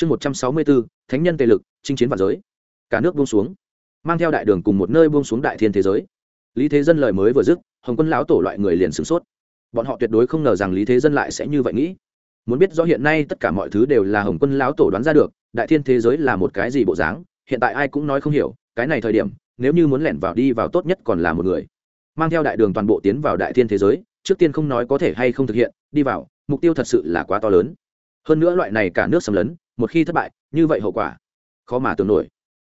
chương một trăm sáu mươi bốn thánh nhân tề lực, chinh chiến vạn giới. Cả nước buông xuống, mang theo đại đường cùng một nơi buông xuống đại thiên thế giới. Lý thế dân lời mới vừa dứt, hồng quân lão tổ loại người liền sửng sốt. Bọn họ tuyệt đối không ngờ rằng lý thế dân lại sẽ như vậy nghĩ. Muốn biết rõ hiện nay tất cả mọi thứ đều là hồng quân lão tổ đoán ra được, đại thiên thế giới là một cái gì bộ dáng, hiện tại ai cũng nói không hiểu, cái này thời điểm, nếu như muốn lẻn vào đi vào tốt nhất còn là một người. Mang theo đại đường toàn bộ tiến vào đại thiên thế giới, trước tiên không nói có thể hay không thực hiện, đi vào, mục tiêu thật sự là quá to lớn. Hơn nữa loại này cả nước xâm lấn một khi thất bại, như vậy hậu quả khó mà tưởng nổi.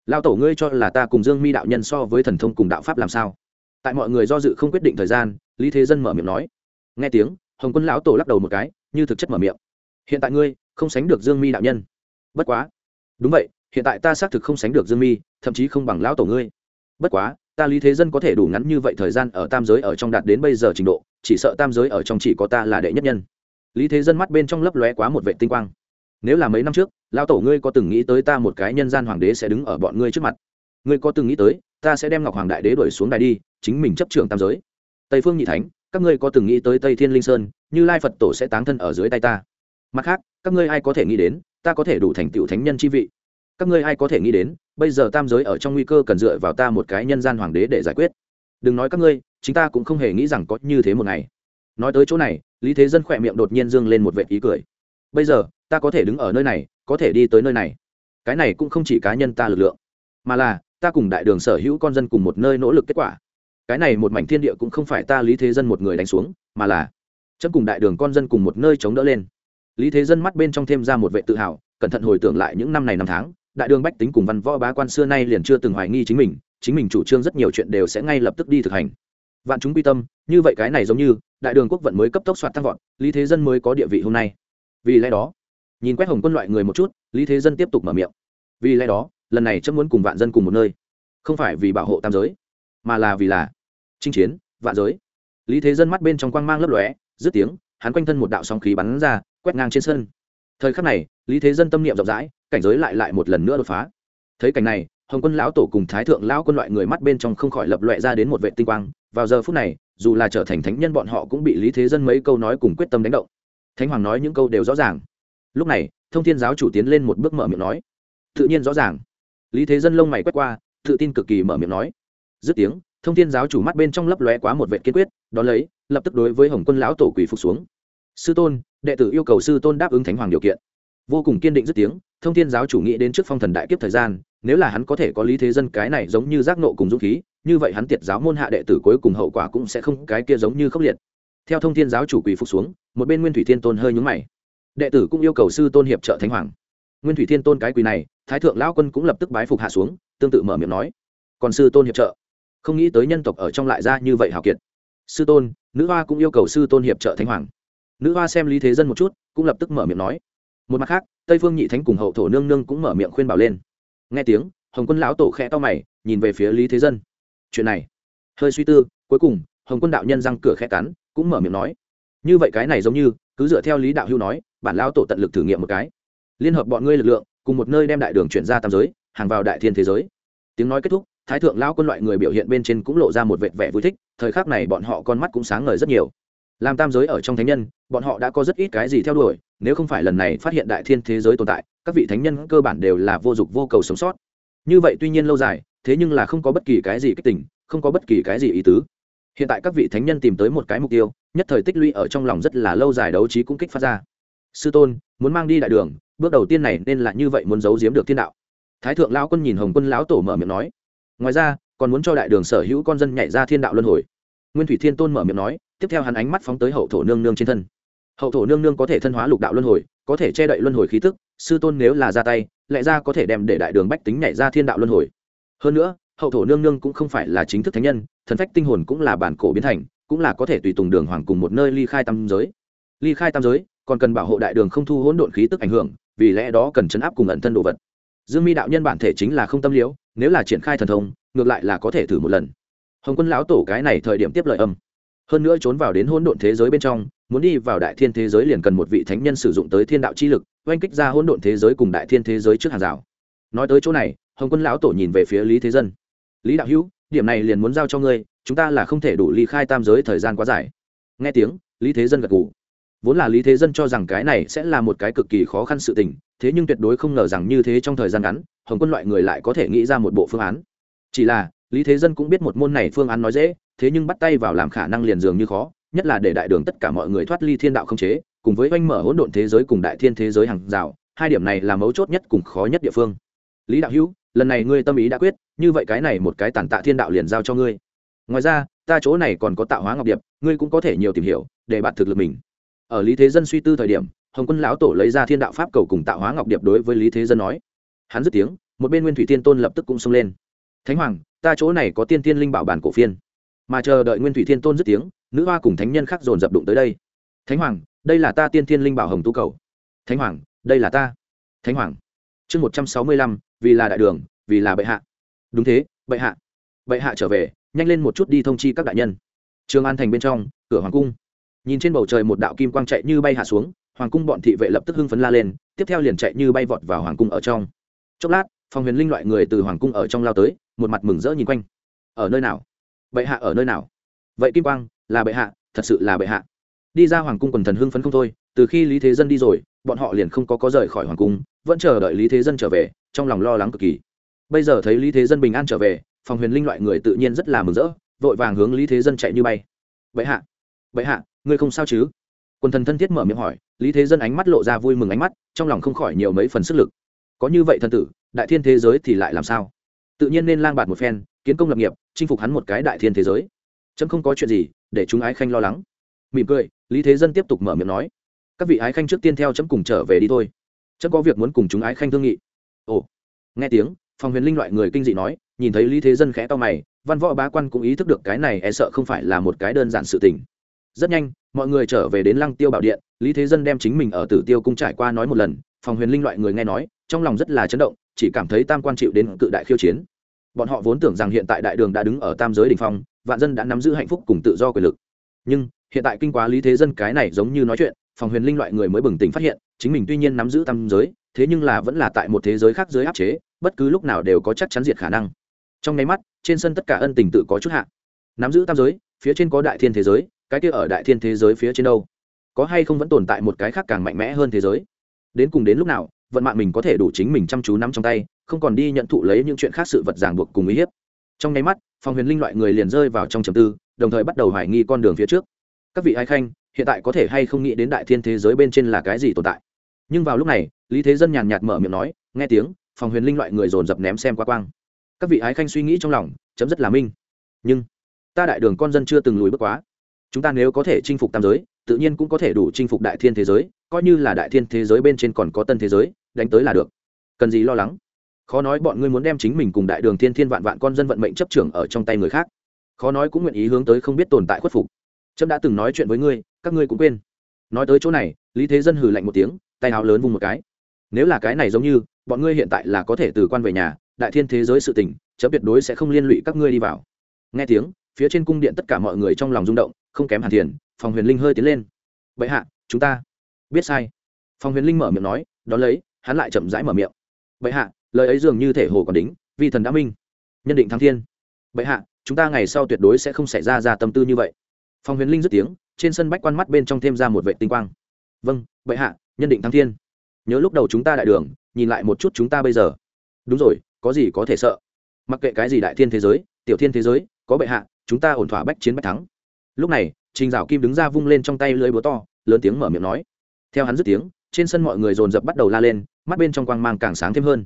Lao tổ ngươi cho là ta cùng dương mi đạo nhân so với thần thông cùng đạo pháp làm sao? Tại mọi người do dự không quyết định thời gian, lý thế dân mở miệng nói. Nghe tiếng, hồng quân lão tổ lắc đầu một cái, như thực chất mở miệng. Hiện tại ngươi không sánh được dương mi đạo nhân. Bất quá. Đúng vậy, hiện tại ta xác thực không sánh được dương mi, thậm chí không bằng lão tổ ngươi. Bất quá, ta lý thế dân có thể đủ ngắn như vậy thời gian ở tam giới ở trong đạt đến bây giờ trình độ, chỉ sợ tam giới ở trong chỉ có ta là đệ nhất nhân. Lý thế dân mắt bên trong lấp lóe quá một vệ tinh quang nếu là mấy năm trước, lão tổ ngươi có từng nghĩ tới ta một cái nhân gian hoàng đế sẽ đứng ở bọn ngươi trước mặt? Ngươi có từng nghĩ tới, ta sẽ đem ngọc hoàng đại đế đuổi xuống đài đi, chính mình chấp trưởng tam giới? Tây phương nhị thánh, các ngươi có từng nghĩ tới tây thiên linh sơn, như lai phật tổ sẽ táng thân ở dưới tay ta? Mặt khác, các ngươi ai có thể nghĩ đến, ta có thể đủ thành tựu thánh nhân chi vị? Các ngươi ai có thể nghĩ đến, bây giờ tam giới ở trong nguy cơ cần dựa vào ta một cái nhân gian hoàng đế để giải quyết? Đừng nói các ngươi, chính ta cũng không hề nghĩ rằng có như thế một ngày. Nói tới chỗ này, lý thế dân khỏe miệng đột nhiên dương lên một vệ ý cười. Bây giờ ta có thể đứng ở nơi này, có thể đi tới nơi này. Cái này cũng không chỉ cá nhân ta lực lượng, mà là, ta cùng đại đường sở hữu con dân cùng một nơi nỗ lực kết quả. Cái này một mảnh thiên địa cũng không phải ta lý thế dân một người đánh xuống, mà là, chấm cùng đại đường con dân cùng một nơi chống đỡ lên. Lý thế dân mắt bên trong thêm ra một vệ tự hào, cẩn thận hồi tưởng lại những năm này năm tháng, đại đường bách tính cùng văn võ bá quan xưa nay liền chưa từng hoài nghi chính mình chính mình chủ trương rất nhiều chuyện đều sẽ ngay lập tức đi thực hành. Vạn chúng quy tâm, như vậy cái này giống như, đại đường quốc vận mới cấp tốc soạt tăng vọt, lý thế dân mới có địa vị hôm nay. Vì lẽ đó nhìn quét hồng quân loại người một chút, lý thế dân tiếp tục mở miệng. Vì lẽ đó, lần này chấm muốn cùng vạn dân cùng một nơi. Không phải vì bảo hộ tam giới, mà là vì là chinh chiến, vạn giới. Lý thế dân mắt bên trong quang mang lấp lóe, dứt tiếng, hắn quanh thân một đạo sóng khí bắn ra, quét ngang trên sân. Thời khắc này, lý thế dân tâm niệm rộng rãi, cảnh giới lại lại một lần nữa đột phá. Thấy cảnh này, hồng quân lão tổ cùng thái thượng lão quân loại người mắt bên trong không khỏi lập loẹ ra đến một vệ tinh quang. Vào giờ phút này, dù là trở thành thánh nhân bọn họ cũng bị lý thế dân mấy câu nói cùng quyết tâm đánh động. Thánh hoàng nói những câu đều rõ ràng lúc này, thông thiên giáo chủ tiến lên một bước mở miệng nói, tự nhiên rõ ràng. Lý thế dân lông mày quét qua, tự tin cực kỳ mở miệng nói. Dứt tiếng, thông thiên giáo chủ mắt bên trong lấp lóe quá một vệ kiên quyết, đón lấy, lập tức đối với hồng quân lão tổ quỷ phục xuống. Sư tôn, đệ tử yêu cầu sư tôn đáp ứng thánh hoàng điều kiện. Vô cùng kiên định dứt tiếng, thông thiên giáo chủ nghĩ đến trước phong thần đại kiếp thời gian, nếu là hắn có thể có lý thế dân cái này giống như giác nộ cùng dũng khí, như vậy hắn tiệt giáo môn hạ đệ tử cuối cùng hậu quả cũng sẽ không cái kia giống như khốc liệt. Theo thông thiên giáo chủ quỳ phục xuống, một bên nguyên thủy thiên tôn hơi nhúng mày đệ tử cũng yêu cầu sư tôn hiệp trợ thánh hoàng. Nguyên thủy thiên tôn cái quỳ này, thái thượng lão quân cũng lập tức bái phục hạ xuống, tương tự mở miệng nói. Còn sư tôn hiệp trợ? Không nghĩ tới nhân tộc ở trong lại ra như vậy hào kiệt. Sư tôn, nữ hoa cũng yêu cầu sư tôn hiệp trợ thánh hoàng. Nữ hoa xem lý thế dân một chút, cũng lập tức mở miệng nói. Một mặt khác, tây phương nhị thánh cùng hậu thổ nương nương cũng mở miệng khuyên bảo lên. Nghe tiếng, hồng quân lão tổ khẽ to mày, nhìn về phía lý thế dân. Chuyện này, hơi suy tư, cuối cùng, hồng quân đạo nhân răng cửa khẽ cắn, cũng mở miệng nói. Như vậy cái này giống như cứ dựa theo lý đạo hưu nói, bản lao tổ tận lực thử nghiệm một cái. Liên hợp bọn ngươi lực lượng, cùng một nơi đem đại đường chuyển ra tam giới, hàng vào đại thiên thế giới. Tiếng nói kết thúc, thái thượng lao quân loại người biểu hiện bên trên cũng lộ ra một vệt vẻ vui thích, thời khắc này bọn họ con mắt cũng sáng ngời rất nhiều. Làm tam giới ở trong thánh nhân, bọn họ đã có rất ít cái gì theo đuổi, nếu không phải lần này phát hiện đại thiên thế giới tồn tại, các vị thánh nhân cơ bản đều là vô dụng vô cầu sống sót. Như vậy tuy nhiên lâu dài, thế nhưng là không có bất kỳ cái gì kích tình, không có bất kỳ cái gì ý tứ. Hiện tại các vị thánh nhân tìm tới một cái mục tiêu nhất thời tích lũy ở trong lòng rất là lâu dài đấu trí cũng kích phát ra. Sư tôn, muốn mang đi đại đường, bước đầu tiên này nên là như vậy muốn giấu giếm được thiên đạo. Thái thượng lão quân nhìn hồng quân lão tổ mở miệng nói. Ngoài ra, còn muốn cho đại đường sở hữu con dân nhảy ra thiên đạo luân hồi. Nguyên thủy thiên tôn mở miệng nói, tiếp theo hắn ánh mắt phóng tới hậu thổ nương nương trên thân. Hậu thổ nương nương có thể thân hóa lục đạo luân hồi, có thể che đậy luân hồi khí tức, sư tôn nếu là ra tay, lẽ ra có thể đem để đại đường bách tính nhảy ra thiên đạo luân hồi. Hơn nữa, hậu thổ nương nương cũng không phải là chính thức thánh nhân, thần phách tinh hồn cũng là bản cổ biến thành cũng là có thể tùy tùng đường hoàng cùng một nơi ly khai tam giới. Ly khai tam giới, còn cần bảo hộ đại đường không thu hỗn độn khí tức ảnh hưởng, vì lẽ đó cần chấn áp cùng ẩn thân đồ vật. Dương mi đạo nhân bản thể chính là không tâm liễu, nếu là triển khai thần thông, ngược lại là có thể thử một lần. Hồng quân lão tổ cái này thời điểm tiếp lợi âm. Hơn nữa trốn vào đến hỗn độn thế giới bên trong, muốn đi vào đại thiên thế giới liền cần một vị thánh nhân sử dụng tới thiên đạo chi lực, oanh kích ra hỗn độn thế giới cùng đại thiên thế giới trước hàng rào. Nói tới chỗ này, hồng quân lão tổ nhìn về phía lý thế dân. Lý đạo hữu, điểm này liền muốn giao cho ngươi chúng ta là không thể đủ ly khai tam giới thời gian quá dài. Nghe tiếng, lý thế dân gật gù. Vốn là lý thế dân cho rằng cái này sẽ là một cái cực kỳ khó khăn sự tình, thế nhưng tuyệt đối không ngờ rằng như thế trong thời gian ngắn, hồng quân loại người lại có thể nghĩ ra một bộ phương án. Chỉ là, lý thế dân cũng biết một môn này phương án nói dễ, thế nhưng bắt tay vào làm khả năng liền dường như khó, nhất là để đại đường tất cả mọi người thoát ly thiên đạo không chế, cùng với oanh mở hỗn độn thế giới cùng đại thiên thế giới hàng rào, hai điểm này là mấu chốt nhất cùng khó nhất địa phương. Lý đạo hữu, lần này ngươi tâm ý đã quyết, như vậy cái này một cái tàn tạ thiên đạo liền giao cho ngươi ngoài ra, ta chỗ này còn có tạo hóa ngọc điệp, ngươi cũng có thể nhiều tìm hiểu, để bạn thực lực mình. Ở lý thế dân suy tư thời điểm, hồng quân lão tổ lấy ra thiên đạo pháp cầu cùng tạo hóa ngọc điệp đối với lý thế dân nói. Hắn dứt tiếng, một bên nguyên thủy tiên tôn lập tức cũng xông lên. Thánh hoàng, ta chỗ này có tiên tiên linh bảo bản cổ phiên. Mà chờ đợi nguyên thủy thiên tôn dứt tiếng, nữ hoa cùng thánh nhân khác dồn dập đụng tới đây. Thánh hoàng, đây là ta tiên tiên linh bảo hồng tu cầu. Thánh hoàng, đây là ta. Thánh hoàng. Chương một trăm sáu mươi lăm, vì là đại đường, vì là bệ hạ. Đúng thế, bệ hạ. Bệ hạ trở về nhanh lên một chút đi thông chi các đại nhân. Trường an thành bên trong, cửa hoàng cung. Nhìn trên bầu trời một đạo kim quang chạy như bay hạ xuống, hoàng cung bọn thị vệ lập tức hưng phấn la lên, tiếp theo liền chạy như bay vọt vào hoàng cung ở trong. Chốc lát phòng huyền linh loại người từ hoàng cung ở trong lao tới, một mặt mừng rỡ nhìn quanh. Ở nơi nào? Bệ hạ ở nơi nào? Vậy kim quang, là bệ hạ, thật sự là bệ hạ. Đi ra hoàng cung quần thần hưng phấn không thôi, từ khi lý thế dân đi rồi, bọn họ liền không có có rời khỏi hoàng cung, vẫn chờ đợi lý thế dân trở về, trong lòng lo lắng cực kỳ. Bây giờ thấy lý thế dân bình an trở về phòng huyền linh loại người tự nhiên rất là mừng rỡ, vội vàng hướng lý thế dân chạy như bay. Bệ hạ bệ hạ, ngươi không sao chứ? Quần thần thân thiết mở miệng hỏi, lý thế dân ánh mắt lộ ra vui mừng ánh mắt, trong lòng không khỏi nhiều mấy phần sức lực. Có như vậy thần tử, đại thiên thế giới thì lại làm sao? Tự nhiên nên lang bạt một phen, kiến công lập nghiệp, chinh phục hắn một cái đại thiên thế giới. Chấm không có chuyện gì, để chúng ái khanh lo lắng. Mỉm cười, lý thế dân tiếp tục mở miệng nói, các vị ái khanh trước tiên theo chấm cùng trở về đi thôi. Chấm có việc muốn cùng chúng ái khanh thương nghị. Ồ. Nghe tiếng phòng huyền linh loại người kinh dị nói, nhìn thấy lý thế dân khẽ to mày, văn võ bá quan cũng ý thức được cái này e sợ không phải là một cái đơn giản sự tình. Rất nhanh, mọi người trở về đến lăng tiêu bảo điện, lý thế dân đem chính mình ở tử tiêu cung trải qua nói một lần, phòng huyền linh loại người nghe nói, trong lòng rất là chấn động, chỉ cảm thấy tam quan chịu đến cự đại khiêu chiến. Bọn họ vốn tưởng rằng hiện tại đại đường đã đứng ở tam giới đ ỉ n h phong, vạn dân đã nắm giữ hạnh phúc cùng tự do quyền lực. Nhưng, hiện tại kinh quá lý thế dân cái này giống như nói chuyện, phòng huyền linh loại người mới bừng tỉnh phát hiện, chính mình tuy nhiên nắm giữ tam giới, thế nhưng là vẫn là tại một thế giới khác giới áp chế bất cứ lúc nào đều có chắc chắn diệt khả năng. Trong nháy mắt, trên sân tất cả ân tình tự có chút hạ. Nắm giữ tam giới, phía trên có đại thiên thế giới, cái kia ở đại thiên thế giới phía trên đâu? Có hay không vẫn tồn tại một cái khác càng mạnh mẽ hơn thế giới? Đến cùng đến lúc nào, vận mạng mình có thể đủ chính mình chăm chú nắm trong tay, không còn đi nhận thụ lấy những chuyện khác sự vật ràng buộc cùng uy hiếp. Trong nháy mắt phòng huyền linh loại người liền rơi vào trong trầm tư, đồng thời bắt đầu hoài nghi con đường phía trước. Các vị ai khanh, hiện tại có thể hay không nghĩ đến đại thiên thế giới bên trên là cái gì tồn tại? Nhưng vào lúc này, lý thế dân nhàn nhạt mở miệng nói, nghe tiếng phòng huyền linh loại người dồn dập ném xem qua quang. Các vị ái khanh suy nghĩ trong lòng, chấm rất là minh. Nhưng, ta đại đường con dân chưa từng lùi bước quá. Chúng ta nếu có thể chinh phục tam giới, tự nhiên cũng có thể đủ chinh phục đại thiên thế giới, coi như là đại thiên thế giới bên trên còn có tân thế giới, đánh tới là được. Cần gì lo lắng? Khó nói bọn ngươi muốn đem chính mình cùng đại đường thiên thiên vạn vạn con dân vận mệnh chấp trưởng ở trong tay người khác. Khó nói cũng nguyện ý hướng tới không biết tồn tại khuất phục. Trâm đã từng nói chuyện với ngươi, các ngươi cũng quên. Nói tới chỗ này, lý thế dân hừ lạnh một tiếng, tay áo lớn vung một cái. Nếu là cái này giống như bọn ngươi hiện tại là có thể từ quan về nhà, đại thiên thế giới sự tình chớ tuyệt đối sẽ không liên lụy các ngươi đi vào. Nghe tiếng, phía trên cung điện tất cả mọi người trong lòng rung động, không kém hàn thiền phòng huyền linh hơi tiến lên. Vậy hạ, chúng ta. Biết sai. Phòng huyền linh mở miệng nói, đón lấy, hắn lại chậm rãi mở miệng. Vậy hạ, lời ấy dường như thể hồ còn đính vì thần đã minh. Nhân định thăng thiên. Vậy hạ, chúng ta ngày sau tuyệt đối sẽ không xảy ra ra tâm tư như vậy. Phòng huyền linh dứt tiếng, trên sân bách quan mắt bên trong thêm ra một vệ tinh quang. Vâng vậy hạ, nhân định thăng thiên nhớ lúc đầu chúng ta đại đường, nhìn lại một chút chúng ta bây giờ. Đúng rồi, có gì có thể sợ. Mặc kệ cái gì đại thiên thế giới, tiểu thiên thế giới, có bệ hạ, chúng ta ổn thỏa bách chiến bách thắng. Lúc này, trình dạo kim đứng ra vung lên trong tay lưới búa to, lớn tiếng mở miệng nói. Theo hắn dứt tiếng, trên sân mọi người dồn dập bắt đầu la lên, mắt bên trong quang mang càng sáng thêm hơn.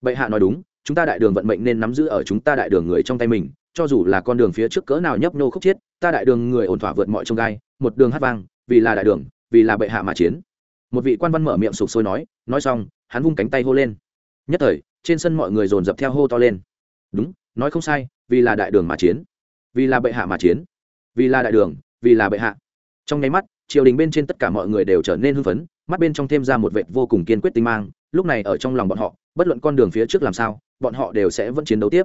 Bệ hạ nói đúng, chúng ta đại đường vận mệnh nên nắm giữ ở chúng ta đại đường người trong tay mình, cho dù là con đường phía trước cỡ nào nhấp nô khúc chiết, ta đại đường người ổn thỏa vượt mọi trông gai, một đường hát vang, vì là đại đường, vì là bệ hạ mà chiến một vị quan văn mở miệng sụp sôi nói nói xong, hắn vung cánh tay hô lên. Nhất thời, trên sân mọi người dồn dập theo hô to lên. Đúng, nói không sai, vì là đại đường mà chiến. Vì là bệ hạ mà chiến. Vì là đại đường, vì là bệ hạ. Trong nháy mắt, triều đình bên trên tất cả mọi người đều trở nên hưng phấn, mắt bên trong thêm ra một vệ vô cùng kiên quyết tinh mang, lúc này ở trong lòng bọn họ, bất luận con đường phía trước làm sao, bọn họ đều sẽ vẫn chiến đấu tiếp.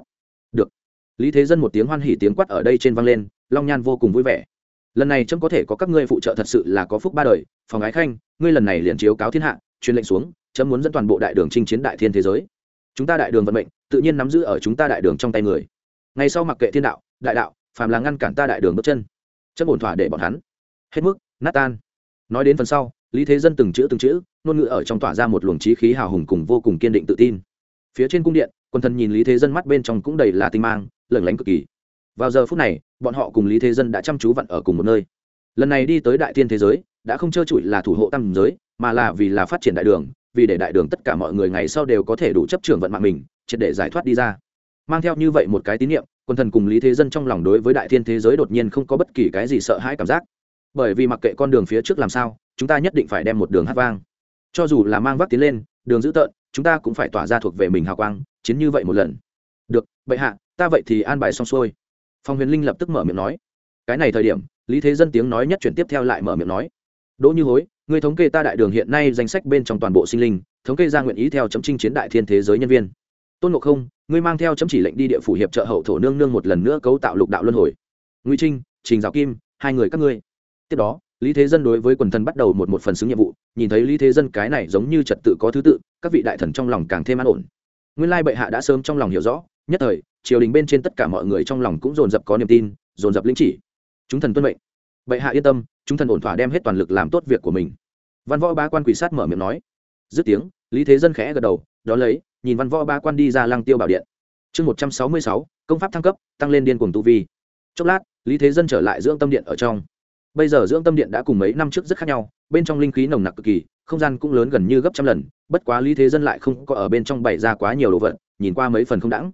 Được. Lý thế dân một tiếng hoan hỉ tiếng quát ở đây trên vang lên, long nhan vô cùng vui vẻ lần này trâm có thể có các ngươi phụ trợ thật sự là có phúc ba đời. Phòng ái khanh, ngươi lần này liền chiếu cáo thiên hạ, truyền lệnh xuống trâm muốn dẫn toàn bộ đại đường chinh chiến đại thiên thế giới. Chúng ta đại đường vận mệnh, tự nhiên nắm giữ ở chúng ta đại đường trong tay người. Ngày sau mặc kệ thiên đạo, đại đạo, phàm là ngăn cản ta đại đường bước chân. Trâm ổn thỏa để bọn hắn. Hết mức, nát tan. Nói đến phần sau, lý thế dân từng chữ từng chữ, ngôn ngữ ở trong tỏa ra một luồng trí khí hào hùng cùng vô cùng kiên định tự tin. Phía trên cung điện, quần thần nhìn lý thế dân mắt bên trong cũng đầy là tinh mang lẩn lánh cực kỳ vào giờ phút này bọn họ cùng lý thế dân đã chăm chú vặn ở cùng một nơi. Lần này đi tới đại tiên thế giới đã không trơ trụi là thủ hộ tam giới mà là vì là phát triển đại đường vì để đại đường tất cả mọi người ngày sau đều có thể đủ chấp trường vận mạng mình triệt để giải thoát đi ra. Mang theo như vậy một cái tín niệm, quân thần cùng lý thế dân trong lòng đối với đại thiên thế giới đột nhiên không có bất kỳ cái gì sợ hãi cảm giác. Bởi vì mặc kệ con đường phía trước làm sao chúng ta nhất định phải đem một đường hát vang. Cho dù là mang vác tiến lên đường dữ tợn chúng ta cũng phải tỏa ra thuộc về mình hào quang chiến như vậy một lần. Được vậy hạ ta vậy thì an bài xong xuôi phong huyền linh lập tức mở miệng nói, cái này thời điểm, lý thế dân tiếng nói nhất chuyển tiếp theo lại mở miệng nói, đỗ như hối, người thống kê ta đại đường hiện nay danh sách bên trong toàn bộ sinh linh, thống kê ra nguyện ý theo chấm trinh chiến đại thiên thế giới nhân viên. Tôn ngộ không, ngươi mang theo chấm chỉ lệnh đi địa phủ hiệp trợ hậu thổ nương nương một lần nữa cấu tạo lục đạo luân hồi. Ngụy trinh, trình giáo kim, hai người các ngươi. Tiếp đó, lý thế dân đối với quần thần bắt đầu một một phần xứng nhiệm vụ, nhìn thấy lý thế dân cái này giống như trật tự có thứ tự, các vị đại thần trong lòng càng thêm an ổn. Nguyên lai bệ hạ đã sớm trong lòng hiểu rõ nhất thời, triều đình bên trên tất cả mọi người trong lòng cũng dồn dập có niềm tin, dồn dập linh chỉ. Chúng thần tuân mệnh. Bệ hạ yên tâm, chúng thần ổn thỏa đem hết toàn lực làm tốt việc của mình. Văn võ ba quan quỷ sát mở miệng nói. Dứt tiếng, lý thế dân khẽ gật đầu đó lấy, nhìn văn võ ba quan đi ra lăng tiêu bảo điện. Chương một trăm sáu mươi sáu, công pháp thăng cấp, tăng lên điên cuồng tu vi. Chốc lát, lý thế dân trở lại dưỡng tâm điện ở trong. Bây giờ dưỡng tâm điện đã cùng mấy năm trước rất khác nhau, bên trong linh khí nồng nặc cực kỳ, không gian cũng lớn gần như gấp trăm lần, bất quá lý thế dân lại không có ở bên trong bày ra quá nhiều đồ vật, nhìn qua mấy phần không đẳng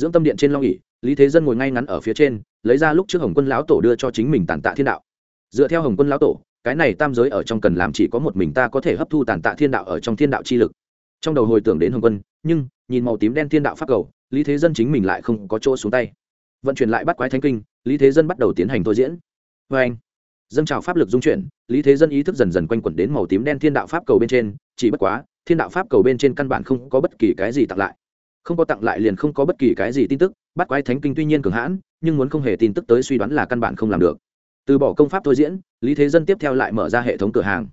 dưỡng tâm điện trên long ỉ lý thế dân ngồi ngay ngắn ở phía trên, lấy ra lúc trước hồng quân lão tổ đưa cho chính mình tàn tạ thiên đạo. Dựa theo hồng quân lão tổ, cái này tam giới ở trong cần làm chỉ có một mình ta có thể hấp thu tàn tạ thiên đạo ở trong thiên đạo chi lực. Trong đầu hồi tưởng đến hồng quân, nhưng, nhìn màu tím đen thiên đạo pháp cầu, lý thế dân chính mình lại không có chỗ xuống tay. Vận chuyển lại bắt quái thánh kinh, lý thế dân bắt đầu tiến hành thôi diễn. Vê anh, dâng trào pháp lực dung chuyển, lý thế dân ý thức dần dần quanh quẩn đến màu tím đen thiên đạo pháp cầu bên trên, chỉ bất quá, thiên đạo pháp cầu bên trên căn bản không có bất kỳ cái gì tặng lại không có tặng lại liền không có bất kỳ cái gì tin tức, bắt quái thánh kinh tuy nhiên cường hãn, nhưng muốn không hề tin tức tới suy đoán là căn bản không làm được. Từ bỏ công pháp thôi diễn, lý thế dân tiếp theo lại mở ra hệ thống cửa hàng.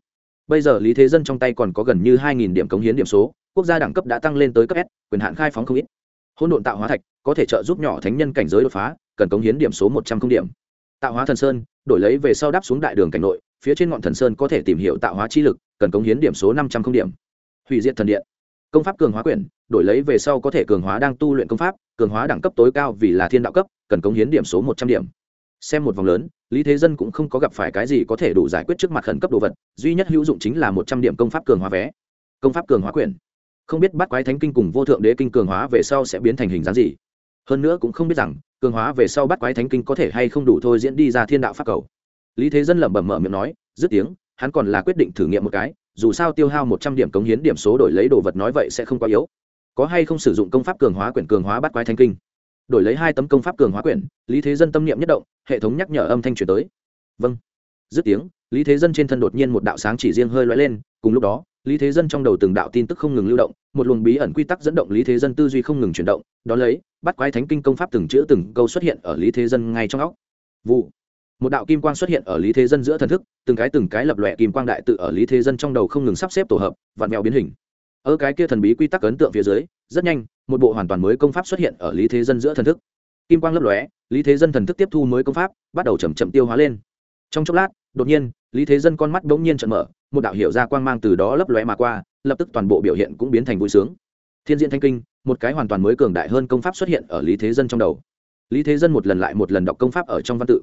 Bây giờ lý thế dân trong tay còn có gần như hai nghìn điểm cống hiến điểm số, quốc gia đẳng cấp đã tăng lên tới cấp s, quyền hạn khai phóng không ít. Hôn độn tạo hóa thạch, có thể trợ giúp nhỏ thánh nhân cảnh giới đột phá, cần cống hiến điểm số một trăm không điểm. Tạo hóa thần sơn, đổi lấy về sau đáp xuống đại đường cảnh nội, phía trên ngọn thần sơn có thể tìm hiểu tạo hóa chi lực, cần cống hiến điểm số năm trăm không điểm. Hủy diệt thần điện công pháp cường hóa quyển, đổi lấy về sau có thể cường hóa đang tu luyện công pháp, cường hóa đẳng cấp tối cao vì là thiên đạo cấp, cần cống hiến điểm số một trăm điểm. Xem một vòng lớn, lý thế dân cũng không có gặp phải cái gì có thể đủ giải quyết trước mặt khẩn cấp đồ vật, duy nhất hữu dụng chính là một trăm điểm công pháp cường hóa vé. Công pháp cường hóa quyển. Không biết bắt quái thánh kinh cùng vô thượng đế kinh cường hóa về sau sẽ biến thành hình dáng gì? Hơn nữa cũng không biết rằng, cường hóa về sau bắt quái thánh kinh có thể hay không đủ thôi diễn đi ra thiên đạo pháp cầu. Lý thế dân lẩm bẩm mở miệng nói, dứt tiếng, hắn còn là quyết định thử nghiệm một cái dù sao tiêu hao một trăm điểm cống hiến điểm số đổi lấy đồ vật nói vậy sẽ không quá yếu. Có hay không sử dụng công pháp cường hóa quyển cường hóa bắt quái thánh kinh? Đổi lấy hai tấm công pháp cường hóa quyển, lý thế dân tâm niệm nhất động, hệ thống nhắc nhở âm thanh truyền tới. Vâng. Dứt tiếng, lý thế dân trên thân đột nhiên một đạo sáng chỉ riêng hơi lóe lên, cùng lúc đó, lý thế dân trong đầu từng đạo tin tức không ngừng lưu động, một luồng bí ẩn quy tắc dẫn động lý thế dân tư duy không ngừng chuyển động, đó lấy, bắt quái thánh kinh công pháp từng chữ từng câu xuất hiện ở lý thế dân ngay trong óc. Vụ một đạo kim quang xuất hiện ở lý thế dân giữa thần thức, từng cái từng cái lập lòe kim quang đại tự ở lý thế dân trong đầu không ngừng sắp xếp tổ hợp, vặn vẹo biến hình. Ở cái kia thần bí quy tắc ấn tượng phía dưới, rất nhanh, một bộ hoàn toàn mới công pháp xuất hiện ở lý thế dân giữa thần thức. Kim quang lấp lóe, lý thế dân thần thức tiếp thu mới công pháp, bắt đầu chầm chậm tiêu hóa lên. Trong chốc lát, đột nhiên, lý thế dân con mắt bỗng nhiên trận mở, một đạo hiệu ra quang mang từ đó lấp lóe mà qua, lập tức toàn bộ biểu hiện cũng biến thành vui sướng. Thiên diện thanh kinh, một cái hoàn toàn mới cường đại hơn công pháp xuất hiện ở lý thế dân trong đầu. Lý thế dân một lần lại một lần đọc công pháp ở trong văn tự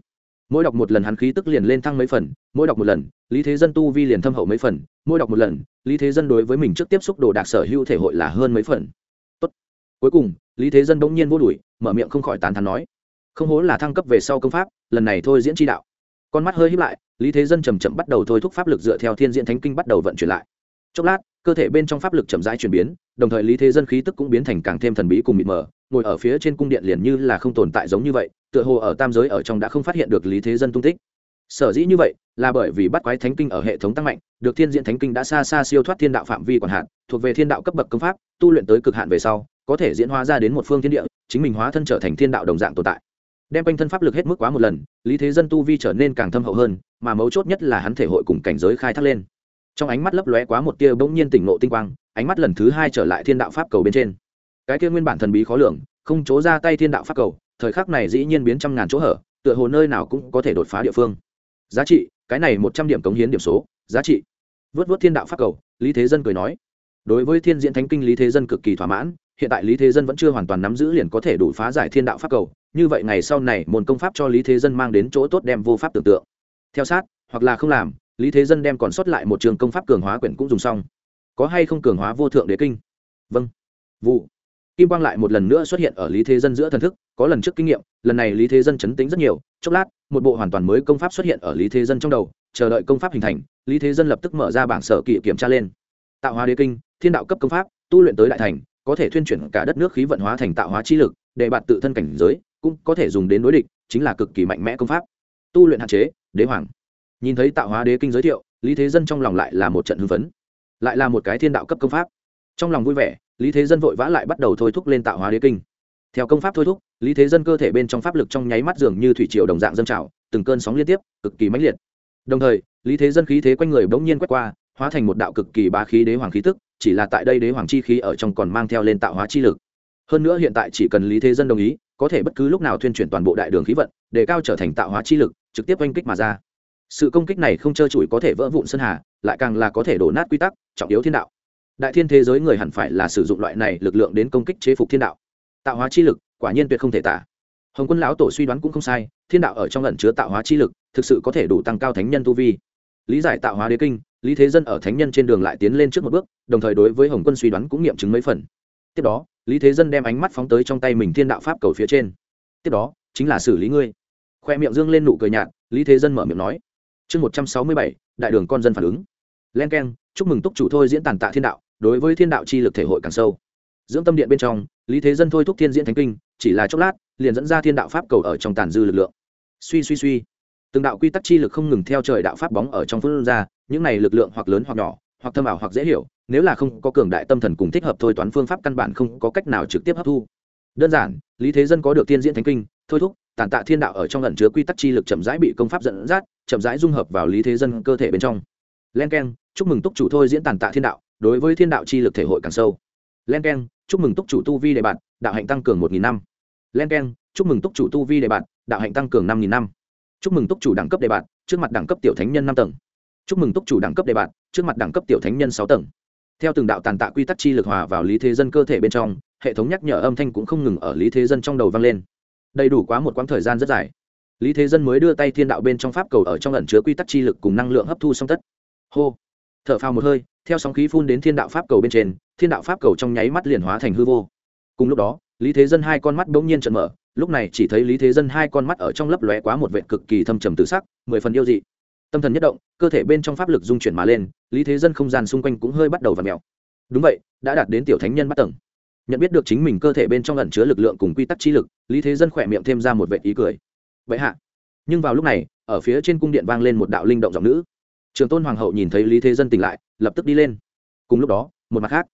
mỗi đọc một lần hắn khí tức liền lên thăng mấy phần, mỗi đọc một lần, lý thế dân tu vi liền thâm hậu mấy phần, mỗi đọc một lần, lý thế dân đối với mình trước tiếp xúc đồ đạc sở hữu thể hội là hơn mấy phần. Tốt. cuối cùng, lý thế dân bỗng nhiên vô đuổi, mở miệng không khỏi tán thán nói, không hố là thăng cấp về sau công pháp, lần này thôi diễn tri đạo. Con mắt hơi híp lại, lý thế dân chầm chậm bắt đầu thôi thúc pháp lực dựa theo thiên diện thánh kinh bắt đầu vận chuyển lại. Chốc lát, cơ thể bên trong pháp lực chậm rãi chuyển biến đồng thời lý thế dân khí tức cũng biến thành càng thêm thần bí cùng mịt mờ, ngồi ở phía trên cung điện liền như là không tồn tại giống như vậy, tựa hồ ở tam giới ở trong đã không phát hiện được lý thế dân tung tích. Sở dĩ như vậy, là bởi vì bắt quái thánh kinh ở hệ thống tăng mạnh, được thiên diện thánh kinh đã xa xa siêu thoát thiên đạo phạm vi quản hạn, thuộc về thiên đạo cấp bậc công pháp, tu luyện tới cực hạn về sau, có thể diễn hóa ra đến một phương thiên địa, chính mình hóa thân trở thành thiên đạo đồng dạng tồn tại. Đem quanh thân pháp lực hết mức quá một lần, lý thế dân tu vi trở nên càng thâm hậu hơn, mà mấu chốt nhất là hắn thể hội cùng cảnh giới khai thác lên trong ánh mắt lấp lóe quá một tia bỗng nhiên tỉnh nộ tinh quang, ánh mắt lần thứ hai trở lại thiên đạo pháp cầu bên trên. Cái kia nguyên bản thần bí khó lường, không chỗ ra tay thiên đạo pháp cầu, thời khắc này dĩ nhiên biến trăm ngàn chỗ hở, tựa hồ nơi nào cũng có thể đột phá địa phương. Giá trị, cái này một trăm điểm cống hiến điểm số, giá trị. Vớt vớt thiên đạo pháp cầu, lý thế dân cười nói. Đối với thiên diễn thánh kinh lý thế dân cực kỳ thỏa mãn, hiện tại lý thế dân vẫn chưa hoàn toàn nắm giữ liền có thể đủ phá giải thiên đạo pháp cầu, như vậy ngày sau này môn công pháp cho lý thế dân mang đến chỗ tốt đem vô pháp tưởng tượng. Theo sát, hoặc là không làm lý thế dân đem còn sót lại một trường công pháp cường hóa quyển cũng dùng xong. Có hay không cường hóa vô thượng đế kinh? Vâng. Vụ. Kim quang lại một lần nữa xuất hiện ở lý thế dân giữa thần thức, có lần trước kinh nghiệm, lần này lý thế dân chấn tính rất nhiều, chốc lát, một bộ hoàn toàn mới công pháp xuất hiện ở lý thế dân trong đầu, chờ đợi công pháp hình thành, lý thế dân lập tức mở ra bảng sở kỵ kiểm tra lên. Tạo hóa đế kinh, thiên đạo cấp công pháp, tu luyện tới đại thành, có thể thuyên chuyển cả đất nước khí vận hóa thành tạo hóa chi lực, để bạn tự thân cảnh giới cũng có thể dùng đến đối địch, chính là cực kỳ mạnh mẽ công pháp. Tu luyện hạn chế, đế hoàng nhìn thấy tạo hóa đế kinh giới thiệu, lý thế dân trong lòng lại là một trận hưng phấn. Lại là một cái thiên đạo cấp công pháp. Trong lòng vui vẻ, lý thế dân vội vã lại bắt đầu thôi thúc lên tạo hóa đế kinh. Theo công pháp thôi thúc, lý thế dân cơ thể bên trong pháp lực trong nháy mắt dường như thủy triều đồng dạng dân trào, từng cơn sóng liên tiếp, cực kỳ mãnh liệt. Đồng thời, lý thế dân khí thế quanh người bỗng nhiên quét qua, hóa thành một đạo cực kỳ ba khí đế hoàng khí tức, chỉ là tại đây đế hoàng chi khí ở trong còn mang theo lên tạo hóa chi lực. Hơn nữa hiện tại chỉ cần lý thế dân đồng ý, có thể bất cứ lúc nào thuyên chuyển toàn bộ đại đường khí vận, để cao trở thành tạo hóa chi lực, trực tiếp oanh kích mà ra sự công kích này không trơ trụi có thể vỡ vụn sơn hà, lại càng là có thể đổ nát quy tắc, trọng yếu thiên đạo. Đại thiên thế giới người hẳn phải là sử dụng loại này lực lượng đến công kích chế phục thiên đạo. Tạo hóa chi lực, quả nhiên tuyệt không thể tả. Hồng quân lão tổ suy đoán cũng không sai, thiên đạo ở trong lần chứa tạo hóa chi lực, thực sự có thể đủ tăng cao thánh nhân tu vi. Lý giải tạo hóa đế kinh, lý thế dân ở thánh nhân trên đường lại tiến lên trước một bước, đồng thời đối với hồng quân suy đoán cũng nghiệm chứng mấy phần. Tiếp đó, lý thế dân đem ánh mắt phóng tới trong tay mình thiên đạo pháp cầu phía trên. Tiếp đó, chính là xử lý ngươi. Khoe miệng dương lên nụ cười nhạt, lý thế dân mở miệng nói chương một trăm sáu mươi bảy, đại đường con dân phản ứng. Len k e n chúc mừng túc chủ thôi diễn tàn tạ thiên đạo, đối với thiên đạo chi lực thể hội càng sâu. Dưỡng tâm điện bên trong, lý thế dân thôi thúc thiên diễn thánh kinh, chỉ là chốc lát, liền dẫn ra thiên đạo pháp cầu ở trong tàn dư lực lượng. Suy suy suy. Từng đạo quy tắc chi lực không ngừng theo trời đạo pháp bóng ở trong phương ra, những này lực lượng hoặc lớn hoặc nhỏ, hoặc thâm ảo hoặc dễ hiểu, nếu là không có cường đại tâm thần cùng thích hợp thôi toán phương pháp căn bản không có cách nào trực tiếp hấp thu. Đơn giản, lý thế dân có được tiên diễn thánh kinh, thôi thúc tàn tạ thiên đạo ở trong lần chứa quy tắc chi lực chậm rãi bị công pháp dẫn dắt, chậm rãi dung hợp vào lý thế dân cơ thể bên trong. Len k e n chúc mừng túc chủ thôi diễn tàn tạ thiên đạo, đối với thiên đạo chi lực thể hội càng sâu. Len k e n chúc mừng túc chủ tu vi đề bạn đạo hạnh tăng cường một nghìn năm. Len k e n chúc mừng túc chủ tu vi đề bạn đạo hạnh tăng cường năm nghìn năm. Chúc mừng túc chủ đẳng cấp đề bạn trước mặt đẳng cấp tiểu thánh nhân năm tầng. Chúc mừng túc chủ đẳng cấp đề bạn trước mặt đẳng cấp tiểu thánh nhân sáu tầng. Theo từng đạo tàn tạ quy tắc chi lực hòa vào lý thế dân cơ thể bên trong, hệ thống nhắc nhở âm thanh cũng không ngừng ở lý thế dân trong đầu vang lên đầy đủ quá một quãng thời gian rất dài. Lý thế dân mới đưa tay thiên đạo bên trong pháp cầu ở trong ẩn chứa quy tắc chi lực cùng năng lượng hấp thu song tất. Hô. Thở phào một hơi, theo sóng khí phun đến thiên đạo pháp cầu bên trên, thiên đạo pháp cầu trong nháy mắt liền hóa thành hư vô. Cùng lúc đó, lý thế dân hai con mắt bỗng nhiên trận mở, lúc này chỉ thấy lý thế dân hai con mắt ở trong lấp lóe quá một vệ cực kỳ thâm trầm tự sắc, mười phần yêu dị. Tâm thần nhất động, cơ thể bên trong pháp lực dung chuyển mà lên, lý thế dân không gian xung quanh cũng hơi bắt đầu và mèo. Đúng vậy, đã đạt đến tiểu thánh nhân bắt tầng nhận biết được chính mình cơ thể bên trong ẩn chứa lực lượng cùng quy tắc chi lực, lý thế dân khỏe miệng thêm ra một vệ ý cười. Vậy hạ. Nhưng vào lúc này, ở phía trên cung điện vang lên một đạo linh động giọng nữ. Trường tôn hoàng hậu nhìn thấy lý thế dân tỉnh lại, lập tức đi lên. Cùng lúc đó, một mặt khác,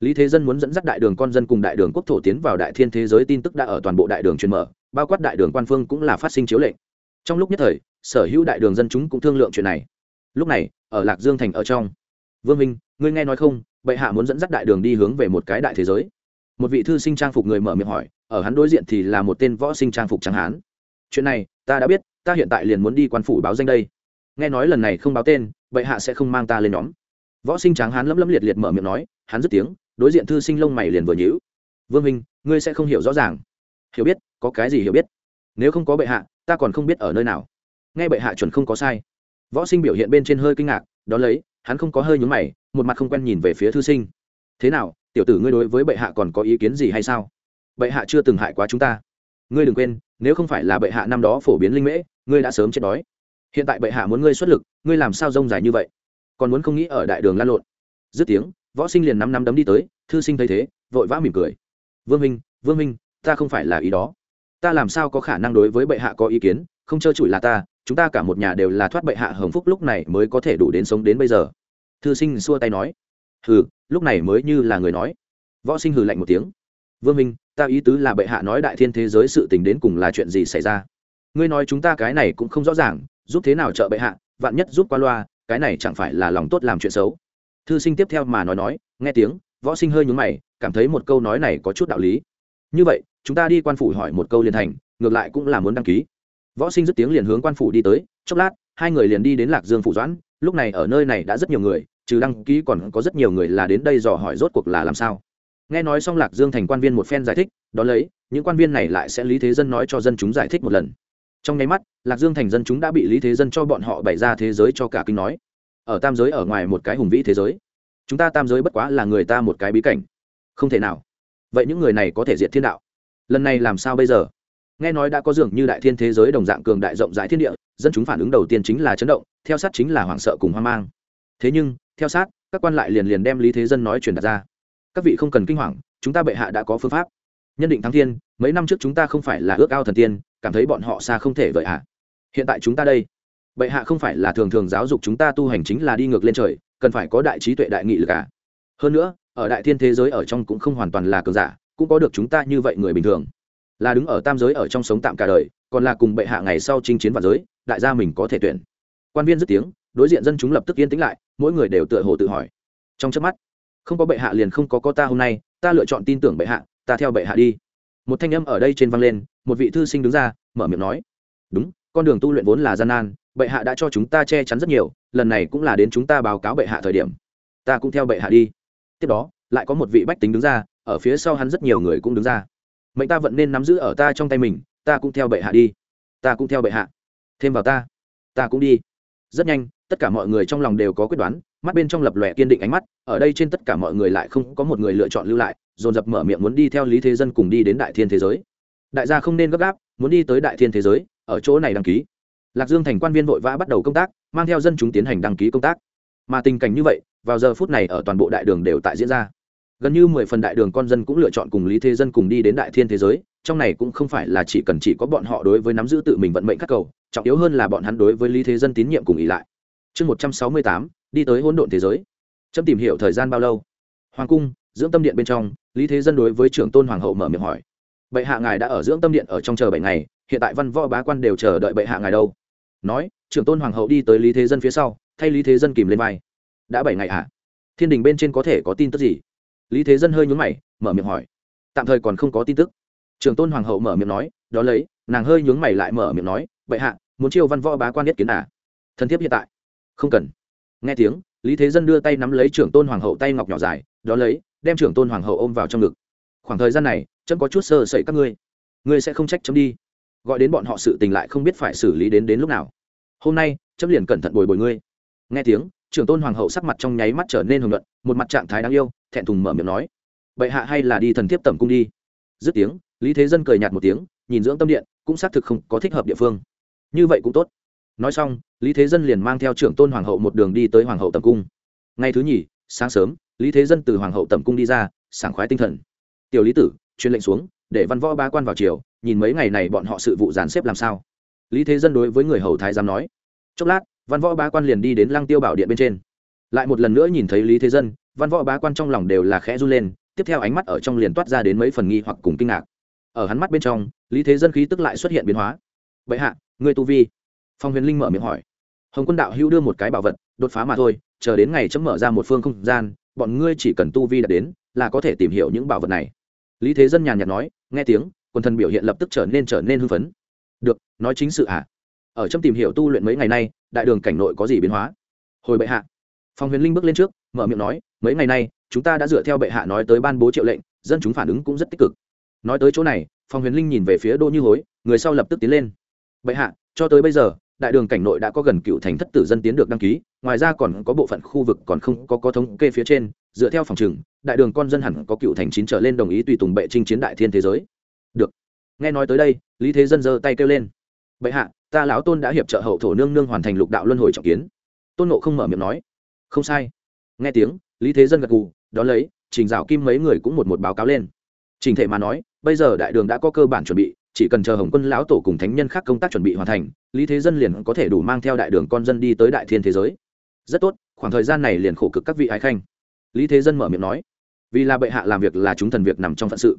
lý thế dân muốn dẫn dắt đại đường con dân cùng đại đường quốc thổ tiến vào đại thiên thế giới tin tức đã ở toàn bộ đại đường truyền mở, bao quát đại đường quan phương cũng là phát sinh chiếu lệnh. Trong lúc nhất thời, sở hữu đại đường dân chúng cũng thương lượng chuyện này. Lúc này, ở lạc dương thành ở trong, vương minh ngươi nghe nói không? Bệ hạ muốn dẫn dắt đại đường đi hướng về một cái đại thế giới một vị thư sinh trang phục người mở miệng hỏi, ở hắn đối diện thì là một tên võ sinh trang phục trắng hán. Chuyện này, ta đã biết, ta hiện tại liền muốn đi quan phủ báo danh đây. Nghe nói lần này không báo tên, bệ hạ sẽ không mang ta lên nhóm. Võ sinh tráng hán lấm lấm liệt liệt mở miệng nói, hắn dứt tiếng, đối diện thư sinh lông mày liền vừa nhữ vương minh ngươi sẽ không hiểu rõ ràng. Hiểu biết, có cái gì hiểu biết? Nếu không có bệ hạ, ta còn không biết ở nơi nào. Nghe bệ hạ chuẩn không có sai. Võ sinh biểu hiện bên trên hơi kinh ngạc, đón lấy, hắn không có hơi nhúng mày, một mặt không quen nhìn về phía thư sinh. Thế nào tiểu tử ngươi đối với bệ hạ còn có ý kiến gì hay sao? Bệ hạ chưa từng hại quá chúng ta. Ngươi đừng quên, nếu không phải là bệ hạ năm đó phổ biến linh mễ, ngươi đã sớm chết đói. Hiện tại bệ hạ muốn ngươi xuất lực, ngươi làm sao rông dài như vậy? Còn muốn không nghĩ ở đại đường lan lộn. Dứt tiếng, võ sinh liền năm năm đấm đi tới, thư sinh thấy thế, vội vã mỉm cười. Vương minh vương minh ta không phải là ý đó. Ta làm sao có khả năng đối với bệ hạ có ý kiến, không trơ trụi là ta, chúng ta cả một nhà đều là thoát bệ hạ hồng phúc lúc này mới có thể đủ đến sống đến bây giờ. Thư sinh xua tay nói. Hừ lúc này mới như là người nói. Võ sinh hừ lạnh một tiếng. Vương minh, ta ý tứ là bệ hạ nói đại thiên thế giới sự tình đến cùng là chuyện gì xảy ra? Ngươi nói chúng ta cái này cũng không rõ ràng, giúp thế nào trợ bệ hạ, vạn nhất giúp qua loa, cái này chẳng phải là lòng tốt làm chuyện xấu? Thư sinh tiếp theo mà nói nói, nghe tiếng, võ sinh hơi nhúng mày, cảm thấy một câu nói này có chút đạo lý. Như vậy, chúng ta đi quan phủ hỏi một câu liền thành, ngược lại cũng là muốn đăng ký. Võ sinh dứt tiếng liền hướng quan phủ đi tới, chốc lát, hai người liền đi đến lạc dương phủ doãn, lúc này ở nơi này đã rất nhiều người trừ đăng ký còn có rất nhiều người là đến đây dò hỏi rốt cuộc là làm sao. Nghe nói xong lạc dương thành quan viên một phen giải thích đ ó lấy, những quan viên này lại sẽ lý thế dân nói cho dân chúng giải thích một lần. Trong nháy mắt, lạc dương thành dân chúng đã bị lý thế dân cho bọn họ bày ra thế giới cho cả kinh nói. Ở tam giới ở ngoài một cái hùng vĩ thế giới. Chúng ta tam giới bất quá là người ta một cái bí cảnh. Không thể nào. Vậy những người này có thể diệt thiên đạo. Lần này làm sao bây giờ? Nghe nói đã có dường như đại thiên thế giới đồng dạng cường đại rộng rãi thiên địa, dân chúng phản ứng đầu tiên chính là chấn động, theo sát chính là hoảng sợ cùng hoang mang. Thế nhưng theo sát, các quan lại liền liền đem lý thế dân nói truyền đặt ra. Các vị không cần kinh hoàng, chúng ta bệ hạ đã có phương pháp. Nhân định thắng thiên, mấy năm trước chúng ta không phải là ước ao thần tiên, cảm thấy bọn họ xa không thể vợi hạ hiện tại chúng ta đây. Bệ hạ không phải là thường thường giáo dục chúng ta tu hành chính là đi ngược lên trời, cần phải có đại trí tuệ đại nghị lực cả hơn nữa, ở đại thiên thế giới ở trong cũng không hoàn toàn là cường giả, cũng có được chúng ta như vậy người bình thường. Là đứng ở tam giới ở trong sống tạm cả đời, còn là cùng bệ hạ ngày sau chinh chiến vào giới, đại gia mình có thể tuyển. Quan viên dứt tiếng đối diện dân chúng lập tức yên tĩnh lại, mỗi người đều tựa hồ tự hỏi. Trong trước mắt, không có bệ hạ liền không có có ta hôm nay, ta lựa chọn tin tưởng bệ hạ, ta theo bệ hạ đi. Một thanh âm ở đây trên vang lên, một vị thư sinh đứng ra, mở miệng nói, đúng, con đường tu luyện vốn là gian nan, bệ hạ đã cho chúng ta che chắn rất nhiều, lần này cũng là đến chúng ta báo cáo bệ hạ thời điểm. Ta cũng theo bệ hạ đi. Tiếp đó, lại có một vị bách tính đứng ra, ở phía sau hắn rất nhiều người cũng đứng ra. Mệnh ta vẫn nên nắm giữ ở ta trong tay mình, ta cũng theo bệ hạ đi. Ta cũng theo bệ hạ. Thêm vào ta ta cũng đi. Rất nhanh tất cả mọi người trong lòng đều có quyết đoán, mắt bên trong lập lòe kiên định ánh mắt, ở đây trên tất cả mọi người lại không có một người lựa chọn lưu lại, dồn dập mở miệng muốn đi theo lý thế dân cùng đi đến đại thiên thế giới. Đại gia không nên gấp gáp, muốn đi tới đại thiên thế giới, ở chỗ này đăng ký. Lạc dương thành quan viên vội vã bắt đầu công tác, mang theo dân chúng tiến hành đăng ký công tác. Mà tình cảnh như vậy, vào giờ phút này ở toàn bộ đại đường đều tại diễn ra. Gần như mười phần đại đường con dân cũng lựa chọn cùng lý thế dân cùng đi đến đại thiên thế giới, trong này cũng không phải là chỉ cần chỉ có bọn họ đối với nắm giữ tự mình vận mệnh các cầu, trọng yếu hơn là bọn hắn đối với lý thế dân tín nhiệm cùng ý lại chương một trăm sáu mươi tám, đi tới hỗn độn thế giới. Chấm tìm hiểu thời gian bao lâu? Hoàng cung, dưỡng tâm điện bên trong, lý thế dân đối với trưởng tôn hoàng hậu mở miệng hỏi. Bệ hạ ngài đã ở dưỡng tâm điện ở trong chờ bảy ngày, hiện tại văn võ bá quan đều chờ đợi bệ hạ ngài đâu? Nói, trưởng tôn hoàng hậu đi tới lý thế dân phía sau, thay lý thế dân kìm lên vai. Đã bảy ngày ạ à? thiên đình bên trên có thể có tin tức gì? Lý thế dân hơi nhún mày, mở miệng hỏi. Tạm thời còn không có tin tức. Trường tôn hoàng hậu mở miệng nói, đó lấy, nàng hơi nhướng mày lại mở miệng nói, bệ hạ, muốn chiêu văn võ bá quan nhất kiến à? Thân thiết hiện tại không cần. Nghe tiếng, lý thế dân đưa tay nắm lấy trưởng tôn hoàng hậu tay ngọc nhỏ dài, đó lấy, đem trưởng tôn hoàng hậu ôm vào trong ngực. Khoảng thời gian này, chấm có chút sơ sẩy các ngươi. Ngươi sẽ không trách chấm đi. Gọi đến bọn họ sự tình lại không biết phải xử lý đến đến lúc nào. Hôm nay, chấm liền cẩn thận bồi bồi ngươi. Nghe tiếng, trưởng tôn hoàng hậu sắc mặt trong nháy mắt trở nên hồng luận một mặt trạng thái đáng yêu, thẹn thùng mở miệng nói. Bệ hạ hay là đi thần thiếp tẩm cung đi. Dứt tiếng, lý thế dân cười nhạt một tiếng, nhìn dưỡng tâm điện, cũng xác thực không có thích hợp địa phương. Như vậy cũng tốt nói xong, lý thế dân liền mang theo trưởng tôn hoàng hậu một đường đi tới hoàng hậu tẩm cung. Ngày thứ nhì, sáng sớm, lý thế dân từ hoàng hậu tẩm cung đi ra, sảng khoái tinh thần. Tiểu lý tử, truyền lệnh xuống, để văn võ ba quan vào triều, nhìn mấy ngày này bọn họ sự vụ dàn xếp làm sao. Lý thế dân đối với người hầu thái giám nói. Chốc lát, văn võ ba quan liền đi đến lăng tiêu bảo điện bên trên. Lại một lần nữa nhìn thấy lý thế dân, văn võ ba quan trong lòng đều là khẽ run lên, tiếp theo ánh mắt ở trong liền toát ra đến mấy phần nghi hoặc cùng kinh ngạc. Ở hắn mắt bên trong, lý thế dân khí tức lại xuất hiện biến hóa. Vậy hạ người tu vi phong huyền linh mở miệng hỏi. Hồng quân đạo hữu đưa một cái bảo vật, đột phá mà thôi, chờ đến ngày chấm mở ra một phương không gian, bọn ngươi chỉ cần tu vi đạt đến, là có thể tìm hiểu những bảo vật này. Lý thế dân nhàn nhạt nói, nghe tiếng, quần thần biểu hiện lập tức trở nên trở nên hưng phấn. Được, nói chính sự ạ à. ở trong tìm hiểu tu luyện mấy ngày nay, đại đường cảnh nội có gì biến hóa? Hồi bệ hạ. Phong huyền linh bước lên trước, mở miệng nói, mấy ngày nay, chúng ta đã dựa theo bệ hạ nói tới ban bố triệu lệnh, dân chúng phản ứng cũng rất tích cực. Nói tới chỗ này, phong huyền linh nhìn về phía đỗ như hối, người sau lập tức tiến lên. Bệ hạ, cho tới bây giờ đại đường cảnh nội đã có gần cựu thành thất tử dân tiến được đăng ký, ngoài ra còn có bộ phận khu vực còn không có có thống kê phía trên, dựa theo phòng trừng, đại đường con dân hẳn có cựu thành chín trở lên đồng ý tùy tùng bệ trinh chiến đại thiên thế giới. Được. Nghe nói tới đây, lý thế dân giơ tay kêu lên. Bệ hạ, ta lão tôn đã hiệp trợ hậu thổ nương nương hoàn thành lục đạo luân hồi trọng kiến. Tôn nộ không mở miệng nói. Không sai. Nghe tiếng, lý thế dân gật gù đ ó lấy, trình dạo kim mấy người cũng một một báo cáo lên. Trình thể mà nói, bây giờ đại đường đã có cơ bản chuẩn bị chỉ cần chờ hồng quân lão tổ cùng thánh nhân khác công tác chuẩn bị hoàn thành, lý thế dân liền có thể đủ mang theo đại đường con dân đi tới đại thiên thế giới. Rất tốt, khoảng thời gian này liền khổ cực các vị ái khanh. Lý thế dân mở miệng nói. Vì là bệ hạ làm việc là chúng thần việc nằm trong phận sự.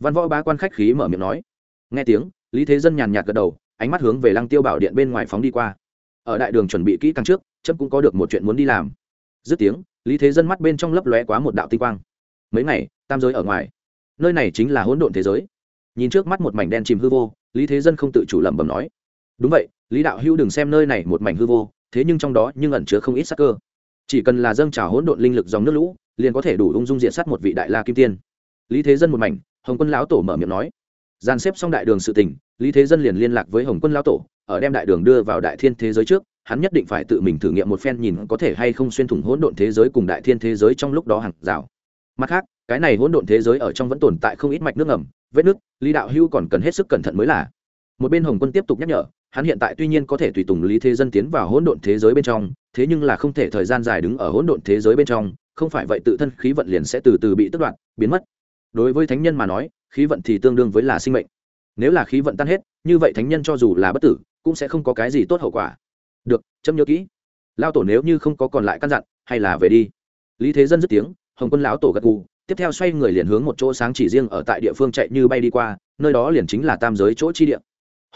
Văn võ bá quan khách khí mở miệng nói. Nghe tiếng, lý thế dân nhàn nhạt gật đầu, ánh mắt hướng về lăng tiêu bảo điện bên ngoài phóng đi qua. Ở đại đường chuẩn bị kỹ càng trước chấp cũng có được một chuyện muốn đi làm. Dứt tiếng, lý thế dân mắt bên trong lấp lóe quá một đạo tinh quang. Mấy ngày, tam giới ở ngoài. Nơi này chính là hỗn độn thế giới nhìn trước mắt một mảnh đen chìm hư vô, lý thế dân không tự chủ lẩm bẩm nói. Đúng vậy, lý đạo hữu đừng xem nơi này một mảnh hư vô, thế nhưng trong đó nhưng ẩn chứa không ít sắc cơ. Chỉ cần là dâng trào hỗn độn linh lực dòng nước lũ, liền có thể đủ ung dung diện sát một vị đại la kim tiên. Lý thế dân một mảnh, hồng quân lão tổ mở miệng nói. Dàn xếp xong đại đường sự tình, lý thế dân liền liên lạc với hồng quân lão tổ, ở đem đại đường đưa vào đại thiên thế giới trước, hắn nhất định phải tự mình thử nghiệm một phen nhìn có thể hay không xuyên thủng hỗn độn thế giới cùng đại thiên thế giới trong lúc đó hàng rào. Mặt khác, cái này hỗn độn thế giới ở trong vẫn tồn tại không ít mạch nước ngầm vết nước lý đạo hưu còn cần hết sức cẩn thận mới là. Một bên hồng quân tiếp tục nhắc nhở, hắn hiện tại tuy nhiên có thể tùy tùng lý thế dân tiến vào hỗn độn thế giới bên trong, thế nhưng là không thể thời gian dài đứng ở hỗn độn thế giới bên trong, không phải vậy tự thân khí vận liền sẽ từ từ bị tức đoạn biến mất. Đối với thánh nhân mà nói, khí vận thì tương đương với là sinh mệnh. Nếu là khí vận tan hết, như vậy thánh nhân cho dù là bất tử, cũng sẽ không có cái gì tốt hậu quả. Được, chấm nhớ kỹ. Lao tổ nếu như không có còn lại căn dặn, hay là về đi. Lý thế dân dứt tiếng, hồng quân lão tổ gật gù tiếp theo xoay người liền hướng một chỗ sáng chỉ riêng ở tại địa phương chạy như bay đi qua, nơi đó liền chính là tam giới chỗ chi địa.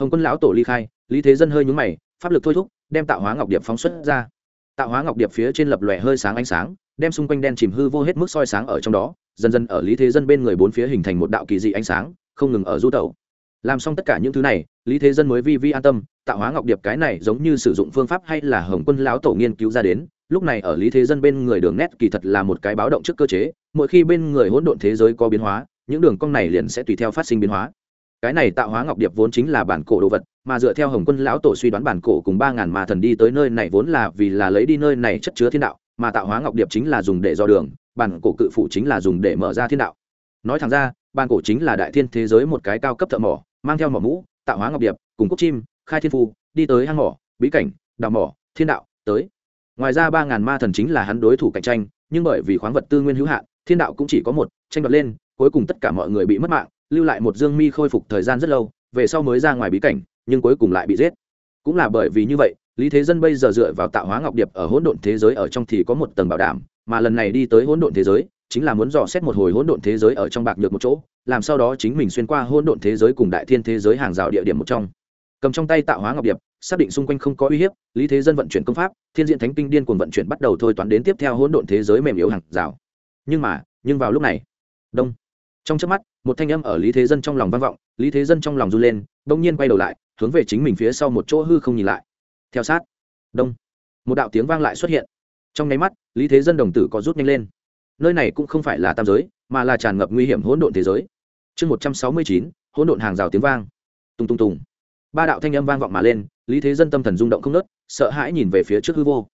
Hồng quân lão tổ ly khai, lý thế dân hơi nhúng mày, pháp lực thôi thúc, đem tạo hóa ngọc điệp phóng xuất ra. Tạo hóa ngọc điệp phía trên lập lòe hơi sáng ánh sáng, đem xung quanh đen chìm hư vô hết mức soi sáng ở trong đó, dần dần ở lý thế dân bên người bốn phía hình thành một đạo kỳ dị ánh sáng, không ngừng ở du tẩu. Làm xong tất cả những thứ này, lý thế dân mới vi vi an tâm, tạo hóa ngọc điệp cái này giống như sử dụng phương pháp hay là hồng quân lão tổ nghiên cứu ra đến, lúc này ở lý thế dân bên người đường nét kỳ thật là một cái báo động trước cơ chế mỗi khi bên người hỗn độn thế giới có biến hóa, những đường cong này liền sẽ tùy theo phát sinh biến hóa. Cái này tạo hóa ngọc điệp vốn chính là bản cổ đồ vật, mà dựa theo hồng quân lão tổ suy đoán bản cổ cùng ba ngàn ma thần đi tới nơi này vốn là vì là lấy đi nơi này chất chứa thiên đạo, mà tạo hóa ngọc điệp chính là dùng để do đường, bản cổ cự phủ chính là dùng để mở ra thiên đạo. Nói thẳng ra, bản cổ chính là đại thiên thế giới một cái cao cấp thợ mỏ, mang theo mỏ mũ, tạo hóa ngọc điệp, cùng cúc chim, khai thiên phu, đi tới hang mỏ, bí cảnh, đào mỏ, thiên đạo, tới. Ngoài ra ba ngàn ma thần chính là hắn đối thủ cạnh tranh, nhưng bởi vì khoáng vật tư nguyên hữu hạn thiên đạo cũng chỉ có một, tranh đoạt lên, cuối cùng tất cả mọi người bị mất mạng, lưu lại một dương mi khôi phục thời gian rất lâu, về sau mới ra ngoài bí cảnh, nhưng cuối cùng lại bị giết. Cũng là bởi vì như vậy, lý thế dân bây giờ dựa vào tạo hóa ngọc điệp ở hỗn độn thế giới ở trong thì có một tầng bảo đảm, mà lần này đi tới hỗn độn thế giới, chính là muốn dò xét một hồi hỗn độn thế giới ở trong bạc nhược một chỗ, làm sau đó chính mình xuyên qua hỗn độn thế giới cùng đại thiên thế giới hàng rào địa điểm một trong. Cầm trong tay tạo hóa ngọc điệp, xác định xung quanh không có uy hiếp, lý thế dân vận chuyển công pháp, thiên diện thánh kinh điên cuồng vận chuyển bắt đầu thôi toán đến tiếp theo hỗn độn thế giới mềm yếu hàng rào nhưng mà, nhưng vào lúc này, đông. Trong trước mắt, một thanh âm ở lý thế dân trong lòng vang vọng, lý thế dân trong lòng run lên, đông nhiên quay đầu lại, hướng về chính mình phía sau một chỗ hư không nhìn lại. Theo sát, đông. Một đạo tiếng vang lại xuất hiện. Trong nháy mắt, lý thế dân đồng tử có rút nhanh lên. Nơi này cũng không phải là tam giới, mà là tràn ngập nguy hiểm hỗn độn thế giới. Chương một trăm sáu mươi chín, hỗn độn hàng rào tiếng vang. Tùng tùng tùng. Ba đạo thanh âm vang vọng mà lên, lý thế dân tâm thần rung động không nớt sợ hãi nhìn về phía trước hư vô.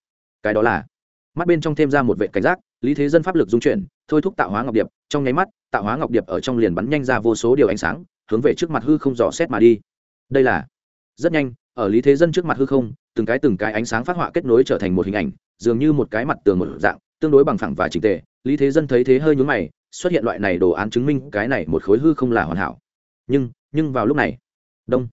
Cái đó là, mắt bên trong thêm ra một vệ cảnh giác lý thế dân pháp lực dung chuyển, thôi thúc tạo hóa ngọc điệp, trong nháy mắt, tạo hóa ngọc điệp ở trong liền bắn nhanh ra vô số điều ánh sáng, hướng về trước mặt hư không dò xét mà đi. Đây là, rất nhanh, ở lý thế dân trước mặt hư không, từng cái từng cái ánh sáng phát họa kết nối trở thành một hình ảnh, dường như một cái mặt tường một dạng, tương đối bằng phẳng và trình tề. Lý thế dân thấy thế hơi nhún mày, xuất hiện loại này đồ án chứng minh cái này một khối hư không là hoàn hảo. Nhưng nhưng vào lúc này, đông,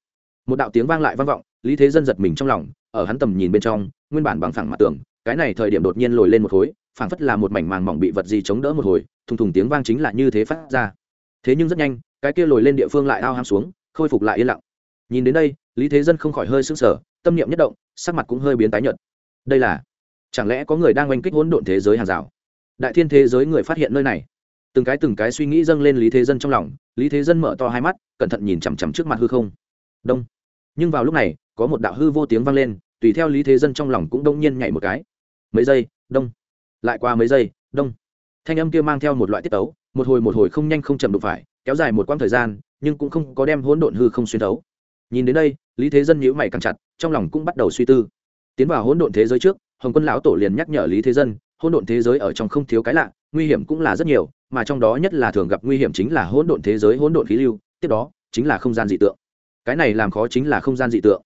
một đạo tiếng vang lại vang vọng, lý thế dân giật mình trong lòng, ở hắn tầm nhìn bên trong, nguyên bản bằng phẳng mặt tường cái này thời điểm đột nhiên lồi lên một khối phảng phất là một mảnh màng mỏng bị vật gì chống đỡ một hồi thùng thùng tiếng vang chính là như thế phát ra. Thế nhưng rất nhanh cái kia lồi lên địa phương lại ao ham xuống khôi phục lại yên lặng. Nhìn đến đây lý thế dân không khỏi hơi sững sờ, tâm niệm nhất động sắc mặt cũng hơi biến tái nhợt. Đây là chẳng lẽ có người đang oanh kích hỗn độn thế giới hàng rào? Đại thiên thế giới người phát hiện nơi này. Từng cái từng cái suy nghĩ dâng lên lý thế dân trong lòng lý thế dân mở to hai mắt cẩn thận nhìn chằm chằm trước mặt hư không. Đông. Nhưng vào lúc này có một đạo hư vô tiếng vang lên tùy theo lý thế dân trong lòng cũng đông nhiên nhảy một cái mấy giây, đông. Lại qua mấy giây, đông. Thanh âm kia mang theo một loại tiết tấu, một hồi một hồi không nhanh không chậm đụng phải, kéo dài một quãng thời gian, nhưng cũng không có đem hỗn độn hư không xuyên thấu. Nhìn đến đây, lý thế dân nhíu mày càng chặt, trong lòng cũng bắt đầu suy tư. Tiến vào hỗn độn thế giới trước, hồng quân lão tổ liền nhắc nhở lý thế dân, hỗn độn thế giới ở trong không thiếu cái lạ, nguy hiểm cũng là rất nhiều, mà trong đó nhất là thường gặp nguy hiểm chính là hỗn độn thế giới, hỗn độn khí lưu, tiếp đó chính là không gian dị tượng. Cái này làm khó chính là không gian dị tượng.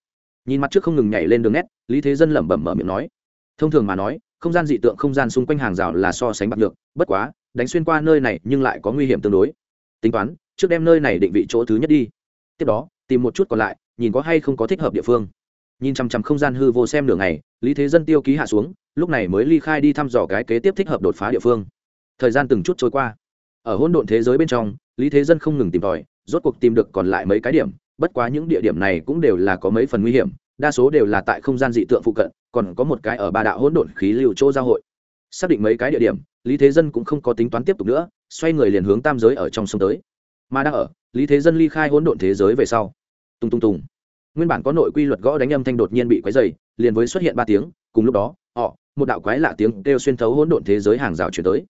Nhìn mặt trước không ngừng nhảy lên đường nét, lý thế dân lẩm bẩm mở miệng nói thông thường mà nói, không gian dị tượng không gian xung quanh hàng rào là so sánh bạc được bất quá, đánh xuyên qua nơi này nhưng lại có nguy hiểm tương đối. Tính toán, trước đem nơi này định vị chỗ thứ nhất đi. Tiếp đó, tìm một chút còn lại, nhìn có hay không có thích hợp địa phương. Nhìn chằm chằm không gian hư vô xem đường này lý thế dân tiêu ký hạ xuống, lúc này mới ly khai đi thăm dò cái kế tiếp thích hợp đột phá địa phương. Thời gian từng chút trôi qua. Ở hỗn độn thế giới bên trong, lý thế dân không ngừng tìm tòi, rốt cuộc tìm được còn lại mấy cái điểm, bất quá những địa điểm này cũng đều là có mấy phần nguy hiểm, đa số đều là tại không gian dị tượng phụ cận còn có một cái ở ba đạo hỗn độn khí lưu chỗ giao hội. Xác định mấy cái địa điểm, lý thế dân cũng không có tính toán tiếp tục nữa, xoay người liền hướng tam giới ở trong sông tới. Mà đang ở, lý thế dân ly khai hỗn độn thế giới về sau. Tung tung tùng. Nguyên bản có nội quy luật gõ đánh âm thanh đột nhiên bị quấy dày liền với xuất hiện ba tiếng, cùng lúc đó, họ, một đạo quái lạ tiếng kêu xuyên thấu hỗn độn thế giới hàng rào chuyển tới.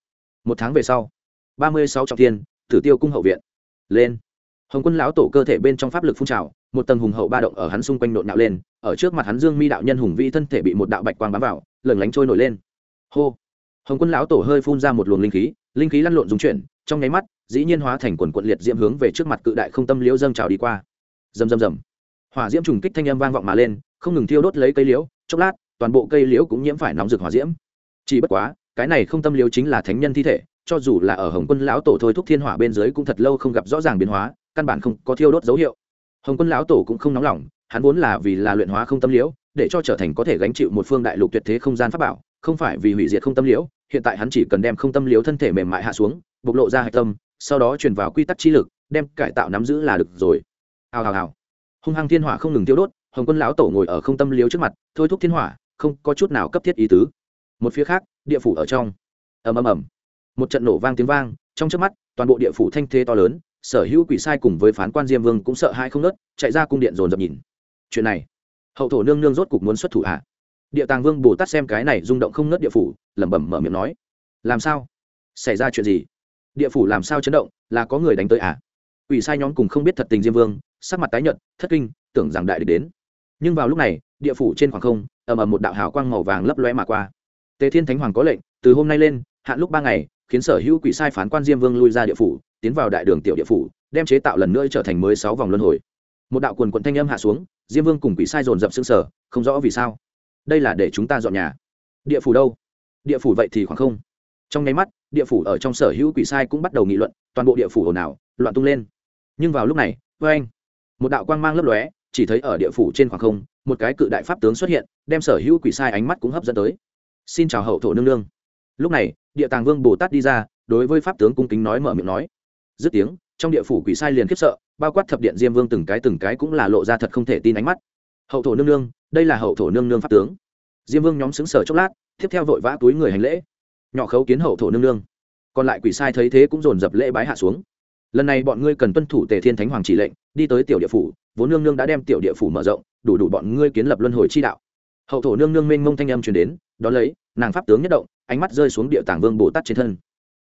Một tháng về sau, ba mươi sáu trọng thiên, tử tiêu cung hậu viện. Lên. Hồng quân lão tổ cơ thể bên trong pháp lực phun trào một tầng hùng hậu ba động ở hắn xung quanh nộn nạo lên, ở trước mặt hắn dương mi đạo nhân hùng vĩ thân thể bị một đạo bạch quang bám vào lần lánh trôi nổi lên. Hô! Hồng quân lão tổ hơi phun ra một luồng linh khí linh khí lăn lộn dung chuyển, trong nháy mắt, dĩ nhiên hóa thành quần quận liệt diễm hướng về trước mặt cự đại không tâm liễu dâng trào đi qua. Rầm rầm rầm. Hỏa diễm trùng kích thanh âm vang vọng mà lên, không ngừng thiêu đốt lấy cây liễu, chốc lát, toàn bộ cây liễu cũng nhiễm phải nóng rực hỏa diễm. Chỉ bất quá, cái này không tâm liễu chính là thánh nhân thi thể, cho dù là ở hồng quân lão tổ thôi thúc thiên hỏa bên dưới cũng thật lâu không gặp rõ ràng biến hóa, căn bản không có thiêu đốt dấu hiệu hồng quân lão tổ cũng không nóng lòng, hắn vốn là vì là luyện hóa không tâm liễu, để cho trở thành có thể gánh chịu một phương đại lục tuyệt thế không gian pháp bảo, không phải vì hủy diệt không tâm liễu, hiện tại hắn chỉ cần đem không tâm liễu thân thể mềm mại hạ xuống, bộc lộ ra hạch tâm, sau đó truyền vào quy tắc chi lực, đem cải tạo nắm giữ là được rồi. Hào hào hào. Hung hăng thiên hỏa không ngừng tiêu đốt, hồng quân lão tổ ngồi ở không tâm liễu trước mặt, thôi thúc thiên hỏa, không có chút nào cấp thiết ý tứ. Một phía khác, địa phủ ở trong. Ầm ầm ầm. Một trận nổ vang tiếng vang, trong trước mắt, toàn bộ địa phủ thanh thế to lớn sở hữu quỷ sai cùng với phán quan diêm vương cũng sợ hai không nớt, chạy ra cung điện dồn dập nhìn. Chuyện này, hậu thổ nương nương rốt cục muốn xuất thủ hạ địa tàng vương bồ tát xem cái này rung động không nớt địa phủ, lẩm bẩm mở miệng nói, làm sao? Xảy ra chuyện gì? Địa phủ làm sao chấn động? Là có người đánh tới à quỷ sai nhóm cùng không biết thật tình diêm vương, sắc mặt tái nhợt, thất kinh, tưởng rằng đại địch đến. Nhưng vào lúc này, địa phủ trên khoảng không, ầm ầm một đạo hào quang màu vàng lấp lóe mà qua. Tề thiên thánh hoàng có lệnh, từ hôm nay lên, hạn lúc ba ngày, khiến sở hữu quỷ sai phán quan diêm vương lui ra địa phủ tiến vào đại đường tiểu địa phủ, đem chế tạo lần nữa trở thành mới sáu vòng luân hồi. Một đạo quần quận thanh âm hạ xuống, diêm vương cùng quỷ sai dồn dập xương sở không rõ vì sao. Đây là để chúng ta dọn nhà. Địa phủ đâu? Địa phủ vậy thì khoảng không. Trong nháy mắt, địa phủ ở trong sở hữu quỷ sai cũng bắt đầu nghị luận, toàn bộ địa phủ ồn ào, loạn tung lên. Nhưng vào lúc này vê anh, một đạo quang mang lấp lóe, chỉ thấy ở địa phủ trên khoảng không, một cái cự đại pháp tướng xuất hiện, đem sở hữu quỷ sai ánh mắt cũng hấp dẫn tới. Xin chào hậu thổ nương nương. Lúc này, địa tàng vương bồ tát đi ra, đối với pháp tướng cung kính nói mở miệng nói dứt tiếng, trong địa phủ quỷ sai liền khiếp sợ, bao quát thập điện diêm vương từng cái từng cái cũng là lộ ra thật không thể tin ánh mắt. Hậu thổ nương nương, đây là hậu thổ nương nương pháp tướng. Diêm vương nhóm xứng sở chốc lát, tiếp theo vội vã túi người hành lễ. Nhỏ khấu kiến hậu thổ nương nương. Còn lại quỷ sai thấy thế cũng dồn dập lễ bái hạ xuống. Lần này bọn ngươi cần tuân thủ tề thiên thánh hoàng chỉ lệnh, đi tới tiểu địa phủ, vốn nương nương đã đem tiểu địa phủ mở rộng, đủ đủ bọn ngươi kiến lập luân hồi chi đạo. Hậu thổ nương nương mênh mông thanh âm truyền đến, đón lấy, nàng pháp tướng nhất động, ánh mắt rơi xuống địa tàng vương bồ tát trên thân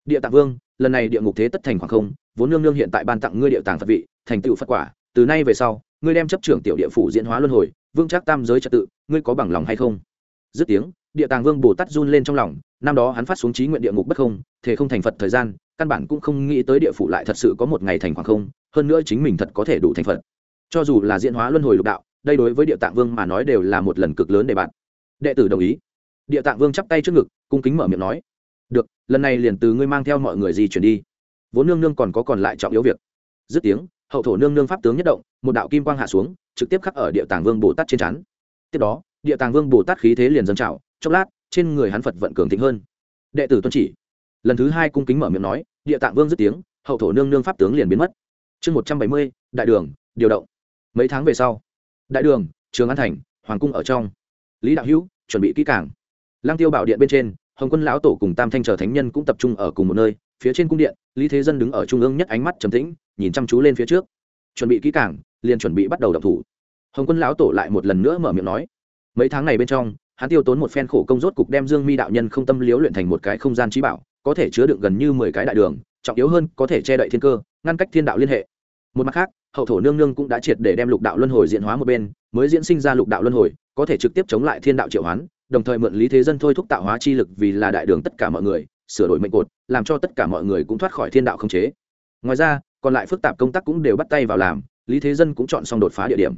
địa tạng vương, lần này địa ngục thế tất thành khoảng không, vốn nương nương hiện tại ban tặng ngươi địa tàng phật vị, thành tựu phật quả, từ nay về sau, ngươi đem chấp trưởng tiểu địa phủ diễn hóa luân hồi vương trác tam giới trật tự, ngươi có bằng lòng hay không? Dứt tiếng, địa tàng vương bồ tát run lên trong lòng, năm đó hắn phát xuống trí nguyện địa ngục bất không thể không thành phật thời gian, căn bản cũng không nghĩ tới địa phủ lại thật sự có một ngày thành khoảng không, hơn nữa chính mình thật có thể đủ thành phật. Cho dù là diễn hóa luân hồi lục đạo, đây đối với địa tạng vương mà nói đều là một lần cực lớn để bạn đệ tử đồng ý. Địa tạng vương chắp tay trước ngực, cung kính mở miệng nói lần này liền từ ngươi mang theo mọi người di chuyển đi. Vốn nương nương còn có còn lại trọng yếu việc. Dứt tiếng, hậu thổ nương nương pháp tướng nhất động, một đạo kim quang hạ xuống, trực tiếp khắc ở địa tàng vương bồ tát trên chắn tiếp đó, địa tàng vương bồ tát khí thế liền dâng trào, chốc lát, trên người hắn phật vận cường thịnh hơn. Đệ tử tuân chỉ. Lần thứ hai cung kính mở miệng nói, địa tạng vương dứt tiếng, hậu thổ nương nương pháp tướng liền biến mất. Chương một trăm bảy mươi, đại đường, điều động. Mấy tháng về sau, đại đường, trường an thành, hoàng cung ở trong. Lý đạo hữu, chuẩn bị kỹ càng. Lang tiêu bảo điện bên trên hồng quân lão tổ cùng tam thanh chờ thánh nhân cũng tập trung ở cùng một nơi, phía trên cung điện, lý thế dân đứng ở trung ương nhất ánh mắt trầm tĩnh, nhìn chăm chú lên phía trước. Chuẩn bị kỹ càng, liền chuẩn bị bắt đầu đập thủ. Hồng quân lão tổ lại một lần nữa mở miệng nói, mấy tháng này bên trong, hắn tiêu tốn một phen khổ công rốt cục đem dương mi đạo nhân không tâm liếu luyện thành một cái không gian trí bảo, có thể chứa đựng gần như mười cái đại đường, trọng yếu hơn, có thể che đậy thiên cơ, ngăn cách thiên đạo liên hệ. Một mặt khác, hậu thổ nương nương cũng đã triệt để đem lục đạo luân hồi diễn hóa một bên, mới diễn sinh ra lục đạo luân hồi, có thể trực tiếp chống lại thiên đạo triệu hoán đồng thời mượn lý thế dân thôi thúc tạo hóa chi lực vì là đại đường tất cả mọi người, sửa đổi mệnh cột, làm cho tất cả mọi người cũng thoát khỏi thiên đạo không chế. Ngoài ra, còn lại phức tạp công tác cũng đều bắt tay vào làm, lý thế dân cũng chọn xong đột phá địa điểm.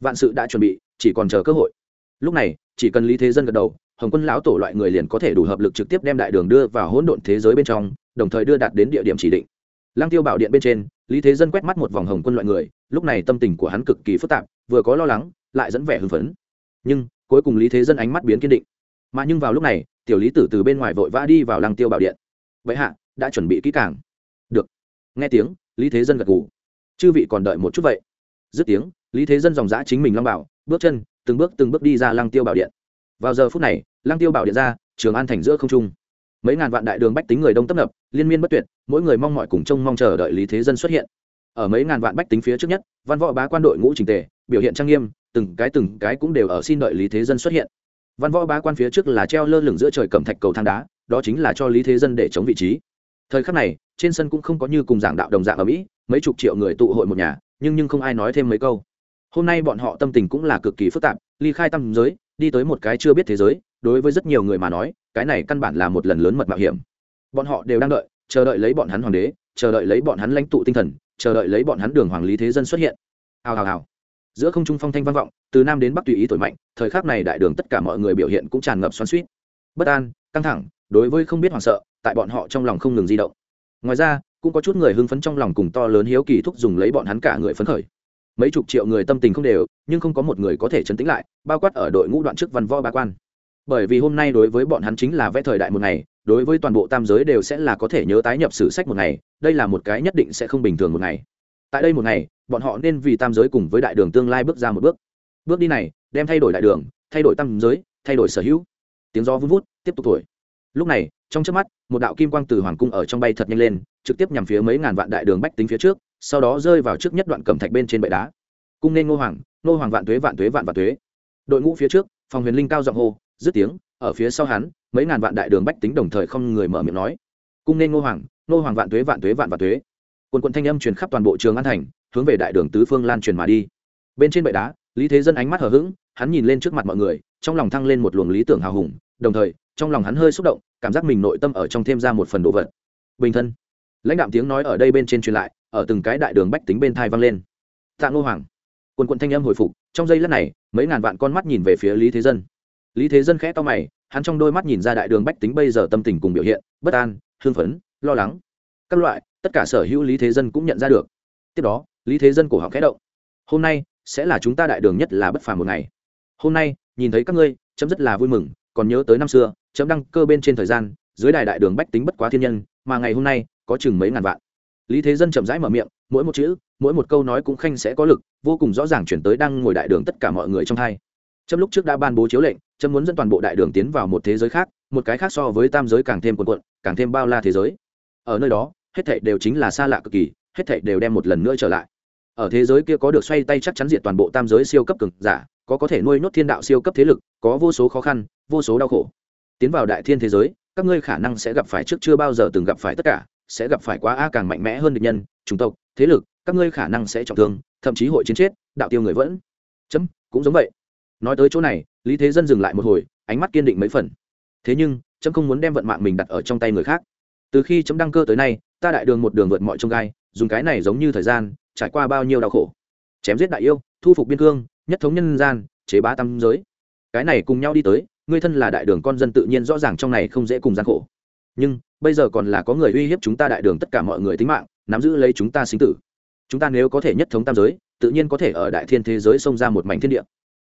Vạn sự đã chuẩn bị, chỉ còn chờ cơ hội. Lúc này, chỉ cần lý thế dân gật đầu, hồng quân lão tổ loại người liền có thể đủ hợp lực trực tiếp đem đại đường đưa vào hỗn độn thế giới bên trong, đồng thời đưa đạt đến địa điểm chỉ định. Lăng tiêu bảo điện bên trên, lý thế dân quét mắt một vòng hồng quân loại người, lúc này tâm tình của hắn cực kỳ phức tạp, vừa có lo lắng, lại dẫn vẻ hưng phấn. Nhưng cuối cùng lý thế dân ánh mắt biến kiên định. Mà nhưng vào lúc này, tiểu lý tử từ bên ngoài vội vã đi vào lăng tiêu bảo điện. Vậy hạ, đã chuẩn bị kỹ càng. Được. Nghe tiếng, lý thế dân gật gù. Chư vị còn đợi một chút vậy. Dứt tiếng, lý thế dân dòng dã chính mình long bảo, bước chân, từng bước từng bước đi ra lăng tiêu bảo điện. Vào giờ phút này, lăng tiêu bảo điện ra, trường an thành giữa không trung. Mấy ngàn vạn đại đường bách tính người đông tấp nập, liên miên bất tuyệt, mỗi người mong mọi cùng trông mong chờ đợi lý thế dân xuất hiện. Ở mấy ngàn vạn bách tính phía trước nhất, văn võ bá quan đội ngũ trình tề, biểu hiện trang nghiêm từng cái từng cái cũng đều ở xin đợi lý thế dân xuất hiện. Văn võ bá quan phía trước là treo lơ lửng giữa trời cầm thạch cầu thang đá, đó chính là cho lý thế dân để chống vị trí. Thời khắc này, trên sân cũng không có như cùng giảng đạo đồng dạng ở mỹ, mấy chục triệu người tụ hội một nhà, nhưng nhưng không ai nói thêm mấy câu. Hôm nay bọn họ tâm tình cũng là cực kỳ phức tạp, ly khai tâm giới, đi tới một cái chưa biết thế giới, đối với rất nhiều người mà nói, cái này căn bản là một lần lớn mật mạo hiểm. Bọn họ đều đang đợi, chờ đợi lấy bọn hắn hoàng đế, chờ đợi lấy bọn hắn lãnh tụ tinh thần, chờ đợi lấy bọn hắn đường hoàng lý thế dân xuất hiện. Hào hào hào giữa không trung phong thanh vang vọng, từ nam đến bắc tùy ý thổi mạnh, thời khắc này đại đường tất cả mọi người biểu hiện cũng tràn ngập xoắn suýt bất an, căng thẳng, đối với không biết hoảng sợ, tại bọn họ trong lòng không ngừng di động. Ngoài ra, cũng có chút người hưng phấn trong lòng cùng to lớn hiếu kỳ thúc dùng lấy bọn hắn cả người phấn khởi. Mấy chục triệu người tâm tình không đều, nhưng không có một người có thể chấn tĩnh lại, bao quát ở đội ngũ đoạn trước văn võ ba quan. Bởi vì hôm nay đối với bọn hắn chính là vẽ thời đại một ngày, đối với toàn bộ tam giới đều sẽ là có thể nhớ tái nhập sử sách một ngày, đây là một cái nhất định sẽ không bình thường một ngày. Tại đây một ngày bọn họ nên vì tam giới cùng với đại đường tương lai bước ra một bước. Bước đi này, đem thay đổi đại đường, thay đổi tam giới, thay đổi sở hữu. Tiếng gió vun vút, tiếp tục thổi. Lúc này, trong trước mắt, một đạo kim quang từ hoàng cung ở trong bay thật nhanh lên, trực tiếp nhằm phía mấy ngàn vạn đại đường bách tính phía trước, sau đó rơi vào trước nhất đoạn cẩm thạch bên trên bệ đá. Cung nên ngô hoàng ngô hoàng vạn tuế vạn tuế, vạn vạn tuế. Đội ngũ phía trước, phòng huyền linh cao giọng hô, dứt tiếng, ở phía sau hắn, mấy ngàn vạn đại đường bách tính đồng thời không người mở miệng nói. Cung nên ngô hoàng ngô hoàng vạn tuế vạn tuế, vạn vạn tuế. Quần quận thanh âm truyền khắp toàn bộ trường an thành hướng về đại đường tứ phương lan truyền mà đi. Bên trên bệ đá, lý thế dân ánh mắt hờ hững, hắn nhìn lên trước mặt mọi người, trong lòng thăng lên một luồng lý tưởng hào hùng, đồng thời, trong lòng hắn hơi xúc động, cảm giác mình nội tâm ở trong thêm ra một phần đồ vật. Bình thân. Lãnh đạo tiếng nói ở đây bên trên truyền lại, ở từng cái đại đường bách tính bên thai vang lên. Tạ ngô hoàng. Quần quận thanh âm hồi phục, trong giây lát này, mấy ngàn vạn con mắt nhìn về phía lý thế dân. Lý thế dân khẽ to mày, hắn trong đôi mắt nhìn ra đại đường bách tính bây giờ tâm tình cùng biểu hiện, bất an hương phấn, lo lắng. Các loại, tất cả sở hữu lý thế dân cũng nhận ra được. Tiếp đó lý thế dân cổ họng khẽ động. Hôm nay sẽ là chúng ta đại đường nhất là bất phàm một ngày. Hôm nay, nhìn thấy các ngươi, chấm rất là vui mừng, còn nhớ tới năm xưa, chấm đăng cơ bên trên thời gian, dưới đài đại đường bách tính bất quá thiên nhân, mà ngày hôm nay có chừng mấy ngàn vạn. Lý thế dân chậm rãi mở miệng, mỗi một chữ, mỗi một câu nói cũng khanh sẽ có lực, vô cùng rõ ràng chuyển tới đang ngồi đại đường tất cả mọi người trong hai. Trâm lúc trước đã ban bố chiếu lệnh trâm muốn dẫn toàn bộ đại đường tiến vào một thế giới khác, một cái khác so với tam giới càng thêm quần quận càng thêm bao la thế giới. Ở nơi đó, hết thảy đều chính là xa lạ cực kỳ, hết thảy đều đem một lần nữa trở lại ở thế giới kia có được xoay tay chắc chắn diệt toàn bộ tam giới siêu cấp cường giả, có có thể nuôi nốt thiên đạo siêu cấp thế lực, có vô số khó khăn, vô số đau khổ. Tiến vào đại thiên thế giới, các ngươi khả năng sẽ gặp phải trước chưa bao giờ từng gặp phải tất cả, sẽ gặp phải quá a càng mạnh mẽ hơn địch nhân, chủng tộc, thế lực, các ngươi khả năng sẽ trọng thương, thậm chí hội chiến chết, đạo tiêu người vẫn. Chấm, cũng giống vậy. Nói tới chỗ này, lý thế dân dừng lại một hồi, ánh mắt kiên định mấy phần. Thế nhưng, chấm không muốn đem vận mạng mình đặt ở trong tay người khác. Từ khi chấm đăng cơ tới nay, ta đại đường một đường vượt mọi trông gai, dùng cái này giống như thời gian trải qua bao nhiêu đau khổ. Chém giết đại yêu, thu phục biên cương, nhất thống nhân gian, chế bá tam giới. Cái này cùng nhau đi tới, ngươi thân là đại đường con dân tự nhiên rõ ràng trong này không dễ cùng gian khổ. Nhưng, bây giờ còn là có người uy hiếp chúng ta đại đường tất cả mọi người tính mạng, nắm giữ lấy chúng ta sinh tử. Chúng ta nếu có thể nhất thống tam giới, tự nhiên có thể ở đại thiên thế giới xông ra một mảnh thiên địa.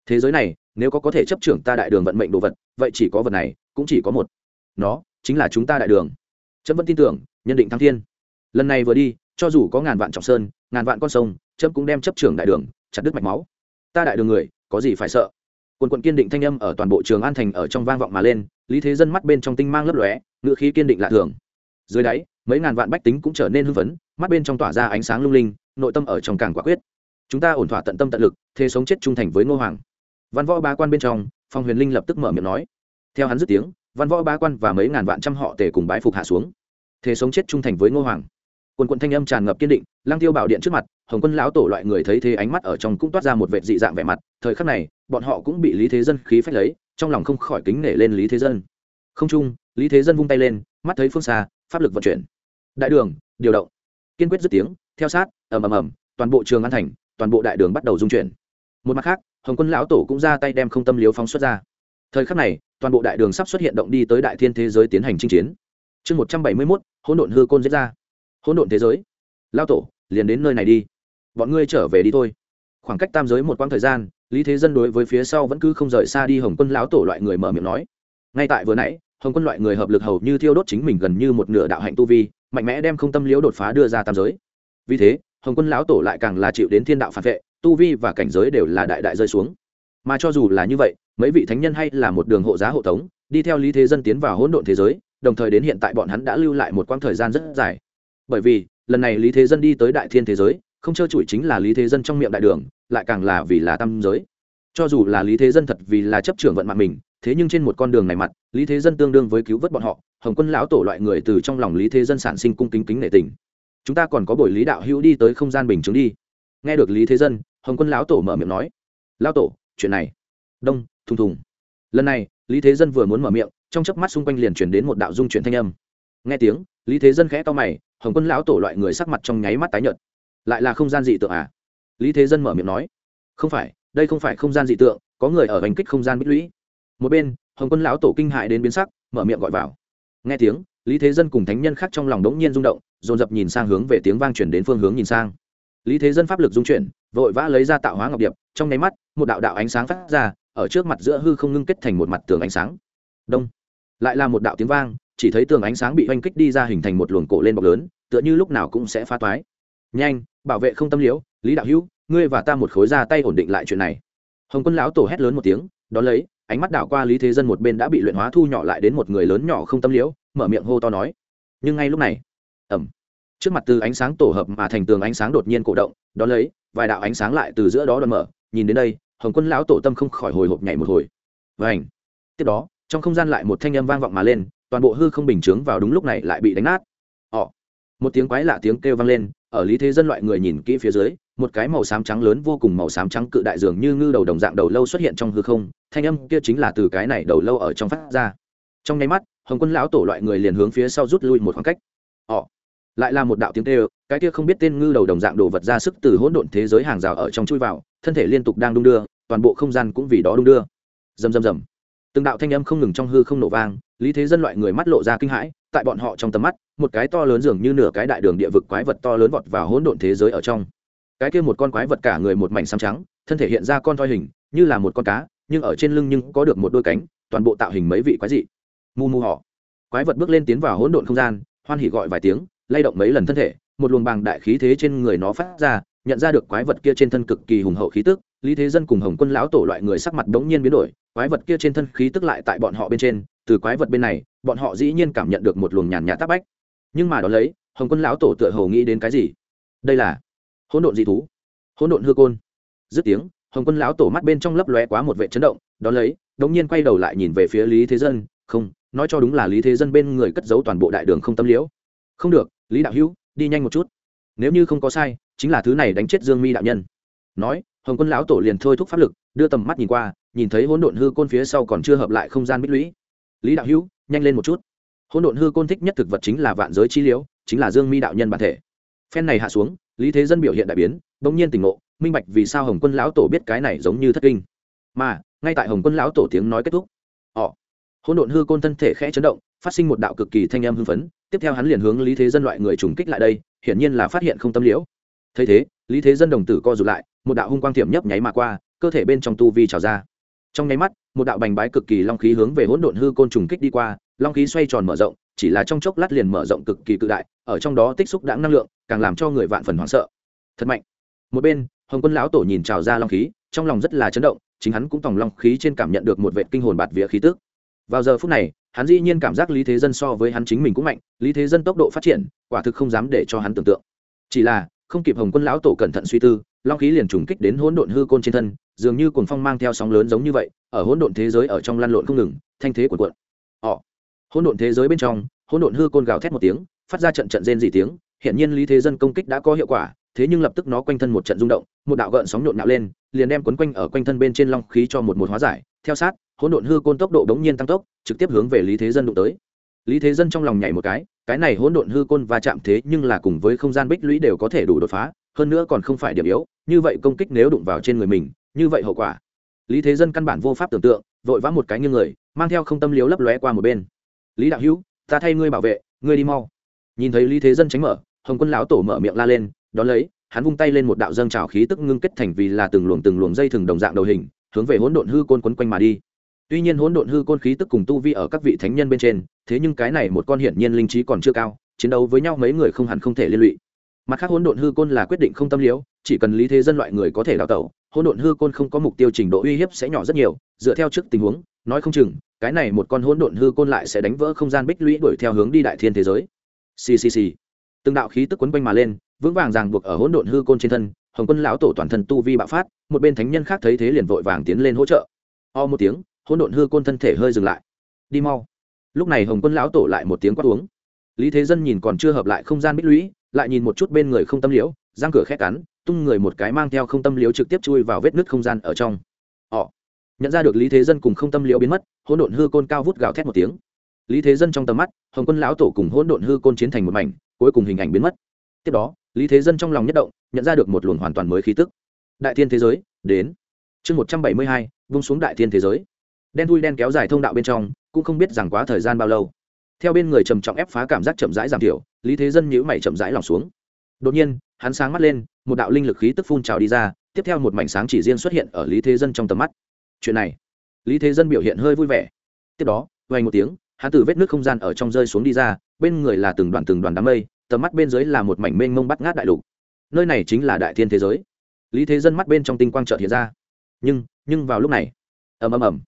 Thế giới này, nếu có có thể chấp trưởng ta đại đường vận mệnh đồ vật, vậy chỉ có vật này, cũng chỉ có một. Nó, chính là chúng ta đại đường. Trâm vẫn tin tưởng, nhân định thăng thiên. Lần này vừa đi cho dù có ngàn vạn trọng sơn, ngàn vạn con sông, chấm cũng đem chấp trưởng đại đường, chặt đứt mạch máu. Ta đại đường người, có gì phải sợ? Quần quận kiên định thanh âm ở toàn bộ trường an thành ở trong vang vọng mà lên, lý thế dân mắt bên trong tinh mang lấp lóe ngự khí kiên định lạ thường. Dưới đáy, mấy ngàn vạn bách tính cũng trở nên hưng phấn, mắt bên trong tỏa ra ánh sáng lung linh, nội tâm ở trong càng quả quyết. Chúng ta ổn thỏa tận tâm tận lực, thế sống chết trung thành với ngô hoàng. Văn võ bá quan bên trong, phong huyền linh lập tức mở miệng nói. Theo hắn dứt tiếng, văn võ bá quan và mấy ngàn vạn trăm họ tề cùng bái phục hạ xuống. Thế sống chết trung thành với ngô hoàng quần quận thanh âm tràn ngập kiên định lang tiêu bảo điện trước mặt, hồng quân lão tổ loại người thấy thế ánh mắt ở trong cũng toát ra một vệ dị dạng vẻ mặt, thời khắc này, bọn họ cũng bị lý thế dân khí phách lấy, trong lòng không khỏi kính nể lên lý thế dân. Không chung, lý thế dân vung tay lên, mắt thấy phương xa, pháp lực vận chuyển. Đại đường, điều động. Kiên quyết dứt tiếng, theo sát, ầm ầm ầm, toàn bộ trường an thành, toàn bộ đại đường bắt đầu dung chuyển. Một mặt khác, hồng quân lão tổ cũng ra tay đem không tâm liếu phóng xuất ra. Thời khắc này, toàn bộ đại đường sắp xuất hiện động đi tới đại thiên thế giới tiến hành chinh chiến. Chương một trăm bảy mươi mốt, hỗn độn hư côn diễn ra hỗn độn thế giới. Lao tổ, liền đến nơi này đi. Bọn ngươi trở về đi thôi. Khoảng cách tam giới một quãng thời gian, lý thế dân đối với phía sau vẫn cứ không rời xa đi hồng quân lão tổ loại người mở miệng nói. Ngay tại vừa nãy, hồng quân loại người hợp lực hầu như thiêu đốt chính mình gần như một nửa đạo hạnh tu vi, mạnh mẽ đem không tâm liễu đột phá đưa ra tam giới. Vì thế, hồng quân lão tổ lại càng là chịu đến thiên đạo phản vệ, tu vi và cảnh giới đều là đại đại rơi xuống. Mà cho dù là như vậy, mấy vị thánh nhân hay là một đường hộ giá hộ tống, đi theo lý thế dân tiến vào hỗn độn thế giới, đồng thời đến hiện tại bọn hắn đã lưu lại một quãng thời gian rất dài bởi vì, lần này lý thế dân đi tới đại thiên thế giới, không trơ trụi chính là lý thế dân trong miệng đại đường, lại càng là vì là tam giới. Cho dù là lý thế dân thật vì là chấp trưởng vận mạng mình, thế nhưng trên một con đường này mặt, lý thế dân tương đương với cứu vớt bọn họ, hồng quân lão tổ loại người từ trong lòng lý thế dân sản sinh cung kính kính nể tình. Chúng ta còn có buổi lý đạo hữu đi tới không gian bình chứng đi. Nghe được lý thế dân, hồng quân lão tổ mở miệng nói, lão tổ, chuyện này. Đông, thùng thùng. Lần này, lý thế dân vừa muốn mở miệng, trong chớp mắt xung quanh liền chuyển đến một đạo dung chuyển thanh âm. Nghe tiếng, lý thế dân khẽ to mày hồng quân lão tổ loại người sắc mặt trong nháy mắt tái nhợt. Lại là không gian dị tượng à? Lý thế dân mở miệng nói. Không phải, đây không phải không gian dị tượng, có người ở hành kích không gian bích lũy. Một bên, hồng quân lão tổ kinh hại đến biến sắc, mở miệng gọi vào. Nghe tiếng, lý thế dân cùng thánh nhân khác trong lòng đống nhiên rung động, dồn dập nhìn sang hướng về tiếng vang chuyển đến phương hướng nhìn sang. Lý thế dân pháp lực dung chuyển, vội vã lấy ra tạo hóa ngọc điệp, trong nháy mắt, một đạo đạo ánh sáng phát ra, ở trước mặt giữa hư không ngưng kết thành một mặt tường ánh sáng. Đông. Lại là một đạo tiếng vang chỉ thấy tường ánh sáng bị oanh kích đi ra hình thành một luồng cổ lên bọc lớn, tựa như lúc nào cũng sẽ phá toái. Nhanh, bảo vệ không tâm liễu, lý đạo hữu, ngươi và ta một khối ra tay ổn định lại chuyện này. Hồng quân lão tổ hét lớn một tiếng, đón lấy, ánh mắt đảo qua lý thế dân một bên đã bị luyện hóa thu nhỏ lại đến một người lớn nhỏ không tâm liễu, mở miệng hô to nói. Nhưng ngay lúc này ẩm trước mặt từ ánh sáng tổ hợp mà thành tường ánh sáng đột nhiên cổ động, đón lấy, vài đạo ánh sáng lại từ giữa đó đòn mở, nhìn đến đây, hồng quân lão tổ tâm không khỏi hồi hộp nhảy một hồi. Và ảnh tiếp đó, trong không gian lại một thanh âm vang vọng mà lên toàn bộ hư không bình chướng vào đúng lúc này lại bị đánh nát. Họ một tiếng quái lạ tiếng kêu vang lên, ở lý thế dân loại người nhìn kỹ phía dưới, một cái màu xám trắng lớn vô cùng màu xám trắng cự đại dường như ngư đầu đồng dạng đầu lâu xuất hiện trong hư không, thanh âm kia chính là từ cái này đầu lâu ở trong phát ra. Trong nháy mắt, hồng quân lão tổ loại người liền hướng phía sau rút lui một khoảng cách. Họ lại là một đạo tiếng kêu, cái kia không biết tên ngư đầu đồng dạng đồ vật ra sức từ hỗn độn thế giới hàng rào ở trong chui vào, thân thể liên tục đang đung đưa, toàn bộ không gian cũng vì đó đung đưa. Rầm rầm rầm. Từng đạo thanh âm không ngừng trong hư không nổ vang lý thế dân loại người mắt lộ ra kinh hãi, tại bọn họ trong tầm mắt, một cái to lớn dường như nửa cái đại đường địa vực quái vật to lớn vọt vào hỗn độn thế giới ở trong. Cái kia một con quái vật cả người một mảnh xám trắng, thân thể hiện ra con thoi hình, như là một con cá, nhưng ở trên lưng nhưng có được một đôi cánh, toàn bộ tạo hình mấy vị quái dị. Mu mu họ. Quái vật bước lên tiến vào hỗn độn không gian, hoan hỉ gọi vài tiếng, lay động mấy lần thân thể, một luồng bàng đại khí thế trên người nó phát ra, nhận ra được quái vật kia trên thân cực kỳ hùng hậu khí tức, lý thế dân cùng hồng quân lão tổ loại người sắc mặt đống nhiên biến đổi, quái vật kia trên thân khí tức lại tại bọn họ bên trên từ quái vật bên này, bọn họ dĩ nhiên cảm nhận được một luồng nhàn nhạt tác bách. Nhưng mà đó lấy, hồng quân lão tổ tựa hồ nghĩ đến cái gì? Đây là hỗn độn dị thú. Hỗn độn hư côn. Dứt tiếng, hồng quân lão tổ mắt bên trong lấp lóe quá một vệ chấn động, đó lấy, đống nhiên quay đầu lại nhìn về phía lý thế dân, không, nói cho đúng là lý thế dân bên người cất giấu toàn bộ đại đường không tâm liễu. Không được, lý đạo hữu, đi nhanh một chút. Nếu như không có sai, chính là thứ này đánh chết dương mi đạo nhân. Nói, hồng quân lão tổ liền thôi thúc pháp lực, đưa tầm mắt nhìn qua, nhìn thấy hỗn độn hư côn phía sau còn chưa hợp lại không gian bích lũy lý đạo hữu, nhanh lên một chút. Hôn độn hư côn thích nhất thực vật chính là vạn giới chi liễu, chính là dương mi đạo nhân bản thể. Phen này hạ xuống, lý thế dân biểu hiện đại biến, bỗng nhiên tỉnh ngộ, minh bạch vì sao hồng quân lão tổ biết cái này giống như thất kinh. Mà, ngay tại hồng quân lão tổ tiếng nói kết thúc, họ hôn độn hư côn thân thể khẽ chấn động, phát sinh một đạo cực kỳ thanh âm hưng phấn, tiếp theo hắn liền hướng lý thế dân loại người trùng kích lại đây, hiển nhiên là phát hiện không tâm liễu. Thấy thế, lý thế dân đồng tử co rụt lại, một đạo hung quang thiểm nhấp nháy mà qua, cơ thể bên trong tu vi trào ra trong nháy mắt, một đạo bành bái cực kỳ long khí hướng về hỗn độn hư côn trùng kích đi qua, long khí xoay tròn mở rộng, chỉ là trong chốc lát liền mở rộng cực kỳ cự đại, ở trong đó tích xúc đáng năng lượng, càng làm cho người vạn phần hoảng sợ. Thật mạnh. Một bên, hồng quân lão tổ nhìn trào ra long khí, trong lòng rất là chấn động, chính hắn cũng tòng long khí trên cảm nhận được một vệ kinh hồn bạt vía khí tức. Vào giờ phút này, hắn dĩ nhiên cảm giác lý thế dân so với hắn chính mình cũng mạnh, lý thế dân tốc độ phát triển, quả thực không dám để cho hắn tưởng tượng. Chỉ là, không kịp hồng quân lão tổ cẩn thận suy tư, long khí liền trùng kích đến hỗn độn hư côn trên thân dường như cuồng phong mang theo sóng lớn giống như vậy, ở hỗn độn thế giới ở trong lăn lộn không ngừng, thanh thế của cuộn. Họ, hỗn độn thế giới bên trong, hỗn độn hư côn gào thét một tiếng, phát ra trận trận rên dị tiếng hiện nhiên lý thế dân công kích đã có hiệu quả, thế nhưng lập tức nó quanh thân một trận rung động, một đạo gợn sóng nhộn nhạo lên, liền đem quấn quanh ở quanh thân bên trên long khí cho một một hóa giải. Theo sát, hỗn độn hư côn tốc độ đống nhiên tăng tốc, trực tiếp hướng về lý thế dân đụng tới. Lý thế dân trong lòng nhảy một cái cái này hỗn độn hư côn va chạm thế nhưng là cùng với không gian bích lũy đều có thể đủ đột phá, hơn nữa còn không phải điểm yếu, như vậy công kích nếu đụng vào trên người mình như vậy hậu quả. Lý thế dân căn bản vô pháp tưởng tượng, vội vã một cái như người, mang theo không tâm liếu lấp lóe qua một bên. Lý đạo hữu, ta thay ngươi bảo vệ, ngươi đi mau. Nhìn thấy lý thế dân tránh mở, hồng quân lão tổ mở miệng la lên, đón lấy, hắn vung tay lên một đạo dâng trào khí tức ngưng kết thành vì là từng luồng từng luồng dây thừng đồng dạng đầu hình, hướng về hỗn độn hư côn quấn quanh mà đi. Tuy nhiên hỗn độn hư côn khí tức cùng tu vi ở các vị thánh nhân bên trên, thế nhưng cái này một con hiển nhiên linh trí còn chưa cao, chiến đấu với nhau mấy người không hẳn không thể liên lụy. Mặt khác hỗn độn hư côn là quyết định không tâm liễu chỉ cần lý thế dân loại người có thể đào tẩu hỗn độn hư côn không có mục tiêu trình độ uy hiếp sẽ nhỏ rất nhiều, dựa theo trước tình huống, nói không chừng, cái này một con hỗn độn hư côn lại sẽ đánh vỡ không gian bích lũy đuổi theo hướng đi đại thiên thế giới. Ccc từng đạo khí tức quấn quanh mà lên, vững vàng ràng buộc ở hỗn độn hư côn trên thân, hồng quân lão tổ toàn thân tu vi bạo phát, một bên thánh nhân khác thấy thế liền vội vàng tiến lên hỗ trợ. O một tiếng, hỗn độn hư côn thân thể hơi dừng lại. Đi mau. Lúc này hồng quân lão tổ lại một tiếng quát uống. Lý thế dân nhìn còn chưa hợp lại không gian bích lũy, lại nhìn một chút bên người không tâm liễu giang cửa khét cắn, tung người một cái mang theo không tâm liếu trực tiếp chui vào vết nứt không gian ở trong. Họ nhận ra được lý thế dân cùng không tâm liễu biến mất, hỗn độn hư côn cao vút gào thét một tiếng. Lý thế dân trong tầm mắt, hồng quân lão tổ cùng hỗn độn hư côn chiến thành một mảnh, cuối cùng hình ảnh biến mất. Tiếp đó, lý thế dân trong lòng nhất động, nhận ra được một luồng hoàn toàn mới khí tức. Đại thiên thế giới, đến. Chương một trăm bảy mươi hai, vung xuống đại thiên thế giới. Đen thui đen kéo dài thông đạo bên trong, cũng không biết rằng quá thời gian bao lâu. Theo bên người trầm trọng ép phá cảm giác chậm rãi giảm thiểu, lý thế dân nhữ mày chậm rãi lòng xuống đột nhiên, hắn sáng mắt lên, một đạo linh lực khí tức phun trào đi ra, tiếp theo một mảnh sáng chỉ riêng xuất hiện ở lý thế dân trong tầm mắt. Chuyện này, lý thế dân biểu hiện hơi vui vẻ. Tiếp đó vay một tiếng, hắn từ vết nước không gian ở trong rơi xuống đi ra, bên người là từng đoàn từng đoàn đám mây, tầm mắt bên dưới là một mảnh mênh mông bắt ngát đại lục. Nơi này chính là đại thiên thế giới. Lý thế dân mắt bên trong tinh quang trợt hiện ra. Nhưng nhưng vào lúc này, ầm ầm ầm,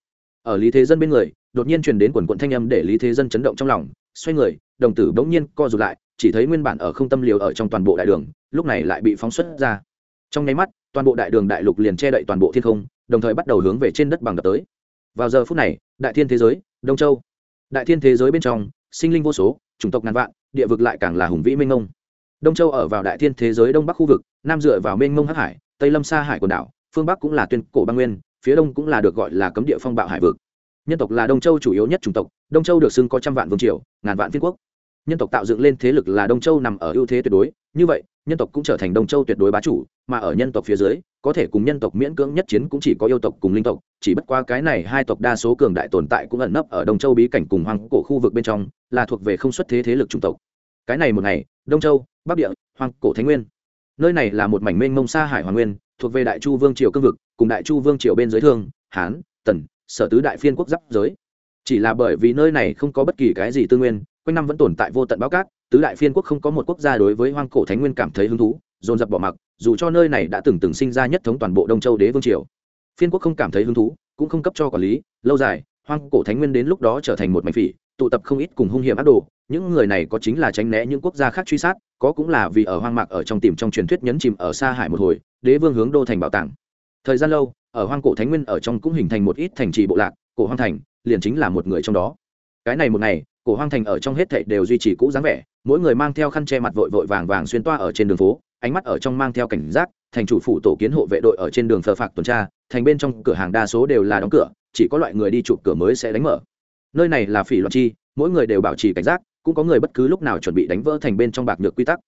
ở lý thế dân bên người, đột nhiên truyền đến quần quận thanh âm để lý thế dân chấn động trong lòng, xoay người, đồng tử bỗng nhiên co rụt lại chỉ thấy nguyên bản ở không tâm liều ở trong toàn bộ đại đường, lúc này lại bị phóng xuất ra. Trong nháy mắt, toàn bộ đại đường đại lục liền che đậy toàn bộ thiên không, đồng thời bắt đầu hướng về trên đất bằng đập tới. Vào giờ phút này, đại thiên thế giới, đông châu. Đại thiên thế giới bên trong, sinh linh vô số, chủng tộc ngàn vạn, địa vực lại càng là hùng vĩ mênh mông. Đông châu ở vào đại thiên thế giới đông bắc khu vực, nam dựa vào mênh mông hắc hải, tây lâm xa hải quần đảo, phương bắc cũng là tuyên cổ băng nguyên, phía đông cũng là được gọi là cấm địa phong bạo hải vực. Nhân tộc là đông châu chủ yếu nhất chủng tộc, đông châu được xưng có trăm vạn vương triều, ngàn vạn thiên quốc nhân tộc tạo dựng lên thế lực là đông châu nằm ở ưu thế tuyệt đối. Như vậy, nhân tộc cũng trở thành đông châu tuyệt đối bá chủ, mà ở nhân tộc phía dưới, có thể cùng nhân tộc miễn cưỡng nhất chiến cũng chỉ có yêu tộc cùng linh tộc, chỉ bất qua cái này hai tộc đa số cường đại tồn tại cũng ẩn nấp ở đông châu bí cảnh cùng hoang cổ khu vực bên trong, là thuộc về không xuất thế thế lực chủng tộc. Cái này một ngày, đông châu, bắc địa, hoang cổ thái nguyên. Nơi này là một mảnh mênh mông xa hải hoàng nguyên, thuộc về đại chu vương triều cương vực, cùng đại chu vương triều bên dưới thương, hán, tần, sở tứ đại phiên quốc giáp giới. Chỉ là bởi vì nơi này không có bất kỳ cái gì tư nguyên quanh năm vẫn tồn tại vô tận báo cát, tứ đại phiên quốc không có một quốc gia đối với hoang cổ thánh nguyên cảm thấy hứng thú, dồn dập bỏ mặc, dù cho nơi này đã từng từng sinh ra nhất thống toàn bộ đông châu đế vương triều. Phiên quốc không cảm thấy hứng thú, cũng không cấp cho quản lý, lâu dài, hoang cổ thánh nguyên đến lúc đó trở thành một mảnh phỉ, tụ tập không ít cùng hung hiểm ác đồ, những người này có chính là tránh né những quốc gia khác truy sát, có cũng là vì ở hoang mạc ở trong tìm trong truyền thuyết nhấn chìm ở xa hải một hồi, đế vương hướng đô thành bảo tàng. Thời gian lâu, ở hoang cổ thánh nguyên ở trong cũng hình thành một ít thành trì bộ lạc, cổ hoang thành, liền chính là một người trong đó. Cái này một ngày cổ hoang thành ở trong hết thảy đều duy trì cũ dáng vẻ, mỗi người mang theo khăn che mặt vội vội vàng vàng xuyên toa ở trên đường phố, ánh mắt ở trong mang theo cảnh giác, thành chủ phụ tổ kiến hộ vệ đội ở trên đường phờ phạc tuần tra, thành bên trong cửa hàng đa số đều là đóng cửa, chỉ có loại người đi chụp cửa mới sẽ đánh mở. Nơi này là phỉ loạn chi, mỗi người đều bảo trì cảnh giác, cũng có người bất cứ lúc nào chuẩn bị đánh vỡ thành bên trong bạc nhược quy tắc.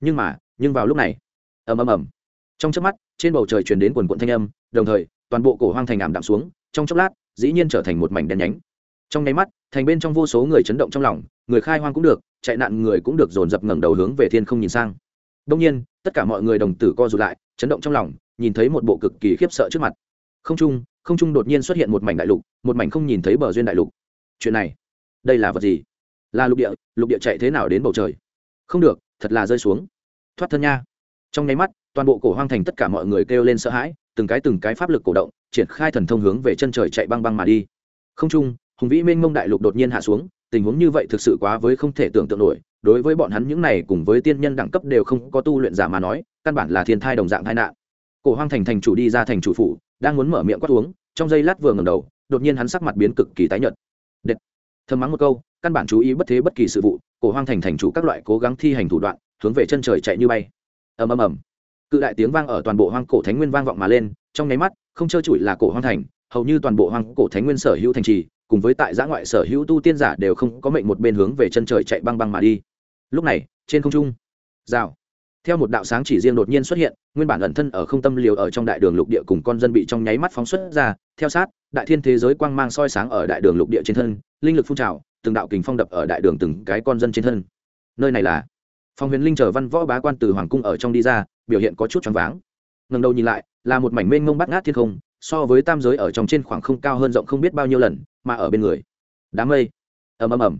Nhưng mà, nhưng vào lúc này, ầm ầm ầm. Trong chớp mắt, trên bầu trời truyền đến quần quận thanh âm, đồng thời, toàn bộ cổ hoang thành ảm đạm xuống, trong chốc lát, dĩ nhiên trở thành một mảnh đen nhánh trong nháy mắt, thành bên trong vô số người chấn động trong lòng, người khai hoang cũng được, chạy nạn người cũng được dồn dập ngẩng đầu hướng về thiên không nhìn sang. Đông nhiên, tất cả mọi người đồng tử co rụt lại, chấn động trong lòng, nhìn thấy một bộ cực kỳ khiếp sợ trước mặt. Không trung không trung đột nhiên xuất hiện một mảnh đại lục, một mảnh không nhìn thấy bờ duyên đại lục. Chuyện này, đây là vật gì? Là lục địa lục địa chạy thế nào đến bầu trời? Không được, thật là rơi xuống. Thoát thân nha. Trong nháy mắt, toàn bộ cổ hoang thành tất cả mọi người kêu lên sợ hãi, từng cái từng cái pháp lực cổ động, triển khai thần thông hướng về chân trời chạy băng băng mà đi. Không trung hùng vĩ mênh mông đại lục đột nhiên hạ xuống, tình huống như vậy thực sự quá với không thể tưởng tượng nổi. Đối với bọn hắn những này cùng với tiên nhân đẳng cấp đều không có tu luyện giả mà nói, căn bản là thiên thai đồng dạng tai nạn. Cổ hoang thành thành chủ đi ra thành chủ phủ, đang muốn mở miệng quát uống, trong giây lát vừa ngẩng đầu, đột nhiên hắn sắc mặt biến cực kỳ tái nhợt. Đệt. Thầm mắng một câu, căn bản chú ý bất thế bất kỳ sự vụ, cổ hoang thành thành chủ các loại cố gắng thi hành thủ đoạn, hướng về chân trời chạy như bay. Ầm ầm ầm. Cự đại tiếng vang ở toàn bộ hoang cổ thánh nguyên vang vọng mà lên, trong nháy mắt, không trơ trụi là cổ hoang thành, hầu như toàn bộ hoang cổ thánh nguyên sở hữu thành trì cùng với tại giã ngoại sở hữu tu tiên giả đều không có mệnh một bên hướng về chân trời chạy băng băng mà đi. Lúc này, trên không trung, rào, theo một đạo sáng chỉ riêng đột nhiên xuất hiện, nguyên bản ẩn thân ở không tâm liều ở trong đại đường lục địa cùng con dân bị trong nháy mắt phóng xuất ra, theo sát, đại thiên thế giới quang mang soi sáng ở đại đường lục địa trên thân, linh lực phun trào, từng đạo kình phong đập ở đại đường từng cái con dân trên thân. Nơi này là phong huyền linh chờ văn võ bá quan từ hoàng cung ở trong đi ra, biểu hiện có chút choáng váng. Ngần đầu nhìn lại, là một mảnh mênh mông bắt ngát thiên không, so với tam giới ở trong trên khoảng không cao hơn rộng không biết bao nhiêu lần mà ở bên người. Đám mây. Ầm ầm ầm.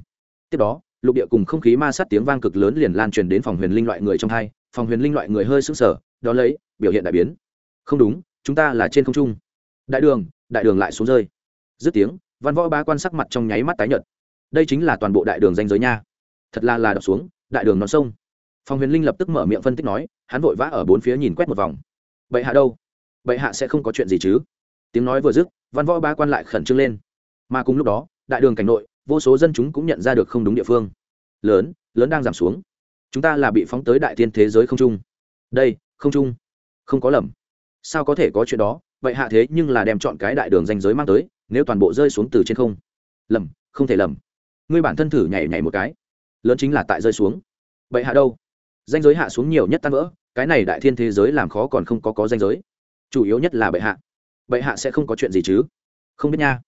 Tiếp đó, lục địa cùng không khí ma sát tiếng vang cực lớn liền lan truyền đến phòng huyền linh loại người trong hai. Phòng huyền linh loại người hơi sững sờ, đó lấy, biểu hiện đại biến. Không đúng, chúng ta là trên không trung. Đại đường đại đường lại xuống rơi. Dứt tiếng, văn võ ba quan sắc mặt trong nháy mắt tái nhợt. Đây chính là toàn bộ đại đường danh giới nha. Thật là là đập xuống, đại đường non sông. Phòng huyền linh lập tức mở miệng phân tích nói, hắn vội vã ở bốn phía nhìn quét một vòng. Bệ hạ đâu? Bệ hạ sẽ không có chuyện gì chứ? Tiếng nói vừa dứt, văn võ ba quan lại khẩn trương lên mà cùng lúc đó, đại đường cảnh nội, vô số dân chúng cũng nhận ra được không đúng địa phương. Lớn lớn đang giảm xuống. Chúng ta là bị phóng tới đại tiên thế giới không trung. Đây, không trung. Không có lầm. Sao có thể có chuyện đó? Vậy hạ thế nhưng là đem chọn cái đại đường danh giới mang tới, nếu toàn bộ rơi xuống từ trên không. Lầm, không thể lầm. Ngươi bản thân thử nhảy nhảy một cái. Lớn chính là tại rơi xuống. Vậy hạ đâu? Danh giới hạ xuống nhiều nhất tan vỡ, cái này đại thiên thế giới làm khó còn không có có danh giới. Chủ yếu nhất là bệ hạ. Bệ hạ sẽ không có chuyện gì chứ? Không biết nha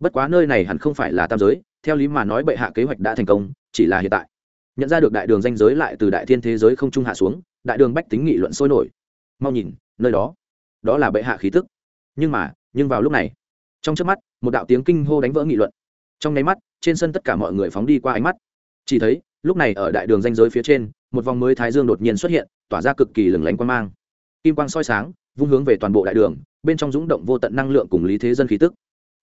bất quá nơi này hẳn không phải là tam giới, theo lý mà nói bệ hạ kế hoạch đã thành công, chỉ là hiện tại. Nhận ra được đại đường danh giới lại từ đại thiên thế giới không trung hạ xuống, đại đường bách tính nghị luận sôi nổi. Mau nhìn, nơi đó đó là bệ hạ khí tức. Nhưng mà, nhưng vào lúc này, trong trước mắt, một đạo tiếng kinh hô đánh vỡ nghị luận. Trong nháy mắt, trên sân tất cả mọi người phóng đi qua ánh mắt. Chỉ thấy, lúc này ở đại đường danh giới phía trên, một vòng mới thái dương đột nhiên xuất hiện, tỏa ra cực kỳ lừng lánh quan mang. Kim quang soi sáng, vung hướng về toàn bộ đại đường, bên trong dũng động vô tận năng lượng cùng lý thế dân khí tức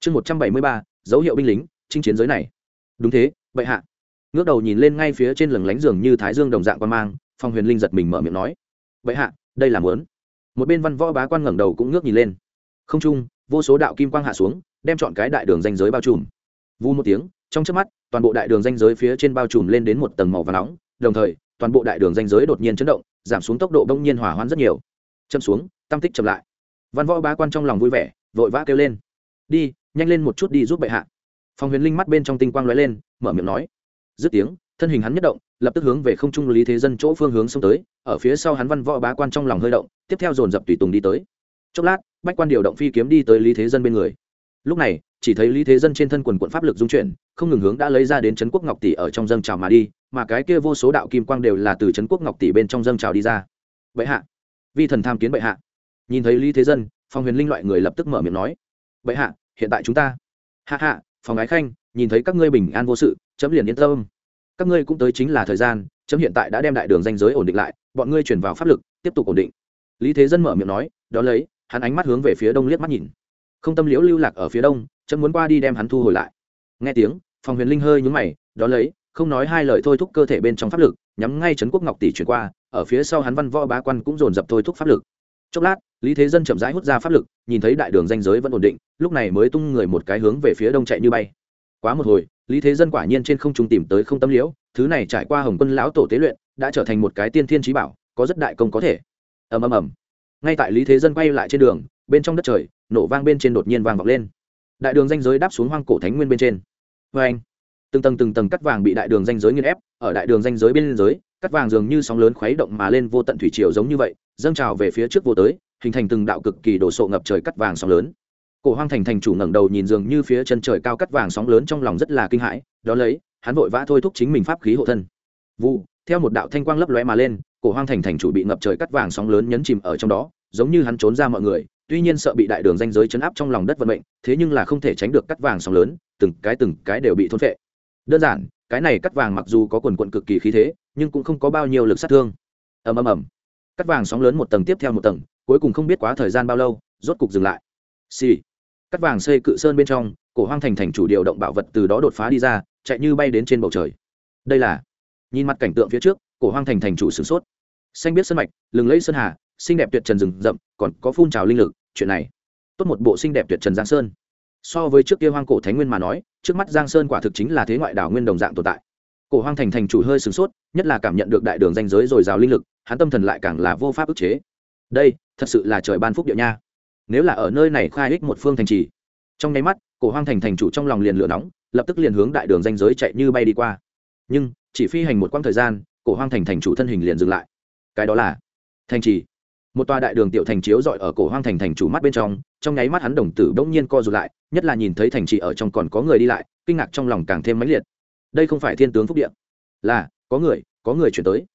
chương một trăm bảy mươi ba, dấu hiệu binh lính, chinh chiến giới này. Đúng thế, bệ hạ. Ngước đầu nhìn lên ngay phía trên lừng lánh giường như thái dương đồng dạng quan mang, phong huyền linh giật mình mở miệng nói, bệ hạ, đây là muốn. Một bên văn võ bá quan ngẩng đầu cũng ngước nhìn lên. Không trung, vô số đạo kim quang hạ xuống, đem chọn cái đại đường danh giới bao trùm. Vu một tiếng, trong trước mắt, toàn bộ đại đường danh giới phía trên bao trùm lên đến một tầng màu và nóng, đồng thời, toàn bộ đại đường danh giới đột nhiên chấn động, giảm xuống tốc độ bỗng nhiên hỏa hoạn rất nhiều. Châm xuống tăng tích chậm lại. Văn võ bá quan trong lòng vui vẻ, vội vã kêu lên, đi nhanh lên một chút đi giúp bệ hạ. Phòng huyền linh mắt bên trong tinh quang lóe lên, mở miệng nói. Dứt tiếng, thân hình hắn nhất động, lập tức hướng về không trung lý thế dân chỗ phương hướng xông tới, ở phía sau hắn văn võ bá quan trong lòng hơi động, tiếp theo dồn dập tùy tùng đi tới. Chốc lát, bách quan điều động phi kiếm đi tới lý thế dân bên người. Lúc này, chỉ thấy lý thế dân trên thân quần quận pháp lực dung chuyển, không ngừng hướng đã lấy ra đến trấn quốc ngọc tỷ ở trong dâng trào mà đi, mà cái kia vô số đạo kim quang đều là từ trấn quốc ngọc tỷ bên trong dâng trào đi ra. Bệ hạ, vi thần tham kiến bệ hạ. Nhìn thấy lý thế dân, phong huyền linh loại người lập tức mở miệng nói. Bệ hạ hiện tại chúng ta. Hạ hạ phòng ái khanh, nhìn thấy các ngươi bình an vô sự, chấm liền yên tâm. Các ngươi cũng tới chính là thời gian, chấm hiện tại đã đem đại đường danh giới ổn định lại, bọn ngươi chuyển vào pháp lực, tiếp tục ổn định. Lý thế dân mở miệng nói đó lấy, hắn ánh mắt hướng về phía đông liếc mắt nhìn. Không tâm liễu lưu lạc ở phía đông, chấm muốn qua đi đem hắn thu hồi lại. Nghe tiếng, phòng huyền linh hơi nhúng mày đó lấy, không nói hai lời thôi thúc cơ thể bên trong pháp lực, nhắm ngay trấn quốc ngọc tỷ chuyển qua, ở phía sau hắn văn võ bá quan cũng dồn dập thôi thúc pháp lực chốc lát, lý thế dân chậm rãi hút ra pháp lực, nhìn thấy đại đường danh giới vẫn ổn định, lúc này mới tung người một cái hướng về phía đông chạy như bay. Quá một hồi, lý thế dân quả nhiên trên không trung tìm tới không tâm liễu, thứ này trải qua hồng quân lão tổ tế luyện, đã trở thành một cái tiên thiên trí bảo, có rất đại công có thể. Ầm ầm ầm. Ngay tại lý thế dân quay lại trên đường, bên trong đất trời, nổ vang bên trên đột nhiên vang vọng lên. Đại đường danh giới đáp xuống hoang cổ thánh nguyên bên trên. Vê anh từng tầng từng tầng cắt vàng bị đại đường danh giới nghiên ép, ở đại đường danh giới bên giới cắt vàng dường như sóng lớn khuấy động mà lên vô tận thủy triều giống như vậy, dâng trào về phía trước vô tới, hình thành từng đạo cực kỳ đổ sộ ngập trời cắt vàng sóng lớn. Cổ hoang thành thành chủ ngẩng đầu nhìn dường như phía chân trời cao cắt vàng sóng lớn trong lòng rất là kinh hãi, đó lấy, hắn vội vã thôi thúc chính mình pháp khí hộ thân. Vụ theo một đạo thanh quang lấp lóe mà lên, cổ hoang thành thành chủ bị ngập trời cắt vàng sóng lớn nhấn chìm ở trong đó, giống như hắn trốn ra mọi người, tuy nhiên sợ bị đại đường danh giới chấn áp trong lòng đất vận mệnh, thế nhưng là không thể tránh được cắt vàng sóng lớn, từng cái từng cái đều bị thôn phệ. Đơn giản cái này cắt vàng mặc dù có quần quận cực kỳ khí thế, nhưng cũng không có bao nhiêu lực sát thương. Ầm ầm ầm. Cắt vàng sóng lớn một tầng tiếp theo một tầng, cuối cùng không biết quá thời gian bao lâu, rốt cục dừng lại. Xì、sì. cắt vàng xây cự sơn bên trong, cổ hoang thành thành chủ điều động bảo vật từ đó đột phá đi ra, chạy như bay đến trên bầu trời. Đây là, nhìn mặt cảnh tượng phía trước, cổ hoang thành thành chủ sửng sốt. Xanh biết sân mạch, lừng lẫy sơn hà, xinh đẹp tuyệt trần rừng rậm, còn có phun trào linh lực, chuyện này. Tốt một bộ xinh đẹp tuyệt trần giang sơn so với trước kia hoang cổ thánh nguyên mà nói, trước mắt giang sơn quả thực chính là thế ngoại đảo nguyên đồng dạng tồn tại. Cổ hoang thành thành chủ hơi sửng sốt, nhất là cảm nhận được đại đường danh giới dồi dào linh lực, hắn tâm thần lại càng là vô pháp ức chế. Đây, thật sự là trời ban phúc địa nha. Nếu là ở nơi này khai ích một phương thành trì, trong nháy mắt, cổ hoang thành thành chủ trong lòng liền lửa nóng, lập tức liền hướng đại đường danh giới chạy như bay đi qua. Nhưng, chỉ phi hành một quãng thời gian, cổ hoang thành thành chủ thân hình liền dừng lại. Cái đó là thành trì một tòa đại đường tiểu thành chiếu dọi ở cổ hoang thành thành chủ mắt bên trong trong nháy mắt hắn đồng tử bỗng nhiên co rụt lại, nhất là nhìn thấy thành trì ở trong còn có người đi lại, kinh ngạc trong lòng càng thêm mãnh liệt. Đây không phải thiên tướng phúc điện là, có người có người chuyển tới.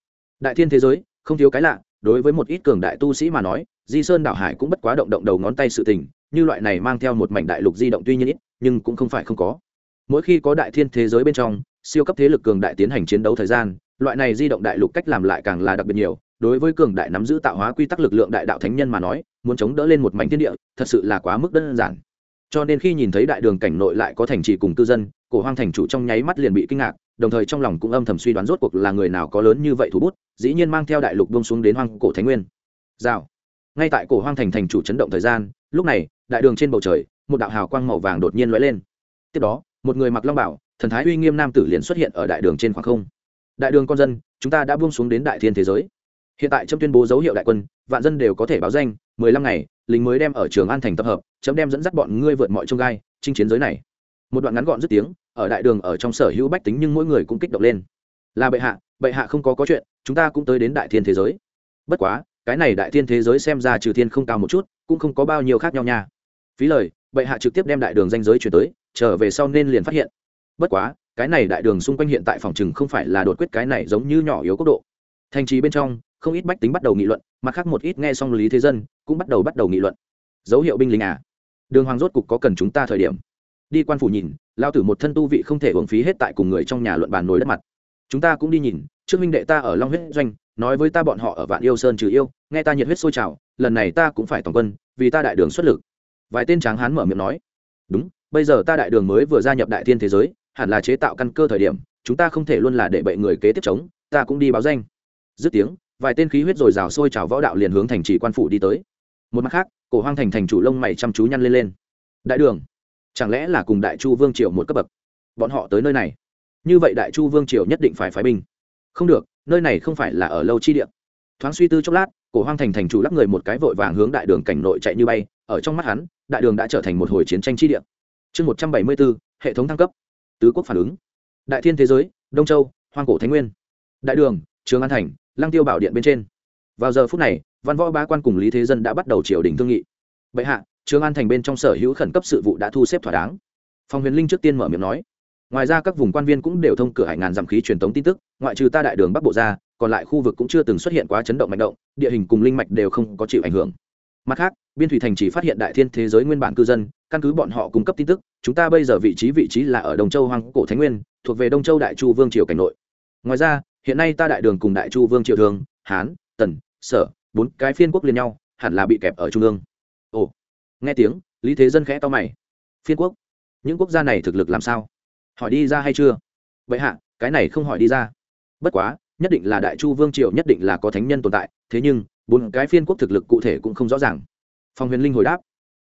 Đại thiên thế giới, không thiếu cái lạ, đối với một ít cường đại tu sĩ mà nói, di sơn đảo hải cũng bất quá động động đầu ngón tay sự tình, như loại này mang theo một mảnh đại lục di động tuy nhiên ít, nhưng cũng không phải không có. Mỗi khi có đại thiên thế giới bên trong, siêu cấp thế lực cường đại tiến hành chiến đấu thời gian, loại này di động đại lục cách làm lại càng là đặc biệt nhiều đối với cường đại nắm giữ tạo hóa quy tắc lực lượng đại đạo thánh nhân mà nói, muốn chống đỡ lên một mảnh thiên địa, thật sự là quá mức đơn giản. Cho nên khi nhìn thấy đại đường cảnh nội lại có thành trì cùng cư dân, cổ hoang thành chủ trong nháy mắt liền bị kinh ngạc, đồng thời trong lòng cũng âm thầm suy đoán rốt cuộc là người nào có lớn như vậy thủ bút, dĩ nhiên mang theo đại lục bông xuống đến hoang cổ thánh nguyên. Rào. Ngay tại cổ hoang thành thành chủ chấn động thời gian, lúc này, đại đường trên bầu trời, một đạo hào quang màu vàng đột nhiên lóe lên. Tiếp đó, một người mặc long bảo, thần thái uy nghiêm nam tử liền xuất hiện ở đại đường trên khoảng không. Đại đường con dân, chúng ta đã buông xuống đến đại thiên thế giới hiện tại trâm tuyên bố dấu hiệu đại quân, vạn dân đều có thể báo danh, mười lăm ngày, lính mới đem ở trường an thành tập hợp, chấm đem dẫn dắt bọn ngươi vượt mọi trông gai, chinh chiến giới này. Một đoạn ngắn gọn dứt tiếng, ở đại đường ở trong sở hữu bách tính nhưng mỗi người cũng kích động lên. Là bệ hạ bệ hạ không có có chuyện, chúng ta cũng tới đến đại thiên thế giới. Bất quá, cái này đại thiên thế giới xem ra trừ thiên không cao một chút, cũng không có bao nhiêu khác nhau nha. Phí lời, bệ hạ trực tiếp đem đại đường danh giới chuyển tới, trở về sau nên liền phát hiện. Bất quá, cái này đại đường xung quanh hiện tại phòng chừng không phải là đột quyết cái này giống như nhỏ yếu quốc độ thành trì bên trong, không ít bách tính bắt đầu nghị luận, mặt khác một ít nghe xong lý thế dân cũng bắt đầu bắt đầu nghị luận. Dấu hiệu binh lính à? Đường hoàng rốt cục có cần chúng ta thời điểm. Đi quan phủ nhìn lao tử một thân tu vị không thể uống phí hết tại cùng người trong nhà luận bàn nối đất mặt. Chúng ta cũng đi nhìn, trước minh đệ ta ở long huyết doanh, nói với ta bọn họ ở vạn yêu sơn trừ yêu, nghe ta nhiệt huyết sôi trào, lần này ta cũng phải toàn quân, vì ta đại đường xuất lực. Vài tên tráng hán mở miệng nói. Đúng, bây giờ ta đại đường mới vừa gia nhập đại thiên thế giới, hẳn là chế tạo căn cơ thời điểm, chúng ta không thể luôn là để bệ người kế tiếp chống, ta cũng đi báo danh dứt tiếng, vài tên khí huyết rồi rào sôi trào võ đạo liền hướng thành trì quan phủ đi tới. Một mặt khác, cổ hoang thành thành chủ lông mày chăm chú nhăn lên lên. Đại đường, chẳng lẽ là cùng đại chu vương triều một cấp bậc? Bọn họ tới nơi này. Như vậy đại chu vương triều nhất định phải phái binh. Không được, nơi này không phải là ở lâu chi địa. Thoáng suy tư chốc lát, cổ hoang thành thành chủ lắc người một cái vội vàng hướng đại đường cảnh nội chạy như bay. Ở trong mắt hắn, đại đường đã trở thành một hồi chiến tranh chi địa. Chương một trăm bảy mươi bốn, hệ thống thăng cấp. Tứ quốc phản ứng. Đại thiên thế giới, đông châu, hoang cổ thái nguyên. Đại đường, trường an thành lăng tiêu bảo điện bên trên. Vào giờ phút này, văn võ ba quan cùng lý thế dân đã bắt đầu triều đình thương nghị. Bệ hạ, trường an thành bên trong sở hữu khẩn cấp sự vụ đã thu xếp thỏa đáng. Phòng huyền linh trước tiên mở miệng nói. Ngoài ra các vùng quan viên cũng đều thông cửa hải ngàn dặm khí truyền thống tin tức, ngoại trừ ta đại đường bắc bộ ra, còn lại khu vực cũng chưa từng xuất hiện quá chấn động mạnh động, địa hình cùng linh mạch đều không có chịu ảnh hưởng. Mặt khác, biên thủy thành chỉ phát hiện đại thiên thế giới nguyên bản cư dân, căn cứ bọn họ cung cấp tin tức, chúng ta bây giờ vị trí vị trí là ở đông châu Hoàng cổ Thái nguyên, thuộc về đông châu đại chu vương triều cảnh nội. Ngoài ra hiện nay ta đại đường cùng đại chu vương triều thường hán, tần, sở, bốn cái phiên quốc liên nhau, hẳn là bị kẹp ở trung ương. Ồ, nghe tiếng, lý thế dân khẽ to mày. Phiên quốc? Những quốc gia này thực lực làm sao? Hỏi đi ra hay chưa? Vậy hạ, cái này không hỏi đi ra. Bất quá, nhất định là đại chu vương triều nhất định là có thánh nhân tồn tại, thế nhưng, bốn cái phiên quốc thực lực cụ thể cũng không rõ ràng. Phong huyền linh hồi đáp.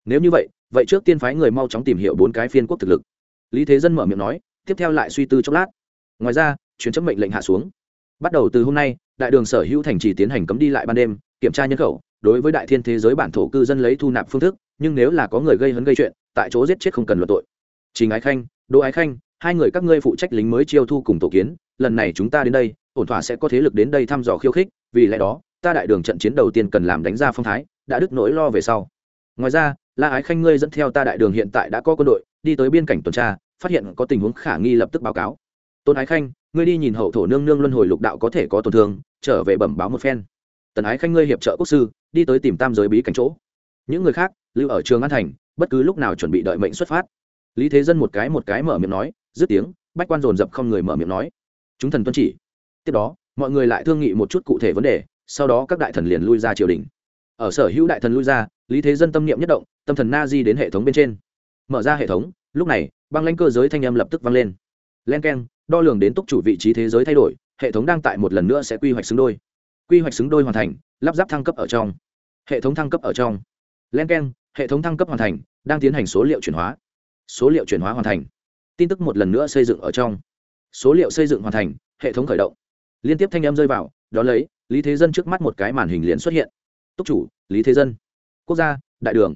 Nếu như vậy vậy trước tiên phái người mau chóng tìm hiểu bốn cái phiên quốc thực lực. Lý thế dân mở miệng nói, tiếp theo lại suy tư chốc lát. Ngoài ra, chuyến chấp mệnh lệnh hạ xuống bắt đầu từ hôm nay, đại đường sở hữu thành trì tiến hành cấm đi lại ban đêm, kiểm tra nhân khẩu, đối với đại thiên thế giới bản thổ cư dân lấy thu nạp phương thức, nhưng nếu là có người gây hấn gây chuyện, tại chỗ giết chết không cần luận tội. Trình ái khanh, đỗ ái khanh, hai người các ngươi phụ trách lính mới chiêu thu cùng tổ kiến, lần này chúng ta đến đây, ổn thỏa sẽ có thế lực đến đây thăm dò khiêu khích, vì lẽ đó, ta đại đường trận chiến đầu tiên cần làm đánh ra phong thái, đã đứt nỗi lo về sau. Ngoài ra, la ái khanh ngươi dẫn theo ta đại đường hiện tại đã có quân đội, đi tới biên cảnh tuần tra, phát hiện có tình huống khả nghi lập tức báo cáo tôn ái khanh, ngươi đi nhìn hậu thổ nương nương luân hồi lục đạo có thể có tổn thương, trở về bẩm báo một phen. Tần ái khanh ngươi hiệp trợ quốc sư, đi tới tìm tam giới bí cảnh chỗ. Những người khác, lưu ở trường an thành, bất cứ lúc nào chuẩn bị đợi mệnh xuất phát. Lý thế dân một cái một cái mở miệng nói, dứt tiếng, bách quan dồn dập không người mở miệng nói. Chúng thần tuân chỉ. Tiếp đó, mọi người lại thương nghị một chút cụ thể vấn đề, sau đó các đại thần liền lui ra triều đình. Ở sở hữu đại thần lui ra, lý thế dân tâm niệm nhất động, tâm thần na di đến hệ thống bên trên. Mở ra hệ thống, lúc này, băng lãnh cơ giới thanh âm lập tức vang lên. Len k e n đo lường đến túc chủ vị trí thế giới thay đổi, hệ thống đang tại một lần nữa sẽ quy hoạch xứng đôi. Quy hoạch xứng đôi hoàn thành, lắp ráp thăng cấp ở trong. Hệ thống thăng cấp ở trong. Len k e n hệ thống thăng cấp hoàn thành, đang tiến hành số liệu chuyển hóa. Số liệu chuyển hóa hoàn thành. Tin tức một lần nữa xây dựng ở trong. Số liệu xây dựng hoàn thành, hệ thống khởi động. Liên tiếp thanh em rơi vào đ ó lấy, lý thế dân trước mắt một cái màn hình liền xuất hiện. Túc chủ, lý thế dân. Quốc gia, đại đường.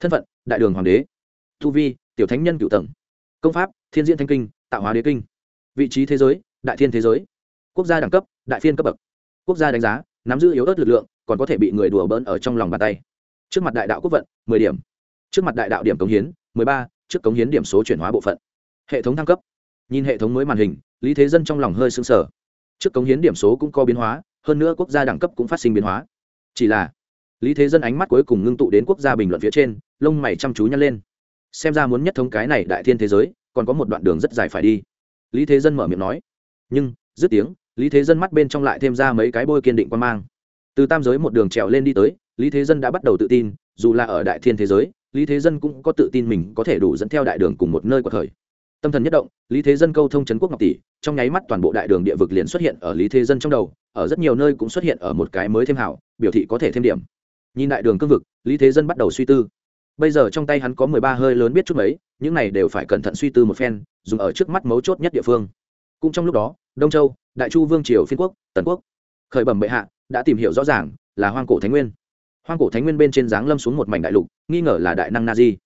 Thân phận, đại đường hoàng đế. Tu vi, tiểu thánh nhân cựu tầng. Công pháp, thiên diễn thanh kinh, tạo hóa đế kinh vị trí thế giới, đại thiên thế giới. Quốc gia đẳng cấp, đại phiên cấp bậc. Quốc gia đánh giá, nắm giữ yếu ớt lực lượng, còn có thể bị người đùa bỡn ở trong lòng bàn tay. Trước mặt đại đạo quốc vận, mười điểm. Trước mặt đại đạo điểm cống hiến, mười ba, trước cống hiến điểm số chuyển hóa bộ phận. Hệ thống thăng cấp. Nhìn hệ thống mới màn hình, lý thế dân trong lòng hơi sưng sở trước cống hiến điểm số cũng có biến hóa, hơn nữa quốc gia đẳng cấp cũng phát sinh biến hóa. Chỉ là, lý thế dân ánh mắt cuối cùng ngưng tụ đến quốc gia bình luận phía trên, lông mày chăm chú nhăn lên. Xem ra muốn nhất thống cái này đại thiên thế giới, còn có một đoạn đường rất dài phải đi lý thế dân mở miệng nói. Nhưng, dứt tiếng, lý thế dân mắt bên trong lại thêm ra mấy cái bôi kiên định quan mang. Từ tam giới một đường trèo lên đi tới, lý thế dân đã bắt đầu tự tin, dù là ở đại thiên thế giới, lý thế dân cũng có tự tin mình có thể đủ dẫn theo đại đường cùng một nơi của thời. Tâm thần nhất động, lý thế dân câu thông trấn quốc ngọc tỷ, trong nháy mắt toàn bộ đại đường địa vực liền xuất hiện ở lý thế dân trong đầu, ở rất nhiều nơi cũng xuất hiện ở một cái mới thêm hảo, biểu thị có thể thêm điểm. Nhìn đại đường cương vực, lý thế dân bắt đầu suy tư bây giờ trong tay hắn có mười ba hơi lớn biết chút mấy, những này đều phải cẩn thận suy tư một phen, dùng ở trước mắt mấu chốt nhất địa phương. Cũng trong lúc đó, đông châu, đại chu vương triều phiên quốc, tần quốc, khởi bẩm bệ hạ, đã tìm hiểu rõ ràng là hoang cổ thánh nguyên. Hoang cổ thánh nguyên bên trên giáng lâm xuống một mảnh đại lục, nghi ngờ là đại năng na di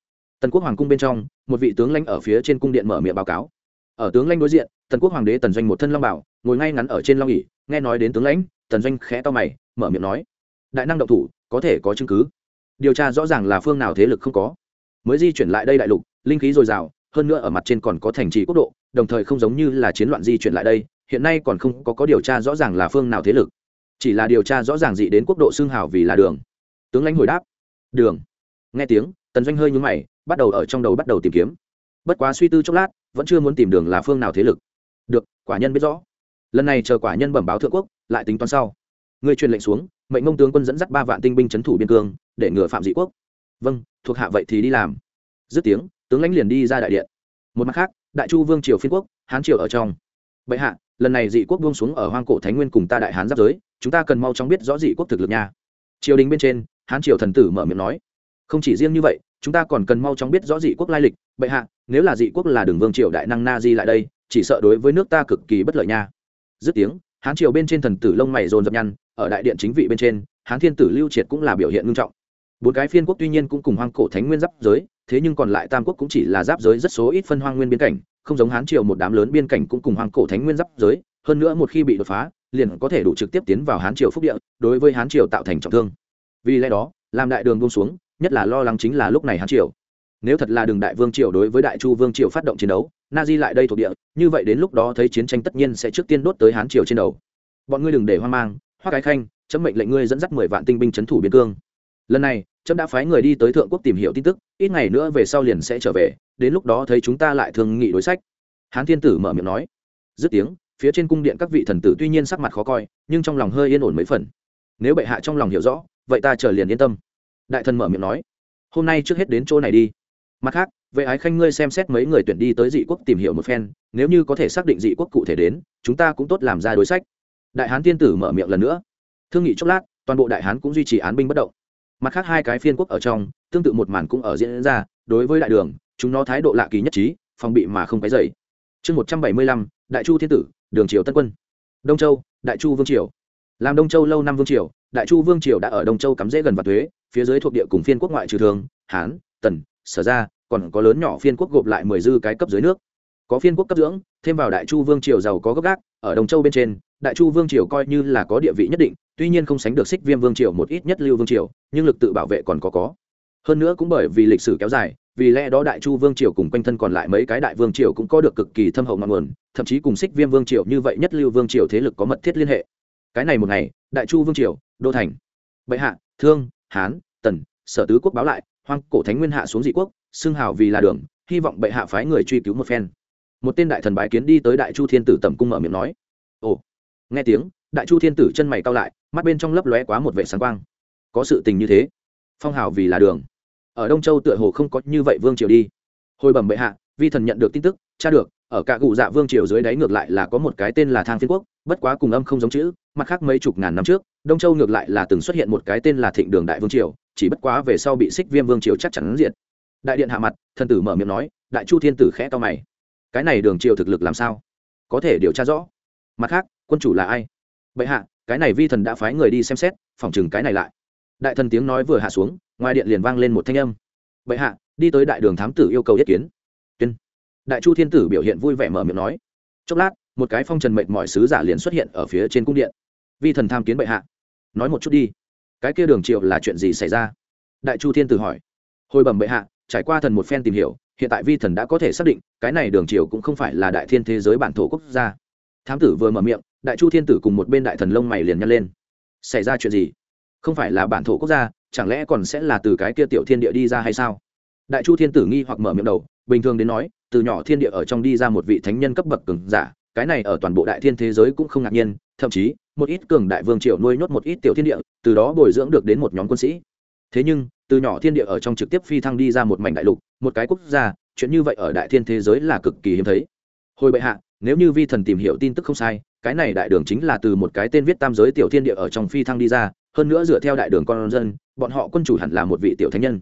tần quốc hoàng cung bên trong, một vị tướng lãnh ở phía trên cung điện mở miệng báo cáo. Ở tướng lãnh đối diện, tần quốc hoàng đế tần doanh một thân long bảo, ngồi ngay ngắn ở trên long ỉ nghe nói đến tướng lãnh, tần doanh khẽ to mày, mở miệng nói, đại năng động thủ, có thể có chứng cứ điều tra rõ ràng là phương nào thế lực không có. Mới di chuyển lại đây đại lục linh khí dồi dào hơn nữa ở mặt trên còn có thành trì quốc độ đồng thời không giống như là chiến loạn di chuyển lại đây hiện nay còn không có, có điều tra rõ ràng là phương nào thế lực. Chỉ là điều tra rõ ràng dị đến quốc độ xương hào vì là đường. Tướng lãnh hồi đáp đường. Nghe tiếng tần doanh hơi nhúng mày bắt đầu ở trong đầu bắt đầu tìm kiếm. Bất quá suy tư chốc lát vẫn chưa muốn tìm đường là phương nào thế lực. Được quả nhân biết rõ. Lần này chờ quả nhân bẩm báo thượng quốc lại tính toán sau người truyền lệnh xuống, mệnh mông tướng quân dẫn dắt ba vạn tinh binh c h ấ n thủ biên cương, để ngừa phạm dị quốc. Vâng thuộc hạ vậy thì đi làm. Dứt tiếng, tướng lãnh liền đi ra đại điện. Một mặt khác, đại chu vương triều phiên quốc, hán triều ở trong. Bệ hạ, lần này dị quốc buông xuống ở hoang cổ thái nguyên cùng ta đại hán giáp giới, chúng ta cần mau chóng biết rõ dị quốc thực lực nha. Triều đình bên trên, hán triều thần tử mở miệng nói. Không chỉ riêng như vậy, chúng ta còn cần mau chóng biết rõ dị quốc lai lịch. Bệ hạ, nếu là dị quốc là đường vương triều đại năng na di lại đây, chỉ sợ đối với nước ta cực kỳ bất lợi nha. Dứt tiếng, hán triều bên trên thần tử lông mày dồn dập nhăn ở đại điện chính vị bên trên, hán thiên tử lưu triệt cũng là biểu hiện nghiêm trọng. Bốn cái phiên quốc tuy nhiên cũng cùng hoang cổ thánh nguyên giáp giới, thế nhưng còn lại tam quốc cũng chỉ là giáp giới rất số ít phân hoang nguyên biên cảnh, không giống hán triều một đám lớn biên cảnh cũng cùng hoang cổ thánh nguyên giáp giới, hơn nữa một khi bị đột phá, liền có thể đủ trực tiếp tiến vào hán triều phúc địa, đối với hán triều tạo thành trọng thương. Vì lẽ đó, làm đại đường buông xuống, nhất là lo lắng chính là lúc này hán triều. Nếu thật là đường đại vương triều đối với đại chu vương triều phát động chiến đấu, na di lại đây thuộc địa, như vậy đến lúc đó thấy chiến tranh tất nhiên sẽ trước tiên đốt tới hán triều trên đầu. Bọn ngươi đừng để hoang mang hoa cái khanh, chấm mệnh lệnh ngươi dẫn dắt mười vạn tinh binh c h ấ n thủ biên cương. Lần này, chấm đã phái người đi tới thượng quốc tìm hiểu tin tức, ít ngày nữa về sau liền sẽ trở về, đến lúc đó thấy chúng ta lại thường nghị đối sách. Hán thiên tử mở miệng nói. Dứt tiếng, phía trên cung điện các vị thần tử tuy nhiên sắc mặt khó coi, nhưng trong lòng hơi yên ổn mấy phần. Nếu bệ hạ trong lòng hiểu rõ, vậy ta chờ liền yên tâm. Đại thần mở miệng nói. Hôm nay trước hết đến chỗ này đi. Mặt khác, vệ ái khanh ngươi xem xét mấy người tuyển đi tới dị quốc tìm hiểu một phen, nếu như có thể xác định dị quốc cụ thể đến, chúng ta cũng tốt làm ra đối sách đại hán tiên tử mở miệng lần nữa. Thương nghị chốc lát, toàn bộ đại hán cũng duy trì án binh bất động. Mặt khác hai cái phiên quốc ở trong, tương tự một màn cũng ở diễn ra, đối với đại đường, chúng nó thái độ lạ kỳ nhất trí, phòng bị mà không cái dày chương một trăm bảy mươi lăm, đại chu thiên tử, đường triều tân quân. Đông châu, đại chu vương triều. Làm đông châu lâu năm vương triều, đại chu vương triều đã ở đông châu cắm rễ gần và thuế, phía dưới thuộc địa cùng phiên quốc ngoại trừ thường, hán, tần, sở ra còn có lớn nhỏ phiên quốc gộp lại mười dư cái cấp dưới nước có phiên quốc cấp dưỡng, thêm vào đại chu vương triều giàu có gốc gác, ở đồng châu bên trên, đại chu vương triều coi như là có địa vị nhất định, tuy nhiên không sánh được xích viêm vương triều một ít nhất lưu vương triều, nhưng lực tự bảo vệ còn có có. Hơn nữa cũng bởi vì lịch sử kéo dài, vì lẽ đó đại chu vương triều cùng quanh thân còn lại mấy cái đại vương triều cũng có được cực kỳ thâm hậu ngọn nguồn, thậm chí cùng xích viêm vương triều như vậy nhất lưu vương triều thế lực có mật thiết liên hệ. Cái này một ngày, đại chu vương triều, đô thành, bệ hạ, thương, hán, tần, sở tứ quốc báo lại, hoang cổ thánh nguyên hạ xuống dị quốc, xưng hào vì là đường, hy vọng bệ hạ phái người truy cứu một phen một tên đại thần bái kiến đi tới đại chu thiên tử tẩm cung mở miệng nói. Ồ, nghe tiếng, đại chu thiên tử chân mày cao lại, mắt bên trong lấp lóe quá một vệ sáng quang. Có sự tình như thế, phong hào vì là đường. Ở đông châu tựa hồ không có như vậy vương triều đi. Hồi bẩm bệ hạ, vi thần nhận được tin tức, tra được, ở cả cụ dạ vương triều dưới đáy ngược lại là có một cái tên là thang phiên quốc, bất quá cùng âm không giống chữ, mặt khác mấy chục ngàn năm trước, đông châu ngược lại là từng xuất hiện một cái tên là thịnh đường đại vương triều, chỉ bất quá về sau bị xích viêm vương triều chắc chắn diệt. Đại điện hạ mặt, thần tử mở miệng nói, đại chu thiên tử khẽ to mày cái này đường triều thực lực làm sao? Có thể điều tra rõ. Mặt khác, quân chủ là ai? Bệ hạ, cái này vi thần đã phái người đi xem xét, phòng chừng cái này lại. Đại thần tiếng nói vừa hạ xuống, ngoài điện liền vang lên một thanh âm. Bệ hạ, đi tới đại đường thám tử yêu cầu yết kiến. Tuyên. Đại chu thiên tử biểu hiện vui vẻ mở miệng nói. Chốc lát, một cái phong trần mệnh mọi sứ giả liền xuất hiện ở phía trên cung điện. Vi thần tham kiến bệ hạ. Nói một chút đi. Cái kia đường triệu là chuyện gì xảy ra? Đại chu thiên tử hỏi. Hồi bẩm bệ hạ, trải qua thần một phen tìm hiểu hiện tại vi thần đã có thể xác định, cái này đường triều cũng không phải là đại thiên thế giới bản thổ quốc gia. Thám tử vừa mở miệng, đại chu thiên tử cùng một bên đại thần lông mày liền nhăn lên. Xảy ra chuyện gì? Không phải là bản thổ quốc gia, chẳng lẽ còn sẽ là từ cái kia tiểu thiên địa đi ra hay sao? Đại chu thiên tử nghi hoặc mở miệng đầu, bình thường đến nói, từ nhỏ thiên địa ở trong đi ra một vị thánh nhân cấp bậc cường giả, cái này ở toàn bộ đại thiên thế giới cũng không ngạc nhiên, thậm chí, một ít cường đại vương triều nuôi nhốt một ít tiểu thiên địa, từ đó bồi dưỡng được đến một nhóm quân sĩ. Thế nhưng từ nhỏ thiên địa ở trong trực tiếp phi thăng đi ra một mảnh đại lục, một cái quốc gia, chuyện như vậy ở đại thiên thế giới là cực kỳ hiếm thấy. Hồi bệ hạ, nếu như vi thần tìm hiểu tin tức không sai, cái này đại đường chính là từ một cái tên viết tam giới tiểu thiên địa ở trong phi thăng đi ra, hơn nữa dựa theo đại đường con dân, bọn họ quân chủ hẳn là một vị tiểu thánh nhân.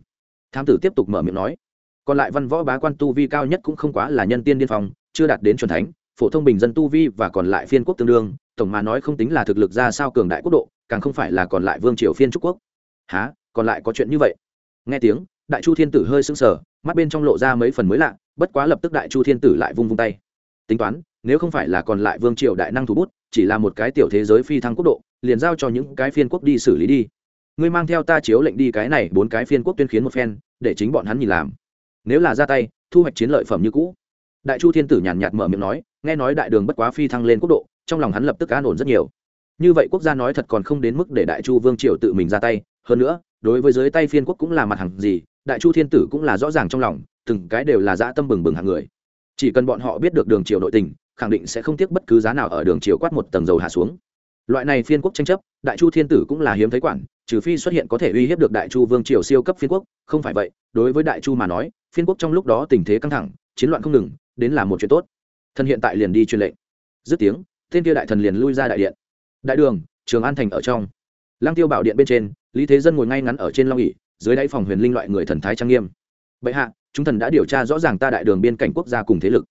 Thám tử tiếp tục mở miệng nói, còn lại văn võ bá quan tu vi cao nhất cũng không quá là nhân tiên điên phong, chưa đạt đến c thánh, phổ thông bình dân tu vi và còn lại phiên quốc tương đương, tổng mà nói không tính là thực lực ra sao cường đại quốc độ, càng không phải là còn lại vương triều phiên trúc quốc. Há còn lại có chuyện như vậy. Nghe tiếng, đại chu thiên tử hơi sững sờ, mắt bên trong lộ ra mấy phần mới lạ, bất quá lập tức đại chu thiên tử lại vung vung tay. Tính toán, nếu không phải là còn lại vương triều đại năng thủ bút, chỉ là một cái tiểu thế giới phi thăng quốc độ, liền giao cho những cái phiên quốc đi xử lý đi. Ngươi mang theo ta chiếu lệnh đi cái này bốn cái phiên quốc tuyên khiến một phen, để chính bọn hắn nhìn làm. Nếu là ra tay, thu hoạch chiến lợi phẩm như cũ. Đại chu thiên tử nhàn nhạt mở miệng nói, nghe nói đại đường bất quá phi thăng lên quốc độ, trong lòng hắn lập tức an ổn rất nhiều. Như vậy quốc gia nói thật còn không đến mức để đại chu vương triều tự mình ra tay, hơn nữa đối với dưới tay phiên quốc cũng là mặt hàng gì, đại chu thiên tử cũng là rõ ràng trong lòng, từng cái đều là dã tâm bừng bừng hàng người. Chỉ cần bọn họ biết được đường triều nội tình, khẳng định sẽ không tiếc bất cứ giá nào ở đường triều quát một tầng dầu hạ xuống. Loại này phiên quốc tranh chấp, đại chu thiên tử cũng là hiếm thấy quản, trừ phi xuất hiện có thể uy hiếp được đại chu vương triều siêu cấp phiên quốc, không phải vậy, đối với đại chu mà nói, phiên quốc trong lúc đó tình thế căng thẳng, chiến loạn không ngừng, đến là một chuyện tốt. Thân hiện tại liền đi truyền lệnh. Dứt tiếng tên kia đại thần liền lui ra đại điện. Đại đường, trường an thành ở trong. Lang tiêu bảo điện bên trên lý thế dân ngồi ngay ngắn ở trên long ỉ dưới đáy phòng huyền linh loại người thần thái trang nghiêm. Bệ hạ, chúng thần đã điều tra rõ ràng ta đại đường biên cảnh quốc gia cùng thế lực.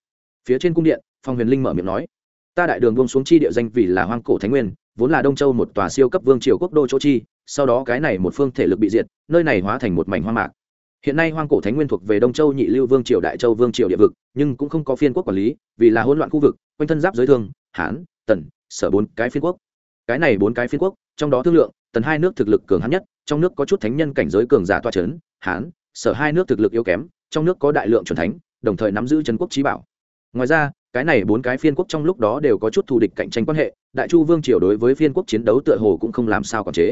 Phía trên cung điện, phòng huyền linh mở miệng nói, ta đại đường buông xuống chi địa danh vì là hoang cổ thánh nguyên, vốn là đông châu một tòa siêu cấp vương triều quốc đô chỗ chi, sau đó cái này một phương thể lực bị diệt, nơi này hóa thành một mảnh hoang mạc. Hiện nay hoang cổ thánh nguyên thuộc về đông châu nhị lưu vương triều đại châu vương triều địa vực, nhưng cũng không có phiên quốc quản lý, vì là hỗn loạn khu vực, quanh thân giáp giới thương, hán, tần, sở bốn cái phiên quốc. Cái này bốn cái phiên quốc, trong đó thương lượng tần hai nước thực lực cường hãn nhất, trong nước có chút thánh nhân cảnh giới cường giả toa c h ấ n hán, sở hai nước thực lực yếu kém, trong nước có đại lượng c thánh, đồng thời nắm giữ trấn quốc trí bảo. Ngoài ra, cái này bốn cái phiên quốc trong lúc đó đều có chút thù địch cạnh tranh quan hệ, đại chu vương triều đối với phiên quốc chiến đấu tựa hồ cũng không làm sao quản chế.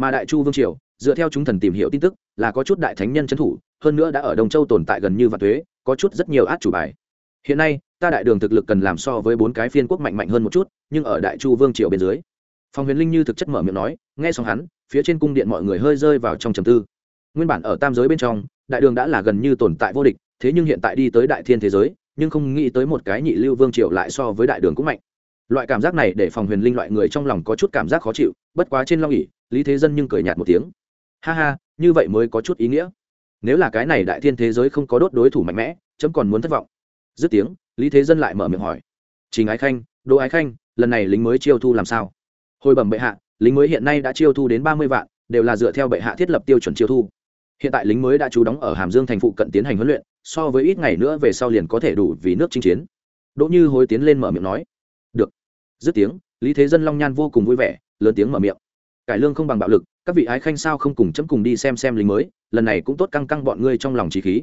Mà đại chu vương triều, dựa theo chúng thần tìm hiểu tin tức, là có chút đại thánh nhân trấn thủ, hơn nữa đã ở đông châu tồn tại gần như vạn thuế, có chút rất nhiều át chủ bài. Hiện nay, ta đại đường thực lực cần làm so với bốn cái phiên quốc mạnh mạnh hơn một chút, nhưng ở đại chu vương triều bên dưới phòng huyền linh như thực chất mở miệng nói, nghe xong hắn, phía trên cung điện mọi người hơi rơi vào trong trầm tư. Nguyên bản ở tam giới bên trong, đại đường đã là gần như tồn tại vô địch, thế nhưng hiện tại đi tới đại thiên thế giới, nhưng không nghĩ tới một cái nhị lưu vương triều lại so với đại đường cũng mạnh. Loại cảm giác này để phòng huyền linh loại người trong lòng có chút cảm giác khó chịu, bất quá trên long ỉ lý thế dân nhưng cười nhạt một tiếng. Ha ha, như vậy mới có chút ý nghĩa. Nếu là cái này đại thiên thế giới không có đốt đối thủ mạnh mẽ, chấm còn muốn thất vọng. Dứt tiếng, lý thế dân lại mở miệng hỏi. Trình ái khanh, đỗ ái khanh, lần này lính mới chiêu thu làm sao? Hồi bẩm bệ hạ, lính mới hiện nay đã chiêu thu đến ba mươi vạn, đều là dựa theo bệ hạ thiết lập tiêu chuẩn chiêu thu. Hiện tại lính mới đã trú đóng ở hàm dương thành phụ cận tiến hành huấn luyện, so với ít ngày nữa về sau liền có thể đủ vì nước chinh chiến. Đỗ như hối tiến lên mở miệng nói. Được. Dứt tiếng, lý thế dân long nhan vô cùng vui vẻ, lớn tiếng mở miệng. Cải lương không bằng bạo lực, các vị ái khanh sao không cùng chấm cùng đi xem xem lính mới, lần này cũng tốt căng căng bọn ngươi trong lòng trí khí.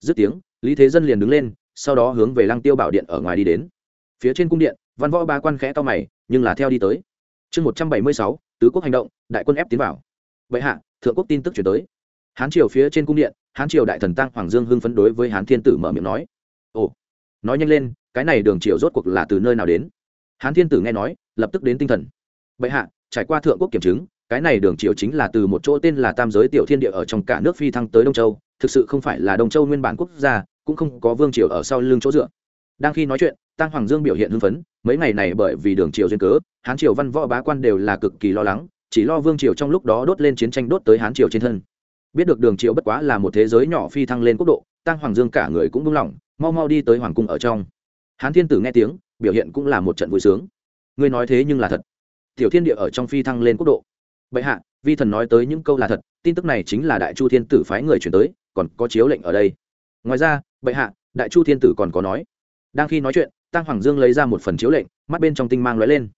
Dứt tiếng, lý thế dân liền đứng lên, sau đó hướng về lăng tiêu bảo điện ở ngoài đi đến. Phía trên cung điện, văn võ ba quan khẽ to mày, nhưng là theo đi tới chương một trăm bảy mươi sáu, tứ quốc hành động, đại quân ép tiến vào. Vậy hạ, thượng quốc tin tức chuyển tới. Hán triều phía trên cung điện, hán triều đại thần tăng hoàng dương hưng phấn đối với hán thiên tử mở miệng nói. Ồ, nói nhanh lên, cái này đường triều rốt cuộc là từ nơi nào đến? Hán thiên tử nghe nói, lập tức đến tinh thần. Bệ hạ, trải qua thượng quốc kiểm chứng, cái này đường triều chính là từ một chỗ tên là tam giới tiểu thiên địa ở trong cả nước phi thăng tới đông châu, thực sự không phải là đông châu nguyên bản quốc gia, cũng không có vương triều ở sau lưng chỗ dựa. Đang khi nói chuyện tăng hoàng dương biểu hiện hưng phấn, mấy ngày này bởi vì đường triều duyên cớ, hán triều văn võ bá quan đều là cực kỳ lo lắng, chỉ lo vương triều trong lúc đó đốt lên chiến tranh đốt tới hán triều trên thân. Biết được đường triều bất quá là một thế giới nhỏ phi thăng lên quốc độ tăng hoàng dương cả người cũng buông lỏng, mau mau đi tới hoàng cung ở trong. Hán thiên tử nghe tiếng, biểu hiện cũng là một trận vui sướng. Ngươi nói thế nhưng là thật. Tiểu thiên địa ở trong phi thăng lên quốc độ. Bệ hạ, vi thần nói tới những câu là thật, tin tức này chính là đại chu thiên tử phái người chuyển tới, còn có chiếu lệnh ở đây. Ngoài ra, bệ hạ, đại chu thiên tử còn có nói. Đang khi nói chuyện tăng hoàng dương lấy ra một phần chiếu lệnh, mắt bên trong tinh mang lóe lên.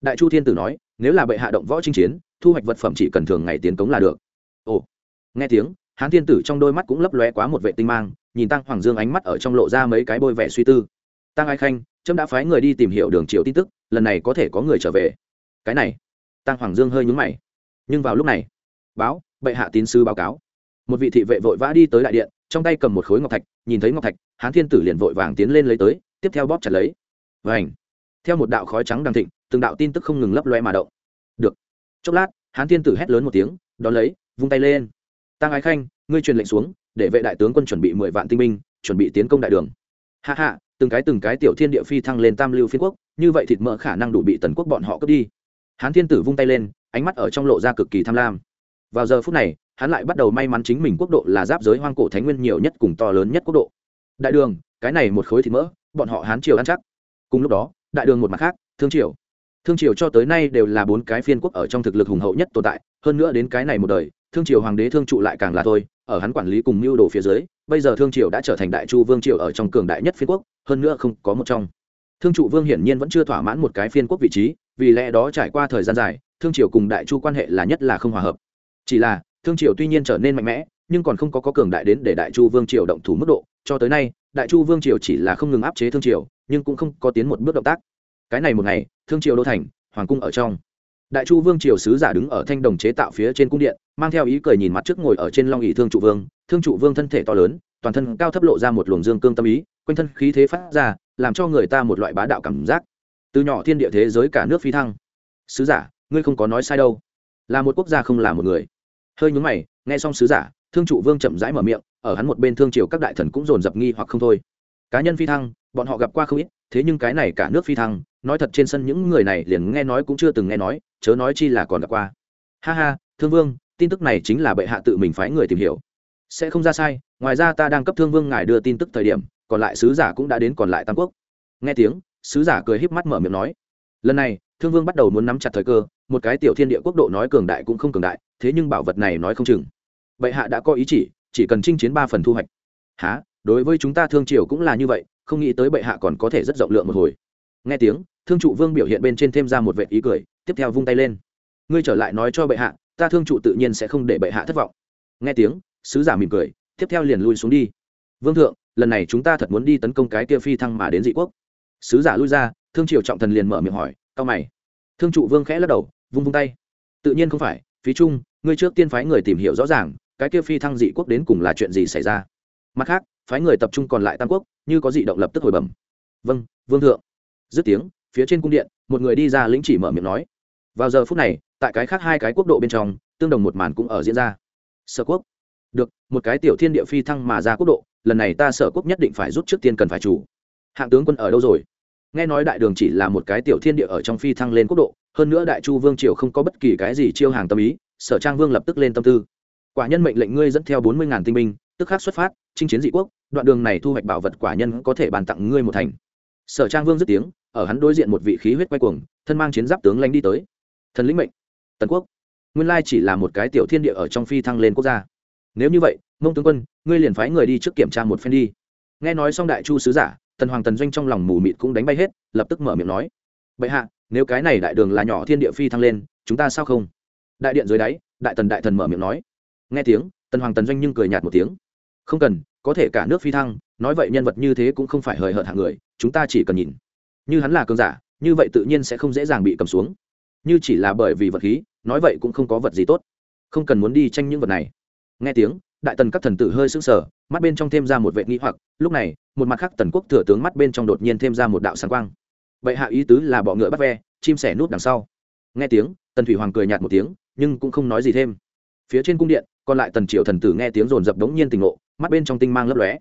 Đại chu thiên tử nói, nếu là bệ hạ động võ chinh chiến, thu hoạch vật phẩm chỉ cần thường ngày tiến cống là được. Ồ. Nghe tiếng, hán thiên tử trong đôi mắt cũng lấp lóe quá một vệ tinh mang, nhìn tăng hoàng dương ánh mắt ở trong lộ ra mấy cái bôi vẻ suy tư. Tăng ai khanh trâm đã phái người đi tìm hiểu đường chiều tin tức, lần này có thể có người trở về. Cái này. Tăng hoàng dương hơi nhúng mày. Nhưng vào lúc này, báo, bệ hạ tín sư báo cáo. Một vị thị vệ vội vã đi tới đại điện, trong tay cầm một khối ngọc thạch, nhìn thấy ngọc thạch, hán thiên tử liền vội vàng tiến lên lấy tới tiếp theo bóp chặt lấy. Vảnh theo một đạo khói trắng đằng thịnh, từng đạo tin tức không ngừng lấp loe mà động. Được. Chốc lát, hán thiên tử hét lớn một tiếng, đón lấy, vung tay lên. Tăng ái khanh, ngươi truyền lệnh xuống, để vệ đại tướng quân chuẩn bị mười vạn tinh binh, chuẩn bị tiến công đại đường. Hạ hạ từng cái từng cái tiểu thiên địa phi thăng lên tam lưu phiên quốc, như vậy thịt mỡ khả năng đủ bị tần quốc bọn họ cướp đi. Hán thiên tử vung tay lên, ánh mắt ở trong lộ ra cực kỳ tham lam. Vào giờ phút này, hắn lại bắt đầu may mắn chính mình quốc độ là giáp giới hoang cổ thánh nguyên nhiều nhất cùng to lớn nhất quốc độ. Đại đường, cái này một khối thịt mỡ bọn họ hán triều ăn chắc. Cùng lúc đó, đại đường một mặt khác, thương triều. Thương triều cho tới nay đều là bốn cái phiên quốc ở trong thực lực hùng hậu nhất tồn tại, hơn nữa đến cái này một đời, thương triều hoàng đế thương trụ lại càng là thôi, ở hắn quản lý cùng mưu đồ phía dưới, bây giờ thương triều đã trở thành đại chu vương triều ở trong cường đại nhất phiên quốc, hơn nữa không có một trong. Thương trụ vương hiển nhiên vẫn chưa thỏa mãn một cái phiên quốc vị trí, vì lẽ đó trải qua thời gian dài, thương triều cùng đại chu quan hệ là nhất là không hòa hợp. Chỉ là, thương triều tuy nhiên trở nên mạnh mẽ nhưng còn không có, có cường đại đến để đại chu vương triều động thủ mức độ cho tới nay đại chu vương triều chỉ là không ngừng áp chế thương triều nhưng cũng không có tiến một bước động tác. Cái này một ngày thương triều đô thành hoàng cung ở trong. Đại chu vương triều sứ giả đứng ở thanh đồng chế tạo phía trên cung điện mang theo ý cười nhìn mặt trước ngồi ở trên long ỉ thương trụ vương thương trụ vương thân thể to lớn toàn thân cao thấp lộ ra một luồng dương cương tâm ý quanh thân khí thế phát ra làm cho người ta một loại bá đạo cảm giác. Từ nhỏ thiên địa thế giới cả nước phi thăng. Sứ giả ngươi không có nói sai đâu. Là một quốc gia không là một người. Hơi nhúng mày nghe xong sứ giả thương trụ vương chậm rãi mở miệng, ở hắn một bên thương triều các đại thần cũng dồn dập nghi hoặc không thôi. Cá nhân phi thăng, bọn họ gặp qua không ít, thế nhưng cái này cả nước phi thăng, nói thật trên sân những người này liền nghe nói cũng chưa từng nghe nói, chớ nói chi là còn gặp qua. Ha ha, thương vương, tin tức này chính là bệ hạ tự mình phái người tìm hiểu. Sẽ không ra sai, ngoài ra ta đang cấp thương vương ngài đưa tin tức thời điểm, còn lại sứ giả cũng đã đến còn lại tam quốc. Nghe tiếng, sứ giả cười híp mắt mở miệng nói. Lần này, thương vương bắt đầu muốn nắm chặt thời cơ, một cái tiểu thiên địa quốc độ nói cường đại cũng không cường đại, thế nhưng bảo vật này nói không chừng bệ hạ đã có ý chỉ chỉ cần chinh chiến ba phần thu hoạch. Há đối với chúng ta thương triều cũng là như vậy, không nghĩ tới bệ hạ còn có thể rất rộng lượng một hồi. Nghe tiếng, thương trụ vương biểu hiện bên trên thêm ra một vệ ý cười, tiếp theo vung tay lên. Ngươi trở lại nói cho bệ hạ, ta thương trụ tự nhiên sẽ không để bệ hạ thất vọng. Nghe tiếng, sứ giả mỉm cười, tiếp theo liền lui xuống đi. Vương thượng, lần này chúng ta thật muốn đi tấn công cái kia phi thăng mà đến dị quốc. Sứ giả lui ra, thương triều trọng thần liền mở miệng hỏi, cao mày. Thương trụ vương khẽ lắc đầu, vung vung tay. Tự nhiên không phải, phí trung, ngươi trước tiên phái người tìm hiểu rõ ràng cái kia phi thăng dị quốc đến cùng là chuyện gì xảy ra? Mặt khác, phái người tập trung còn lại tam quốc, như có dị động lập tức hồi bẩm. Vâng vương thượng. Dứt tiếng, phía trên cung điện, một người đi ra lĩnh chỉ mở miệng nói. Vào giờ phút này, tại cái khác hai cái quốc độ bên trong, tương đồng một màn cũng ở diễn ra. Sở quốc. Được, một cái tiểu thiên địa phi thăng mà ra quốc độ, lần này ta sở quốc nhất định phải rút trước tiên cần phải chủ. Hạng tướng quân ở đâu rồi? Nghe nói đại đường chỉ là một cái tiểu thiên địa ở trong phi thăng lên quốc độ, hơn nữa đại chu vương triều không có bất kỳ cái gì chiêu hàng tâm ý, sở trang vương lập tức lên tâm tư quả nhân mệnh lệnh ngươi dẫn theo bốn mươi ngàn tinh binh, tức khắc xuất phát, chinh chiến dị quốc, đoạn đường này thu hoạch bảo vật quả nhân có thể bàn tặng ngươi một thành. Sở trang vương dứt tiếng, ở hắn đối diện một vị khí huyết quay cuồng, thân mang chiến giáp tướng lãnh đi tới. Thần lĩnh mệnh, tần quốc. Nguyên lai chỉ là một cái tiểu thiên địa ở trong phi thăng lên quốc gia. Nếu như vậy, mông tướng quân, ngươi liền phái người đi trước kiểm tra một phen đi. Nghe nói xong đại chu sứ giả, tần hoàng tần doanh trong lòng mù mịt cũng đánh bay hết, lập tức mở miệng nói. Bệ hạ, nếu cái này đại đường là nhỏ thiên địa phi thăng lên, chúng ta sao không? Đại điện dưới đáy, đại tần đại thần mở miệng nói nghe tiếng, tần hoàng tần doanh nhưng cười nhạt một tiếng. Không cần, có thể cả nước phi thăng, nói vậy nhân vật như thế cũng không phải hời hợt hạng người, chúng ta chỉ cần nhìn. Như hắn là cường giả, như vậy tự nhiên sẽ không dễ dàng bị cầm xuống. Như chỉ là bởi vì vật khí, nói vậy cũng không có vật gì tốt. Không cần muốn đi tranh những vật này. Nghe tiếng, đại tần các thần tử hơi sững sờ, mắt bên trong thêm ra một vệ nghĩ hoặc, lúc này, một mặt khác tần quốc thừa tướng mắt bên trong đột nhiên thêm ra một đạo sáng quang. Vậy hạ ý tứ là bọ ngựa bắt ve, chim sẻ nút đằng sau. Nghe tiếng, tần thủy hoàng cười nhạt một tiếng, nhưng cũng không nói gì thêm. Phía trên cung điện còn lại tần triều thần tử nghe tiếng rồn rập đống nhiên tình ngộ, mắt bên trong tinh mang lấp lóe.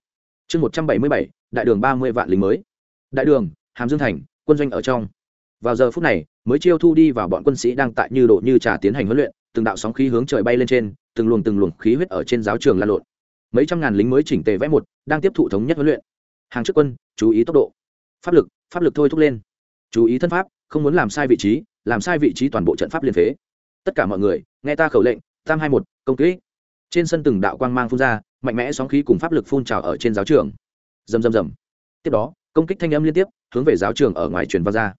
Chương một trăm bảy mươi bảy, đại đường ba mươi vạn lính mới. Đại đường, hàm dương thành, quân doanh ở trong. Vào giờ phút này, mới chiêu thu đi vào bọn quân sĩ đang tại như độ như trà tiến hành huấn luyện, từng đạo sóng khí hướng trời bay lên trên, từng luồng từng luồng khí huyết ở trên giáo trường lan lộn. Mấy trăm ngàn lính mới chỉnh tề vẽ một, đang tiếp thụ thống nhất huấn luyện. Hàng trước quân, chú ý tốc độ. Pháp lực pháp lực thôi thúc lên. Chú ý thân pháp, không muốn làm sai vị trí, làm sai vị trí toàn bộ trận pháp liên phế. Tất cả mọi người, nghe ta khẩu lệnh, tam hai một, công kỹ trên sân từng đạo quang mang phun ra, mạnh mẽ sóng khí cùng pháp lực phun trào ở trên giáo trường. Rầm rầm rầm. Tiếp đó, công kích thanh âm liên tiếp, hướng về giáo trường ở ngoài truyền vào ra.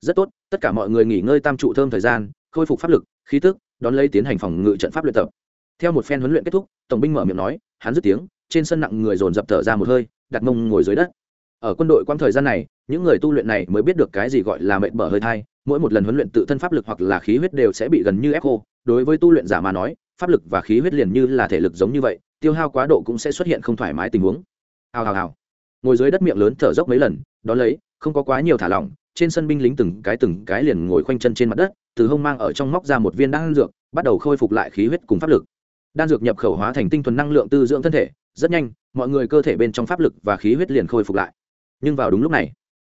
Rất tốt, tất cả mọi người nghỉ ngơi tam trụ thơm thời gian, khôi phục pháp lực, khí tức, đón lấy tiến hành phòng ngự trận pháp luyện tập. Theo một phen huấn luyện kết thúc, tổng binh mở miệng nói, hắn dứt tiếng, trên sân nặng người dồn dập thở ra một hơi, đặt mông ngồi dưới đất. Ở quân đội quãng thời gian này, những người tu luyện này mới biết được cái gì gọi là mệt mở hơi thai, mỗi một lần huấn luyện tự thân pháp lực hoặc là khí huyết đều sẽ bị gần như ép khô. Đối với tu luyện giả mà nói pháp lực và khí huyết liền như là thể lực giống như vậy, tiêu hao quá độ cũng sẽ xuất hiện không thoải mái tình huống. Hào hào hào. Ngồi dưới đất miệng lớn thở dốc mấy lần, đó lấy, không có quá nhiều thả lỏng, trên sân binh lính từng cái từng cái liền ngồi khoanh chân trên mặt đất, từ hông mang ở trong móc ra một viên đan dược, bắt đầu khôi phục lại khí huyết cùng pháp lực. Đan dược nhập khẩu hóa thành tinh thuần năng lượng tư dưỡng thân thể, rất nhanh, mọi người cơ thể bên trong pháp lực và khí huyết liền khôi phục lại. Nhưng vào đúng lúc này,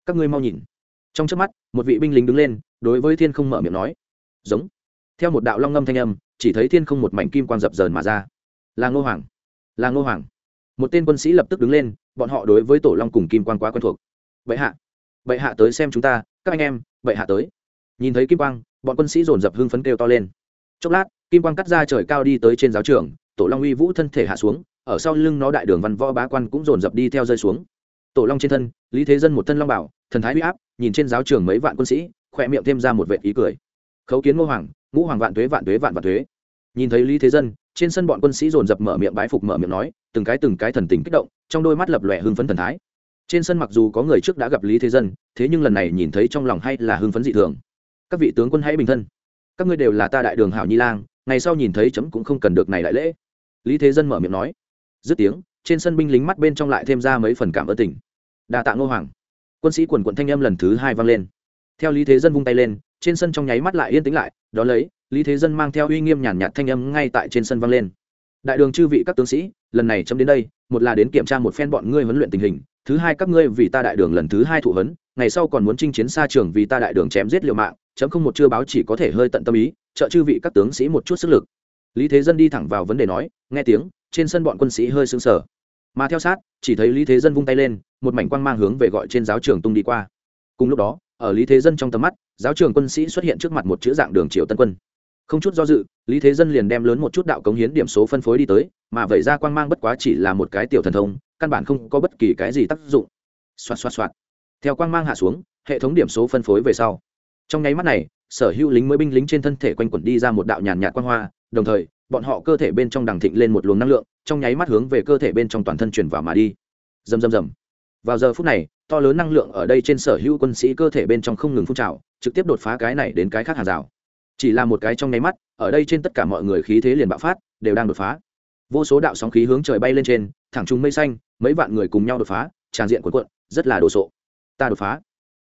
các ngươi mau nhìn. Trong trước mắt, một vị binh lính đứng lên, đối với thiên không mở miệng nói, giống. Theo một đạo long ngâm thanh âm chỉ thấy thiên không một mảnh kim quang dập dờn mà ra. Là ngô hoàng. Là ngô hoàng. Một tên quân sĩ lập tức đứng lên, bọn họ đối với tổ long cùng kim quang quá quen thuộc. Vậy hạ vậy hạ tới xem chúng ta, các anh em vậy hạ tới. Nhìn thấy kim quang, bọn quân sĩ dồn dập hưng phấn kêu to lên. Chốc lát, kim quang cắt ra trời cao đi tới trên giáo trường, tổ long uy vũ thân thể hạ xuống, ở sau lưng nó đại đường văn võ bá quan cũng dồn dập đi theo rơi xuống. Tổ long trên thân, lý thế dân một thân long bảo, thần thái huy áp, nhìn trên giáo trường mấy vạn quân sĩ, khỏe miệng thêm ra một vệ ý cười. Khấu kiến ngô hoàng ngũ hoàng vạn tuế vạn tuế vạn vạn tuế nhìn thấy lý thế dân, trên sân bọn quân sĩ dồn dập mở miệng bái phục, mở miệng nói, từng cái từng cái thần tình kích động, trong đôi mắt lập lòe hưng phấn thần thái. Trên sân mặc dù có người trước đã gặp lý thế dân, thế nhưng lần này nhìn thấy trong lòng hay là hưng phấn dị thường. Các vị tướng quân hãy bình thân. Các ngươi đều là ta đại đường hảo nhi lang, ngày sau nhìn thấy chấm cũng không cần được này đại lễ. Lý thế dân mở miệng nói. Dứt tiếng, trên sân binh lính mắt bên trong lại thêm ra mấy phần cảm ơn tình. Đa tạ ngô hoàng. Quân sĩ quần quận thanh âm lần thứ hai vang lên. Theo lý thế dân vung tay lên, trên sân trong nháy mắt lại yên tĩnh lại đó lấy, lý thế dân mang theo uy nghiêm nhàn nhạt thanh âm ngay tại trên sân vang lên. Đại đường chư vị các tướng sĩ, lần này chấm đến đây, một là đến kiểm tra một phen bọn ngươi huấn luyện tình hình, thứ hai các ngươi vì ta đại đường lần thứ hai thụ huấn, ngày sau còn muốn chinh chiến xa trường vì ta đại đường chém giết liều mạng, chấm không một chưa báo chỉ có thể hơi tận tâm ý, trợ chư vị các tướng sĩ một chút sức lực. Lý thế dân đi thẳng vào vấn đề nói, nghe tiếng, trên sân bọn quân sĩ hơi sững sờ. Mà theo sát, chỉ thấy lý thế dân vung tay lên, một mảnh quang mang hướng về gọi trên giáo trường tung đi qua. Cùng lúc đó ở lý thế dân trong tầm mắt, giáo trường quân sĩ xuất hiện trước mặt một chữ dạng đường triệu tân quân. Không chút do dự, lý thế dân liền đem lớn một chút đạo cống hiến điểm số phân phối đi tới, mà vậy ra quang mang bất quá chỉ là một cái tiểu thần thông, căn bản không có bất kỳ cái gì tác dụng. Xoạt xoạt xoạt. Theo quang mang hạ xuống, hệ thống điểm số phân phối về sau. Trong nháy mắt này, sở hữu lính mới binh lính trên thân thể quanh quẩn đi ra một đạo nhàn nhạt quan hoa, đồng thời, bọn họ cơ thể bên trong đằng thịnh lên một luồng năng lượng, trong nháy mắt hướng về cơ thể bên trong toàn thân truyền vào mà đi. Rầm rầm rầm. Vào giờ phút này to lớn năng lượng ở đây trên sở hữu quân sĩ cơ thể bên trong không ngừng phun trào, trực tiếp đột phá cái này đến cái khác hàng rào. Chỉ là một cái trong nháy mắt, ở đây trên tất cả mọi người khí thế liền bạo phát, đều đang đột phá. Vô số đạo sóng khí hướng trời bay lên trên, thẳng trùng mây xanh, mấy vạn người cùng nhau đột phá, tràn diện cuộn cuộn, rất là đồ sộ. Ta đột phá.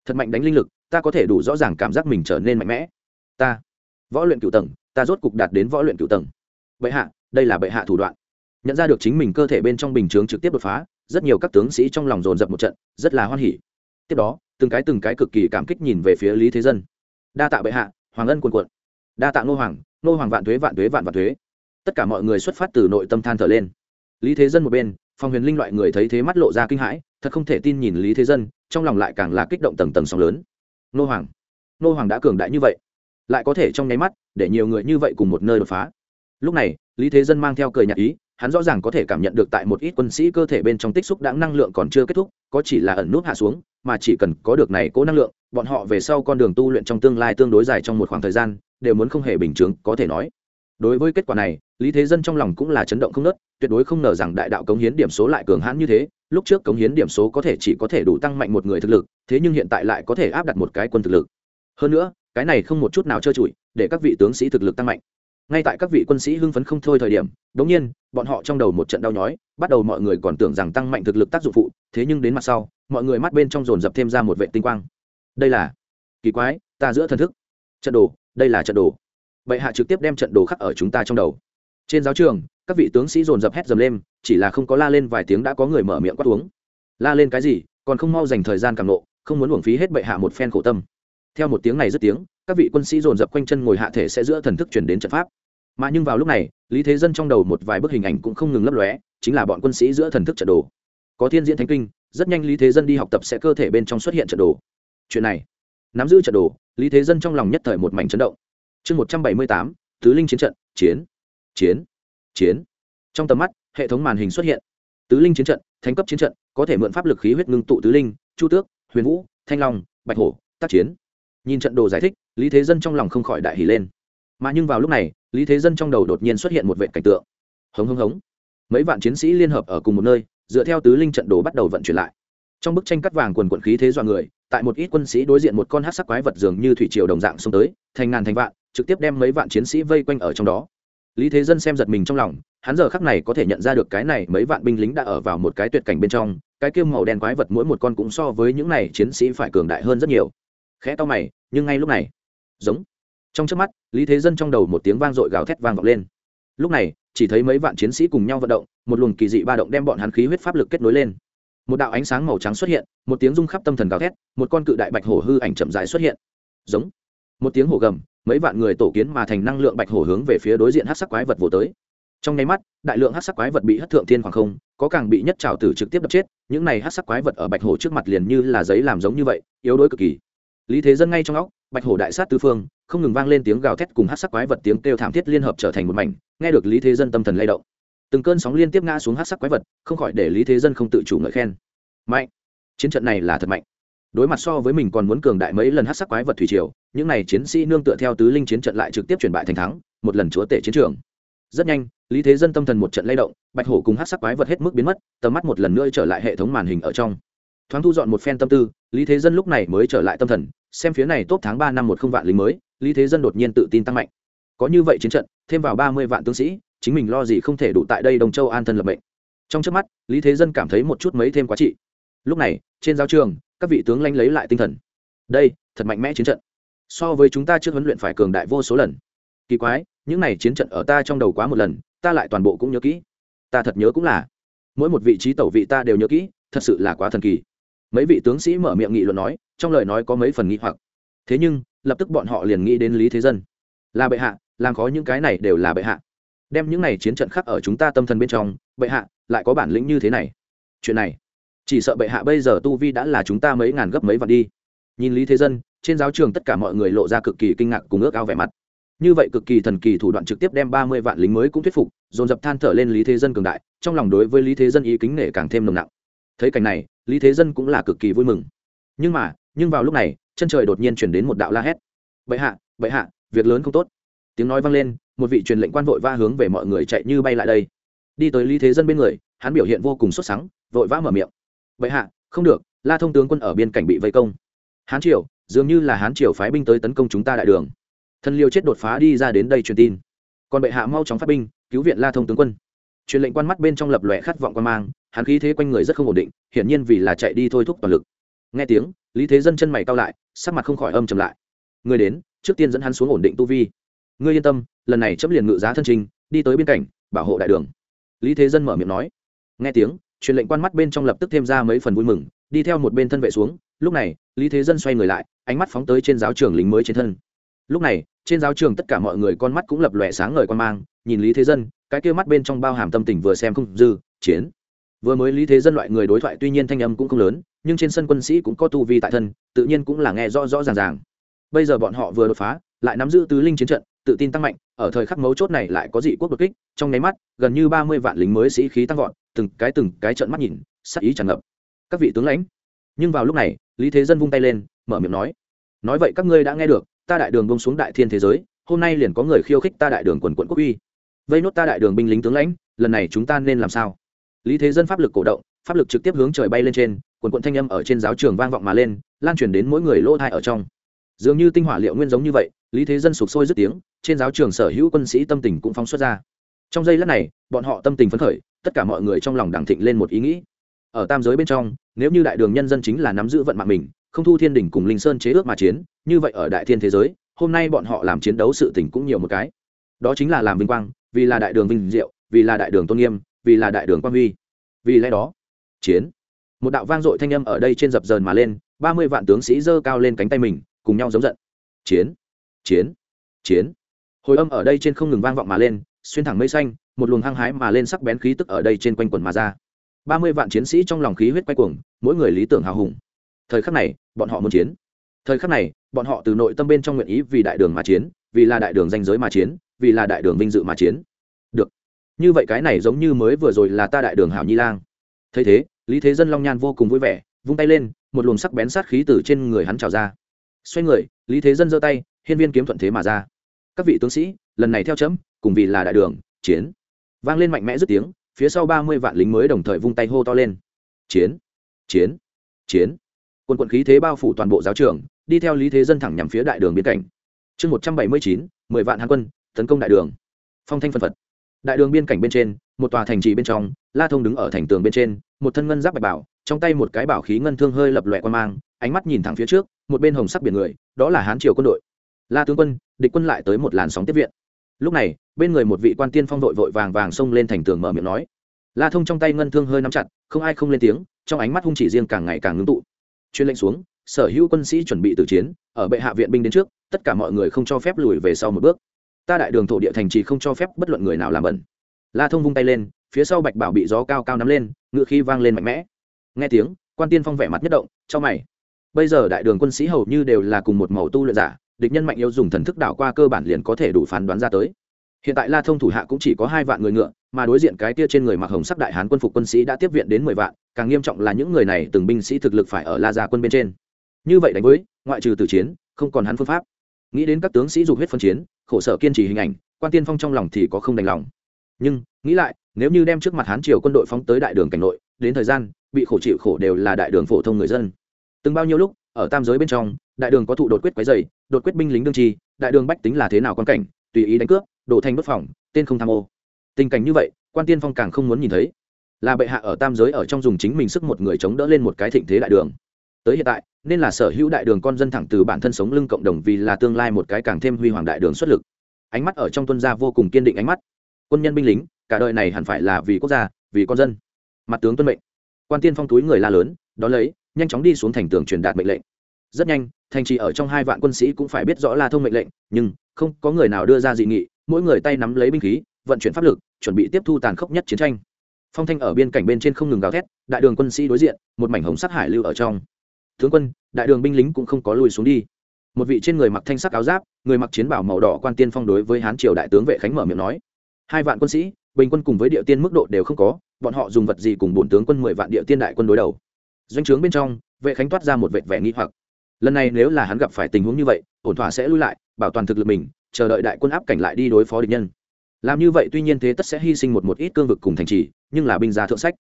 Thật mạnh đánh linh lực, ta có thể đủ rõ ràng cảm giác mình trở nên mạnh mẽ. Ta. Võ luyện cựu tầng, ta rốt cục đạt đến võ luyện cựu tầng. Bệ hạ, đây là bệ hạ thủ đoạn. Nhận ra được chính mình cơ thể bên trong bình chướng trực tiếp đột phá rất nhiều các tướng sĩ trong lòng dồn dập một trận, rất là hoan hỉ. Tiếp đó, từng cái từng cái cực kỳ cảm kích nhìn về phía lý thế dân. Đa tạ bệ hạ, hoàng ân quần quận. Đa tạ ngô hoàng ngô hoàng vạn thuế vạn thuế, vạn vạn thuế. Tất cả mọi người xuất phát từ nội tâm than thở lên. Lý thế dân một bên phòng huyền linh loại người thấy thế mắt lộ ra kinh hãi, thật không thể tin nhìn lý thế dân, trong lòng lại càng là kích động tầng tầng sóng lớn. Ngô hoàng ngô hoàng đã cường đại như vậy, lại có thể trong nháy mắt để nhiều người như vậy cùng một nơi đột phá. Lúc này, lý thế dân mang theo cười nhạc ý hắn rõ ràng có thể cảm nhận được tại một ít quân sĩ cơ thể bên trong tích xúc đáng năng lượng còn chưa kết thúc, có chỉ là ẩn nút hạ xuống, mà chỉ cần có được này cố năng lượng, bọn họ về sau con đường tu luyện trong tương lai tương đối dài trong một khoảng thời gian, đều muốn không hề bình chứng có thể nói. Đối với kết quả này, lý thế dân trong lòng cũng là chấn động không nớt, tuyệt đối không ngờ rằng đại đạo cống hiến điểm số lại cường hãn như thế, lúc trước cống hiến điểm số có thể chỉ có thể đủ tăng mạnh một người thực lực, thế nhưng hiện tại lại có thể áp đặt một cái quân thực lực. Hơn nữa, cái này không một chút nào trơ trụi, để các vị tướng sĩ thực lực tăng mạnh ngay tại các vị quân sĩ hưng phấn không thôi thời điểm, đống nhiên, bọn họ trong đầu một trận đau nhói, bắt đầu mọi người còn tưởng rằng tăng mạnh thực lực tác dụng phụ, thế nhưng đến mặt sau, mọi người mắt bên trong dồn dập thêm ra một vệ tinh quang. Đây là, kỳ quái, ta giữa thần thức. Trận đồ, đây là trận đồ. Bệ hạ trực tiếp đem trận đồ khắc ở chúng ta trong đầu. Trên giáo trường, các vị tướng sĩ dồn dập hét dầm lên, chỉ là không có la lên vài tiếng đã có người mở miệng quát uống. La lên cái gì, còn không mau dành thời gian càng nộ không muốn uổng phí hết bệ hạ một phen khổ tâm theo một tiếng này dứt tiếng, các vị quân sĩ dồn dập quanh chân ngồi hạ thể sẽ giữa thần thức chuyển đến trận pháp. Mà nhưng vào lúc này, lý thế dân trong đầu một vài bức hình ảnh cũng không ngừng lấp lóe, chính là bọn quân sĩ giữa thần thức trận đồ. Có thiên diễn thánh kinh, rất nhanh lý thế dân đi học tập sẽ cơ thể bên trong xuất hiện trận đồ. Chuyện này, nắm giữ trận đồ, lý thế dân trong lòng nhất thời một mảnh chấn động. Chương một trăm bảy mươi tám, tứ linh chiến trận, chiến chiến chiến. Trong tầm mắt, hệ thống màn hình xuất hiện. Tứ linh chiến trận, thánh cấp chiến trận, có thể mượn pháp lực khí huyết ngưng tụ tứ linh, chu tước, huyền vũ, thanh long, bạch hổ, tác chiến nhìn trận đồ giải thích, lý thế dân trong lòng không khỏi đại hỷ lên. Mà nhưng vào lúc này, lý thế dân trong đầu đột nhiên xuất hiện một vệ cảnh tượng. Hống hống hống. Mấy vạn chiến sĩ liên hợp ở cùng một nơi, dựa theo tứ linh trận đồ bắt đầu vận chuyển lại. Trong bức tranh cắt vàng quần quận khí thế dọa người, tại một ít quân sĩ đối diện một con hát sắc quái vật dường như thủy triều đồng dạng xông tới, thành ngàn thành vạn, trực tiếp đem mấy vạn chiến sĩ vây quanh ở trong đó. Lý thế dân xem giật mình trong lòng, hắn giờ khắc này có thể nhận ra được cái này mấy vạn binh lính đã ở vào một cái tuyệt cảnh bên trong, cái kiêm màu đen quái vật mỗi một con cũng so với những này chiến sĩ phải cường đại hơn rất nhiều khẽ to mày, nhưng ngay lúc này, giống, trong trước mắt, lý thế dân trong đầu một tiếng vang dội gào thét vang vọng lên. Lúc này, chỉ thấy mấy vạn chiến sĩ cùng nhau vận động, một luồng kỳ dị ba động đem bọn hắn khí huyết pháp lực kết nối lên. Một đạo ánh sáng màu trắng xuất hiện, một tiếng rung khắp tâm thần gào thét, một con cự đại bạch hổ hư ảnh chậm dài xuất hiện. Giống, một tiếng hổ gầm, mấy vạn người tổ kiến mà thành năng lượng bạch hổ hướng về phía đối diện hát sắc quái vật vồ tới. Trong nháy mắt, đại lượng hát sắc quái vật bị hất thượng thiên khoảng không, có càng bị nhất trào tử trực tiếp đập chết, những này hát sắc quái vật ở bạch hổ trước mặt liền như là giấy làm giống như vậy, yếu đuối cực kỳ lý thế dân ngay trong óc, bạch hổ đại sát tư phương, không ngừng vang lên tiếng gào thét cùng hát sắc quái vật tiếng kêu thảm thiết liên hợp trở thành một mảnh, nghe được lý thế dân tâm thần lay động. Từng cơn sóng liên tiếp ngã xuống hát sắc quái vật, không khỏi để lý thế dân không tự chủ ngợi khen. Mạnh! Chiến trận này là thật mạnh. Đối mặt so với mình còn muốn cường đại mấy lần hát sắc quái vật thủy triều, những n à y chiến sĩ nương tựa theo tứ linh chiến trận lại trực tiếp chuyển bại thành thắng, một lần chúa tể chiến trường. Rất nhanh, lý thế dân tâm thần một trận lay động, bạch hổ cùng hát sắc quái vật hết mức biến mất, tầm mắt một lần nữa trở lại hệ thống màn hình ở trong. Thoáng thu dọn một phen tâm tư, lý thế dân lúc này mới trở lại tâm thần xem phía này tốt tháng ba năm một không vạn lính mới, lý thế dân đột nhiên tự tin tăng mạnh. Có như vậy chiến trận, thêm vào ba mươi vạn tướng sĩ, chính mình lo gì không thể đủ tại đây đồng châu an thân lập mệnh. Trong trước mắt, lý thế dân cảm thấy một chút mấy thêm quá trị. Lúc này, trên giáo trường, các vị tướng lãnh lấy lại tinh thần. Đây, thật mạnh mẽ chiến trận. So với chúng ta trước huấn luyện phải cường đại vô số lần. Kỳ quái, những này chiến trận ở ta trong đầu quá một lần, ta lại toàn bộ cũng nhớ kỹ. Ta thật nhớ cũng là, mỗi một vị trí tẩu vị ta đều nhớ kỹ, thật sự là quá thần kỳ mấy vị tướng sĩ mở miệng nghị luận nói, trong lời nói có mấy phần nghĩ hoặc. Thế nhưng, lập tức bọn họ liền nghĩ đến lý thế dân. Là bệ hạ, làm khó những cái này đều là bệ hạ. Đem những này chiến trận khắc ở chúng ta tâm thần bên trong, bệ hạ, lại có bản lĩnh như thế này. Chuyện này, chỉ sợ bệ hạ bây giờ tu vi đã là chúng ta mấy ngàn gấp mấy vạn đi. Nhìn lý thế dân, trên giáo trường tất cả mọi người lộ ra cực kỳ kinh ngạc cùng ước ao vẻ mặt. Như vậy cực kỳ thần kỳ thủ đoạn trực tiếp đem ba mươi vạn lính mới cũng thuyết phục, dồn dập than thở lên lý thế dân cường đại, trong lòng đối với lý thế dân ý kính nể càng thêm nồng nặng. Thấy cảnh này lý thế dân cũng là cực kỳ vui mừng. Nhưng mà, nhưng vào lúc này, chân trời đột nhiên chuyển đến một đạo la hét. Bệ hạ bệ hạ, việc lớn không tốt. Tiếng nói vang lên, một vị truyền lệnh quan vội va hướng về mọi người chạy như bay lại đây. Đi tới lý thế dân bên người, hắn biểu hiện vô cùng xuất sắc vội vã mở miệng. Bệ hạ, không được, la thông tướng quân ở biên cảnh bị vây công. Hán triều, dường như là hán triều phái binh tới tấn công chúng ta đại đường. Thân liêu chết đột phá đi ra đến đây truyền tin. Còn bệ hạ mau chóng phát binh, cứu viện la thông tướng quân. Truyền lệnh quan mắt bên trong lập lòe khát vọng quan mang hắn khí thế quanh người rất không ổn định, hiển nhiên vì là chạy đi thôi thúc toàn lực. Nghe tiếng, lý thế dân chân mày cao lại, sắc mặt không khỏi âm trầm lại. Người đến, trước tiên dẫn hắn xuống ổn định tu vi. Ngươi yên tâm, lần này chấp liền ngự giá thân trình, đi tới biên cảnh bảo hộ đại đường. Lý thế dân mở miệng nói. Nghe tiếng, truyền lệnh quan mắt bên trong lập tức thêm ra mấy phần vui mừng, đi theo một bên thân vệ xuống. Lúc này, lý thế dân xoay người lại, ánh mắt phóng tới trên giáo trường lính mới trên thân. Lúc này, trên giáo trường tất cả mọi người con mắt cũng lập lòe sáng ngời quan mang, nhìn lý thế dân, cái kia mắt bên trong bao hàm tâm tình vừa xem không dư, chiến vừa mới lý thế dân loại người đối thoại tuy nhiên thanh âm cũng không lớn, nhưng trên sân quân sĩ cũng có tu vi tại thân, tự nhiên cũng là nghe rõ rõ ràng ràng. Bây giờ bọn họ vừa đột phá, lại nắm giữ tứ linh chiến trận, tự tin tăng mạnh, ở thời khắc mấu chốt này lại có dị quốc đột kích, trong nháy mắt, gần như ba mươi vạn lính mới sĩ khí tăng vọt, từng cái từng cái trận mắt nhìn, sắc ý tràn ngập. Các vị tướng lãnh, nhưng vào lúc này, lý thế dân vung tay lên, mở miệng nói nói vậy các ngươi đã nghe được, ta đại đường bông xuống đại thiên thế giới, hôm nay liền có người khiêu khích ta đại đường quần quận quốc uy. Vây nốt ta đại đường binh lính tướng lãnh, lần này chúng ta nên làm sao? Lý thế dân pháp lực cổ động, pháp lực trực tiếp hướng trời bay lên trên quần quận thanh âm ở trên giáo trường vang vọng mà lên, lan truyền đến mỗi người lỗ thai ở trong. Dường như tinh hỏa liệu nguyên giống như vậy, lý thế dân sụp sôi dứt tiếng, trên giáo trường sở hữu quân sĩ tâm tình cũng phóng xuất ra. Trong giây lát này, bọn họ tâm tình phấn khởi, tất cả mọi người trong lòng đảng thịnh lên một ý nghĩ. Ở tam giới bên trong, nếu như đại đường nhân dân chính là nắm giữ vận mạng mình, không thu thiên đỉnh cùng linh sơn chế ước mà chiến, như vậy ở đại thiên thế giới, hôm nay bọn họ làm chiến đấu sự tình cũng nhiều một cái. Đó chính là làm vinh quang, vì là đại đường vinh diệu, vì là đại đường tôn nghiêm vì là đại đường quan huy. Vì lẽ đó, chiến. Một đạo vang dội thanh âm ở đây trên dập dờn mà lên, ba mươi vạn tướng sĩ giơ cao lên cánh tay mình, cùng nhau giống giận. Chiến chiến chiến. Hồi âm ở đây trên không ngừng vang vọng mà lên, xuyên thẳng mây xanh, một luồng hăng hái mà lên sắc bén khí tức ở đây trên quanh quần mà ra. Ba mươi vạn chiến sĩ trong lòng khí huyết quay cuồng, mỗi người lý tưởng hào hùng. Thời khắc này, bọn họ muốn chiến. Thời khắc này, bọn họ từ nội tâm bên trong nguyện ý vì đại đường mà chiến, vì là đại đường danh giới mà chiến, vì là đại đường vinh dự mà chiến như vậy cái này giống như mới vừa rồi là ta đại đường hảo nhi lang. Thấy thế, lý thế dân long nhan vô cùng vui vẻ, vung tay lên, một luồng sắc bén sát khí từ trên người hắn trào ra. Xoay người, lý thế dân giơ tay, hiên viên kiếm thuận thế mà ra. Các vị tướng sĩ, lần này theo chấm, cùng vì là đại đường, chiến. Vang lên mạnh mẽ dứt tiếng, phía sau ba mươi vạn lính mới đồng thời vung tay hô to lên. Chiến chiến chiến. Quân quận khí thế bao phủ toàn bộ giáo trường, đi theo lý thế dân thẳng nhằm phía đại đường biên cảnh chương một trăm bảy mươi chín, mười vạn hàn quân, tấn công đại đường. Phong thanh phân phật đại đường biên cảnh bên trên, một tòa thành trì bên trong, la thông đứng ở thành tường bên trên, một thân ngân giáp bạch bảo, trong tay một cái bảo khí ngân thương hơi lập lòe quan mang, ánh mắt nhìn thẳng phía trước, một bên hồng sắc biển người, đó là hán triều quân đội. La tướng quân, địch quân lại tới một làn sóng tiếp viện. Lúc này, bên người một vị quan tiên phong đội vội vàng vàng xông lên thành tường mở miệng nói. La thông trong tay ngân thương hơi nắm chặt, không ai không lên tiếng, trong ánh mắt hung chỉ riêng càng ngày càng ngưng tụ. Chuyên lệnh xuống, sở hữu quân sĩ chuẩn bị từ chiến, ở bệ hạ viện binh đến trước, tất cả mọi người không cho phép lùi về sau một bước ta đại đường thổ địa thành trì không cho phép bất luận người nào làm bẩn. La thông vung tay lên, phía sau bạch bảo bị gió cao cao nắm lên, ngựa khí vang lên mạnh mẽ. Nghe tiếng, quan tiên phong vẻ mặt nhất động, cho mày. Bây giờ đại đường quân sĩ hầu như đều là cùng một màu tu luyện giả, địch nhân mạnh yếu dùng thần thức đảo qua cơ bản liền có thể đủ phán đoán ra tới. Hiện tại la thông thủ hạ cũng chỉ có hai vạn người ngựa, mà đối diện cái tia trên người mặc hồng sắc đại hán quân phục quân sĩ đã tiếp viện đến mười vạn, càng nghiêm trọng là những người này từng binh sĩ thực lực phải ở la gia quân bên trên. Như vậy đánh với, ngoại trừ tử chiến, không còn hắn phương pháp nghĩ đến các tướng sĩ dục huyết phân chiến, khổ sở kiên trì hình ảnh, quan tiên phong trong lòng thì có không đành lòng. Nhưng, nghĩ lại, nếu như đem trước mặt hán triều quân đội phóng tới đại đường cảnh nội, đến thời gian, bị khổ chịu khổ đều là đại đường phổ thông người dân. Từng bao nhiêu lúc, ở tam giới bên trong, đại đường có thụ đột quyết quấy dày đột quyết binh lính đương trì đại đường bách tính là thế nào quan cảnh, tùy ý đánh cướp, đổ thành bất phòng tên không tham ô. Tình cảnh như vậy, quan tiên phong càng không muốn nhìn thấy. Là bệ hạ ở tam giới ở trong dùng chính mình sức một người chống đỡ lên một cái thịnh thế đại đường tới hiện tại, nên là sở hữu đại đường con dân thẳng từ bản thân sống lưng cộng đồng vì là tương lai một cái càng thêm huy hoàng đại đường xuất lực. Ánh mắt ở trong tuân gia vô cùng kiên định ánh mắt. Quân nhân binh lính, cả đời này hẳn phải là vì quốc gia, vì con dân. Mặt tướng tuân mệnh. Quan tiên phong túi người la lớn, đón lấy, nhanh chóng đi xuống thành tường truyền đạt mệnh lệnh. Rất nhanh, thành trì ở trong hai vạn quân sĩ cũng phải biết rõ la thông mệnh lệnh, nhưng không có người nào đưa ra dị nghị, mỗi người tay nắm lấy binh khí, vận chuyển pháp lực, chuẩn bị tiếp thu tàn khốc nhất chiến tranh. Phong thanh ở biên cảnh bên trên không ngừng gào thét, đại đường quân sĩ đối diện, một mảnh hồng sắt hải lưu ở trong tướng quân, đại đường binh lính cũng không có lùi xuống đi. Một vị trên người mặc thanh sắc áo giáp, người mặc chiến bảo màu đỏ quan tiên phong đối với hán triều đại tướng vệ khánh mở miệng nói. Hai vạn quân sĩ, bình quân cùng với địa tiên mức độ đều không có, bọn họ dùng vật gì cùng bổn tướng quân mười vạn địa tiên đại quân đối đầu? Doanh trướng bên trong, vệ khánh toát ra một vệt vẻ nghi hoặc. Lần này nếu là hắn gặp phải tình huống như vậy, ổn thỏa sẽ lui lại, bảo toàn thực lực mình, chờ đợi đại quân áp cảnh lại đi đối phó địch nhân. Làm như vậy tuy nhiên thế tất sẽ hy sinh một một ít cương vực cùng thành trì, nhưng là binh gia thượng sách.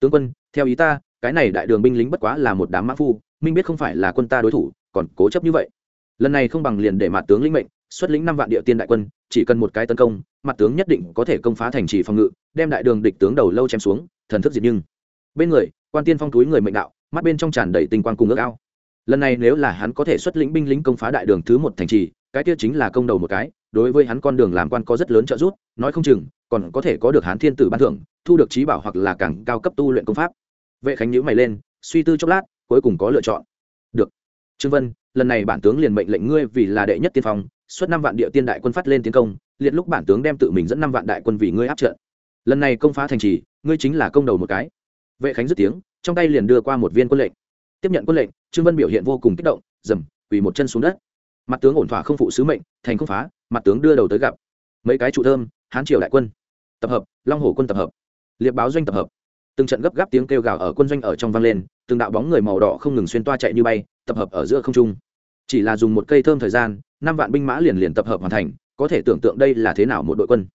Tướng quân, theo ý ta, cái này đại đường binh lính bất quá là một đám mã phu minh biết không phải là quân ta đối thủ, còn cố chấp như vậy. Lần này không bằng liền để mặt tướng lĩnh mệnh, xuất lĩnh năm vạn địa tiên đại quân, chỉ cần một cái tấn công, mặt tướng nhất định có thể công phá thành trì phòng ngự, đem đại đường địch tướng đầu lâu chém xuống, thần thức diệt nhưng. Bên người, quan tiên phong túi người mệnh đạo, mắt bên trong tràn đầy tình quan cùng ước ao. Lần này nếu là hắn có thể xuất lĩnh binh lính công phá đại đường thứ một thành trì, cái kia chính là công đầu một cái, đối với hắn con đường làm quan có rất lớn trợ giúp, nói không chừng, còn có thể có được hán thiên tử ban thưởng, thu được trí bảo hoặc là càng cao cấp tu luyện công pháp. Vệ khánh nhữ mày lên, suy tư chốc lát cuối cùng có lựa chọn. Được. Trương vân, lần này bản tướng liền mệnh lệnh ngươi vì là đệ nhất tiên phong xuất năm vạn địa tiên đại quân phát lên tiến công, liệt lúc bản tướng đem tự mình dẫn năm vạn đại quân vì ngươi áp trận. Lần này công phá thành trì, ngươi chính là công đầu một cái. Vệ khánh dứt tiếng, trong tay liền đưa qua một viên quân lệnh. Tiếp nhận quân lệnh, trương vân biểu hiện vô cùng kích động, dầm, quỳ một chân xuống đất. Mặt tướng ổn thỏa không phụ sứ mệnh, thành không phá, mặt tướng đưa đầu tới gặp. Mấy cái trụ thơm, hán triều đại quân. Tập hợp, long hồ quân tập hợp. Liệp báo doanh tập hợp từng trận gấp gáp tiếng kêu gào ở quân doanh ở trong vang lên, từng đạo bóng người màu đỏ không ngừng xuyên toa chạy như bay, tập hợp ở giữa không trung. Chỉ là dùng một cây thơm thời gian, năm vạn binh mã liền liền tập hợp hoàn thành, có thể tưởng tượng đây là thế nào một đội quân.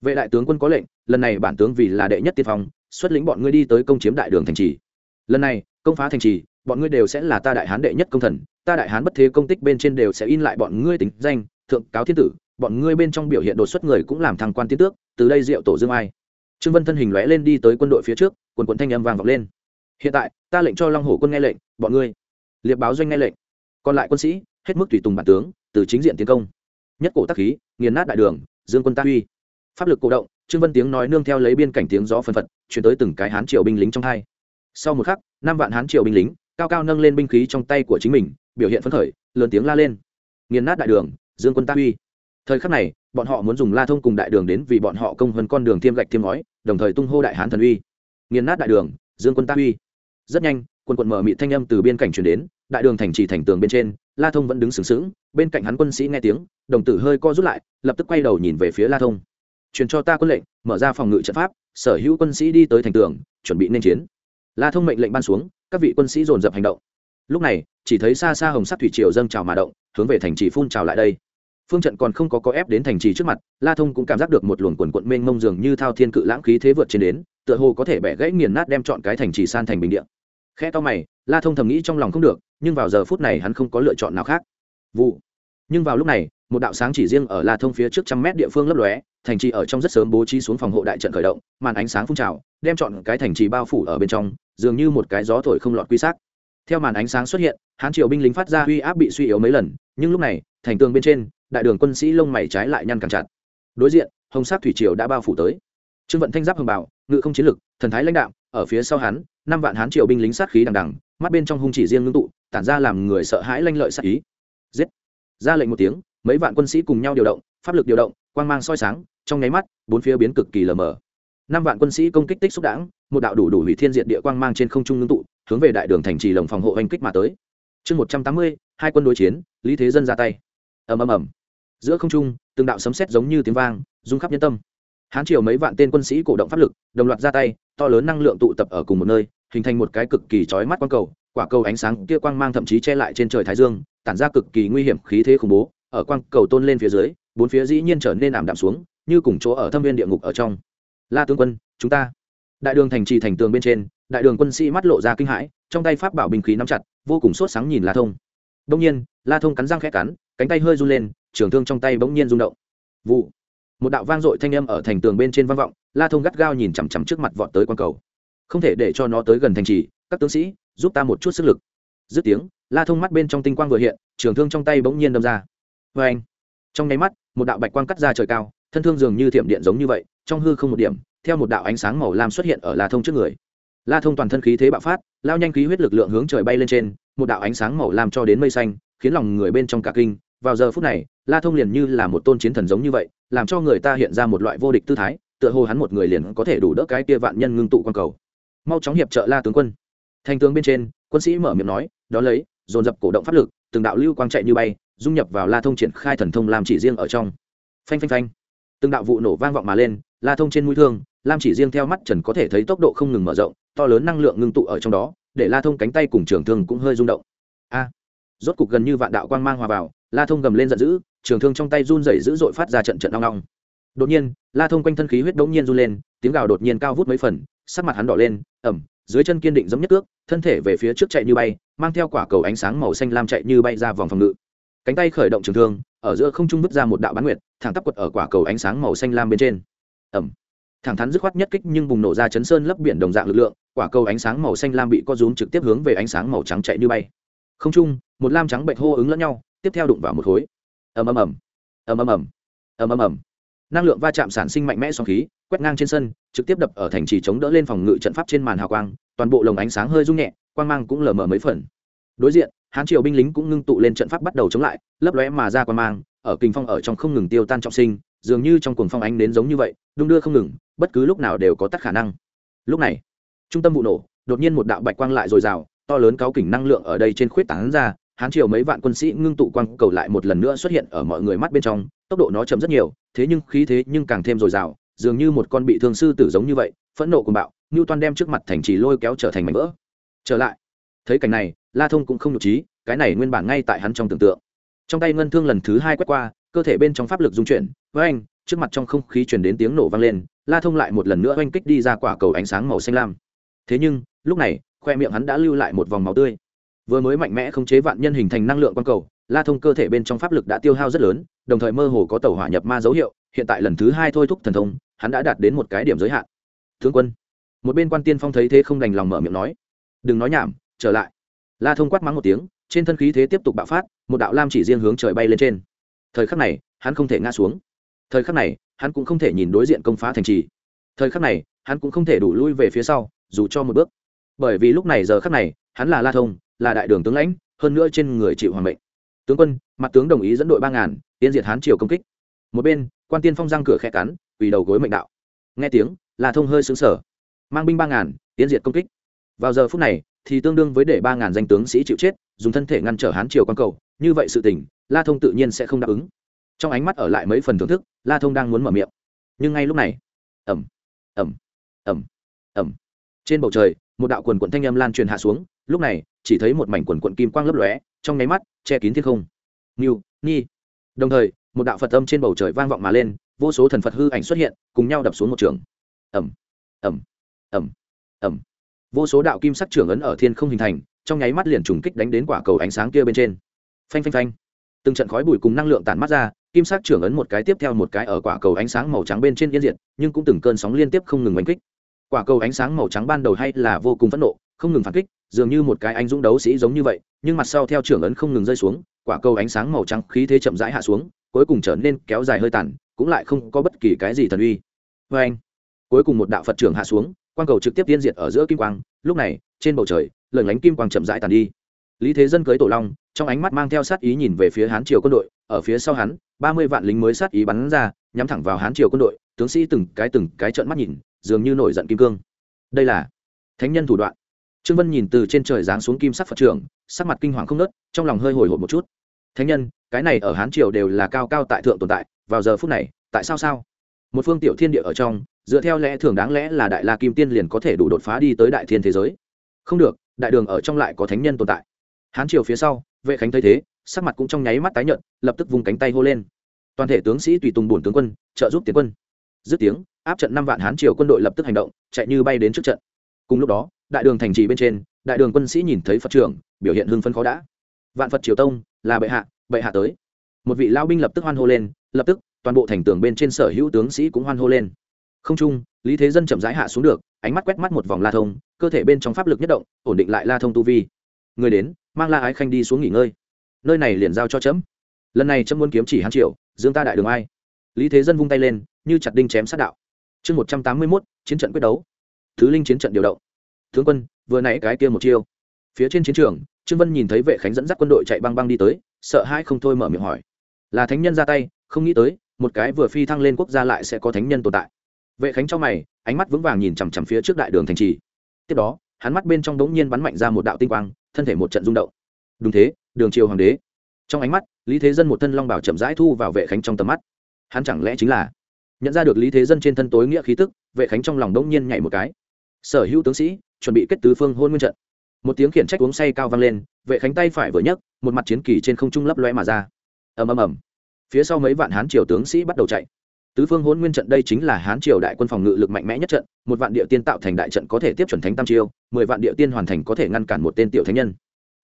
Vệ đại tướng quân có lệnh, lần này bản tướng vì là đệ nhất tiên phong, xuất lĩnh bọn ngươi đi tới công chiếm đại đường thành trì. Lần này, công phá thành trì, bọn ngươi đều sẽ là ta đại hán đệ nhất công thần, ta đại hán bất thế công tích bên trên đều sẽ in lại bọn ngươi tính danh, thượng cáo thiên tử, bọn ngươi bên trong biểu hiện đột xuất người cũng làm thăng quan tiến tước, từ đây diệu tổ dương ai. Trương vân thân hình lóe lên đi tới quân đội phía trước quần quần thanh âm vang vọng lên. Hiện tại, ta lệnh cho long hổ quân nghe lệnh, bọn ngươi. Liệp báo doanh nghe lệnh. Còn lại quân sĩ, hết mức tùy tùng bản tướng, từ chính diện tiến công. Nhất cổ tác khí, nghiền nát đại đường, dương quân ta uy. Pháp lực cổ động, trương vân tiếng nói nương theo lấy biên cảnh tiếng gió phân phật, chuyển tới từng cái hán triều binh lính trong hai. Sau một khắc, năm vạn hán triều binh lính, cao cao nâng lên binh khí trong tay của chính mình, biểu hiện phấn khởi, lớn tiếng la lên. Nghiền nát đại đường, dương quân ta uy. Thời khắc này, bọn họ muốn dùng la thông cùng đại đường đến vì bọn họ công hơn con đường tiêm gạch tiêm ngói, đồng thời tung hô đại hán thần uy nghiền nát đại đường, dương quân ta uy rất nhanh, quân quận mở mị thanh âm từ biên cảnh chuyển đến, đại đường thành trì thành tường bên trên, la thông vẫn đứng sừng sững, bên cạnh hắn quân sĩ nghe tiếng, đồng tử hơi co rút lại, lập tức quay đầu nhìn về phía la thông. Truyền cho ta quân lệnh, mở ra phòng ngự trận pháp, sở hữu quân sĩ đi tới thành tường, chuẩn bị nên chiến. La thông mệnh lệnh ban xuống, các vị quân sĩ dồn dập hành động. Lúc này, chỉ thấy xa xa hồng sắc thủy triều dâng trào mà động, hướng về thành trì phun trào lại đây phương trận còn không có có ép đến thành trì trước mặt, la thông cũng cảm giác được một luồng quần quận mênh mông dường như thao thiên cự lãng khí thế vượt trên đến, tựa hồ có thể bẻ gãy nghiền nát đem chọn cái thành trì san thành bình điện khe to mày, la thông thầm nghĩ trong lòng không được, nhưng vào giờ phút này hắn không có lựa chọn nào khác. Vụ. Nhưng vào lúc này, một đạo sáng chỉ riêng ở la thông phía trước trăm mét địa phương lấp lóe, thành trì ở trong rất sớm bố trí xuống phòng hộ đại trận khởi động, màn ánh sáng phun trào, đem chọn cái thành trì bao phủ ở bên trong, dường như một cái gió thổi không lọt quy xác. Theo màn ánh sáng xuất hiện, hán triều binh lính phát ra uy áp bị suy yếu mấy lần, nhưng lúc này, thành tường bên trên đại đường quân sĩ lông mày trái lại nhăn càng chặt. Đối diện, hồng sắc thủy triều đã bao phủ tới. Trương vận thanh giáp hồng bảo ngự không chiến lực, thần thái lãnh đạo ở phía sau hắn, năm vạn hán triều binh lính sát khí đằng đằng, mắt bên trong hung chỉ riêng ngưng tụ, tản ra làm người sợ hãi lanh lợi sát ý. Giết! Ra lệnh một tiếng, mấy vạn quân sĩ cùng nhau điều động, pháp lực điều động, quang mang soi sáng, trong nháy mắt, bốn phía biến cực kỳ lờ mờ. Năm vạn quân sĩ công kích tích xúc đảng một đạo đủ đủ hủy thiên diện địa quang mang trên không trung ngưng tụ, hướng về đại đường thành trì lồng phòng hộ hành kích mà tới. Chương một trăm tám mươi, hai quân đối chiến, lý thế dân ra tay. Ầm ầm ầm giữa không trung, từng đạo sấm sét giống như tiếng vang, rung khắp nhân tâm. Hán triều mấy vạn tên quân sĩ cổ động pháp lực, đồng loạt ra tay, to lớn năng lượng tụ tập ở cùng một nơi, hình thành một cái cực kỳ chói mắt quang cầu, quả cầu ánh sáng kia quang mang thậm chí che lại trên trời thái dương, tản ra cực kỳ nguy hiểm khí thế khủng bố, ở quang cầu tôn lên phía dưới, bốn phía dĩ nhiên trở nên ảm đạm xuống, như cùng chỗ ở thâm viên địa ngục ở trong. La tướng quân, chúng ta. Đại đường thành trì thành tường bên trên, đại đường quân sĩ mắt lộ ra kinh hãi, trong tay pháp bảo binh khí nắm chặt, vô cùng sốt sáng nhìn la thông. Đông nhiên, la thông cắn răng khẽ cắn cánh tay hơi run lên, trường thương trong tay bỗng nhiên rung động. Vụ. Một đạo vang dội thanh âm ở thành tường bên trên vang vọng, la thông gắt gao nhìn chằm chằm trước mặt vọt tới quan cầu. Không thể để cho nó tới gần thành trì, các tướng sĩ, giúp ta một chút sức lực. Dứt tiếng, la thông mắt bên trong tinh quang vừa hiện, trường thương trong tay bỗng nhiên đâm ra. Vê anh trong nháy mắt, một đạo bạch quang cắt ra trời cao, thân thương dường như thiểm điện giống như vậy, trong hư không một điểm, theo một đạo ánh sáng màu lam xuất hiện ở la thông trước người. La thông toàn thân khí thế bạo phát, lao nhanh khí huyết lực lượng hướng trời bay lên trên, một đạo ánh sáng màu lam cho đến mây xanh, khiến lòng người bên trong cả kinh vào giờ phút này, la thông liền như là một tôn chiến thần giống như vậy, làm cho người ta hiện ra một loại vô địch tư thái, tựa hồ hắn một người liền có thể đủ đỡ cái kia vạn nhân ngưng tụ quan cầu. Mau chóng hiệp trợ la tướng quân. Thành tướng bên trên, quân sĩ mở miệng nói, đó lấy, dồn dập cổ động pháp lực, từng đạo lưu quang chạy như bay, dung nhập vào la thông triển khai thần thông làm chỉ riêng ở trong. Phanh phanh phanh. Từng đạo vụ nổ vang vọng mà lên, la thông trên mũi thương, lam chỉ riêng theo mắt trần có thể thấy tốc độ không ngừng mở rộng, to lớn năng lượng ngưng tụ ở trong đó, để la thông cánh tay cùng trường thương cũng hơi rung động. A! Rốt cục gần như vạn đạo quang mang hòa vào la thông gầm lên giận dữ, trường thương trong tay run rẩy dữ dội phát ra trận trận long long. Đột nhiên, la thông quanh thân khí huyết đống nhiên run lên, tiếng gào đột nhiên cao vút mấy phần, sắc mặt hắn đỏ lên, ẩm, dưới chân kiên định giống nhất cước, thân thể về phía trước chạy như bay, mang theo quả cầu ánh sáng màu xanh lam chạy như bay ra vòng phòng ngự. Cánh tay khởi động trường thương, ở giữa không trung vứt ra một đạo bán nguyệt, thẳng tắp quật ở quả cầu ánh sáng màu xanh lam bên trên. Ẩm. Thẳng thắn dứt khoát nhất kích nhưng bùng nổ ra chấn sơn lấp biển đồng dạng lực lượng, quả cầu ánh sáng màu xanh lam bị co rúm trực tiếp hướng về ánh sáng màu trắng chạy như bay. Không trung, một lam trắng bệnh hô ứng lẫn nhau tiếp theo đụng vào một khối. Ầm ầm ầm. Ầm ầm ầm. Ầm ầm ầm. Năng lượng va chạm sản sinh mạnh mẽ sóng khí, quét ngang trên sân, trực tiếp đập ở thành trì chống đỡ lên phòng ngự trận pháp trên màn hào quang, toàn bộ lồng ánh sáng hơi rung nhẹ, quang mang cũng lờ mờ mấy phần. Đối diện, hán triều binh lính cũng ngưng tụ lên trận pháp bắt đầu chống lại, lấp lóe mà ra quang mang, ở kinh phong ở trong không ngừng tiêu tan trọng sinh, dường như trong cuồng phong ánh đến giống như vậy, đung đưa không ngừng, bất cứ lúc nào đều có tắt khả năng. Lúc này, trung tâm vụ nổ, đột nhiên một đạo bạch quang lại dồi dào, to lớn cáo kỉnh năng lượng ở đây trên khuyết tảng ra hán triều mấy vạn quân sĩ ngưng tụ quang cầu lại một lần nữa xuất hiện ở mọi người mắt bên trong, tốc độ nó chậm rất nhiều, thế nhưng khí thế nhưng càng thêm dồi dào, dường như một con bị thương sư tử giống như vậy, phẫn nộ cùng bạo như toan đem trước mặt thành trì lôi kéo trở thành mảnh vỡ. Trở lại, thấy cảnh này, la thông cũng không nhục trí cái này nguyên bản ngay tại hắn trong tưởng tượng. Trong tay ngân thương lần thứ hai quét qua, cơ thể bên trong pháp lực dung chuyển với anh trước mặt trong không khí chuyển đến tiếng nổ vang lên, la thông lại một lần nữa oanh kích đi ra quả cầu ánh sáng màu xanh lam. Thế nhưng, lúc này, khoe miệng hắn đã lưu lại một vòng máu tươi vừa mới mạnh mẽ khống chế vạn nhân hình thành năng lượng quang cầu, la thông cơ thể bên trong pháp lực đã tiêu hao rất lớn, đồng thời mơ hồ có tàu hỏa nhập ma dấu hiệu, hiện tại lần thứ hai thôi thúc thần thông, hắn đã đạt đến một cái điểm giới hạn. Tướng quân, một bên quan tiên phong thấy thế không đành lòng mở miệng nói, đừng nói nhảm, trở lại. La thông quát mắng một tiếng, trên thân khí thế tiếp tục bạo phát, một đạo lam chỉ riêng hướng trời bay lên trên. Thời khắc này, hắn không thể ngã xuống. Thời khắc này, hắn cũng không thể nhìn đối diện công phá thành trì. Thời khắc này, hắn cũng không thể đủ lui về phía sau, dù cho một bước. Bởi vì lúc này giờ khắc này, hắn là la thông là đại đường tướng lãnh, hơn nữa trên người chịu hoàng mệnh. Tướng quân, mặt tướng đồng ý dẫn đội ba ngàn tiên diệt hán triều công kích. Một bên, quan tiên phong răng cửa khe cắn, vì đầu gối mệnh đạo. Nghe tiếng là thông hơi xứng sở mang binh ba ngàn, tiến diệt công kích. Vào giờ phút này, thì tương đương với để ba ngàn danh tướng sĩ chịu chết, dùng thân thể ngăn trở hán triều quan cầu. Như vậy sự tình, la thông tự nhiên sẽ không đáp ứng. Trong ánh mắt ở lại mấy phần thưởng thức, la thông đang muốn mở miệng. Nhưng ngay lúc này ẩm ẩm ẩm ẩm trên bầu trời, một đạo quần quận thanh âm lan truyền hạ xuống. Lúc này chỉ thấy một mảnh quần quận kim quang lấp lóe, trong nháy mắt, che kín thiên không. Nghiêu ni đồng thời, một đạo phật âm trên bầu trời vang vọng mà lên, vô số thần phật hư ảnh xuất hiện, cùng nhau đập xuống một trường. Ẩm ẩm ẩm ẩm vô số đạo kim sắc trưởng ấn ở thiên không hình thành, trong nháy mắt liền trùng kích đánh đến quả cầu ánh sáng kia bên trên. Phanh phanh phanh. Từng trận khói bụi cùng năng lượng tản mắt ra, kim sắc trưởng ấn một cái tiếp theo một cái ở quả cầu ánh sáng màu trắng bên trên yên diệt, nhưng cũng từng cơn sóng liên tiếp không ngừng đánh kích. Quả cầu ánh sáng màu trắng ban đầu hay là vô cùng phẫn nộ, không ngừng phản kích dường như một cái anh dũng đấu sĩ giống như vậy, nhưng mặt sau theo trưởng ấn không ngừng rơi xuống, quả cầu ánh sáng màu trắng khí thế chậm rãi hạ xuống, cuối cùng trở nên kéo dài hơi tàn, cũng lại không có bất kỳ cái gì thần uy. Vê anh, cuối cùng một đạo phật trưởng hạ xuống, quang cầu trực tiếp tiên diệt ở giữa kim quang, lúc này, trên bầu trời lợn lánh kim quang chậm rãi tàn đi. Lý thế dân cưới tổ long, trong ánh mắt mang theo sát ý nhìn về phía hán triều quân đội, ở phía sau hắn, ba mươi vạn lính mới sát ý bắn ra, nhắm thẳng vào hán triều quân đội, tướng sĩ từng cái từng cái trợn mắt nhìn, dường như nổi giận kim cương. Đây là thánh nhân thủ đoạn trương vân nhìn từ trên trời giáng xuống kim sắc phật trưởng, sắc mặt kinh hoàng không nớt, trong lòng hơi hồi hộp một chút. Thánh nhân, cái này ở hán triều đều là cao cao tại thượng tồn tại, vào giờ phút này, tại sao sao? Một phương tiểu thiên địa ở trong, dựa theo lẽ thường đáng lẽ là đại la kim tiên liền có thể đủ đột phá đi tới đại thiên thế giới. Không được, đại đường ở trong lại có thánh nhân tồn tại. Hán triều phía sau, vệ khánh thấy thế, sắc mặt cũng trong nháy mắt tái nhợt, lập tức vùng cánh tay hô lên. Toàn thể tướng sĩ tùy tùng bổn tướng quân, trợ giúp tiến quân. Dứt tiếng, áp trận năm vạn hán triều quân đội lập tức hành động, chạy như bay đến trước trận. Cùng lúc đó đại đường thành trì bên trên, đại đường quân sĩ nhìn thấy phật trưởng, biểu hiện hưng phân khó đã. Vạn phật triều tông, là bệ hạ bệ hạ tới. Một vị lao binh lập tức hoan hô lên, lập tức, toàn bộ thành tường bên trên sở hữu tướng sĩ cũng hoan hô lên. Không trung, lý thế dân chậm rãi hạ xuống được, ánh mắt quét mắt một vòng la thông, cơ thể bên trong pháp lực nhất động, ổn định lại la thông tu vi. Người đến, mang la ái khanh đi xuống nghỉ ngơi. Nơi này liền giao cho chấm lần này chấm muốn kiếm chỉ hán triệu dương ta đại đường ai? Lý thế dân vung tay lên, như chặt đinh chém sát đạo. Chương một trăm tám mươi mốt, chiến trận quyết đấu. Thứ linh chiến trận điều động tướng quân, vừa nãy cái kia một chiêu. Phía trên chiến trường, trương vân nhìn thấy vệ khánh dẫn dắt quân đội chạy băng băng đi tới, sợ hai không thôi mở miệng hỏi. Là thánh nhân ra tay, không nghĩ tới, một cái vừa phi thăng lên quốc gia lại sẽ có thánh nhân tồn tại. Vệ khánh trong mày, ánh mắt vững vàng nhìn chằm chằm phía trước đại đường thành trì. Tiếp đó, hắn mắt bên trong đống nhiên bắn mạnh ra một đạo tinh quang, thân thể một trận rung động. Đúng thế, đường triều hoàng đế. Trong ánh mắt, lý thế dân một thân long bảo chậm rãi thu vào vệ khánh trong tầm mắt. Hắn chẳng lẽ chính là nhận ra được lý thế dân trên thân tối nghĩa khí tức, vệ khánh trong lòng đống nhiên nhảy một cái. Sở hữu tướng sĩ chuẩn bị kết tứ phương hôn nguyên trận. Một tiếng khiển trách uống say cao vang lên, vệ khánh tay phải vừa nhấc, một mặt chiến kỳ trên không trung lấp loe mà ra. Ầm ầm ầm. Phía sau mấy vạn hán triều tướng sĩ bắt đầu chạy. Tứ phương hôn nguyên trận đây chính là hán triều đại quân phòng ngự lực mạnh mẽ nhất trận, một vạn địa tiên tạo thành đại trận có thể tiếp chuẩn thánh tam chiêu, mười vạn địa tiên hoàn thành có thể ngăn cản một tên tiểu thánh nhân.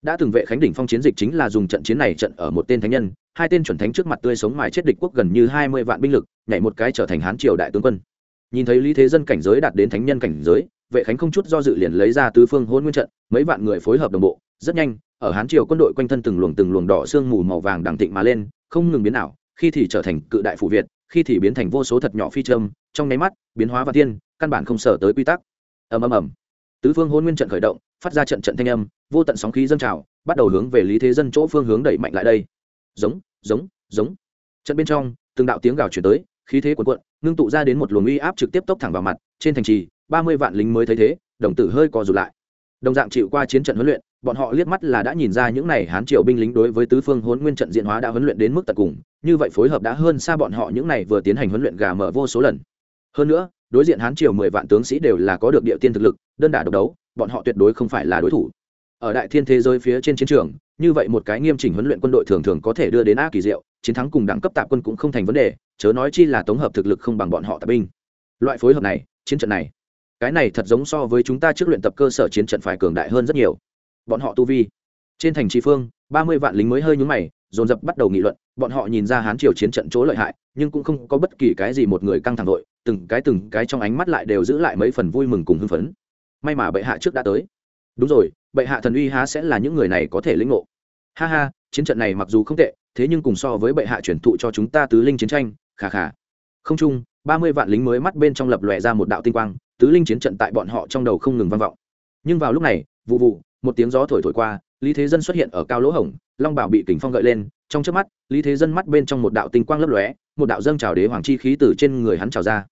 Đã từng vệ khánh đỉnh phong chiến dịch chính là dùng trận chiến này trận ở một tên thánh nhân, hai tên chuẩn thánh trước mặt tươi sống mài chết địch quốc gần như hai mươi vạn binh lực, nhảy một cái trở thành hán triều đại tướng quân. Nhìn thấy lý thế dân cảnh giới đạt đến thánh nhân cảnh giới vệ khánh không chút do dự liền lấy ra tứ phương hôn nguyên trận mấy vạn người phối hợp đồng bộ rất nhanh ở hán triều quân đội quanh thân từng luồng từng luồng đỏ sương mù màu vàng đằng thịnh mà lên không ngừng biến ảo khi thì trở thành cự đại phủ việt khi thì biến thành vô số thật nhỏ phi trâm trong nháy mắt biến hóa và thiên, căn bản không sở tới quy tắc. Ầm ầm ầm. Tứ phương hôn nguyên trận khởi động phát ra trận trận thanh âm vô tận sóng khí dâng trào bắt đầu hướng về lý thế dân chỗ phương hướng đẩy mạnh lại đây. Giống giống giống. Trận bên trong từng đạo tiếng gào chuyển tới khí thế cuộn cuộn ngưng tụ ra đến một luồng uy áp trực tiếp tốc thẳng vào mặt trên thành trì ba mươi vạn lính mới thấy thế, đồng tử hơi co rụt lại. Đồng dạng chịu qua chiến trận huấn luyện, bọn họ liếc mắt là đã nhìn ra những này hán triều binh lính đối với tứ phương huấn nguyên trận diện hóa đã huấn luyện đến mức tận cùng, như vậy phối hợp đã hơn xa bọn họ những này vừa tiến hành huấn luyện gà mở vô số lần. Hơn nữa, đối diện hán triều mười vạn tướng sĩ đều là có được địa tiên thực lực, đơn đả độc đấu, bọn họ tuyệt đối không phải là đối thủ. Ở đại thiên thế giới phía trên chiến trường, như vậy một cái nghiêm chỉnh huấn luyện quân đội thường thường có thể đưa đến a kỳ diệu, chiến thắng cùng đẳng cấp tạp quân cũng không thành vấn đề, chớ nói chi là tổng hợp thực lực không bằng bọn họ tạp binh. Loại phối hợp này, chiến trận này cái này thật giống so với chúng ta trước luyện tập cơ sở chiến trận phải cường đại hơn rất nhiều. Bọn họ tu vi, trên thành trì phương, ba mươi vạn lính mới hơi nhúng mày, dồn dập bắt đầu nghị luận, bọn họ nhìn ra hán triều chiến trận chỗ lợi hại, nhưng cũng không có bất kỳ cái gì một người căng thẳng đội, từng cái từng cái trong ánh mắt lại đều giữ lại mấy phần vui mừng cùng hưng phấn. May mà bệ hạ trước đã tới. Đúng rồi, bệ hạ thần uy há sẽ là những người này có thể lĩnh ngộ. Ha ha, chiến trận này mặc dù không tệ, thế nhưng cùng so với bệ hạ chuyển thụ cho chúng ta tứ linh chiến tranh, khà khà. Không chung, ba mươi vạn lính mới mắt bên trong lập lòe ra một đạo tinh quang tứ linh chiến trận tại bọn họ trong đầu không ngừng vang vọng. Nhưng vào lúc này, vụ vụ, một tiếng gió thổi thổi qua, lý thế dân xuất hiện ở cao lỗ hổng, long bảo bị kính phong gợi lên, trong trước mắt, lý thế dân mắt bên trong một đạo tinh quang lấp lóe, một đạo dâng trào đế hoàng chi khí từ trên người hắn trào ra.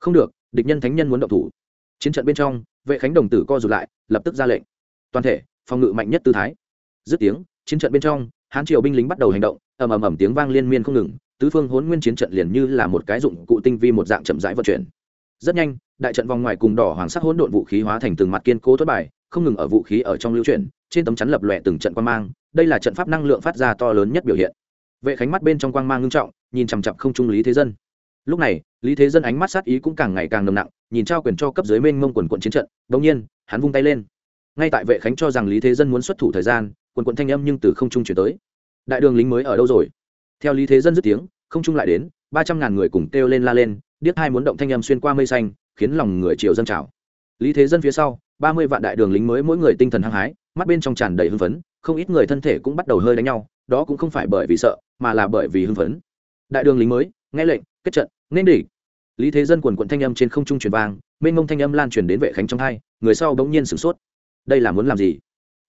Không được, địch nhân thánh nhân muốn động thủ. Chiến trận bên trong, vệ khánh đồng tử co rụt lại, lập tức ra lệnh. Toàn thể, phòng ngự mạnh nhất tư thái. Dứt tiếng, chiến trận bên trong, hán triều binh lính bắt đầu hành động, ầm ầm ầm tiếng vang liên miên không ngừng, tứ phương hỗn nguyên chiến trận liền như là một cái dụng cụ tinh vi một dạng chậm rãi vận chuyển rất nhanh, đại trận vòng ngoài cùng đỏ hoàng sắc hỗn độn vũ khí hóa thành từng mặt kiên cố thất bài không ngừng ở vũ khí ở trong lưu chuyển, trên tấm chắn lập lòe từng trận quang mang, đây là trận pháp năng lượng phát ra to lớn nhất biểu hiện. Vệ khánh mắt bên trong quang mang ngưng trọng, nhìn chằm chặp không trung lý thế dân. Lúc này, lý thế dân ánh mắt sát ý cũng càng ngày càng nồng nặng, nhìn trao quyền cho cấp dưới mênh mông quần quận chiến trận đông nhiên, hắn vung tay lên. Ngay tại vệ khánh cho rằng lý thế dân muốn xuất thủ thời gian, quần quận thanh âm nhưng từ không trung chuyển tới. Đại đường lính mới ở đâu rồi? Theo lý thế dân dứt tiếng, không trung lại đến, ba trăm ngàn người cùng kêu lên la lên điếc hai muốn động thanh âm xuyên qua mây xanh, khiến lòng người triều dân trào. Lý thế dân phía sau, ba mươi vạn đại đường lính mới mỗi người tinh thần hăng hái, mắt bên trong tràn đầy hưng phấn, không ít người thân thể cũng bắt đầu hơi đánh nhau, đó cũng không phải bởi vì sợ, mà là bởi vì hưng phấn. Đại đường lính mới, nghe lệnh, kết trận, nên đỉ lý thế dân quần quận thanh âm trên không trung truyền vang, mênh mông thanh âm lan truyền đến vệ khánh trong hai, người sau bỗng nhiên sửng sốt. Đây là muốn làm gì?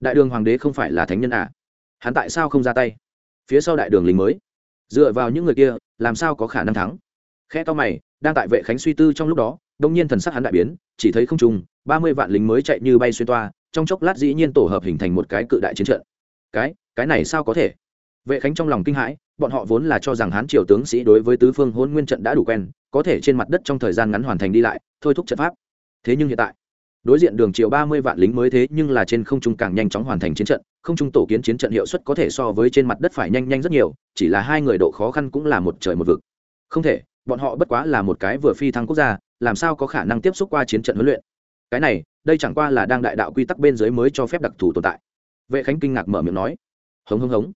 Đại đường hoàng đế không phải là thánh nhân à? Hắn tại sao không ra tay? Phía sau đại đường lính mới. Dựa vào những người kia, làm sao có khả năng thắng? Khe to mày đang tại vệ khánh suy tư trong lúc đó đông nhiên thần sắc hắn đại biến, chỉ thấy không trùng ba mươi vạn lính mới chạy như bay xuyên toa, trong chốc lát dĩ nhiên tổ hợp hình thành một cái cự đại chiến trận. Cái cái này sao có thể? Vệ khánh trong lòng kinh hãi, bọn họ vốn là cho rằng hán triều tướng sĩ đối với tứ phương hôn nguyên trận đã đủ quen, có thể trên mặt đất trong thời gian ngắn hoàn thành đi lại, thôi thúc trận pháp. Thế nhưng hiện tại, đối diện đường triều ba mươi vạn lính mới thế nhưng là trên không trung càng nhanh chóng hoàn thành chiến trận, không trung tổ kiến chiến trận hiệu suất có thể so với trên mặt đất phải nhanh nhanh rất nhiều, chỉ là hai người độ khó khăn cũng là một trời một vực. Không thể bọn họ bất quá là một cái vừa phi thăng quốc gia, làm sao có khả năng tiếp xúc qua chiến trận huấn luyện? Cái này, đây chẳng qua là đang đại đạo quy tắc bên dưới mới cho phép đặc thù tồn tại. Vệ khánh kinh ngạc mở miệng nói. Hống hống hống.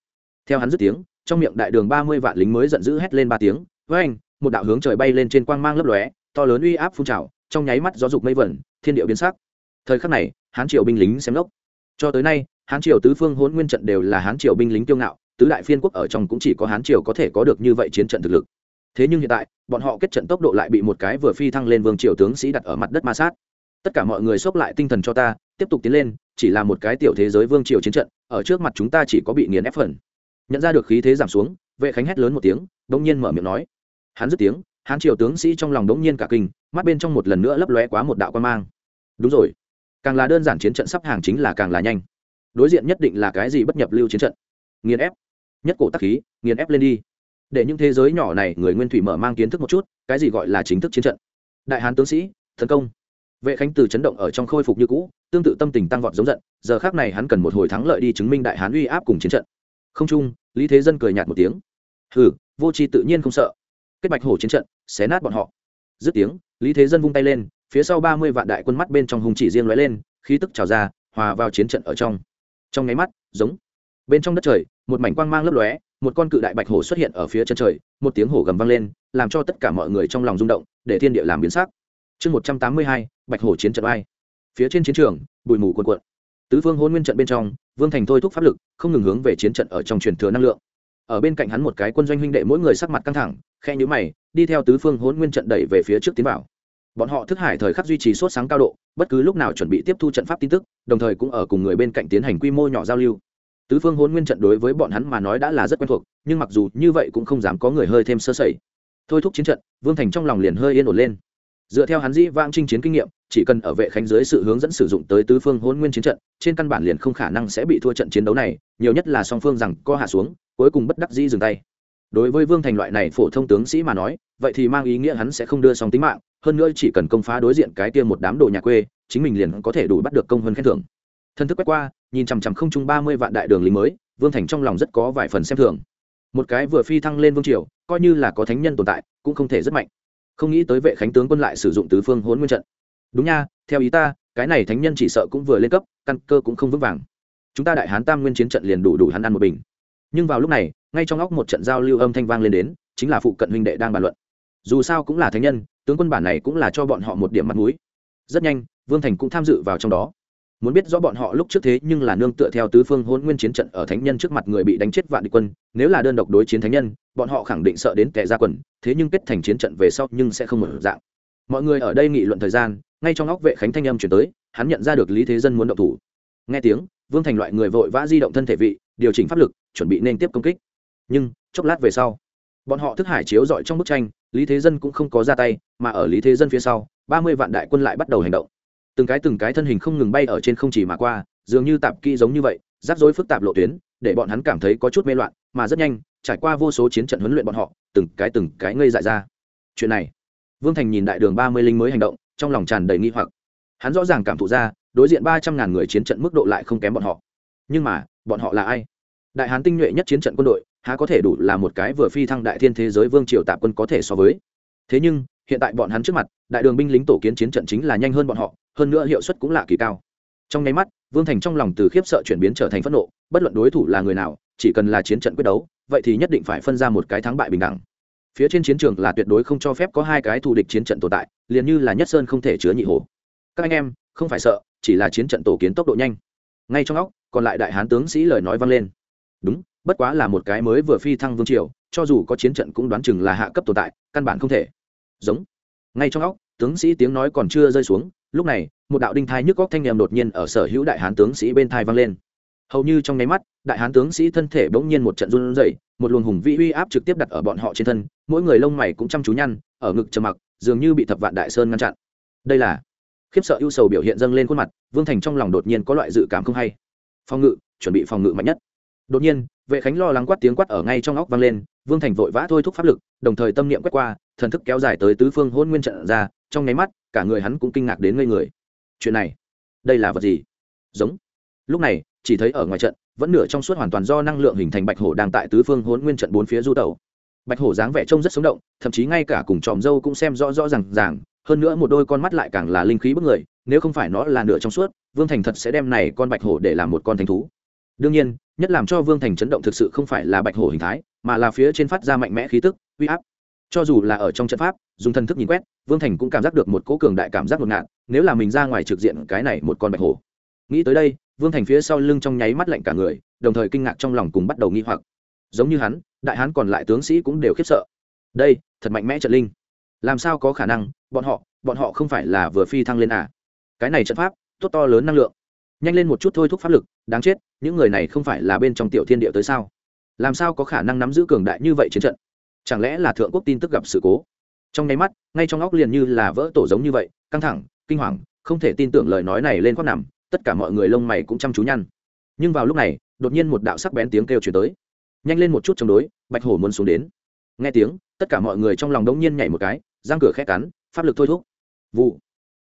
Theo hắn dứt tiếng, trong miệng đại đường ba mươi vạn lính mới giận dữ hét lên ba tiếng. Với anh, một đạo hướng trời bay lên trên quang mang lấp lóe, to lớn uy áp phun trào, trong nháy mắt gió dục mây vẩn, thiên địa biến sắc. Thời khắc này, hán triều binh lính xem lốc. Cho tới nay, hán triều tứ phương hôn nguyên trận đều là hán triều binh lính kiêu ngạo, tứ đại phiên quốc ở trong cũng chỉ có hán triều có thể có được như vậy chiến trận thực lực thế nhưng hiện tại, bọn họ kết trận tốc độ lại bị một cái vừa phi thăng lên vương triều tướng sĩ đặt ở mặt đất ma sát. Tất cả mọi người xốc lại tinh thần cho ta, tiếp tục tiến lên, chỉ là một cái tiểu thế giới vương triều chiến trận, ở trước mặt chúng ta chỉ có bị nghiền ép phần. Nhận ra được khí thế giảm xuống, vệ khánh hét lớn một tiếng đống nhiên mở miệng nói. Hắn dứt tiếng, hắn triều tướng sĩ trong lòng đống nhiên cả kinh, mắt bên trong một lần nữa lấp lóe quá một đạo quan mang. Đúng rồi. Càng là đơn giản chiến trận sắp hàng chính là càng là nhanh. Đối diện nhất định là cái gì bất nhập lưu chiến trận? Nghiền ép. Nhất cổ tắc khí, nghiền ép lên đi để những thế giới nhỏ này người nguyên thủy mở mang kiến thức một chút, cái gì gọi là chính thức chiến trận. Đại hán tướng sĩ tấn công. Vệ khánh từ chấn động ở trong khôi phục như cũ, tương tự tâm tình tăng vọt giống giận, giờ khác này hắn cần một hồi thắng lợi đi chứng minh đại hán uy áp cùng chiến trận. Không chung, lý thế dân cười nhạt một tiếng. Hừ, vô tri tự nhiên không sợ. Kết bạch hổ chiến trận, xé nát bọn họ. Dứt tiếng, lý thế dân vung tay lên, phía sau ba mươi vạn đại quân mắt bên trong hùng chỉ riêng lóe lên, khí tức trào ra, hòa vào chiến trận ở trong. Trong nháy mắt, giống. Bên trong đất trời, một mảnh quang mang lấp lóe một con cự đại bạch hổ xuất hiện ở phía chân trời, một tiếng hổ gầm vang lên, làm cho tất cả mọi người trong lòng rung động, để thiên địa làm biến sắc. Chương một trăm tám mươi hai, bạch hổ chiến trận ai phía trên chiến trường, bụi mù cuồn cuộn. Tứ phương hôn nguyên trận bên trong, vương thành thôi thúc pháp lực, không ngừng hướng về chiến trận ở trong truyền thừa năng lượng. Ở bên cạnh hắn một cái quân doanh huynh đệ mỗi người sắc mặt căng thẳng khe nhữ mày, đi theo tứ phương hôn nguyên trận đẩy về phía trước tiến vào. Bọn họ thức hải thời khắc duy trì sốt sáng cao độ, bất cứ lúc nào chuẩn bị tiếp thu trận pháp tin tức, đồng thời cũng ở cùng người bên cạnh tiến hành quy mô nhỏ giao lưu tứ phương hôn nguyên trận đối với bọn hắn mà nói đã là rất quen thuộc, nhưng mặc dù như vậy cũng không dám có người hơi thêm sơ sẩy. Thôi thúc chiến trận, vương thành trong lòng liền hơi yên ổn lên. Dựa theo hắn dĩ vang chinh chiến kinh nghiệm, chỉ cần ở vệ khánh dưới sự hướng dẫn sử dụng tới tứ phương hôn nguyên chiến trận, trên căn bản liền không khả năng sẽ bị thua trận chiến đấu này, nhiều nhất là song phương rằng co hạ xuống, cuối cùng bất đắc dĩ dừng tay. Đối với vương thành loại này phổ thông tướng sĩ mà nói, vậy thì mang ý nghĩa hắn sẽ không đưa song tính mạng, hơn nữa chỉ cần công phá đối diện cái kia một đám đồ nhà quê, chính mình liền có thể đủ bắt được công hơn khen thưởng. Thân thức quét qua nhìn chằm chằm không chung ba mươi vạn đại đường lính mới, vương thành trong lòng rất có vài phần xem thường. Một cái vừa phi thăng lên vương triều, coi như là có thánh nhân tồn tại, cũng không thể rất mạnh. Không nghĩ tới vệ khánh tướng quân lại sử dụng tứ phương hôn nguyên trận. Đúng nha, theo ý ta, cái này thánh nhân chỉ sợ cũng vừa lên cấp, căn cơ cũng không vững vàng. Chúng ta đại hán tam nguyên chiến trận liền đủ đủ hắn ăn một bình. Nhưng vào lúc này, ngay trong óc một trận giao lưu âm thanh vang lên đến, chính là phụ cận huynh đệ đang bàn luận. Dù sao cũng là thánh nhân, tướng quân bản này cũng là cho bọn họ một điểm mặt mũi. Rất nhanh, vương thành cũng tham dự vào trong đó muốn biết rõ bọn họ lúc trước thế nhưng là nương tựa theo tứ phương hôn nguyên chiến trận ở thánh nhân trước mặt người bị đánh chết vạn địch quân, nếu là đơn độc đối chiến thánh nhân, bọn họ khẳng định sợ đến kẻ ra quần, thế nhưng kết thành chiến trận về sau nhưng sẽ không mở dạng. Mọi người ở đây nghị luận thời gian, ngay trong óc vệ khánh thanh âm chuyển tới, hắn nhận ra được lý thế dân muốn động thủ. Nghe tiếng, vương thành loại người vội vã di động thân thể vị, điều chỉnh pháp lực, chuẩn bị nên tiếp công kích. Nhưng, chốc lát về sau, bọn họ thức hải chiếu dọi trong bức tranh, lý thế dân cũng không có ra tay, mà ở lý thế dân phía sau, ba mươi vạn đại quân lại bắt đầu hành động từng cái từng cái thân hình không ngừng bay ở trên không chỉ mà qua, dường như tạp kỹ giống như vậy, rắc rối phức tạp lộ tuyến, để bọn hắn cảm thấy có chút mê loạn, mà rất nhanh, trải qua vô số chiến trận huấn luyện bọn họ, từng cái từng cái ngây dại ra. Chuyện này, vương thành nhìn đại đường ba mươi linh mới hành động, trong lòng tràn đầy nghi hoặc. Hắn rõ ràng cảm thụ ra, đối diện ba trăm ngàn người chiến trận mức độ lại không kém bọn họ. Nhưng mà, bọn họ là ai? Đại hán tinh nhuệ nhất chiến trận quân đội, há có thể đủ là một cái vừa phi thăng đại thiên thế giới vương triều tạp quân có thể so với. Thế nhưng, hiện tại bọn hắn trước mặt, đại đường binh lính tổ kiến chiến trận chính là nhanh hơn bọn họ hơn nữa hiệu suất cũng lạ kỳ cao. Trong nháy mắt, vương thành trong lòng từ khiếp sợ chuyển biến trở thành phẫn nộ, bất luận đối thủ là người nào, chỉ cần là chiến trận quyết đấu, vậy thì nhất định phải phân ra một cái thắng bại bình đẳng. Phía trên chiến trường là tuyệt đối không cho phép có hai cái thù địch chiến trận tồn tại, liền như là nhất sơn không thể chứa nhị hồ. Các anh em, không phải sợ, chỉ là chiến trận tổ kiến tốc độ nhanh. Ngay trong óc, còn lại đại hán tướng sĩ lời nói vang lên. Đúng, bất quá là một cái mới vừa phi thăng vương triều, cho dù có chiến trận cũng đoán chừng là hạ cấp tồn tại, căn bản không thể. Giống. Ngay trong óc, tướng sĩ tiếng nói còn chưa rơi xuống lúc này, một đạo đinh thai nhức góc thanh nhầm đột nhiên ở sở hữu đại hán tướng sĩ bên thai vang lên. Hầu như trong nháy mắt, đại hán tướng sĩ thân thể bỗng nhiên một trận run rẩy, một luồng hùng vĩ uy áp trực tiếp đặt ở bọn họ trên thân, mỗi người lông mày cũng chăm chú nhăn, ở ngực trầm mặc, dường như bị thập vạn đại sơn ngăn chặn. Đây là khiếp sợ ưu sầu biểu hiện dâng lên khuôn mặt, vương thành trong lòng đột nhiên có loại dự cảm không hay. Phòng ngự, chuẩn bị phòng ngự mạnh nhất. Đột nhiên, vệ khánh lo lắng quát tiếng quát ở ngay trong óc vang lên, vương thành vội vã thôi thúc pháp lực, đồng thời tâm niệm quét qua, thần thức kéo dài tới tứ phương hôn nguyên trận ra, trong nháy mắt cả người hắn cũng kinh ngạc đến ngây người. Chuyện này, đây là vật gì? Giống. Lúc này, chỉ thấy ở ngoài trận, vẫn nửa trong suốt hoàn toàn do năng lượng hình thành bạch hổ đang tại tứ phương hôn nguyên trận bốn phía du tẩu. Bạch hổ dáng vẻ trông rất sống động, thậm chí ngay cả cùng tròm dâu cũng xem rõ rõ r à n g ràng. Hơn nữa một đôi con mắt lại càng là linh khí bức người, nếu không phải nó là nửa trong suốt, vương thành thật sẽ đem này con bạch hổ để làm một con thánh thú. Đương nhiên, nhất làm cho vương thành chấn động thực sự không phải là bạch hổ hình thái, mà là phía trên phát ra mạnh mẽ khí tức, uy áp cho dù là ở trong trận pháp, dùng thần thức nhìn quét, vương thành cũng cảm giác được một cố cường đại cảm giác ngột ngạt, nếu là mình ra ngoài trực diện cái này một con bạch hổ. Nghĩ tới đây, vương thành phía sau lưng trong nháy mắt lạnh cả người, đồng thời kinh ngạc trong lòng cùng bắt đầu nghi hoặc. Giống như hắn, đại hán còn lại tướng sĩ cũng đều khiếp sợ. Đây, thật mạnh mẽ trận linh. Làm sao có khả năng, bọn họ bọn họ không phải là vừa phi thăng lên à? Cái này trận pháp, tốt to lớn năng lượng. Nhanh lên một chút thôi thúc pháp lực, đáng chết, những người này không phải là bên trong tiểu thiên địa tới sao? Làm sao có khả năng nắm giữ cường đại như vậy chiến trận? Chẳng lẽ là thượng quốc tin tức gặp sự cố? Trong nháy mắt, ngay trong óc liền như là vỡ tổ giống như vậy, căng thẳng, kinh hoàng, không thể tin tưởng lời nói này lên khoác nằm, tất cả mọi người lông mày cũng chăm chú nhăn. Nhưng vào lúc này, đột nhiên một đạo sắc bén tiếng kêu chuyển tới. Nhanh lên một chút chống đối, bạch hổ muốn xuống đến. Nghe tiếng, tất cả mọi người trong lòng đống nhiên nhảy một cái giang cửa khét cắn, pháp lực thôi thúc. Vụ.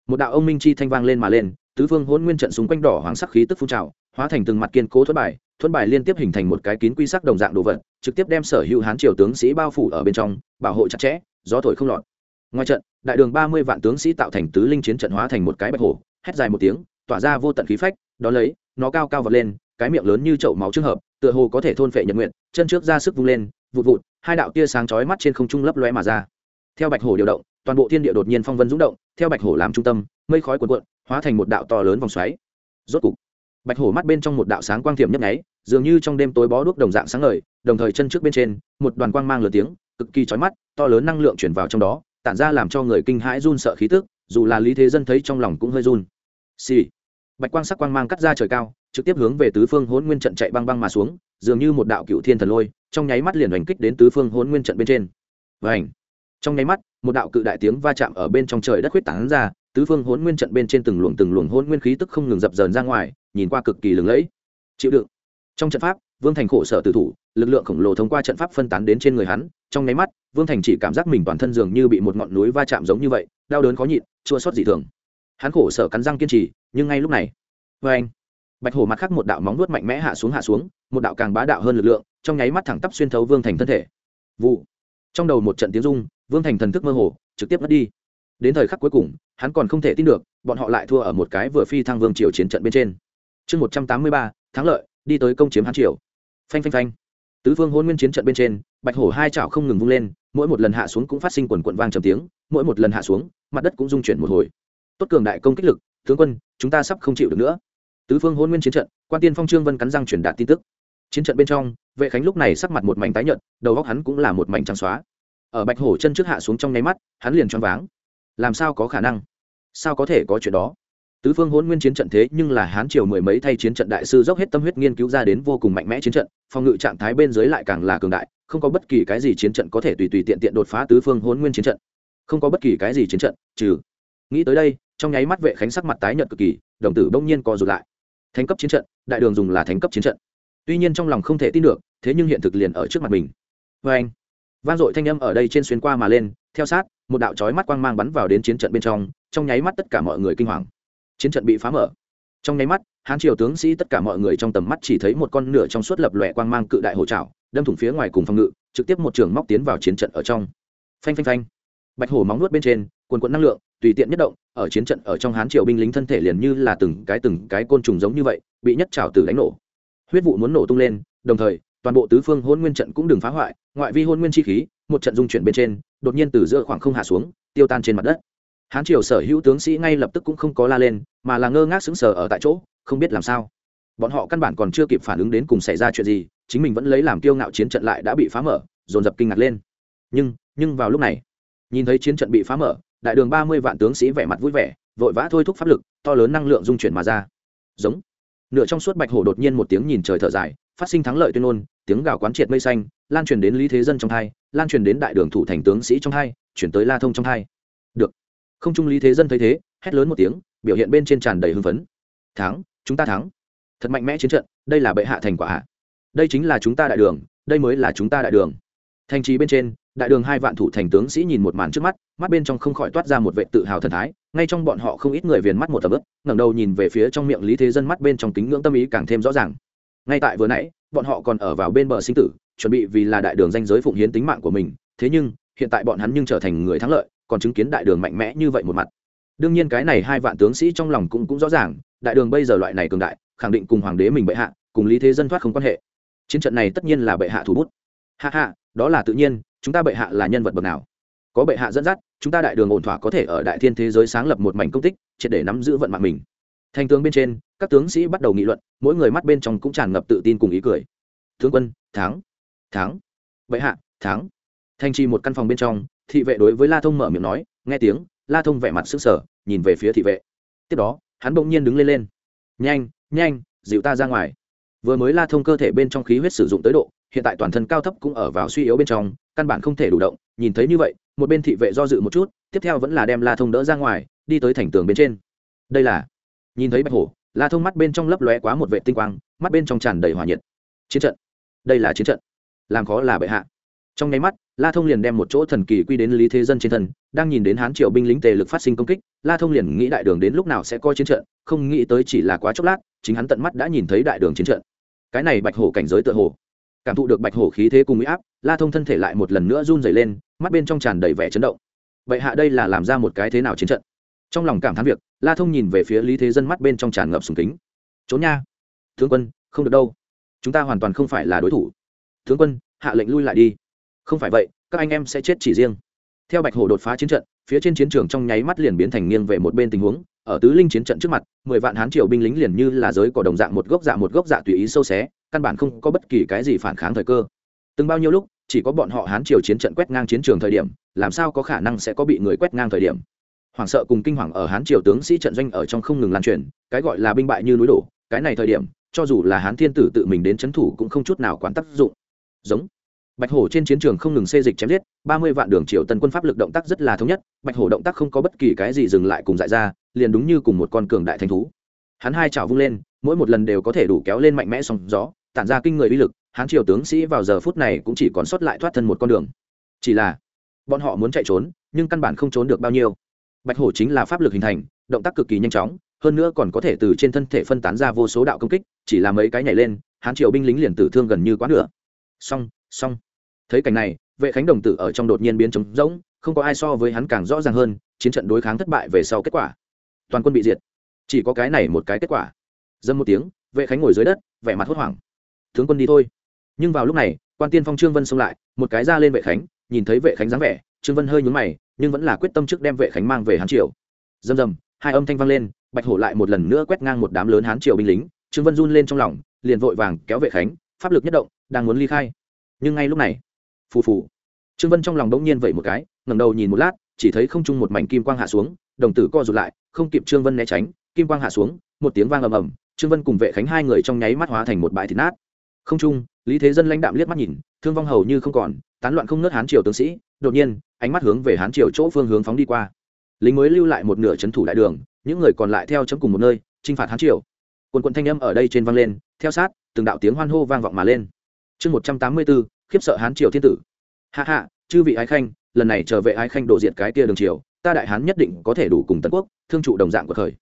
Một đạo ông minh chi thanh vang lên mà lên, tứ phương hôn nguyên trận xung quanh đỏ hoàng sắc khí tức phun trào hóa thành từng mặt kiên cố thuẫn bài thuẫn bài liên tiếp hình thành một cái kín quy sắc đồng dạng đồ vật, trực tiếp đem sở hữu hán triều tướng sĩ bao phủ ở bên trong, bảo hộ chặt chẽ, gió thổi không lọt. Ngoài trận, đại đường ba mươi vạn tướng sĩ tạo thành tứ linh chiến trận hóa thành một cái bạch hổ, hét dài một tiếng, tỏa ra vô tận khí phách đó lấy, nó cao cao vật lên, cái miệng lớn như chậu máu trường hợp, tựa hồ có thể thôn phệ nhật nguyện, chân trước ra sức vung lên, vụt vụt, hai đạo tia sáng chói mắt trên không trung lấp lóe mà ra. Theo bạch hổ điều động, toàn bộ thiên địa đột nhiên phong vân rung động, theo bạch hổ làm trung tâm, mây khói cuộn cuộn, hóa thành một đạo to lớn vòng xoáy. Rốt cục bạch hổ mắt bên trong một đạo sáng quang thiểm nhấp nháy, dường như trong đêm tối bó đuốc đồng dạng sáng ngời, đồng thời chân trước bên trên, một đoàn quang mang lửa tiếng, cực kỳ chói mắt, to lớn năng lượng chuyển vào trong đó, tản ra làm cho người kinh hãi run sợ khí tức, dù là lý thế dân thấy trong lòng cũng hơi run. Xì、sì. bạch quang sắc quang mang cắt ra trời cao, trực tiếp hướng về tứ phương hỗn nguyên trận chạy băng băng mà xuống, dường như một đạo cựu thiên thần lôi, trong nháy mắt liền hành kích đến tứ phương hỗn nguyên trận bên trên. Và ảnh trong nháy mắt, một đạo cự đại tiếng va chạm ở bên trong trời đất huyết tán ra, tứ phương hỗn nguyên trận bên trên từng luồng từng luồng hỗn nguyên khí tức không ngừng dập dờn ra ngoài nhìn qua cực kỳ lừng lẫy. Chịu đựng. Trong trận pháp, vương thành khổ sở tử thủ, lực lượng khổng lồ thông qua trận pháp phân tán đến trên người hắn. Trong nháy mắt, vương thành chỉ cảm giác mình toàn thân dường như bị một ngọn núi va chạm giống như vậy, đau đớn khó nhịn, chua xót dị thường. Hắn khổ sở cắn răng kiên trì, nhưng ngay lúc này vê anh, bạch hổ mặt khắc một đạo móng nuốt mạnh mẽ hạ xuống hạ xuống, một đạo càng bá đạo hơn lực lượng, trong nháy mắt thẳng tắp xuyên thấu vương thành thân thể. Vụ. Trong đầu một trận tiếng rung, vương thành thần thức mơ hồ, trực tiếp mất đi. Đến thời khắc cuối cùng, hắn còn không thể tin được, bọn họ lại thua ở một cái vừa phi thăng vương triều chiến trận bên trên chương một trăm tám mươi ba, thắng lợi, đi tới công chiếm hán triều. Phanh phanh phanh. Tứ phương hôn nguyên chiến trận bên trên, bạch hổ hai chảo không ngừng vung lên, mỗi một lần hạ xuống cũng phát sinh quần quận vang trầm tiếng, mỗi một lần hạ xuống, mặt đất cũng dung chuyển một hồi. Tốt cường đại công kích lực, tướng quân, chúng ta sắp không chịu được nữa. Tứ phương hôn nguyên chiến trận, quan tiên phong trương vân cắn răng truyền đạt tin tức. Chiến trận bên trong, vệ khánh lúc này sắc mặt một mảnh tái nhợt, đầu góc hắn cũng là một mảnh trắng xóa. Ở bạch hổ chân trước hạ xuống trong nháy mắt, hắn liền choáng váng. Làm sao có khả năng? Sao có thể có chuyện đó? Tứ phương hôn nguyên chiến trận thế nhưng là hán triều mười mấy thay chiến trận đại sư dốc hết tâm huyết nghiên cứu ra đến vô cùng mạnh mẽ chiến trận, phòng ngự trạng thái bên dưới lại càng là cường đại, không có bất kỳ cái gì chiến trận có thể tùy tùy tiện tiện đột phá tứ phương hôn nguyên chiến trận. Không có bất kỳ cái gì chiến trận, trừ. Nghĩ tới đây, trong nháy mắt vệ khánh sắc mặt tái nhợt cực kỳ, đồng tử bỗng nhiên co rụt lại. Thánh cấp chiến trận, đại đường dùng là thánh cấp chiến trận. Tuy nhiên trong lòng không thể tin được, thế nhưng hiện thực liền ở trước mặt mình. Vê anh, vang dội thanh âm ở đây trên xuyên qua mà lên, theo sát, một đạo chói mắt quang mang bắn vào đến chiến trận bên trong trong nháy mắt tất cả mọi người kinh hoàng chiến trận bị phá mở. Trong nháy mắt, hán triều tướng sĩ tất cả mọi người trong tầm mắt chỉ thấy một con nửa trong suốt lập lòe quang mang cự đại hộ trảo, đâm thủng phía ngoài cùng phòng ngự, trực tiếp một trường móc tiến vào chiến trận ở trong. Phanh phanh phanh. Bạch hổ móng nuốt bên trên quần quận năng lượng, tùy tiện nhất động, ở chiến trận ở trong hán triều binh lính thân thể liền như là từng cái từng cái côn trùng giống như vậy, bị nhất trào từ đánh nổ. Huyết vụ muốn nổ tung lên, đồng thời, toàn bộ tứ phương hôn nguyên trận cũng đừng phá hoại, ngoại vi hôn nguyên chi khí, một trận dung chuyển bên trên, đột nhiên từ giữa khoảng không hạ xuống, tiêu tan trên mặt đất hán triều sở hữu tướng sĩ ngay lập tức cũng không có la lên, mà là ngơ ngác sững sờ ở tại chỗ, không biết làm sao. Bọn họ căn bản còn chưa kịp phản ứng đến cùng xảy ra chuyện gì, chính mình vẫn lấy làm kiêu ngạo chiến trận lại đã bị phá mở, dồn dập kinh ngạc lên. Nhưng nhưng vào lúc này, nhìn thấy chiến trận bị phá mở, đại đường ba mươi vạn tướng sĩ vẻ mặt vui vẻ, vội vã thôi thúc pháp lực, to lớn năng lượng dung chuyển mà ra. Giống. Nửa trong suốt bạch hổ đột nhiên một tiếng nhìn trời thở dài, phát sinh thắng lợi tuyên ngôn, tiếng gào quán triệt mây xanh, lan truyền đến lý thế dân trong hai, lan truyền đến đại đường thủ thành tướng sĩ trong hai, chuyển tới la thông trong hai. Được không trung lý thế dân thấy thế, hét lớn một tiếng, biểu hiện bên trên tràn đầy hưng phấn. Thắng, chúng ta thắng. Thật mạnh mẽ chiến trận, đây là bệ hạ thành quả hạ đây chính là chúng ta đại đường, đây mới là chúng ta đại đường. Thành trì bên trên, đại đường hai vạn thủ thành tướng sĩ nhìn một màn trước mắt mắt bên trong không khỏi toát ra một vệ tự hào thần thái, ngay trong bọn họ không ít người viền mắt một tầm ướp ngẩng đầu nhìn về phía trong miệng lý thế dân mắt bên trong kính ngưỡng tâm ý càng thêm rõ ràng. Ngay tại vừa nãy, bọn họ còn ở vào bên bờ sinh tử, chuẩn bị vì là đại đường danh giới phụng hiến tính mạng của mình, thế nhưng, hiện tại bọn hắn nhưng trở thành người thắng lợi còn chứng kiến đại đường mạnh mẽ như vậy một mặt. Đương nhiên cái này hai vạn tướng sĩ trong lòng cũng cũng rõ ràng, đại đường bây giờ loại này cường đại, khẳng định cùng hoàng đế mình bệ hạ, cùng lý thế dân thoát không quan hệ. Chiến trận này tất nhiên là bệ hạ thủ bút. Hạ hạ đó là tự nhiên, chúng ta bệ hạ là nhân vật bậc nào? Có bệ hạ dẫn dắt, chúng ta đại đường ổn thỏa có thể ở đại thiên thế giới sáng lập một mảnh công tích, triệt để nắm giữ vận mạng mình. Thành tướng bên trên, các tướng sĩ bắt đầu nghị luận, mỗi người mắt bên trong cũng tràn ngập tự tin cùng ý cười. Tướng quân, thắng thắng. Bệ hạ, thắng. Thành trì một căn phòng bên trong thị vệ đối với la thông mở miệng nói, nghe tiếng, la thông vẻ mặt sức sở nhìn về phía thị vệ. Tiếp đó, hắn bỗng nhiên đứng lên lên. Nhanh nhanh, dịu ta ra ngoài. Vừa mới la thông cơ thể bên trong khí huyết sử dụng tới độ, hiện tại toàn thân cao thấp cũng ở vào suy yếu bên trong, căn bản không thể đủ động, nhìn thấy như vậy, một bên thị vệ do dự một chút, tiếp theo vẫn là đem la thông đỡ ra ngoài, đi tới thành tường bên trên. Đây là, nhìn thấy bạch hổ, la thông mắt bên trong lấp lóe quá một vệ tinh quang, mắt bên trong tràn đầy hỏa nhiệt. Chiến trận, đây là chiến trận, làm khó là bệ hạ. Trong nháy mắt la thông liền đem một chỗ thần kỳ quy đến lý thế dân trên thân, đang nhìn đến hán triều binh lính tề lực phát sinh công kích, la thông liền nghĩ đại đường đến lúc nào sẽ coi chiến trận, không nghĩ tới chỉ là quá chốc lát, chính hắn tận mắt đã nhìn thấy đại đường chiến trận. Cái này bạch hổ cảnh giới tựa hồ, cảm thụ được bạch hổ khí thế cùng mỹ áp, la thông thân thể lại một lần nữa run dày lên, mắt bên trong tràn đầy vẻ chấn động. Vậy hạ đây là làm ra một cái thế nào chiến trận? Trong lòng cảm thán việc, la thông nhìn về phía lý thế dân mắt bên trong tràn ngập sùng kính. Trốn nha, tướng quân, không được đâu. Chúng ta hoàn toàn không phải là đối thủ. Tướng quân, hạ lệnh lui lại đi không phải vậy, các anh em sẽ chết chỉ riêng. Theo bạch hổ đột phá chiến trận, phía trên chiến trường trong nháy mắt liền biến thành nghiêng về một bên tình huống, ở tứ linh chiến trận trước mặt, mười vạn hán triều binh lính liền như là giới cỏ đồng dạng một gốc dạ một gốc dạ tùy ý sâu xé, căn bản không có bất kỳ cái gì phản kháng thời cơ. Từng bao nhiêu lúc, chỉ có bọn họ hán triều chiến trận quét ngang chiến trường thời điểm, làm sao có khả năng sẽ có bị người quét ngang thời điểm? Hoảng sợ cùng kinh hoàng ở hán triều tướng sĩ trận doanh ở trong không ngừng lan truyền, cái gọi là binh bại như núi đổ, cái này thời điểm, cho dù là hán thiên tử tự mình đến c h ấ n thủ cũng không chút nào quán tác dụng. Giống bạch hổ trên chiến trường không ngừng xê dịch chém giết, ba mươi vạn đường triều tân quân pháp lực động tác rất là thống nhất, bạch hổ động tác không có bất kỳ cái gì dừng lại cùng dại ra, liền đúng như cùng một con cường đại thanh thú. Hắn hai chảo vung lên, mỗi một lần đều có thể đủ kéo lên mạnh mẽ sóng gió, tản ra kinh người uy lực, Hắn triều tướng sĩ vào giờ phút này cũng chỉ còn sót lại thoát thân một con đường. Chỉ là, bọn họ muốn chạy trốn, nhưng căn bản không trốn được bao nhiêu. Bạch hổ chính là pháp lực hình thành, động tác cực kỳ nhanh chóng, hơn nữa còn có thể từ trên thân thể phân tán ra vô số đạo công kích, chỉ là mấy cái nhảy lên hán triều binh lính liền tử thương gần như quá nửa. Xong xong thấy cảnh này, vệ khánh đồng tử ở trong đột nhiên biến trống rỗng, không có ai so với hắn càng rõ ràng hơn, chiến trận đối kháng thất bại về sau kết quả. Toàn quân bị diệt. Chỉ có cái này một cái kết quả. Dâm một tiếng, vệ khánh ngồi dưới đất, vẻ mặt hốt hoảng. Tướng quân đi thôi. Nhưng vào lúc này, quan tiên phong trương vân xông lại, một cái ra lên vệ khánh, nhìn thấy vệ khánh dáng vẻ, trương vân hơi nhún mày, nhưng vẫn là quyết tâm trước đem vệ khánh mang về hán triều. Dầm dầm, hai âm thanh vang lên, bạch hổ lại một lần nữa quét ngang một đám lớn hán triều binh lính, trương vân run lên trong lòng, liền vội vàng kéo vệ khánh, pháp lực nhất động, đang muốn ly khai. Nhưng ngay lúc này phù phù. Trương vân trong lòng đống nhiên vậy một cái, ngẩng đầu nhìn một lát, chỉ thấy không trung một mảnh kim quang hạ xuống, đồng tử co rụt lại, không kịp trương vân né tránh, kim quang hạ xuống, một tiếng vang ầm ầm, trương vân cùng vệ khánh hai người trong nháy mắt hóa thành một bãi thịt nát. Không trung, lý thế dân lãnh đạm liếc mắt nhìn, thương vong hầu như không còn, tán loạn không nớt hán triều tướng sĩ, đột nhiên, ánh mắt hướng về hán triều chỗ phương hướng phóng đi qua. Lính mới lưu lại một nửa trấn thủ đại đường, những người còn lại theo chấm cùng một nơi, chinh phạt hán triều. Quần quận thanh âm ở đây trên vang lên, theo sát, từng đạo tiếng hoan hô vang vọng mà lên. Chương một trăm tám mươi bốn khiếp sợ hán triều thiên tử. Hạ hạ chư vị ái khanh, lần này trở về ái khanh đổ diện cái kia đường triều, ta đại hán nhất định có thể đủ cùng tân quốc, thương trụ đồng dạng của thời.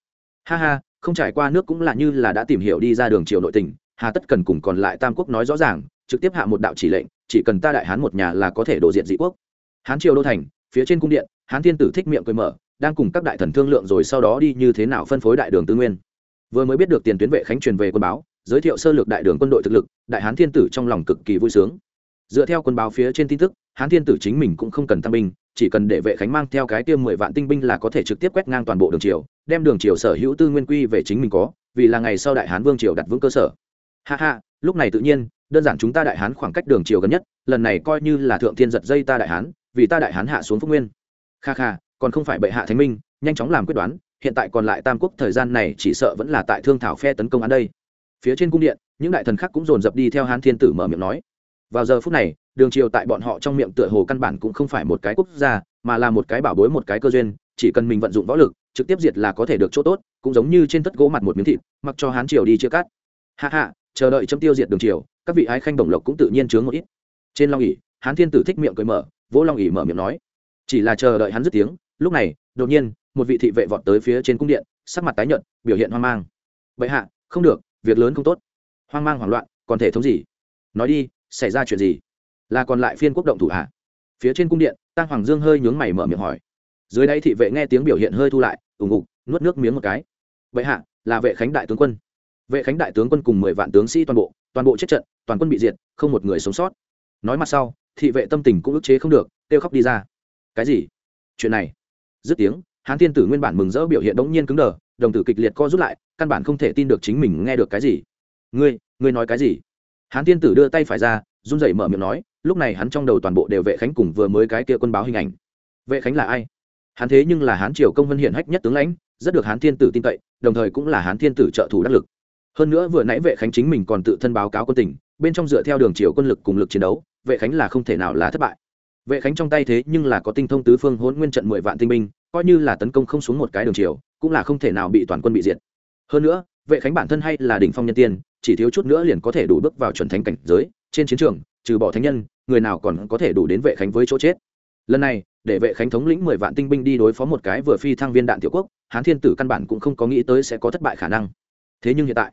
Ha ha, không trải qua nước cũng là như là đã tìm hiểu đi ra đường triều nội tình, hà tất cần cùng còn lại tam quốc nói rõ ràng, trực tiếp hạ một đạo chỉ lệnh, chỉ cần ta đại hán một nhà là có thể đổ diện dị quốc. Hán triều đô thành, phía trên cung điện, hán thiên tử thích miệng cười mở, đang cùng các đại thần thương lượng rồi sau đó đi như thế nào phân phối đại đường tư nguyên. Vừa mới biết được tiền tuyến vệ khánh truyền về quân báo, giới thiệu sơ lược đại đường quân đội thực lực, đại hán thiên tử trong lòng cực kỳ vui sướng dựa theo quân báo phía trên tin tức, hán thiên tử chính mình cũng không cần tăng binh, chỉ cần để vệ khánh mang theo cái tiêm mười vạn tinh binh là có thể trực tiếp quét ngang toàn bộ đường triều, đem đường triều sở hữu tư nguyên quy về chính mình có, vì là ngày sau đại hán vương triều đặt vững cơ sở. Ha ha, lúc này tự nhiên, đơn giản chúng ta đại hán khoảng cách đường triều gần nhất, lần này coi như là thượng thiên giật dây ta đại hán, vì ta đại hán hạ xuống phúc nguyên. Kha kha, còn không phải bệ hạ thánh minh, nhanh chóng làm quyết đoán, hiện tại còn lại tam quốc thời gian này chỉ sợ vẫn là tại thương thảo phe tấn công án đây. Phía trên cung điện, những đại thần khác cũng dồn dập đi theo hán thiên tử mở miệng nói vào giờ phút này, đường triều tại bọn họ trong miệng tựa hồ căn bản cũng không phải một cái quốc gia, mà là một cái bảo bối, một cái cơ duyên, chỉ cần mình vận dụng võ lực, trực tiếp diệt là có thể được chỗ tốt, cũng giống như trên tất gỗ mặt một miếng thịt, mặc cho hán triều đi chia cắt. Hạ hạ chờ đợi châm tiêu diệt đường triều, các vị ái khanh đồng lộc cũng tự nhiên chướng một ít. Trên long ỉ hán thiên tử thích miệng cười mở, vỗ long ỉ mở miệng nói. Chỉ là chờ đợi hắn dứt tiếng, lúc này, đột nhiên, một vị thị vệ vọt tới phía trên cung điện, sắc mặt tái nhợt, biểu hiện hoang mang. Vậy hạ, không được, việc lớn không tốt. Hoang mang hoảng loạn, còn thể thống gì? Nói đi xảy ra chuyện gì? Là còn lại phiên quốc động thủ hạ phía trên cung điện tăng hoàng dương hơi nhướng mày mở miệng hỏi. Dưới đây thị vệ nghe tiếng biểu hiện hơi thu lại ủng ục nuốt nước miếng một cái. Vậy hạ, là vệ khánh đại tướng quân. Vệ khánh đại tướng quân cùng mười vạn tướng sĩ toàn bộ toàn bộ chết trận, toàn quân bị diệt, không một người sống sót. Nói mặt sau, thị vệ tâm tình cũng ức chế không được, kêu khóc đi ra. Cái gì? Chuyện này? Dứt tiếng, hán thiên tử nguyên bản mừng rỡ biểu hiện đống nhiên cứng đờ, đồng tử kịch liệt co rút lại, căn bản không thể tin được chính mình nghe được cái gì. Ngươi ngươi nói cái gì? Hán thiên tử đưa tay phải ra, run rẩy mở miệng nói, lúc này hắn trong đầu toàn bộ đều vệ khánh cùng vừa mới cái kia quân báo hình ảnh. Vệ khánh là ai? Hắn thế nhưng là hán triều công vân hiển hách nhất tướng lãnh, rất được hán thiên tử tin cậy, đồng thời cũng là hán thiên tử trợ thủ đắc lực. Hơn nữa vừa nãy vệ khánh chính mình còn tự thân báo cáo quân tình, bên trong dựa theo đường triều quân lực cùng lực chiến đấu, vệ khánh là không thể nào là thất bại. Vệ khánh trong tay thế nhưng là có tinh thông tứ phương hỗn nguyên trận mười vạn tinh binh, coi như là tấn công không xuống một cái đường triều, cũng là không thể nào bị toàn quân bị diệt. Hơn nữa, vệ khánh bản thân hay là đỉnh phong nhân tiên chỉ thiếu chút nữa liền có thể đủ bước vào chuẩn thánh cảnh giới, trên chiến trường, trừ bỏ thánh nhân, người nào còn có thể đủ đến vệ khánh với chỗ chết. Lần này, để vệ khánh thống lĩnh mười vạn tinh binh đi đối phó một cái vừa phi thăng viên đạn tiểu quốc, hán thiên tử căn bản cũng không có nghĩ tới sẽ có thất bại khả năng. Thế nhưng hiện tại,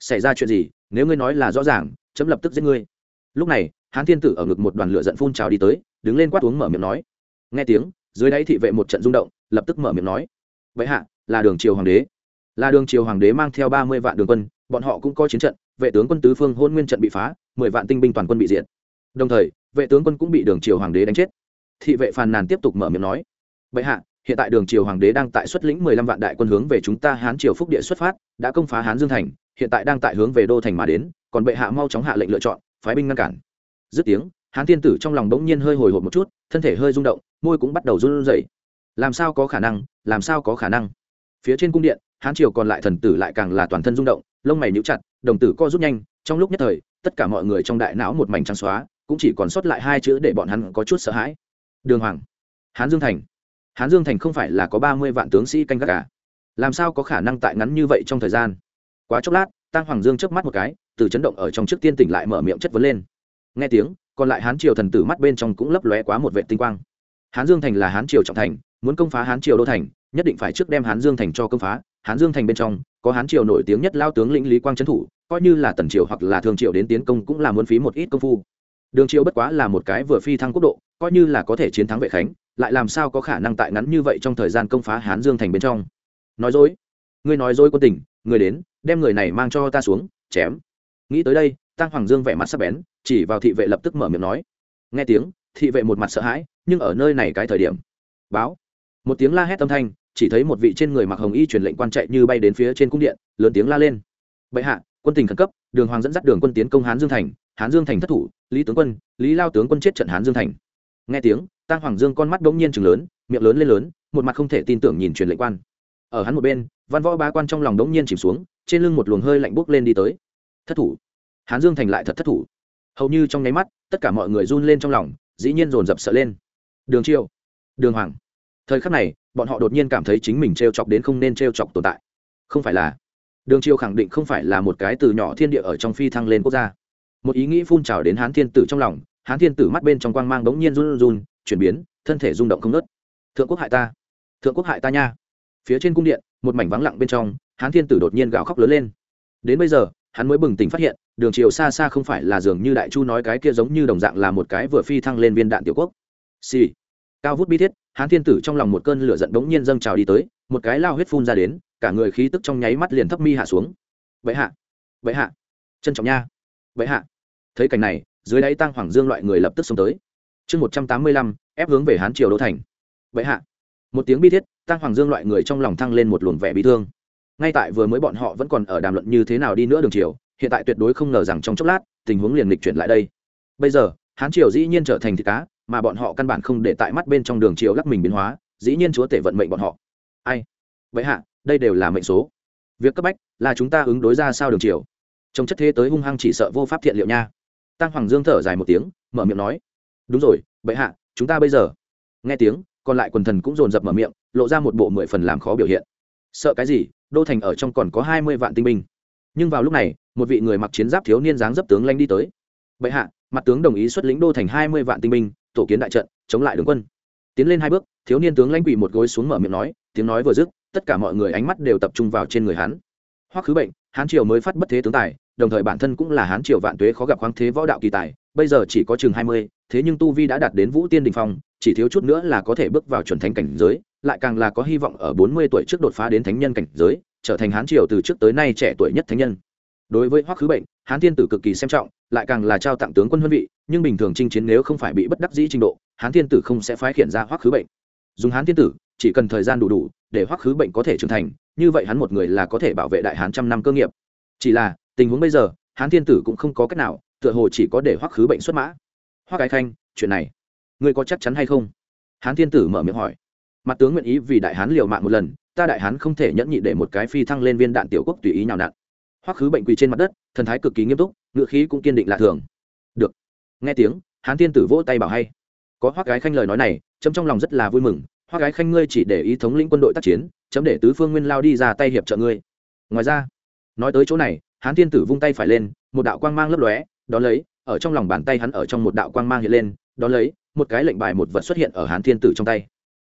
xảy ra chuyện gì, nếu ngươi nói là rõ ràng, chấm lập tức giết ngươi. Lúc này, hán thiên tử ở ngực một đoàn lửa giận phun trào đi tới, đứng lên quát uống mở miệng nói. Nghe tiếng, dưới đáy thị vệ một trận rung động, lập tức mở miệng nói. Vậy hạ, là đường triều hoàng đế. Là đường triều hoàng đế mang theo ba mươi vạn đường quân bọn họ cũng có chiến trận, vệ tướng quân tứ phương hôn nguyên trận bị phá, mười vạn tinh binh toàn quân bị diệt. Đồng thời, vệ tướng quân cũng bị đường triều hoàng đế đánh chết. Thị vệ phàn nàn tiếp tục mở miệng nói, bệ hạ, hiện tại đường triều hoàng đế đang tại xuất lĩnh mười lăm vạn đại quân hướng về chúng ta hán triều phúc địa xuất phát, đã công phá hán dương thành, hiện tại đang tại hướng về đô thành mà đến, còn bệ hạ mau chóng hạ lệnh lựa chọn, phái binh ngăn cản. Dứt tiếng, hán thiên tử trong lòng bỗng nhiên hơi hồi hộp một chút, thân thể hơi rung động, môi cũng bắt đầu run rẩy. Làm sao có khả năng, làm sao có khả năng? Phía trên cung điện, hán triều còn lại thần tử lại càng là toàn thân rung động lông mày nhíu chặt, đồng tử co rút nhanh, trong lúc nhất thời, tất cả mọi người trong đại não một mảnh trắng xóa, cũng chỉ còn sót lại hai chữ để bọn hắn có chút sợ hãi. Đường hoàng, hán dương thành. Hán dương thành không phải là có ba mươi vạn tướng sĩ canh gác cả làm sao có khả năng tại ngắn như vậy trong thời gian? Quá chốc lát tăng hoàng dương chớp mắt một cái, từ chấn động ở trong trước tiên tỉnh lại mở miệng chất vấn lên. Nghe tiếng, còn lại hán triều thần tử mắt bên trong cũng lấp lóe quá một vệ tinh quang. Hán dương thành là hán triều trọng thành, muốn công phá hán triều đô thành, nhất định phải trước đem hán dương thành cho công phá hán dương thành bên trong, có hán triều nổi tiếng nhất lao tướng lĩnh lý quang trấn thủ, coi như là tần triều hoặc là thường triều đến tiến công cũng là muốn phí một ít công phu. Đường triều bất quá là một cái vừa phi thăng quốc độ, coi như là có thể chiến thắng vệ khánh, lại làm sao có khả năng tại ngắn như vậy trong thời gian công phá hán dương thành bên trong. Nói dối. Ngươi nói dối quân tình người đến, đem người này mang cho ta xuống, chém. Nghĩ tới đây tăng hoàng dương vẻ mặt sắc bén, chỉ vào thị vệ lập tức mở miệng nói. Nghe tiếng, thị vệ một mặt sợ hãi, nhưng ở nơi này cái thời điểm. Báo. Một tiếng la hét âm thanh chỉ thấy một vị trên người mặc hồng y truyền lệnh quan chạy như bay đến phía trên cung điện, lớn tiếng la lên. Bệ hạ, quân tình khẩn cấp, đường hoàng dẫn dắt đường quân tiến công hán dương thành, hán dương thành thất thủ, lý tướng quân, lý lao tướng quân chết trận hán dương thành. Nghe tiếng tăng hoàng dương con mắt đ ỗ n g nhiên chừng lớn, miệng lớn lên lớn, một mặt không thể tin tưởng nhìn truyền lệnh quan. Ở hắn một bên, văn võ ba quan trong lòng đ ỗ n g nhiên chìm xuống, trên lưng một luồng hơi lạnh bốc lên đi tới. Thất thủ. Hán dương thành lại thật thất thủ. Hầu như trong nháy mắt, tất cả mọi người run lên trong lòng, dĩ nhiên dồn dập sợ lên. Đường triều, đường hoàng thời khắc này, bọn họ đột nhiên cảm thấy chính mình t r e o chọc đến không nên t r e o chọc tồn tại. Không phải là, đường triều khẳng định không phải là một cái từ nhỏ thiên địa ở trong phi thăng lên quốc gia. Một ý nghĩ phun trào đến hán thiên tử trong lòng, hán thiên tử mắt bên trong quang mang bỗng nhiên run run, chuyển biến, thân thể rung động không ngớt. Thượng quốc hại ta. Thượng quốc hại ta nha. Phía trên cung điện, một mảnh vắng lặng bên trong, hán thiên tử đột nhiên gào khóc lớn lên. Đến bây giờ, hắn mới bừng tỉnh phát hiện, đường triều xa xa không phải là dường như đại chu nói cái kia giống như đồng dạng là một cái vừa phi thăng lên viên đạn tiểu quốc. Xì、sì. cao vút bi thiết hán thiên tử trong lòng một cơn lửa giận bỗng nhiên dâng trào đi tới, một cái lao huyết phun ra đến, cả người khí tức trong nháy mắt liền thấp mi hạ xuống. Vậy hạ vậy hạ, trân trọng nha vậy hạ. Thấy cảnh này, dưới đáy tăng hoàng dương loại người lập tức xông tới. Chương một trăm tám mươi lăm, ép hướng về hán triều đô thành. Vậy hạ. Một tiếng bi thiết tăng hoàng dương loại người trong lòng thăng lên một luồng vẻ bị thương. Ngay tại vừa mới bọn họ vẫn còn ở đàm luận như thế nào đi nữa đường triều, hiện tại tuyệt đối không ngờ rằng trong chốc lát, tình huống liền lịch chuyển lại đây. Bây giờ, hán triều dĩ nhiên trở thành thịt cá mà bọn họ căn bản không để tại mắt bên trong đường chiều lắc mình biến hóa, dĩ nhiên chúa tể vận mệnh bọn họ. Ai? Vậy hạ, đây đều là mệnh số. Việc cấp bách là chúng ta ứng đối ra sao đường chiều. trong chất thế tới hung hăng chỉ sợ vô pháp thiện liệu nha. Tăng hoàng dương thở dài một tiếng, mở miệng nói. Đúng rồi bệ hạ, chúng ta bây giờ. Nghe tiếng, còn lại quần thần cũng dồn dập mở miệng, lộ ra một bộ mười phần làm khó biểu hiện. Sợ cái gì, đô thành ở trong còn có hai mươi vạn tinh binh. Nhưng vào lúc này, một vị người mặc chiến giáp thiếu niên dáng dấp tướng lanh đi tới. Bệ hạ, mặt tướng đồng ý xuất lĩnh đô thành hai mươi vạn tinh binh tổ kiến đại trận, chống lại đường quân. Tiến lên hai bước, thiếu niên tướng lãnh quỳ một gối xuống mở miệng nói, tiếng nói vừa dứt, tất cả mọi người ánh mắt đều tập trung vào trên người hắn. Hoắc khứ bệnh, hán triều mới phát bất thế tướng tài, đồng thời bản thân cũng là hán triều vạn tuế khó gặp khoáng thế võ đạo kỳ tài, bây giờ chỉ có chừng hai mươi, thế nhưng tu vi đã đạt đến vũ tiên đình phong, chỉ thiếu chút nữa là có thể bước vào chuẩn thánh cảnh giới, lại càng là có hy vọng ở bốn mươi tuổi trước đột phá đến thánh nhân cảnh giới, trở thành hán triều từ trước tới nay trẻ tuổi nhất thánh nhân. Đối với hoắc khứ bệnh, hán thiên tử cực kỳ xem trọng, lại càng là trao tặng tướng quân huân vị nhưng bình thường chinh chiến nếu không phải bị bất đắc dĩ trình độ, hán thiên tử không sẽ phái khiển ra hoắc khứ bệnh. Dùng hán thiên tử, chỉ cần thời gian đủ đủ, để hoắc khứ bệnh có thể trưởng thành, như vậy hắn một người là có thể bảo vệ đại hán trăm năm cơ nghiệp. Chỉ là, tình huống bây giờ, hán thiên tử cũng không có cách nào, tựa hồ chỉ có để hoắc khứ bệnh xuất mã. Hoắc cái khanh, chuyện này, ngươi có chắc chắn hay không? Hán thiên tử mở miệng hỏi. Mặt tướng nguyện ý vì đại hán liều mạng một lần, ta đại hán không thể nhẫn nhị để một cái phi thăng lên viên đạn tiểu quốc tùy ý nhào nặn. Hoắc khứ bệnh quỳ trên mặt đất, thần thái cực kỳ nghiêm túc ngựa khí cũng kiên định lạ thường. Được nghe tiếng, hán thiên tử vỗ tay bảo hay. Có hoác gái khanh lời nói này, chấm trong lòng rất là vui mừng. Hoác gái khanh ngươi chỉ để ý thống lĩnh quân đội tác chiến, chấm để tứ phương nguyên lao đi ra tay hiệp trợ ngươi. Ngoài ra, nói tới chỗ này, hán thiên tử vung tay phải lên, một đạo quang mang lấp lóe đón lấy, ở trong lòng bàn tay hắn ở trong một đạo quang mang hiện lên đón lấy, một cái lệnh bài một vật xuất hiện ở hán thiên tử trong tay.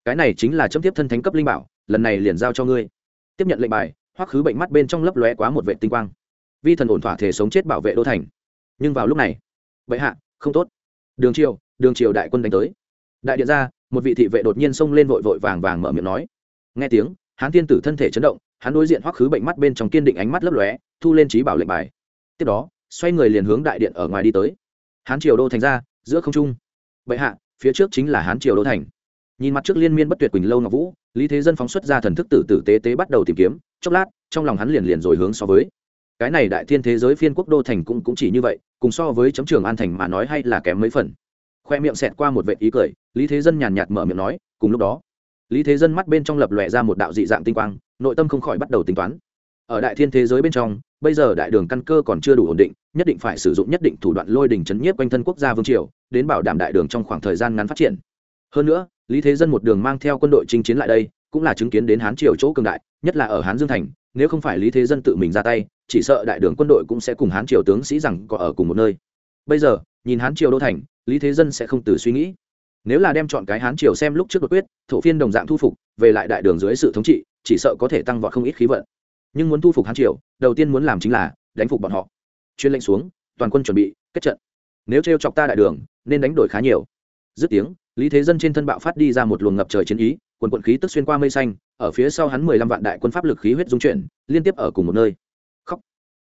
Cái này chính là chấm tiếp thân thánh cấp linh bảo, lần này liền giao cho ngươi. Tiếp nhận lệnh bài, hoắc khứ bệnh mắt bên trong lấp lóe quá một vệ tinh quang. Vi thần ổn thỏa thể sống chết bảo vệ đô thành. Nhưng vào lúc này, bệ hạ không tốt. Đường triều đường triều đại quân đánh tới. Đại điện ra, một vị thị vệ đột nhiên xông lên vội vội vàng vàng mở miệng nói. Nghe tiếng, hán tiên tử thân thể chấn động, hắn đối diện hoắc khứ bệnh mắt bên trong kiên định ánh mắt lấp lóe, thu lên trí bảo lệnh bài. Tiếp đó, xoay người liền hướng đại điện ở ngoài đi tới. Hán triều đô thành ra, giữa không trung. Bệ hạ, phía trước chính là hán triều đô thành. Nhìn mặt trước liên miên bất tuyệt quỳnh lâu ngọc vũ, lý thế dân phóng xuất ra thần thức tử tử tế tế bắt đầu tìm kiếm. Chốc lát, trong lòng hắn liền liền rồi hướng so với cái này đại thiên thế giới phiên quốc đô thành cũng cũng chỉ như vậy, cùng so với chấm trường an thành mà nói hay là kém mấy phần. Khoe miệng xẹt qua một vệ ý cười, lý thế dân nhàn nhạt mở miệng nói, cùng lúc đó, lý thế dân mắt bên trong lập lòe ra một đạo dị dạng tinh quang, nội tâm không khỏi bắt đầu tính toán. Ở đại thiên thế giới bên trong, bây giờ đại đường căn cơ còn chưa đủ ổn định, nhất định phải sử dụng nhất định thủ đoạn lôi đình chấn nhiếp quanh thân quốc gia vương triều, đến bảo đảm đại đường trong khoảng thời gian ngắn phát triển. Hơn nữa, lý thế dân một đường mang theo quân đội chinh chiến lại đây, cũng là chứng kiến đến hán triều chỗ cường đại, nhất là ở hán dương thành, nếu không phải lý thế dân tự mình ra tay chỉ sợ đại đường quân đội cũng sẽ cùng hán triều tướng sĩ rằng có ở cùng một nơi. Bây giờ, nhìn hán triều đô thành, lý thế dân sẽ không từ suy nghĩ. Nếu là đem chọn cái hán triều xem lúc trước đột quyết, thổ phiên đồng dạng thu phục, về lại đại đường dưới sự thống trị, chỉ sợ có thể tăng vọt không ít khí vận. Nhưng muốn thu phục hán triều, đầu tiên muốn làm chính là đánh phục bọn họ. Chuyên lệnh xuống, toàn quân chuẩn bị, kết trận. Nếu t chọc ta đại đường, nên đánh đổi khá nhiều. Dứt tiếng, lý thế dân trên thân bạo phát đi ra một luồng ngập trời chiến ý, quần quận khí tức xuyên qua mây xanh, ở phía sau hắn mười lăm vạn đại quân pháp lực khí huyết dung chuyển, liên tiếp ở cùng một nơi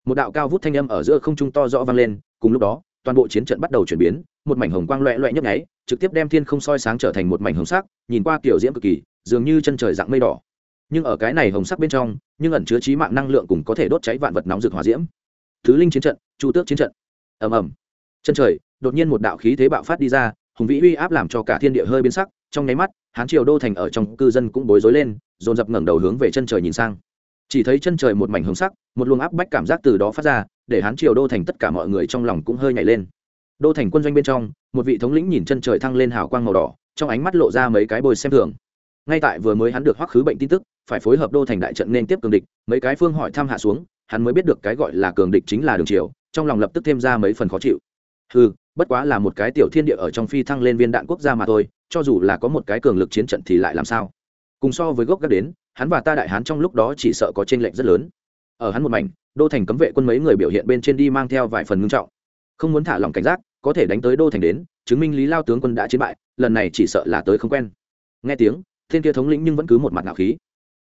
một đạo cao vút thanh âm ở giữa không trung to rõ vang lên, cùng lúc đó, toàn bộ chiến trận bắt đầu chuyển biến, một mảnh hồng quang loẹ loẹ nhấp nháy, trực tiếp đem thiên không soi sáng trở thành một mảnh hồng sắc, nhìn qua kiểu diễm cực kỳ, dường như chân trời dạng mây đỏ. Nhưng ở cái này hồng sắc bên trong, nhưng ẩn chứa trí mạng năng lượng cùng có thể đốt cháy vạn vật nóng rực hỏa diễm. Thứ linh chiến trận, chu tước chiến trận. Ầm ầm. Chân trời, đột nhiên một đạo khí thế bạo phát đi ra, hùng vĩ uy áp làm cho cả thiên địa hơi biến sắc, trong nháy mắt, hán triều đô thành ở trong cư dân cũng bối rối lên, dồn dập ngẩng đầu hướng về chân trời nhìn sang chỉ thấy chân trời một mảnh hồng sắc, một luồng áp bách cảm giác từ đó phát ra, để hán triều đô thành tất cả mọi người trong lòng cũng hơi nhảy lên. Đô thành quân doanh bên trong, một vị thống lĩnh nhìn chân trời thăng lên hào quang màu đỏ, trong ánh mắt lộ ra mấy cái bồi xem thường. Ngay tại vừa mới hắn được hoắc khứ bệnh tin tức, phải phối hợp đô thành đại trận nên tiếp cường địch, mấy cái phương hỏi thăm hạ xuống, hắn mới biết được cái gọi là cường địch chính là đường triều, trong lòng lập tức thêm ra mấy phần khó chịu. Ừ bất quá là một cái tiểu thiên địa ở trong phi thăng lên viên đạn quốc gia mà thôi, cho dù là có một cái cường lực chiến trận thì lại làm sao? Cùng so với gốc gác đến, hắn và ta đại hán trong lúc đó chỉ sợ có tranh lệch rất lớn. Ở hắn một mảnh, đô thành cấm vệ quân mấy người biểu hiện bên trên đi mang theo vài phần ngưng trọng. Không muốn thả lòng cảnh giác, có thể đánh tới đô thành đến, chứng minh lý lao tướng quân đã chiến bại, lần này chỉ sợ là tới không quen. Nghe tiếng, thiên kia thống lĩnh nhưng vẫn cứ một mặt ngạo khí.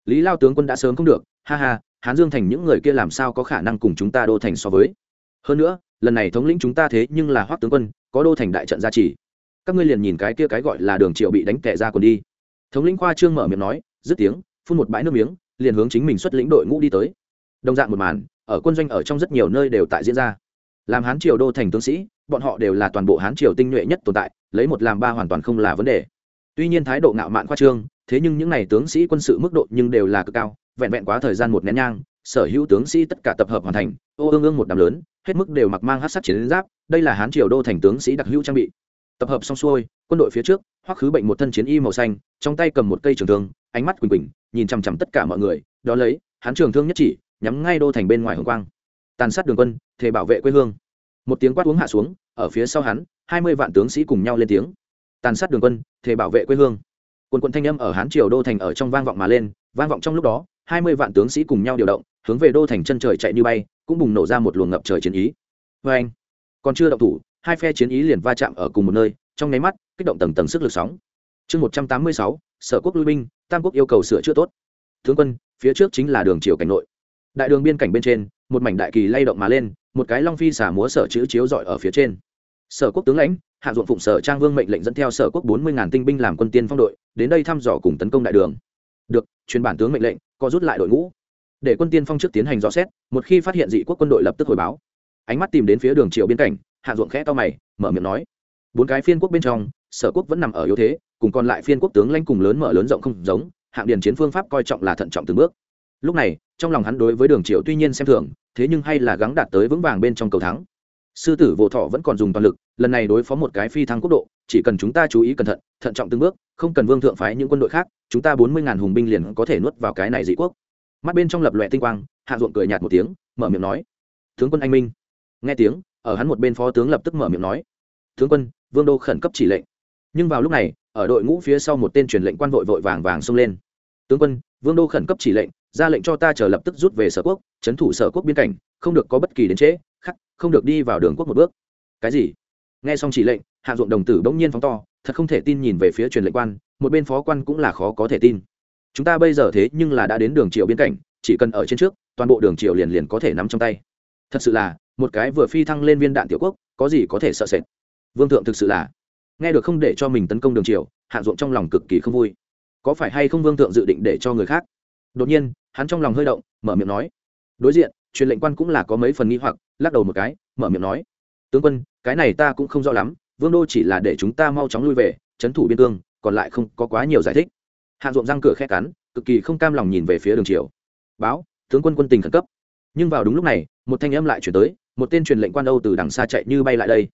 Lý lao tướng quân đã sớm không được, ha ha, hán dương thành những người kia làm sao có khả năng cùng chúng ta đô thành so với? Hơn nữa, lần này thống lĩnh chúng ta thế nhưng là hoác tướng quân, có đô thành đại trận gia trì. Các ngươi liền nhìn cái kia cái gọi là đường triệu bị đánh tệ ra còn đi thống lĩnh khoa trương mở miệng nói, dứt tiếng, phun một bãi nước miếng, liền hướng chính mình xuất lĩnh đội ngũ đi tới. Đồng dạng một màn, ở quân doanh ở trong rất nhiều nơi đều tại diễn ra. Làm hán triều đô thành tướng sĩ, bọn họ đều là toàn bộ hán triều tinh nhuệ nhất tồn tại, lấy một làm ba hoàn toàn không là vấn đề. Tuy nhiên thái độ ngạo mạn khoa trương, thế nhưng những n à y tướng sĩ quân sự mức độ nhưng đều là cực cao, vẹn vẹn quá thời gian một nén nhang, sở hữu tướng sĩ tất cả tập hợp hoàn thành, ô ương ương một đám lớn, hết mức đều mặc mang hát sắc chiến giáp, đây là hán triều đô thành tướng sĩ đặc hữu trang bị tập hợp xong xuôi, quân đội phía trước, hoắc khứ bệnh một thân chiến y màu xanh, trong tay cầm một cây trường thương, ánh mắt quỳnh quỳnh, nhìn chằm chằm tất cả mọi người, đó lấy, hắn trường thương nhất chỉ, nhắm ngay đô thành bên ngoài hồng quang. Tàn sát đường quân, thể bảo vệ quê hương. Một tiếng quát uống hạ xuống, ở phía sau hắn, hai mươi vạn tướng sĩ cùng nhau lên tiếng. Tàn sát đường quân, thể bảo vệ quê hương. Quân quân thanh âm ở hán triều đô thành ở trong vang vọng mà lên, vang vọng trong lúc đó, hai mươi vạn tướng sĩ cùng nhau điều động, hướng về đô thành chân trời chạy như bay, cũng bùng nổ ra một luồng ngập trời chiến ý. Vê anh còn chưa động thủ hai phe chiến ý liền va chạm ở cùng một nơi, trong nháy mắt, kích động tầng tầng sức lực sóng. Chương một trăm tám mươi sáu, sở quốc lui binh, tam quốc yêu cầu sửa chữa tốt. Tướng quân, phía trước chính là đường triều cảnh nội. Đại đường biên cảnh bên trên, một mảnh đại kỳ lay động mà lên, một cái long phi xả múa sở chữ chiếu dọi ở phía trên. Sở quốc tướng lãnh, hạ ruộng phụng sở trang vương mệnh lệnh dẫn theo sở quốc bốn mươi ngàn tinh binh làm quân tiên phong đội, đến đây thăm dò cùng tấn công đại đường. Được, truyền bản tướng mệnh lệnh có rút lại đội ngũ. Để quân tiên phong trước tiến hành dò xét, một khi phát hiện dị quốc quân đội lập tức hồi báo. Ánh mắt tìm đến phía đường triều biên cảnh hạ ruộng khẽ to mày, mở miệng nói, bốn cái phiên quốc bên trong, sở quốc vẫn nằm ở yếu thế, cùng còn lại phiên quốc tướng lãnh cùng lớn mở lớn rộng không giống, hạng điền chiến phương pháp coi trọng là thận trọng từng bước. Lúc này, trong lòng hắn đối với đường triều tuy nhiên xem thường, thế nhưng hay là gắng đạt tới vững vàng bên trong cầu thắng. Sư tử vô thọ vẫn còn dùng toàn lực, lần này đối phó một cái phi thăng quốc độ, chỉ cần chúng ta chú ý cẩn thận thận trọng từng bước, không cần vương thượng phái những quân đội khác, chúng ta bốn mươi ngàn hùng binh liền có thể nuốt vào cái này dị quốc. Mắt bên trong lập loẹ tinh quang, hạ ruộng cười nhạt một tiếng, mở miệng nói, tướng quân anh minh. Nghe tiếng ở hắn một bên phó tướng lập tức mở miệng nói, tướng quân, vương đô khẩn cấp chỉ lệnh. Nhưng vào lúc này, ở đội ngũ phía sau một tên truyền lệnh quan vội vội vàng vàng xông lên. Tướng quân, vương đô khẩn cấp chỉ lệnh, ra lệnh cho ta chờ lập tức rút về sở quốc trấn thủ sở quốc biên cảnh, không được có bất kỳ đến trễ, khắc, không được đi vào đường quốc một bước. Cái gì? Nghe xong chỉ lệnh, hạ ruộng đồng tử bỗng nhiên phóng to, thật không thể tin nhìn về phía truyền lệnh quan, một bên phó quan cũng là khó có thể tin. Chúng ta bây giờ thế nhưng là đã đến đường triều biên cảnh, chỉ cần ở trên trước, toàn bộ đường triều liền liền có thể nắm trong tay. Thật sự là một cái vừa phi thăng lên viên đạn tiểu quốc, có gì có thể sợ sệt? Vương thượng thực sự là, nghe được không để cho mình tấn công đường triều, hạ ruộng trong lòng cực kỳ không vui. Có phải hay không vương thượng dự định để cho người khác? Đột nhiên, hắn trong lòng hơi động, mở miệng nói. Đối diện, truyền lệnh quan cũng là có mấy phần nghi hoặc, lắc đầu một cái, mở miệng nói. Tướng quân, cái này ta cũng không rõ lắm, vương đô chỉ là để chúng ta mau chóng lui về, trấn thủ biên cương, còn lại không có quá nhiều giải thích. Hạ ruộng răng cửa khe cắn, cực kỳ không cam lòng nhìn về phía đường triều. Báo, tướng quân quân tình khẩn cấp. Nhưng vào đúng lúc này, một thanh âm lại chuyển tới một tên truyền lệnh quan âu từ đằng xa chạy như bay lại đây.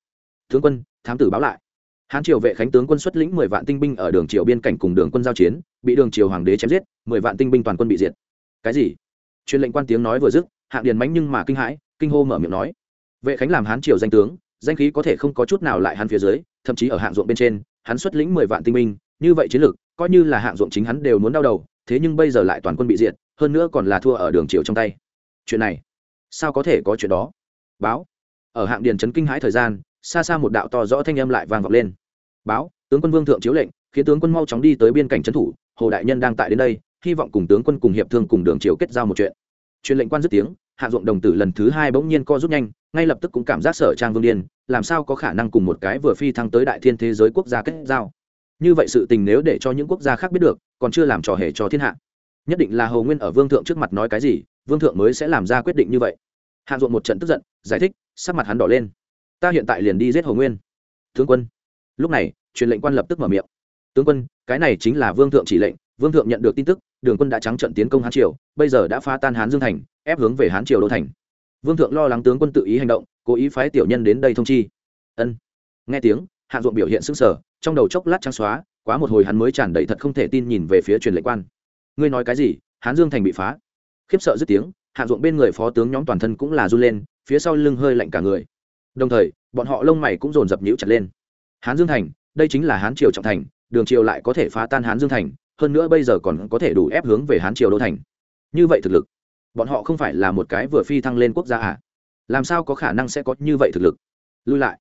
Tướng quân, thám tử báo lại. Hán triều vệ khánh tướng quân xuất lĩnh mười vạn tinh binh ở đường triều biên cảnh cùng đường quân giao chiến, bị đường triều hoàng đế chém giết, mười vạn tinh binh toàn quân bị diệt. Cái gì? Truyền lệnh quan tiếng nói vừa dứt, hạng điền mánh nhưng mà kinh hãi, kinh hô mở miệng nói. Vệ khánh làm hán triều danh tướng, danh khí có thể không có chút nào lại hắn phía dưới, thậm chí ở hạng ruộng bên trên, hắn xuất lĩnh mười vạn tinh binh, như vậy chiến lược, coi như là hạng ruộng chính hắn đều muốn đau đầu, thế nhưng bây giờ lại toàn quân bị diệt, hơn nữa còn là thua ở đường triều trong tay. Chuyện này, sao có thể có chuyện đó? Báo. Ở hạng điền trấn kinh hãi thời gian, xa xa một đạo to rõ thanh âm lại vang vọng lên. Báo, tướng quân vương thượng chiếu lệnh, khiến tướng quân mau chóng đi tới biên cảnh trấn thủ, hồ đại nhân đang tại đến đây, hy vọng cùng tướng quân cùng hiệp thương cùng đường triều kết giao một chuyện. Truyền lệnh quan dứt tiếng, hạ ruộng đồng tử lần thứ hai bỗng nhiên co rút nhanh, ngay lập tức cũng cảm giác sở trang vương điên, làm sao có khả năng cùng một cái vừa phi thăng tới đại thiên thế giới quốc gia kết giao? Như vậy sự tình nếu để cho những quốc gia khác biết được, còn chưa làm trò hề cho thiên hạ. Nhất định là hầu nguyên ở vương thượng trước mặt nói cái gì, vương thượng mới sẽ làm ra quyết định như vậy. Hạ ruộng một trận tức giận giải thích, sắc mặt hắn đỏ lên. Ta hiện tại liền đi giết Hồ nguyên. Tướng quân. Lúc này, truyền lệnh quan lập tức mở miệng. Tướng quân, cái này chính là vương thượng chỉ lệnh, vương thượng nhận được tin tức, đường quân đã trắng trận tiến công hán triều, bây giờ đã phá tan hán dương thành, ép hướng về hán triều đô thành. Vương thượng lo lắng tướng quân tự ý hành động, cố ý phái tiểu nhân đến đây thông chi. Ân. Nghe tiếng hạng ruộng biểu hiện sững sờ, trong đầu chốc lát trắng xóa, quá một hồi hắn mới tràn đầy thật không thể tin nhìn về phía truyền lệnh quan. Ngươi nói cái gì? Hán dương thành bị phá. Khiếp sợ dứt tiếng hạ ruộng bên người phó tướng nhóm toàn thân cũng là run lên, phía sau lưng hơi lạnh cả người. Đồng thời, bọn họ lông mày cũng dồn dập nhíu chặt lên. Hán dương thành, đây chính là hán triều trọng thành, đường triều lại có thể phá tan hán dương thành, hơn nữa bây giờ còn có thể đủ ép hướng về hán triều đô thành. Như vậy thực lực, bọn họ không phải là một cái vừa phi thăng lên quốc gia à? Làm sao có khả năng sẽ có như vậy thực lực? Lui lại.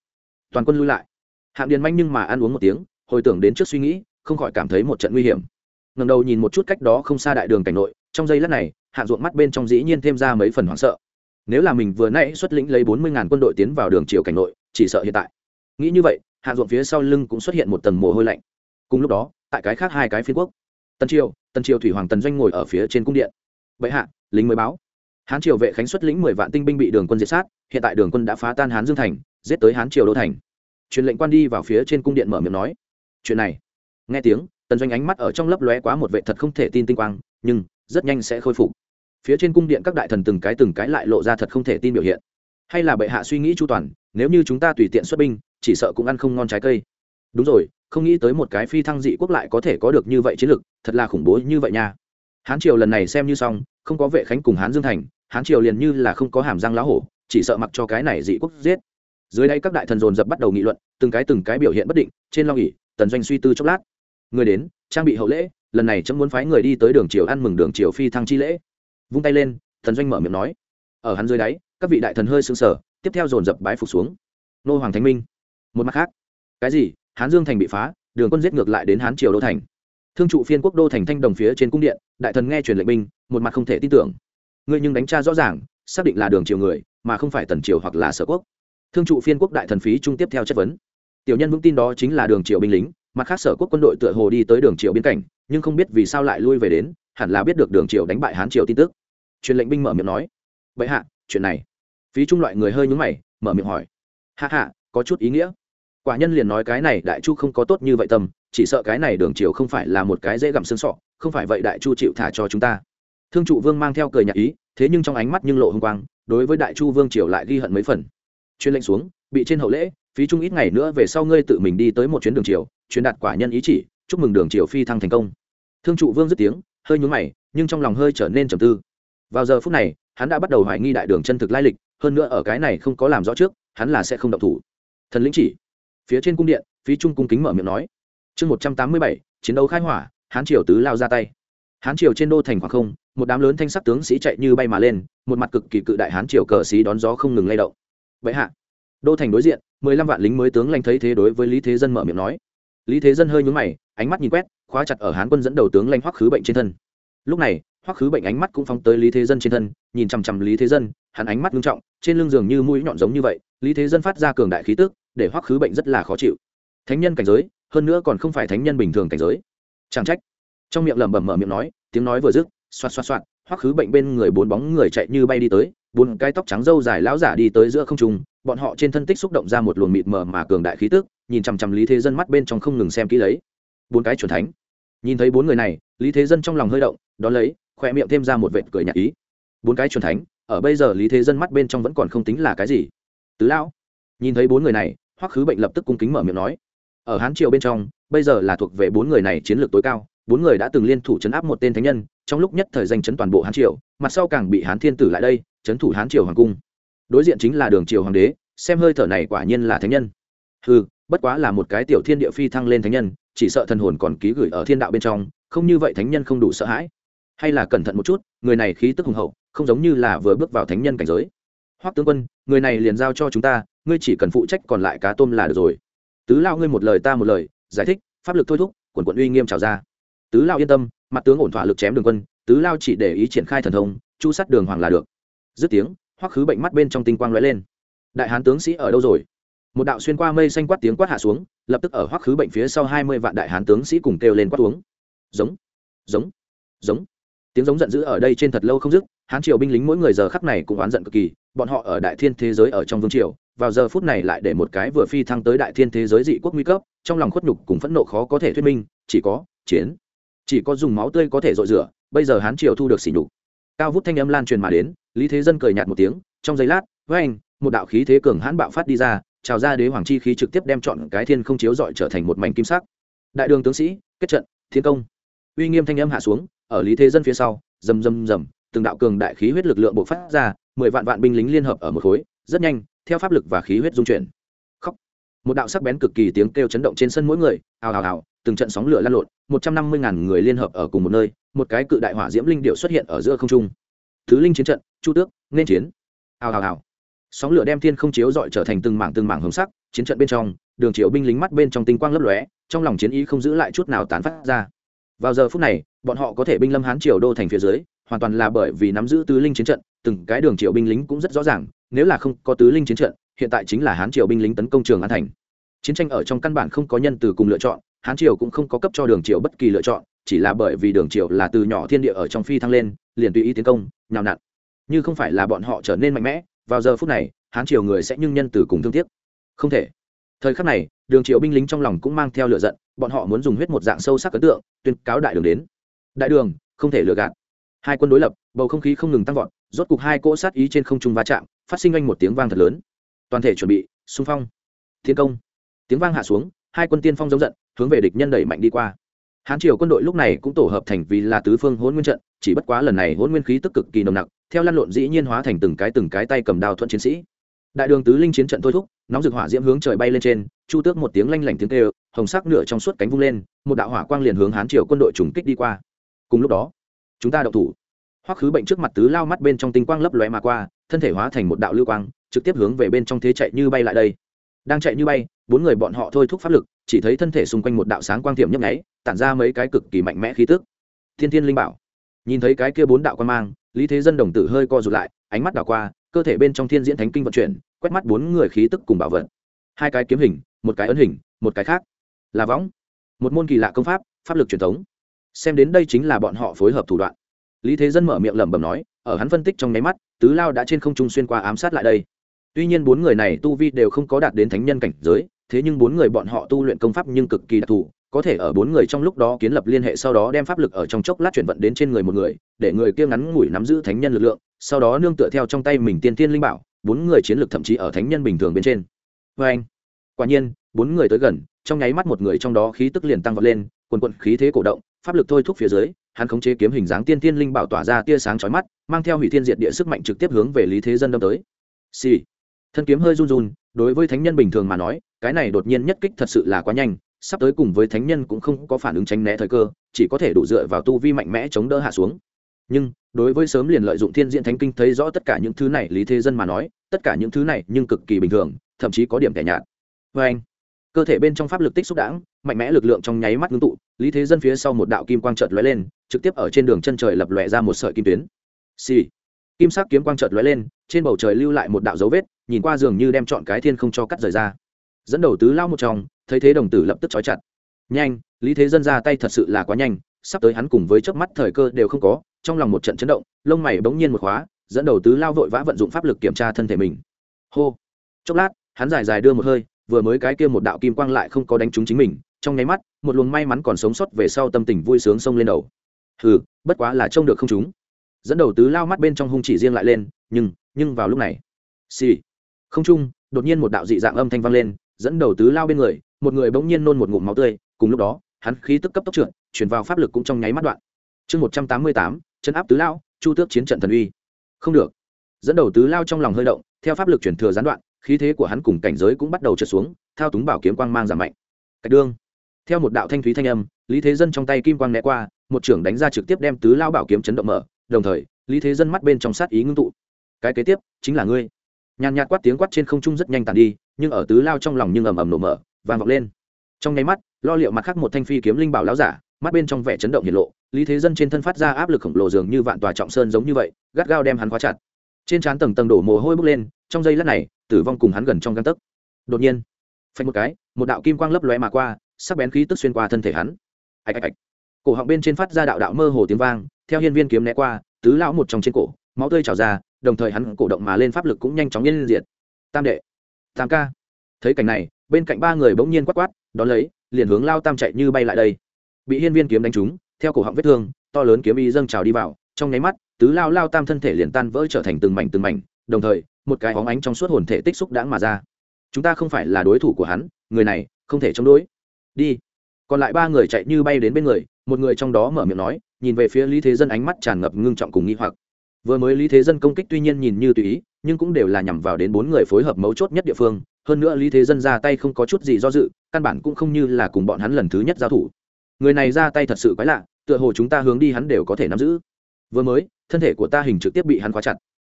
Toàn quân lui lại. Hạng điền manh nhưng mà ăn uống một tiếng, hồi tưởng đến trước suy nghĩ, không khỏi cảm thấy một trận nguy hiểm. Ngầm đầu nhìn một chút cách đó không xa đại đường cảnh nội, trong giây lát này hạng ruộng mắt bên trong dĩ nhiên thêm ra mấy phần hoảng sợ. Nếu là mình vừa nãy xuất lĩnh lấy bốn mươi ngàn quân đội tiến vào đường triều cảnh nội, chỉ sợ hiện tại. Nghĩ như vậy hạng ruộng phía sau lưng cũng xuất hiện một tầng mồ hôi lạnh. Cùng lúc đó, tại cái khác hai cái phiên quốc, tần triều tần triều thủy hoàng tần doanh ngồi ở phía trên cung điện. Bệ hạ, lính mới báo. Hán triều vệ khánh xuất lĩnh mười vạn tinh binh bị đường quân diệt sát, hiện tại đường quân đã phá tan hán dương thành, giết tới hán triều đô thành. Truyền lệnh quan đi vào phía trên cung điện mở miệng nói, chuyện này. Nghe tiếng, tần doanh ánh mắt ở trong lấp lóe quá một vệ thật không thể tin tinh quang, nhưng rất nhanh sẽ khôi phục. Phía trên cung điện các đại thần từng cái từng cái lại lộ ra thật không thể tin biểu hiện. Hay là bệ hạ suy nghĩ chu toàn, nếu như chúng ta tùy tiện xuất binh, chỉ sợ cũng ăn không ngon trái cây. Đúng rồi, không nghĩ tới một cái phi thăng dị quốc lại có thể có được như vậy chiến lược, thật là khủng bố như vậy nha. Hán triều lần này xem như xong, không có vệ khánh cùng hán dương thành, hán triều liền như là không có hàm răng lá hổ, chỉ sợ mặc cho cái này dị quốc giết. Dưới đây các đại thần dồn dập bắt đầu nghị luận, từng cái từng cái biểu hiện bất định, trên long nghỉ tần doanh suy tư chốc lát. Người đến, trang bị hậu lễ lần này chấm muốn phái người đi tới đường triều ăn mừng đường triều phi thăng chi lễ. Vung tay lên, thần doanh mở miệng nói. Ở hắn dưới đáy, các vị đại thần hơi sững sờ, tiếp theo dồn dập bái phục xuống. Nô hoàng thánh minh. Một mặt khác. Cái gì? Hán dương thành bị phá, đường quân giết ngược lại đến hán triều đô thành. Thương trụ phiên quốc đô thành thanh đồng phía trên cung điện, đại thần nghe truyền lệnh binh, một mặt không thể tin tưởng. Ngươi nhưng đánh tra rõ ràng, xác định là đường triều người, mà không phải tần triều hoặc là sở quốc. Thương trụ phiên quốc đại thần phí trung tiếp theo chất vấn. Tiểu nhân vững tin đó chính là đường triều binh lính, mặt khác sở quốc quân đội tựa hồ đi tới đường triều biên cảnh nhưng không biết vì sao lại lui về đến, hẳn là biết được đường triều đánh bại hán triều tin tức. Truyền lệnh binh mở miệng nói vậy hạ, chuyện này. Phí trung loại người hơi nhúng mày, mở miệng hỏi hạ hạ có chút ý nghĩa. Quả nhân liền nói cái này đại chu không có tốt như vậy tâm, chỉ sợ cái này đường triều không phải là một cái dễ gặm xương sọ, không phải vậy đại chu chịu thả cho chúng ta. Thương trụ vương mang theo cười nhạc ý, thế nhưng trong ánh mắt nhưng lộ h ư n g quang, đối với đại chu vương triều lại ghi hận mấy phần. Chuyên lệnh xuống, bị trên hậu lễ, phí trung ít ngày nữa về sau ngươi tự mình đi tới một chuyến đường triều, truyền đạt quả nhân ý chỉ, chúc mừng đường triều phi thăng thành công thương trụ vương dứt tiếng, hơi nhún mày, nhưng trong lòng hơi trở nên trầm tư. Vào giờ phút này, hắn đã bắt đầu hoài nghi đại đường chân thực lai lịch, hơn nữa ở cái này không có làm rõ trước, hắn là sẽ không động thủ. Thần lĩnh chỉ. Phía trên cung điện phí trung cung kính mở miệng nói. Chương một trăm tám mươi bảy, chiến đấu khai hỏa, hán triều tứ lao ra tay. Hán triều trên đô thành khoảng không, một đám lớn thanh sắc tướng sĩ chạy như bay mà lên, một mặt cực kỳ cự đại hán triều cờ xí đón gió không ngừng lay động. Vậy hạ, đô thành đối diện, mười lăm vạn lính mới tướng lanh thấy thế đối với lý thế dân mở miệng nói lý thế dân hơi nhúng mày, ánh mắt nhìn quét, khóa chặt ở hán quân dẫn đầu tướng lanh hoắc khứ bệnh trên thân. Lúc này, hoắc khứ bệnh ánh mắt cũng phóng tới lý thế dân trên thân, nhìn chằm chằm lý thế dân, hắn ánh mắt nghiêm trọng, trên lưng giường như mũi nhọn giống như vậy, lý thế dân phát ra cường đại khí tức, để hoắc khứ bệnh rất là khó chịu. Thánh nhân cảnh giới, hơn nữa còn không phải thánh nhân bình thường cảnh giới. Chẳng trách. Trong miệng lẩm bẩm mở miệng nói, tiếng nói vừa dứt, xoạt xoạt xoạt, hoắc khứ bệnh bên người bốn bóng người chạy như bay đi tới, bốn cái tóc trắng râu dài lão giả đi tới giữa không trung, bọn họ trên thân tích xúc động ra một luồng mịt mờ mà cường đại khí tức nhìn chằm chằm lý thế dân mắt bên trong không ngừng xem kỹ lấy. Bốn cái chuẩn thánh. Nhìn thấy bốn người này, lý thế dân trong lòng hơi động đón lấy khoe miệng thêm ra một vệt cười nhạt ý. Bốn cái chuẩn thánh, ở bây giờ lý thế dân mắt bên trong vẫn còn không tính là cái gì. Tứ lão, nhìn thấy bốn người này, hoắc khứ bệnh lập tức cung kính mở miệng nói. Ở hán triều bên trong, bây giờ là thuộc về bốn người này chiến lược tối cao, bốn người đã từng liên thủ chấn áp một tên thánh nhân, trong lúc nhất thời danh chấn toàn bộ hán triều, mặt sau càng bị hán thiên tử lại đây, chấn thủ hán triều hoàng cung. Đối diện chính là đường triều hoàng đế, xem hơi thở này quả nhiên là thánh nhân ừ bất quá là một cái tiểu thiên địa phi thăng lên thánh nhân, chỉ sợ thần hồn còn ký gửi ở thiên đạo bên trong, không như vậy thánh nhân không đủ sợ hãi. Hay là cẩn thận một chút, người này khí tức hùng hậu, không giống như là vừa bước vào thánh nhân cảnh giới. Hoắc tướng quân, người này liền giao cho chúng ta, ngươi chỉ cần phụ trách còn lại cá tôm là được rồi. Tứ lao ngươi một lời ta một lời, giải thích, pháp lực thôi thúc, quần quận uy nghiêm trào ra. Tứ lao yên tâm, mặt tướng ổn thỏa lực chém đường quân, tứ lao chỉ để ý triển khai thần thông, chu sát đường hoàng là được. Dứt tiếng, hoắc khứ bệnh mắt bên trong tinh quang lóe lên. Đại hán tướng sĩ ở đâu rồi? Một đạo xuyên qua mây xanh quát tiếng quát hạ xuống, lập tức ở hoắc khứ bệnh phía sau hai mươi vạn đại hán tướng sĩ cùng kêu lên quát uống. Giống giống giống. Tiếng giống giận dữ ở đây trên thật lâu không dứt, hán triều binh lính mỗi người giờ khắc này cũng oán giận cực kỳ, bọn họ ở đại thiên thế giới ở trong vương triều, vào giờ phút này lại để một cái vừa phi thăng tới đại thiên thế giới dị quốc nguy cấp, trong lòng khuất nhục cùng phẫn nộ khó có thể thuyết minh, chỉ có chiến, chỉ có dùng máu tươi có thể dội rửa, bây giờ hán triều thu được xỉ nhục. Cao vút thanh âm lan truyền mà đến, lý thế dân cười nhạt một tiếng, trong giây lát với anh một đạo khí thế cường hãn bạo phát đi ra trào ra đế hoàng chi khí trực tiếp đem chọn cái thiên không chiếu dọi trở thành một mảnh kim sắc. Đại đường tướng sĩ, kết trận, thiên công. Uy nghiêm thanh âm hạ xuống, ở lý thế dân phía sau, rầm rầm rầm, từng đạo cường đại khí huyết lực lượng bộc phát ra, mười vạn vạn binh lính liên hợp ở một khối, rất nhanh, theo pháp lực và khí huyết dung chuyển. Khóc. Một đạo sắc bén cực kỳ tiếng kêu chấn động trên sân mỗi người ào ào ào từng trận sóng lửa lan lộn, một trăm năm mươi ngàn người liên hợp ở cùng một nơi, một cái cự đại hỏa diễm linh điệu xuất hiện ở giữa không trung. Thứ linh chiến trận, chu tước, nên chiến. Ào ào ào sóng lửa đem thiên không chiếu dọi trở thành từng mảng từng mảng hồng sắc, chiến trận bên trong, đường triệu binh lính mắt bên trong tinh quang lấp lóe, trong lòng chiến ý không giữ lại chút nào tán phát ra. Vào giờ phút này, bọn họ có thể binh lâm hán triều đô thành phía dưới, hoàn toàn là bởi vì nắm giữ tứ linh chiến trận, từng cái đường triệu binh lính cũng rất rõ ràng, nếu là không có tứ linh chiến trận, hiện tại chính là hán triều binh lính tấn công trường an thành. Chiến tranh ở trong căn bản không có nhân từ cùng lựa chọn, hán triều cũng không có cấp cho đường triều bất kỳ lựa chọn, chỉ là bởi vì đường triều là từ nhỏ thiên địa ở trong phi thăng lên, liền tùy ý tiến công, nhào nặn. Như không phải là bọn họ trở nên mạnh mẽ vào giờ phút này, hán triều người sẽ nhưng nhân từ cùng thương tiếc. Không thể. Thời khắc này, đường triều binh lính trong lòng cũng mang theo lựa giận, bọn họ muốn dùng huyết một dạng sâu sắc ấn tượng, tuyên cáo đại đường đến. Đại đường, không thể lừa gạt. Hai quân đối lập, bầu không khí không ngừng tăng vọt, rốt cục hai cỗ sát ý trên không trung va chạm, phát sinh anh một tiếng vang thật lớn. Toàn thể chuẩn bị, xung phong. Thiên công. Tiếng vang hạ xuống, hai quân tiên phong giống giận, hướng về địch nhân đẩy mạnh đi qua. Hán triều quân đội lúc này cũng tổ hợp thành vì là tứ phương hôn nguyên trận, chỉ bất quá lần này hôn nguyên khí tức cực kỳ nồng nặc theo lăn lộn dĩ nhiên hóa thành từng cái từng cái tay cầm đao thuận chiến sĩ. Đại đường tứ linh chiến trận thôi thúc, nóng rực hỏa diễm hướng trời bay lên trên, chu tước một tiếng lanh lảnh tiếng kêu, hồng sắc nửa trong suốt cánh vung lên, một đạo hỏa quang liền hướng hán triều quân đội trùng kích đi qua. Cùng lúc đó, chúng ta đậu thủ. Hoắc khứ bệnh trước mặt tứ lao mắt bên trong tinh quang lấp lóe mà qua, thân thể hóa thành một đạo lưu quang, trực tiếp hướng về bên trong thế chạy như bay lại đây. Đang chạy như bay, bốn người bọn họ thôi thúc pháp lực, chỉ thấy thân thể xung quanh một đạo sáng quang tiệm nhấp nháy, tản ra mấy cái cực kỳ mạnh mẽ khí tức. Thiên thiên linh bảo. Nhìn thấy cái kia bốn đạo quan mang lý thế dân đồng tử hơi co rụt lại, ánh mắt đảo qua, cơ thể bên trong thiên diễn thánh kinh vận chuyển, quét mắt bốn người khí tức cùng bảo vật. Hai cái kiếm hình, một cái ấn hình, một cái khác. Là võng. Một môn kỳ lạ công pháp pháp lực truyền thống. Xem đến đây chính là bọn họ phối hợp thủ đoạn. Lý thế dân mở miệng lẩm bẩm nói, ở hắn phân tích trong nháy mắt, tứ lao đã trên không trung xuyên qua ám sát lại đây. Tuy nhiên bốn người này tu vi đều không có đạt đến thánh nhân cảnh giới, thế nhưng bốn người bọn họ tu luyện công pháp nhưng cực kỳ đặc thù có thể ở bốn người trong lúc đó kiến lập liên hệ sau đó đem pháp lực ở trong chốc lát chuyển vận đến trên người một người, để người kia ngắn ngủi nắm giữ thánh nhân lực lượng, sau đó nương tựa theo trong tay mình tiên tiên linh bảo, bốn người chiến lược thậm chí ở thánh nhân bình thường bên trên vê anh, quả nhiên, bốn người tới gần, trong nháy mắt một người trong đó khí tức liền tăng vọt lên, quần quận khí thế cổ động, pháp lực thôi thúc phía dưới, hắn khống chế kiếm hình dáng tiên tiên linh bảo tỏa ra tia sáng chói mắt, mang theo hủy thiên diệt địa sức mạnh trực tiếp hướng về lý thế dân đâm tới xì、sì. thân kiếm hơi run run, đối với thánh nhân bình thường mà nói, cái này đột nhiên nhất kích thật sự là quá nhanh sắp tới cùng với thánh nhân cũng không có phản ứng tránh né thời cơ, chỉ có thể đủ dựa vào tu vi mạnh mẽ chống đỡ hạ xuống. Nhưng, đối với sớm liền lợi dụng thiên diện thánh kinh thấy rõ tất cả những thứ này lý thế dân mà nói, tất cả những thứ này nhưng cực kỳ bình thường, thậm chí có điểm tẻ nhạt. Vê anh, cơ thể bên trong pháp lực tích xúc đãng, mạnh mẽ lực lượng trong nháy mắt ngưng tụ, lý thế dân phía sau một đạo kim quang trợt lóe lên, trực tiếp ở trên đường chân trời lập lòe ra một sợi kim tuyến. Xì、sì. kim sắc kiếm quang trợt lóe lên, trên bầu trời lưu lại một đạo dấu vết, nhìn qua dường như đem chọn cái thiên không cho cắt rời ra. Dẫn đầu tứ lao một trong thấy thế đồng tử lập tức trói chặt. Nhanh, lý thế dân ra tay thật sự là quá nhanh, sắp tới hắn cùng với chớp mắt thời cơ đều không có, trong lòng một trận chấn động, lông mày bỗng nhiên một khóa, dẫn đầu tứ lao vội vã vận dụng pháp lực kiểm tra thân thể mình. Hô. Chốc lát, hắn dài dài đưa một hơi, vừa mới cái kia một đạo kim quang lại không có đánh trúng chính mình, trong nháy mắt, một luồng may mắn còn sống sót về sau tâm tình vui sướng xông lên đầu. Hừ, bất quá là trông được không chúng. Dẫn đầu tứ lao mắt bên trong hung chỉ riêng lại lên, nhưng nhưng vào lúc này, xì、sì. không trung, đột nhiên một đạo dị dạng âm thanh vang lên dẫn đầu tứ lao bên người, một người bỗng nhiên nôn một ngụm máu tươi, cùng lúc đó, hắn khí tức cấp tốc trượt chuyển vào pháp lực cũng trong nháy mắt đoạn. Chương một trăm tám mươi tám, chân áp tứ lao, chu tước chiến trận thần uy. Không được. Dẫn đầu tứ lao trong lòng hơi động, theo pháp lực chuyển thừa gián đoạn, khí thế của hắn cùng cảnh giới cũng bắt đầu trượt xuống, thao túng bảo kiếm quang mang giảm mạnh. Cách đương. Theo một đạo thanh thúy thanh âm, lý thế dân trong tay kim quang né qua, một trưởng đánh ra trực tiếp đem tứ lao bảo kiếm chấn động mở, đồng thời, lý thế dân mắt bên trong sát ý ngưng tụ. Cái kế tiếp, chính là ngươi. Nhàn nhạt quát tiếng quát trên không trung rất nhanh tàn đi nhưng ở tứ lao trong lòng nhưng ầm ầm nổ mở, vang vọng lên. Trong nháy mắt, lo liệu mặt khác một thanh phi kiếm linh bảo lão giả, mắt bên trong vẻ chấn động hiện lộ, lý thế dân trên thân phát ra áp lực khổng lồ dường như vạn tòa trọng sơn giống như vậy, gắt gao đem hắn khóa chặt. Trên trán tầng tầng đổ mồ hôi bốc lên, trong giây lát này, tử vong cùng hắn gần trong găng tấc. Đột nhiên, phanh một cái, một đạo kim quang lấp lóe mà qua, sắc bén khí tức xuyên qua thân thể hắn. Ạch ạch ạch. Cổ họng bên trên phát ra đạo đạo mơ hồ tiếng vang, theo hiên viên kiếm né qua, tứ lão một trong trên cổ, máu tươi trào ra, đồng thời hắn cổ động mà lên pháp lực cũng nhanh chóng nhân diệt. Tam đệ tam ca. Thấy cảnh này, bên cạnh ba người bỗng nhiên quát quát, đón lấy, liền hướng lao tam chạy như bay lại đây. Bị hiên viên kiếm đánh trúng, theo cổ họng vết thương, to lớn kiếm y dâng trào đi vào, trong nháy mắt, tứ lao lao tam thân thể liền tan vỡ trở thành từng mảnh từng mảnh, đồng thời, một cái hóng ánh trong suốt hồn thể tích xúc đãng mà ra. Chúng ta không phải là đối thủ của hắn, người này, không thể chống đối. Đi. Còn lại ba người chạy như bay đến bên người, một người trong đó mở miệng nói, nhìn về phía lý thế dân ánh mắt tràn ngập ngưng trọng cùng nghi hoặc vừa mới lý thế dân công kích tuy nhiên nhìn như tùy ý, nhưng cũng đều là nhằm vào đến bốn người phối hợp mấu chốt nhất địa phương. Hơn nữa lý thế dân ra tay không có chút gì do dự, căn bản cũng không như là cùng bọn hắn lần thứ nhất giao thủ. Người này ra tay thật sự quái lạ, tựa hồ chúng ta hướng đi hắn đều có thể nắm giữ. Vừa mới, thân thể của ta hình trực tiếp bị hắn khóa chặt.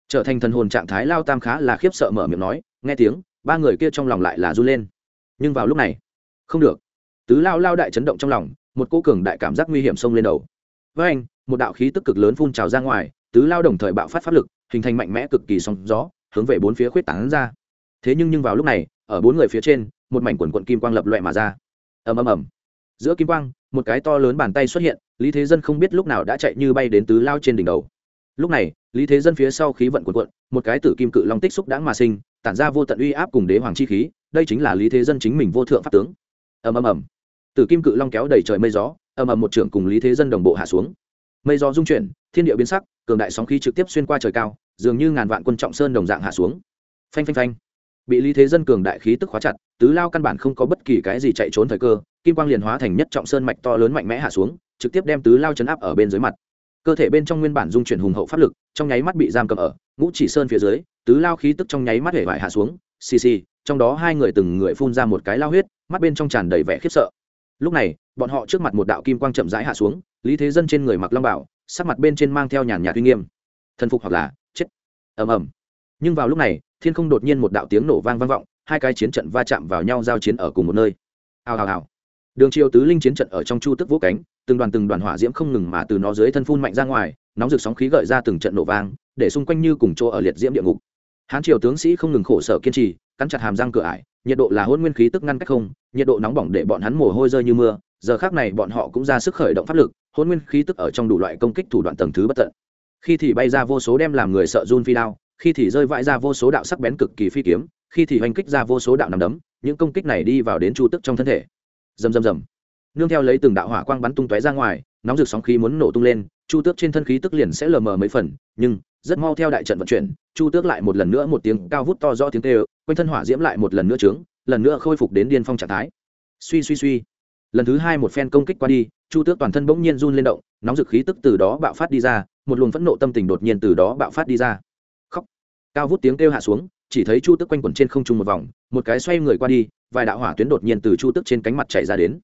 Trở thành thần hồn trạng thái lao tam khá là khiếp sợ mở miệng nói, nghe tiếng, ba người kia trong lòng lại là run lên. Nhưng vào lúc này, không được. Tứ lao lao đại chấn động trong lòng, một cô cường đại cảm giác nguy hiểm xông lên đầu. Với anh, một đạo khí tức cực lớn phun trào ra ngoài tứ lao đồng thời bạo phát pháp lực, hình thành mạnh mẽ cực kỳ sóng gió, hướng về bốn phía khuyết tảng ra. Thế nhưng nhưng vào lúc này, ở bốn người phía trên, một mảnh quần quận kim quang lập loẹ mà ra. Ầm ầm ầm. Giữa kim quang, một cái to lớn bàn tay xuất hiện, lý thế dân không biết lúc nào đã chạy như bay đến tứ lao trên đỉnh đầu. Lúc này, lý thế dân phía sau khí vận quần quận, một cái tử kim cự long tích xúc đãng mà sinh, tản ra vô tận uy áp cùng đế hoàng chi khí, đây chính là lý thế dân chính mình vô thượng pháp tướng. Ầm ầm ầm. Tử kim cự long kéo đầy trời mây gió, ầm ầm một trưởng cùng lý thế dân đồng bộ hạ xuống mây gió dung chuyển, thiên địa biến sắc, cường đại sóng khí trực tiếp xuyên qua trời cao, dường như ngàn vạn quân trọng sơn đồng dạng hạ xuống. Phanh phanh phanh. Bị lý thế dân cường đại khí tức khóa chặt, tứ lao căn bản không có bất kỳ cái gì chạy trốn thời cơ, kim quang liền hóa thành nhất trọng sơn mạch to lớn mạnh mẽ hạ xuống, trực tiếp đem tứ lao chấn áp ở bên dưới mặt. Cơ thể bên trong nguyên bản dung chuyển hùng hậu pháp lực, trong nháy mắt bị giam cầm ở, ngũ chỉ sơn phía dưới, tứ lao khí tức trong nháy mắt hể vải hạ xuống, xì xì, trong đó hai người từng người phun ra một cái lao huyết, mắt bên trong tràn đầy vẻ khiếp sợ. Lúc này, bọn họ trước mặt một đạo kim quang chậm rãi hạ xuống lý thế dân trên người mặc long bảo, sắc mặt bên trên mang theo nhàn nhạt uy nghiêm. Thần phục hoặc là, chết. Ầm ầm. Nhưng vào lúc này, thiên không đột nhiên một đạo tiếng nổ vang vang vọng, hai cái chiến trận va chạm vào nhau giao chiến ở cùng một nơi. Hào hào hào. Đường triều tứ linh chiến trận ở trong chu tức vũ cánh, từng đoàn từng đoàn hỏa diễm không ngừng mà từ nó dưới thân phun mạnh ra ngoài, nóng rực sóng khí gợi ra từng trận nổ vang, để xung quanh như cùng chỗ ở liệt diễm địa ngục. Hán triều tướng sĩ không ngừng khổ sở kiên trì, cắn chặt hàm răng cửa ải, nhiệt độ là hôn nguyên khí tức ngăn cách không, nhiệt độ nóng bỏng để bọn hắn mồ hôi rơi như mưa, giờ khác này bọn họ cũng ra sức khởi động pháp lực hôn nguyên khí tức ở trong đủ loại công kích thủ đoạn tầng thứ bất tận. Khi thì bay ra vô số đem làm người sợ run phi đao, khi thì rơi vãi ra vô số đạo sắc bén cực kỳ phi kiếm, khi thì hoành kích ra vô số đạo nằm đấm, những công kích này đi vào đến chu tức trong thân thể. Rầm rầm rầm. Nương theo lấy từng đạo hỏa quang bắn tung tóe ra ngoài, nóng rực sóng khí muốn nổ tung lên, chu tước trên thân khí tức liền sẽ lờ mờ mấy phần, nhưng rất mau theo đại trận vận chuyển, chu tước lại một lần nữa một tiếng cao vút to do tiếng tê quanh thân hỏa diễm lại một lần nữa trướng, lần nữa khôi phục đến điên phong trạng thái. Suy suy suy. Lần thứ hai một phen công kích qua đi chu tước toàn thân bỗng nhiên run lên động, nóng dực khí tức từ đó bạo phát đi ra, một luồng phẫn nộ tâm tình đột nhiên từ đó bạo phát đi ra. Khóc. Cao vút tiếng kêu hạ xuống, chỉ thấy chu tước quanh quẩn trên không trung một vòng, một cái xoay người qua đi, vài đạo hỏa tuyến đột nhiên từ chu tước trên cánh mặt chạy ra đến.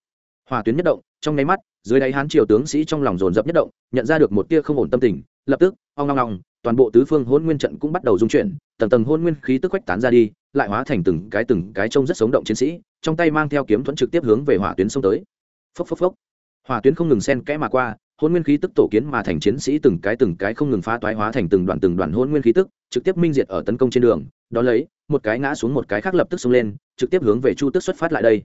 Hỏa tuyến nhất động, trong nháy mắt, dưới đáy hán triều tướng sĩ trong lòng dồn dập nhất động, nhận ra được một tia không ổn tâm tình, lập tức, ong long long toàn bộ tứ phương hôn nguyên trận cũng bắt đầu dung chuyển, tầng tầng hôn nguyên khí tức quách tán ra đi, lại hóa thành từng cái từng cái trông rất sống động chiến sĩ, trong tay mang theo kiếm thuẫn trực tiếp hướng về hỏa tuyến xông tới. Phốc phốc phốc hỏa tuyến không ngừng xen kẽ mà qua, hôn nguyên khí tức tổ kiến mà thành chiến sĩ từng cái từng cái không ngừng phá toái hóa thành từng đoạn từng đoạn hôn nguyên khí tức, trực tiếp minh diệt ở tấn công trên đường. Đón lấy, một cái ngã xuống một cái khác lập tức xông lên, trực tiếp hướng về chu tức xuất phát lại đây.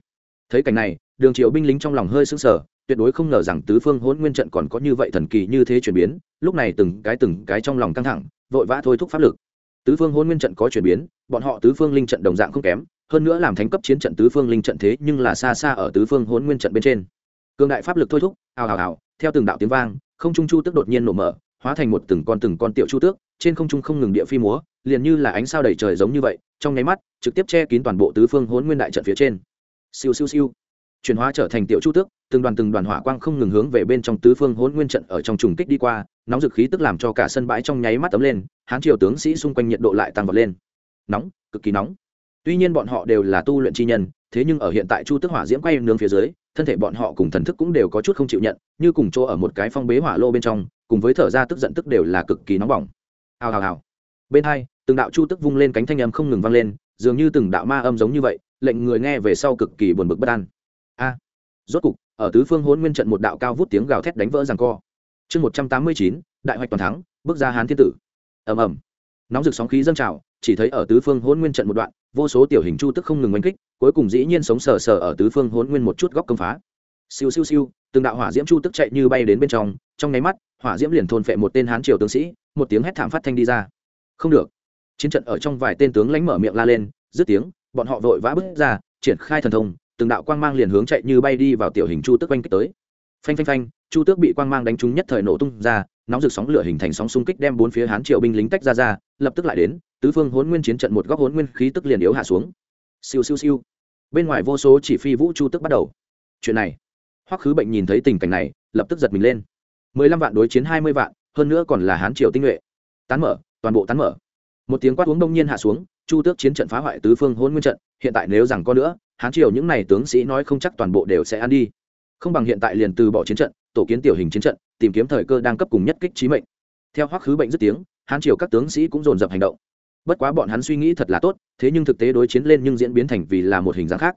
Thấy cảnh này, đường triệu binh lính trong lòng hơi sững sờ, tuyệt đối không ngờ rằng tứ phương hôn nguyên trận còn có như vậy thần kỳ như thế chuyển biến, lúc này từng cái từng cái trong lòng căng thẳng, vội vã thôi thúc pháp lực. Tứ phương hôn nguyên trận có chuyển biến, bọn họ tứ phương linh trận đồng dạng không kém, hơn nữa làm thành cấp chiến trận tứ phương linh trận thế nhưng là xa xa ở tứ phương hôn nguyên trận bên trên cường đại pháp lực thôi thúc, ào ào ào, theo từng đạo tiếng vang, không trung chu tước đột nhiên nổ mở, hóa thành một từng con từng con tiểu chu tước, trên không trung không ngừng địa phi múa, liền như là ánh sao đầy trời giống như vậy, trong nháy mắt, trực tiếp che kín toàn bộ tứ phương hỗn nguyên đại trận phía trên. Siêu siêu siêu. Chuyển hóa trở thành tiểu chu tước, từng đoàn từng đoàn hỏa quang không ngừng hướng về bên trong tứ phương hỗn nguyên trận ở trong trùng kích đi qua, nóng dực khí tức làm cho cả sân bãi trong nháy mắt tấm lên, hán triều tướng sĩ xung quanh nhiệt độ lại tăng vọt lên. Nóng, cực kỳ nóng. Tuy nhiên bọn họ đều là tu luyện chi nhân, thế nhưng ở hiện tại chu tước hỏa diễm quay nướng phía dưới thân thể bọn họ cùng thần thức cũng đều có chút không chịu nhận, như cùng chỗ ở một cái phong bế hỏa lô bên trong, cùng với thở ra tức giận tức đều là cực kỳ nóng bỏng. Hào hào hào. Bên hai, từng đạo chu tức vung lên cánh thanh âm không ngừng vang lên, dường như từng đạo ma âm giống như vậy, lệnh người nghe về sau cực kỳ buồn bực bất an. A. Rốt cục, ở tứ phương hôn nguyên trận một đạo cao vút tiếng gào thét đánh vỡ rằng co. Chương một trăm tám mươi chín, đại hoạch toàn thắng, bước ra hán thiên tử. Ầm ầm nóng rực sóng khí dâng trào, chỉ thấy ở tứ phương hôn nguyên trận một đoạn, vô số tiểu hình chu tức không ngừng oanh kích, cuối cùng dĩ nhiên sống sờ sờ ở tứ phương hôn nguyên một chút góc công phá. Siêu siêu siêu, từng đạo hỏa diễm chu tức chạy như bay đến bên trong trong nháy mắt, hỏa diễm liền thôn phệ một tên hán triều tướng sĩ, một tiếng hét thảm phát thanh đi ra. Không được. Chiến trận ở trong vài tên tướng lãnh mở miệng la lên, dứt tiếng, bọn họ vội vã bước ra, triển khai thần thông, từng đạo quang mang liền hướng chạy như bay đi vào tiểu hình chu tước oanh kích tới. Phanh phanh phanh, chu tước bị quang mang đánh trúng nhất thời nổ tung ra nóng rực sóng lửa hình thành sóng xung kích đem bốn phía hán triệu binh lính tách ra ra, lập tức lại đến, tứ phương hỗn nguyên chiến trận một góc hỗn nguyên khí tức liền yếu hạ xuống. Siêu siêu siêu. Bên ngoài vô số chỉ phi vũ chu tức bắt đầu. Chuyện này. Hoắc khứ bệnh nhìn thấy tình cảnh này, lập tức giật mình lên. Mười lăm vạn đối chiến hai mươi vạn, hơn nữa còn là hán triều tinh nhuệ. Tán mở, toàn bộ tán mở. Một tiếng quát uống đông nhiên hạ xuống, chu tước chiến trận phá hoại tứ phương hôn nguyên trận, hiện tại nếu rằng có nữa, hán triều những n à y tướng sĩ nói không chắc toàn bộ đều sẽ ăn đi. Không bằng hiện tại liền từ bỏ chiến trận, tổ kiến tiểu hình chiến trận tìm kiếm thời cơ đang cấp cùng nhất kích trí mệnh. Theo hoắc khứ bệnh dứt tiếng, hán triều các tướng sĩ cũng dồn dập hành động. Bất quá bọn hắn suy nghĩ thật là tốt, thế nhưng thực tế đối chiến lên nhưng diễn biến thành vì là một hình dáng khác.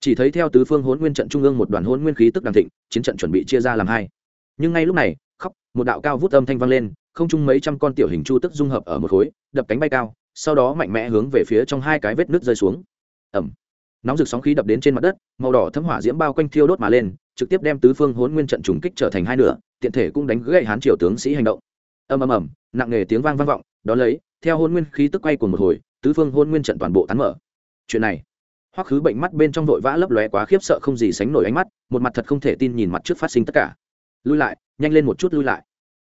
Chỉ thấy theo tứ phương hôn nguyên trận trung ương một đoàn hôn nguyên khí tức đang thịnh, chiến trận chuẩn bị chia ra làm hai. Nhưng ngay lúc này, khóc, một đạo cao vút âm thanh vang lên, không chung mấy trăm con tiểu hình chu tức dung hợp ở một khối, đập cánh bay cao, sau đó mạnh mẽ hướng về phía trong hai cái vết nước rơi xuống. Ẩm nóng rực sóng khí đập đến trên mặt đất, màu đỏ thấm hỏa diễm bao quanh thiêu đốt mà lên, trực tiếp đem tứ phương hốn nguyên trận trùng kích trở thành hai nửa tiện thể cũng đánh gậy hán triều tướng sĩ hành động. Ầm ầm ầm, nặng nề tiếng vang vang vọng, đó lấy, theo hôn nguyên khí tức quay của một hồi, tứ phương hôn nguyên trận toàn bộ tán mở. Chuyện này, hoắc khứ bệnh mắt bên trong vội vã lấp lóe quá khiếp sợ không gì sánh nổi ánh mắt, một mặt thật không thể tin nhìn mặt trước phát sinh tất cả. Lui lại, nhanh lên một chút lui lại.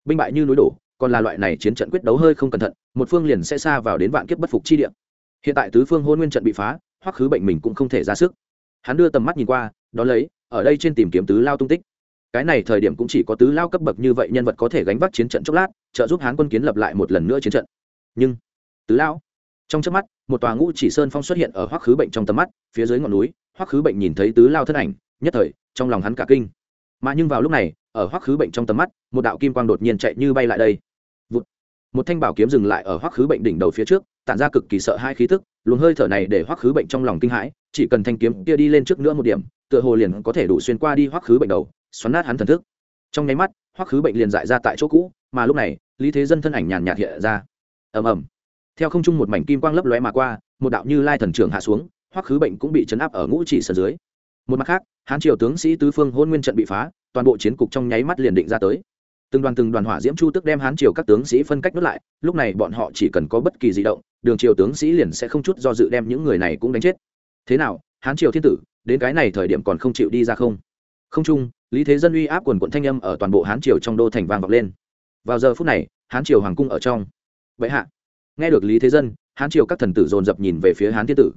Binh bại như núi đổ, còn là loại này chiến trận quyết đấu hơi không cẩn thận, một phương liền sẽ xa vào đến vạn kiếp bất phục chi địa. Hiện tại tứ phương hôn nguyên trận bị phá, Hoắc khứ bệnh mình cũng không thể ra sức. Hắn đưa tầm mắt nhìn qua, đó lấy, ở đây trên tìm kiếm tứ lao tung tích cái này thời điểm cũng chỉ có tứ lao cấp bậc như vậy nhân vật có thể gánh vác chiến trận chốc lát, trợ giúp hán quân kiến lập lại một lần nữa chiến trận. Nhưng, tứ lão trong trước mắt, một tòa ngũ chỉ sơn phong xuất hiện ở hoắc khứ bệnh trong tầm mắt, phía dưới ngọn núi, hoắc khứ bệnh nhìn thấy tứ lao thân ảnh, nhất thời, trong lòng hắn cả kinh. Mà nhưng vào lúc này, ở hoắc khứ bệnh trong tầm mắt, một đạo kim quang đột nhiên chạy như bay lại đây. Vụt. một thanh bảo kiếm dừng lại ở hoắc khứ bệnh đỉnh đầu phía trước, tản ra cực kỳ sợ hai khí tức, luồng hơi thở này để hoắc khứ bệnh trong lòng kinh hãi, chỉ cần thanh kiếm kia đi lên trước nữa một điểm, tựa hồ liền có thể đủ xuyên qua đi hoắc khứ bệnh đầu xoắn nát hắn thần thức. Trong nháy mắt, hoắc khứ bệnh liền dại ra tại chỗ cũ, mà lúc này, lý thế dân thân ảnh nhàn nhạt hiện ra. Ầm ầm. Theo không trung một mảnh kim quang lấp lóe mà qua, một đạo như lai thần trưởng hạ xuống, hoắc khứ bệnh cũng bị chấn áp ở ngũ chỉ sân dưới. Một mặt khác, hán triều tướng sĩ tứ phương hôn nguyên trận bị phá, toàn bộ chiến cục trong nháy mắt liền định ra tới. Từng đoàn từng đoàn hỏa diễm chu tức đem hán triều các tướng sĩ phân cách nuốt lại, lúc này bọn họ chỉ cần có bất kỳ di động, đường triều tướng sĩ liền sẽ không chút do dự đem những người này cũng đánh chết. Thế nào, hán triều thiên tử, đến cái này thời điểm còn không chịu đi ra không? Không chung lý thế dân uy áp quần quận thanh âm ở toàn bộ hán triều trong đô thành vang vọng lên. Vào giờ phút này, hán triều hoàng cung ở trong. Vậy hạ, nghe được lý thế dân, hán triều các thần tử dồn dập nhìn về phía hán thiên tử.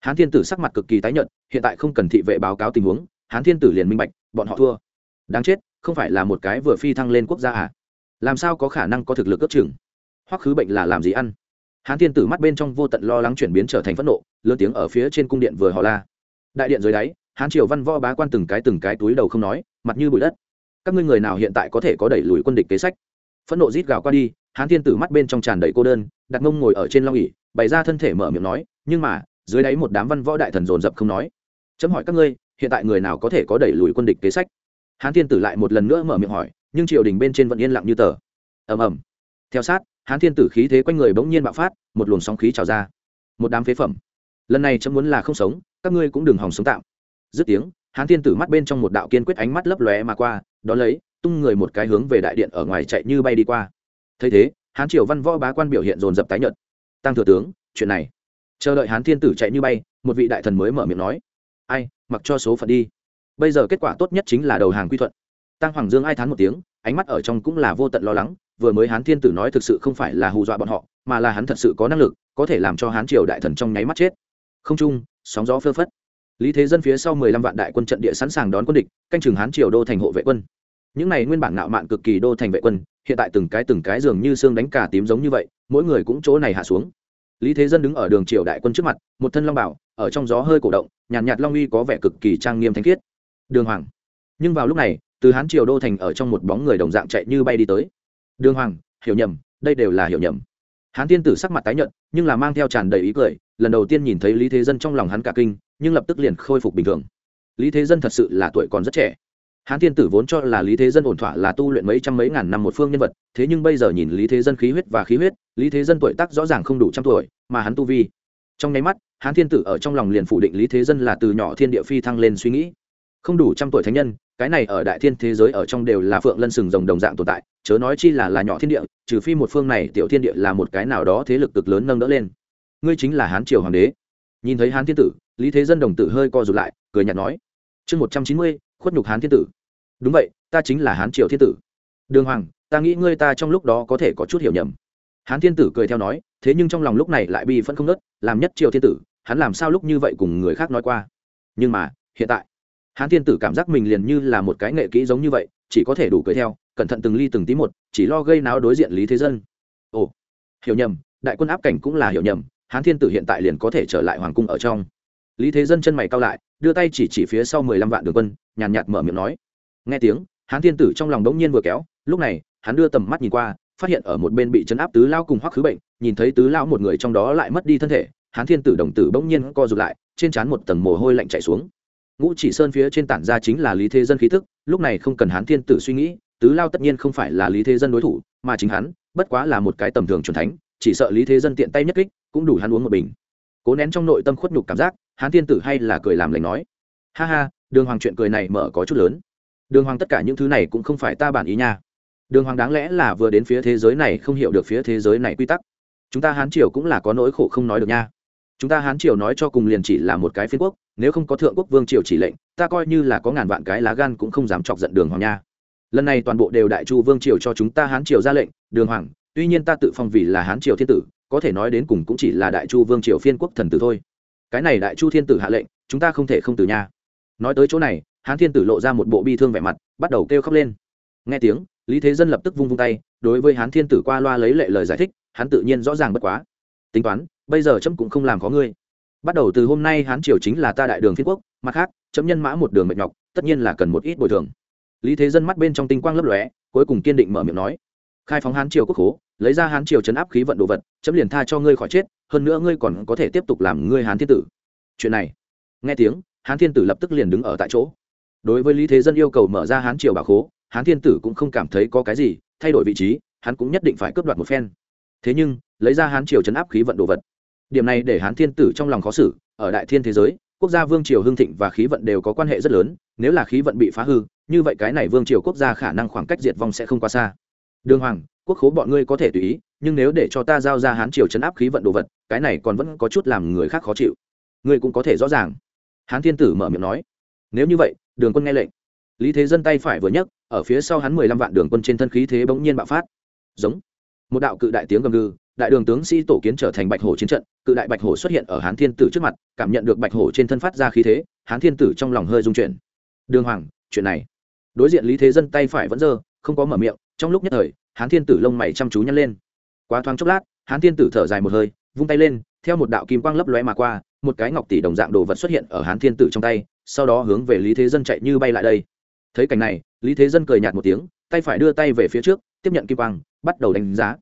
Hán thiên tử sắc mặt cực kỳ tái nhợt, hiện tại không cần thị vệ báo cáo tình huống, hán thiên tử liền minh bạch, bọn họ thua. Đáng chết, không phải là một cái vừa phi thăng lên quốc gia à? Làm sao có khả năng có thực lực ước chừng? Hoắc khứ bệnh là làm gì ăn? Hán thiên tử mắt bên trong vô tận lo lắng chuyển biến trở thành phẫn nộ, lớn tiếng ở phía trên cung điện vừa họ la. Đại điện dưới đáy, hán triều văn võ bá quan từng cái từng cái túi đầu không nói mặt như bụi đất. Các ngươi người nào hiện tại có thể có đẩy lùi quân địch kế sách? Phẫn nộ rít gào qua đi, hán thiên tử mắt bên trong tràn đầy cô đơn, đặt ngông ngồi ở trên long ỉ bày ra thân thể mở miệng nói, nhưng mà, dưới đáy một đám văn võ đại thần dồn dập không nói. Chấm hỏi các ngươi, hiện tại người nào có thể có đẩy lùi quân địch kế sách? Hán thiên tử lại một lần nữa mở miệng hỏi, nhưng triều đình bên trên vẫn yên lặng như tờ. Ầm ầm. Theo sát, hán thiên tử khí thế quanh người bỗng nhiên bạo phát, một luồng sóng khí trào ra. Một đám phế phẩm. Lần này chấm muốn là không sống, các ngươi cũng đừng hòng sống tạm. Dứt tiếng hán thiên tử mắt bên trong một đạo kiên quyết ánh mắt lấp lóe mà qua đ ó lấy, tung người một cái hướng về đại điện ở ngoài chạy như bay đi qua. Thấy thế, hán triều văn võ bá quan biểu hiện dồn dập tái nhợt. Tăng thừa tướng, chuyện này. Chờ đợi hán thiên tử chạy như bay, một vị đại thần mới mở miệng nói, ai, mặc cho số phận đi. Bây giờ kết quả tốt nhất chính là đầu hàng quy thuận. Tăng hoàng dương ai thán một tiếng, ánh mắt ở trong cũng là vô tận lo lắng, vừa mới hán thiên tử nói thực sự không phải là hù dọa bọn họ, mà là hắn thật sự có năng lực, có thể làm cho hán triều đại thần trong nháy mắt chết. Không chung, sóng gió phơ phất lý thế dân phía sau mười lăm vạn đại quân trận địa sẵn sàng đón quân địch canh chừng hán triều đô thành hộ vệ quân. Những này nguyên bản ngạo mạn cực kỳ đô thành vệ quân hiện tại từng cái từng cái dường như xương đánh cả tím giống như vậy mỗi người cũng chỗ này hạ xuống. Lý thế dân đứng ở đường triều đại quân trước mặt một thân long bảo ở trong gió hơi cổ động nhàn nhạt, nhạt long uy có vẻ cực kỳ trang nghiêm thanh khiết. Đường hoàng. Nhưng vào lúc này từ hán triều đô thành ở trong một bóng người đồng dạng chạy như bay đi tới. Đường hoàng hiểu nhầm đây đều là hiểu nhầm. Hán tiên tử sắc mặt tái nhợt nhưng là mang theo tràn đầy ý cười lần đầu tiên nhìn thấy lý thế dân trong lòng hắn cả kinh nhưng lập tức liền khôi phục bình thường. Lý thế dân thật sự là tuổi còn rất trẻ. Hán Thiên tử vốn cho là lý thế dân ổn thỏa là tu luyện mấy trăm mấy ngàn năm một phương nhân vật, thế nhưng bây giờ nhìn lý thế dân khí huyết và khí huyết, lý thế dân tuổi tác rõ ràng không đủ trăm tuổi, mà hắn tu vi. Trong nháy mắt, hán thiên tử ở trong lòng liền phủ định lý thế dân là từ nhỏ thiên địa phi thăng lên suy nghĩ. Không đủ trăm tuổi thánh nhân, cái này ở đại thiên thế giới ở trong đều là phượng lân sừng rồng đồng dạng tồn tại, chớ nói chi là là nhỏ thiên địa, trừ phi một phương này tiểu thiên địa là một cái nào đó thế lực cực lớn nâng đỡ lên. Ngươi chính là hán triều hoàng đế nhìn thấy hán thiên tử, lý thế dân đồng tử hơi co rụt lại, cười nhạt nói, chương một trăm chín mươi, khuất nhục hán thiên tử. Đúng vậy, ta chính là hán triều thiên tử. Đường hoàng, ta nghĩ ngươi ta trong lúc đó có thể có chút hiểu nhầm. Hán thiên tử cười theo nói, thế nhưng trong lòng lúc này lại bi phân không nớt làm nhất triều thiên tử, hắn làm sao lúc như vậy cùng người khác nói qua? Nhưng mà, hiện tại. Hán thiên tử cảm giác mình liền như là một cái nghệ kỹ giống như vậy, chỉ có thể đủ cười theo, cẩn thận từng ly từng tí một, chỉ lo gây náo đối diện lý thế dân. Ồ, hiểu nhầm, đại quân áp cảnh cũng là hiểu nhầm hán thiên tử hiện tại liền có thể trở lại hoàng cung ở trong. Lý thế dân chân mày cao lại, đưa tay chỉ chỉ phía sau mười lăm vạn đường quân, nhàn nhạt mở miệng nói. Nghe tiếng, hán thiên tử trong lòng đống nhiên vừa kéo, lúc này, hắn đưa tầm mắt nhìn qua, phát hiện ở một bên bị chấn áp tứ lao cùng hoắc khứ bệnh, nhìn thấy tứ lao một người trong đó lại mất đi thân thể, hán thiên tử đồng tử bỗng nhiên co rụt lại, trên trán một tầng mồ hôi lạnh chảy xuống. Ngũ chỉ sơn phía trên tản ra chính là lý thế dân khí thức lúc này không cần hán thiên tử suy nghĩ, tứ lao tất nhiên không phải là lý thế dân đối thủ, mà chính hắn, bất quá là một cái tầm thường c thánh chỉ sợ lý thế dân tiện tay nhất kích, cũng đủ hắn uống một bình. Cố nén trong nội tâm khuất nhục cảm giác hán thiên tử hay là cười làm lành nói, ha ha, đường hoàng chuyện cười này mở có chút lớn. Đường hoàng tất cả những thứ này cũng không phải ta bản ý nha. Đường hoàng đáng lẽ là vừa đến phía thế giới này không hiểu được phía thế giới này quy tắc. Chúng ta hán triều cũng là có nỗi khổ không nói được nha. Chúng ta hán triều nói cho cùng liền chỉ là một cái phiên quốc, nếu không có thượng quốc vương triều chỉ lệnh, ta coi như là có ngàn vạn cái lá gan cũng không dám chọc giận đường hoàng nha. Lần này toàn bộ đều đại chu vương triều cho chúng ta hán triều ra lệnh, đường hoàng tuy nhiên ta tự phong vì là hán triều thiên tử, có thể nói đến cùng cũng chỉ là đại chu vương triều phiên quốc thần tử thôi. Cái này đại chu thiên tử hạ lệnh, chúng ta không thể không từ nha. Nói tới chỗ này, hán thiên tử lộ ra một bộ bi thương vẻ mặt, bắt đầu kêu khóc lên. Nghe tiếng, lý thế dân lập tức vung vung tay, đối với hán thiên tử qua loa lấy lệ lời giải thích, hắn tự nhiên rõ ràng bất quá. Tính toán, bây giờ trẫm cũng không làm có ngươi. Bắt đầu từ hôm nay hán triều chính là ta đại đường phiên quốc, mặt khác, chấm nhân mã một đường mệt nhọc, tất nhiên là cần một ít bồi thường. Lý thế dân mắt bên trong tinh quang lấp lóe, cuối cùng kiên định mở miệng nói khai phóng hán triều quốc khố, lấy ra hán triều chấn áp khí vận đồ vật, chấm liền tha cho ngươi khỏi chết, hơn nữa ngươi còn có thể tiếp tục làm ngươi hán thiên tử. Chuyện này, nghe tiếng, hán thiên tử lập tức liền đứng ở tại chỗ. Đối với lý thế dân yêu cầu mở ra hán triều bảo khố, hán thiên tử cũng không cảm thấy có cái gì, thay đổi vị trí, hắn cũng nhất định phải cướp đoạt một phen. Thế nhưng, lấy ra hán triều chấn áp khí vận đồ vật. Điểm này để hán thiên tử trong lòng khó xử, ở đại thiên thế giới, quốc gia vương triều hưng thịnh và khí vận đều có quan hệ rất lớn, nếu là khí vận bị phá hư, như vậy cái này vương triều quốc gia khả năng khoảng cách diệt vong sẽ không quá xa đường hoàng, quốc khố bọn ngươi có thể tùy ý, nhưng nếu để cho ta giao ra hán triều chấn áp khí vận đồ vật, cái này còn vẫn có chút làm người khác khó chịu. Ngươi cũng có thể rõ ràng. Hán thiên tử mở miệng nói. Nếu như vậy, đường quân nghe lệnh. Lý thế dân tay phải vừa nhấc, ở phía sau hắn mười lăm vạn đường quân trên thân khí thế bỗng nhiên bạo phát. Giống. Một đạo cự đại tiếng gầm gừ, đại đường tướng sĩ tổ kiến trở thành bạch hổ chiến trận, cự đại bạch hổ xuất hiện ở hán thiên tử trước mặt, cảm nhận được bạch hổ trên thân phát ra khí thế, hán thiên tử trong lòng hơi rung chuyển. Đường hoàng, chuyện này. Đối diện lý thế dân tay phải vẫn dơ không có mở miệng trong lúc nhất thời, hán thiên tử lông mày chăm chú nhăn lên. Quá thoáng chốc lát, hán thiên tử thở dài một hơi, vung tay lên, theo một đạo kim quang lấp lóe mà qua, một cái ngọc tỷ đồng dạng đồ vật xuất hiện ở hán thiên tử trong tay, sau đó hướng về lý thế dân chạy như bay lại đây. Thấy cảnh này, lý thế dân cười nhạt một tiếng, tay phải đưa tay về phía trước, tiếp nhận kim quang, bắt đầu đánh giá.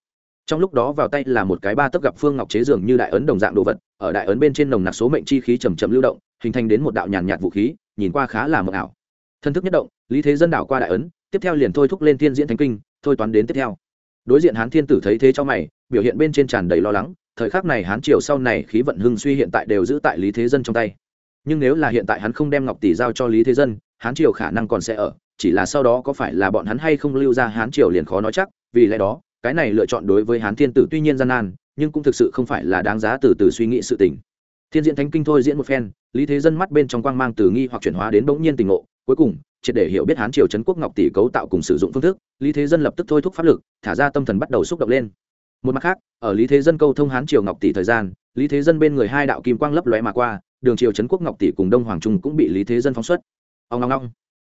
Trong lúc đó vào tay là một cái ba tấc gặp phương ngọc chế dường như đại ấn đồng dạng đồ vật, ở đại ấn bên trên nồng nặc số mệnh chi khí chầm chậm lưu động, hình thành đến một đạo nhàn nhạt vũ khí, nhìn qua khá là mờ ảo. Thân thức nhất động, lý thế dân đảo qua đại ấn tiếp theo liền thôi thúc lên thiên diễn thánh kinh, thôi toán đến tiếp theo. Đối diện hán thiên tử thấy thế cho mày, biểu hiện bên trên tràn đầy lo lắng, thời khắc này hán triều sau này khí vận hưng suy hiện tại đều giữ tại lý thế dân trong tay. Nhưng nếu là hiện tại hắn không đem ngọc tỷ giao cho lý thế dân, hán triều khả năng còn sẽ ở, chỉ là sau đó có phải là bọn hắn hay không lưu ra hán triều liền khó nói chắc, vì lẽ đó, cái này lựa chọn đối với hán thiên tử tuy nhiên gian nan, nhưng cũng thực sự không phải là đáng giá từ từ suy nghĩ sự tình. Thiên diễn thánh kinh thôi diễn một phen, lý thế dân mắt bên trong quang mang từ nghi hoặc chuyển hóa đến bỗng nhiên tình ngộ, cuối cùng triệt để hiểu biết hán triều trấn quốc ngọc tỷ cấu tạo cùng sử dụng phương thức, lý thế dân lập tức thôi thúc pháp lực, thả ra tâm thần bắt đầu xúc động lên. Một mặt khác, ở lý thế dân câu thông hán triều ngọc tỷ thời gian, lý thế dân bên người hai đạo kim quang lấp lóe mà qua, đường triều trấn quốc ngọc tỷ cùng đông hoàng trung cũng bị lý thế dân phóng xuất. Ông ngong ngong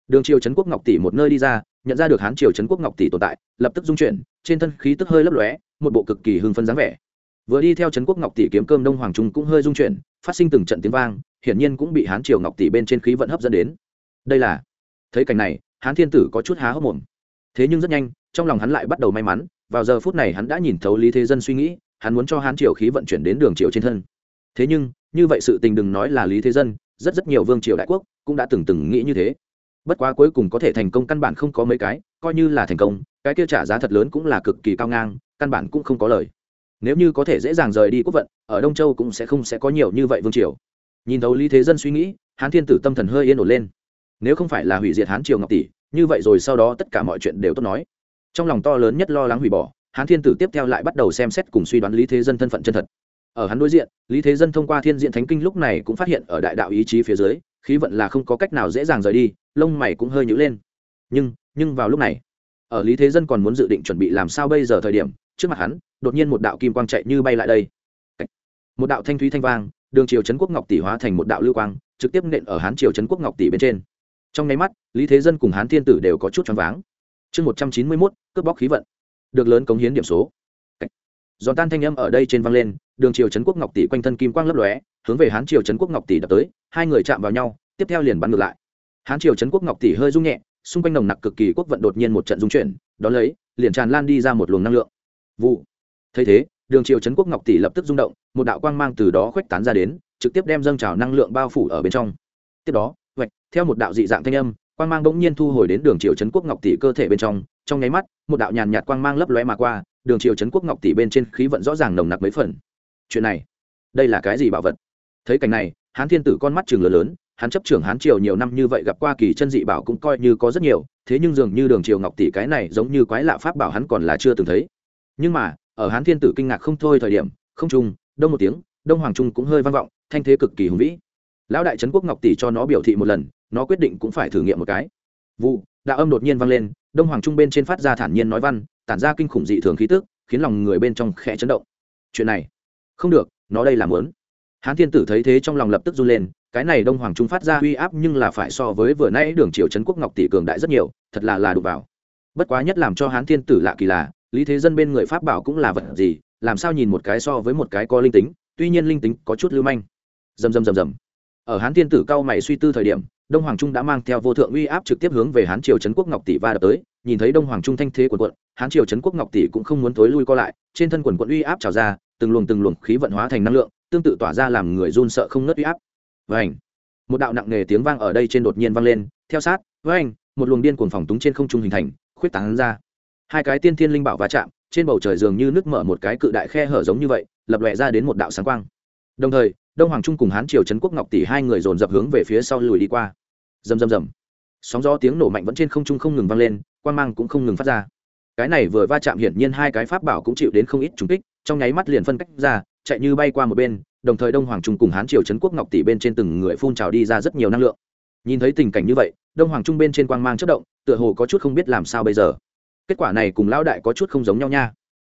đường triều trấn quốc ngọc tỷ một nơi đi ra, nhận ra được hán triều trấn quốc ngọc tỷ tồn tại, lập tức dung chuyển, trên thân khí tức hơi lấp lóe, một bộ cực kỳ hưng phân dáng vẻ. Vừa đi theo trấn quốc ngọc tỷ kiếm cơm, đông hoàng trung cũng hơi dung chuyển, phát sinh từng trận tiếng vang, hiển nhiên cũng bị hán triều ngọc tỷ bên trên khí vận hấp dẫn đến. Đây là thấy cảnh này, hán thiên tử có chút há hốc mồm. Thế nhưng rất nhanh, trong lòng hắn lại bắt đầu may mắn, vào giờ phút này hắn đã nhìn thấu lý thế dân suy nghĩ, hắn muốn cho hán triều khí vận chuyển đến đường triều trên thân. Thế nhưng, như vậy sự tình đừng nói là lý thế dân, rất rất nhiều vương triều đại quốc cũng đã từng từng nghĩ như thế. Bất quá cuối cùng có thể thành công căn bản không có mấy cái, coi như là thành công, cái kia trả giá thật lớn cũng là cực kỳ cao ngang, căn bản cũng không có lời. Nếu như có thể dễ dàng rời đi quốc vận, ở đông châu cũng sẽ không sẽ có nhiều như vậy vương triều. Nhìn thấu lý thế dân suy nghĩ, hán thiên tử tâm thần hơi yên ổn lên nếu không phải là hủy diệt hán triều ngọc tỷ, như vậy rồi sau đó tất cả mọi chuyện đều tốt nói. Trong lòng to lớn nhất lo lắng hủy bỏ, hán thiên tử tiếp theo lại bắt đầu xem xét cùng suy đoán lý thế dân thân phận chân thật. Ở hắn đối diện, lý thế dân thông qua thiên diện thánh kinh lúc này cũng phát hiện ở đại đạo ý chí phía dưới, khí vận là không có cách nào dễ dàng rời đi, lông mày cũng hơi nhữ lên. Nhưng nhưng vào lúc này, ở lý thế dân còn muốn dự định chuẩn bị làm sao bây giờ thời điểm, trước mặt hắn, đột nhiên một đạo kim quang chạy như bay lại đây. Một đạo thanh thúy thanh vang, đường triều trấn quốc ngọc tỷ hóa thành một đạo lưu quang, trực tiếp nện ở hán triều trấn quốc ngọc tỷ bên trên trong nháy mắt, lý thế dân cùng hán thiên tử đều có chút choáng váng. Chương một trăm chín mươi mốt, cướp bóc khí vận. Được lớn cống hiến điểm số. Giòn tan thanh âm ở đây trên vang lên, đường triều trấn quốc ngọc tỷ quanh thân kim quang lấp lóe, hướng về hán triều trấn quốc ngọc tỷ đập tới, hai người chạm vào nhau, tiếp theo liền bắn ngược lại. Hán triều trấn quốc ngọc tỷ hơi rung nhẹ, xung quanh nồng nặc cực kỳ quốc vận đột nhiên một trận dung chuyển đón lấy, liền tràn lan đi ra một luồng năng lượng. Vụ. Thấy thế, đường triều trấn quốc ngọc tỷ lập tức rung động, một đạo quang mang từ đó khuếch tán ra đến, trực tiếp đem dâng trào năng lượng bao phủ ở bên trong. Tiếp đó hoạch theo một đạo dị dạng thanh âm, quang mang bỗng nhiên thu hồi đến đường triều trấn quốc ngọc tỷ cơ thể bên trong. Trong nháy mắt, một đạo nhàn nhạt quang mang lấp lóe mà qua, đường triều trấn quốc ngọc tỷ bên trên khí vận rõ ràng nồng nặc mấy phần. Chuyện này, đây là cái gì bảo vật? Thấy cảnh này, hán thiên tử con mắt trường lớn lớn, hắn chấp trưởng hán triều nhiều năm như vậy gặp qua kỳ chân dị bảo cũng coi như có rất nhiều, thế nhưng dường như đường triều ngọc tỷ cái này giống như quái lạ pháp bảo hắn còn là chưa từng thấy. Nhưng mà, ở hán thiên tử kinh ngạc không thôi thời điểm, không trung, đông một tiếng, đông hoàng trung cũng hơi vang vọng, thanh thế cực kỳ hùng vĩ lão đại trấn quốc ngọc tỷ cho nó biểu thị một lần, nó quyết định cũng phải thử nghiệm một cái. Vụ, đạo âm đột nhiên vang lên, đông hoàng trung bên trên phát ra thản nhiên nói văn, tản ra kinh khủng dị thường khí tức, khiến lòng người bên trong khẽ chấn động. Chuyện này, không được, nó đây là muốn. Hán thiên tử thấy thế trong lòng lập tức run lên, cái này đông hoàng trung phát ra uy áp nhưng là phải so với vừa nãy đường triều trấn quốc ngọc tỷ cường đại rất nhiều, thật là là đụng vào. Bất quá nhất làm cho hán thiên tử lạ kỳ là, lý thế dân bên người pháp bảo cũng là vật gì, làm sao nhìn một cái so với một cái có linh tính, tuy nhiên linh tính có chút lưu manh. Dầm dầm dầm dầm ở hán thiên tử cao mày suy tư thời điểm, đông hoàng trung đã mang theo vô thượng uy áp trực tiếp hướng về hán triều trấn quốc ngọc tỷ va đập tới. Nhìn thấy đông hoàng trung thanh thế quần quận hán triều trấn quốc ngọc tỷ cũng không muốn thối lui co lại, trên thân quần quận uy áp trào ra, từng luồng từng luồng khí vận hóa thành năng lượng, tương tự tỏa ra làm người run sợ không nớt uy áp. Vảnh một đạo nặng nề tiếng vang ở đây trên đột nhiên vang lên, theo sát vảnh một luồng điên cuồng phòng túng trên không trung hình thành, khuyết tán ra. Hai cái tiên thiên linh bảo va chạm, trên bầu trời dường như nước mở một cái cự đại khe hở giống như vậy, lập lòe ra đến một đạo sáng quang. Đồng thời đông hoàng trung cùng hán triều trấn quốc ngọc tỷ hai người dồn dập hướng về phía sau lùi đi qua. Rầm rầm rầm. Sóng gió tiếng nổ mạnh vẫn trên không trung không ngừng vang lên, quang mang cũng không ngừng phát ra. Cái này vừa va chạm hiển nhiên hai cái pháp bảo cũng chịu đến không ít trùng kích, trong nháy mắt liền phân cách ra, chạy như bay qua một bên, đồng thời đông hoàng trung cùng hán triều trấn quốc ngọc tỷ bên trên từng người phun trào đi ra rất nhiều năng lượng. Nhìn thấy tình cảnh như vậy, đông hoàng trung bên trên quang mang chất động, tựa hồ có chút không biết làm sao bây giờ. Kết quả này cùng lão đại có chút không giống nhau nha.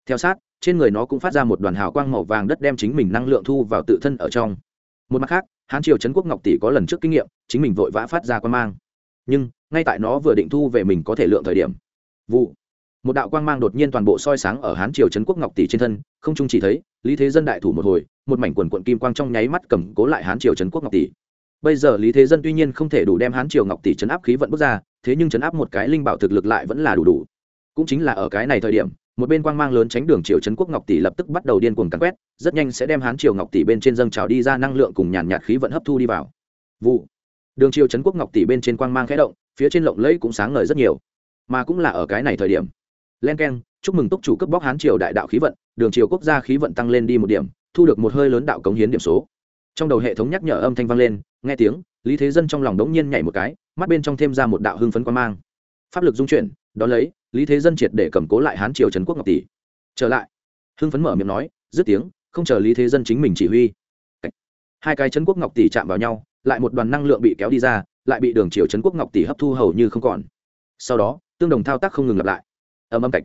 Theo sát trên người nó cũng phát ra một đoàn hào quang màu vàng đất đem chính mình năng lượng thu vào tự thân ở trong. Một mặt khác, hán triều trấn quốc ngọc tỷ có lần trước kinh nghiệm, chính mình vội vã phát ra quang mang. Nhưng, ngay tại nó vừa định thu về mình có thể lượng thời điểm. Vụ. Một đạo quang mang đột nhiên toàn bộ soi sáng ở hán triều trấn quốc ngọc tỷ trên thân, không chung chỉ thấy, lý thế dân đại thủ một hồi, một mảnh quần quận kim quang trong nháy mắt cầm cố lại hán triều trấn quốc ngọc tỷ. Bây giờ lý thế dân tuy nhiên không thể đủ đem hán triều ngọc tỷ chấn áp khí vận bước ra, thế nhưng chấn áp một cái linh bảo thực lực lại vẫn là đủ đủ. Cũng chính là ở cái này thời điểm một bên quang mang lớn tránh đường triều trấn quốc ngọc tỷ lập tức bắt đầu điên cuồng cắn quét, rất nhanh sẽ đem hán triều ngọc tỷ bên trên dâng trào đi ra năng lượng cùng nhàn nhạt khí vận hấp thu đi vào. Vụ. Đường triều trấn quốc ngọc tỷ bên trên quang mang khẽ động, phía trên lộng lẫy cũng sáng ngời rất nhiều. Mà cũng là ở cái này thời điểm. Len k e n chúc mừng túc chủ cấp bóc hán triều đại đạo khí vận, đường triều quốc gia khí vận tăng lên đi một điểm, thu được một hơi lớn đạo cống hiến điểm số. Trong đầu hệ thống nhắc nhở âm thanh vang lên, nghe tiếng, lý thế dân trong lòng đống nhiên nhảy một cái, mắt bên trong thêm ra một đạo hưng phấn quang mang. Pháp lực dung chuyển, đón lấy lý thế dân triệt để cầm cố lại hán triều trấn quốc ngọc tỷ. Trở lại, hưng phấn mở miệng nói, dứt tiếng, không chờ lý thế dân chính mình chỉ huy. Hai cái trấn quốc ngọc tỷ chạm vào nhau, lại một đoàn năng lượng bị kéo đi ra, lại bị đường triều trấn quốc ngọc tỷ hấp thu hầu như không còn. Sau đó, tương đồng thao tác không ngừng lặp lại. Ầm âm cạch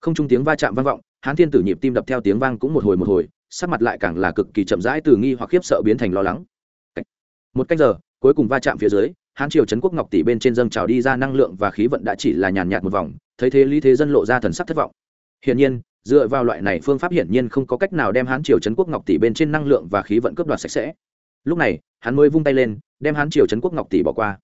không trung tiếng va chạm vang vọng, hán thiên tử nhịp tim đập theo tiếng vang cũng một hồi một hồi, sắc mặt lại càng là cực kỳ chậm rãi từ nghi hoặc khiếp sợ biến thành lo lắng. Một cách giờ, cuối cùng va chạm phía dưới hán triều trấn quốc ngọc tỷ bên trên dâng trào đi ra năng lượng và khí vận đã chỉ là nhàn nhạt một vòng, thấy thế lý thế dân lộ ra thần sắc thất vọng. Hiển nhiên, dựa vào loại này phương pháp hiển nhiên không có cách nào đem hán triều trấn quốc ngọc tỷ bên trên năng lượng và khí vận cướp đoạt sạch sẽ. Lúc này, hắn mới vung tay lên, đem hán triều trấn quốc ngọc tỷ bỏ qua.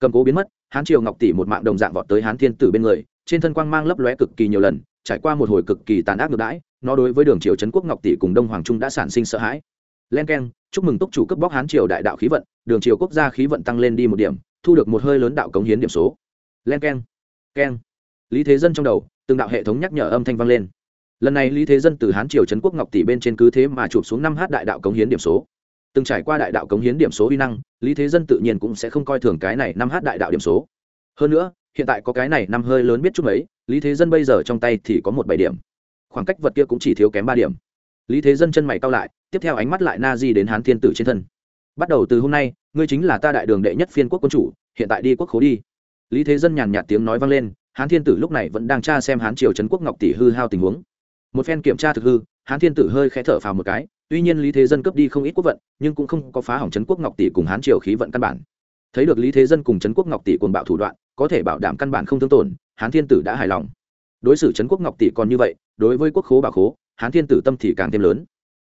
Cầm cố biến mất, hán triều ngọc tỷ một mạng đồng dạng vọt tới hán thiên tử bên người, trên thân quang mang lấp lóe cực kỳ nhiều lần, trải qua một hồi cực kỳ tàn ác ngược đãi, nó đối với đường triều trấn quốc ngọc tỷ cùng đông hoàng trung đã sản sinh sợ hãi. Len k e n chúc mừng túc chủ cấp bóc hán triều đại đạo khí vận, đường triều quốc gia khí vận tăng lên đi một điểm, thu được một hơi lớn đạo cống hiến điểm số. Len k e n k e n lý thế dân trong đầu, từng đạo hệ thống nhắc nhở âm thanh vang lên. Lần này lý thế dân từ hán triều trấn quốc ngọc tỷ bên trên cứ thế mà chụp xuống năm h đại đạo cống hiến điểm số. Từng trải qua đại đạo cống hiến điểm số uy năng, lý thế dân tự nhiên cũng sẽ không coi thường cái này năm h đại đạo điểm số. Hơn nữa, hiện tại có cái này năm hơi lớn biết chút mấy, lý thế dân bây giờ trong tay thì có một bảy điểm. Khoảng cách vật kia cũng chỉ thiếu kém ba điểm lý thế dân chân mày cao lại, tiếp theo ánh mắt lại na di đến hán thiên tử trên thân. Bắt đầu từ hôm nay, ngươi chính là ta đại đường đệ nhất phiên quốc quân chủ, hiện tại đi quốc khố đi. Lý thế dân nhàn nhạt tiếng nói vang lên, hán thiên tử lúc này vẫn đang tra xem hán triều trấn quốc ngọc tỷ hư hao tình huống. Một phen kiểm tra thực hư, hán thiên tử hơi khẽ thở phào một cái, tuy nhiên lý thế dân cướp đi không ít quốc vận, nhưng cũng không có phá hỏng trấn quốc ngọc tỷ cùng hán triều khí vận căn bản. Thấy được lý thế dân cùng trấn quốc ngọc tỷ cuồng bạo thủ đoạn, có thể bảo đảm căn bản không thương tổn, hán thiên tử đã hài lòng. Đối xử trấn quốc ngọc tỷ còn như vậy, đối với quốc khố bảo khố hán thiên tử tâm thì càng thêm lớn.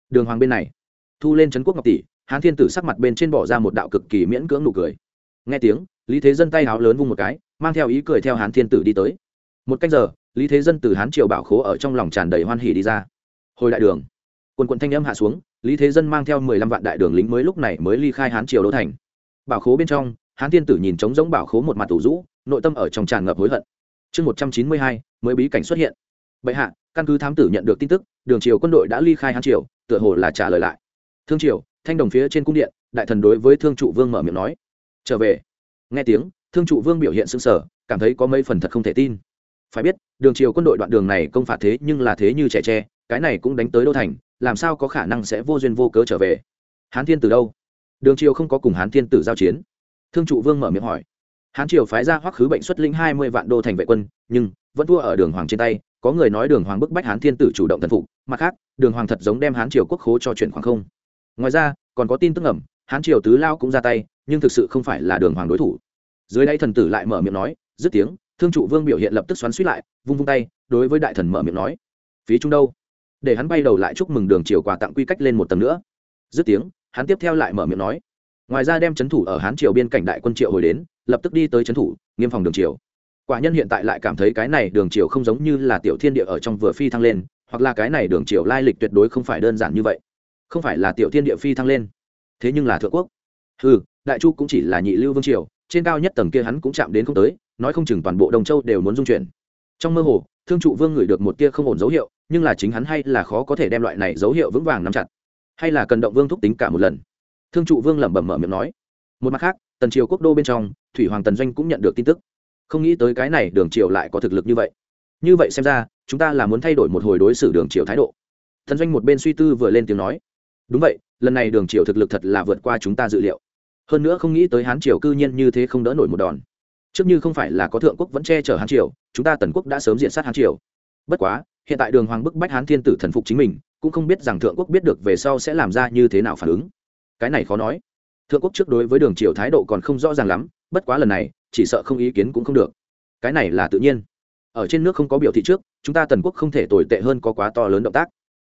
Đường hoàng bên này, thu lên trấn quốc ngọc tỷ, hán thiên tử sắc mặt bên trên bỏ ra một đạo cực kỳ miễn cưỡng nụ cười. Nghe tiếng, lý thế dân tay háo lớn vung một cái, mang theo ý cười theo hán thiên tử đi tới. Một cách giờ, lý thế dân từ hán triều bảo khố ở trong lòng tràn đầy hoan hỉ đi ra. Hồi đại đường, quần quận thanh âm hạ xuống, lý thế dân mang theo mười lăm vạn đại đường lính mới lúc này mới ly khai hán triều đô thành. Bảo khố bên trong, hán thiên tử nhìn trống giống bảo khố một mặt tủ rũ, nội tâm ở trong tràn ngập hối hận. Chương một trăm chín mươi hai, mới bí cảnh xuất hiện. Bệ hạ, căn cứ thám tử nhận được tin tức đường triều quân đội đã ly khai hán triều, tựa hồ là trả lời lại. Thương triều, thanh đồng phía trên cung điện, đại thần đối với thương trụ vương mở miệng nói. Trở về. Nghe tiếng, thương trụ vương biểu hiện sững sờ, cảm thấy có mấy phần thật không thể tin. Phải biết, đường triều quân đội đoạn đường này công phạt thế nhưng là thế như trẻ tre, cái này cũng đánh tới đô thành, làm sao có khả năng sẽ vô duyên vô cớ trở về? Hán thiên từ đâu? Đường triều không có cùng hán thiên tử giao chiến. Thương trụ vương mở miệng hỏi. Hán triều phái ra hoắc khứ bệnh xuất lĩnh hai mươi vạn đô thành vệ quân, nhưng vẫn thua ở đường hoàng trên tay có người nói đường hoàng bức bách hán thiên tử chủ động thần phục, mặt khác, đường hoàng thật giống đem hán triều quốc khố cho chuyển khoảng không. Ngoài ra, còn có tin tức ẩm hán triều tứ lao cũng ra tay, nhưng thực sự không phải là đường hoàng đối thủ. Dưới đây thần tử lại mở miệng nói, dứt tiếng, thương trụ vương biểu hiện lập tức xoắn suýt lại, vung vung tay, đối với đại thần mở miệng nói, phí trung đâu? Để hắn bay đầu lại chúc mừng đường triều quà tặng quy cách lên một tầng nữa. Dứt tiếng, hắn tiếp theo lại mở miệng nói, ngoài ra đem c thủ ở hán triều biên cảnh đại quân triệu hồi đến, lập tức đi tới c thủ, nghiêm phòng đường triều quả nhân hiện tại lại cảm thấy cái này đường triều không giống như là tiểu thiên địa ở trong vừa phi thăng lên, hoặc là cái này đường triều lai lịch tuyệt đối không phải đơn giản như vậy. Không phải là tiểu thiên địa phi thăng lên, thế nhưng là thượng quốc. Ừ đại chu cũng chỉ là nhị lưu vương triều, trên cao nhất tầng kia hắn cũng chạm đến không tới, nói không chừng toàn bộ đồng châu đều muốn dung chuyển. Trong mơ hồ, thương trụ vương ngửi được một tia không ổn dấu hiệu, nhưng là chính hắn hay là khó có thể đem loại này dấu hiệu vững vàng nắm chặt. Hay là cần động vương thúc tính cả một lần? Thương trụ vương lẩm bẩm mở miệng nói. Một mặt khác, tần triều quốc đô bên trong, thủy hoàng tần doanh cũng nhận được tin tức không nghĩ tới cái này đường triều lại có thực lực như vậy. Như vậy xem ra, chúng ta là muốn thay đổi một hồi đối xử đường triều thái độ. Thần doanh một bên suy tư vừa lên tiếng nói. Đúng vậy, lần này đường triều thực lực thật là vượt qua chúng ta dự liệu. Hơn nữa không nghĩ tới hán triều cư nhiên như thế không đỡ nổi một đòn. Trước như không phải là có thượng quốc vẫn che chở hán triều, chúng ta tần quốc đã sớm diện sát hán triều. Bất quá, hiện tại đường hoàng bức bách hán thiên tử thần phục chính mình, cũng không biết rằng thượng quốc biết được về sau sẽ làm ra như thế nào phản ứng. Cái này khó nói. Thượng quốc trước đối với đường triều thái độ còn không rõ ràng lắm, bất quá lần này chỉ sợ không ý kiến cũng không được. Cái này là tự nhiên. Ở trên nước không có biểu thị trước, chúng ta tần quốc không thể tồi tệ hơn có quá to lớn động tác.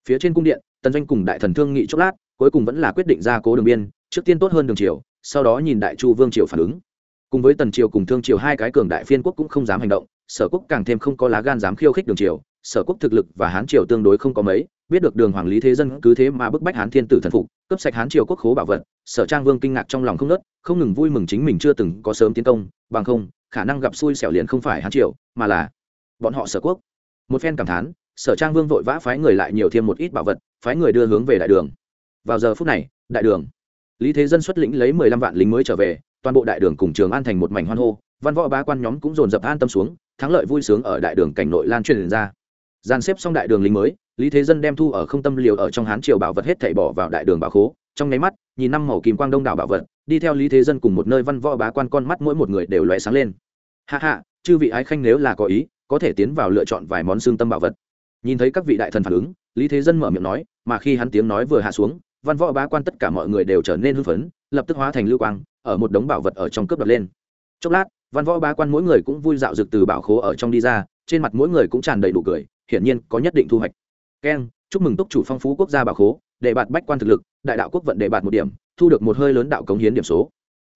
Phía trên cung điện, tần doanh cùng đại thần thương nghị chốc lát, cuối cùng vẫn là quyết định ra cố đường biên, trước tiên tốt hơn đường triều, sau đó nhìn đại chu vương triều phản ứng. Cùng với tần triều cùng thương triều hai cái cường đại phiên quốc cũng không dám hành động, sở quốc càng thêm không có lá gan dám khiêu khích đường triều, sở quốc thực lực và hán triều tương đối không có mấy, biết được đường hoàng lý thế dân cứ thế mà bức bách hán thiên tử thần phục cấp sạch hán triều quốc khố bảo vật, sở trang vương kinh ngạc trong lòng không nớt, không ngừng vui mừng chính mình chưa từng có sớm tiến công bằng không, khả năng gặp xui xẻo liền không phải hán triều mà là bọn họ sở quốc. Một phen cảm thán, sở trang vương vội vã phái người lại nhiều thêm một ít bảo vật, phái người đưa hướng về đại đường. Vào giờ phút này, đại đường. Lý thế dân xuất lĩnh lấy mười lăm vạn lính mới trở về, toàn bộ đại đường cùng trường an thành một mảnh hoan hô, văn võ bá quan nhóm cũng dồn dập an tâm xuống, thắng lợi vui sướng ở đại đường cảnh nội lan truyền ra. Gian xếp xong đại đường lính mới, lý thế dân đem thu ở không tâm liều ở trong hán triều bảo vật hết thảy bỏ vào đại đường bảo khố trong nháy mắt, nhìn năm màu kìm quang đông đảo bảo vật, đi theo lý thế dân cùng một nơi văn võ bá quan con mắt mỗi một người đều lóe sáng lên. Hạ hạ chư vị ái khanh nếu là có ý, có thể tiến vào lựa chọn vài món xương tâm bảo vật. Nhìn thấy các vị đại thần phản ứng, lý thế dân mở miệng nói, mà khi hắn tiếng nói vừa hạ xuống, văn võ bá quan tất cả mọi người đều trở nên hưng phấn, lập tức hóa thành lưu quang, ở một đống bảo vật ở trong cướp đập lên. Chốc lát, văn võ bá quan mỗi người cũng vui dạo rực từ bảo khố ở trong đi ra, trên mặt mỗi người cũng tràn đầy đủ cười, hiển nhiên có nhất định thu hoạch. Keng, chúc mừng túc chủ phong phú quốc gia bảo khố để bạt bách quan thực lực, đại đạo quốc vận để bạt một điểm, thu được một hơi lớn đạo cống hiến điểm số.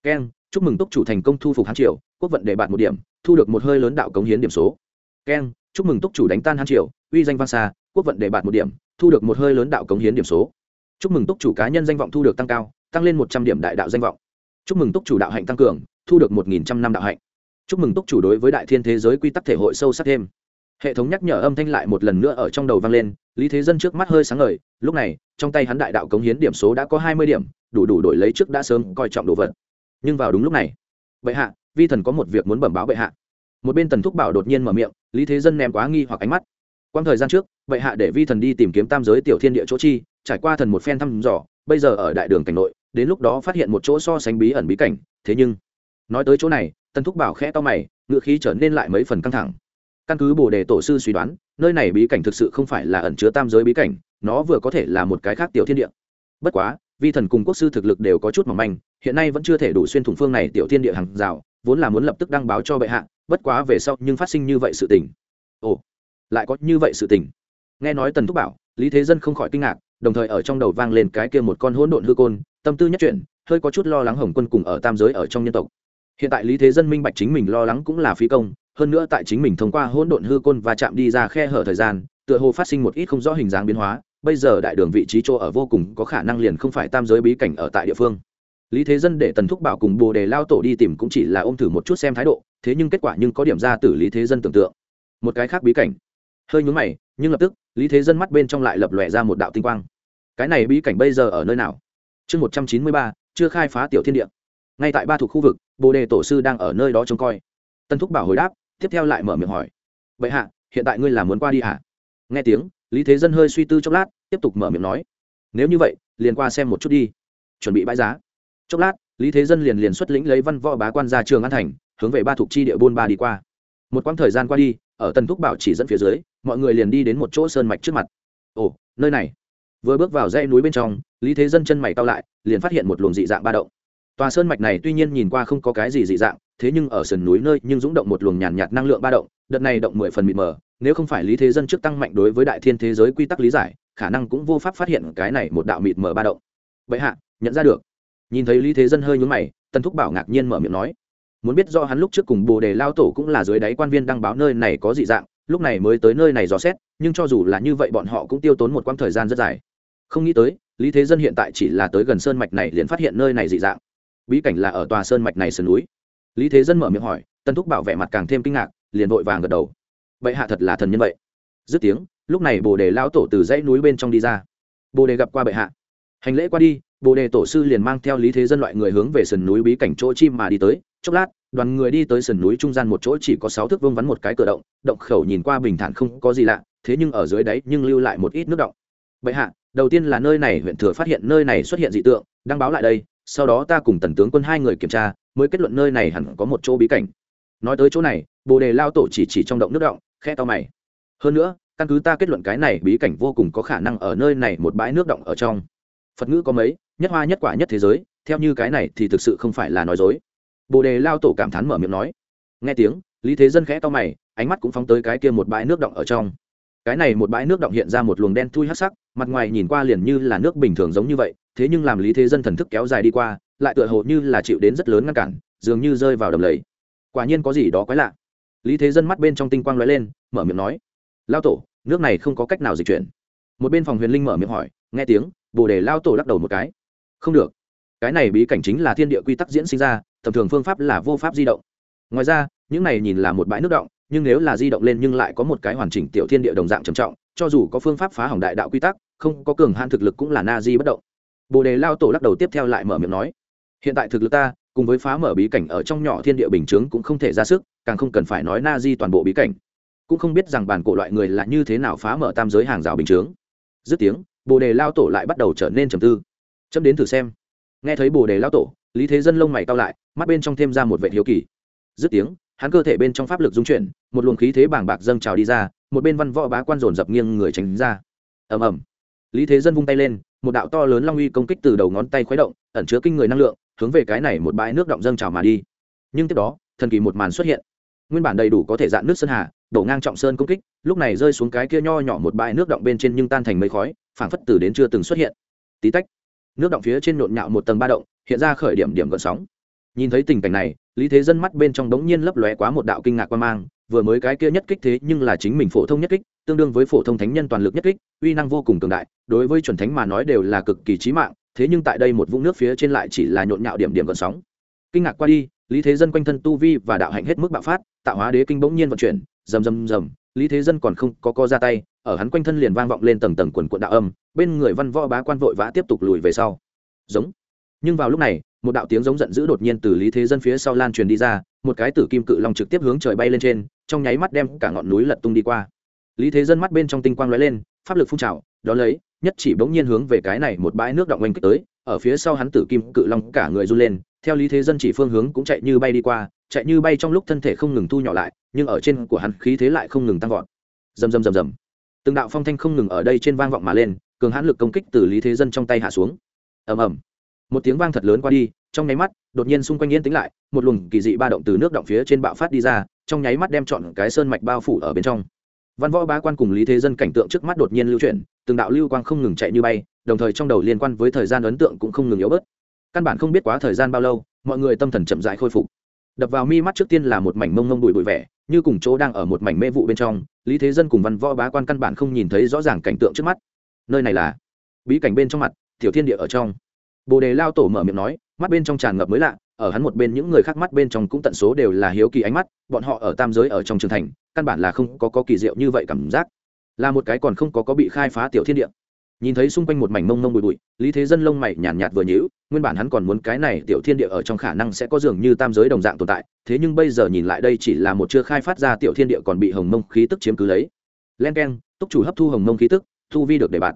Keng, chúc mừng túc chủ thành công thu phục hán triều, quốc vận để bạt một điểm, thu được một hơi lớn đạo cống hiến điểm số. Keng, chúc mừng túc chủ đánh tan hán triều, uy danh vang xa, quốc vận để bạt một điểm, thu được một hơi lớn đạo cống hiến điểm số. Chúc mừng túc chủ cá nhân danh vọng thu được tăng cao, tăng lên một trăm điểm đại đạo danh vọng. Chúc mừng túc chủ đạo hạnh tăng cường, thu được một nghìn trăm năm đạo hạnh. Chúc mừng túc chủ đối với đại thiên thế giới quy tắc thể hội sâu sắc thêm hệ thống nhắc nhở âm thanh lại một lần nữa ở trong đầu vang lên, lý thế dân trước mắt hơi sáng ngời, lúc này, trong tay hắn đại đạo cống hiến điểm số đã có hai mươi điểm, đủ đủ đổi lấy trước đã sớm coi trọng đồ vật. Nhưng vào đúng lúc này, bệ hạ, vi thần có một việc muốn bẩm báo bệ hạ. Một bên tần thúc bảo đột nhiên mở miệng, lý thế dân ném quá nghi hoặc ánh mắt. Quang thời gian trước, bệ hạ để vi thần đi tìm kiếm tam giới tiểu thiên địa chỗ chi, trải qua thần một phen thăm dò, bây giờ ở đại đường cảnh nội, đến lúc đó phát hiện một chỗ so sánh bí ẩn bí cảnh, thế nhưng nói tới chỗ này, tần thúc bảo khẽ to mày, ngựa khí trở nên lại mấy phần căng thẳng căn cứ bồ đề tổ sư suy đoán, nơi này bí cảnh thực sự không phải là ẩn chứa tam giới bí cảnh, nó vừa có thể là một cái khác tiểu thiên địa. Bất quá, vi thần cùng quốc sư thực lực đều có chút mỏng manh, hiện nay vẫn chưa thể đủ xuyên thủng phương này tiểu thiên địa hàng rào, vốn là muốn lập tức đăng báo cho bệ hạ, bất quá về sau nhưng phát sinh như vậy sự tình. Ồ, lại có như vậy sự tình. Nghe nói tần thúc bảo, lý thế dân không khỏi kinh ngạc, đồng thời ở trong đầu vang lên cái kia một con hỗn độn hư côn, tâm tư nhất chuyện hơi có chút lo lắng hồng quân cùng ở tam giới ở trong nhân tộc. Hiện tại lý thế dân minh bạch chính mình lo lắng cũng là phí công hơn nữa tại chính mình thông qua hỗn độn hư côn và chạm đi ra khe hở thời gian, tựa hồ phát sinh một ít không rõ hình dáng biến hóa, bây giờ đại đường vị trí chỗ ở vô cùng có khả năng liền không phải tam giới bí cảnh ở tại địa phương. Lý thế dân để tần thúc bảo cùng bồ đề lao tổ đi tìm cũng chỉ là ôm thử một chút xem thái độ, thế nhưng kết quả nhưng có điểm ra từ lý thế dân tưởng tượng. Một cái khác bí cảnh. Hơi nhúng mày, nhưng lập tức, lý thế dân mắt bên trong lại lập lòe ra một đạo tinh quang. Cái này bí cảnh bây giờ ở nơi nào? Chương một trăm chín mươi ba, chưa khai phá tiểu thiên địa. Ngay tại ba thuộc khu vực, bồ đề tổ sư đang ở nơi đó trông coi. Tân thúc bảo hồi đáp tiếp theo lại mở miệng hỏi. Vậy hạ, hiện tại ngươi là muốn qua đi hả nghe tiếng, lý thế dân hơi suy tư chốc lát, tiếp tục mở miệng nói. Nếu như vậy, liền qua xem một chút đi. Chuẩn bị bãi giá. Chốc lát, lý thế dân liền liền xuất lĩnh lấy văn võ bá quan ra trường an thành, hướng về ba thuộc chi địa buôn ba đi qua. Một quãng thời gian qua đi, ở tần thúc bảo chỉ dẫn phía dưới, mọi người liền đi đến một chỗ sơn mạch trước mặt. Ồ, nơi này. Vừa bước vào dãy núi bên trong, lý thế dân chân mày cao lại, liền phát hiện một luồng dị dạng ba động. Tòa sơn mạch này tuy nhiên nhìn qua không có cái gì dị dạng thế nhưng ở sườn núi nơi nhưng rúng động một luồng nhàn nhạt năng lượng ba động, đợt này động mười phần mịt mờ, nếu không phải lý thế dân trước tăng mạnh đối với đại thiên thế giới quy tắc lý giải, khả năng cũng vô pháp phát hiện cái này một đạo mịt mờ ba động. Vậy hạ, nhận ra được. Nhìn thấy lý thế dân hơi nhún mày, tần thúc bảo ngạc nhiên mở miệng nói, muốn biết do hắn lúc trước cùng bồ đề lao tổ cũng là dưới đáy quan viên đăng báo nơi này có dị dạng, lúc này mới tới nơi này dò xét, nhưng cho dù là như vậy bọn họ cũng tiêu tốn một quãng thời gian rất dài. Không nghĩ tới, lý thế dân hiện tại chỉ là tới gần sơn mạch này liền phát hiện nơi này dị dạng. Bí cảnh là ở tòa sơn mạch này sườn núi lý thế dân mở miệng hỏi tân thúc bảo vệ mặt càng thêm kinh ngạc, liền vội vàng gật đầu. Vậy hạ thật là thần nhân vậy. Dứt tiếng, lúc này bồ đề lao tổ từ dãy núi bên trong đi ra. Bồ đề gặp qua bệ hạ. Hành lễ qua đi, bồ đề tổ sư liền mang theo lý thế dân loại người hướng về sườn núi bí cảnh chỗ chim mà đi tới. Chốc lát, đoàn người đi tới sườn núi trung gian một chỗ chỉ có sáu thước vương vắn một cái cửa động động khẩu nhìn qua bình thản không có gì lạ, thế nhưng ở dưới đáy nhưng lưu lại một ít nước động. Bệ hạ, đầu tiên là nơi này huyện thừa phát hiện nơi này xuất hiện dị tượng, đăng báo lại đây, sau đó ta cùng tần tướng quân hai người kiểm tra mới kết luận nơi này hẳn có một chỗ bí cảnh. Nói tới chỗ này, bồ đề lao tổ chỉ chỉ trong động nước động khe to mày. Hơn nữa, căn cứ ta kết luận cái này bí cảnh vô cùng có khả năng ở nơi này một bãi nước động ở trong. Phật ngữ có mấy, nhất hoa nhất quả nhất thế giới, theo như cái này thì thực sự không phải là nói dối. Bồ đề lao tổ cảm thán mở miệng nói. Nghe tiếng, lý thế dân khẽ to mày, ánh mắt cũng phóng tới cái kia một bãi nước động ở trong. Cái này một bãi nước động hiện ra một luồng đen thui hắc sắc, mặt ngoài nhìn qua liền như là nước bình thường giống như vậy thế nhưng làm lý thế dân thần thức kéo dài đi qua, lại tựa hồ như là chịu đến rất lớn ngăn cản, dường như rơi vào đầm lầy. Quả nhiên có gì đó quái lạ. Lý thế dân mắt bên trong tinh quang lóe lên, mở miệng nói, lao tổ, nước này không có cách nào dịch chuyển. Một bên phòng huyền linh mở miệng hỏi, nghe tiếng, bồ đề lao tổ lắc đầu một cái. Không được. Cái này bí cảnh chính là thiên địa quy tắc diễn sinh ra, tầm thường phương pháp là vô pháp di động. Ngoài ra, những này nhìn là một bãi nước động, nhưng nếu là di động lên nhưng lại có một cái hoàn chỉnh tiểu thiên địa đồng dạng trầm trọng, cho dù có phương pháp phá hỏng đại đạo quy tắc, không có cường hạn thực lực cũng là na di bất động bồ đề lao tổ lắc đầu tiếp theo lại mở miệng nói, hiện tại thực lực ta, cùng với phá mở bí cảnh ở trong nhỏ thiên địa bình chướng cũng không thể ra sức, càng không cần phải nói na di toàn bộ bí cảnh. Cũng không biết rằng bản cổ loại người là như thế nào phá mở tam giới hàng rào bình chướng. Dứt tiếng, bồ đề lao tổ lại bắt đầu trở nên trầm tư. Chấm đến thử xem. Nghe thấy bồ đề lao tổ, lý thế dân lông mày cao lại, mắt bên trong thêm ra một vệ hiếu kỳ. Dứt tiếng, hắn cơ thể bên trong pháp lực dung chuyển, một luồng khí thế bàng bạc dâng trào đi ra, một bên văn võ bá quan dồn dập nghiêng người tránh ra. Ầm ầm lý thế dân vung tay lên, một đạo to lớn long uy công kích từ đầu ngón tay khuấy động, ẩn chứa kinh người năng lượng, hướng về cái này một bãi nước động dâng trào mà đi. Nhưng tiếp đó, thần kỳ một màn xuất hiện. Nguyên bản đầy đủ có thể dạn nước sơn hà, đổ ngang trọng sơn công kích, lúc này rơi xuống cái kia nho nhỏ một bãi nước động bên trên nhưng tan thành mây khói, phảng phất từ đến chưa từng xuất hiện. Tí tách, nước động phía trên nhộn nhạo một tầng ba động, hiện ra khởi điểm điểm gợn sóng. Nhìn thấy tình cảnh này, lý thế dân mắt bên trong đống nhiên lấp lóe quá một đạo kinh ngạc quan mang vừa mới cái kia nhất kích thế nhưng là chính mình phổ thông nhất kích, tương đương với phổ thông thánh nhân toàn lực nhất kích, uy năng vô cùng cường đại, đối với chuẩn thánh mà nói đều là cực kỳ trí mạng, thế nhưng tại đây một vũng nước phía trên lại chỉ là nhộn nhạo điểm điểm gợn sóng. Kinh ngạc qua đi, lý thế dân quanh thân tu vi và đạo hạnh hết mức bạo phát, tạo hóa đế kinh bỗng nhiên vận chuyển, rầm rầm rầm, lý thế dân còn không có co ra tay, ở hắn quanh thân liền vang vọng lên tầng tầng quần quận đạo âm, bên người văn võ bá quan vội vã tiếp tục lùi về sau. Giống. Nhưng vào lúc này, một đạo tiếng giống giận dữ đột nhiên từ lý thế dân phía sau lan truyền đi ra một cái tử kim cự long trực tiếp hướng trời bay lên trên, trong nháy mắt đem cả ngọn núi lật tung đi qua. Lý thế dân mắt bên trong tinh quang lóe lên, pháp lực phun trào, đó lấy, nhất chỉ bỗng nhiên hướng về cái này một bãi nước động oanh kích tới, ở phía sau hắn tử kim cự long cả người run lên, theo lý thế dân chỉ phương hướng cũng chạy như bay đi qua, chạy như bay trong lúc thân thể không ngừng thu nhỏ lại, nhưng ở trên của hắn khí thế lại không ngừng tăng vọt. Rầm rầm rầm rầm. Từng đạo phong thanh không ngừng ở đây trên vang vọng mà lên, cường hãn lực công kích từ lý thế dân trong tay hạ xuống. Ầm ầm. Một tiếng vang thật lớn qua đi, trong nháy mắt đột nhiên xung quanh yên tĩnh lại, một luồng kỳ dị ba động từ nước động phía trên bạo phát đi ra, trong nháy mắt đem chọn cái sơn mạch bao phủ ở bên trong. Văn võ bá quan cùng lý thế dân cảnh tượng trước mắt đột nhiên lưu chuyển, từng đạo lưu quang không ngừng chạy như bay, đồng thời trong đầu liên quan với thời gian ấn tượng cũng không ngừng yếu bớt. Căn bản không biết quá thời gian bao lâu, mọi người tâm thần chậm rãi khôi phục. Đập vào mi mắt trước tiên là một mảnh mông mông bụi bụi vẻ, như cùng chỗ đang ở một mảnh mê vụ bên trong, lý thế dân cùng văn võ bá quan căn bản không nhìn thấy rõ ràng cảnh tượng trước mắt. Nơi này là bí cảnh bên trong mặt, tiểu thiên địa ở trong bồ đề lao tổ mở miệng nói mắt bên trong tràn ngập mới lạ ở hắn một bên những người khác mắt bên trong cũng tận số đều là hiếu kỳ ánh mắt bọn họ ở tam giới ở trong trường thành căn bản là không có, có kỳ diệu như vậy cảm giác. Là một cái còn không có có bị khai phá tiểu thiên địa. Nhìn thấy xung quanh một mảnh mông mông bụi bụi lý thế dân lông mày nhàn nhạt, nhạt vừa nhíu. nguyên bản hắn còn muốn cái này tiểu thiên địa ở trong khả năng sẽ có dường như tam giới đồng dạng tồn tại thế nhưng bây giờ nhìn lại đây chỉ là một chưa khai phát ra tiểu thiên địa còn bị hồng mông khí tức chiếm cứ lấy. Len keng túc chủ hấp thu hồng mông khí tức thu vi được để bạn.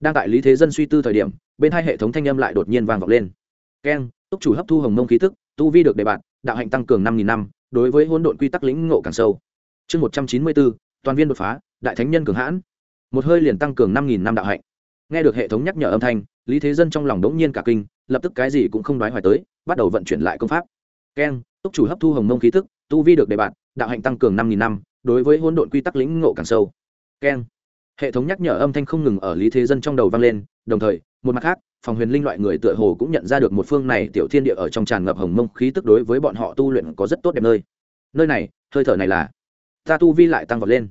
Đang tại lý thế dân suy tư thời điểm bên hai hệ thống thanh âm lại đột nhiên vang vọng lên. Keng, túc chủ hấp thu hồng mông khí tức, tu vi được đề bạt, đạo hạnh tăng cường năm nghìn năm, đối với hỗn độn quy tắc lĩnh ngộ càng sâu. Chương một trăm chín mươi bốn, toàn viên đột phá, đại thánh nhân cường hãn. Một hơi liền tăng cường năm nghìn năm đạo hạnh. Nghe được hệ thống nhắc nhở âm thanh, lý thế dân trong lòng đống nhiên cả kinh, lập tức cái gì cũng không đoán hoài tới, bắt đầu vận chuyển lại công pháp. Keng, túc chủ hấp thu hồng mông khí tức, tu vi được đề bạt, đạo hạnh tăng cường năm nghìn năm, đối với hỗn độn quy tắc lĩnh ngộ càng sâu. Keng, hệ thống nhắc nhở âm thanh không ngừng ở lý thế dân trong đầu vang lên đồng thời, một mặt khác, phòng huyền linh loại người tựa hồ cũng nhận ra được một phương này tiểu thiên địa ở trong tràn ngập hồng mông khí tức đối với bọn họ tu luyện có rất tốt đẹp nơi. Nơi này, hơi thở này là, ta tu vi lại tăng vọt lên.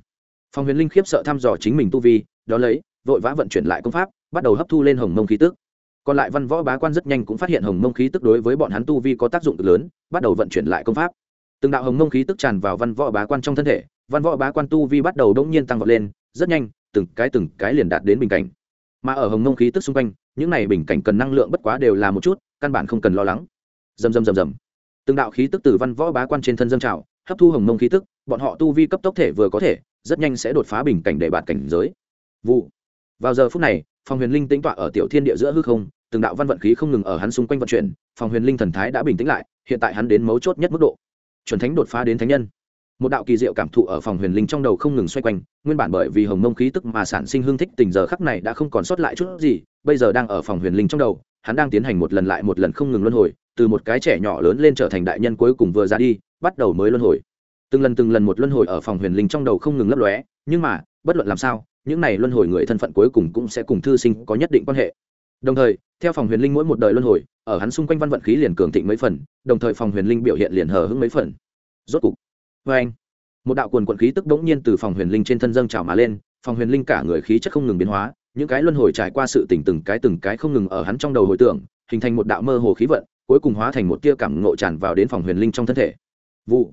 Phòng huyền linh khiếp sợ thăm dò chính mình tu vi, đó lấy, vội vã vận chuyển lại công pháp, bắt đầu hấp thu lên hồng mông khí tức. Còn lại văn võ bá quan rất nhanh cũng phát hiện hồng mông khí tức đối với bọn hắn tu vi có tác dụng cực lớn, bắt đầu vận chuyển lại công pháp. Từng đạo hồng mông khí tức tràn vào văn võ bá quan trong thân thể, văn võ bá quan tu vi bắt đầu đông nhiên tăng vọt lên, rất nhanh, từng cái từng cái liền đạt đến bình cảnh mà ở hồng nông khí tức xung quanh, những này bình cảnh cần năng lượng bất quá đều là một chút, căn bản không cần lo lắng. Dầm dầm dầm dầm từng đạo khí tức từ văn võ bá quan trên thân dân trào, hấp thu hồng nông khí tức, bọn họ tu vi cấp tốc thể vừa có thể, rất nhanh sẽ đột phá bình cảnh để bạt cảnh giới. Vụ. Vào giờ phút này phòng huyền linh tính tọa ở tiểu thiên địa giữa hư không, từng đạo văn vận khí không ngừng ở hắn xung quanh vận chuyển phòng huyền linh thần thái đã bình tĩnh lại, hiện tại hắn đến mấu chốt nhất mức độ. Chuẩn thánh đột phá đến thánh nhân một đạo kỳ diệu cảm thụ ở phòng huyền linh trong đầu không ngừng xoay quanh, nguyên bản bởi vì hồng mông khí tức mà sản sinh hương thích, tình giờ khắc này đã không còn sót lại chút gì, bây giờ đang ở phòng huyền linh trong đầu, hắn đang tiến hành một lần lại một lần không ngừng luân hồi, từ một cái trẻ nhỏ lớn lên trở thành đại nhân cuối cùng vừa ra đi, bắt đầu mới luân hồi. Từng lần từng lần một luân hồi ở phòng huyền linh trong đầu không ngừng lấp lóe, nhưng mà, bất luận làm sao, những này luân hồi người thân phận cuối cùng cũng sẽ cùng thư sinh có nhất định quan hệ. Đồng thời, theo phòng huyền linh mỗi một đời luân hồi, ở hắn xung quanh văn vận khí liền cường thịnh mấy phần, đồng thời phòng huyền linh biểu hiện liền hờ hững mấy phần. Rốt cục vê anh, một đạo quần quận khí tức bỗng nhiên từ phòng huyền linh trên thân dâng trào mà lên, phòng huyền linh cả người khí chất không ngừng biến hóa, những cái luân hồi trải qua sự tỉnh từng cái từng cái không ngừng ở hắn trong đầu hồi tưởng, hình thành một đạo mơ hồ khí vận, cuối cùng hóa thành một tia cảm ngộ tràn vào đến phòng huyền linh trong thân thể. Vụ,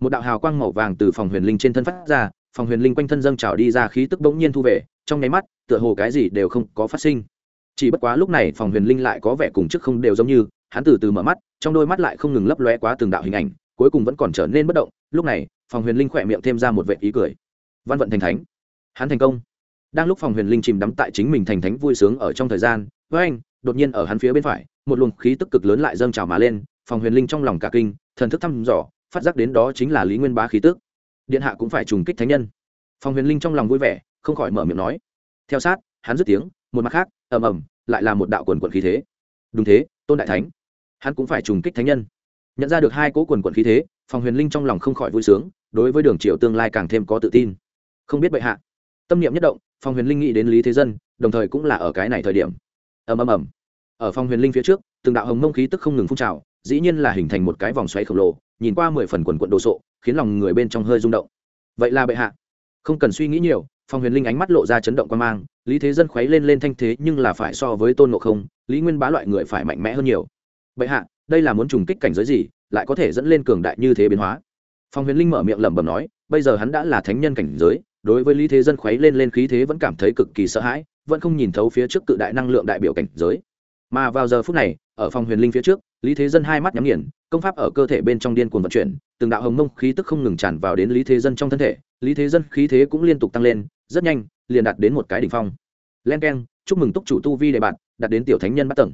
một đạo hào quang màu vàng từ phòng huyền linh trên thân phát ra, phòng huyền linh quanh thân dâng trào đi ra khí tức bỗng nhiên thu về, trong nháy mắt, tựa hồ cái gì đều không có phát sinh. Chỉ bất quá lúc này phòng huyền linh lại có vẻ cùng trước không đều giống như, hắn từ từ mở mắt, trong đôi mắt lại không ngừng lấp lóe quá từng đạo hình ảnh, cuối cùng vẫn còn trở nên bất động lúc này, phòng huyền linh khỏe miệng thêm ra một vệ ý cười. Văn vận thành thánh. Hắn thành công. Đang lúc phòng huyền linh chìm đắm tại chính mình thành thánh vui sướng ở trong thời gian, với anh, đột nhiên ở hắn phía bên phải, một luồng khí tức cực lớn lại dâng trào mà lên, phòng huyền linh trong lòng cả kinh, thần thức thăm dò, phát giác đến đó chính là lý nguyên bá khí tức. Điện hạ cũng phải trùng kích thánh nhân. Phòng huyền linh trong lòng vui vẻ, không khỏi mở miệng nói. Theo sát, hắn dứt tiếng, một mặt khác, ầm ầm, lại là một đạo quần quận khí thế. Đúng thế, tôn đại thánh. Hắn cũng phải trùng kích thánh nhân. Nhận ra được hai cỗ quần quận khí thế phòng huyền linh trong lòng không khỏi vui sướng, đối với đường triều tương lai càng thêm có tự tin. Không biết bệ hạ, tâm niệm nhất động, phòng huyền linh nghĩ đến lý thế dân, đồng thời cũng là ở cái này thời điểm. Ầm ầm ầm. Ở phòng huyền linh phía trước, từng đạo hồng mông khí tức không ngừng phun trào, dĩ nhiên là hình thành một cái vòng xoáy khổng lồ, nhìn qua mười phần quần quận đồ sộ, khiến lòng người bên trong hơi rung động. Vậy là bệ hạ. Không cần suy nghĩ nhiều, phòng huyền linh ánh mắt lộ ra chấn động quan mang, lý thế dân khuấy lên lên thanh thế nhưng là phải so với tôn ngộ không, lý nguyên bá loại người phải mạnh mẽ hơn nhiều. Bệ hạ đây là muốn trùng kích cảnh giới gì, lại có thể dẫn lên cường đại như thế biến hóa. Phong huyền linh mở miệng lẩm bẩm nói, bây giờ hắn đã là thánh nhân cảnh giới, đối với lý thế dân khuấy lên lên khí thế vẫn cảm thấy cực kỳ sợ hãi, vẫn không nhìn thấu phía trước cự đại năng lượng đại biểu cảnh giới. Mà vào giờ phút này, ở phòng huyền linh phía trước, lý thế dân hai mắt nhắm nghiền, công pháp ở cơ thể bên trong điên cuồng vận chuyển, từng đạo hồng mông khí tức không ngừng tràn vào đến lý thế dân trong thân thể, lý thế dân khí thế cũng liên tục tăng lên, rất nhanh, liền đạt đến một cái đỉnh phong. Len k chúc mừng túc chủ tu vi đề bạn đạt đến tiểu thánh nhân bắt tầng.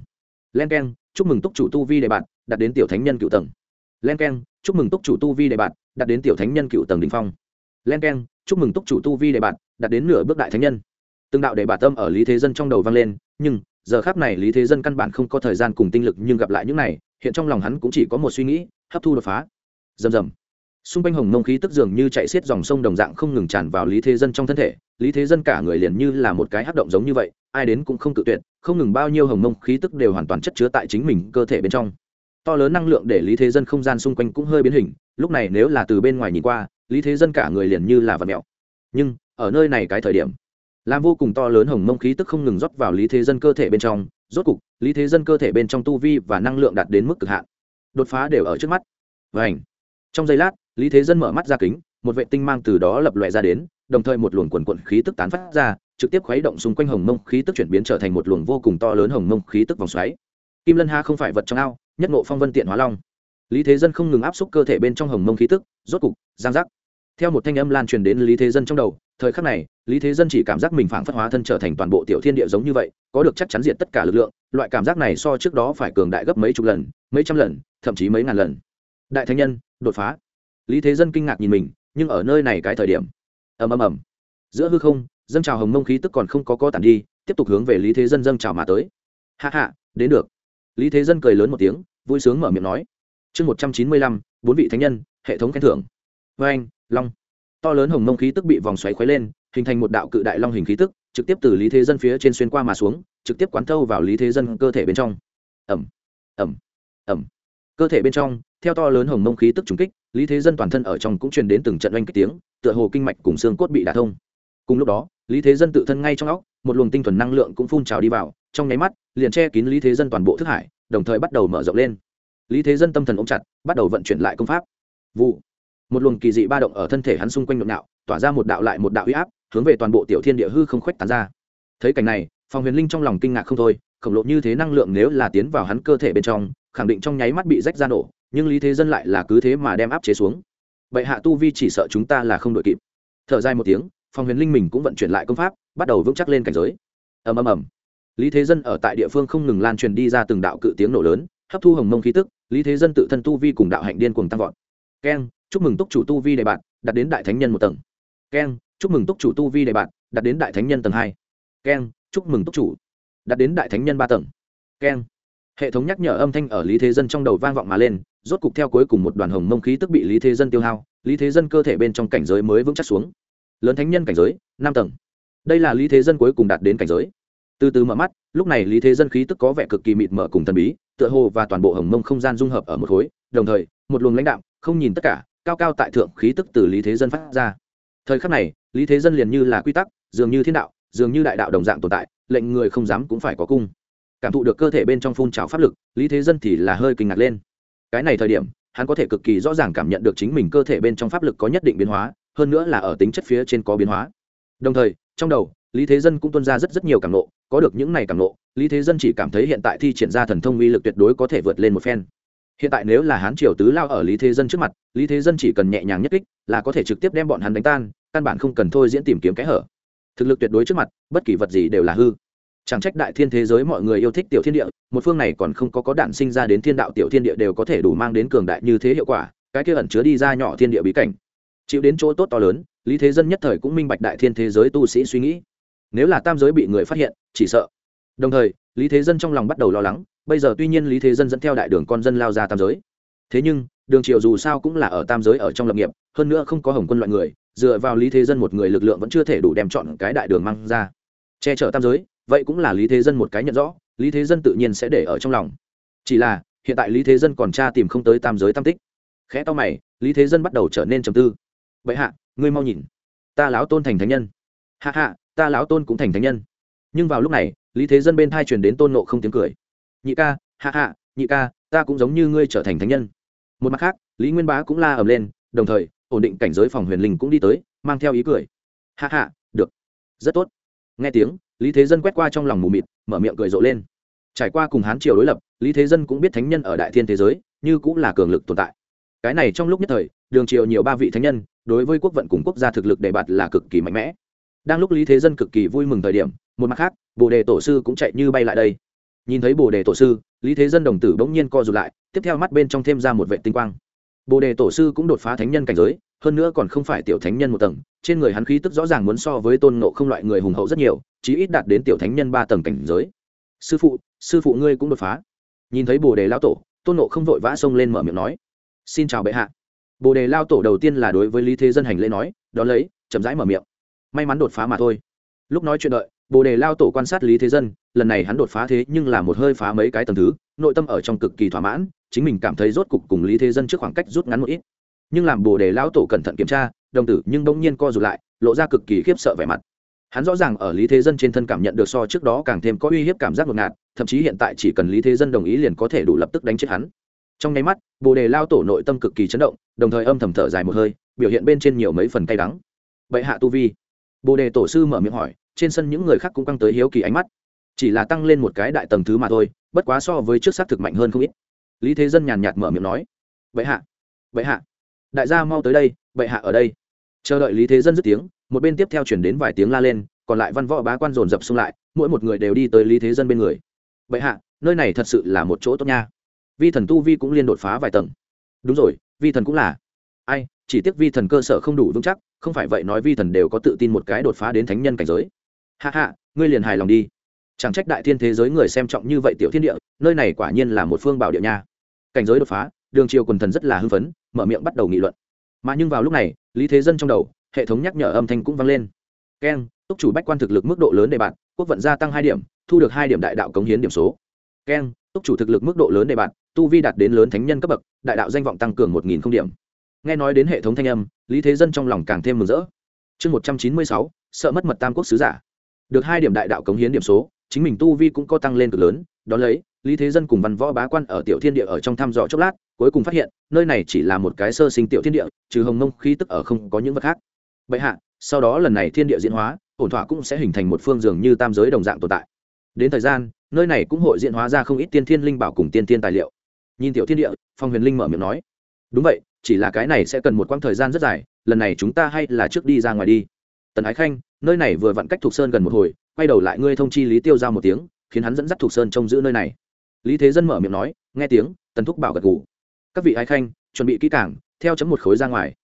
Len k chúc mừng túc chủ tu vi đề bạn đạt đến tiểu thánh nhân cựu tầng. Len k chúc mừng túc chủ tu vi đề bạn đạt đến tiểu thánh nhân cựu tầng đỉnh phong. Len k chúc mừng túc chủ tu vi đề bạn đạt đến nửa bước đại thánh nhân. Từng đạo đề bạt tâm ở lý thế dân trong đầu vang lên, nhưng giờ khác này lý thế dân căn bản không có thời gian cùng tinh lực nhưng gặp lại những này, hiện trong lòng hắn cũng chỉ có một suy nghĩ, hấp thu đột phá. Rầm rầm. Xung quanh hồng mông khí tức dường như chạy xiết dòng sông đồng dạng không ngừng tràn vào lý thế dân trong thân thể, lý thế dân cả người liền như là một cái hắc động giống như vậy, ai đến cũng không tự tuyệt không ngừng bao nhiêu hồng mông khí tức đều hoàn toàn chất chứa tại chính mình cơ thể bên trong. To lớn năng lượng để lý thế dân không gian xung quanh cũng hơi biến hình, lúc này nếu là từ bên ngoài nhìn qua, lý thế dân cả người liền như là vật mẹo nhưng, ở nơi này cái thời điểm, làm vô cùng to lớn hồng mông khí tức không ngừng rót vào lý thế dân cơ thể bên trong, rốt cục, lý thế dân cơ thể bên trong tu vi và năng lượng đạt đến mức cực hạn. Đột phá đều ở trước mắt. Vảnh trong giây lát, lý thế dân mở mắt ra kính, một vệ tinh mang từ đó lập loại ra đến, đồng thời một luồng quần quận khí tức tán phát ra trực tiếp khuấy động xung quanh hồng mông khí tức chuyển biến trở thành một luồng vô cùng to lớn hồng mông khí tức vòng xoáy. Kim lân ha không phải vật trong ao, nhất ngộ phong vân tiện hóa long. Lý thế dân không ngừng áp xúc cơ thể bên trong hồng mông khí tức, rốt cục, giang giác. Theo một thanh âm lan truyền đến lý thế dân trong đầu, thời khắc này, lý thế dân chỉ cảm giác mình phảng phất hóa thân trở thành toàn bộ tiểu thiên địa giống như vậy, có được chắc chắn diệt tất cả lực lượng, loại cảm giác này so trước đó phải cường đại gấp mấy chục lần, mấy trăm lần, thậm chí mấy ngàn lần. Đại thánh nhân, đột phá. Lý thế dân kinh ngạc nhìn mình, nhưng ở nơi này cái thời điểm. Ầm ầm ầm. Giữa hư không dâng trào hồng mông khí tức còn không có co tản đi, tiếp tục hướng về lý thế dân dâng trào mà tới. Hạ hạ đến được. Lý thế dân cười lớn một tiếng, vui sướng mở miệng nói. Chương một trăm chín mươi lăm, bốn vị thánh nhân, hệ thống khen thưởng. Vê anh, long. To lớn hồng mông khí tức bị vòng xoáy khuấy lên, hình thành một đạo cự đại long hình khí tức, trực tiếp từ lý thế dân phía trên xuyên qua mà xuống, trực tiếp quán thâu vào lý thế dân cơ thể bên trong. Ẩm ẩm ẩm cơ thể bên trong, theo to lớn hồng mông khí tức trùng kích, lý thế dân toàn thân ở trong cũng truyền đến từng trận oanh kích tiếng, tựa hồ kinh mạch cùng xương cốt bị đả thông. Cùng lúc đó lý thế dân tự thân ngay trong óc, một luồng tinh thuần năng lượng cũng phun trào đi vào, trong nháy mắt, liền che kín lý thế dân toàn bộ thức hải, đồng thời bắt đầu mở rộng lên. Lý thế dân tâm thần ôm chặt, bắt đầu vận chuyển lại công pháp. Vụ. Một luồng kỳ dị ba động ở thân thể hắn xung quanh nhộn nhạo tỏa ra một đạo lại một đạo huy áp, hướng về toàn bộ tiểu thiên địa hư không khuếch tán ra. Thấy cảnh này phòng huyền linh trong lòng kinh ngạc không thôi, khổng lộ như thế năng lượng nếu là tiến vào hắn cơ thể bên trong, khẳng định trong nháy mắt bị rách ra nổ, nhưng lý thế dân lại là cứ thế mà đem áp chế xuống. Bệ hạ tu vi chỉ sợ chúng ta là không đội kịp. Thở dài một tiếng phòng huyền linh mình cũng vận chuyển lại công pháp, bắt đầu vững chắc lên cảnh giới. Ầm ầm ầm. Lý thế dân ở tại địa phương không ngừng lan truyền đi ra từng đạo cự tiếng nổ lớn, hấp thu hồng mông khí tức, lý thế dân tự thân tu vi cùng đạo hạnh điên cuồng tăng vọt. Keng, chúc mừng túc chủ tu vi đề bạn đạt đến đại thánh nhân một tầng. Keng, chúc mừng túc chủ tu vi đề bạn đạt đến đại thánh nhân tầng hai. Keng, chúc mừng túc chủ, đạt đến đại thánh nhân ba tầng. Keng. Hệ thống nhắc nhở âm thanh ở lý thế dân trong đầu vang vọng mà lên, rốt cục theo cuối cùng một đoàn hồng mông khí tức bị lý thế dân tiêu hao, lý thế dân cơ thể bên trong cảnh giới mới vững chắc xuống lớn thánh nhân cảnh giới, năm tầng. Đây là lý thế dân cuối cùng đạt đến cảnh giới. Từ từ mở mắt, lúc này lý thế dân khí tức có vẻ cực kỳ mịt mở cùng thần bí, tựa hồ và toàn bộ hồng mông không gian dung hợp ở một khối, đồng thời, một luồng lãnh đạo không nhìn tất cả, cao cao tại thượng khí tức từ lý thế dân phát ra. Thời khắc này, lý thế dân liền như là quy tắc, dường như thiên đạo, dường như đại đạo đồng dạng tồn tại, lệnh người không dám cũng phải có cung. Cảm thụ được cơ thể bên trong phun trào pháp lực, lý thế dân thì là hơi kinh ngạc lên. Cái này thời điểm, hắn có thể cực kỳ rõ ràng cảm nhận được chính mình cơ thể bên trong pháp lực có nhất định biến hóa hơn nữa là ở tính chất phía trên có biến hóa. Đồng thời, trong đầu, lý thế dân cũng tuân ra rất rất nhiều cảm nộ, có được những này cảm nộ, lý thế dân chỉ cảm thấy hiện tại thi triển ra thần thông uy lực tuyệt đối có thể vượt lên một phen. Hiện tại nếu là hán triều tứ lao ở lý thế dân trước mặt, lý thế dân chỉ cần nhẹ nhàng nhất kích là có thể trực tiếp đem bọn hắn đánh tan, căn bản không cần thôi diễn tìm kiếm kẽ hở. Thực lực tuyệt đối trước mặt, bất kỳ vật gì đều là hư. Chẳng trách đại thiên thế giới mọi người yêu thích tiểu thiên địa, một phương này còn không có có đạn sinh ra đến thiên đạo tiểu thiên địa đều có thể đủ mang đến cường đại như thế hiệu quả, cái kia ẩn chứa đi ra nhỏ thiên địa bí cảnh chịu đến chỗ tốt to lớn, lý thế dân nhất thời cũng minh bạch đại thiên thế giới tu sĩ suy nghĩ. Nếu là tam giới bị người phát hiện, chỉ sợ. Đồng thời, lý thế dân trong lòng bắt đầu lo lắng, bây giờ tuy nhiên lý thế dân dẫn theo đại đường con dân lao ra tam giới. Thế nhưng, đường triều dù sao cũng là ở tam giới ở trong lập nghiệp, hơn nữa không có hồng quân loại người, dựa vào lý thế dân một người lực lượng vẫn chưa thể đủ đem chọn cái đại đường mang ra. Che chở tam giới, vậy cũng là lý thế dân một cái nhận rõ, lý thế dân tự nhiên sẽ để ở trong lòng. Chỉ là, hiện tại lý thế dân còn tra tìm không tới tam giới tam tích. Khẽ to mày, lý thế dân bắt đầu trở nên trầm tư bệ hạ, ngươi mau nhìn. Ta lão tôn thành thánh nhân. Hạ hạ, ta lão tôn cũng thành thánh nhân. Nhưng vào lúc này, lý thế dân bên thai truyền đến tôn nộ không tiếng cười. Nhị ca, hạ hạ, nhị ca, ta cũng giống như ngươi trở thành thánh nhân. Một mặt khác, lý nguyên bá cũng la ầm lên, đồng thời, ổn định cảnh giới phòng huyền linh cũng đi tới, mang theo ý cười. Hạ hạ, được. Rất tốt. Nghe tiếng, lý thế dân quét qua trong lòng mù mịt, mở miệng cười rộ lên. Trải qua cùng hán triều đối lập, lý thế dân cũng biết thánh nhân ở đại thiên thế giới, như cũng là cường lực tồn tại cái này trong lúc nhất thời, đường triều nhiều ba vị thánh nhân, đối với quốc vận cùng quốc gia thực lực đề bạt là cực kỳ mạnh mẽ. Đang lúc lý thế dân cực kỳ vui mừng thời điểm, một mặt khác, bồ đề tổ sư cũng chạy như bay lại đây. Nhìn thấy bồ đề tổ sư, lý thế dân đồng tử bỗng nhiên co rụt lại, tiếp theo mắt bên trong thêm ra một vệ tinh quang. Bồ đề tổ sư cũng đột phá thánh nhân cảnh giới, hơn nữa còn không phải tiểu thánh nhân một tầng, trên người hắn khí tức rõ ràng muốn so với tôn nộ không loại người hùng hậu rất nhiều, chí ít đạt đến tiểu thánh nhân ba tầng cảnh giới. Sư phụ sư phụ ngươi cũng đột phá. Nhìn thấy bồ đề lão tổ, tôn nộ không vội vã xông lên mở miệng nói xin chào bệ hạ. Bồ đề lao tổ đầu tiên là đối với lý thế dân hành lễ nói, đón lấy. Chậm rãi mở miệng. May mắn đột phá mà thôi. Lúc nói chuyện đợi, bồ đề lao tổ quan sát lý thế dân, lần này hắn đột phá thế nhưng là một hơi phá mấy cái tầng thứ, nội tâm ở trong cực kỳ thỏa mãn, chính mình cảm thấy rốt cục cùng lý thế dân trước khoảng cách rút ngắn một ít. Nhưng làm bồ đề lao tổ cẩn thận kiểm tra, đồng tử nhưng bỗng nhiên co rụt lại, lộ ra cực kỳ khiếp sợ vẻ mặt. Hắn rõ ràng ở lý thế dân trên thân cảm nhận được so trước đó càng thêm có uy hiếp cảm giác ngột ngạt, thậm chí hiện tại chỉ cần lý thế dân đồng ý liền có thể đủ lập tức đánh chết hắn trong nháy mắt, bồ đề lao tổ nội tâm cực kỳ chấn động, đồng thời âm thầm thở dài một hơi, biểu hiện bên trên nhiều mấy phần cay đắng. Bệ hạ tu vi. Bồ đề tổ sư mở miệng hỏi, trên sân những người khác cũng căng tới hiếu kỳ ánh mắt. Chỉ là tăng lên một cái đại tầng thứ mà thôi, bất quá so với trước xác thực mạnh hơn không ít. Lý thế dân nhàn nhạt mở miệng nói, bệ hạ bệ hạ, đại gia mau tới đây, bệ hạ ở đây. Chờ đợi lý thế dân dứt tiếng, một bên tiếp theo chuyển đến vài tiếng la lên, còn lại văn võ bá quan dồn dập xung lại, mỗi một người đều đi tới lý thế dân bên người. Bệ hạ, nơi này thật sự là một chỗ tốt nha vi thần tu vi cũng liên đột phá vài tầng. Đúng rồi, vi thần cũng là. Ai, chỉ tiếc vi thần cơ sở không đủ vững chắc, không phải vậy nói vi thần đều có tự tin một cái đột phá đến thánh nhân cảnh giới. Hạ hạ ngươi liền hài lòng đi. Chẳng trách đại thiên thế giới người xem trọng như vậy tiểu thiên địa, nơi này quả nhiên là một phương bảo địa nha. Cảnh giới đột phá, đường triều quần thần rất là hưng phấn, mở miệng bắt đầu nghị luận. Mà nhưng vào lúc này, lý thế dân trong đầu, hệ thống nhắc nhở âm thanh cũng vang lên. Keng, túc chủ bách quan thực lực mức độ lớn đề bạn, quốc vận gia tăng hai điểm, thu được hai điểm đại đạo cống hiến điểm số. Keng, túc chủ thực lực mức độ lớn đề bạn tu vi đạt đến lớn thánh nhân cấp bậc, đại đạo danh vọng tăng cường một nghìn không điểm. Nghe nói đến hệ thống thanh âm, lý thế dân trong lòng càng thêm mừng rỡ. Chương một trăm chín mươi sáu, sợ mất mật tam quốc sứ giả. Được hai điểm đại đạo cống hiến điểm số, chính mình tu vi cũng có tăng lên cực lớn. Đón lấy, lý thế dân cùng văn võ bá quan ở tiểu thiên địa ở trong thăm dò chốc lát, cuối cùng phát hiện, nơi này chỉ là một cái sơ sinh tiểu thiên địa, trừ hồng nông khí tức ở không có những vật khác. Bệ hạ, sau đó lần này thiên địa diễn hóa, ổn thỏa cũng sẽ hình thành một phương dường như tam giới đồng dạng tồn tại. Đến thời gian, nơi này cũng hội diễn hóa ra không ít tiên thiên linh bảo cùng tiên thiên tài liệu nhìn tiểu thiên địa, phong huyền linh mở miệng nói, đúng vậy, chỉ là cái này sẽ cần một quãng thời gian rất dài, lần này chúng ta hay là trước đi ra ngoài đi. Tần ái khanh, nơi này vừa vặn cách thục sơn gần một hồi, quay đầu lại ngươi thông chi lý tiêu ra một tiếng, khiến hắn dẫn dắt thục sơn trông giữ nơi này. Lý thế dân mở miệng nói, nghe tiếng, tần thúc bảo gật gù. Các vị ái khanh, chuẩn bị kỹ cảng theo chấm một khối ra ngoài.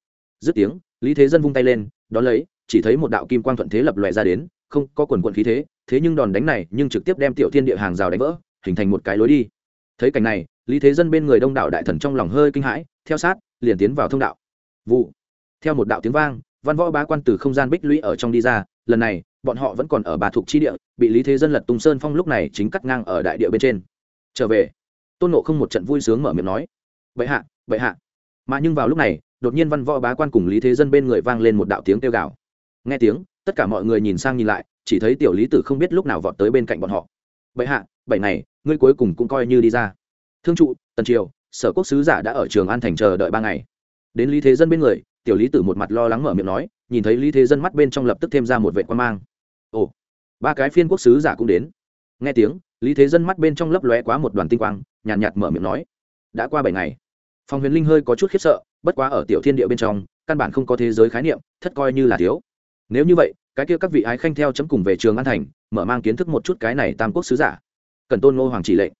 Dứt tiếng, lý thế dân vung tay lên, đón lấy, chỉ thấy một đạo kim quang thuận thế lập lòe ra đến, không có quần quận khí thế thế nhưng đòn đánh này nhưng trực tiếp đem tiểu thiên địa hàng rào đánh vỡ, hình thành một cái lối đi thấy cảnh này, lý thế dân bên người đông đảo đại thần trong lòng hơi kinh hãi, theo sát, liền tiến vào thông đạo. Vụ. Theo một đạo tiếng vang, văn võ bá quan từ không gian bích lũy ở trong đi ra, lần này, bọn họ vẫn còn ở bà thuộc chi địa, bị lý thế dân lật tung sơn phong lúc này chính cắt ngang ở đại địa bên trên. Trở về. Tôn nộ không một trận vui sướng mở miệng nói vậy hạ vậy hạ. Mà nhưng vào lúc này, đột nhiên văn võ bá quan cùng lý thế dân bên người vang lên một đạo tiếng kêu gào. Nghe tiếng, tất cả mọi người nhìn sang nhìn lại, chỉ thấy tiểu lý tử không biết lúc nào vọt tới bên cạnh bọn họ bệ hạ bảy ngày, ngươi cuối cùng cũng coi như đi ra. Thương trụ tần triều sở quốc sứ giả đã ở trường an thành chờ đợi ba ngày. Đến lý thế dân bên người tiểu lý tử một mặt lo lắng mở miệng nói nhìn thấy lý thế dân mắt bên trong lập tức thêm ra một vệ quan mang. Ồ ba cái phiên quốc sứ giả cũng đến. Nghe tiếng lý thế dân mắt bên trong lấp lóe quá một đoàn tinh quang nhàn nhạt, nhạt mở miệng nói đã qua bảy ngày. Phòng huyền linh hơi có chút khiếp sợ bất quá ở tiểu thiên địa bên trong căn bản không có thế giới khái niệm thất coi như là thiếu. Nếu như vậy cái kia các vị ái khanh theo chấm cùng về trường an thành, mở mang kiến thức một chút cái này tam quốc sứ giả. Cần tôn ngô hoàng chỉ lệnh.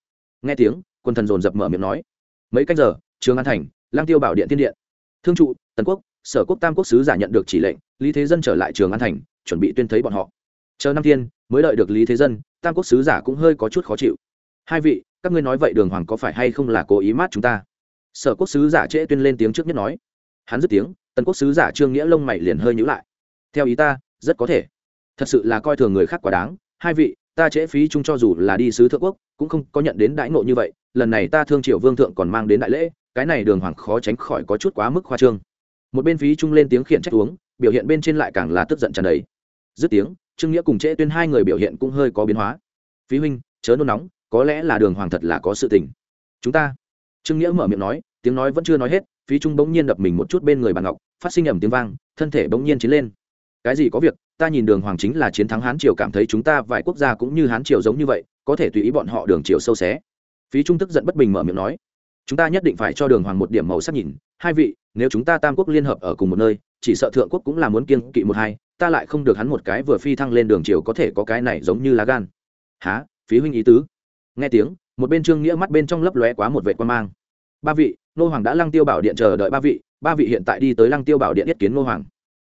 Nghe tiếng, quân thần dồn dập mở miệng nói. Mấy canh giờ, trường an thành, lang tiêu bảo điện tiên điện. Thương trụ, tần quốc, sở quốc tam quốc sứ giả nhận được chỉ lệnh, lý thế dân trở lại trường an thành, chuẩn bị tuyên thấy bọn họ. Chờ năm thiên, mới đợi được lý thế dân, tam quốc sứ giả cũng hơi có chút khó chịu. Hai vị, các ngươi nói vậy đường hoàng có phải hay không là cố ý mát chúng ta? Sở quốc sứ giả trễ tuyên lên tiếng trước nhất nói. Hắn dứt tiếng, tần quốc sứ giả trương nghĩa lông mày liền hơi nhữ lại. Theo ý ta rất có thể. Thật sự là coi thường người khác quá đáng. Hai vị, ta trễ phí chung cho dù là đi sứ thượng quốc, cũng không có nhận đến đãi ngộ như vậy. Lần này ta thương triệu vương thượng còn mang đến đại lễ, cái này đường hoàng khó tránh khỏi có chút quá mức khoa trương. Một bên phí trung lên tiếng khiển trách uống, biểu hiện bên trên lại càng là tức giận tràn đầy. Dứt tiếng, trương nghĩa cùng trễ tuyên hai người biểu hiện cũng hơi có biến hóa. Phí huynh, chớ nôn nóng, có lẽ là đường hoàng thật là có sự tình. Chúng ta? Trương nghĩa mở miệng nói, tiếng nói vẫn chưa nói hết, phí trung bỗng nhiên đập mình một chút bên người bàn ngọc, phát sinh ẩm tiếng vang, thân thể bỗng nhiên chiến lên cái gì có việc, ta nhìn đường hoàng chính là chiến thắng hán triều cảm thấy chúng ta vài quốc gia cũng như hán triều giống như vậy, có thể tùy ý bọn họ đường triều sâu xé. Phí trung tức giận bất bình mở miệng nói, chúng ta nhất định phải cho đường hoàng một điểm màu sắc nhìn, hai vị, nếu chúng ta tam quốc liên hợp ở cùng một nơi, chỉ sợ thượng quốc cũng là muốn kiên kỵ một hai, ta lại không được hắn một cái vừa phi thăng lên đường triều có thể có cái này giống như lá gan. Há phí huynh ý tứ. Nghe tiếng, một bên trương nghĩa mắt bên trong lấp lóe quá một vệ quan mang. Ba vị nô hoàng đã lăng tiêu bảo điện chờ đợi ba vị ba vị hiện tại đi tới lăng tiêu bảo điện yết kiến nô hoàng.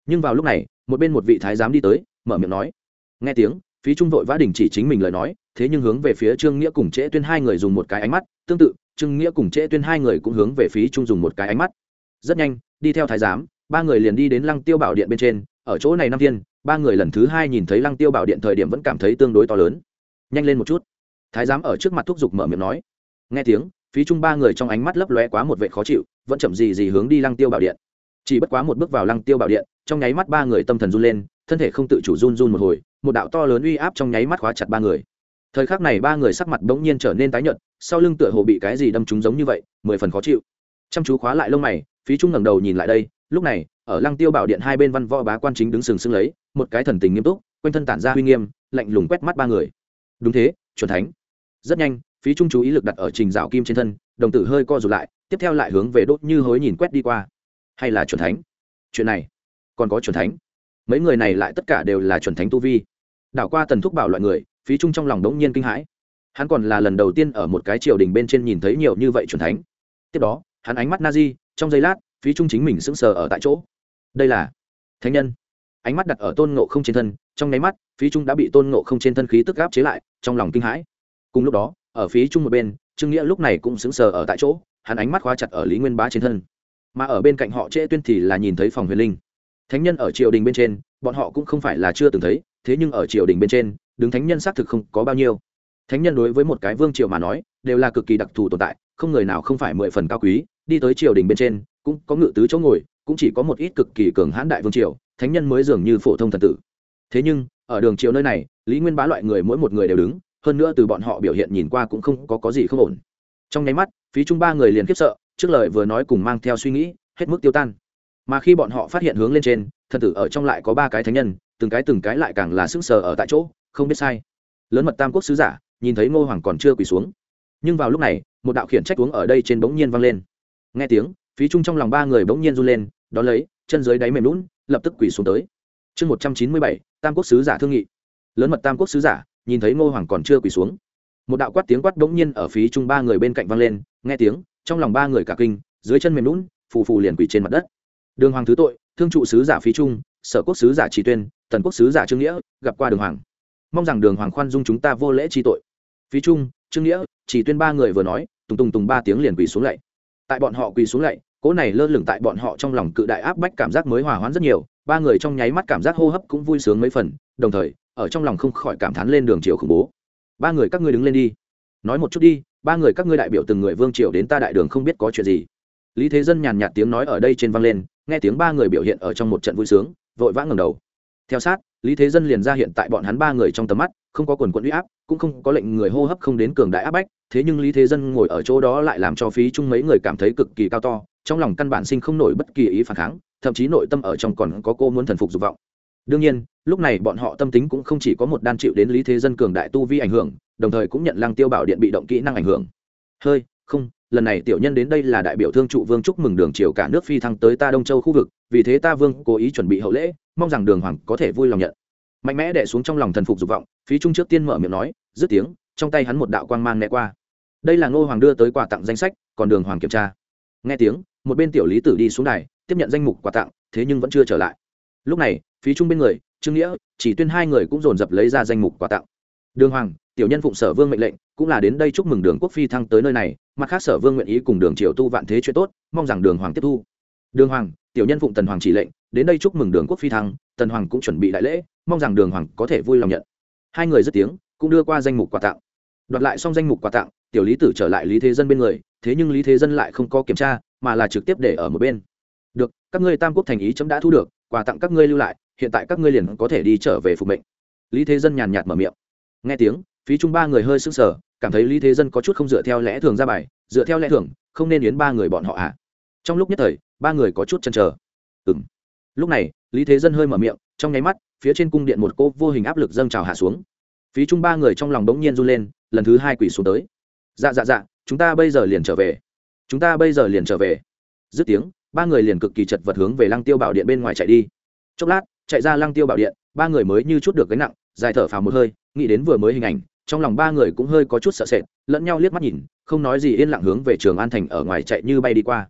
Nhưng vào lúc này một bên một vị thái giám đi tới, mở miệng nói. Nghe tiếng phí trung vội vã đình chỉ chính mình lời nói, thế nhưng hướng về phía trương nghĩa cùng trễ tuyên hai người dùng một cái ánh mắt. Tương tự, trương nghĩa cùng trễ tuyên hai người cũng hướng về phí trung dùng một cái ánh mắt. Rất nhanh, đi theo thái giám, ba người liền đi đến lăng tiêu bảo điện bên trên. Ở chỗ này năm thiên, ba người lần thứ hai nhìn thấy lăng tiêu bảo điện thời điểm vẫn cảm thấy tương đối to lớn. Nhanh lên một chút. Thái giám ở trước mặt thúc giục mở miệng nói. Nghe tiếng phí trung ba người trong ánh mắt lấp lóe quá một vệ khó chịu, vẫn chậm gì gì hướng đi lăng tiêu bảo điện. Chỉ bất quá một bước vào lăng tiêu bảo điện trong nháy mắt ba người tâm thần run lên, thân thể không tự chủ run run một hồi, một đạo to lớn uy áp trong nháy mắt khóa chặt ba người. Thời khắc này ba người sắc mặt bỗng nhiên trở nên tái nhợt, sau lưng tựa hồ bị cái gì đâm trúng giống như vậy, mười phần khó chịu. Chăm chú khóa lại lông mày, phí trung ngẩng đầu nhìn lại đây, lúc này, ở lăng tiêu bảo điện hai bên văn võ bá quan chính đứng sừng sững lấy, một cái thần tình nghiêm túc, quanh thân tản ra uy nghiêm, lạnh lùng quét mắt ba người. Đúng thế, chuẩn thánh. Rất nhanh, phí trung chú ý lực đặt ở trình dạo kim trên thân, đồng tử hơi co rụt lại, tiếp theo lại hướng về đốt như hối nhìn quét đi qua. Hay là chuẩn thánh? Chuyện này còn có chuẩn thánh. Mấy người này lại tất cả đều là chuẩn thánh tu vi. Đảo qua tần thúc bảo loại người, phí trung trong lòng đống nhiên kinh hãi. Hắn còn là lần đầu tiên ở một cái triều đình bên trên nhìn thấy nhiều như vậy chuẩn thánh. Tiếp đó, hắn ánh mắt na di trong giây lát, phí trung chính mình sững sờ ở tại chỗ. Đây là thánh nhân. Ánh mắt đặt ở tôn ngộ không trên thân, trong nháy mắt, phí trung đã bị tôn ngộ không trên thân khí tức gáp chế lại, trong lòng kinh hãi. Cùng lúc đó, ở phí trung một bên, trương nghĩa lúc này cũng sững sờ ở tại chỗ, hắn ánh mắt khóa chặt ở lý nguyên bá trên thân. Mà ở bên cạnh họ trễ tuyên thì là nhìn thấy phòng huyền linh thánh nhân ở triều đình bên trên bọn họ cũng không phải là chưa từng thấy thế nhưng ở triều đình bên trên đứng thánh nhân xác thực không có bao nhiêu. Thánh nhân đối với một cái vương triều mà nói đều là cực kỳ đặc thù tồn tại không người nào không phải mười phần cao quý đi tới triều đình bên trên cũng có ngự tứ chỗ ngồi cũng chỉ có một ít cực kỳ cường hãn đại vương triều thánh nhân mới dường như phổ thông thần tử. Thế nhưng ở đường triều nơi này lý nguyên bá loại người mỗi một người đều đứng hơn nữa từ bọn họ biểu hiện nhìn qua cũng không có, có gì không ổn. Trong nháy mắt phí trung ba người liền khiếp sợ trước lời vừa nói cùng mang theo suy nghĩ hết mức tiêu tan mà khi bọn họ phát hiện hướng lên trên, thần tử ở trong lại có ba cái thánh nhân, từng cái từng cái lại càng là sững sờ ở tại chỗ, không biết sai. Lớn mật tam quốc sứ giả, nhìn thấy ngô hoàng còn chưa quỳ xuống. Nhưng vào lúc này, một đạo khiển trách uống ở đây trên bỗng nhiên vang lên. Nghe tiếng, phí trung trong lòng ba người bỗng nhiên run lên, đón lấy, chân dưới đáy mềm lún, lập tức quỳ xuống tới. Chương một trăm chín mươi bảy, tam quốc sứ giả thương nghị. Lớn mật tam quốc sứ giả, nhìn thấy ngô hoàng còn chưa quỳ xuống. Một đạo quát tiếng quát bỗng nhiên ở phí trung ba người bên cạnh vang lên, nghe tiếng, trong lòng ba người cả kinh, dưới chân mềm lún, phù phù liền quỳ trên mặt đất đường hoàng thứ tội, thương trụ sứ giả phí trung, sở quốc sứ giả trí tuyên tần quốc sứ giả trương nghĩa, gặp qua đường hoàng. Mong rằng đường hoàng khoan dung chúng ta vô lễ chi tội. Phí trung, trương nghĩa chỉ tuyên ba người vừa nói, tùng tùng tùng ba tiếng liền quỳ xuống lạy. Tại bọn họ quỳ xuống lạy cỗ này lơ lửng tại bọn họ trong lòng cự đại áp bách cảm giác mới hòa hoãn rất nhiều, ba người trong nháy mắt cảm giác hô hấp cũng vui sướng mấy phần, đồng thời, ở trong lòng không khỏi cảm thán lên đường triều khủng bố. Ba người các ngươi đứng lên đi. Nói một chút đi, ba người các ngươi đại biểu từng người vương triều đến ta đại đường không biết có chuyện gì. Lý thế dân nhàn nhạt tiếng nói ở đây trên vang lên nghe tiếng ba người biểu hiện ở trong một trận vui sướng, vội vã ngầm đầu. Theo sát, lý thế dân liền ra hiện tại bọn hắn ba người trong tầm mắt, không có quần quận uy áp, cũng không có lệnh người hô hấp không đến cường đại áp bách, thế nhưng lý thế dân ngồi ở chỗ đó lại làm cho phí chung mấy người cảm thấy cực kỳ cao to, trong lòng căn bản sinh không nổi bất kỳ ý phản kháng, thậm chí nội tâm ở trong còn có cô muốn thần phục dục vọng. Đương nhiên, lúc này bọn họ tâm tính cũng không chỉ có một đan chịu đến lý thế dân cường đại tu vi ảnh hưởng, đồng thời cũng nhận lăng tiêu bảo điện bị động kỹ năng ảnh hưởng. Hơi, không lần này tiểu nhân đến đây là đại biểu thương trụ vương chúc mừng đường triều cả nước phi thăng tới ta đông châu khu vực, vì thế ta vương cố ý chuẩn bị hậu lễ, mong rằng đường hoàng có thể vui lòng nhận. Mạnh mẽ đẻ xuống trong lòng thần phục dục vọng, phí trung trước tiên mở miệng nói, dứt tiếng, trong tay hắn một đạo quang mang né qua. Đây là ngô hoàng đưa tới quà tặng danh sách, còn đường hoàng kiểm tra. Nghe tiếng, một bên tiểu lý tử đi xuống đài, tiếp nhận danh mục quà tặng, thế nhưng vẫn chưa trở lại. Lúc này, phí trung bên người, trương nghĩa, chỉ tuyên hai người cũng dồn dập lấy ra danh mục quà tặng đường hoàng, tiểu nhân phụng sở vương mệnh lệnh, cũng là đến đây chúc mừng đường quốc phi thăng tới nơi này, mặt khác sở vương nguyện ý cùng đường triều tu vạn thế chuyện tốt, mong rằng đường hoàng tiếp thu. Đường hoàng, tiểu nhân phụng tần hoàng chỉ lệnh, đến đây chúc mừng đường quốc phi thăng, tần hoàng cũng chuẩn bị đại lễ, mong rằng đường hoàng có thể vui lòng nhận. Hai người dứt tiếng, cũng đưa qua danh mục quà tặng. Đoạt lại xong danh mục quà tặng, tiểu lý tử trở lại lý thế dân bên người, thế nhưng lý thế dân lại không có kiểm tra, mà là trực tiếp để ở một bên. Được, các ngươi tam quốc thành ý chấm đã thu được, quà tặng các ngươi lưu lại, hiện tại các ngươi liền có thể đi trở về phục mệnh. Lý thế dân nhàn nhạt mở miệng nghe tiếng, phí trung ba người hơi sững sờ, cảm thấy lý thế dân có chút không dựa theo lẽ thường ra bài, dựa theo lẽ thường, không nên yến ba người bọn họ à? Trong lúc nhất thời, ba người có chút chần trở ừng lúc này, lý thế dân hơi mở miệng, trong nháy mắt, phía trên cung điện một cô vô hình áp lực dâng trào hạ xuống. Phí trung ba người trong lòng đống nhiên run lên, lần thứ hai quỷ xuống tới. Dạ dạ dạ chúng ta bây giờ liền trở về. Chúng ta bây giờ liền trở về. Dứt tiếng, ba người liền cực kỳ chật vật hướng về lăng tiêu bảo điện bên ngoài chạy đi. Chốc lát, chạy ra lăng tiêu bảo điện, ba người mới như chút được gánh nặng, dài thở phào một hơi nghĩ đến vừa mới hình ảnh, trong lòng ba người cũng hơi có chút sợ sệt, lẫn nhau liếc mắt nhìn, không nói gì yên lặng hướng về trường an thành ở ngoài chạy như bay đi qua.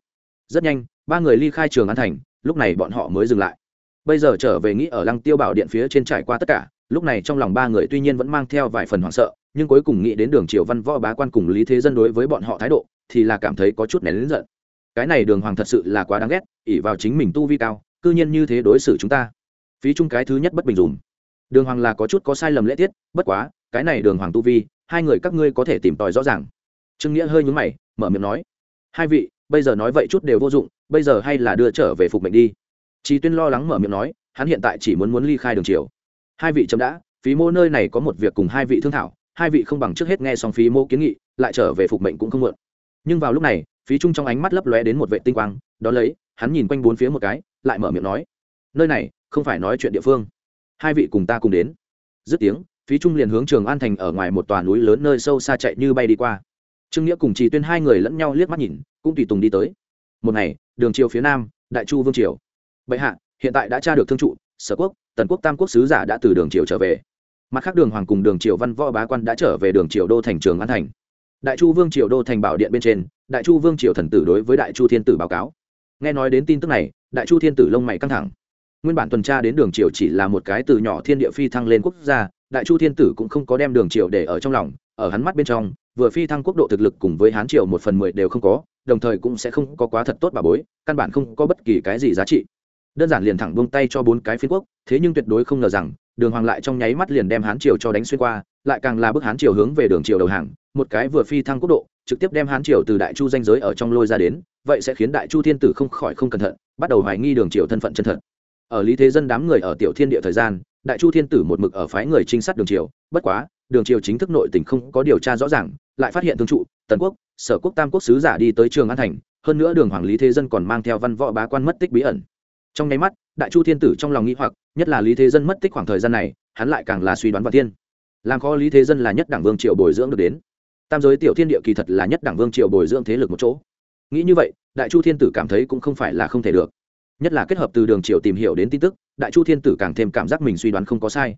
Rất nhanh, ba người ly khai trường an thành, lúc này bọn họ mới dừng lại. Bây giờ trở về nghĩ ở lăng tiêu bảo điện phía trên trải qua tất cả, lúc này trong lòng ba người tuy nhiên vẫn mang theo vài phần hoảng sợ, nhưng cuối cùng nghĩ đến đường triều văn võ bá quan cùng lý thế dân đối với bọn họ thái độ, thì là cảm thấy có chút nén lớn giận. Cái này đường hoàng thật sự là quá đáng ghét ỉ vào chính mình tu vi cao, cư nhiên như thế đối xử chúng ta. Phí chung cái thứ nhất bất bình dùm đường hoàng là có chút có sai lầm lễ tiết, bất quá, cái này đường hoàng tu vi, hai người các ngươi có thể tìm tòi rõ ràng. Trương nghĩa hơi nhúng mày, mở miệng nói, hai vị, bây giờ nói vậy chút đều vô dụng, bây giờ hay là đưa trở về phục mệnh đi. Chi tuyên lo lắng mở miệng nói, hắn hiện tại chỉ muốn muốn ly khai đường triều. Hai vị chấm đã, phí mô nơi này có một việc cùng hai vị thương thảo, hai vị không bằng trước hết nghe xong phí mô kiến nghị, lại trở về phục mệnh cũng không muộn nhưng vào lúc này, phí trung trong ánh mắt lấp lóe đến một vệ tinh quang, đó lấy, hắn nhìn quanh bốn phía một cái, lại mở miệng nói, nơi này không phải nói chuyện địa phương hai vị cùng ta cùng đến. Dứt tiếng, phí trung liền hướng trường an thành ở ngoài một tòa núi lớn nơi sâu xa chạy như bay đi qua. Trương nghĩa cùng trì tuyên hai người lẫn nhau liếc mắt nhìn, cũng tùy tùng đi tới. Một ngày, đường triều phía nam, đại chu vương triều. Bệ hạ, hiện tại đã tra được thương trụ, sở quốc, tần quốc, tam quốc sứ giả đã từ đường triều trở về. Mặt khác đường hoàng cùng đường triều văn võ bá quan đã trở về đường triều đô thành trường an thành. Đại chu vương triều đô thành bảo điện bên trên, đại chu vương triều thần tử đối với đại chu thiên tử báo cáo. Nghe nói đến tin tức này, đại chu thiên tử lông mày căng thẳng nguyên bản tuần tra đến đường triều chỉ là một cái từ nhỏ thiên địa phi thăng lên quốc gia, đại chu thiên tử cũng không có đem đường triều để ở trong lòng, ở hắn mắt bên trong, vừa phi thăng quốc độ thực lực cùng với hán triều một phần mười đều không có, đồng thời cũng sẽ không có quá thật tốt bà bối, căn bản không có bất kỳ cái gì giá trị. Đơn giản liền thẳng buông tay cho bốn cái phiên quốc, thế nhưng tuyệt đối không ngờ rằng, đường hoàng lại trong nháy mắt liền đem hán triều cho đánh xuyên qua, lại càng là bức hán triều hướng về đường triều đầu hàng, một cái vừa phi thăng quốc độ, trực tiếp đem hán triều từ đại chu danh giới ở trong lôi ra đến, vậy sẽ khiến đại chu thiên tử không khỏi không cẩn thận, bắt đầu hoài nghi đường triều thân phận chân thật ở lý thế dân đám người ở tiểu thiên địa thời gian, đại chu thiên tử một mực ở phái người trinh sát đường triều, bất quá, đường triều chính thức nội tỉnh không có điều tra rõ ràng, lại phát hiện thương trụ, tần quốc, sở quốc tam quốc sứ giả đi tới trường an thành, hơn nữa đường hoàng lý thế dân còn mang theo văn võ bá quan mất tích bí ẩn. Trong nháy mắt, đại chu thiên tử trong lòng nghĩ hoặc, nhất là lý thế dân mất tích khoảng thời gian này, hắn lại càng là suy đoán và thiên làm khó lý thế dân là nhất đảng vương triều bồi dưỡng được đến. Tam giới tiểu thiên địa kỳ thật là nhất đảng vương triều bồi dưỡng thế lực một chỗ. Nghĩ như vậy, đại chu thiên tử cảm thấy cũng không phải là không thể được nhất là kết hợp từ đường triều tìm hiểu đến tin tức, đại chu thiên tử càng thêm cảm giác mình suy đoán không có sai.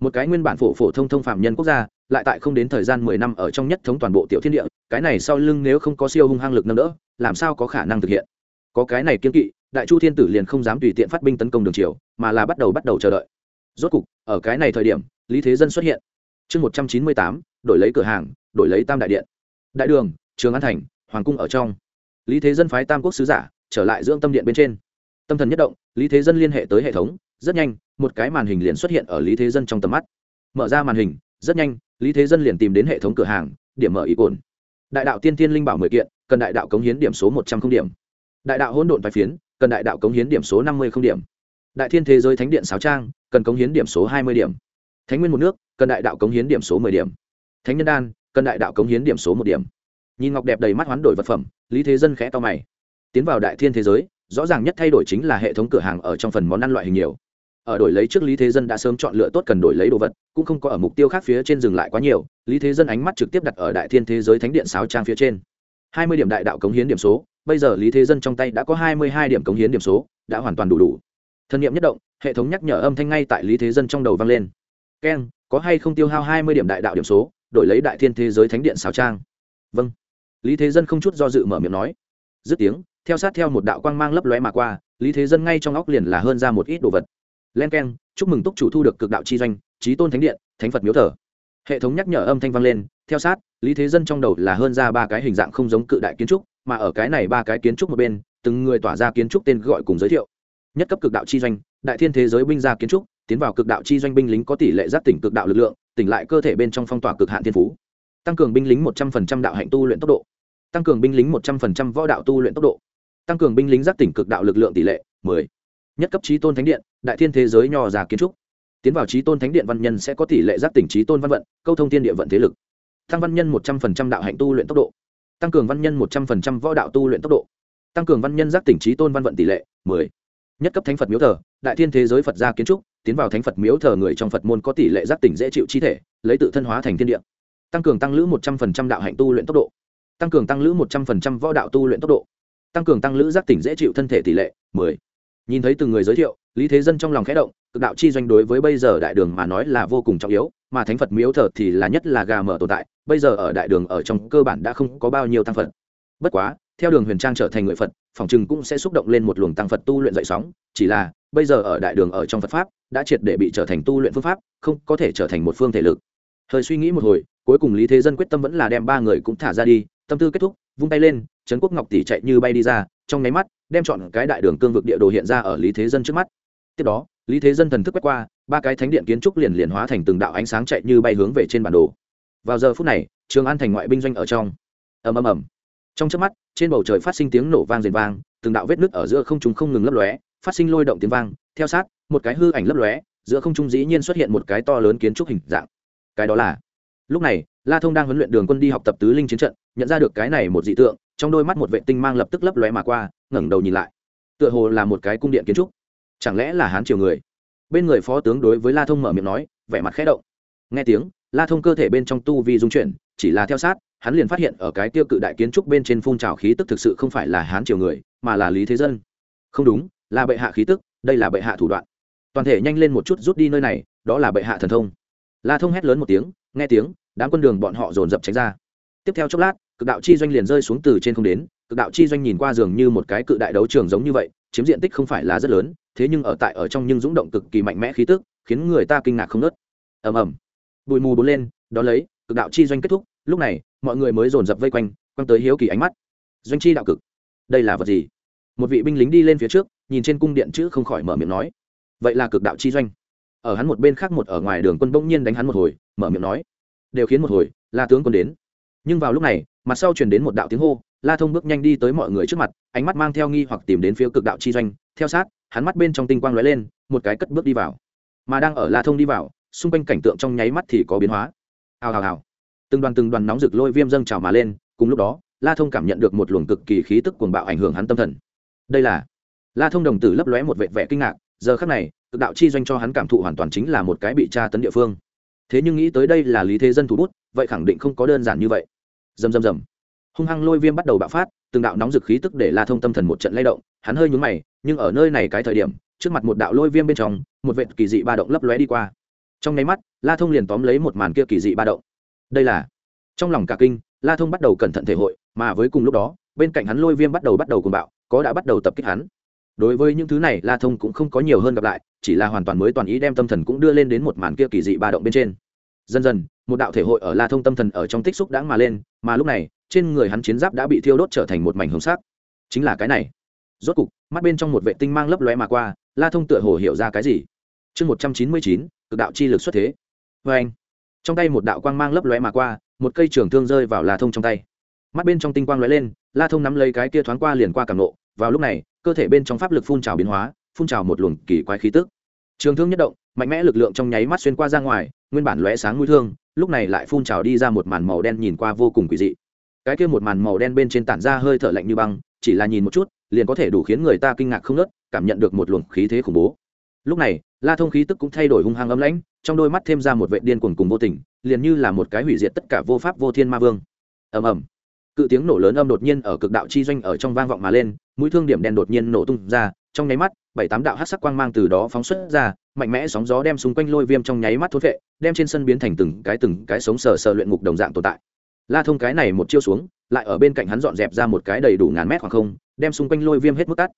Một cái nguyên bản phổ phổ thông thông phạm nhân quốc gia, lại tại không đến thời gian mười năm ở trong nhất thống toàn bộ tiểu thiên địa, cái này sau lưng nếu không có siêu hung hăng lực nâng đỡ, làm sao có khả năng thực hiện? Có cái này kiên kỵ, đại chu thiên tử liền không dám tùy tiện phát binh tấn công đường triều, mà là bắt đầu bắt đầu chờ đợi. Rốt cục, ở cái này thời điểm, lý thế dân xuất hiện. Chương một trăm chín mươi tám, đổi lấy cửa hàng, đổi lấy tam đại điện. Đại đường, trường an thành, hoàng cung ở trong. Lý thế dân phái tam quốc sứ giả, trở lại dưỡng tâm điện bên trên tâm thần nhất động, lý thế dân liên hệ tới hệ thống, rất nhanh, một cái màn hình liền xuất hiện ở lý thế dân trong tầm mắt. Mở ra màn hình, rất nhanh, lý thế dân liền tìm đến hệ thống cửa hàng, điểm mở ý cồn đại đạo tiên tiên linh bảo mười kiện, cần đại đạo cống hiến điểm số một trăm không điểm. Đại đạo hỗn độn vài phiến, cần đại đạo cống hiến điểm số năm mươi không điểm. Đại thiên thế giới thánh điện sáo trang, cần cống hiến điểm số hai mươi điểm. Thánh nguyên một nước, cần đại đạo cống hiến điểm số mười điểm. Thánh nhân đan, cần đại đạo cống hiến điểm số một điểm. Nhìn ngọc đẹp đầy mắt hoán đổi vật phẩm, lý thế dân khẽ to mày. Tiến vào đại thiên thế giới rõ ràng nhất thay đổi chính là hệ thống cửa hàng ở trong phần món ăn loại hình nhiều. Ở đổi lấy trước lý thế dân đã sớm chọn lựa tốt cần đổi lấy đồ vật, cũng không có ở mục tiêu khác phía trên dừng lại quá nhiều, lý thế dân ánh mắt trực tiếp đặt ở đại thiên thế giới thánh điện sáo trang phía trên. Hai mươi điểm đại đạo cống hiến điểm số, bây giờ lý thế dân trong tay đã có hai mươi hai điểm cống hiến điểm số, đã hoàn toàn đủ đủ. Thân nhiệm nhất động, hệ thống nhắc nhở âm thanh ngay tại lý thế dân trong đầu vang lên. Keng có hay không tiêu hao hai mươi điểm đại đạo điểm số, đổi lấy đại thiên thế giới thánh điện sáo trang? Vâng. Lý thế dân không chút do dự mở miệng nói. Dứt tiếng theo sát theo một đạo quang mang lấp lóe mà qua, lý thế dân ngay trong óc liền là hơn ra một ít đồ vật. Len k e n chúc mừng túc chủ thu được cực đạo chi doanh trí tôn thánh điện, thánh phật miếu thờ. Hệ thống nhắc nhở âm thanh vang lên, theo sát, lý thế dân trong đầu là hơn ra ba cái hình dạng không giống cự đại kiến trúc, mà ở cái này ba cái kiến trúc một bên, từng người tỏa ra kiến trúc tên gọi cùng giới thiệu. Nhất cấp cực đạo chi doanh, đại thiên thế giới binh gia kiến trúc, tiến vào cực đạo chi doanh binh lính có tỷ lệ giác tỉnh cực đạo lực lượng, tỉnh lại cơ thể bên trong phong tỏa cực hạn thiên phú. Tăng cường binh lính một trăm phần trăm đạo hạnh tu luyện tốc độ. Tăng cường binh lính một trăm phần trăm võ đạo tu luyện tốc độ tăng cường binh lính giác tỉnh cực đạo lực lượng tỷ lệ mười. Nhất cấp trí tôn thánh điện, đại thiên thế giới nho già kiến trúc. Tiến vào trí tôn thánh điện văn nhân sẽ có tỷ lệ giác tỉnh trí tôn văn vận, câu thông thiên địa vận thế lực. Tăng văn nhân một trăm phần trăm đạo hạnh tu luyện tốc độ. Tăng cường văn nhân một trăm phần trăm võ đạo tu luyện tốc độ. Tăng cường văn nhân giác tỉnh trí tôn văn vận tỷ lệ mười. Nhất cấp thánh phật miếu thờ, đại thiên thế giới phật gia kiến trúc, tiến vào thánh phật miếu thờ người trong phật môn có tỷ lệ giác tỉnh dễ chịu chi thể, lấy tự thân hóa thành thiên địa. Tăng cường tăng lữ một trăm phần trăm đạo hạnh tu luyện tốc độ. Tăng cường tăng lữ một trăm phần trăm võ đạo tu luyện tốc độ tăng cường tăng lữ giác tỉnh dễ chịu thân thể tỷ lệ, mười. Nhìn thấy từng người giới thiệu, lý thế dân trong lòng khẽ động, cực đạo chi doanh đối với bây giờ đại đường mà nói là vô cùng trọng yếu, mà thánh phật miếu thờ thì là nhất là gà mở tồn tại, bây giờ ở đại đường ở trong cơ bản đã không có bao nhiêu tăng phật. Bất quá, theo đường huyền trang trở thành người phật, phòng chừng cũng sẽ xúc động lên một luồng tăng phật tu luyện dậy sóng, chỉ là, bây giờ ở đại đường ở trong phật pháp, đã triệt để bị trở thành tu luyện phương pháp, không có thể trở thành một phương thể lực. Hơi suy nghĩ một hồi, cuối cùng lý thế dân quyết tâm vẫn là đem ba người cũng thả ra đi, tâm tư kết thúc vung tay lên, trấn quốc ngọc tỷ chạy như bay đi ra, trong nháy mắt, đem chọn cái đại đường cương vực địa đồ hiện ra ở lý thế dân trước mắt. Tiếp đó, lý thế dân thần thức quét qua, ba cái thánh điện kiến trúc liền liền hóa thành từng đạo ánh sáng chạy như bay hướng về trên bản đồ. Vào giờ phút này, trường an thành ngoại binh doanh ở trong. Ầm ầm ầm. Trong trước mắt, trên bầu trời phát sinh tiếng nổ vang rền vang, từng đạo vết nứt ở giữa không trung không ngừng lấp lóe, phát sinh lôi động tiếng vang, theo sát, một cái hư ảnh lấp lóe, giữa không trung dĩ nhiên xuất hiện một cái to lớn kiến trúc hình dạng. Cái đó là, lúc này la thông đang huấn luyện đường quân đi học tập tứ linh chiến trận, nhận ra được cái này một dị tượng, trong đôi mắt một vệ tinh mang lập tức lấp lóe mà qua, ngẩng đầu nhìn lại. Tựa hồ là một cái cung điện kiến trúc. Chẳng lẽ là hán triều người? Bên người phó tướng đối với la thông mở miệng nói, vẻ mặt khẽ động. Nghe tiếng, la thông cơ thể bên trong tu vi dung chuyển, chỉ là theo sát, hắn liền phát hiện ở cái tiêu cự đại kiến trúc bên trên phun trào khí tức thực sự không phải là hán triều người, mà là lý thế dân. Không đúng, là bệ hạ khí tức, đây là bệ hạ thủ đoạn. Toàn thể nhanh lên một chút rút đi nơi này, đó là bệ hạ thần thông. La thông hét lớn một tiếng, nghe tiếng đám quân đường bọn họ dồn dập tránh ra. Tiếp theo chốc lát, cực đạo chi doanh liền rơi xuống từ trên không đến, cực đạo chi doanh nhìn qua dường như một cái cự đại đấu trường giống như vậy, chiếm diện tích không phải là rất lớn, thế nhưng ở tại ở trong nhưng dũng động cực kỳ mạnh mẽ khí tức, khiến người ta kinh ngạc không nớt ầm ầm. Bụi mù bốn lên đ ó lấy, cực đạo chi doanh kết thúc, lúc này, mọi người mới dồn dập vây quanh, quăng tới hiếu kỳ ánh mắt. Doanh chi đạo cực, đây là vật gì? Một vị binh lính đi lên phía trước, nhìn trên cung điện chữ không khỏi mở miệng nói. Vậy là cực đạo chi doanh. Ở hắn một bên khác một ở ngoài đường quân bỗng nhiên đánh hắn một hồi, mở miệng nói đều khiến một hồi, la tướng quân đến. Nhưng vào lúc này, mặt sau truyền đến một đạo tiếng hô, la thông bước nhanh đi tới mọi người trước mặt, ánh mắt mang theo nghi hoặc tìm đến phía cực đạo chi doanh, theo sát, hắn mắt bên trong tinh quang lóe lên, một cái cất bước đi vào. Mà đang ở la thông đi vào, xung quanh cảnh tượng trong nháy mắt thì có biến hóa. Hào hào hào. Từng đoàn từng đoàn nóng rực lôi viêm dâng trào mà lên, cùng lúc đó, la thông cảm nhận được một luồng cực kỳ khí tức cuồng bạo ảnh hưởng hắn tâm thần. Đây là la thông đồng tử lấp lóe một vệ vẻ kinh ngạc, giờ khắc này, cực đạo chi doanh cho hắn cảm thụ hoàn toàn chính là một cái bị tra tấn địa phương thế nhưng nghĩ tới đây là lý thế dân thủ bút, vậy khẳng định không có đơn giản như vậy. Dầm dầm dầm hung hăng lôi viêm bắt đầu bạo phát, từng đạo nóng dực khí tức để la thông tâm thần một trận lay động, hắn hơi nhún mày, nhưng ở nơi này cái thời điểm, trước mặt một đạo lôi viêm bên trong, một vệt kỳ dị ba động lấp lóe đi qua. Trong nháy mắt, la thông liền tóm lấy một màn kia kỳ dị ba động. Đây là trong lòng cả kinh, la thông bắt đầu cẩn thận thể hội, mà với cùng lúc đó, bên cạnh hắn lôi viêm bắt đầu bắt đầu cùng bạo, có đã bắt đầu tập kích hắn đối với những thứ này, la thông cũng không có nhiều hơn gặp lại, chỉ là hoàn toàn mới toàn ý đem tâm thần cũng đưa lên đến một màn kia kỳ dị ba động bên trên. Dần dần, một đạo thể hội ở la thông tâm thần ở trong tích xúc đã mà lên, mà lúc này, trên người hắn chiến giáp đã bị thiêu đốt trở thành một mảnh hồng sắc. Chính là cái này. Rốt cục, mắt bên trong một vệ tinh mang lấp lóe mà qua, la thông tựa hồ hiểu ra cái gì? Chương một trăm chín mươi chín, cực đạo chi lực xuất thế. Vê anh, trong tay một đạo quang mang lấp lóe mà qua, một cây trường thương rơi vào la thông trong tay. Mắt bên trong tinh quang lóe lên, la thông nắm lấy cái kia thoáng qua liền qua cảm nộ, vào lúc này cơ thể bên trong pháp lực phun trào biến hóa, phun trào một luồng kỳ quái khí tức. Trường thương nhất động, mạnh mẽ lực lượng trong nháy mắt xuyên qua ra ngoài, nguyên bản lóe sáng mũi thương, lúc này lại phun trào đi ra một màn màu đen nhìn qua vô cùng quỷ dị. Cái kia một màn màu đen bên trên tản ra hơi thở lạnh như băng, chỉ là nhìn một chút, liền có thể đủ khiến người ta kinh ngạc không nớt cảm nhận được một luồng khí thế khủng bố. Lúc này, la thông khí tức cũng thay đổi hung hăng ấm lãnh, trong đôi mắt thêm ra một vệ điên cuồng cùng vô tình, liền như là một cái hủy diệt tất cả vô pháp vô thiên ma vương. Ầm ầm cự tiếng nổ lớn âm đột nhiên ở cực đạo chi doanh ở trong vang vọng mà lên, mũi thương điểm đen đột nhiên nổ tung ra, trong nháy mắt, bảy tám đạo hát sắc quang mang từ đó phóng xuất ra, mạnh mẽ sóng gió đem xung quanh lôi viêm trong nháy mắt thốt vệ đem trên sân biến thành từng cái từng cái sống sờ sờ luyện ngục đồng dạng tồn tại. La thông cái này một chiêu xuống, lại ở bên cạnh hắn dọn dẹp ra một cái đầy đủ ngàn mét khoảng không, đem xung quanh lôi viêm hết mức cắt.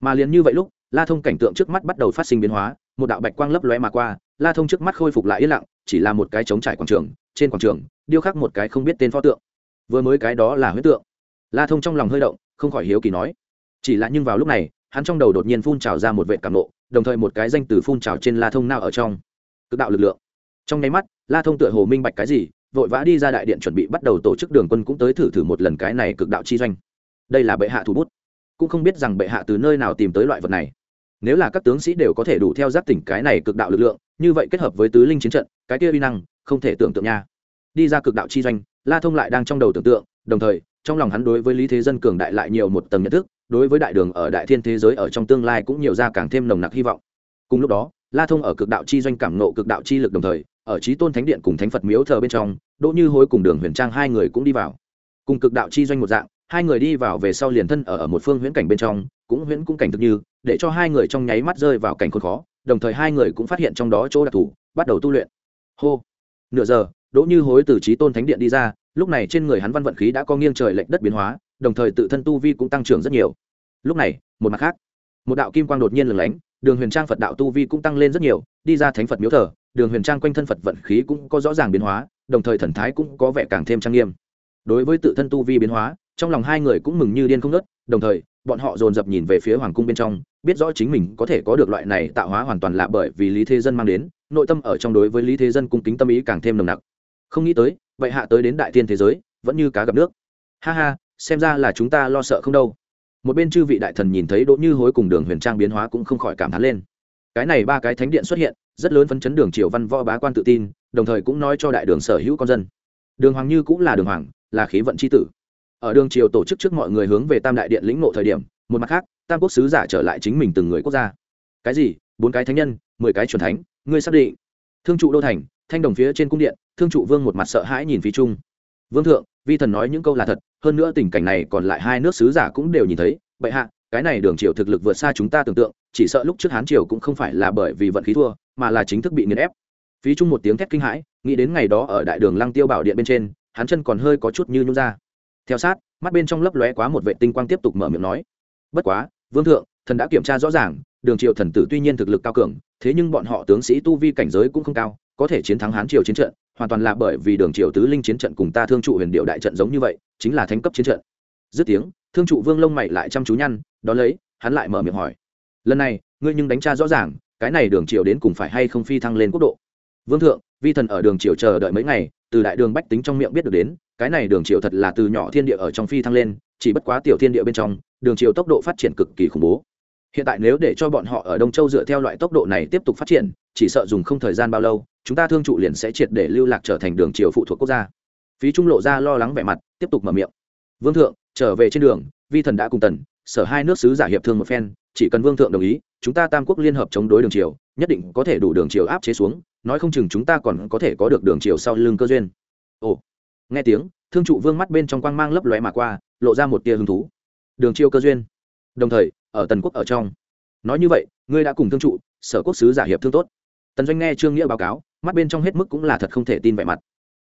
Mà liền như vậy lúc, la thông cảnh tượng trước mắt bắt đầu phát sinh biến hóa, một đạo bạch quang lấp lóe mà qua, la thông trước mắt khôi phục lại yên lặng, chỉ là một cái trống trải quảng trường, trên quảng trường, điêu khắc một cái không biết tên pho tượng vừa mới cái đó là huyết tượng. La thông trong lòng hơi động, không khỏi hiếu kỳ nói. Chỉ là nhưng vào lúc này, hắn trong đầu đột nhiên phun trào ra một vệ cảm nộ, đồng thời một cái danh từ phun trào trên la thông nào ở trong. Cực đạo lực lượng. Trong nháy mắt, la thông tựa hồ minh bạch cái gì, vội vã đi ra đại điện chuẩn bị bắt đầu tổ chức đường quân cũng tới thử thử một lần cái này cực đạo chi doanh. Đây là bệ hạ thủ bút. Cũng không biết rằng bệ hạ từ nơi nào tìm tới loại vật này. Nếu là các tướng sĩ đều có thể đủ theo giác tỉnh cái này cực đạo lực lượng, như vậy kết hợp với tứ linh chiến trận, cái kia uy năng, không thể tưởng tượng nha. Đi ra cực đạo chi doanh la thông lại đang trong đầu tưởng tượng, đồng thời, trong lòng hắn đối với lý thế dân cường đại lại nhiều một tầng nhận thức, đối với đại đường ở đại thiên thế giới ở trong tương lai cũng nhiều ra càng thêm nồng nặc hy vọng. Cùng lúc đó, la thông ở cực đạo chi doanh cảm nộ cực đạo chi lực đồng thời, ở trí tôn thánh điện cùng thánh phật miếu thờ bên trong, đỗ như hối cùng đường huyền trang hai người cũng đi vào. Cùng cực đạo chi doanh một dạng, hai người đi vào về sau liền thân ở ở một phương huyễn cảnh bên trong, cũng huyễn cũng cảnh thực như, để cho hai người trong nháy mắt rơi vào cảnh khốn khó, đồng thời hai người cũng phát hiện trong đó chỗ đặc thù, bắt đầu tu luyện. Hô! Nửa giờ đỗ như hối từ trí tôn thánh điện đi ra, lúc này trên người hắn văn vận khí đã có nghiêng trời lệch đất biến hóa, đồng thời tự thân tu vi cũng tăng trưởng rất nhiều. Lúc này, một mặt khác, một đạo kim quang đột nhiên lừng lánh, đường huyền trang phật đạo tu vi cũng tăng lên rất nhiều, đi ra thánh phật miếu thờ, đường huyền trang quanh thân phật vận khí cũng có rõ ràng biến hóa, đồng thời thần thái cũng có vẻ càng thêm trang nghiêm. Đối với tự thân tu vi biến hóa, trong lòng hai người cũng mừng như điên không nớt đồng thời, bọn họ dồn dập nhìn về phía hoàng cung bên trong, biết rõ chính mình có thể có được loại này tạo hóa hoàn toàn là bởi vì lý thế dân mang đến, nội tâm ở trong đối với lý thế dân cung kính tâm ý càng thêm nồng nặc không nghĩ tới vậy hạ tới đến đại tiên thế giới, vẫn như cá gặp nước. Ha ha, xem ra là chúng ta lo sợ không đâu. Một bên chư vị đại thần nhìn thấy đỗ như hối cùng đường huyền trang biến hóa cũng không khỏi cảm thán lên. Cái này ba cái thánh điện xuất hiện, rất lớn phấn chấn đường triều văn võ bá quan tự tin, đồng thời cũng nói cho đại đường sở hữu con dân. Đường hoàng như cũng là đường hoàng, là khí vận c h i tử. Ở đường triều tổ chức trước mọi người hướng về tam đại điện lĩnh ngộ thời điểm, một mặt khác, tam quốc sứ giả trở lại chính mình từng người quốc gia. Cái gì? Bốn cái thánh nhân, mười cái truyền thánh, ngươi xác định. Thương trụ đô thành, thanh đồng phía trên cung điện thương trụ vương một mặt sợ hãi nhìn phí trung. Vương thượng, vi thần nói những câu là thật, hơn nữa tình cảnh này còn lại hai nước sứ giả cũng đều nhìn thấy. Bệ hạ, cái này đường triều thực lực vượt xa chúng ta tưởng tượng, chỉ sợ lúc trước hán triều cũng không phải là bởi vì vận khí thua, mà là chính thức bị nghiền ép. Phí trung một tiếng thét kinh hãi, nghĩ đến ngày đó ở đại đường lăng tiêu bảo điện bên trên, hắn chân còn hơi có chút như nhún ra. Theo sát, mắt bên trong lấp lóe quá một vệ tinh quang tiếp tục mở miệng nói. Bất quá, vương thượng, thần đã kiểm tra rõ ràng, đường triều thần tử tuy nhiên thực lực cao cường, thế nhưng bọn họ tướng sĩ tu vi cảnh giới cũng không cao, có thể chiến thắng hán triều chiến trận hoàn toàn là bởi vì đường triều tứ linh chiến trận cùng ta thương trụ huyền điệu đại trận giống như vậy, chính là thánh cấp chiến trận. Dứt tiếng, thương trụ vương lông mày lại chăm chú nhăn đón lấy, hắn lại mở miệng hỏi. Lần này, ngươi nhưng đánh tra rõ ràng, cái này đường triều đến cùng phải hay không phi thăng lên quốc độ? Vương thượng, vi thần ở đường triều chờ đợi mấy ngày, từ đại đường bách tính trong miệng biết được đến, cái này đường triều thật là từ nhỏ thiên địa ở trong phi thăng lên, chỉ bất quá tiểu thiên địa bên trong, đường triều tốc độ phát triển cực kỳ khủng bố hiện tại nếu để cho bọn họ ở đông châu dựa theo loại tốc độ này tiếp tục phát triển, chỉ sợ dùng không thời gian bao lâu, chúng ta thương trụ liền sẽ triệt để lưu lạc trở thành đường triều phụ thuộc quốc gia. Phí trung lộ ra lo lắng vẻ mặt, tiếp tục mở miệng. Vương thượng, trở về trên đường, vi thần đã cùng tần, sở hai nước sứ giả hiệp thương một phen, chỉ cần vương thượng đồng ý, chúng ta tam quốc liên hợp chống đối đường triều, nhất định có thể đủ đường triều áp chế xuống, nói không chừng chúng ta còn có thể có được đường triều sau lưng cơ duyên. Ồ. Nghe tiếng, thương trụ vương mắt bên trong quang mang lấp lóe mà qua, lộ ra một tia hứng thú. Đường triều cơ duyên. Đồng thời ở tần quốc ở trong. Nói như vậy, ngươi đã cùng thương trụ, sở quốc sứ giả hiệp thương tốt. Tần doanh nghe trương nghĩa báo cáo, mắt bên trong hết mức cũng là thật không thể tin vẻ mặt.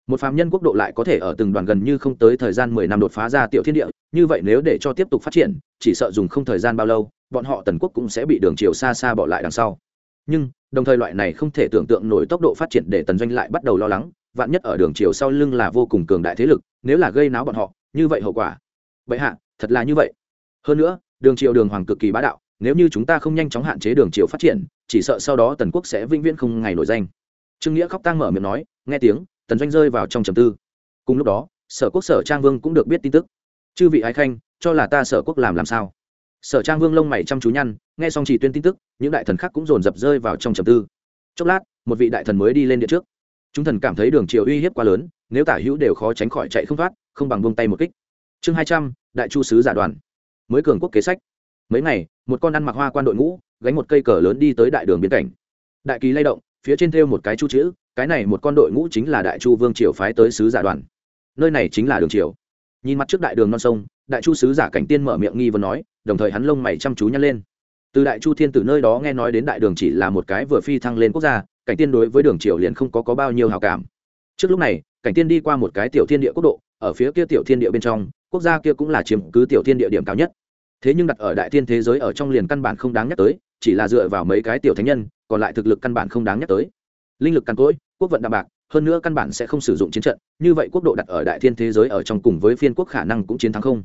Một phàm nhân quốc độ lại có thể ở từng đoàn gần như không tới thời gian mười năm đột phá ra tiểu thiên địa, như vậy nếu để cho tiếp tục phát triển, chỉ sợ dùng không thời gian bao lâu, bọn họ tần quốc cũng sẽ bị đường chiều xa xa bỏ lại đằng sau. Nhưng, đồng thời loại này không thể tưởng tượng nổi tốc độ phát triển để tần doanh lại bắt đầu lo lắng, vạn nhất ở đường chiều sau lưng là vô cùng cường đại thế lực, nếu là gây náo bọn họ, như vậy hậu quả. Vậy hạ, thật là như vậy. Hơn nữa đường triều đường hoàng cực kỳ bá đạo, nếu như chúng ta không nhanh chóng hạn chế đường triều phát triển, chỉ sợ sau đó tần quốc sẽ vĩnh viễn không ngày nổi danh. Trương nghĩa khóc tang mở miệng nói, nghe tiếng, tần doanh rơi vào trong trầm tư. Cùng lúc đó, sở quốc sở trang vương cũng được biết tin tức. Chư vị ái khanh, cho là ta sở quốc làm làm sao? Sở trang vương lông mày chăm chú nhăn, nghe xong chỉ tuyên tin tức, những đại thần khác cũng dồn dập rơi vào trong trầm tư. Chốc lát, một vị đại thần mới đi lên điện trước. Chúng thần cảm thấy đường triều uy hiếp quá lớn, nếu tả hữu đều khó tránh khỏi chạy không thoát, không bằng buông tay một kích. Chương hai trăm, đại chu sứ giả đoàn mới cường quốc kế sách. Mấy ngày một con ăn mặc hoa quan đội ngũ gánh một cây cờ lớn đi tới đại đường biên cảnh. Đại kỳ lay động phía trên thêu một cái chu chữ cái này một con đội ngũ chính là đại chu vương triều phái tới sứ giả đoàn. Nơi này chính là đường triều. Nhìn mặt trước đại đường non sông đại chu sứ giả cảnh tiên mở miệng nghi vấn nói đồng thời hắn lông mày chăm chú nhăn lên. Từ đại chu thiên tử nơi đó nghe nói đến đại đường chỉ là một cái vừa phi thăng lên quốc gia cảnh tiên đối với đường triều liền không có, có bao nhiêu hào cảm. Trước lúc này cảnh tiên đi qua một cái tiểu thiên địa quốc độ ở phía kia tiểu thiên địa bên trong quốc gia kia cũng là chiếm cứ tiểu thiên địa điểm cao nhất. Thế nhưng đặt ở đại thiên thế giới ở trong liền căn bản không đáng nhắc tới, chỉ là dựa vào mấy cái tiểu thánh nhân, còn lại thực lực căn bản không đáng nhắc tới. Linh lực căn cỗi, quốc vận đạm bạc, hơn nữa căn bản sẽ không sử dụng chiến trận, như vậy quốc độ đặt ở đại thiên thế giới ở trong cùng với phiên quốc khả năng cũng chiến thắng không.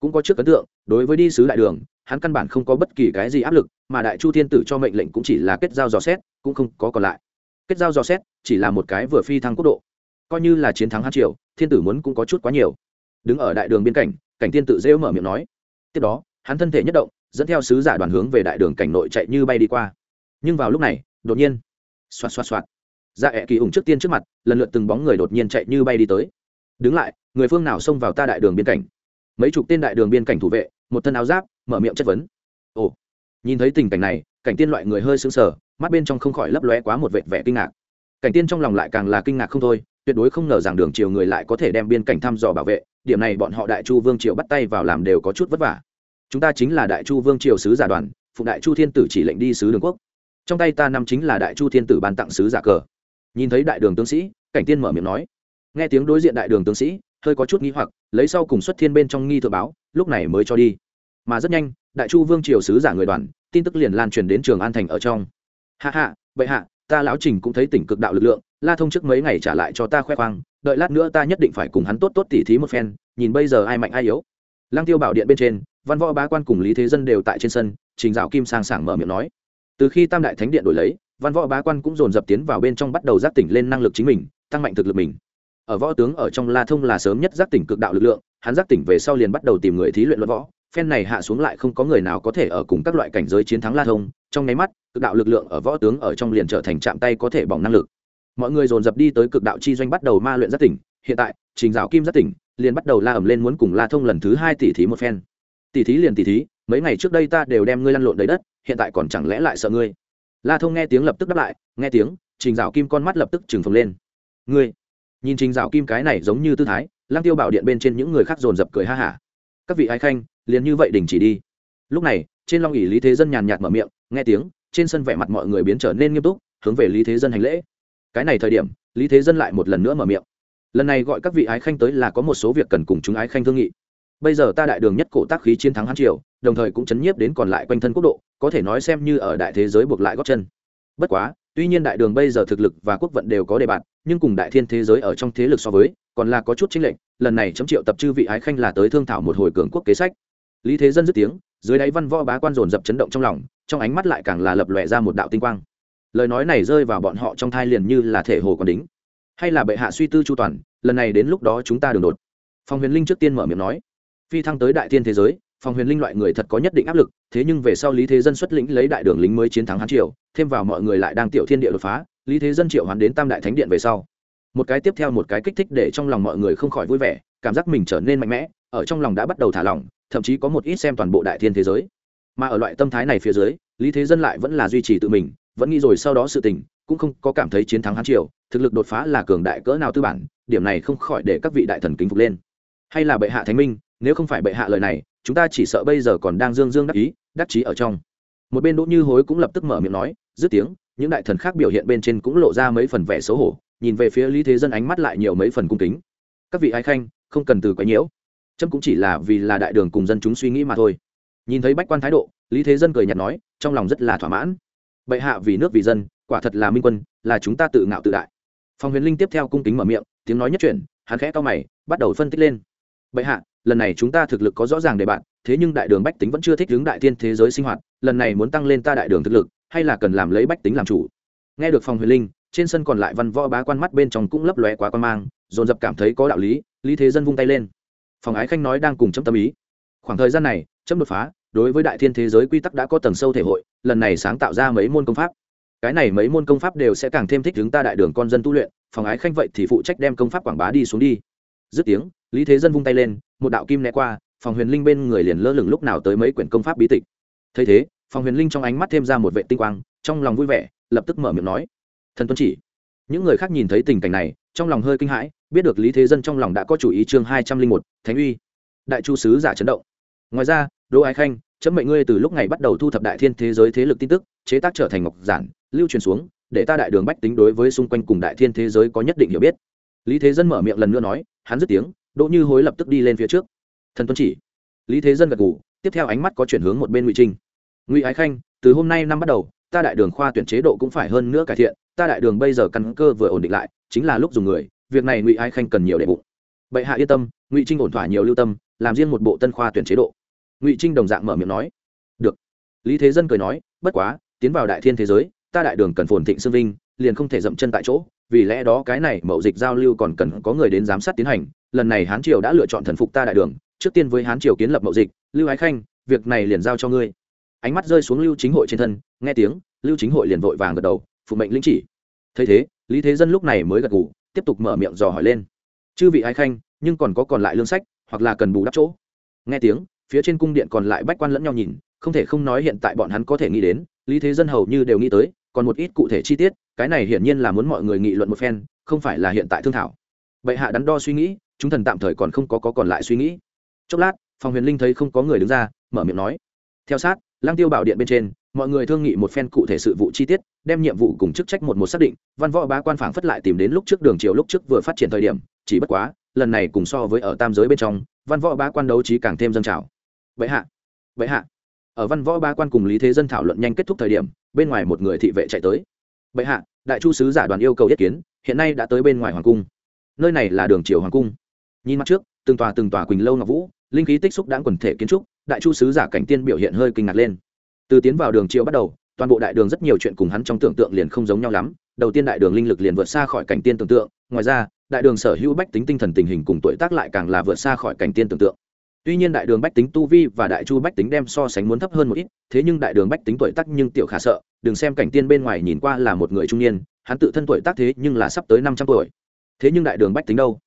Cũng có trước ấn tượng, đối với đi sứ đại đường, hắn căn bản không có bất kỳ cái gì áp lực, mà đại chu thiên tử cho mệnh lệnh cũng chỉ là kết giao dò xét, cũng không có còn lại. Kết giao dò xét, chỉ là một cái vừa phi thăng quốc độ. Coi như là chiến thắng hát triều, thiên tử muốn cũng có chút quá nhiều đứng ở đại đường biên cảnh cảnh tiên tự rêu mở miệng nói. Tiếp đó, hắn thân thể nhất động, dẫn theo sứ giả đoàn hướng về đại đường cảnh nội chạy như bay đi qua. Nhưng vào lúc này, đột nhiên, xoạt xoạt xoạt. Dạ ẹ kỳ ủng trước tiên trước mặt, lần lượt từng bóng người đột nhiên chạy như bay đi tới. Đứng lại, người phương nào xông vào ta đại đường biên cảnh? Mấy chục tên đại đường biên cảnh thủ vệ, một thân áo giáp, mở miệng chất vấn. Ồ, nhìn thấy tình cảnh này, cảnh tiên loại người hơi sững sờ, mắt bên trong không khỏi lấp lóe quá một vệt vẻ kinh ngạc. Cảnh tiên trong lòng lại càng là kinh ngạc không thôi tuyệt đối không ngờ rằng đường triều người lại có thể đem biên cảnh thăm dò bảo vệ, điểm này bọn họ đại chu vương triều bắt tay vào làm đều có chút vất vả. Chúng ta chính là đại chu vương triều sứ giả đoàn phụ đại chu thiên tử chỉ lệnh đi sứ đường quốc. Trong tay ta năm chính là đại chu thiên tử ban tặng sứ giả cờ. Nhìn thấy đại đường tướng sĩ, cảnh tiên mở miệng nói. Nghe tiếng đối diện đại đường tướng sĩ, hơi có chút nghi hoặc, lấy sau cùng xuất thiên bên trong nghi thừa báo, lúc này mới cho đi. Mà rất nhanh, đại chu vương triều sứ giả người đoàn, tin tức liền lan truyền đến trường an thành ở trong. Hạ hạ vậy hạ ta lão trình cũng thấy tỉnh cực đạo lực lượng, la thông trước mấy ngày trả lại cho ta khoe khoang, đợi lát nữa ta nhất định phải cùng hắn tốt tốt tỉ thí một phen, nhìn bây giờ ai mạnh ai yếu. Lang tiêu bảo điện bên trên, văn võ bá quan cùng lý thế dân đều tại trên sân, trình dạo kim sang sảng mở miệng nói. Từ khi tam đại thánh điện đổi lấy, văn võ bá quan cũng dồn dập tiến vào bên trong bắt đầu giác tỉnh lên năng lực chính mình, tăng mạnh thực lực mình. Ở võ tướng ở trong la thông là sớm nhất giác tỉnh cực đạo lực lượng, hắn giác tỉnh về sau liền bắt đầu tìm người thí luyện luận võ, phen này hạ xuống lại không có người nào có thể ở cùng các loại cảnh giới chiến thắng la thông trong nháy mắt, cực đạo lực lượng ở võ tướng ở trong liền trở thành chạm tay có thể bỏng năng lực. Mọi người dồn dập đi tới cực đạo chi doanh bắt đầu ma luyện giác tỉnh. Hiện tại, trình dạo kim giác tỉnh liền bắt đầu la ẩm lên muốn cùng la thông lần thứ hai tỷ thí một phen. Tỷ thí liền tỷ thí, mấy ngày trước đây ta đều đem ngươi lăn lộn đầy đất, hiện tại còn chẳng lẽ lại sợ ngươi? La thông nghe tiếng lập tức đáp lại, nghe tiếng, trình dạo kim con mắt lập tức trừng phồng lên. Ngươi? Nhìn trình dạo kim cái này giống như tư thái lang tiêu bảo điện bên trên những người khác dồn dập cười ha hả. Các vị ái khanh, liền như vậy đình chỉ đi lúc này, trên long ỉ lý thế dân nhàn nhạt mở miệng, nghe tiếng, trên sân vẻ mặt mọi người biến trở nên nghiêm túc, hướng về lý thế dân hành lễ. Cái này thời điểm, lý thế dân lại một lần nữa mở miệng. Lần này gọi các vị ái khanh tới là có một số việc cần cùng chúng ái khanh thương nghị. Bây giờ ta đại đường nhất cổ tác khí chiến thắng hán triều, đồng thời cũng chấn nhiếp đến còn lại quanh thân quốc độ, có thể nói xem như ở đại thế giới buộc lại gót chân. Bất quá, tuy nhiên đại đường bây giờ thực lực và quốc vận đều có đề bạt, nhưng cùng đại thiên thế giới ở trong thế lực so với, còn là có chút chính lệnh lần này chấm triệu tập chư vị ái khanh là tới thương thảo một hồi cường quốc kế sách lý thế dân dứt tiếng, dưới đáy văn võ bá quan dồn dập chấn động trong lòng, trong ánh mắt lại càng là lập lòe ra một đạo tinh quang. Lời nói này rơi vào bọn họ trong thai liền như là thể hồ còn đính. Hay là bệ hạ suy tư chu toàn, lần này đến lúc đó chúng ta đường đột. Phòng huyền linh trước tiên mở miệng nói, phi thăng tới đại thiên thế giới phòng huyền linh loại người thật có nhất định áp lực, thế nhưng về sau lý thế dân xuất lĩnh lấy đại đường lính mới chiến thắng hán triều, thêm vào mọi người lại đang tiểu thiên địa đột phá, lý thế dân triệu hoán đến tam đại thánh điện về sau. Một cái tiếp theo một cái kích thích để trong lòng mọi người không khỏi vui vẻ, cảm giác mình trở nên mạnh mẽ, ở trong lòng đã bắt đầu thả lỏng thậm chí có một ít xem toàn bộ đại thiên thế giới. Mà ở loại tâm thái này phía dưới, lý thế dân lại vẫn là duy trì tự mình, vẫn nghĩ rồi sau đó sự tình, cũng không có cảm thấy chiến thắng hán triều, thực lực đột phá là cường đại cỡ nào tư bản, điểm này không khỏi để các vị đại thần kính phục lên. Hay là bệ hạ thánh minh, nếu không phải bệ hạ lời này, chúng ta chỉ sợ bây giờ còn đang dương dương đắc ý, đắc chí ở trong. Một bên đỗ như hối cũng lập tức mở miệng nói, dứt tiếng, những đại thần khác biểu hiện bên trên cũng lộ ra mấy phần vẻ xấu hổ, nhìn về phía lý thế dân ánh mắt lại nhiều mấy phần cung kính. Các vị ái khanh, không cần từ quấy nhiễu trâm cũng chỉ là vì là đại đường cùng dân chúng suy nghĩ mà thôi. Nhìn thấy bách quan thái độ, lý thế dân cười nhạt nói, trong lòng rất là thỏa mãn. Bệ hạ vì nước vì dân, quả thật là minh quân, là chúng ta tự ngạo tự đại. Phòng huyền linh tiếp theo cung kính mở miệng, tiếng nói nhất chuyển, hắn khẽ cao mày, bắt đầu phân tích lên. Bệ hạ, lần này chúng ta thực lực có rõ ràng để bạn, thế nhưng đại đường bách tính vẫn chưa thích hướng đại thiên thế giới sinh hoạt, lần này muốn tăng lên ta đại đường thực lực, hay là cần làm lấy bách tính làm chủ? Nghe được phòng huyền linh, trên sân còn lại văn võ bá quan mắt bên trong cũng lấp lóe quá quan mang, dồn dập cảm thấy có đạo lý lý thế dân vung tay lên phòng ái khanh nói đang cùng chấm tâm ý. Khoảng thời gian này, chấm đột phá, đối với đại thiên thế giới quy tắc đã có tầng sâu thể hội, lần này sáng tạo ra mấy môn công pháp. Cái này mấy môn công pháp đều sẽ càng thêm thích chúng ta đại đường con dân tu luyện, phòng ái khanh vậy thì phụ trách đem công pháp quảng bá đi xuống đi. Dứt tiếng, lý thế dân vung tay lên, một đạo kim né qua, phòng huyền linh bên người liền lơ lửng lúc nào tới mấy quyển công pháp bí tịch. Thấy thế, phòng huyền linh trong ánh mắt thêm ra một vệ tinh quang, trong lòng vui vẻ, lập tức mở miệng nói, thần tuân chỉ những người khác nhìn thấy tình cảnh này, trong lòng hơi kinh hãi, biết được lý thế dân trong lòng đã có chủ ý chương hai trăm linh một, thánh uy. Đại chu sứ giả chấn động. Ngoài ra, đỗ ái khanh, chấm mệnh ngươi từ lúc ngày bắt đầu thu thập đại thiên thế giới thế lực tin tức, chế tác trở thành ngọc giản, lưu truyền xuống, để ta đại đường bách tính đối với xung quanh cùng đại thiên thế giới có nhất định hiểu biết. Lý thế dân mở miệng lần nữa nói, hắn dứt tiếng, đỗ như hối lập tức đi lên phía trước. Thần tuân chỉ. Lý thế dân gật ngủ tiếp theo ánh mắt có chuyển hướng một bên ngụy trinh. Ngụy ái khanh, từ hôm nay năm bắt đầu, ta đại đường khoa tuyển chế độ cũng phải hơn nữa cải thiện ta đại đường bây giờ căn cơ vừa ổn định lại, chính là lúc dùng người, việc này ngụy ái khanh cần nhiều đệ bụng. Bệ hạ yên tâm, ngụy trinh ổn thỏa nhiều lưu tâm, làm riêng một bộ tân khoa tuyển chế độ. Ngụy trinh đồng dạng mở miệng nói. Được. Lý thế dân cười nói, bất quá, tiến vào đại thiên thế giới, ta đại đường cần phồn thịnh xương vinh, liền không thể dậm chân tại chỗ, vì lẽ đó cái này mậu dịch giao lưu còn cần có người đến giám sát tiến hành. Lần này hán triều đã lựa chọn thần phục ta đại đường, trước tiên với hán triều kiến lập mậu dịch, lưu ái khanh, việc này liền giao cho ngươi. Ánh mắt rơi xuống lưu chính hội trên thân, nghe tiếng, lưu chính hội liền vội vàng gật đầu phụ mệnh lĩnh chỉ. Thấy thế lý thế dân lúc này mới gật gù tiếp tục mở miệng dò hỏi lên. Chư vị ái khanh nhưng còn có còn lại lương sách hoặc là cần bù đắp chỗ. Nghe tiếng phía trên cung điện còn lại bách quan lẫn nhau nhìn không thể không nói hiện tại bọn hắn có thể nghĩ đến lý thế dân hầu như đều nghĩ tới còn một ít cụ thể chi tiết cái này hiển nhiên là muốn mọi người nghị luận một phen không phải là hiện tại thương thảo. Bệ hạ đắn đo suy nghĩ chúng thần tạm thời còn không có, có còn lại suy nghĩ. Chốc lát phòng huyền linh thấy không có người đứng ra mở miệng nói. Theo sát lang tiêu bảo điện bên trên mọi người thương nghị một phen cụ thể sự vụ chi tiết, đem nhiệm vụ cùng chức trách một một xác định, văn võ bá quan phảng phất lại tìm đến lúc trước đường chiều lúc trước vừa phát triển thời điểm, chỉ bất quá, lần này cùng so với ở tam giới bên trong, văn võ bá quan đấu trí càng thêm dâng trào. Bệ hạ bệ hạ. Ở văn võ bá quan cùng lý thế dân thảo luận nhanh kết thúc thời điểm, bên ngoài một người thị vệ chạy tới. Bệ hạ, đại chu sứ giả đoàn yêu cầu yết kiến, hiện nay đã tới bên ngoài hoàng cung. Nơi này là đường triều hoàng cung. Nhìn mặt trước, từng tòa từng tòa quỳnh lâu ngọc vũ, linh khí tích xúc đáng quần thể kiến trúc, đại chu sứ giả cảnh tiên biểu hiện hơi kinh ngạc lên từ tiến vào đường triệu bắt đầu, toàn bộ đại đường rất nhiều chuyện cùng hắn trong tưởng tượng liền không giống nhau lắm. Đầu tiên đại đường linh lực liền vượt xa khỏi cảnh tiên tưởng tượng, ngoài ra, đại đường sở hữu bách tính tinh thần tình hình cùng tuổi tác lại càng là vượt xa khỏi cảnh tiên tưởng tượng. Tuy nhiên đại đường bách tính tu vi và đại chu bách tính đem so sánh muốn thấp hơn một ít, thế nhưng đại đường bách tính tuổi tác nhưng tiểu khả sợ, đừng xem cảnh tiên bên ngoài nhìn qua là một người trung niên, hắn tự thân tuổi tác thế nhưng là sắp tới năm trăm tuổi. Thế nhưng đại đường bách tính đâu?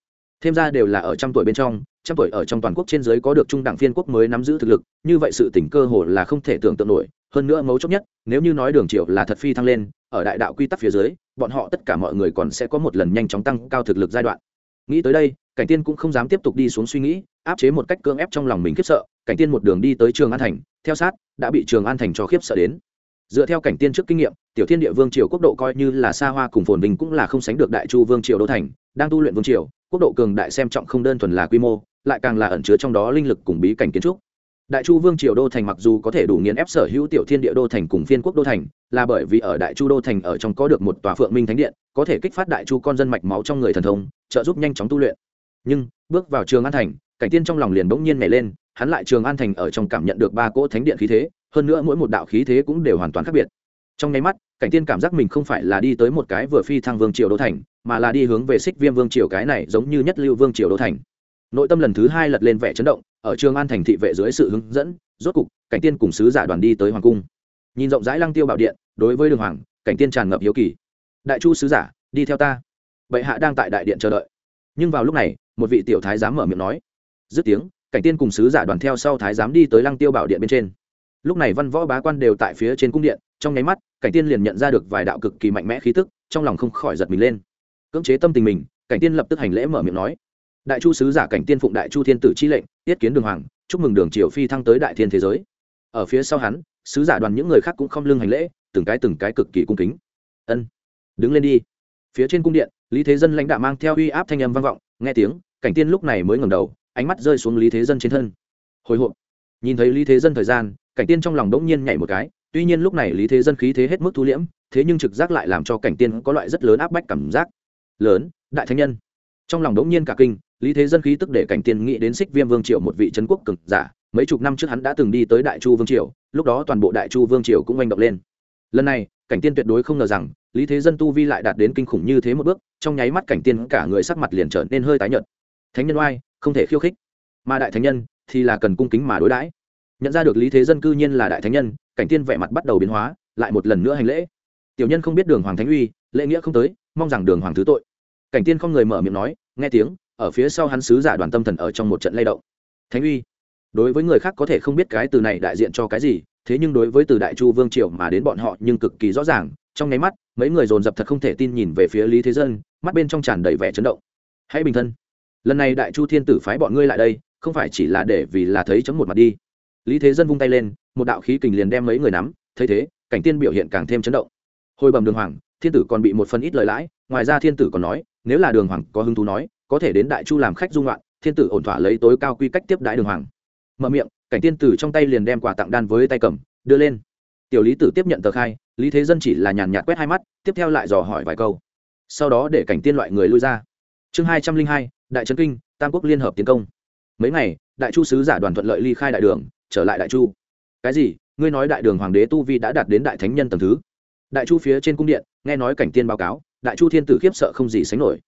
Thêm ra đều là ở trăm tuổi bên trong trăm tuổi ở trong toàn quốc trên giới có được trung đẳng phiên quốc mới nắm giữ thực lực, như vậy sự tỉnh cơ hồ là không thể tưởng tượng nổi. Hơn nữa mấu chốt nhất, nếu như nói đường triệu là thật phi thăng lên, ở đại đạo quy tắc phía dưới, bọn họ tất cả mọi người còn sẽ có một lần nhanh chóng tăng cao thực lực giai đoạn. Nghĩ tới đây, cảnh tiên cũng không dám tiếp tục đi xuống suy nghĩ, áp chế một cách cưỡng ép trong lòng mình khiếp sợ, cảnh tiên một đường đi tới trường an thành, theo sát, đã bị trường an thành cho khiếp sợ đến. Dựa theo cảnh tiên trước kinh nghiệm, tiểu thiên địa vương triều quốc độ coi như là xa hoa cùng phồn vinh cũng là không sánh được đại chu vương triều đô thành, đang tu luyện vương triều quốc độ cường đại xem trọng không đơn thuần là quy mô, lại càng là ẩn chứa trong đó linh lực cùng bí cảnh kiến trúc. Đại chu vương triều đô thành mặc dù có thể đủ nghiền ép sở hữu tiểu thiên địa đô thành cùng phiên quốc đô thành, là bởi vì ở đại chu đô thành ở trong có được một tòa phượng minh thánh điện, có thể kích phát đại chu con dân mạch máu trong người thần thông, trợ giúp nhanh chóng tu luyện. Nhưng, bước vào trường an thành, cảnh tiên trong lòng liền bỗng nhiên nhảy lên, hắn lại trường an thành ở trong cảm nhận được ba cỗ thánh điện khí thế, hơn nữa mỗi một đạo khí thế cũng đều hoàn toàn khác biệt. Trong nháy mắt, cảnh tiên cảm giác mình không phải là đi tới một cái vừa phi thăng vương triều đô thành mà là đi hướng về xích viêm vương triều cái này giống như nhất lưu vương triều đô thành. Nội tâm lần thứ hai lật lên vẻ chấn động, ở trường an thành thị vệ dưới sự hướng dẫn, rốt cục, cảnh tiên cùng sứ giả đoàn đi tới hoàng cung. Nhìn rộng rãi lăng tiêu bảo điện, đối với đường hoàng, cảnh tiên tràn ngập hiếu kỳ. Đại chu sứ giả, đi theo ta. Bệ hạ đang tại đại điện chờ đợi. Nhưng vào lúc này, một vị tiểu thái giám mở miệng nói. Dứt tiếng, cảnh tiên cùng sứ giả đoàn theo sau thái giám đi tới lăng tiêu bảo điện bên trên. Lúc này văn võ bá quan đều tại phía trên cung điện, trong nháy mắt, cảnh tiên liền nhận ra được vài đạo cực kỳ mạnh mẽ khí tức, trong lòng không khỏi giật mình lên cưỡng chế tâm tình mình, cảnh tiên lập tức hành lễ mở miệng nói. Đại chu sứ giả cảnh tiên phụng đại chu thiên tử chi lệnh, tiết kiến đường hoàng, chúc mừng đường triều phi thăng tới đại thiên thế giới. Ở phía sau hắn, sứ giả đoàn những người khác cũng không lưng hành lễ, từng cái từng cái cực kỳ cung kính. Ân, đứng lên đi. Phía trên cung điện, lý thế dân lãnh đạo mang theo uy áp thanh âm vang vọng, nghe tiếng, cảnh tiên lúc này mới ngẩng đầu, ánh mắt rơi xuống lý thế dân trên thân. Hồi hộp. Nhìn thấy lý thế dân thời gian, cảnh tiên trong lòng đ ỗ n g nhiên nhảy một cái, tuy nhiên lúc này lý thế dân khí thế hết mức thu liễm, thế nhưng trực giác lại làm cho cảnh tiên có loại rất lớn áp bách cảm giác lớn, đại thánh nhân. Trong lòng đống nhiên cả kinh, lý thế dân khí tức để cảnh tiên nghĩ đến xích viêm vương triều một vị trấn quốc cực giả. Mấy chục năm trước hắn đã từng đi tới đại chu vương triều, lúc đó toàn bộ đại chu vương triều cũng manh động lên. Lần này, cảnh tiên tuyệt đối không ngờ rằng, lý thế dân tu vi lại đạt đến kinh khủng như thế một bước, trong nháy mắt cảnh tiên cả người sắc mặt liền trở nên hơi tái nhợt. Thánh nhân oai, không thể khiêu khích. Mà đại thánh nhân thì là cần cung kính mà đối đãi. Nhận ra được lý thế dân cư nhiên là đại thánh nhân, cảnh tiên vẻ mặt bắt đầu biến hóa, lại một lần nữa hành lễ. Tiểu nhân không biết đường hoàng thánh uy, lễ nghĩa không tới, mong rằng đường hoàng thứ tội cảnh tiên không người mở miệng nói, nghe tiếng, ở phía sau hắn sứ giả đoàn tâm thần ở trong một trận lay động. Thánh uy. Đối với người khác có thể không biết cái từ này đại diện cho cái gì, thế nhưng đối với từ đại chu vương triều mà đến bọn họ nhưng cực kỳ rõ ràng, trong nháy mắt, mấy người dồn dập thật không thể tin nhìn về phía lý thế dân, mắt bên trong tràn đầy vẻ chấn động. Hãy bình thân. Lần này đại chu thiên tử phái bọn ngươi lại đây, không phải chỉ là để vì là thấy chấm một mặt đi. Lý thế dân vung tay lên, một đạo khí kình liền đem mấy người nắm, thấy thế, cảnh tiên biểu hiện càng thêm chấn động. Hồi bầm đường hoàng, thiên tử còn bị một phần ít lời lãi, ngoài ra thiên tử còn nói nếu là đường hoàng có hứng thú nói, có thể đến đại chu làm khách dung loạn thiên tử ổn thỏa lấy tối cao quy cách tiếp Đại đường hoàng. Mở miệng, cảnh tiên tử trong tay liền đem quà tặng đan với tay cầm, đưa lên. Tiểu lý tử tiếp nhận tờ khai, lý thế dân chỉ là nhàn nhạt quét hai mắt, tiếp theo lại dò hỏi vài câu. Sau đó để cảnh tiên loại người lui ra. Chương hai trăm linh hai, đại trấn kinh, tam quốc liên hợp tiến công. Mấy ngày, đại chu sứ giả đoàn thuận lợi ly khai đại đường, trở lại đại chu. Cái gì? Ngươi nói đại đường hoàng đế tu vi đã đạt đến đại thánh nhân tầng thứ. Đại chu phía trên cung điện, nghe nói cảnh tiên báo cáo đại chu thiên tử khiếp sợ không gì sánh nổi.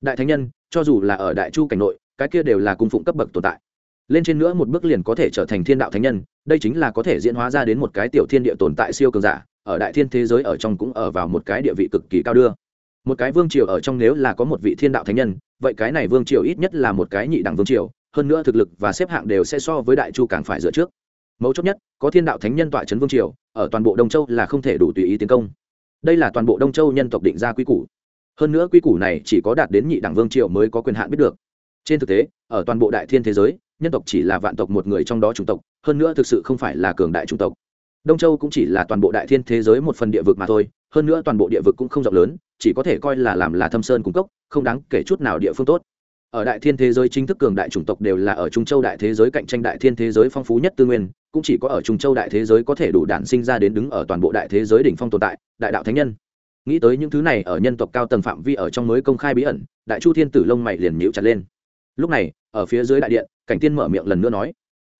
Đại thánh nhân, cho dù là ở đại chu cảnh nội, cái kia đều là cung phụng cấp bậc tồn tại. Lên trên nữa một bước liền có thể trở thành thiên đạo thánh nhân, đây chính là có thể diễn hóa ra đến một cái tiểu thiên địa tồn tại siêu cường giả, ở đại thiên thế giới ở trong cũng ở vào một cái địa vị cực kỳ cao đưa. Một cái vương triều ở trong nếu là có một vị thiên đạo thánh nhân, vậy cái này vương triều ít nhất là một cái nhị đẳng vương triều, hơn nữa thực lực và xếp hạng đều sẽ so với đại chu càng phải dựa trước. Mấu chốt nhất, có thiên đạo thánh nhân tọa trấn vương triều, ở toàn bộ đông châu là không thể đủ tùy ý tiến công đây là toàn bộ đông châu nhân tộc định ra quy củ. Hơn nữa quy củ này chỉ có đạt đến nhị đẳng vương triều mới có quyền hạn biết được. Trên thực tế, ở toàn bộ đại thiên thế giới, nhân tộc chỉ là vạn tộc một người trong đó chủng tộc, hơn nữa thực sự không phải là cường đại chủng tộc. Đông châu cũng chỉ là toàn bộ đại thiên thế giới một phần địa vực mà thôi, hơn nữa toàn bộ địa vực cũng không rộng lớn, chỉ có thể coi là làm là thâm sơn cung cấp, không đáng kể chút nào địa phương tốt ở đại thiên thế giới chính thức cường đại chủng tộc đều là ở trung châu đại thế giới cạnh tranh đại thiên thế giới phong phú nhất tư nguyên, cũng chỉ có ở trung châu đại thế giới có thể đủ đản sinh ra đến đứng ở toàn bộ đại thế giới đỉnh phong tồn tại, đại đạo thánh nhân. Nghĩ tới những thứ này ở nhân tộc cao tầng phạm vi ở trong mới công khai bí ẩn, đại chu thiên tử lông mày liền nhíu chặt lên. Lúc này, ở phía dưới đại điện, cảnh tiên mở miệng lần nữa nói,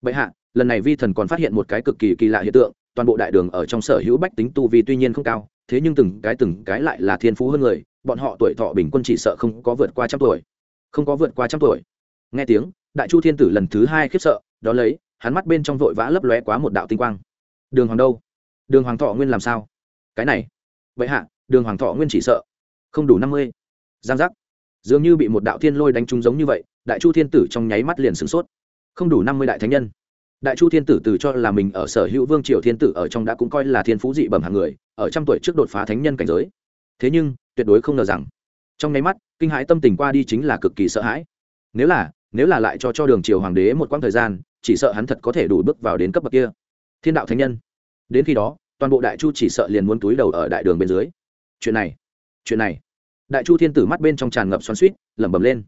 bệ hạ, lần này vi thần còn phát hiện một cái cực kỳ kỳ lạ hiện tượng, toàn bộ đại đường ở trong sở hữu bách tính tu vi tuy nhiên không cao, thế nhưng từng cái từng cái lại là thiên phú hơn người, bọn họ tuổi thọ bình quân chỉ sợ không có vượt qua trăm tuổi không có vượt qua trăm tuổi. Nghe tiếng, đại chu thiên tử lần thứ hai khiếp sợ, đó lấy, hắn mắt bên trong vội vã lấp lóe quá một đạo tinh quang. Đường hoàng đâu? Đường hoàng thọ nguyên làm sao? Cái này. Vậy hạ, đường hoàng thọ nguyên chỉ sợ. Không đủ năm mươi. Giang giác. Dường như bị một đạo thiên lôi đánh trúng giống như vậy, đại chu thiên tử trong nháy mắt liền sửng sốt. Không đủ năm mươi đại thánh nhân. Đại chu thiên tử từ cho là mình ở sở hữu vương triều thiên tử ở trong đã cũng coi là thiên phú dị bẩm hàng người, ở trăm tuổi trước đột phá thánh nhân cảnh giới. Thế nhưng, tuyệt đối không ngờ rằng, trong nháy mắt kinh hãi tâm tình qua đi chính là cực kỳ sợ hãi. Nếu là nếu là lại cho cho đường triều hoàng đế một quãng thời gian, chỉ sợ hắn thật có thể đủ bước vào đến cấp bậc kia. Thiên đạo thánh nhân. Đến khi đó, toàn bộ đại chu chỉ sợ liền muốn túi đầu ở đại đường bên dưới. Chuyện này chuyện này. Đại chu thiên tử mắt bên trong tràn ngập xoắn suýt lẩm bẩm lên.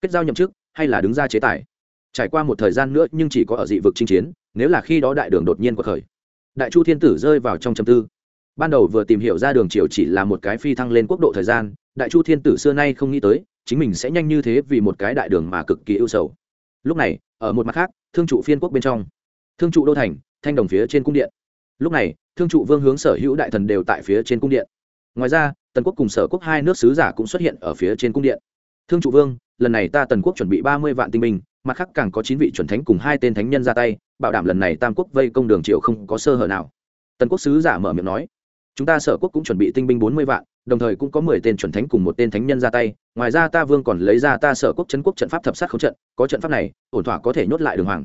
Kết giao nhậm chức, hay là đứng ra chế tài? Trải qua một thời gian nữa nhưng chỉ có ở dị vực chinh chiến, nếu là khi đó đại đường đột nhiên quật khởi, đại chu thiên tử rơi vào trong trầm tư. Ban đầu vừa tìm hiểu ra đường triều chỉ là một cái phi thăng lên quốc độ thời gian đại chu thiên tử xưa nay không nghĩ tới, chính mình sẽ nhanh như thế vì một cái đại đường mà cực kỳ ưu sầu. Lúc này, ở một mặt khác, thương trụ phiên quốc bên trong. Thương trụ đô thành, thanh đồng phía trên cung điện. Lúc này, thương trụ vương hướng sở hữu đại thần đều tại phía trên cung điện. Ngoài ra, tần quốc cùng sở quốc hai nước sứ giả cũng xuất hiện ở phía trên cung điện. Thương trụ vương, lần này ta tần quốc chuẩn bị ba mươi vạn tinh binh, mặt khác càng có chín vị chuẩn thánh cùng hai tên thánh nhân ra tay, bảo đảm lần này tam quốc vây công đường triều không có sơ hở nào. Tần quốc sứ giả mở miệng nói, chúng ta sở quốc cũng chuẩn bị tinh binh bốn mươi vạn đồng thời cũng có mười tên chuẩn thánh cùng một tên thánh nhân ra tay. Ngoài ra ta vương còn lấy ra ta sở quốc chấn quốc trận pháp thập sát không trận. Có trận pháp này, ổn thỏa có thể nhốt lại đường hoàng.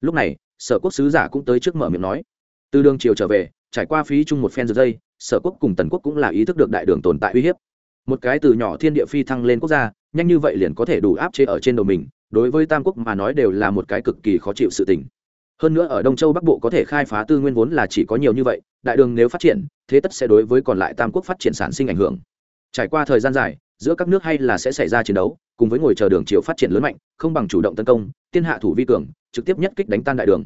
Lúc này, sở quốc sứ giả cũng tới trước mở miệng nói. Từ đường triều trở về, trải qua phí chung một phen giờ dây, sở quốc cùng tần quốc cũng là ý thức được đại đường tồn tại uy hiếp. Một cái từ nhỏ thiên địa phi thăng lên quốc gia, nhanh như vậy liền có thể đủ áp chế ở trên đầu mình, đối với tam quốc mà nói đều là một cái cực kỳ khó chịu sự tình. Hơn nữa ở đông châu bắc bộ có thể khai phá tư nguyên vốn là chỉ có nhiều như vậy, đại đường nếu phát triển thế tất sẽ đối với còn lại tam quốc phát triển sản sinh ảnh hưởng. Trải qua thời gian dài, giữa các nước hay là sẽ xảy ra chiến đấu, cùng với ngồi chờ đường chiều phát triển lớn mạnh, không bằng chủ động tấn công, tiên hạ thủ vi cường, trực tiếp nhất kích đánh tan đại đường.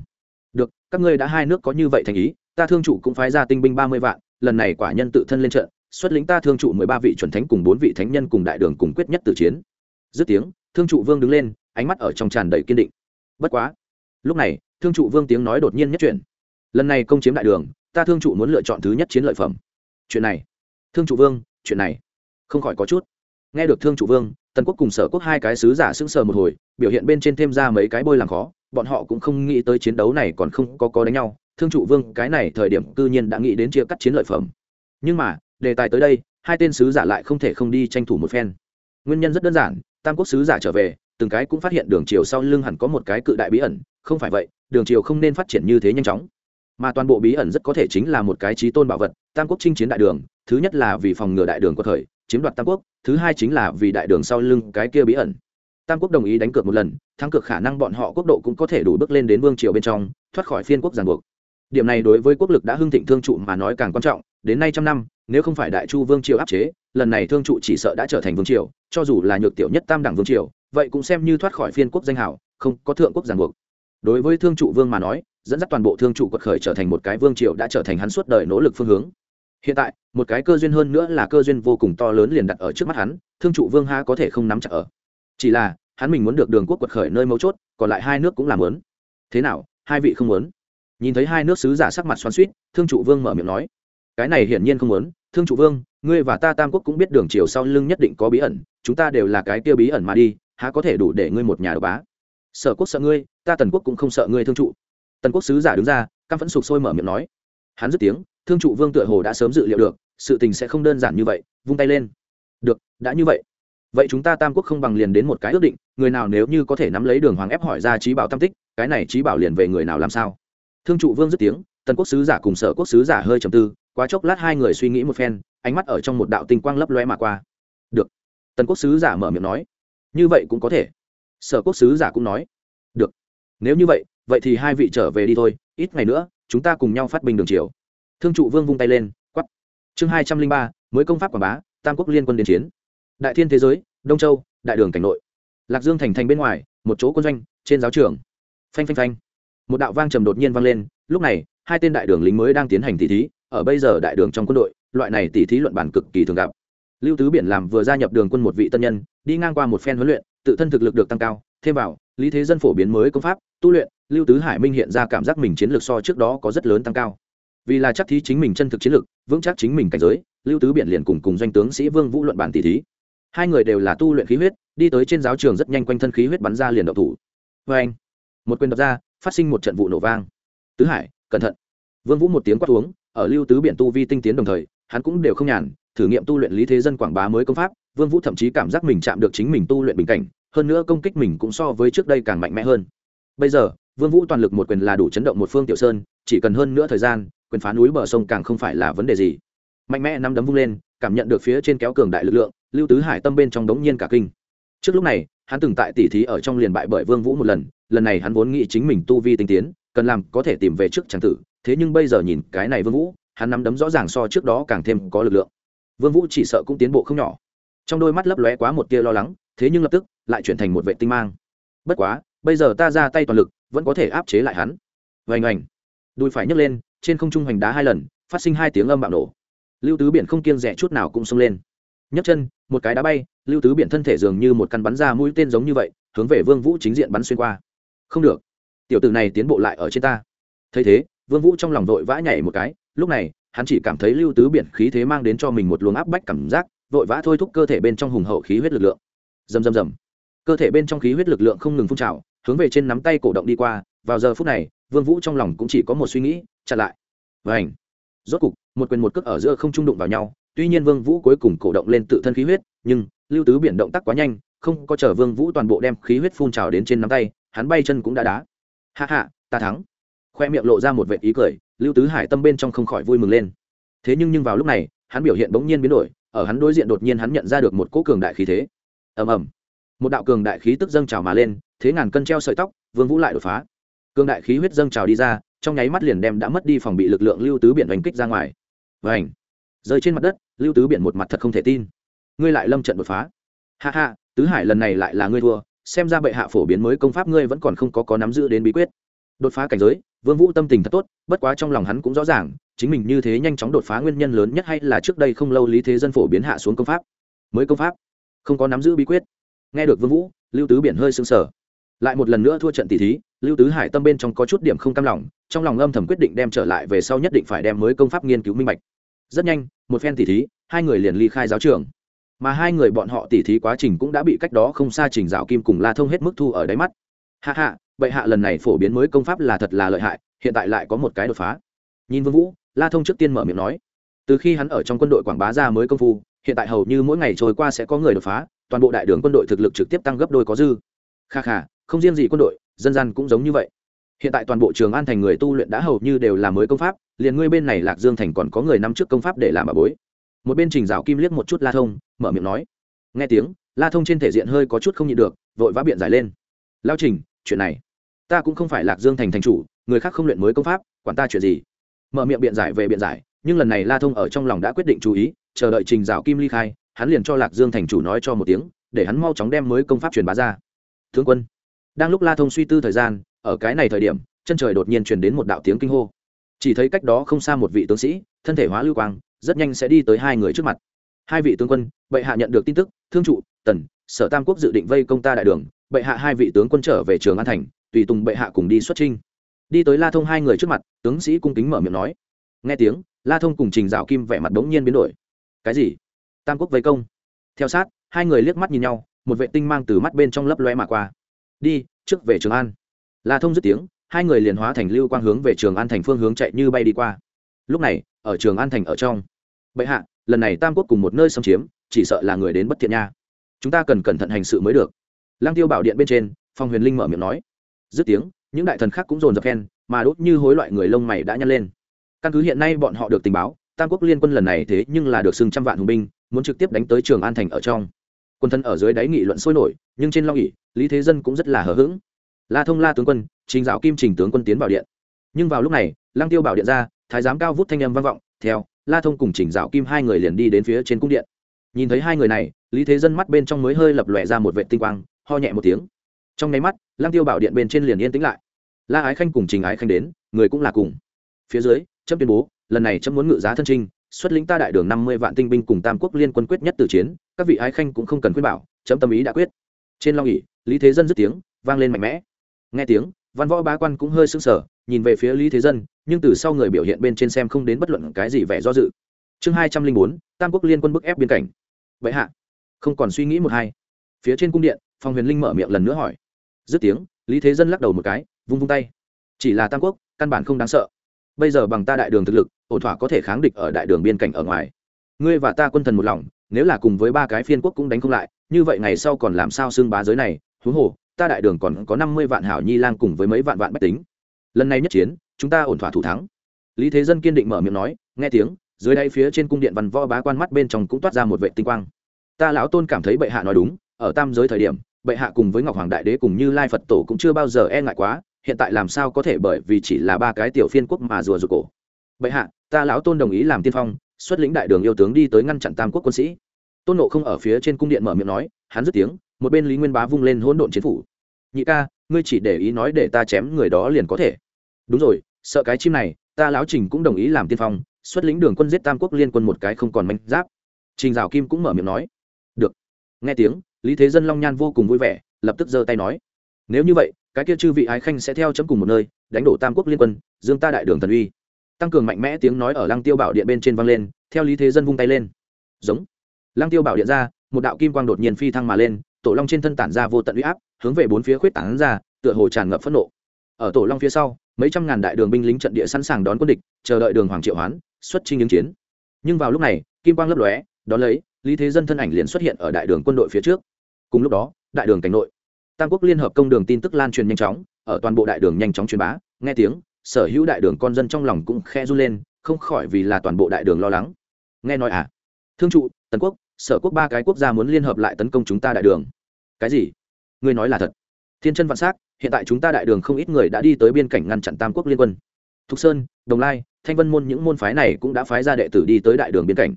Được, các ngươi đã hai nước có như vậy thành ý, ta thương chủ cũng phái ra tinh binh ba mươi vạn, lần này quả nhân tự thân lên trận, xuất lĩnh ta thương trụ mười ba vị chuẩn thánh cùng bốn vị thánh nhân cùng đại đường cùng quyết nhất tử chiến. Dứt tiếng, thương trụ vương đứng lên, ánh mắt ở trong tràn đầy kiên định. Bất quá, lúc này, thương trụ vương tiếng nói đột nhiên nhất chuyển. Lần này công chiếm đại đường ta thương trụ muốn lựa chọn thứ nhất chiến lợi phẩm. Chuyện này. Thương trụ vương, chuyện này. Không khỏi có chút. Nghe được thương trụ vương, tần quốc cùng sở quốc hai cái sứ giả sững sờ một hồi, biểu hiện bên trên thêm ra mấy cái bôi làm khó, bọn họ cũng không nghĩ tới chiến đấu này còn không có có đánh nhau. Thương trụ vương, cái này thời điểm cư nhiên đã nghĩ đến chia cắt chiến lợi phẩm. Nhưng mà, đề tài tới đây, hai tên sứ giả lại không thể không đi tranh thủ một phen. Nguyên nhân rất đơn giản, tam quốc sứ giả trở về, từng cái cũng phát hiện đường triều sau lưng hẳn có một cái cự đại bí ẩn. Không phải vậy, đường triều không nên phát triển như thế nhanh chóng mà toàn bộ bí ẩn rất có thể chính là một cái trí tôn bảo vật, tam quốc chinh chiến đại đường, thứ nhất là vì phòng ngừa đại đường có thời, chiếm đoạt tam quốc, thứ hai chính là vì đại đường sau lưng cái kia bí ẩn. Tam quốc đồng ý đánh cược một lần, thắng cược khả năng bọn họ quốc độ cũng có thể đủ bước lên đến vương triều bên trong, thoát khỏi phiên quốc giàn buộc. Điểm này đối với quốc lực đã hưng thịnh thương trụ mà nói càng quan trọng, đến nay trăm năm, nếu không phải đại chu vương triều áp chế, lần này thương trụ chỉ sợ đã trở thành vương triều, cho dù là nhược tiểu nhất tam đẳng vương triều, vậy cũng xem như thoát khỏi phiên quốc danh hảo, không có thượng quốc giàn buộc. Đối với thương trụ vương mà nói dẫn dắt toàn bộ thương trụ quật khởi trở thành một cái vương triều đã trở thành hắn suốt đời nỗ lực phương hướng. Hiện tại, một cái cơ duyên hơn nữa là cơ duyên vô cùng to lớn liền đặt ở trước mắt hắn, thương trụ vương ha có thể không nắm chặt ở. Chỉ là, hắn mình muốn được đường quốc quật khởi nơi mấu chốt, còn lại hai nước cũng làm lớn thế nào, hai vị không muốn? Nhìn thấy hai nước sứ giả sắc mặt xoắn suýt thương trụ vương mở miệng nói. Cái này hiển nhiên không muốn. Thương trụ vương, ngươi và ta tam quốc cũng biết đường triều sau lưng nhất định có bí ẩn, chúng ta đều là cái tiêu bí ẩn mà đi, há có thể đủ để ngươi một nhà đ bá? Sở quốc sợ ngươi, ta tần quốc cũng không sợ ngươi thương trụ tần quốc sứ giả đứng ra, căm phẫn sục sôi mở miệng nói. Hắn dứt tiếng, thương trụ vương tựa hồ đã sớm dự liệu được, sự tình sẽ không đơn giản như vậy, vung tay lên. Được, đã như vậy. Vậy chúng ta tam quốc không bằng liền đến một cái ước định, người nào nếu như có thể nắm lấy đường hoàng ép hỏi ra trí bảo tam tích, cái này trí bảo liền về người nào làm sao? Thương trụ vương dứt tiếng, tần quốc sứ giả cùng sở quốc sứ giả hơi trầm tư quá chốc lát hai người suy nghĩ một phen, ánh mắt ở trong một đạo tinh quang lấp loe mà qua. Được. Tần quốc sứ giả mở miệng nói. Như vậy cũng có thể. Sở quốc sứ giả cũng nói. Được. Nếu như vậy vậy thì hai vị trở về đi thôi, ít ngày nữa, chúng ta cùng nhau phát bình đường triều. Thương trụ vương vung tay lên quắp chương hai trăm linh ba, mới công pháp quảng bá, tam quốc liên quân điện chiến. Đại thiên thế giới, đông châu, đại đường cảnh nội. Lạc dương thành thành bên ngoài, một chỗ quân doanh, trên giáo trường. Phanh phanh phanh. Một đạo vang trầm đột nhiên vang lên, lúc này, hai tên đại đường lính mới đang tiến hành tỷ thí, ở bây giờ đại đường trong quân đội, loại này tỷ thí luận bản cực kỳ thường gặp. Lưu tứ biển làm vừa gia nhập đường quân một vị tân nhân, đi ngang qua một phen huấn luyện, tự thân thực lực được tăng cao thêm vào, lý thế dân phổ biến mới công pháp, tu luyện, lưu tứ hải minh hiện ra cảm giác mình chiến lược so trước đó có rất lớn tăng cao. Vì là chắc thí chính mình chân thực chiến lược, vững chắc chính mình cảnh giới, lưu tứ biển liền cùng cùng doanh tướng sĩ vương vũ luận bản tỷ thí. Hai người đều là tu luyện khí huyết, đi tới trên giáo trường rất nhanh quanh thân khí huyết bắn ra liền đậu thủ. Vê anh, một quyền đập ra, phát sinh một trận vụ nổ vang. Tứ hải, cẩn thận. Vương vũ một tiếng quát uống, ở lưu tứ biển tu vi tinh tiến đồng thời, hắn cũng đều không nhàn, thử nghiệm tu luyện lý thế dân quảng bá mới công pháp, vương vũ thậm chí cảm giác mình chạm được chính mình tu luyện bình cảnh hơn nữa công kích mình cũng so với trước đây càng mạnh mẽ hơn. Bây giờ, vương vũ toàn lực một quyền là đủ chấn động một phương tiểu sơn, chỉ cần hơn nữa thời gian, quyền phá núi bờ sông càng không phải là vấn đề gì. Mạnh mẽ năm đấm vung lên, cảm nhận được phía trên kéo cường đại lực lượng, lưu tứ hải tâm bên trong đống nhiên cả kinh. Trước lúc này, hắn từng tại tỷ thí ở trong liền bại bởi vương vũ một lần lần này hắn vốn nghĩ chính mình tu vi tinh tiến, cần làm có thể tìm về trước tràng tử, thế nhưng bây giờ nhìn cái này vương vũ, hắn nắm đấm rõ ràng so trước đó càng thêm có lực lượng. Vương vũ chỉ sợ cũng tiến bộ không nhỏ. Trong đôi mắt lấp lóe quá một tia lo lắng thế nhưng lập tức lại chuyển thành một vệ tinh mang. Bất quá, bây giờ ta ra tay toàn lực, vẫn có thể áp chế lại hắn. Vành ảnh đùi phải nhấc lên, trên không trung hoành đá hai lần, phát sinh hai tiếng âm bạo nổ. Lưu tứ biển không kiêng rẻ chút nào cũng xông lên. Nhấc chân, một cái đá bay, lưu tứ biển thân thể dường như một căn bắn ra mũi tên giống như vậy, hướng về vương vũ chính diện bắn xuyên qua. Không được. Tiểu tử này tiến bộ lại ở trên ta. Thấy thế, vương vũ trong lòng vội vã nhảy một cái, lúc này, hắn chỉ cảm thấy lưu tứ biển khí thế mang đến cho mình một luồng áp bách cảm giác, vội vã thôi thúc cơ thể bên trong hùng hậu khí huyết lực lượng rầm rầm rầm. Cơ thể bên trong khí huyết lực lượng không ngừng phun trào, hướng về trên nắm tay cổ động đi qua, vào giờ phút này, vương vũ trong lòng cũng chỉ có một suy nghĩ, chặn lại. Vảnh rốt cục, một quyền một cước ở giữa không trung đụng vào nhau, tuy nhiên vương vũ cuối cùng cổ động lên tự thân khí huyết, nhưng lưu tứ biển động tác quá nhanh, không có chờ vương vũ toàn bộ đem khí huyết phun trào đến trên nắm tay, hắn bay chân cũng đã đá. Hạ hạ ta thắng. Khoe miệng lộ ra một vệt ý cười, lưu tứ hải tâm bên trong không khỏi vui mừng lên. Thế nhưng nhưng vào lúc này, hắn biểu hiện bỗng nhiên biến đổi, ở hắn đối diện đột nhiên hắn nhận ra được một cỗ cường đại khí thế ầm ầm. Một đạo cường đại khí tức dâng trào mà lên thế ngàn cân treo sợi tóc vương vũ lại đột phá. Cường đại khí huyết dâng trào đi ra trong nháy mắt liền đem đã mất đi phòng bị lực lượng lưu tứ biển đánh kích ra ngoài. Vành, rơi trên mặt đất lưu tứ biển một mặt thật không thể tin. Ngươi lại lâm trận đột phá. Ha ha, tứ hải lần này lại là ngươi thua xem ra bệ hạ phổ biến mới công pháp ngươi vẫn còn không có có nắm giữ đến bí quyết. Đột phá cảnh giới vương vũ tâm tình thật tốt bất quá trong lòng hắn cũng rõ ràng chính mình như thế nhanh chóng đột phá nguyên nhân lớn nhất hay là trước đây không lâu lý thế dân phổ biến hạ xuống công pháp. Mới công pháp không có nắm giữ bí quyết. Nghe được vương vũ, lưu tứ biển hơi sưng sờ. Lại một lần nữa thua trận tỷ thí, lưu tứ hải tâm bên trong có chút điểm không cam lòng, trong lòng âm thầm quyết định đem trở lại về sau nhất định phải đem mới công pháp nghiên cứu minh bạch. Rất nhanh, một phen tỷ thí, hai người liền ly khai giáo trường. Mà hai người bọn họ tỷ thí quá trình cũng đã bị cách đó không xa trình dạo kim cùng la thông hết mức thu ở đáy mắt. Hạ hạ vậy hạ lần này phổ biến mới công pháp là thật là lợi hại, hiện tại lại có một cái đột phá. Nhìn vương vũ, la thông trước tiên mở miệng nói. Từ khi hắn ở trong quân đội quảng bá ra mới công phu hiện tại hầu như mỗi ngày trôi qua sẽ có người đột phá, toàn bộ đại đường quân đội thực lực trực tiếp tăng gấp đôi có dư. Kha kha, không riêng gì quân đội, dân gian cũng giống như vậy. Hiện tại toàn bộ trường an thành người tu luyện đã hầu như đều là mới công pháp, liền ngươi bên này lạc dương thành còn có người nắm trước công pháp để làm bà bối. Một bên trình rào kim liếc một chút la thông, mở miệng nói. Nghe tiếng, la thông trên thể diện hơi có chút không nhịn được, vội vã biện giải lên. Lao trình, chuyện này, ta cũng không phải lạc dương thành thành chủ, người khác không luyện mới công pháp, quản ta chuyện gì? Mở miệng biện giải về biện giải, nhưng lần này la thông ở trong lòng đã quyết định chú ý chờ đợi trình dạo kim ly khai, hắn liền cho lạc dương thành chủ nói cho một tiếng, để hắn mau chóng đem mới công pháp truyền bá ra. Thương quân, đang lúc la thông suy tư thời gian, ở cái này thời điểm, chân trời đột nhiên truyền đến một đạo tiếng kinh hô. Chỉ thấy cách đó không xa một vị tướng sĩ, thân thể hóa lưu quang, rất nhanh sẽ đi tới hai người trước mặt. Hai vị tướng quân, bệ hạ nhận được tin tức, thương trụ, tần, sở tam quốc dự định vây công ta đại đường, bệ hạ hai vị tướng quân trở về trường an thành, tùy tùng bệ hạ cùng đi xuất trinh đi tới la thông hai người trước mặt, tướng sĩ cung kính mở miệng nói. Nghe tiếng, la thông cùng trình dạo kim vẻ mặt bỗng nhiên biến đổi cái gì? Tam quốc vây công. Theo sát, hai người liếc mắt nhìn nhau, một vệ tinh mang từ mắt bên trong lấp loe mà qua. Đi, trước về trường an. La thông dứt tiếng, hai người liền hóa thành lưu quang hướng về trường an thành phương hướng chạy như bay đi qua. Lúc này, ở trường an thành ở trong. Bệ hạ, lần này tam quốc cùng một nơi xâm chiếm, chỉ sợ là người đến bất thiện nha. Chúng ta cần cẩn thận hành sự mới được. Lang tiêu bảo điện bên trên, phong huyền linh mở miệng nói. Dứt tiếng, những đại thần khác cũng dồn dập khen, mà đốt như hối loại người lông mày đã nhăn lên. Căn cứ hiện nay bọn họ được tình báo tam quốc liên quân lần này thế nhưng là được xưng trăm vạn hùng binh, muốn trực tiếp đánh tới trường an thành ở trong. Quân thân ở dưới đáy nghị luận sôi nổi, nhưng trên long ỉ lý thế dân cũng rất là hờ hững. La thông la tướng quân, trình dạo kim trình tướng quân tiến vào điện. Nhưng vào lúc này, lăng tiêu bảo điện ra, thái giám cao vút thanh âm vang vọng, theo, la thông cùng Trình dạo kim hai người liền đi đến phía trên cung điện. Nhìn thấy hai người này, lý thế dân mắt bên trong mới hơi lập lòe ra một vệ tinh quang, ho nhẹ một tiếng. Trong nháy mắt lang tiêu bảo điện bên trên liền yên tĩnh lại. La ái khanh cùng trình ái khanh đến, người cũng là cùng. Phía dưới chấp tuyên bố lần này chấm muốn ngự giá thân trinh, xuất lĩnh ta đại đường năm mươi vạn tinh binh cùng tam quốc liên quân quyết nhất từ chiến, các vị ái khanh cũng không cần khuyên bảo, chấm tâm ý đã quyết. Trên long ỉ lý thế dân dứt tiếng, vang lên mạnh mẽ. Nghe tiếng, văn võ bá quan cũng hơi sững sờ, nhìn về phía lý thế dân, nhưng từ sau người biểu hiện bên trên xem không đến bất luận cái gì vẻ do dự. Chương hai trăm linh bốn, tam quốc liên quân bức ép biên cảnh. Vậy hạ, không còn suy nghĩ một hai. Phía trên cung điện phòng huyền linh mở miệng lần nữa hỏi. Dứt tiếng, lý thế dân lắc đầu một cái, vung vung tay. Chỉ là tam quốc, căn bản không đáng sợ bây giờ bằng ta đại đường thực lực, ổn thỏa có thể kháng địch ở đại đường biên cảnh ở ngoài. Ngươi và ta quân thần một lòng, nếu là cùng với ba cái phiên quốc cũng đánh không lại, như vậy ngày sau còn làm sao xưng bá giới này? Huống hồ, ta đại đường còn có năm mươi vạn hảo nhi lang cùng với mấy vạn vạn bách tính. Lần này nhất chiến, chúng ta ổn thỏa thủ thắng. Lý thế dân kiên định mở miệng nói, nghe tiếng, dưới đáy phía trên cung điện văn võ bá quan mắt bên trong cũng toát ra một vệ tinh quang. Ta lão tôn cảm thấy bệ hạ nói đúng, ở tam giới thời điểm, bệ hạ cùng với ngọc hoàng đại đế cùng như lai phật tổ cũng chưa bao giờ e ngại quá hiện tại làm sao có thể bởi vì chỉ là ba cái tiểu phiên quốc mà rùa rụt cổ? Bệ hạ, ta lão tôn đồng ý làm tiên phong, xuất lĩnh đại đường yêu tướng đi tới ngăn chặn tam quốc quân sĩ. Tôn nộ không ở phía trên cung điện mở miệng nói, hắn dứt tiếng, một bên lý nguyên bá vung lên hỗn độn chiến phủ. Nhị ca, ngươi chỉ để ý nói để ta chém người đó liền có thể. Đúng rồi, sợ cái chim này, ta lão trình cũng đồng ý làm tiên phong, xuất lĩnh đường quân giết tam quốc liên quân một cái không còn manh giáp. Trình dạo kim cũng mở miệng nói. Được. Nghe tiếng, lý thế dân long nhan vô cùng vui vẻ, lập tức giơ tay nói. Nếu như vậy cái kia chư vị ái khanh sẽ theo chấm cùng một nơi, đánh đổ tam quốc liên quân, dương ta đại đường thần uy. Tăng cường mạnh mẽ tiếng nói ở lăng tiêu bảo điện bên trên vang lên, theo lý thế dân vung tay lên. Giống. Lăng tiêu bảo điện ra, một đạo kim quang đột nhiên phi thăng mà lên, tổ long trên thân tản ra vô tận uy áp, hướng về bốn phía khuyết tảng ra, tựa hồ tràn ngập phẫn nộ. Ở tổ long phía sau, mấy trăm ngàn đại đường binh lính trận địa sẵn sàng đón quân địch, chờ đợi đường hoàng triệu hoán, xuất chinh ứng chiến. Nhưng vào lúc này, kim quang lấp lóe, đón lấy, lý thế dân thân ảnh liền xuất hiện ở đại đường quân đội phía trước. Cùng lúc đó, đại đường cảnh nội tam quốc liên hợp công đường tin tức lan truyền nhanh chóng, ở toàn bộ đại đường nhanh chóng truyền bá, nghe tiếng, sở hữu đại đường con dân trong lòng cũng khe run lên, không khỏi vì là toàn bộ đại đường lo lắng. Nghe nói à? Thương trụ, tần quốc, sở quốc ba cái quốc gia muốn liên hợp lại tấn công chúng ta đại đường. Cái gì? Ngươi nói là thật. Thiên chân vạn s á c hiện tại chúng ta đại đường không ít người đã đi tới biên cảnh ngăn chặn tam quốc liên quân. Thục sơn, đồng lai, thanh vân môn những môn phái này cũng đã phái ra đệ tử đi tới đại đường biên cảnh.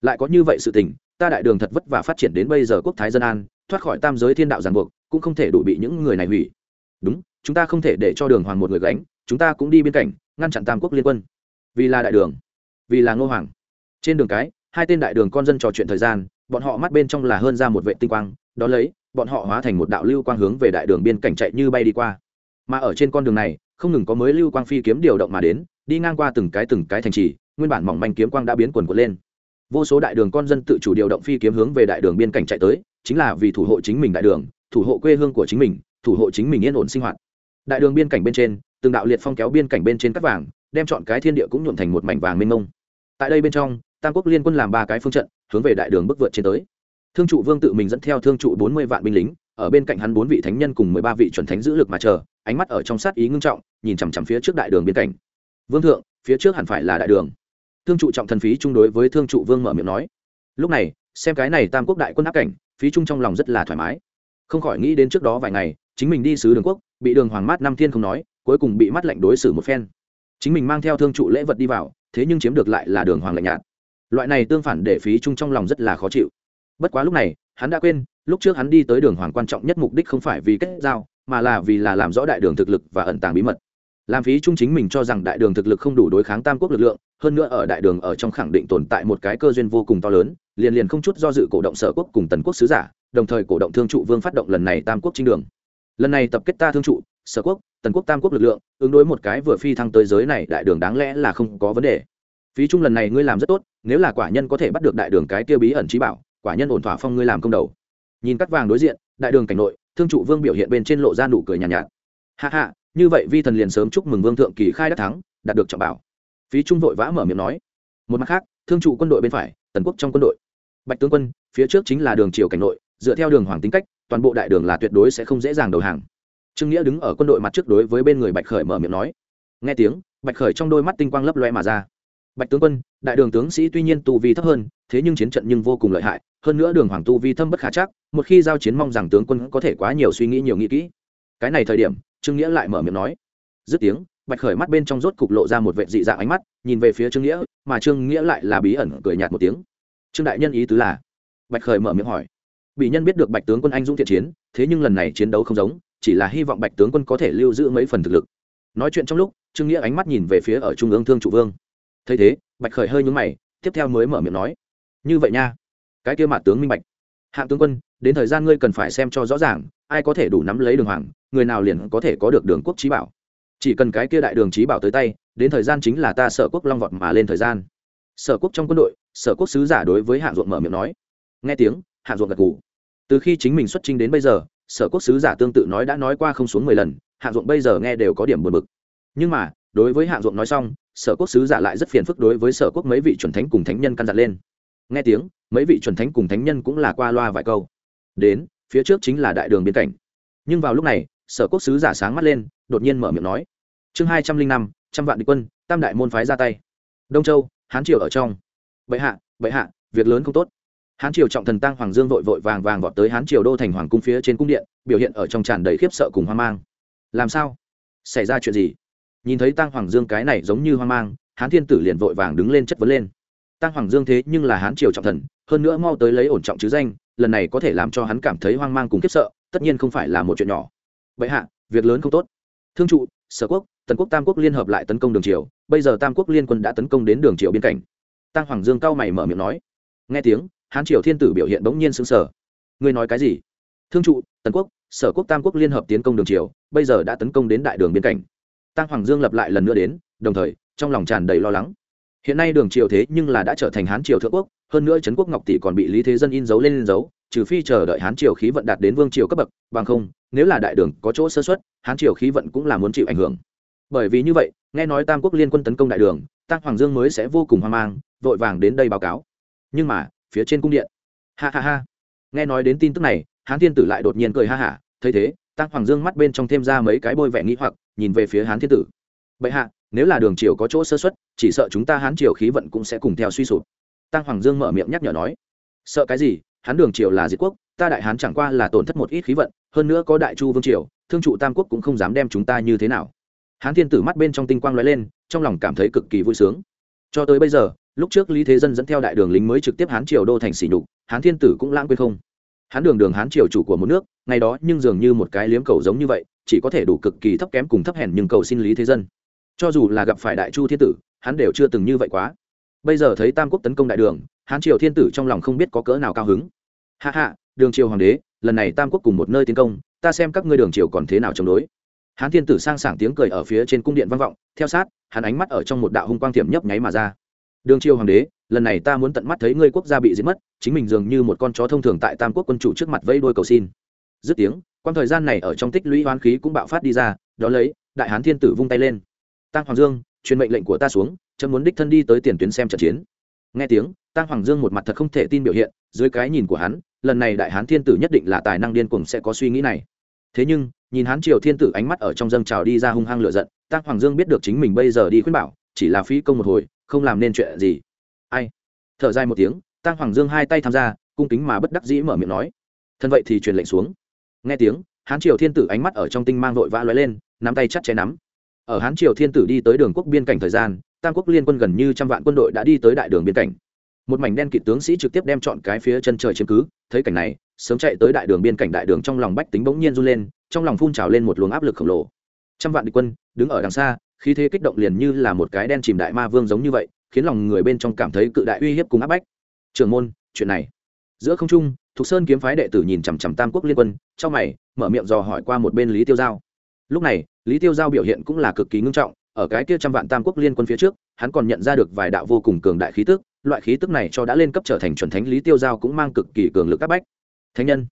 Lại có như vậy sự tình, ta đại đường thật vất vả phát triển đến bây giờ quốc thái dân an thoát khỏi tam giới thiên đạo giàn buộc, cũng không thể đủ bị những người này hủy. Đúng, chúng ta không thể để cho đường hoàng một người gánh, chúng ta cũng đi biên cảnh ngăn chặn tam quốc liên quân. Vì là đại đường, vì là ngô hoàng. Trên đường cái, hai tên đại đường con dân trò chuyện thời gian, bọn họ mắt bên trong là hơn ra một vệ tinh quang đón lấy, bọn họ hóa thành một đạo lưu quang hướng về đại đường biên cảnh chạy như bay đi qua. Mà ở trên con đường này, không ngừng có mới lưu quang phi kiếm điều động mà đến, đi ngang qua từng cái từng cái thành trì, nguyên bản mỏng manh kiếm quang đã biến quần quật lên. Vô số đại đường con dân tự chủ điều động phi kiếm hướng về đại đường biên cảnh chạy tới chính là vì thủ hộ chính mình đại đường, thủ hộ quê hương của chính mình, thủ hộ chính mình yên ổn sinh hoạt. Đại đường biên cảnh bên trên, từng đạo liệt phong kéo biên cảnh bên trên cắt vàng, đem chọn cái thiên địa cũng nhuộm thành một mảnh vàng mênh mông. Tại đây bên trong, tam quốc liên quân làm ba cái phương trận, hướng về đại đường bước vượt trên tới. Thương trụ vương tự mình dẫn theo thương trụ bốn mươi vạn binh lính, ở bên cạnh hắn bốn vị thánh nhân cùng mười ba vị chuẩn thánh giữ lực mà chờ, ánh mắt ở trong sát ý ngưng trọng, nhìn chằm chằm phía trước đại đường biên cảnh. Vương thượng, phía trước hẳn phải là đại đường. Thương trụ trọng thần phí chung đối với thương trụ vương mở miệng nói. Lúc này, xem cái này tam quốc đại quân áp cảnh phí trung trong lòng rất là thoải mái. Không khỏi nghĩ đến trước đó vài ngày, chính mình đi sứ đường quốc, bị đường hoàng mát năm thiên không nói, cuối cùng bị mắt lạnh đối xử một phen. Chính mình mang theo thương trụ lễ vật đi vào, thế nhưng chiếm được lại là đường hoàng lạnh nhạt. Loại này tương phản để phí trung trong lòng rất là khó chịu. Bất quá lúc này, hắn đã quên, lúc trước hắn đi tới đường hoàng quan trọng nhất mục đích không phải vì kết giao, mà là vì là làm rõ đại đường thực lực và ẩn tàng bí mật. Làm phí trung chính mình cho rằng đại đường thực lực không đủ đối kháng tam quốc lực lượng, hơn nữa ở đại đường ở trong khẳng định tồn tại một cái cơ duyên vô cùng to lớn liền liền không chút do dự cổ động sở quốc cùng tần quốc sứ giả đồng thời cổ động thương trụ vương phát động lần này tam quốc trinh đường. Lần này tập kết ta thương trụ sở quốc tần quốc tam quốc lực lượng ứng đối một cái vừa phi thăng tới giới này đại đường đáng lẽ là không có vấn đề. Phí trung lần này ngươi làm rất tốt nếu là quả nhân có thể bắt được đại đường cái tiêu bí ẩn trí bảo quả nhân ổn thỏa phong ngươi làm công đầu. Nhìn cắt vàng đối diện đại đường cảnh nội thương trụ vương biểu hiện bên trên lộ ra nụ cười nhàn nhạt, nhạt. Hạ hạ như vậy vi thần liền sớm chúc mừng vương thượng kỳ khai đắc thắng đạt được trọng bảo. Phí trung vội vã mở miệng nói. Một mặt khác thương trụ quân đội bên phải tần quốc trong quân đội bạch tướng quân, phía trước chính là đường triều cảnh nội, dựa theo đường hoàng tính cách, toàn bộ đại đường là tuyệt đối sẽ không dễ dàng đầu hàng. Trương nghĩa đứng ở quân đội mặt trước đối với bên người bạch khởi mở miệng nói. Nghe tiếng, bạch khởi trong đôi mắt tinh quang lấp loe mà ra. Bạch tướng quân, đại đường tướng sĩ tuy nhiên tu vi thấp hơn, thế nhưng chiến trận nhưng vô cùng lợi hại, hơn nữa đường hoàng tu vi thâm bất khả chắc, một khi giao chiến mong rằng tướng quân có thể quá nhiều suy nghĩ nhiều nghĩ kỹ. Cái này thời điểm, trương nghĩa lại mở miệng nói. Dứt tiếng, bạch khởi mắt bên trong rốt cục lộ ra một vệ dị dạng ánh mắt, nhìn về phía trương nghĩa, mà trương nghĩa lại là bí ẩn cười nhạt một tiếng trương đại nhân ý tứ là, bạch khởi mở miệng hỏi. Bị nhân biết được bạch tướng quân anh dũng thiện chiến, thế nhưng lần này chiến đấu không giống, chỉ là hy vọng bạch tướng quân có thể lưu giữ mấy phần thực lực. Nói chuyện trong lúc, trương nghĩa ánh mắt nhìn về phía ở trung ương thương trụ vương. Thấy thế, bạch khởi hơi nhúng mày, tiếp theo mới mở miệng nói, như vậy nha, cái kia mặt tướng minh bạch. Hạng tướng quân, đến thời gian ngươi cần phải xem cho rõ ràng, ai có thể đủ nắm lấy đường hoàng, người nào liền có thể có được đường quốc trí bảo. Chỉ cần cái kia đại đường trí bảo tới tay, đến thời gian chính là ta sở quốc long vọt mà lên thời gian. Sở quốc trong quân đội sở quốc sứ giả đối với hạng ruộng mở miệng nói. Nghe tiếng, hạng ruộng gật gù. Từ khi chính mình xuất trình đến bây giờ, sở quốc sứ giả tương tự nói đã nói qua không xuống mười lần, hạng ruộng bây giờ nghe đều có điểm buồn bực. Nhưng mà, đối với hạng ruộng nói xong, sở quốc sứ giả lại rất phiền phức đối với sở quốc mấy vị chuẩn thánh cùng thánh nhân căn dặn lên. Nghe tiếng, mấy vị chuẩn thánh cùng thánh nhân cũng là qua loa vài câu. Đến, phía trước chính là đại đường biên cảnh. Nhưng vào lúc này, sở quốc sứ giả sáng mắt lên, đột nhiên mở miệng nói. Chương hai trăm linh năm, trăm vạn địch quân, tam đại môn phái ra tay. Đông châu, hán triều ở trong vậy hạ vậy hạ, việc lớn không tốt. Hán triều trọng thần tăng hoàng dương vội vội vàng vàng vọt tới hán triều đô thành hoàng cung phía trên cung điện, biểu hiện ở trong tràn đầy khiếp sợ cùng hoang mang. Làm sao? Xảy ra chuyện gì? Nhìn thấy tăng hoàng dương cái này giống như hoang mang, hán thiên tử liền vội vàng đứng lên chất vấn lên. Tăng hoàng dương thế nhưng là hán triều trọng thần, hơn nữa mau tới lấy ổn trọng chứ danh, lần này có thể làm cho hắn cảm thấy hoang mang cùng khiếp sợ, tất nhiên không phải là một chuyện nhỏ. Vậy hạ, việc lớn không tốt. Thương trụ, sở quốc, tần quốc tam quốc liên hợp lại tấn công đường triều, bây giờ tam quốc liên quân đã tấn công đến đường triều biên cảnh tăng hoàng dương cao mày mở miệng nói. Nghe tiếng, hán triều thiên tử biểu hiện bỗng nhiên sững sờ. Ngươi nói cái gì? Thương trụ, tần quốc, sở quốc, tam quốc liên hợp tiến công đường triều, bây giờ đã tấn công đến đại đường biên cảnh. Tăng hoàng dương lập lại lần nữa đến, đồng thời, trong lòng tràn đầy lo lắng. Hiện nay đường triều thế nhưng là đã trở thành hán triều thượng quốc, hơn nữa trấn quốc ngọc tỷ còn bị lý thế dân in dấu lên in dấu, trừ phi chờ đợi hán triều khí vận đạt đến vương triều cấp bậc, bằng không, nếu là đại đường có chỗ sơ xuất hán triều khí vận cũng là muốn chịu ảnh hưởng. Bởi vì như vậy, nghe nói tam quốc liên quân tấn công đại đường tăng hoàng dương mới sẽ vô cùng hoang mang, vội vàng đến đây báo cáo. Nhưng mà, phía trên cung điện. Ha ha ha. Nghe nói đến tin tức này, hán thiên tử lại đột nhiên cười ha hả, thấy thế, tăng hoàng dương mắt bên trong thêm ra mấy cái bôi vẻ nghĩ hoặc, nhìn về phía hán thiên tử. Bệ hạ, nếu là đường triều có chỗ sơ xuất chỉ sợ chúng ta hán triều khí vận cũng sẽ cùng theo suy sụp. Tăng hoàng dương mở miệng nhắc nhở nói. Sợ cái gì? Hán đường triều là diệt quốc, ta đại hán chẳng qua là tổn thất một ít khí vận, hơn nữa có đại chu vương triều, thương trụ tam quốc cũng không dám đem chúng ta như thế nào. Hán thiên tử mắt bên trong tinh quang lóe lên trong lòng cảm thấy cực kỳ vui sướng. Cho tới bây giờ, lúc trước lý thế dân dẫn theo đại đường lính mới trực tiếp hán triều đô thành xỉ nhục, hán thiên tử cũng lãng quên không. Hán đường đường hán triều chủ của một nước, ngày đó nhưng dường như một cái liếm cầu giống như vậy, chỉ có thể đủ cực kỳ thấp kém cùng thấp hèn nhưng cầu xin lý thế dân. Cho dù là gặp phải đại chu thiên tử, hắn đều chưa từng như vậy quá. Bây giờ thấy tam quốc tấn công đại đường, hán triều thiên tử trong lòng không biết có cỡ nào cao hứng. Hạ hạ đường triều hoàng đế, lần này tam quốc cùng một nơi tiến công, ta xem các ngươi đường triều còn thế nào chống đối hán thiên tử sang sảng tiếng cười ở phía trên cung điện vang vọng, theo sát, hắn ánh mắt ở trong một đạo hung quang thiểm nhấp nháy mà ra. Đường triều hoàng đế, lần này ta muốn tận mắt thấy ngươi quốc gia bị giết mất, chính mình dường như một con chó thông thường tại tam quốc quân chủ trước mặt vẫy đôi cầu xin. Dứt tiếng quan thời gian này ở trong tích lũy hoán khí cũng bạo phát đi ra, đó lấy, đại hán thiên tử vung tay lên. Tăng hoàng dương, truyền mệnh lệnh của ta xuống, chấm muốn đích thân đi tới tiền tuyến xem trận chiến. Nghe tiếng tăng hoàng dương một mặt thật không thể tin biểu hiện, dưới cái nhìn của hắn, lần này đại hán thiên tử nhất định là tài năng điên cuồng sẽ có suy nghĩ này thế nhưng, nhìn hán triều thiên tử ánh mắt ở trong dâng trào đi ra hung hăng lựa giận tác hoàng dương biết được chính mình bây giờ đi khuyên bảo, chỉ là phí công một hồi, không làm nên chuyện gì. Ai? Thở dài một tiếng tăng hoàng dương hai tay tham gia, cung kính mà bất đắc dĩ mở miệng nói. Thân vậy thì truyền lệnh xuống. Nghe tiếng, hán triều thiên tử ánh mắt ở trong tinh mang vội vã lóe lên, nắm tay chắt chẽ nắm. Ở hán triều thiên tử đi tới đường quốc biên cảnh thời gian, tam quốc liên quân gần như trăm vạn quân đội đã đi tới đại đường biên cảnh. Một mảnh đen kịt tướng sĩ trực tiếp đem chọn cái phía chân trời chiếm cứ, thấy cảnh này sớm chạy tới đại đường biên cảnh đại đường trong lòng bách tính bỗng nhiên run lên, trong lòng phun trào lên một luồng áp lực khổng lồ. Trăm vạn địch quân đứng ở đằng xa, khí thế kích động liền như là một cái đen chìm đại ma vương giống như vậy, khiến lòng người bên trong cảm thấy cự đại uy hiếp cùng áp bách. Trường môn, chuyện này. Giữa không trung, thục sơn kiếm phái đệ tử nhìn chằm chằm tam quốc liên quân trong mày, mở miệng dò hỏi qua một bên lý tiêu giao. Lúc này, lý tiêu giao biểu hiện cũng là cực kỳ ngưng trọng, ở cái kia trăm vạn tam quốc liên quân phía trước, hắn còn nhận ra được vài đạo vô cùng cường đại khí tức, loại khí tức này cho đã lên cấp trở thành chuẩn thánh lý tiêu giao cũng mang cực kỳ cường lực các bách thánh nhân.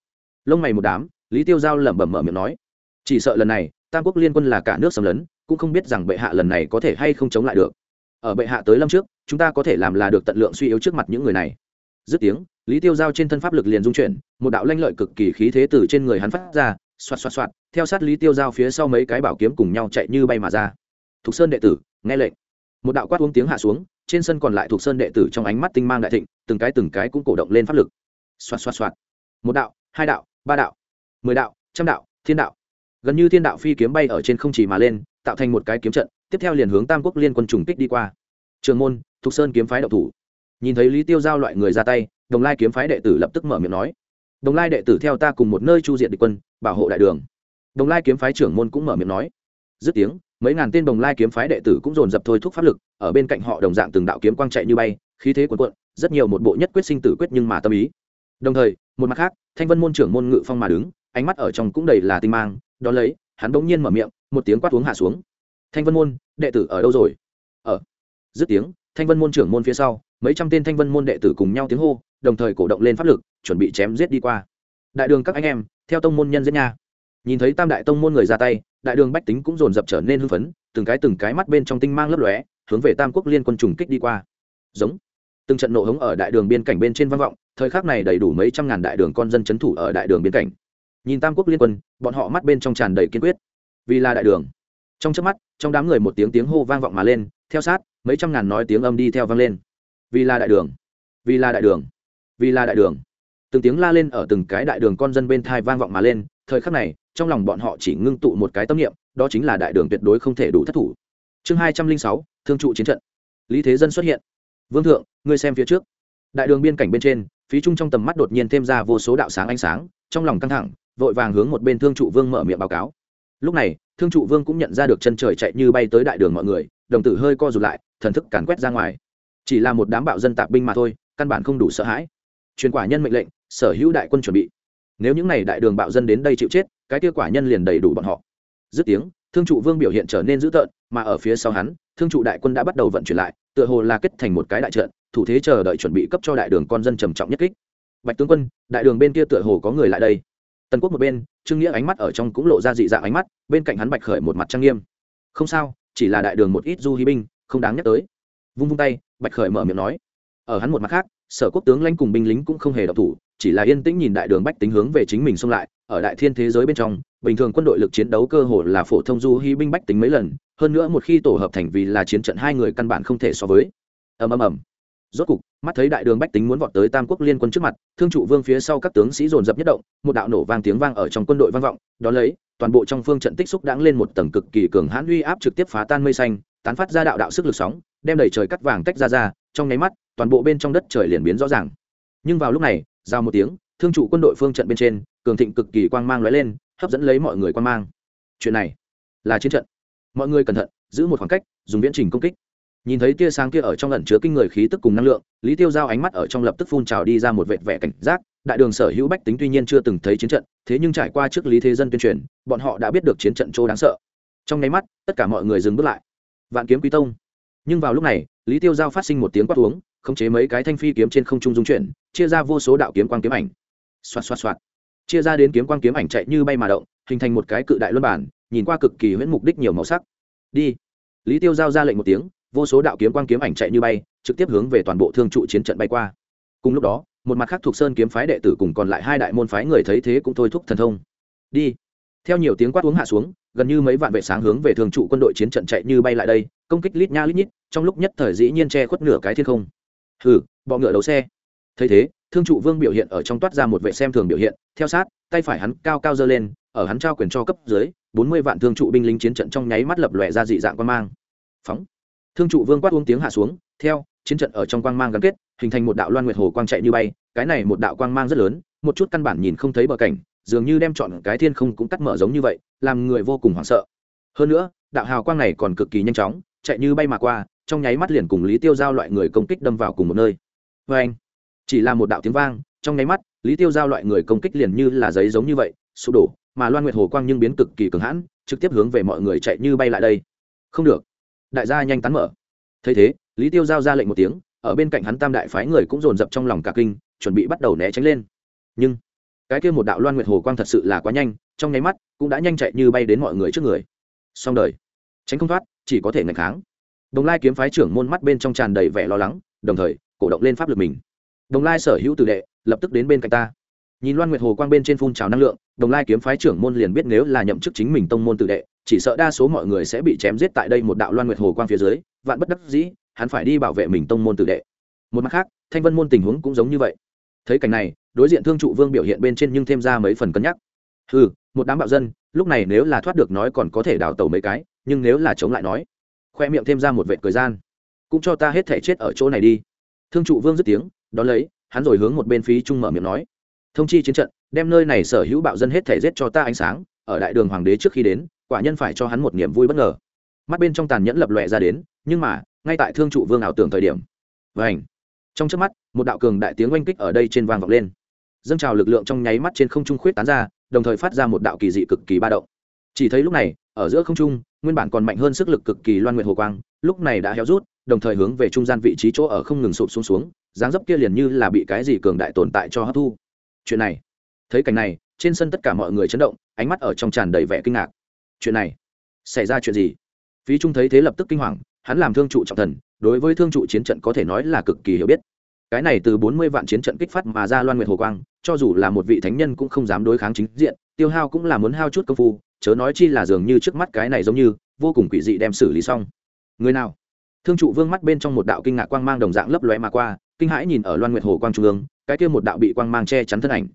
Lông mày một đám, lý tiêu giao lẩm bẩm mở miệng nói. Chỉ sợ lần này, tam quốc liên quân là cả nước xâm lấn, cũng không biết rằng bệ hạ lần này có thể hay không chống lại được. Ở bệ hạ tới lâm trước, chúng ta có thể làm là được tận lượng suy yếu trước mặt những người này. Dứt tiếng, lý tiêu giao trên thân pháp lực liền dung chuyển, một đạo lanh lợi cực kỳ khí thế từ trên người hắn phát ra, xoạt xoạt xoạt, theo sát lý tiêu giao phía sau mấy cái bảo kiếm cùng nhau chạy như bay mà ra. Thục sơn đệ tử, nghe lệnh. Một đạo quát uống tiếng hạ xuống, trên sân còn lại thuộc sơn đệ tử trong ánh mắt tinh mang đại thịnh, từng cái từng cái cũng cổ động lên pháp lực. Xoạt xoạt xoạt một đạo, hai đạo, ba đạo, mười đạo, trăm đạo, thiên đạo. Gần như thiên đạo phi kiếm bay ở trên không chỉ mà lên, tạo thành một cái kiếm trận, tiếp theo liền hướng tam quốc liên quân trùng kích đi qua. Trường môn, thục sơn kiếm phái đậu thủ. Nhìn thấy lý tiêu giao loại người ra tay, đồng lai kiếm phái đệ tử lập tức mở miệng nói, đồng lai đệ tử theo ta cùng một nơi chu diện địch quân, bảo hộ đại đường. Đồng lai kiếm phái trưởng môn cũng mở miệng nói, dứt tiếng, mấy ngàn tên đồng lai kiếm phái đệ tử cũng dồn dập thôi thúc pháp lực, ở bên cạnh họ đồng dạng từng đạo kiếm quang chạy như bay, khí thế cuồn cuộn, rất nhiều một bộ nhất quyết sinh tử quyết nhưng mà tâm ý. Đồng thời một mặt khác, thanh vân môn trưởng môn ngự phong mà đứng, ánh mắt ở trong cũng đầy là tinh mang đ ó lấy, hắn bỗng nhiên mở miệng, một tiếng quát uống hạ xuống. Thanh vân môn, đệ tử ở đâu rồi? Ở. Dứt tiếng, thanh vân môn trưởng môn phía sau, mấy trăm tên thanh vân môn đệ tử cùng nhau tiếng hô, đồng thời cổ động lên pháp lực, chuẩn bị chém giết đi qua. Đại đường các anh em, theo tông môn nhân giết nha. Nhìn thấy tam đại tông môn người ra tay, đại đường bách tính cũng dồn dập trở nên hưng phấn, từng cái từng cái mắt bên trong tinh mang lấp lóe, hướng về tam quốc liên quân trùng kích đi qua. Giống từng trận nổ hống ở đại đường biên cảnh bên trên vang vọng, thời khắc này đầy đủ mấy trăm ngàn đại đường con dân c h ấ n thủ ở đại đường biên cảnh. Nhìn tam quốc liên quân, bọn họ mắt bên trong tràn đầy kiên quyết. Vì là đại đường. Trong trước mắt, trong đám người một tiếng tiếng hô vang vọng mà lên, theo sát, mấy trăm ngàn nói tiếng âm đi theo vang lên. Vì là đại đường. Vì là đại đường. Vì là đại đường. Từng tiếng la lên ở từng cái đại đường con dân bên thai vang vọng mà lên, thời khắc này, trong lòng bọn họ chỉ ngưng tụ một cái tâm niệm, đó chính là đại đường tuyệt đối không thể đủ thất thủ. Chương hai trăm linh sáu, thương trụ chiến trận. Lý thế dân xuất hiện vương thượng, ngươi xem phía trước. Đại đường biên cảnh bên trên, phí trung trong tầm mắt đột nhiên thêm ra vô số đạo sáng ánh sáng, trong lòng căng thẳng, vội vàng hướng một bên thương trụ vương mở miệng báo cáo. Lúc này, thương trụ vương cũng nhận ra được chân trời chạy như bay tới đại đường mọi người, đồng tử hơi co rụt lại, thần thức càn quét ra ngoài. Chỉ là một đám bạo dân tạp binh mà thôi, căn bản không đủ sợ hãi. Truyền quả nhân mệnh lệnh, sở hữu đại quân chuẩn bị. Nếu những n à y đại đường bạo dân đến đây chịu chết, cái tiêu quả nhân liền đầy đủ bọn họ. Dứt tiếng, thương trụ vương biểu hiện trở nên dữ tợn, mà ở phía sau hắn, thương trụ đại quân đã bắt đầu vận chuyển lại tựa hồ là kết thành một cái đại trận, thủ thế chờ đợi chuẩn bị cấp cho đại đường con dân trầm trọng nhất kích. Bạch tướng quân, đại đường bên kia tựa hồ có người lại đây. Tần quốc một bên, trương nghĩa ánh mắt ở trong cũng lộ ra dị dạng ánh mắt, bên cạnh hắn bạch khởi một mặt trang nghiêm. Không sao, chỉ là đại đường một ít du hy binh, không đáng nhắc tới. Vung vung tay, bạch khởi mở miệng nói. Ở hắn một mặt khác, sở quốc tướng lãnh cùng binh lính cũng không hề độc thủ, chỉ là yên tĩnh nhìn đại đường bách tính hướng về chính mình xông lại, ở đại thiên thế giới bên trong, bình thường quân đội lực chiến đấu cơ hồ là phổ thông du hy binh bách tính mấy lần hơn nữa một khi tổ hợp thành vì là chiến trận hai người căn bản không thể so với. Ầm ầm ầm. Rốt cục, mắt thấy đại đường bách tính muốn vọt tới tam quốc liên quân trước mặt, thương trụ vương phía sau các tướng sĩ dồn dập nhất động, một đạo nổ vang tiếng vang ở trong quân đội vang vọng, đó lấy, toàn bộ trong phương trận tích xúc đãng lên một tầng cực kỳ cường hãn uy áp trực tiếp phá tan mây xanh, tán phát ra đạo đạo sức lực sóng, đem đầy trời cắt vàng tách ra ra, trong nháy mắt, toàn bộ bên trong đất trời liền biến rõ ràng. Nhưng vào lúc này, giao một tiếng, thương trụ quân đội phương trận bên trên, cường thịnh cực kỳ quang mang lóe lên, hấp dẫn lấy mọi người quang mang. Chuyện này là chiến trận mọi người cẩn thận, giữ một khoảng cách, dùng viễn trình công kích. Nhìn thấy tia sáng kia ở trong lẩn chứa kinh người khí tức cùng năng lượng, lý tiêu giao ánh mắt ở trong lập tức phun trào đi ra một vệt vẻ cảnh giác. Đại đường sở hữu bách tính tuy nhiên chưa từng thấy chiến trận, thế nhưng trải qua trước lý thế dân tuyên truyền, bọn họ đã biết được chiến trận chỗ đáng sợ. Trong nháy mắt, tất cả mọi người dừng bước lại. Vạn kiếm quý tông. Nhưng vào lúc này, lý tiêu giao phát sinh một tiếng quát uống, khống chế mấy cái thanh phi kiếm trên không trung dung chuyển, chia ra vô số đạo kiếm quang kiếm ảnh. Xoạt xoạt xoạt. Chia ra đến kiếm quang kiếm ảnh chạy như bay mà động, hình thành một cái cự đại luân bản nhìn qua cực kỳ huyễn mục đích nhiều màu sắc. Đi. Lý tiêu giao ra lệnh một tiếng, vô số đạo kiếm quang kiếm ảnh chạy như bay, trực tiếp hướng về toàn bộ thương trụ chiến trận bay qua. Cùng lúc đó, một mặt khác thuộc sơn kiếm phái đệ tử cùng còn lại hai đại môn phái người thấy thế cũng thôi thúc thần thông. Đi. Theo nhiều tiếng quát uống hạ xuống, gần như mấy vạn vệ sáng hướng về thương trụ quân đội chiến trận chạy như bay lại đây, công kích lít nha lít nhít, trong lúc nhất thời dĩ nhiên che khuất nửa cái thiên không. Hừ, bọ ngựa đấu xe. Thấy thế, thương trụ vương biểu hiện ở trong toát ra một vệ xem thường biểu hiện, theo sát, tay phải hắn cao cao giơ lên, ở hắn trao quyền cho cấp dưới bốn mươi vạn thương trụ binh lính chiến trận trong nháy mắt lập lòe ra dị dạng quan mang. Phóng. Thương trụ vương quát uống tiếng hạ xuống, theo, chiến trận ở trong quang mang gắn kết, hình thành một đạo loan nguyệt hồ quang chạy như bay, cái này một đạo quang mang rất lớn, một chút căn bản nhìn không thấy bờ cảnh, dường như đem chọn cái thiên không cũng cắt mở giống như vậy, làm người vô cùng hoảng sợ. Hơn nữa, đạo hào quang này còn cực kỳ nhanh chóng, chạy như bay mà qua, trong nháy mắt liền cùng lý tiêu giao loại người công kích đâm vào cùng một nơi. Vê anh, chỉ là một đạo tiếng vang, trong nháy mắt, lý tiêu giao loại người công kích liền như là giấy giống như vậy, sụp đổ mà loan nguyệt hồ quang nhưng biến cực kỳ cường hãn, trực tiếp hướng về mọi người chạy như bay lại đây. Không được. Đại gia nhanh tán mở. Thấy thế, lý tiêu giao ra lệnh một tiếng, ở bên cạnh hắn tam đại phái người cũng dồn dập trong lòng cả kinh, chuẩn bị bắt đầu né tránh lên. Nhưng, cái kia một đạo loan nguyệt hồ quang thật sự là quá nhanh, trong nháy mắt cũng đã nhanh chạy như bay đến mọi người trước người. Xong đời. Tránh không thoát, chỉ có thể ngạch kháng. Đồng lai kiếm phái trưởng môn mắt bên trong tràn đầy vẻ lo lắng, đồng thời, cổ động lên pháp lực mình. Đồng lai sở hữu tử đệ, lập tức đến bên cạnh ta nhìn loan nguyệt hồ quang bên trên phun trào năng lượng, đồng lai kiếm phái trưởng môn liền biết nếu là nhậm chức chính mình tông môn tự đệ, chỉ sợ đa số mọi người sẽ bị chém giết tại đây một đạo loan nguyệt hồ quang phía dưới, vạn bất đắc dĩ, hắn phải đi bảo vệ mình tông môn tự đệ. Một mặt khác, thanh vân môn tình huống cũng giống như vậy. Thấy cảnh này, đối diện thương trụ vương biểu hiện bên trên nhưng thêm ra mấy phần cân nhắc. Ừ một đám bạo dân, lúc này nếu là thoát được nói còn có thể đào tẩu mấy cái, nhưng nếu là chống lại nói, khoe miệng thêm ra một vệ cười gian. Cũng cho ta hết thể chết ở chỗ này đi. Thương trụ vương dứt tiếng, đón lấy, hắn rồi hướng một bên phí trung mở miệng nói thông chi chiến trận, đem nơi này sở hữu bạo dân hết thể giết cho ta ánh sáng, ở đại đường hoàng đế trước khi đến, quả nhân phải cho hắn một niềm vui bất ngờ. Mắt bên trong tàn nhẫn lập lòe ra đến, nhưng mà, ngay tại thương trụ vương ảo tưởng thời điểm. Vảnh trong trước mắt, một đạo cường đại tiếng oanh kích ở đây trên vang vọng lên. Dâng trào lực lượng trong nháy mắt trên không trung khuyết tán ra, đồng thời phát ra một đạo kỳ dị cực kỳ ba động. Chỉ thấy lúc này, ở giữa không trung, nguyên bản còn mạnh hơn sức lực cực kỳ loan nguyện hồ quang, lúc này đã héo rút, đồng thời hướng về trung gian vị trí chỗ ở không ngừng sụp xuống xuống, dáng dấp kia liền như là bị cái gì cường đại tồn tại cho hấp thu chuyện này. Thấy cảnh này, trên sân tất cả mọi người chấn động, ánh mắt ở trong tràn đầy vẻ kinh ngạc. Chuyện này, xảy ra chuyện gì? Phí trung thấy thế lập tức kinh hoàng, hắn làm thương trụ trọng thần, đối với thương trụ chiến trận có thể nói là cực kỳ hiểu biết. Cái này từ bốn mươi vạn chiến trận kích phát mà ra loan nguyệt hồ quang, cho dù là một vị thánh nhân cũng không dám đối kháng chính diện, tiêu hao cũng là muốn hao chút công phu, chớ nói chi là dường như trước mắt cái này giống như, vô cùng quỷ dị đem xử lý xong. Người nào? Thương trụ vương mắt bên trong một đạo kinh ngạc quang mang đồng dạng lấp lóe mà qua, kinh hãi nhìn ở loan nguyệt hồ quang trung ương cái kia một đạo bị quang mang che chắn thân ảnh.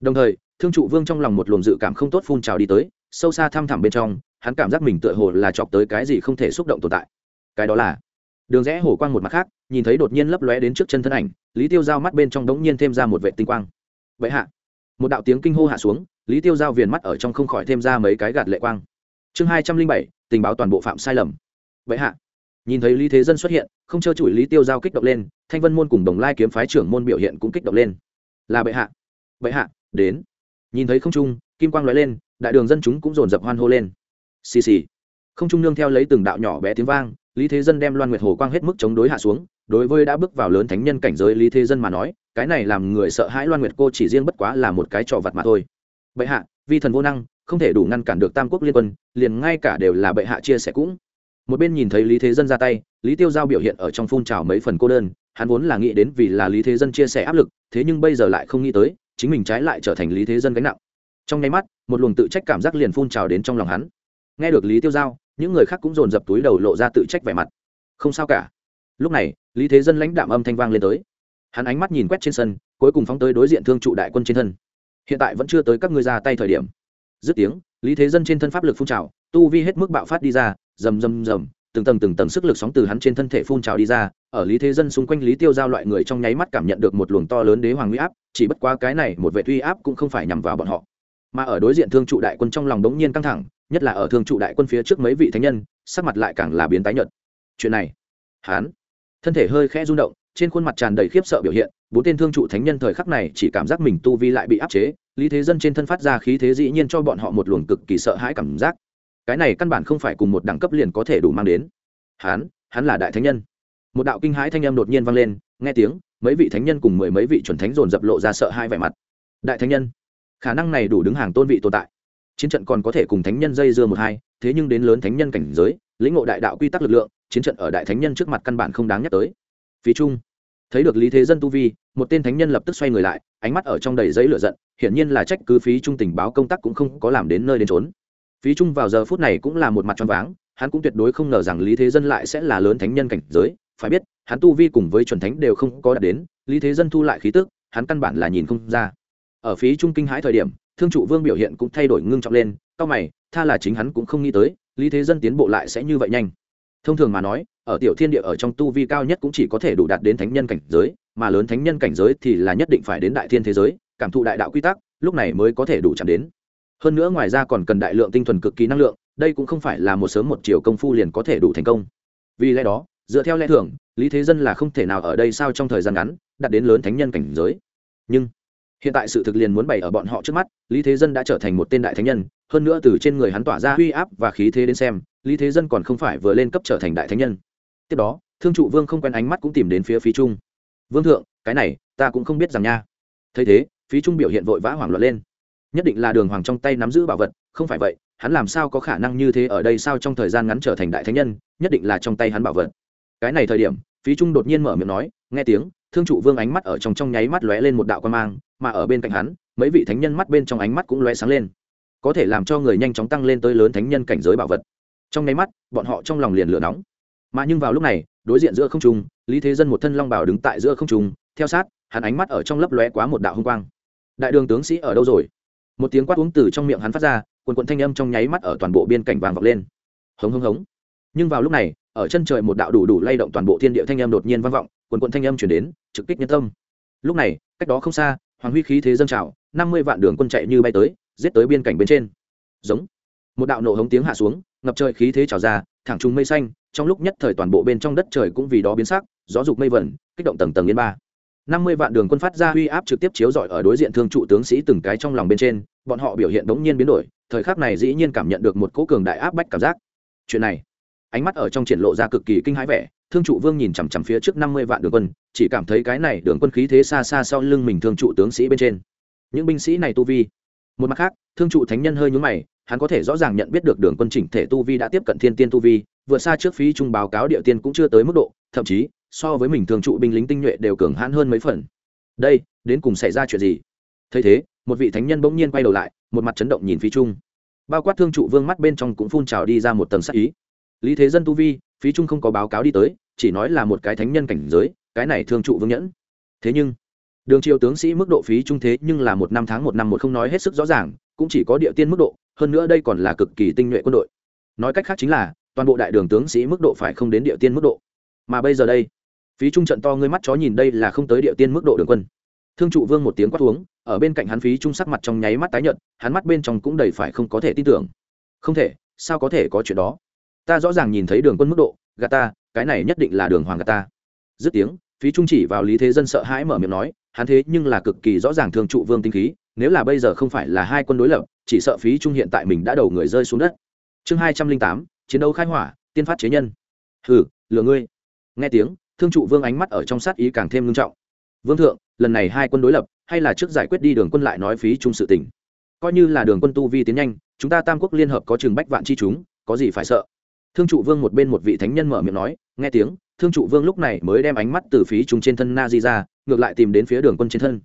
Đồng thời, thương trụ vương trong lòng một luồng dự cảm không tốt phun trào đi tới, sâu xa thăm thẳm bên trong, hắn cảm giác mình tựa hồ là chọc tới cái gì không thể xúc động tồn tại. Cái đó là, đường rẽ hổ quang một mặt khác, nhìn thấy đột nhiên lấp lóe đến trước chân thân ảnh, lý tiêu giao mắt bên trong đống nhiên thêm ra một vệ tinh quang. Vậy hạ, một đạo tiếng kinh hô hạ xuống, lý tiêu giao viền mắt ở trong không khỏi thêm ra mấy cái gạt lệ quang. Chương hai trăm linh bảy, tình báo toàn bộ phạm sai lầm. Vậy hạ nhìn thấy lý thế dân xuất hiện, không trơ chủi lý tiêu giao kích động lên, thanh vân môn cùng đồng lai kiếm phái trưởng môn biểu hiện cũng kích động lên. Là bệ hạ. Bệ hạ, đến. Nhìn thấy không trung, kim quang nói lên, đại đường dân chúng cũng dồn dập hoan hô lên. Xì xì. Không trung nương theo lấy từng đạo nhỏ bé tiếng vang, lý thế dân đem loan nguyệt hồ quang hết mức chống đối hạ xuống, đối với đã bước vào lớn thánh nhân cảnh giới lý thế dân mà nói, cái này làm người sợ hãi loan nguyệt cô chỉ riêng bất quá là một cái trò vặt mà thôi. Bệ hạ, vi thần vô năng, không thể đủ ngăn cản được tam quốc liên quân, liền ngay cả đều là bệ hạ chia sẻ cũng một bên nhìn thấy lý thế dân ra tay, lý tiêu giao biểu hiện ở trong phun trào mấy phần cô đơn, hắn vốn là nghĩ đến vì là lý thế dân chia sẻ áp lực, thế nhưng bây giờ lại không nghĩ tới, chính mình trái lại trở thành lý thế dân gánh nặng. Trong nháy mắt, một luồng tự trách cảm giác liền phun trào đến trong lòng hắn. Nghe được lý tiêu giao, những người khác cũng dồn dập túi đầu lộ ra tự trách vẻ mặt. Không sao cả. Lúc này, lý thế dân lãnh đạm âm thanh vang lên tới. Hắn ánh mắt nhìn quét trên sân, cuối cùng phóng tới đối diện thương trụ đại quân trên thân. Hiện tại vẫn chưa tới các ngươi ra tay thời điểm. Dứt tiếng, lý thế dân trên thân pháp lực phun trào, tu vi hết mức bạo phát đi ra rầm rầm rầm, từng tầng từng tầng sức lực sóng từ hắn trên thân thể phun trào đi ra, ở lý thế dân xung quanh lý tiêu giao loại người trong nháy mắt cảm nhận được một luồng to lớn đế hoàng uy áp, chỉ bất quá cái này một vệ uy áp cũng không phải nhằm vào bọn họ. Mà ở đối diện thương trụ đại quân trong lòng đống nhiên căng thẳng, nhất là ở thương trụ đại quân phía trước mấy vị thánh nhân, sắc mặt lại càng là biến tái nhợt. Chuyện này, hắn, thân thể hơi khẽ rung động, trên khuôn mặt tràn đầy khiếp sợ biểu hiện, bốn tên thương trụ thánh nhân thời khắc này chỉ cảm giác mình tu vi lại bị áp chế, lý thế dân trên thân phát ra khí thế dĩ nhiên cho bọn họ một luồng cực kỳ sợ hãi cảm giác cái này căn bản không phải cùng một đẳng cấp liền có thể đủ mang đến. Hắn hắn là đại thánh nhân. Một đạo kinh hãi thanh âm đột nhiên vang lên, nghe tiếng, mấy vị thánh nhân cùng mười mấy vị chuẩn thánh dồn dập lộ ra sợ hai vẻ mặt. Đại thánh nhân, khả năng này đủ đứng hàng tôn vị tồn tại. Chiến trận còn có thể cùng thánh nhân dây dưa một hai, thế nhưng đến lớn thánh nhân cảnh giới, lĩnh ngộ đại đạo quy tắc lực lượng, chiến trận ở đại thánh nhân trước mặt căn bản không đáng nhắc tới. Phí trung, thấy được lý thế dân tu vi, một tên thánh nhân lập tức xoay người lại, ánh mắt ở trong đầy giấy lửa giận, hiển nhiên là trách cứ phí trung tình báo công tác cũng không có làm đến nơi đến trốn phí trung vào giờ phút này cũng là một mặt tròn váng, hắn cũng tuyệt đối không ngờ rằng lý thế dân lại sẽ là lớn thánh nhân cảnh giới. Phải biết, hắn tu vi cùng với chuẩn thánh đều không có đạt đến, lý thế dân thu lại khí tức, hắn căn bản là nhìn không ra. Ở phí trung kinh hãi thời điểm, thương trụ vương biểu hiện cũng thay đổi ngưng trọng lên, cao mày, tha là chính hắn cũng không nghĩ tới, lý thế dân tiến bộ lại sẽ như vậy nhanh. Thông thường mà nói, ở tiểu thiên địa ở trong tu vi cao nhất cũng chỉ có thể đủ đạt đến thánh nhân cảnh giới, mà lớn thánh nhân cảnh giới thì là nhất định phải đến đại thiên thế giới, cảm thụ đại đạo quy tắc, lúc này mới có thể đủ chạm đến hơn nữa ngoài ra còn cần đại lượng tinh thuần cực kỳ năng lượng, đây cũng không phải là một sớm một chiều công phu liền có thể đủ thành công. Vì lẽ đó, dựa theo lẽ thường, lý thế dân là không thể nào ở đây sao trong thời gian ngắn, đạt đến lớn thánh nhân cảnh giới. Nhưng, hiện tại sự thực liền muốn bày ở bọn họ trước mắt, lý thế dân đã trở thành một tên đại thánh nhân, hơn nữa từ trên người hắn tỏa ra uy áp và khí thế đến xem, lý thế dân còn không phải vừa lên cấp trở thành đại thánh nhân. Tiếp đó, thương trụ vương không quen ánh mắt cũng tìm đến phía phí trung. Vương thượng, cái này, ta cũng không biết rằng nha. Thấy thế, phí trung biểu hiện vội vã hoảng loạn lên nhất định là đường hoàng trong tay nắm giữ bảo vật, không phải vậy, hắn làm sao có khả năng như thế ở đây sao trong thời gian ngắn trở thành đại thánh nhân, nhất định là trong tay hắn bảo vật. Cái này thời điểm, phí trung đột nhiên mở miệng nói, nghe tiếng, thương trụ vương ánh mắt ở trong trong nháy mắt lóe lên một đạo quan mang, mà ở bên cạnh hắn, mấy vị thánh nhân mắt bên trong ánh mắt cũng lóe sáng lên. Có thể làm cho người nhanh chóng tăng lên tới lớn thánh nhân cảnh giới bảo vật. Trong nháy mắt, bọn họ trong lòng liền lửa nóng. Mà nhưng vào lúc này, đối diện giữa không trung, lý thế dân một thân long bảo đứng tại giữa không trung, theo sát, hắn ánh mắt ở trong lấp lóe quá một đạo hung quang. Đại đường tướng sĩ ở đâu rồi? Một tiếng quát uống từ trong miệng hắn phát ra, quần quận thanh âm trong nháy mắt ở toàn bộ biên cảnh vàng vọng lên. Hống hống hống. Nhưng vào lúc này, ở chân trời một đạo đủ đủ lay động toàn bộ thiên địa thanh âm đột nhiên vang vọng, quần quận thanh âm chuyển đến, trực kích nhân tâm. Lúc này, cách đó không xa, hoàng huy khí thế dâng trào, năm mươi vạn đường quân chạy như bay tới, giết tới biên cảnh bên trên. Giống. Một đạo nổ hống tiếng hạ xuống, ngập trời khí thế trào ra, thẳng trùng mây xanh, trong lúc nhất thời toàn bộ bên trong đất trời cũng vì đó biến sắc, gió dục mây vẩn, kích động tầng tầng yên ba năm mươi vạn đường quân phát ra uy áp trực tiếp chiếu rọi ở đối diện thương trụ tướng sĩ từng cái trong lòng bên trên, bọn họ biểu hiện đống nhiên biến đổi, thời khắc này dĩ nhiên cảm nhận được một cỗ cường đại áp bách cảm giác. Chuyện này, ánh mắt ở trong triển lộ ra cực kỳ kinh hãi vẻ, thương trụ vương nhìn chằm chằm phía trước năm mươi vạn đường quân, chỉ cảm thấy cái này đường quân khí thế xa xa sau lưng mình thương trụ tướng sĩ bên trên. Những binh sĩ này tu vi, một mặt khác, thương trụ thánh nhân hơi nhúng mày, hắn có thể rõ ràng nhận biết được đường quân chỉnh thể tu vi đã tiếp cận thiên tiên tu vi vượt xa trước phí trung báo cáo địa tiên cũng chưa tới mức độ, thậm chí so với mình thường trụ binh lính tinh nhuệ đều cường hãn hơn mấy phần. Đây, đến cùng xảy ra chuyện gì? Thấy thế, một vị thánh nhân bỗng nhiên quay đầu lại, một mặt chấn động nhìn phí trung. Bao quát thương trụ vương mắt bên trong cũng phun trào đi ra một tầng sắc ý. Lý thế dân tu vi phí trung không có báo cáo đi tới, chỉ nói là một cái thánh nhân cảnh giới, cái này thương trụ vương nhẫn. Thế nhưng, đường triều tướng sĩ mức độ phí trung thế nhưng là một năm tháng một năm một không nói hết sức rõ ràng, cũng chỉ có địa tiên mức độ, hơn nữa đây còn là cực kỳ tinh nhuệ quân đội. Nói cách khác chính là, toàn bộ đại đường tướng sĩ mức độ phải không đến địa tiên mức độ. Mà bây giờ đây phí trung trận to ngươi mắt chó nhìn đây là không tới địa tiên mức độ đường quân. Thương trụ vương một tiếng quát uống, ở bên cạnh hắn phí trung sắc mặt trong nháy mắt tái nhợt, hắn mắt bên trong cũng đầy phải không có thể tin tưởng. Không thể, sao có thể có chuyện đó? Ta rõ ràng nhìn thấy đường quân mức độ gà ta, cái này nhất định là đường hoàng gà ta. Dứt tiếng, phí trung chỉ vào lý thế dân sợ hãi mở miệng nói, hắn thế nhưng là cực kỳ rõ ràng thương trụ vương tinh khí, nếu là bây giờ không phải là hai quân đối lập, chỉ sợ phí trung hiện tại mình đã đầu người rơi xuống đất. Chương hai trăm linh tám, chiến đấu khai hỏa, tiên phát chế nhân. Hừ, lừa ngươi. Nghe tiếng thương trụ vương ánh mắt ở trong sát ý càng thêm nghiêm trọng. Vương thượng, lần này hai quân đối lập, hay là trước giải quyết đi đường quân lại nói phí trung sự tỉnh coi như là đường quân tu vi tiến nhanh, chúng ta tam quốc liên hợp có chừng bách vạn chi chúng, có gì phải sợ? Thương trụ vương một bên một vị thánh nhân mở miệng nói, nghe tiếng, thương trụ vương lúc này mới đem ánh mắt từ phí trung trên thân na di ra, ngược lại tìm đến phía đường quân trên thân.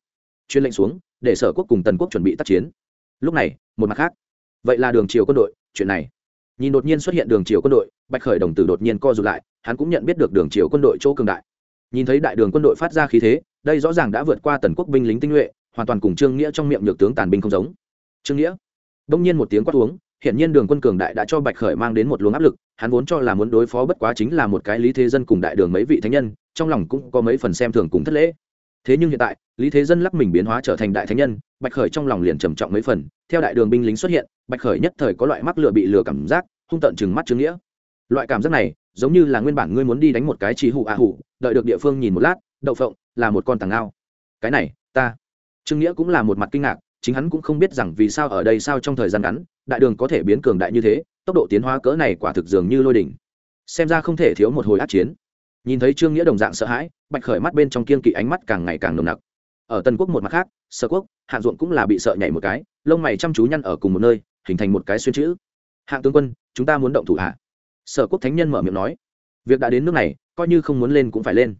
Chuyên lệnh xuống, để sở quốc cùng tần quốc chuẩn bị tác chiến. Lúc này, một mặt khác. Vậy là đường triều quân đội, chuyện này. Nhìn đột nhiên xuất hiện đường triều quân đội, bạch khởi đồng tử đột nhiên co rụt lại hắn cũng nhận biết được đường triều quân đội chỗ cường đại. Nhìn thấy đại đường quân đội phát ra khí thế, đây rõ ràng đã vượt qua tần quốc binh lính tinh nhuệ, hoàn toàn cùng trương nghĩa trong miệng nhược tướng tàn binh không giống. Trương nghĩa, đông nhiên một tiếng quát uống hiện nhiên đường quân cường đại đã cho bạch khởi mang đến một luồng áp lực, hắn vốn cho là muốn đối phó bất quá chính là một cái lý thế dân cùng đại đường mấy vị thánh nhân, trong lòng cũng có mấy phần xem thường cùng thất lễ. Thế nhưng hiện tại, lý thế dân lắc mình biến hóa trở thành đại thánh nhân, bạch khởi trong lòng liền trầm trọng mấy phần. Theo đại đường binh lính xuất hiện, bạch khởi nhất thời có loại mắc lừa bị lừa cảm giác, hung tận chừng mắt trương nghĩa. Loại cảm giác này giống như là nguyên bản ngươi muốn đi đánh một cái chỉ hụ a hụ, đợi được địa phương nhìn một lát, đậu phộng, là một con tàng ngao cái này, ta. Trương nghĩa cũng là một mặt kinh ngạc, chính hắn cũng không biết rằng vì sao ở đây sao trong thời gian ngắn, đại đường có thể biến cường đại như thế, tốc độ tiến hóa cỡ này quả thực dường như lôi đỉnh. Xem ra không thể thiếu một hồi át chiến. Nhìn thấy trương nghĩa đồng dạng sợ hãi, bạch khởi mắt bên trong kiên kỵ ánh mắt càng ngày càng nồng nặc. Ở tân quốc một mặt khác, sở quốc hạng ruộng cũng là bị sợ nhảy một cái, lông mày chăm chú nhăn ở cùng một nơi, hình thành một cái xuyên chữ. Hạng tướng quân, chúng ta muốn động thủ hạ sở quốc thánh nhân mở miệng nói, việc đã đến nước này, coi như không muốn lên cũng phải lên.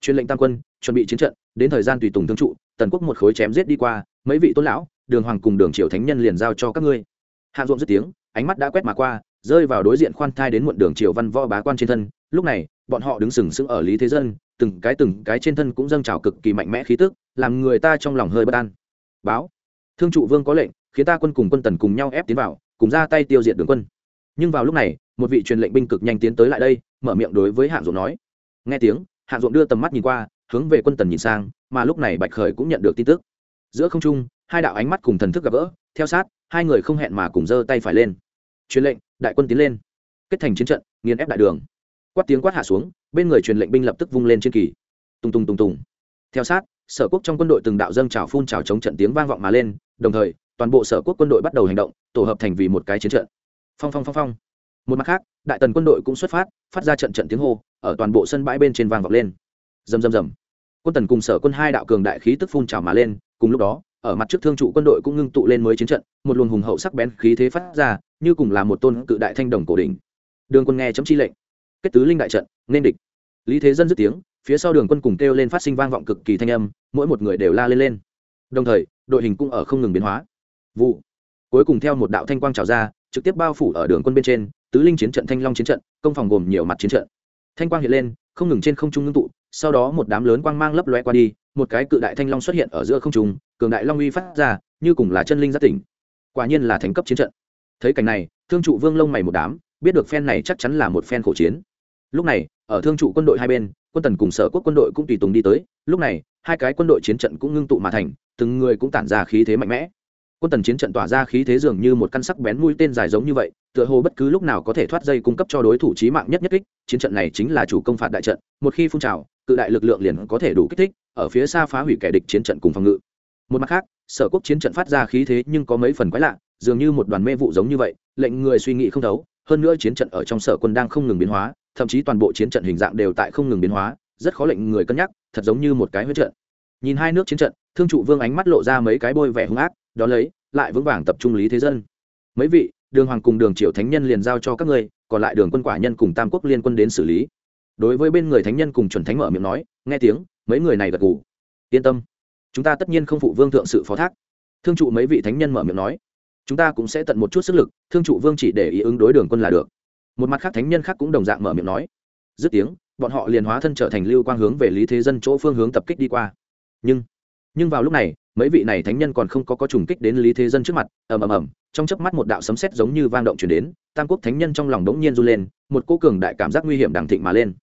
Truyền lệnh tam quân, chuẩn bị chiến trận, đến thời gian tùy tùng thương trụ, tần quốc một khối chém giết đi qua, mấy vị tôn lão, đường hoàng cùng đường triều thánh nhân liền giao cho các ngươi. Hạ ruộng dứt tiếng, ánh mắt đã quét mà qua, rơi vào đối diện khoan thai đến muộn đường triều văn võ bá quan trên thân. Lúc này, bọn họ đứng sừng sững ở lý thế dân, từng cái từng cái trên thân cũng dâng trào cực kỳ mạnh mẽ khí tức, làm người ta trong lòng hơi bất an. Báo, thương trụ vương có lệnh, khiến ta quân cùng quân tần cùng nhau ép tiến vào, cùng ra tay tiêu diệt đường quân nhưng vào lúc này, một vị truyền lệnh binh cực nhanh tiến tới lại đây, mở miệng đối với hạng ruộng nói. Nghe tiếng, hạng ruộng đưa tầm mắt nhìn qua, hướng về quân tần nhìn sang, mà lúc này bạch khởi cũng nhận được tin tức. Giữa không trung, hai đạo ánh mắt cùng thần thức gặp gỡ, theo sát, hai người không hẹn mà cùng giơ tay phải lên. Truyền lệnh, đại quân tiến lên. Kết thành chiến trận, nghiền ép đại đường. Quát tiếng quát hạ xuống, bên người truyền lệnh binh lập tức vung lên trên kỳ. Tùng tùng tùng tùng. Theo sát, sở quốc trong quân đội từng đạo dâng trào phun trào chống trận tiếng vang vọng mà lên, đồng thời, toàn bộ sở quốc quân đội bắt đầu hành động, tổ hợp thành vì một cái chiến trận phong phong phong phong. Một mặt khác, đại tần quân đội cũng xuất phát phát ra trận trận tiếng hô, ở toàn bộ sân bãi bên trên vang vọng lên. Rầm rầm rầm. Quân tần cùng sở quân hai đạo cường đại khí tức phun trào mà lên, cùng lúc đó, ở mặt trước thương trụ quân đội cũng ngưng tụ lên mới chiến trận, một luồng hùng hậu sắc bén khí thế phát ra, như cùng là một tôn cự đại thanh đồng cổ đỉnh. Đường quân nghe chấm chi lệnh. Kết tứ linh đại trận, nên địch. Lý thế dân dứt tiếng, phía sau đường quân cùng kêu lên phát sinh vang vọng cực kỳ thanh âm, mỗi một người đều la lên lên. Đồng thời, đội hình cũng ở không ngừng biến hóa. Vụ. Cuối cùng theo một đạo thanh quang trào ra trực tiếp bao phủ ở đường quân bên trên, tứ linh chiến trận, thanh long chiến trận, công phòng gồm nhiều mặt chiến trận. Thanh quang hiện lên, không ngừng trên không trung ngưng tụ, sau đó một đám lớn quang mang lấp loe qua đi, một cái cự đại thanh long xuất hiện ở giữa không trung, cường đại long uy phát ra, như cùng là chân linh giác tỉnh. Quả nhiên là thành cấp chiến trận. Thấy cảnh này, thương trụ vương lông mày một đám, biết được phen này chắc chắn là một phen khổ chiến. Lúc này, ở thương trụ quân đội hai bên, quân tần cùng sở quốc quân đội cũng tùy tùng đi tới. Lúc này, hai cái quân đội chiến trận cũng ngưng tụ mà thành, từng người cũng tản ra khí thế mạnh mẽ quân tần chiến trận tỏa ra khí thế dường như một căn sắc bén mũi tên dài giống như vậy, tựa hồ bất cứ lúc nào có thể thoát dây cung cấp cho đối thủ trí mạng nhất nhất kích, chiến trận này chính là chủ công phạt đại trận, một khi phun trào, cự đại lực lượng liền có thể đủ kích thích, ở phía xa phá hủy kẻ địch chiến trận cùng phòng ngự. Một mặt khác, sở quốc chiến trận phát ra khí thế nhưng có mấy phần quái lạ, dường như một đoàn mê vụ giống như vậy, lệnh người suy nghĩ không thấu, hơn nữa chiến trận ở trong sở quân đang không ngừng biến hóa, thậm chí toàn bộ chiến trận hình dạng đều tại không ngừng biến hóa, rất khó lệnh người cân nhắc, thật giống như một cái huyết trận. Nhìn hai nước chiến trận, thương trụ vương ánh mắt lộ ra mấy cái bôi vẻ hung ác đó lấy, lại vững vàng tập trung lý thế dân. Mấy vị, đường hoàng cùng đường triệu thánh nhân liền giao cho các ngươi, còn lại đường quân quả nhân cùng tam quốc liên quân đến xử lý. Đối với bên người thánh nhân cùng chuẩn thánh mở miệng nói, nghe tiếng, mấy người này gật gù. Yên tâm, chúng ta tất nhiên không phụ vương thượng sự phó thác. Thương trụ mấy vị thánh nhân mở miệng nói, chúng ta cũng sẽ tận một chút sức lực, thương trụ vương chỉ để ý ứng đối đường quân là được. Một mặt khác thánh nhân khác cũng đồng dạng mở miệng nói. Dứt tiếng, bọn họ liền hóa thân trở thành lưu quang hướng về lý thế dân chỗ phương hướng tập kích đi qua. Nhưng nhưng vào lúc này mấy vị này thánh nhân còn không có có trùng kích đến lý thế dân trước mặt, ầm ầm ầm, trong chớp mắt một đạo sấm sét giống như vang động truyền đến, tam quốc thánh nhân trong lòng đống nhiên run lên, một cô cường đại cảm giác nguy hiểm đằng thịnh mà lên.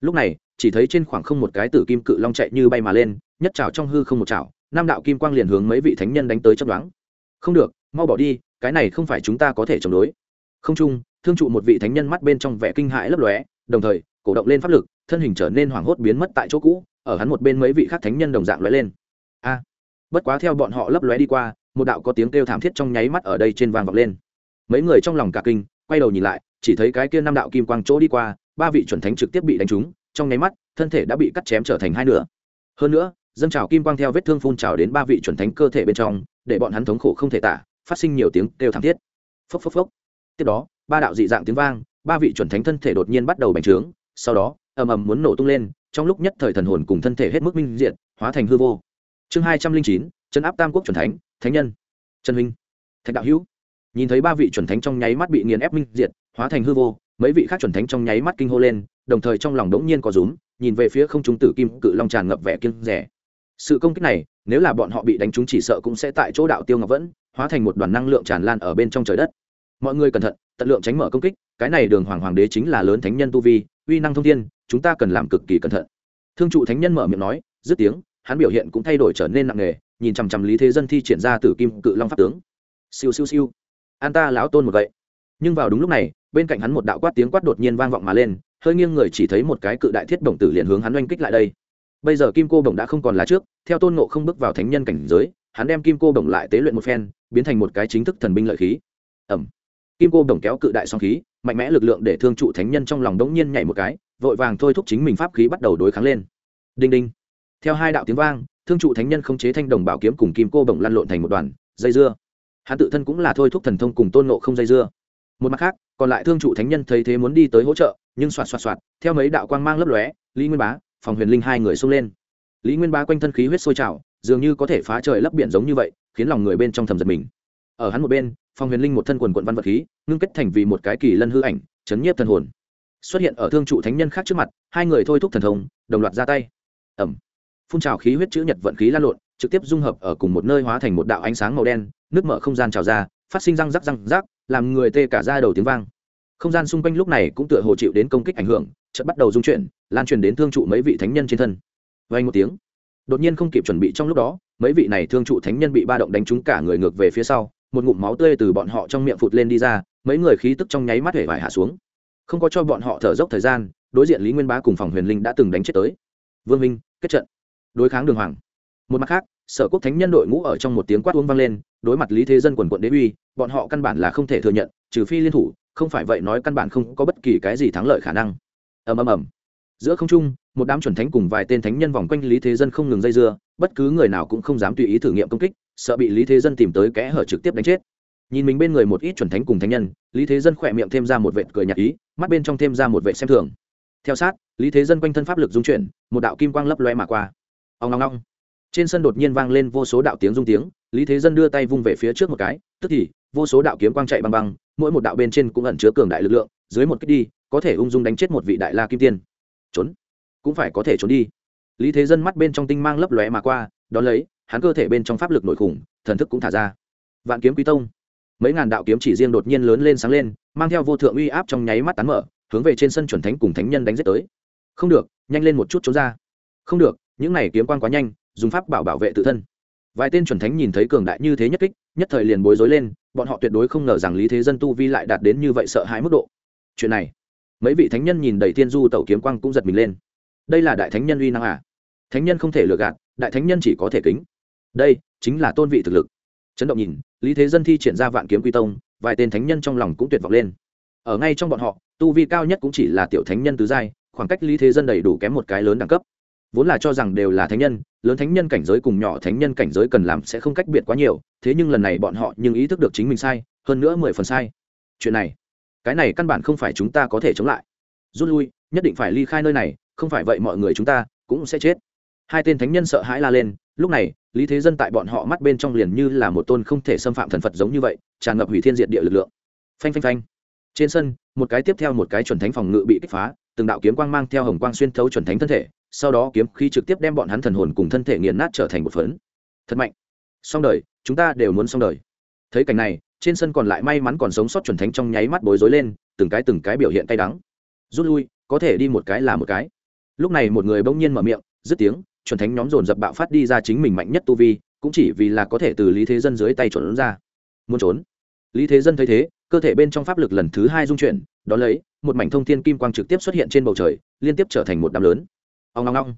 Lúc này, chỉ thấy trên khoảng không một cái tử kim cự long chạy như bay mà lên, nhất trào trong hư không một trào nam đạo kim quang liền hướng mấy vị thánh nhân đánh tới chấp đoán không được, mau bỏ đi, cái này không phải chúng ta có thể chống đối. Không chung, thương trụ một vị thánh nhân mắt bên trong vẻ kinh hãi lấp lóe, đồng thời, cổ động lên pháp lực, thân hình trở nên hoảng hốt biến mất tại chỗ cũ, ở hắn một bên mấy vị khác thánh nhân đồng dạng lóe lên. A! Bất quá theo bọn họ lấp lóe đi qua, một đạo có tiếng kêu thảm thiết trong nháy mắt ở đây trên vang vọng lên. Mấy người trong lòng cả kinh, quay đầu nhìn lại, chỉ thấy cái kia năm đạo kim quang chỗ đi qua, ba vị chuẩn thánh trực tiếp bị đánh trúng, trong nháy mắt, thân thể đã bị cắt chém trở thành hai nửa. Hơn nữa, dâng trào kim quang theo vết thương phun trào đến ba vị chuẩn thánh cơ thể bên trong, để bọn hắn thống khổ không thể tả, phát sinh nhiều tiếng kêu thảm thiết. Phốc phốc phốc. Tiếp đó, ba đạo dị dạng tiếng vang, ba vị chuẩn thánh thân thể đột nhiên bắt đầu bành trướng, sau đó, ầm ầm muốn nổ tung lên, trong lúc nhất thời thần hồn cùng thân thể hết mức minh diện hóa thành hư vô chương hai trăm linh chín chân áp tam quốc chuẩn thánh thánh nhân. Trần huynh, thạch đạo hữu. Nhìn thấy ba vị chuẩn thánh trong nháy mắt bị nghiền ép minh diệt, hóa thành hư vô, mấy vị khác chuẩn thánh trong nháy mắt kinh hô lên, đồng thời trong lòng đống nhiên có rúm, nhìn về phía không trung tử kim cự long tràn ngập vẻ kiêng rẻ sự công kích này, nếu là bọn họ bị đánh trúng chỉ sợ cũng sẽ tại chỗ đạo tiêu ngọc vẫn, hóa thành một đoàn năng lượng tràn lan ở bên trong trời đất. Mọi người cẩn thận, tận lượng tránh mở công kích, cái này đường hoàng hoàng đế chính là lớn thánh nhân tu vi, uy năng thông thiên, chúng ta cần làm cực kỳ cẩn thận. Thương trụ thánh nhân mở miệng nói, dứt tiếng hắn biểu hiện cũng thay đổi trở nên nặng nề, nhìn chằm chằm lý thế dân thi triển ra từ kim cự long pháp tướng. Siêu siêu siêu. An ta lão tôn một vậy nhưng vào đúng lúc này, bên cạnh hắn một đạo quát tiếng quát đột nhiên vang vọng mà lên, hơi nghiêng người chỉ thấy một cái cự đại thiết bổng tử liền hướng hắn oanh kích lại đây. Bây giờ kim cô bổng đã không còn là trước, theo tôn nộ không bước vào thánh nhân cảnh giới, hắn đem kim cô bổng lại tế luyện một phen, biến thành một cái chính thức thần binh lợi khí. Ẩm kim cô bổng kéo cự đại song khí, mạnh mẽ lực lượng để thương trụ thánh nhân trong lòng đống nhiên nhảy một cái, vội vàng thôi thúc chính mình pháp khí bắt đầu đối kháng lên. Đinh đinh theo hai đạo tiếng vang, thương trụ thánh nhân không chế thanh đồng bảo kiếm cùng kim cô bồng lăn lộn thành một đoàn, dây dưa. Hắn tự thân cũng là thôi thúc thần thông cùng tôn nộ không dây dưa. Một mặt khác, còn lại thương trụ thánh nhân thấy thế muốn đi tới hỗ trợ, nhưng xoạt xoạt xoạt, theo mấy đạo quang mang lấp lóe, lý nguyên bá, phòng huyền linh hai người xông lên. Lý nguyên bá quanh thân khí huyết sôi trào, dường như có thể phá trời lấp biển giống như vậy, khiến lòng người bên trong thầm giật mình. Ở hắn một bên, phòng huyền linh một thân quần quận văn vật khí, ngưng kết thành vì một cái kỳ lân hư ảnh, chấn nhiếp thần hồn. Xuất hiện ở thương trụ thánh nhân khác trước mặt, hai người thôi thúc thần thông, đồng loạt ra tay. Ẩm phun trào khí huyết chữ nhật vận khí lan lộn, trực tiếp dung hợp ở cùng một nơi hóa thành một đạo ánh sáng màu đen, nước mở không gian trào ra, phát sinh răng rắc răng rắc, làm người tê cả ra đầu tiếng vang. Không gian xung quanh lúc này cũng tựa hồ chịu đến công kích ảnh hưởng, chợt bắt đầu dung chuyển, lan truyền đến thương trụ mấy vị thánh nhân trên thân. Vay một tiếng, đột nhiên không kịp chuẩn bị trong lúc đó, mấy vị này thương trụ thánh nhân bị ba động đánh trúng cả người ngược về phía sau, một ngụm máu tươi từ bọn họ trong miệng phụt lên đi ra, mấy người khí tức trong nháy mắt hể vải hạ xuống. Không có cho bọn họ thở dốc thời gian, đối diện lý nguyên bá cùng phòng huyền linh đã từng đánh chết tới. Vương minh, kết trận đối kháng đường hoàng. Một mặt khác, sở quốc thánh nhân đội ngũ ở trong một tiếng quát uống vang lên, đối mặt lý thế dân quần quận đế uy, bọn họ căn bản là không thể thừa nhận, trừ phi liên thủ, không phải vậy nói căn bản không có bất kỳ cái gì thắng lợi khả năng. Ầm ầm ầm. Giữa không trung, một đám chuẩn thánh cùng vài tên thánh nhân vòng quanh lý thế dân không ngừng dây dưa, bất cứ người nào cũng không dám tùy ý thử nghiệm công kích, sợ bị lý thế dân tìm tới kẽ hở trực tiếp đánh chết. Nhìn mình bên người một ít chuẩn thánh cùng thánh nhân, lý thế dân khỏe miệng thêm ra một vệt cười nhạt ý, mắt bên trong thêm ra một vệt xem thường. Theo sát, lý thế dân quanh thân pháp lực dung chuyển, một đạo kim quang lấp loe mà qua ông long long trên sân đột nhiên vang lên vô số đạo tiếng rung tiếng, lý thế dân đưa tay vung về phía trước một cái, tức thì, vô số đạo kiếm quang chạy băng băng, mỗi một đạo bên trên cũng ẩn chứa cường đại lực lượng, dưới một kích đi, có thể ung dung đánh chết một vị đại la kim tiên. Trốn. Cũng phải có thể trốn đi. Lý thế dân mắt bên trong tinh mang lấp lóe mà qua đón lấy, hắn cơ thể bên trong pháp lực nội khủng, thần thức cũng thả ra. Vạn kiếm quý tông. Mấy ngàn đạo kiếm chỉ riêng đột nhiên lớn lên sáng lên, mang theo vô thượng uy áp trong nháy mắt tán mở, hướng về trên sân chuẩn thánh cùng thánh nhân đánh giết tới. Không được, nhanh lên một chút trốn ra. Không được những này kiếm quan quá nhanh, dùng pháp bảo bảo vệ tự thân. Vài tên chuẩn thánh nhìn thấy cường đại như thế nhất kích, nhất thời liền bối rối lên, bọn họ tuyệt đối không ngờ rằng lý thế dân tu vi lại đạt đến như vậy sợ hãi mức độ. Chuyện này, mấy vị thánh nhân nhìn đầy Thiên du tẩu kiếm quang cũng giật mình lên. Đây là đại thánh nhân uy năng à? Thánh nhân không thể lừa gạt, đại thánh nhân chỉ có thể kính. Đây chính là tôn vị thực lực. Chấn động nhìn, lý thế dân thi triển ra vạn kiếm quy tông, vài tên thánh nhân trong lòng cũng tuyệt vọng lên. Ở ngay trong bọn họ, tu vi cao nhất cũng chỉ là tiểu thánh nhân tứ giai, khoảng cách lý thế dân đầy đủ kém một cái lớn đẳng cấp vốn là cho rằng đều là thánh nhân, lớn thánh nhân cảnh giới cùng nhỏ thánh nhân cảnh giới cần làm sẽ không cách biệt quá nhiều, thế nhưng lần này bọn họ nhưng ý thức được chính mình sai, hơn nữa mười phần sai. Chuyện này, cái này căn bản không phải chúng ta có thể chống lại. Rút lui, nhất định phải ly khai nơi này, không phải vậy mọi người chúng ta cũng sẽ chết. Hai tên thánh nhân sợ hãi la lên, lúc này, lý thế dân tại bọn họ mắt bên trong liền như là một tôn không thể xâm phạm thần phật giống như vậy, tràn ngập hủy thiên diệt địa lực lượng. Phanh phanh phanh trên sân, một cái tiếp theo một cái chuẩn thánh phòng ngự bị kích phá, từng đạo kiếm quang mang theo hồng quang xuyên thấu chuẩn thánh thân thể, sau đó kiếm khí trực tiếp đem bọn hắn thần hồn cùng thân thể nghiền nát trở thành một phấn. Thật mạnh. Xong đời, chúng ta đều muốn xong đời. Thấy cảnh này, trên sân còn lại may mắn còn sống sót chuẩn thánh trong nháy mắt bối rối lên, từng cái từng cái biểu hiện cay đắng. Rút lui, có thể đi một cái là một cái. Lúc này một người bỗng nhiên mở miệng, dứt tiếng, chuẩn thánh nhóm dồn dập bạo phát đi ra chính mình mạnh nhất tu vi, cũng chỉ vì là có thể từ lý thế dân dưới tay trốn ra. Muốn trốn? Lý thế dân thấy thế cơ thể bên trong pháp lực lần thứ hai dung chuyển đón lấy, một mảnh thông thiên kim quang trực tiếp xuất hiện trên bầu trời, liên tiếp trở thành một đám lớn. Ông long long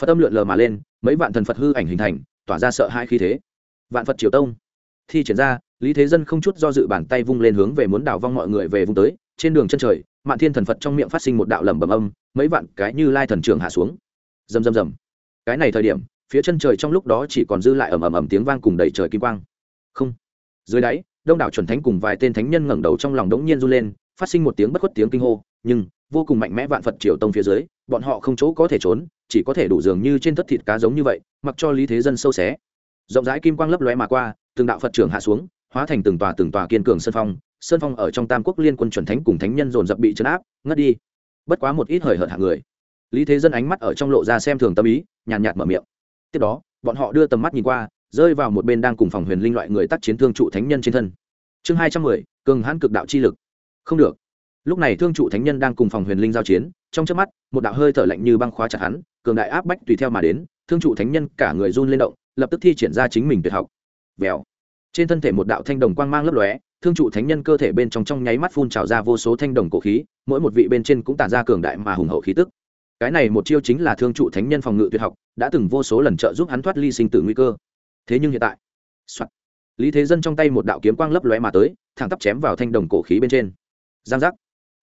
phật âm lượn lờ mà lên, mấy vạn thần phật hư ảnh hình thành, tỏa ra sợ hai khí thế. Vạn phật triều tông. Thi triển ra, lý thế dân không chút do dự bàn tay vung lên hướng về muốn đảo vong mọi người về vùng tới, trên đường chân trời, mạn thiên thần phật trong miệng phát sinh một đạo lẩm bẩm âm, mấy vạn cái như lai thần trường hạ xuống. Rầm rầm rầm. Cái này thời điểm, phía chân trời trong lúc đó chỉ còn dư lại ầm ầm ầm tiếng vang cùng đầy trời kim quang. Không. Dưới đáy đông đảo chuẩn thánh cùng vài tên thánh nhân ngẩng đầu trong lòng đống nhiên run lên, phát sinh một tiếng bất khuất tiếng kinh hô, nhưng vô cùng mạnh mẽ vạn phật triều tông phía dưới, bọn họ không chỗ có thể trốn, chỉ có thể đủ dường như trên thất thịt cá giống như vậy, mặc cho lý thế dân sâu xé. Rộng rãi kim quang lấp lóe mà qua, từng đạo phật trưởng hạ xuống, hóa thành từng tòa từng tòa kiên cường sơn phong sơn phong ở trong tam quốc liên quân chuẩn thánh cùng thánh nhân dồn dập bị chấn áp, ngất đi. Bất quá một ít hời hợt hạng người. Lý thế dân ánh mắt ở trong lộ ra xem thường tâm ý, nhàn nhạt mở miệng. Tiếp đó, bọn họ đưa tầm mắt nhìn qua rơi vào một bên đang cùng phòng huyền linh loại người tác chiến thương trụ thánh nhân trên thân. Chương hai trăm mười, cường hãn cực đạo chi lực. Không được. Lúc này thương trụ thánh nhân đang cùng phòng huyền linh giao chiến, trong trước mắt, một đạo hơi thở lạnh như băng khóa chặt hắn, cường đại áp bách tùy theo mà đến, thương trụ thánh nhân cả người run lên động, lập tức thi triển ra chính mình tuyệt học. Vèo. Trên thân thể một đạo thanh đồng quang mang lấp lóe, thương trụ thánh nhân cơ thể bên trong trong nháy mắt phun trào ra vô số thanh đồng cổ khí, mỗi một vị bên trên cũng tản ra cường đại mà hùng hậu khí tức. Cái này một chiêu chính là thương trụ thánh nhân phòng ngự tuyệt học, đã từng vô số lần trợ giúp hắn thoát ly sinh tử nguy cơ thế nhưng hiện tại、Soạn. lý thế dân trong tay một đạo kiếm quang lấp lóe mà tới, thẳng tắp chém vào thanh đồng cổ khí bên trên. Giang giác.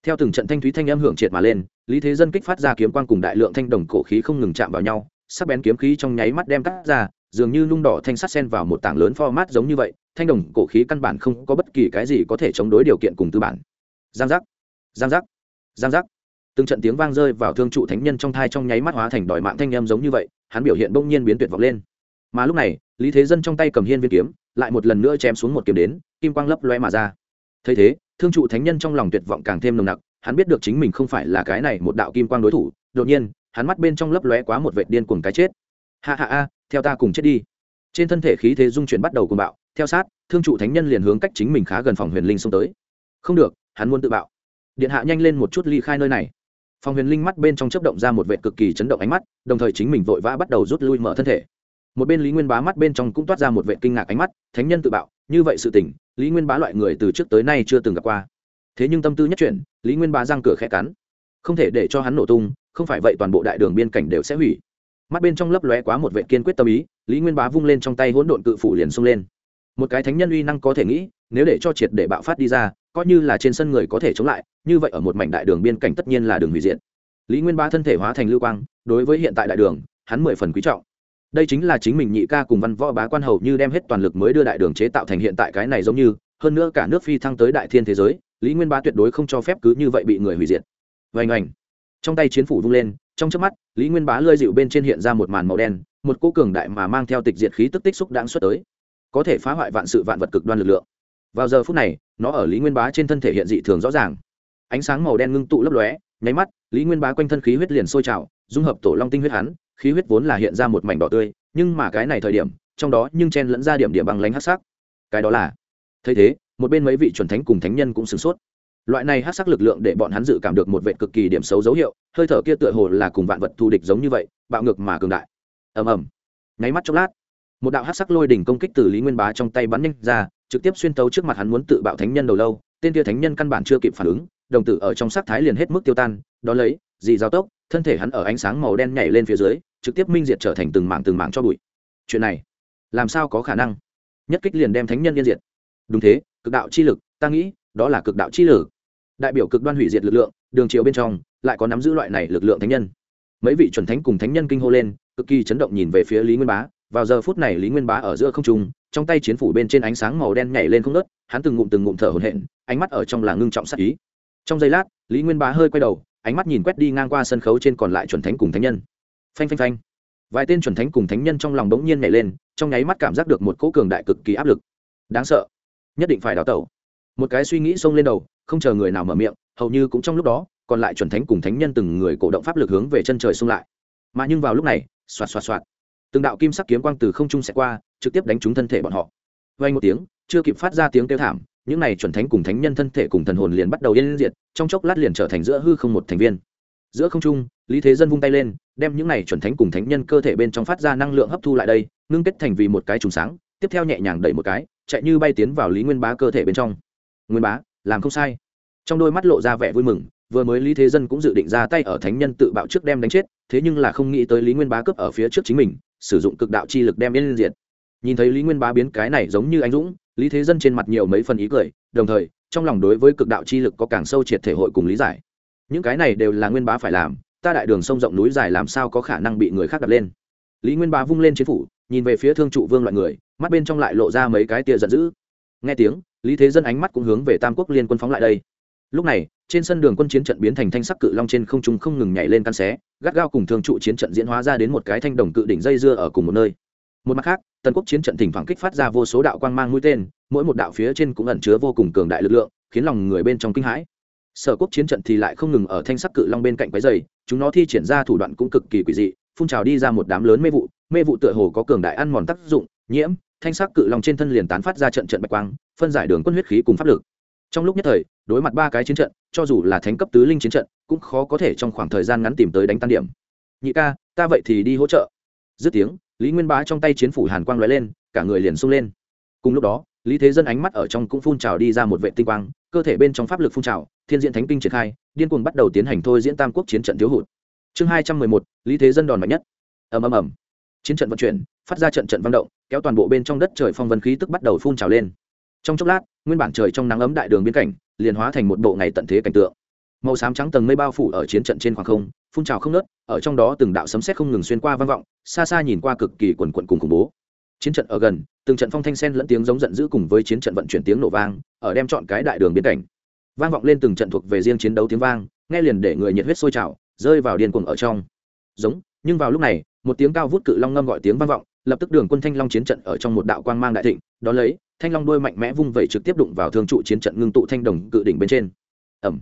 Theo từng trận thanh thúy thanh âm hưởng triệt mà lên, lý thế dân kích phát ra kiếm quang cùng đại lượng thanh đồng cổ khí không ngừng chạm vào nhau, sắc bén kiếm khí trong nháy mắt đem cắt ra, dường như nung đỏ thanh sắt sen vào một tảng lớn format giống như vậy, thanh đồng cổ khí căn bản không có bất kỳ cái gì có thể chống đối điều kiện cùng tư bản. Giang giác. Giang giác. Giang giác. Từng trận tiếng vang rơi vào thương trụ thánh nhân trong thai trong nháy mắt hóa thành đòi mạng thanh em giống như vậy, hắn biểu hiện bỗng nhiên biến tuyệt vọng lên. Mà lúc này lý thế dân trong tay cầm hiên viên kiếm, lại một lần nữa chém xuống một kiếm đến, kim quang lấp loe mà ra. Thấy thế, thương trụ thánh nhân trong lòng tuyệt vọng càng thêm nồng nặc, hắn biết được chính mình không phải là cái này một đạo kim quang đối thủ, đột nhiên, hắn mắt bên trong lấp lóe quá một vệ điên cuồng cái chết. Ha ha a theo ta cùng chết đi. Trên thân thể khí thế dung chuyển bắt đầu cùng bạo, theo sát, thương trụ thánh nhân liền hướng cách chính mình khá gần phòng huyền linh xông tới. Không được, hắn muốn tự bạo. Điện hạ nhanh lên một chút ly khai nơi này. Phòng huyền linh mắt bên trong chấp động ra một vệ cực kỳ chấn động ánh mắt, đồng thời chính mình vội vã bắt đầu rút lui mở thân thể một bên lý nguyên bá mắt bên trong cũng toát ra một vệ kinh ngạc ánh mắt, thánh nhân tự bạo, như vậy sự tỉnh lý nguyên bá loại người từ trước tới nay chưa từng gặp qua. Thế nhưng tâm tư nhất chuyển, lý nguyên bá răng cửa khẽ cắn. Không thể để cho hắn nổ tung, không phải vậy toàn bộ đại đường biên cảnh đều sẽ hủy. Mắt bên trong lấp lóe quá một vệ kiên quyết tâm ý, lý nguyên bá vung lên trong tay hỗn độn cự phủ liền xông lên. Một cái thánh nhân uy năng có thể nghĩ, nếu để cho triệt để bạo phát đi ra, coi như là trên sân người có thể chống lại, như vậy ở một mảnh đại đường biên cảnh tất nhiên là đường hủy diện lý nguyên bá thân thể hóa thành lưu quang, đối với hiện tại đại đường, hắn mười phần quý trọng đây chính là chính mình nhị ca cùng văn võ bá quan hầu như đem hết toàn lực mới đưa đại đường chế tạo thành hiện tại cái này giống như, hơn nữa cả nước phi thăng tới đại thiên thế giới, lý nguyên bá tuyệt đối không cho phép cứ như vậy bị người hủy diệt. Vành ảnh trong tay chiến phủ vung lên, trong trước mắt, lý nguyên bá lơi dịu bên trên hiện ra một màn màu đen, một cô cường đại mà mang theo tịch diệt khí tức tích xúc đáng xuất tới. Có thể phá hoại vạn sự vạn vật cực đoan lực lượng. Vào giờ phút này, nó ở lý nguyên bá trên thân thể hiện dị thường rõ ràng. Ánh sáng màu đen ngưng tụ lấp lóe, nháy mắt, lý nguyên bá quanh thân khí huyết liền sôi trào dung hợp tổ long tinh huyết hắn, khí huyết vốn là hiện ra một mảnh đỏ tươi, nhưng mà cái này thời điểm, trong đó nhưng chen lẫn ra điểm điểm bằng lánh hát sắc. Cái đó là, thấy thế, một bên mấy vị chuẩn thánh cùng thánh nhân cũng sửng sốt. Loại này hát sắc lực lượng để bọn hắn dự cảm được một vệ cực kỳ điểm xấu dấu hiệu, hơi thở kia tựa hồ là cùng vạn vật thù địch giống như vậy, bạo ngược mà cường đại. Ầm ầm. Nháy mắt chốc lát, một đạo hát sắc lôi đỉnh công kích từ lý nguyên bá trong tay bắn nhanh ra, trực tiếp xuyên tấu trước mặt hắn muốn tự bạo thánh nhân đầu lâu, tên kia thánh nhân căn bản chưa kịp phản ứng, đồng tử ở trong sắc thái liền hết mức tiêu tan đó lấy dì giao tốc thân thể hắn ở ánh sáng màu đen nhảy lên phía dưới, trực tiếp minh diệt trở thành từng mảng từng mảng cho bụi. Chuyện này, làm sao có khả năng? Nhất kích liền đem thánh nhân yên diệt. Đúng thế, cực đạo chi lực, ta nghĩ, đó là cực đạo chi lực. Đại biểu cực đoan hủy diệt lực lượng, đường chiều bên trong, lại có nắm giữ loại này lực lượng thánh nhân. Mấy vị chuẩn thánh cùng thánh nhân kinh hô lên, cực kỳ chấn động nhìn về phía lý nguyên bá. Vào giờ phút này, lý nguyên bá ở giữa không trung, trong tay chiến phủ bên trên ánh sáng màu đen nhảy lên không nớt hắn từng ngụm từng ngụm thở hổn hển, ánh mắt ở trong là ngưng trọng sắc ý. Trong giây lát, lý nguyên bá hơi quay đầu ánh mắt nhìn quét đi ngang qua sân khấu trên còn lại chuẩn thánh cùng thánh nhân. Phanh phanh phanh. Vài tên chuẩn thánh cùng thánh nhân trong lòng đống nhiên nhảy lên, trong nháy mắt cảm giác được một cỗ cường đại cực kỳ áp lực. Đáng sợ. Nhất định phải đào tẩu. Một cái suy nghĩ xông lên đầu, không chờ người nào mở miệng, hầu như cũng trong lúc đó, còn lại chuẩn thánh cùng thánh nhân từng người cổ động pháp lực hướng về chân trời xung lại. Mà nhưng vào lúc này, xoạt xoạt xoạt, từng đạo kim sắc kiếm quang từ không trung sẽ qua, trực tiếp đánh trúng thân thể bọn họ. Vay một tiếng, chưa kịp phát ra tiếng kêu thảm những này chuẩn thánh cùng thánh nhân thân thể cùng thần hồn liền bắt đầu yên diệt, trong chốc lát liền trở thành giữa hư không một thành viên. Giữa không trung, lý thế dân vung tay lên, đem những này chuẩn thánh cùng thánh nhân cơ thể bên trong phát ra năng lượng hấp thu lại đây, ngưng kết thành vì một cái trùng sáng, tiếp theo nhẹ nhàng đẩy một cái, chạy như bay tiến vào lý nguyên bá cơ thể bên trong. Nguyên bá, làm không sai. Trong đôi mắt lộ ra vẻ vui mừng, vừa mới lý thế dân cũng dự định ra tay ở thánh nhân tự bạo trước đem đánh chết, thế nhưng là không nghĩ tới lý nguyên bá cướp ở phía trước chính mình, sử dụng cực đạo chi lực đem yên diệt. Nhìn thấy lý nguyên bá biến cái này giống như anh dũng lý thế dân trên mặt nhiều mấy phần ý cười, đồng thời, trong lòng đối với cực đạo chi lực có càng sâu triệt thể hội cùng lý giải. Những cái này đều là nguyên bá phải làm, ta đại đường sông rộng núi dài làm sao có khả năng bị người khác đặt lên? Lý nguyên bá vung lên chiến phủ, nhìn về phía thương trụ vương loại người, mắt bên trong lại lộ ra mấy cái tia giận dữ. Nghe tiếng, lý thế dân ánh mắt cũng hướng về tam quốc liên quân phóng lại đây. Lúc này, trên sân đường quân chiến trận biến thành thanh sắc cự long trên không trung không ngừng nhảy lên căn xé, gắt gao cùng thương trụ chiến trận diễn hóa ra đến một cái thanh đồng cự đỉnh dây dưa ở cùng một nơi một mặt khác, tần quốc chiến trận thỉnh thoảng kích phát ra vô số đạo quang mang mũi tên, mỗi một đạo phía trên cũng ẩn chứa vô cùng cường đại lực lượng, khiến lòng người bên trong kinh hãi. Sở quốc chiến trận thì lại không ngừng ở thanh sắc cự long bên cạnh cái dày chúng nó thi triển ra thủ đoạn cũng cực kỳ quỷ dị, phun trào đi ra một đám lớn mê vụ mê vụ tựa hồ có cường đại ăn mòn tác dụng, nhiễm, thanh sắc cự long trên thân liền tán phát ra trận trận bạch quang, phân giải đường quân huyết khí cùng pháp lực. Trong lúc nhất thời, đối mặt ba cái chiến trận, cho dù là thánh cấp tứ linh chiến trận, cũng khó có thể trong khoảng thời gian ngắn tìm tới đánh tan điểm. Nhị ca, ta vậy thì đi hỗ trợ dứt tiếng, lý nguyên bá trong tay chiến phủ hàn quang lóe lên, cả người liền sung lên. Cùng lúc đó, lý thế dân ánh mắt ở trong cũng phun trào đi ra một vệ tinh quang, cơ thể bên trong pháp lực phun trào, thiên diện thánh kinh triển khai, điên cuồng bắt đầu tiến hành thôi diễn tam quốc chiến trận thiếu hụt. Chương hai trăm mười một, lý thế dân đòn mạnh nhất. Ầm ầm ầm. Chiến trận vận chuyển, phát ra trận trận vận động, kéo toàn bộ bên trong đất trời phong vân khí tức bắt đầu phun trào lên. Trong chốc lát, nguyên bản trời trong nắng ấm đại đường biên cảnh, liền hóa thành một bộ ngày tận thế cảnh tượng màu xám trắng tầng mây bao phủ ở chiến trận trên khoảng không, phun trào không nớt ở trong đó từng đạo sấm sét không ngừng xuyên qua vang vọng, xa xa nhìn qua cực kỳ quần quận cùng khủng bố. Chiến trận ở gần, từng trận phong thanh sen lẫn tiếng giống giận dữ cùng với chiến trận vận chuyển tiếng nổ vang, ở đem chọn cái đại đường biên cảnh. Vang vọng lên từng trận thuộc về riêng chiến đấu tiếng vang, nghe liền để người nhiệt huyết sôi trào, rơi vào điên cuồng ở trong. Giống, nhưng vào lúc này, một tiếng cao vút cự long ngâm gọi tiếng vang vọng, lập tức đường quân thanh long chiến trận ở trong một đạo quang mang đại thịnh đó lấy, thanh long đuôi mạnh mẽ vung vẩy trực tiếp đụng vào thương trụ chiến trận ngưng tụ thanh đồng cự đỉnh bên trên. Ẩm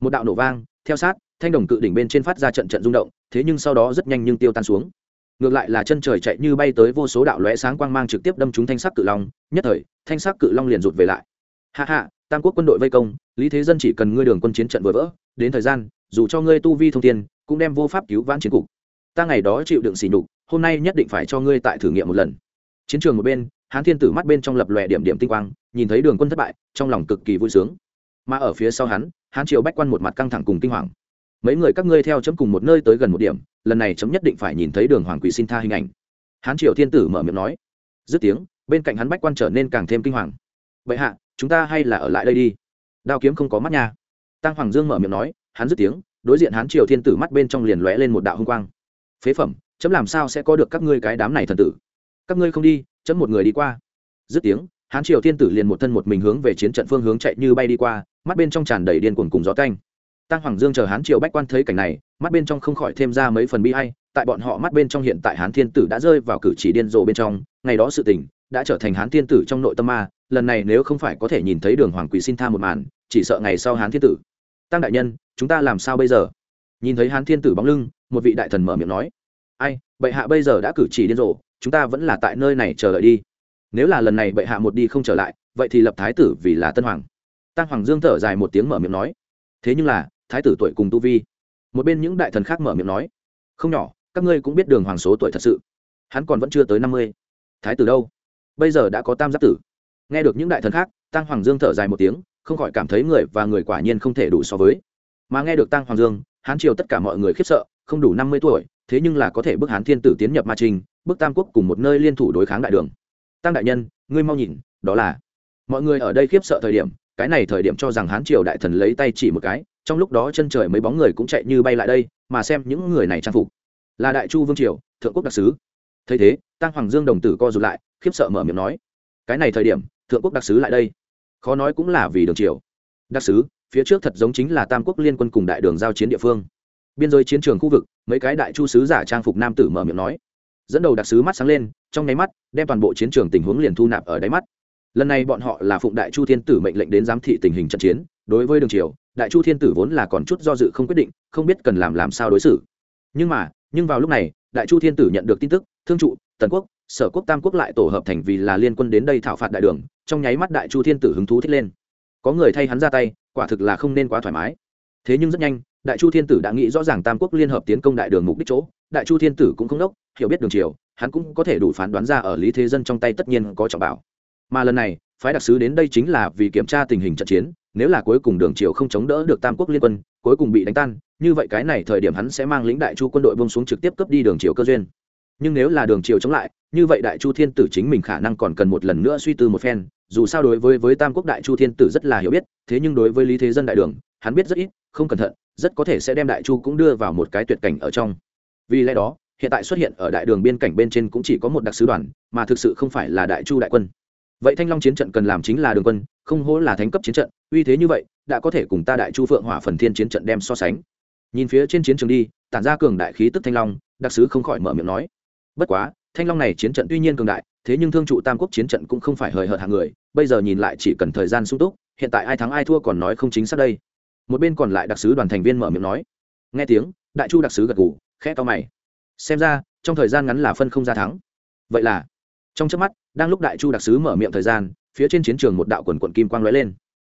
một đạo nổ vang, theo sát, thanh đồng cự đỉnh bên trên phát ra trận trận rung động, thế nhưng sau đó rất nhanh nhưng tiêu tan xuống. Ngược lại là chân trời chạy như bay tới vô số đạo lóe sáng quang mang trực tiếp đâm trúng thanh sắc cự long, nhất thời, thanh sắc cự long liền rụt về lại. Hạ hạ tam quốc quân đội vây công, lý thế dân chỉ cần ngươi đường quân chiến trận vừa vỡ, đến thời gian, dù cho ngươi tu vi thông tiên cũng đem vô pháp cứu vãn chiến cục. Ta ngày đó chịu đựng xỉ nhục, hôm nay nhất định phải cho ngươi tại thử nghiệm một lần. Chiến trường một bên, hán thiên tử mắt bên trong lập lòe điểm điểm tinh quang, nhìn thấy đường quân thất bại, trong lòng cực kỳ vui sướng. Mà ở phía sau hắn hán triều bách quan một mặt căng thẳng cùng kinh hoàng. Mấy người các ngươi theo chấm cùng một nơi tới gần một điểm, lần này chấm nhất định phải nhìn thấy đường hoàng quỷ xin tha hình ảnh. Hán triều thiên tử mở miệng nói. Dứt tiếng, bên cạnh hắn bách quan trở nên càng thêm kinh hoàng. Vậy hạ, chúng ta hay là ở lại đây đi. Đao kiếm không có mắt nha. Tăng hoàng dương mở miệng nói, hắn dứt tiếng, đối diện hán triều thiên tử mắt bên trong liền lóe lên một đạo hung quang. Phế phẩm, chấm làm sao sẽ có được các ngươi cái đám này thần tử? Các ngươi không đi, chấm một người đi qua. Dứt tiếng hán triều thiên tử liền một thân một mình hướng về chiến trận phương hướng chạy như bay đi qua, mắt bên trong tràn đầy điên cuồng cùng gió canh tăng hoàng dương chờ hán triều bách quan thấy cảnh này, mắt bên trong không khỏi thêm ra mấy phần bi hay tại bọn họ mắt bên trong hiện tại hán thiên tử đã rơi vào cử chỉ điên rồ bên trong, ngày đó sự tình đã trở thành hán thiên tử trong nội tâm ma, lần này nếu không phải có thể nhìn thấy đường hoàng quỷ xin tha một màn, chỉ sợ ngày sau hán thiên tử. Tăng đại nhân, chúng ta làm sao bây giờ? Nhìn thấy hán thiên tử bóng lưng, một vị đại thần mở miệng nói. Ai, bệ hạ bây giờ đã cử chỉ điên rồ, chúng ta vẫn là tại nơi này chờ đợi đi nếu là lần này bệ hạ một đi không trở lại, vậy thì lập thái tử vì là tân hoàng. Tăng hoàng dương thở dài một tiếng mở miệng nói. Thế nhưng là, thái tử tuổi cùng tu vi. Một bên những đại thần khác mở miệng nói. Không nhỏ, các ngươi cũng biết đường hoàng số tuổi thật sự. Hắn còn vẫn chưa tới năm mươi. Thái tử đâu? Bây giờ đã có tam giáp tử. Nghe được những đại thần khác, tăng hoàng dương thở dài một tiếng, không khỏi cảm thấy người và người quả nhiên không thể đủ so với. Mà nghe được tăng hoàng dương hán triều tất cả mọi người khiếp sợ, không đủ năm mươi tuổi, thế nhưng là có thể bức hán thiên tử tiến nhập ma trình, bức tam quốc cùng một nơi liên thủ đối kháng đại đường tăng đại nhân, ngươi mau nhìn, đó là mọi người ở đây khiếp sợ thời điểm, cái này thời điểm cho rằng hán triều đại thần lấy tay chỉ một cái, trong lúc đó chân trời mấy bóng người cũng chạy như bay lại đây, mà xem những người này trang phục. Là đại chu vương triều, thượng quốc đặc sứ. Thấy thế tăng hoàng dương đồng tử co rụt lại, khiếp sợ mở miệng nói, cái này thời điểm, thượng quốc đặc sứ lại đây. Khó nói cũng là vì đường triều. Đặc sứ, phía trước thật giống chính là tam quốc liên quân cùng đại đường giao chiến địa phương. Biên giới chiến trường khu vực, mấy cái đại chu sứ giả trang phục nam tử mở miệng nói dẫn đầu đặc sứ mắt sáng lên, trong nháy mắt, đem toàn bộ chiến trường tình huống liền thu nạp ở đáy mắt. Lần này bọn họ là phụng đại chu thiên tử mệnh lệnh đến giám thị tình hình trận chiến, đối với đường triều, đại chu thiên tử vốn là còn chút do dự không quyết định, không biết cần làm làm sao đối xử. Nhưng mà, nhưng vào lúc này, đại chu thiên tử nhận được tin tức, thương trụ, tần quốc, sở quốc, tam quốc lại tổ hợp thành vì là liên quân đến đây thảo phạt đại đường, trong nháy mắt đại chu thiên tử hứng thú thích lên. Có người thay hắn ra tay, quả thực là không nên quá thoải mái. Thế nhưng rất nhanh, đại chu thiên tử đã nghĩ rõ ràng tam quốc liên hợp tiến công đại đường mục đích chỗ đại chu thiên tử cũng không đốc, hiểu biết đường triều, hắn cũng có thể đủ phán đoán ra ở lý thế dân trong tay tất nhiên có trọng bảo. Mà lần này, phái đặc sứ đến đây chính là vì kiểm tra tình hình trận chiến, nếu là cuối cùng đường triều không chống đỡ được tam quốc liên quân, cuối cùng bị đánh tan, như vậy cái này thời điểm hắn sẽ mang lĩnh đại chu quân đội bông xuống trực tiếp cướp đi đường triều cơ duyên. Nhưng nếu là đường triều chống lại, như vậy đại chu thiên tử chính mình khả năng còn cần một lần nữa suy tư một phen, dù sao đối với với tam quốc đại chu thiên tử rất là hiểu biết, thế nhưng đối với lý thế dân đại đường, hắn biết rất ít, không cẩn thận, rất có thể sẽ đem đại chu cũng đưa vào một cái tuyệt cảnh ở trong vì lẽ đó, hiện tại xuất hiện ở đại đường biên cảnh bên trên cũng chỉ có một đặc sứ đoàn, mà thực sự không phải là đại chu đại quân. Vậy thanh long chiến trận cần làm chính là đường quân, không hố là thánh cấp chiến trận, uy thế như vậy, đã có thể cùng ta đại chu phượng hỏa phần thiên chiến trận đem so sánh. Nhìn phía trên chiến trường đi, tản ra cường đại khí tức thanh long, đặc sứ không khỏi mở miệng nói. Bất quá, thanh long này chiến trận tuy nhiên cường đại, thế nhưng thương trụ tam quốc chiến trận cũng không phải hời hợt hàng người, bây giờ nhìn lại chỉ cần thời gian sung túc, hiện tại ai thắng ai thua còn nói không chính xác đây. Một bên còn lại đặc sứ đoàn thành viên mở miệng nói nghe tiếng, đại chu đặc sứ gật g ủ khẽ to mày. Xem ra, trong thời gian ngắn là phân không ra thắng. Vậy là, trong trước mắt, đang lúc đại chu đặc sứ mở miệng thời gian, phía trên chiến trường một đạo quần quận kim quang lóe lên.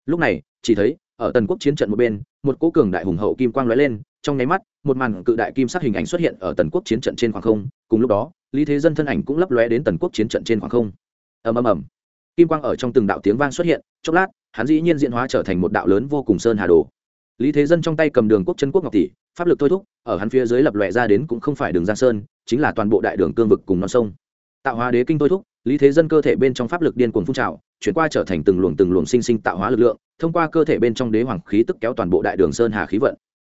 Lúc này, chỉ thấy, ở tần quốc chiến trận một bên, một cố cường đại hùng hậu kim quang lóe lên, trong nháy mắt, một màn cự đại kim sắc hình ảnh xuất hiện ở tần quốc chiến trận trên khoảng không. Cùng lúc đó, lý thế dân thân ảnh cũng lấp lóe đến tần quốc chiến trận trên khoảng không. Ầm ầm ầm. Kim quang ở trong từng đạo tiếng vang xuất hiện, chốc lát, hắn dĩ nhiên diễn hóa trở thành một đạo lớn vô cùng sơn hà đồ lý thế dân trong tay cầm đường quốc chân quốc ngọc tỷ, pháp lực thôi thúc, ở hắn phía dưới lập lòe ra đến cũng không phải đường giang sơn, chính là toàn bộ đại đường cương vực cùng non sông. Tạo hóa đế kinh thôi thúc, lý thế dân cơ thể bên trong pháp lực điên cuồng phun trào, chuyển qua trở thành từng luồng từng luồng sinh sinh tạo hóa lực lượng, thông qua cơ thể bên trong đế hoàng khí tức kéo toàn bộ đại đường sơn hà khí vận.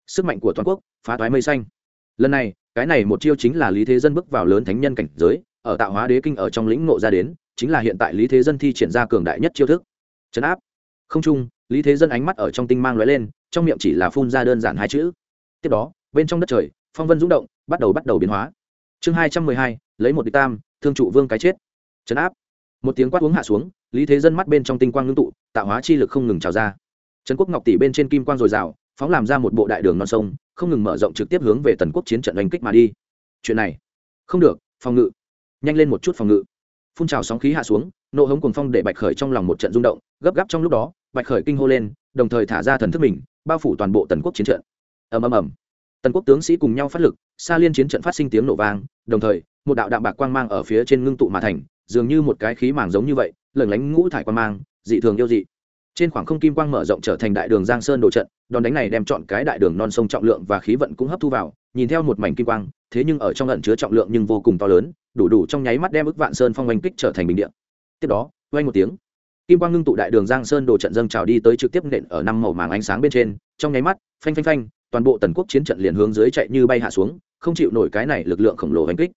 Sức mạnh của toàn quốc, phá toái mây xanh. Lần này, cái này một chiêu chính là lý thế dân bước vào lớn thánh nhân cảnh giới, ở tạo hóa đế kinh ở trong lĩnh ngộ ra đến, chính là hiện tại lý thế dân thi triển ra cường đại nhất chiêu thức. Chấn áp. Không trung lý thế dân ánh mắt ở trong tinh mang lóe lên, trong miệng chỉ là phun ra đơn giản hai chữ. Tiếp đó, bên trong đất trời, phong vân rung động, bắt đầu bắt đầu biến hóa. Chương hai trăm mười hai, lấy một địch tam, thương trụ vương cái chết. Chấn áp. Một tiếng quát uống hạ xuống, lý thế dân mắt bên trong tinh quang ngưng tụ, tạo hóa chi lực không ngừng trào ra. Trấn quốc ngọc tỷ bên trên kim quang dồi dào, phóng làm ra một bộ đại đường non sông, không ngừng mở rộng trực tiếp hướng về tần quốc chiến trận đánh kích mà đi. Chuyện này. Không được, phòng ngự. Nhanh lên một chút phòng ngự. Phun trào sóng khí hạ xuống, nộ hống cùng phong để bạch khởi trong lòng một trận rung động, gấp gáp trong lúc đó bạch khởi kinh hô lên, đồng thời thả ra thần thức mình, bao phủ toàn bộ tần quốc chiến trận. Ầm ầm ầm. Tần quốc tướng sĩ cùng nhau phát lực xa liên chiến trận phát sinh tiếng nổ vang, đồng thời, một đạo đạm bạc quang mang ở phía trên ngưng tụ mà thành, dường như một cái khí màng giống như vậy lẩn lánh ngũ thải quang mang, dị thường yêu dị. Trên khoảng không kim quang mở rộng trở thành đại đường giang sơn đồ trận, đòn đánh này đem chọn cái đại đường non sông trọng lượng và khí vận cũng hấp thu vào, nhìn theo một mảnh kim quang, thế nhưng ở trong ẩn chứa trọng lượng nhưng vô cùng to lớn, đủ đủ trong nháy mắt đem ức vạn sơn phong oanh kích trở thành bình điện tiếp đó oanh một tiếng kim quang ngưng tụ đại đường giang sơn đồ trận dâng trào đi tới trực tiếp nện ở năm màu màng ánh sáng bên trên, trong nháy mắt, phanh phanh phanh, toàn bộ tần quốc chiến trận liền hướng dưới chạy như bay hạ xuống, không chịu nổi cái này lực lượng khổng lồ oanh kích.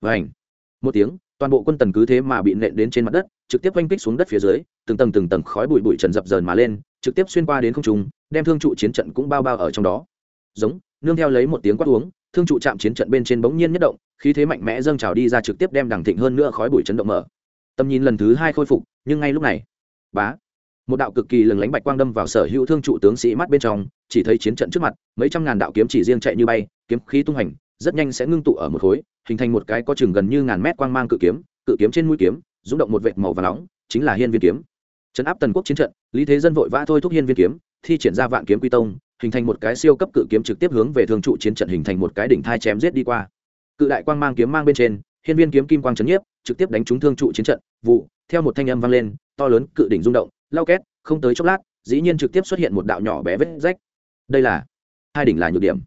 Vảnh một tiếng, toàn bộ quân tần cứ thế mà bị nện đến trên mặt đất, trực tiếp oanh kích xuống đất phía dưới, từng tầng từng tầng khói bụi bụi trần dập dờn mà lên, trực tiếp xuyên qua đến không trung, đem thương trụ chiến trận cũng bao bao ở trong đó. Giống, nương theo lấy một tiếng quát uống, thương trụ chạm chiến trận bên trên bỗng nhiên nhất động, khí thế mạnh mẽ dâng trào đi ra trực tiếp đem đằng thịnh hơn nữa khói bụi chấn động mở. Tầm nhìn lần thứ hai khôi phục, nhưng ngay lúc này bá. Một đạo cực kỳ lừng lánh bạch quang đâm vào sở hữu thương trụ tướng sĩ mắt bên trong, chỉ thấy chiến trận trước mặt, mấy trăm ngàn đạo kiếm chỉ riêng chạy như bay, kiếm khí tung hành, rất nhanh sẽ ngưng tụ ở một khối, hình thành một cái có chừng gần như ngàn mét quang mang cự kiếm cự kiếm trên mũi kiếm, rung động một vệt màu và nóng, chính là hiên viên kiếm. Trấn áp tần quốc chiến trận, lý thế dân vội vã thôi thúc hiên viên kiếm, thi triển ra vạn kiếm quy tông, hình thành một cái siêu cấp cự kiếm trực tiếp hướng về thương trụ chiến trận hình thành một cái đỉnh thai chém giết đi qua. Cự đại quang mang kiếm mang bên trên, hiên viên kiếm kim quang chấn nhiếp, trực tiếp đánh trúng thương trụ chiến trận, vụ, theo một thanh âm vang lên to lớn cự đỉnh rung động lao két, không tới chốc lát, dĩ nhiên trực tiếp xuất hiện một đạo nhỏ bé vết rách. Đây là, hai đỉnh là nhược điểm.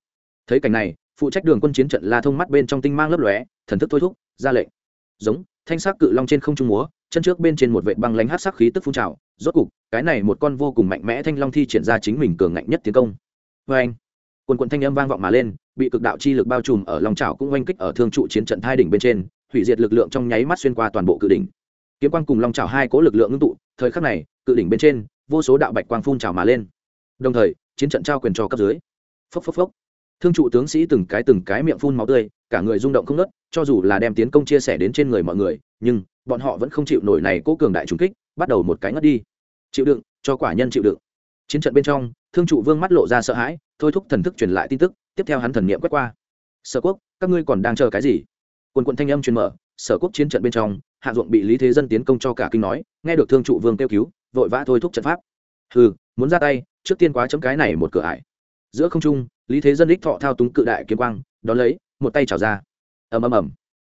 Thấy cảnh này, phụ trách đường quân chiến trận la thông mắt bên trong tinh mang lấp lóe, thần thức thôi thúc, ra lệnh. Giống, thanh sắc cự long trên không trung múa, chân trước bên trên một vệ băng lánh hát sắc khí tức phun trào, rốt cục, cái này một con vô cùng mạnh mẽ thanh long thi triển ra chính mình cường ngạnh nhất tiến công. Vê anh quần quần thanh âm vang vọng mà lên, bị cực đạo chi lực bao trùm ở lòng trào cũng oanh kích ở thương trụ chiến trận hai đỉnh bên trên, hủy diệt lực lượng trong nháy mắt xuyên qua toàn bộ cự đỉnh kiếm quang cùng long trào hai cố lực lượng ngưng tụ, thời khắc này, cự đỉnh bên trên, vô số đạo bạch quang phun trào mà lên. Đồng thời, chiến trận trao quyền cho cấp dưới. Phốc phốc phốc. Thương trụ tướng sĩ từng cái từng cái miệng phun máu tươi, cả người rung động không nớt cho dù là đem tiến công chia sẻ đến trên người mọi người, nhưng bọn họ vẫn không chịu nổi này cố cường đại trùng kích, bắt đầu một cái ngất đi. Chịu đựng, cho quả nhân chịu đựng. Chiến trận bên trong, thương trụ vương mắt lộ ra sợ hãi, thôi thúc thần thức truyền lại tin tức, tiếp theo hắn thần niệm quét qua. Sở quốc, các ngươi còn đang chờ cái gì? Quần quận thanh âm truyền mở, sở quốc chiến trận bên trong, hạ ruộng bị lý thế dân tiến công cho cả kinh nói, nghe được thương trụ vương kêu cứu, vội vã thôi thúc trận pháp. Hừ, muốn ra tay, trước tiên quá chấm cái này một cửa ải. Giữa không trung, lý thế dân đích thọ thao túng cự đại kiếm quang, đón lấy, một tay trào ra. Ầm ầm ầm.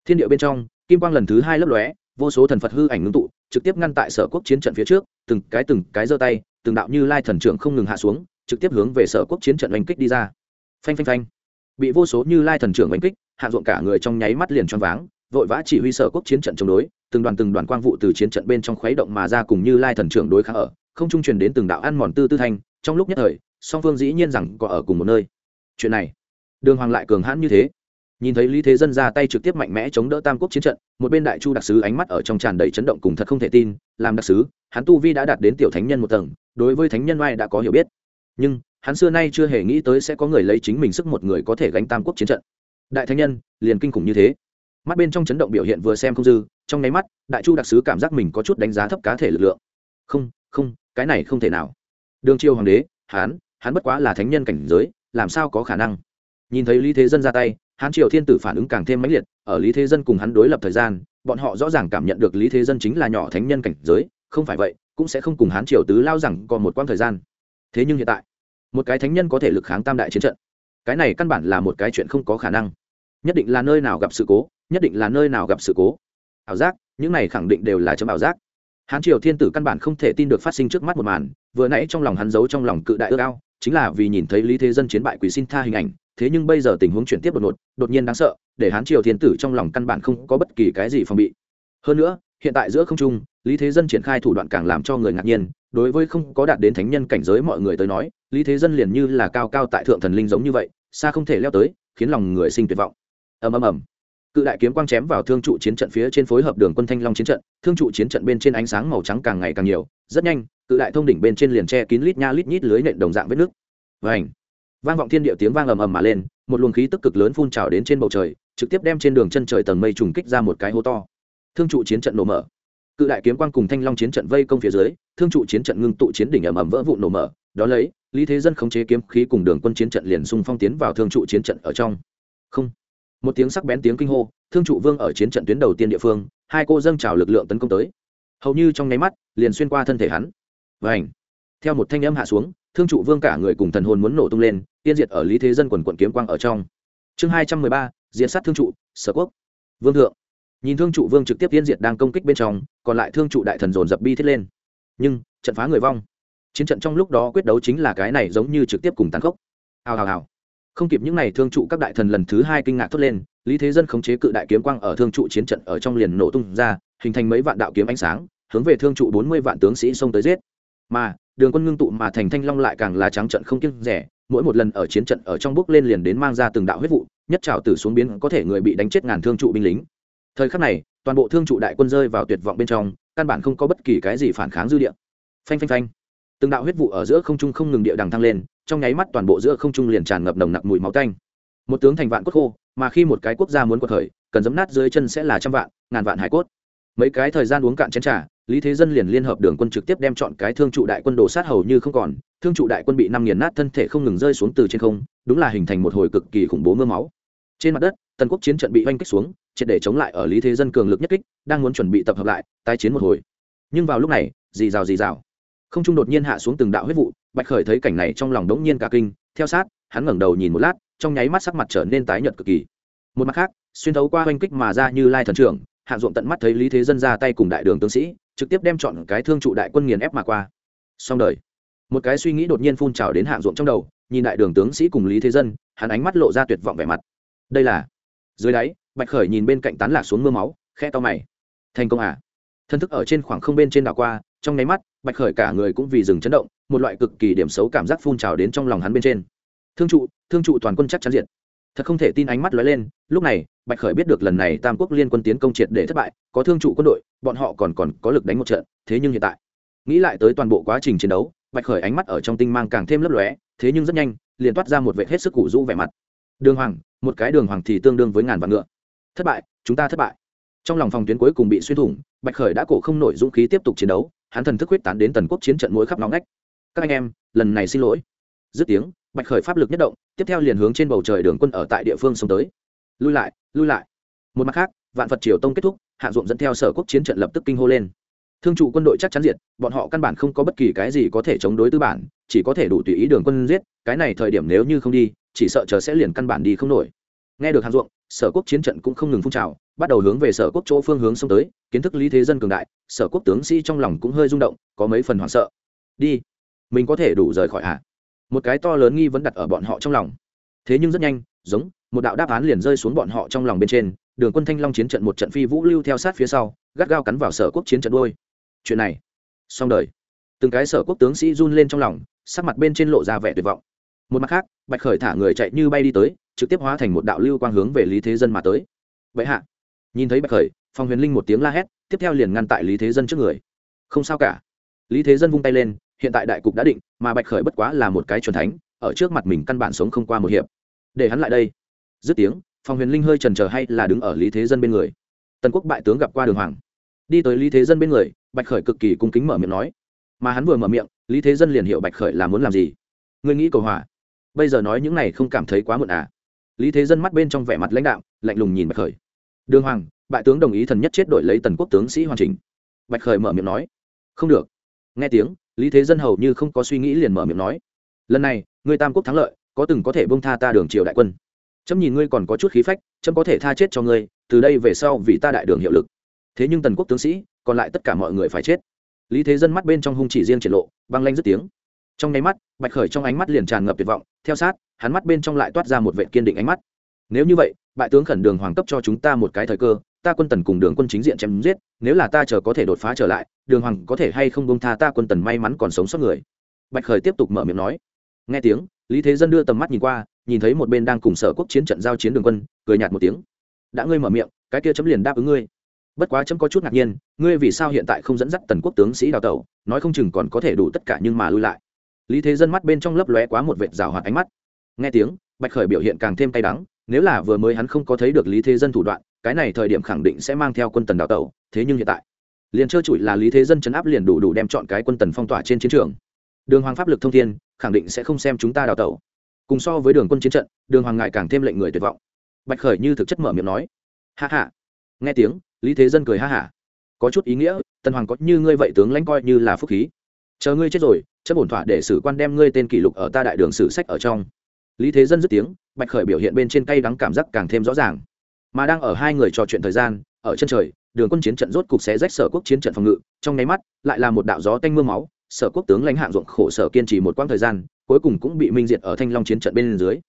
Thiên địa bên trong, kim quang lần thứ hai lấp lóe, vô số thần phật hư ảnh ngưng tụ, trực tiếp ngăn tại sở quốc chiến trận phía trước, từng cái từng cái giơ tay, từng đạo như lai thần trưởng không ngừng hạ xuống, trực tiếp hướng về sở quốc chiến trận oanh kích đi ra. Phanh phanh phanh. Bị vô số như lai thần trưởng oanh kích hạ ruộng cả người trong nháy mắt liền choáng váng, vội vã chỉ huy sở quốc chiến trận chống đối, từng đoàn từng đoàn quang vụ từ chiến trận bên trong khuấy động mà ra cùng như lai thần trưởng đối kháng ở, không trung truyền đến từng đạo ăn mòn tư tư thanh, trong lúc nhất thời, song phương dĩ nhiên rằng có ở cùng một nơi. Chuyện này, đường hoàng lại cường hãn như thế. Nhìn thấy lý thế dân ra tay trực tiếp mạnh mẽ chống đỡ tam quốc chiến trận, một bên đại chu đặc sứ ánh mắt ở trong tràn đầy chấn động cùng thật không thể tin, làm đặc sứ, hắn tu vi đã đạt đến tiểu thánh nhân một tầng, đối với thánh nhân oai đã có hiểu biết. Nhưng, hắn xưa nay chưa hề nghĩ tới sẽ có người lấy chính mình sức một người có thể gánh tam quốc chiến trận đại thánh nhân, liền kinh khủng như thế. Mắt bên trong chấn động biểu hiện vừa xem không dư, trong nháy mắt, đại chu đặc sứ cảm giác mình có chút đánh giá thấp cá thể lực lượng. Không không, cái này không thể nào. Đường triều hoàng đế, hán hắn bất quá là thánh nhân cảnh giới, làm sao có khả năng? Nhìn thấy lý thế dân ra tay, hán triều thiên tử phản ứng càng thêm mãnh liệt, ở lý thế dân cùng hắn đối lập thời gian, bọn họ rõ ràng cảm nhận được lý thế dân chính là nhỏ thánh nhân cảnh giới, không phải vậy, cũng sẽ không cùng hán triều tứ lao rằng còn một quãng thời gian. Thế nhưng hiện tại, một cái thánh nhân có thể lực kháng tam đại chiến trận. Cái này căn bản là một cái chuyện không có khả năng nhất định là nơi nào gặp sự cố, nhất định là nơi nào gặp sự cố. Ảo giác, những này khẳng định đều là chấm ảo giác. Hán triều thiên tử căn bản không thể tin được phát sinh trước mắt một màn, vừa nãy trong lòng hắn giấu trong lòng cự đại ước ao, chính là vì nhìn thấy lý thế dân chiến bại quỷ xin tha hình ảnh, thế nhưng bây giờ tình huống chuyển tiếp đột ngột, đột nhiên đáng sợ, để hán triều thiên tử trong lòng căn bản không có bất kỳ cái gì phòng bị. Hơn nữa, hiện tại giữa không trung, lý thế dân triển khai thủ đoạn càng làm cho người ngạc nhiên, đối với không có đạt đến thánh nhân cảnh giới mọi người tới nói, lý thế dân liền như là cao cao tại thượng thần linh giống như vậy, xa không thể leo tới, khiến lòng người sinh tuyệt vọng ầm ầm ầm. Cự đại kiếm quang chém vào thương trụ chiến trận phía trên phối hợp đường quân thanh long chiến trận, thương trụ chiến trận bên trên ánh sáng màu trắng càng ngày càng nhiều, rất nhanh, cự đại thông đỉnh bên trên liền che kín lít nha lít nhít lưới nện đồng dạng vết nước. Vảnh vang vọng thiên địa tiếng vang ầm ầm mà lên, một luồng khí tức cực lớn phun trào đến trên bầu trời, trực tiếp đem trên đường chân trời tầng mây trùng kích ra một cái hố to. Thương trụ chiến trận nổ mở. Cự đại kiếm quang cùng thanh long chiến trận vây công phía dưới, thương trụ chiến trận ngưng tụ chiến đỉnh ầm ầm vỡ vụ nổ mở. Đó lấy, lý thế dân khống chế kiếm khí cùng đường quân chiến trận liền xung phong tiến vào thương trụ chiến trận ở trong. Không! Một tiếng sắc bén tiếng kinh hô, thương trụ vương ở chiến trận tuyến đầu tiên địa phương, hai cô dâng trào lực lượng tấn công tới. Hầu như trong nháy mắt, liền xuyên qua thân thể hắn. Và ảnh theo một thanh âm hạ xuống, thương trụ vương cả người cùng thần hồn muốn nổ tung lên, tiên diệt ở lý thế dân quần quận kiếm quang ở trong. Chương hai trăm mười ba diễn sát thương trụ, sở quốc. Vương thượng. Nhìn thương trụ vương trực tiếp tiên diệt đang công kích bên trong, còn lại thương trụ đại thần dồn dập bi thiết lên. Nhưng, trận phá người vong. Chiến trận trong lúc đó quyết đấu chính là cái này giống như trực tiếp cùng tàn khốc. Hào hào hào không kịp những n à y thương trụ các đại thần lần thứ hai kinh ngạc thốt lên, lý thế dân khống chế cự đại kiếm quang ở thương trụ chiến trận ở trong liền nổ tung ra, hình thành mấy vạn đạo kiếm ánh sáng, hướng về thương trụ bốn mươi vạn tướng sĩ xông tới giết. Mà, đường quân ngưng tụ mà thành thanh long lại càng là trắng trận không kiêng rẻ, mỗi một lần ở chiến trận ở trong bước lên liền đến mang ra từng đạo huyết vụ, nhất trào tử xuống biến có thể người bị đánh chết ngàn thương trụ binh lính. Thời khắc này, toàn bộ thương trụ đại quân rơi vào tuyệt vọng bên trong, căn bản không có bất kỳ cái gì phản kháng dư địa. Phanh phanh phanh. Từng đạo huyết vụ ở giữa không trung không ngừng địa đằng thăng lên trong nháy mắt toàn bộ giữa không trung liền tràn ngập nồng nặc mùi máu tanh. Một tướng thành vạn cốt khô, mà khi một cái quốc gia muốn quật khởi, cần giấm nát dưới chân sẽ là trăm vạn, ngàn vạn hải cốt. Mấy cái thời gian uống cạn chén trà, lý thế dân liền liên hợp đường quân trực tiếp đem chọn cái thương trụ đại quân đổ sát hầu như không còn, thương trụ đại quân bị năm nghiền nát thân thể không ngừng rơi xuống từ trên không, đúng là hình thành một hồi cực kỳ khủng bố mưa máu. Trên mặt đất, tần quốc chiến trận bị oanh kích xuống, triệt để chống lại ở lý thế dân cường lực nhất kích, đang muốn chuẩn bị tập hợp lại, tái chiến một hồi. Nhưng vào lúc này, dì rào dì rào. Không trung đột nhiên hạ xuống từng đạo huyết vụ bạch khởi thấy cảnh này trong lòng đống nhiên cả kinh, theo sát, hắn ngẩng đầu nhìn một lát, trong nháy mắt sắc mặt trở nên tái nhợt cực kỳ. Một mặt khác, xuyên thấu qua oanh kích mà ra như lai thần trưởng, hạ ruộng tận mắt thấy lý thế dân ra tay cùng đại đường tướng sĩ, trực tiếp đem chọn cái thương trụ đại quân nghiền ép mà qua. Xong đời. Một cái suy nghĩ đột nhiên phun trào đến hạ ruộng trong đầu, nhìn đại đường tướng sĩ cùng lý thế dân, hắn ánh mắt lộ ra tuyệt vọng vẻ mặt. Đây là dưới đáy, bạch khởi nhìn bên cạnh tán lạc xuống mưa máu khe to mày. Thành công à? Thân thức ở trên khoảng không bên trên đảo qua, trong nháy mắt bạch khởi cả người cũng vì dừng chấn động, một loại cực kỳ điểm xấu cảm giác phun trào đến trong lòng hắn bên trên. Thương trụ thương trụ toàn quân chắc chắn diệt. Thật không thể tin ánh mắt lóe lên, lúc này, bạch khởi biết được lần này tam quốc liên quân tiến công triệt để thất bại, có thương trụ quân đội, bọn họ còn còn có lực đánh một trận, thế nhưng hiện tại, nghĩ lại tới toàn bộ quá trình chiến đấu, bạch khởi ánh mắt ở trong tinh mang càng thêm lấp lóe, thế nhưng rất nhanh, liền toát ra một vệ hết sức củ rũ vẻ mặt. Đường hoàng, một cái đường hoàng thì tương đương với ngàn vạn ngựa. Thất bại, chúng ta thất bại. Trong lòng phòng tuyến cuối cùng bị xuyên thủng, bạch khởi đã cổ không nổi dũng khí tiếp tục chiến đấu hắn thần thức huyết tán đến tần quốc chiến trận mỗi khắp nóng ngách. Các anh em, lần này xin lỗi. Dứt tiếng, bạch khởi pháp lực nhất động, tiếp theo liền hướng trên bầu trời đường quân ở tại địa phương xông tới. Lui lại lui lại. Một mặt khác, vạn phật triều tông kết thúc, hạ dụng dẫn theo sở quốc chiến trận lập tức kinh hô lên. Thương trụ quân đội chắc chắn diệt, bọn họ căn bản không có bất kỳ cái gì có thể chống đối tư bản, chỉ có thể đủ tùy ý đường quân giết, cái này thời điểm nếu như không đi, chỉ sợ chờ sẽ liền căn bản đi không nổi nghe được hàn ruộng sở quốc chiến trận cũng không ngừng phun trào, bắt đầu hướng về sở quốc chỗ phương hướng xông tới, kiến thức lý thế dân cường đại, sở quốc tướng sĩ trong lòng cũng hơi rung động, có mấy phần hoảng sợ. Đi, mình có thể đủ rời khỏi hạ một cái to lớn nghi vẫn đặt ở bọn họ trong lòng. Thế nhưng rất nhanh, giống, một đạo đáp án liền rơi xuống bọn họ trong lòng bên trên, đường quân thanh long chiến trận một trận phi vũ lưu theo sát phía sau, gắt gao cắn vào sở quốc chiến trận đôi chuyện này, xong đời. Từng cái sở quốc tướng sĩ run lên trong lòng, sắc mặt bên trên lộ ra vẻ tuyệt vọng một mặt khác, bạch khởi thả người chạy như bay đi tới, trực tiếp hóa thành một đạo lưu quang hướng về lý thế dân mà tới. Vậy hạ. Nhìn thấy bạch khởi, phong huyền linh một tiếng la hét, tiếp theo liền ngăn tại lý thế dân trước người. Không sao cả. Lý thế dân vung tay lên, hiện tại đại cục đã định, mà bạch khởi bất quá là một cái truyền thánh, ở trước mặt mình căn bản sống không qua một hiệp. Để hắn lại đây. Dứt tiếng, phong huyền linh hơi trần trờ hay là đứng ở lý thế dân bên người. Tần quốc bại tướng gặp qua đường hoàng. Đi tới lý thế dân bên người, bạch khởi cực kỳ cung kính mở miệng nói. Mà hắn vừa mở miệng, lý thế dân liền hiểu bạch khởi là muốn làm gì. Ngươi nghĩ cầu hòa bây giờ nói những này không cảm thấy quá muộn à. Lý thế dân mắt bên trong vẻ mặt lãnh đạo lạnh lùng nhìn bạch khởi. Đường hoàng, bại tướng đồng ý thần nhất chết đội lấy tần quốc tướng sĩ hoàn chỉnh. Bạch khởi mở miệng nói. Không được. Nghe tiếng, lý thế dân hầu như không có suy nghĩ liền mở miệng nói. Lần này ngươi tam quốc thắng lợi, có từng có thể bông tha ta đường triều đại quân. Trâm nhìn ngươi còn có chút khí phách trâm có thể tha chết cho ngươi, từ đây về sau vì ta đại đường hiệu lực. Thế nhưng tần quốc tướng sĩ, còn lại tất cả mọi người phải chết. Lý thế dân mắt bên trong hung chỉ riêng triển lộ, băng lanh dứt tiếng. Trong nháy mắt, bạch khởi trong ánh mắt liền tràn ngập tuyệt vọng theo sát, hắn mắt bên trong lại toát ra một vệ kiên định ánh mắt. Nếu như vậy, bại tướng khẩn đường hoàng cấp cho chúng ta một cái thời cơ, ta quân tần cùng đường quân chính diện chém giết, nếu là ta chờ có thể đột phá trở lại, đường hoàng có thể hay không bông tha ta quân tần may mắn còn sống sót người? Bạch khởi tiếp tục mở miệng nói. Nghe tiếng, lý thế dân đưa tầm mắt nhìn qua, nhìn thấy một bên đang cùng sở quốc chiến trận giao chiến đường quân, cười nhạt một tiếng. Đã ngươi mở miệng, cái kia chấm liền đáp ứng ngươi. Bất quá chấm có chút ngạc nhiên, ngươi vì sao hiện tại không dẫn dắt tần quốc tướng sĩ đào tẩu, nói không chừng còn có thể đủ tất cả nhưng mà lui lại lý thế dân mắt bên trong lấp lóe quá một vệt rào hoạt ánh mắt. Nghe tiếng, bạch khởi biểu hiện càng thêm cay đắng, nếu là vừa mới hắn không có thấy được lý thế dân thủ đoạn, cái này thời điểm khẳng định sẽ mang theo quân tần đào tẩu, thế nhưng hiện tại, liền trơ trụi là lý thế dân chấn áp liền đủ đủ đem chọn cái quân tần phong tỏa trên chiến trường. Đường hoàng pháp lực thông thiên, khẳng định sẽ không xem chúng ta đào tẩu. Cùng so với đường quân chiến trận, đường hoàng ngại càng thêm lệnh người tuyệt vọng. Bạch khởi như thực chất mở miệng nói, ha ha. nghe tiếng, lý thế dân cười ha hả. Có chút ý nghĩa, tần hoàng có như ngươi vậy tướng lãnh coi như là phúc khí chờ ngươi chết rồi chấp bổn thỏa để sử quan đem ngươi tên kỷ lục ở ta đại đường sử sách ở trong. Lý thế dân dứt tiếng, bạch khởi biểu hiện bên trên cây đắng cảm giác càng thêm rõ ràng. Mà đang ở hai người trò chuyện thời gian, ở chân trời, đường quân chiến trận rốt cục xé rách sở quốc chiến trận phòng ngự, trong nháy mắt, lại là một đạo gió tanh mưa máu, sở quốc tướng lãnh hạng ruộng khổ sở kiên trì một quãng thời gian, cuối cùng cũng bị minh diệt ở thanh long chiến trận bên dưới.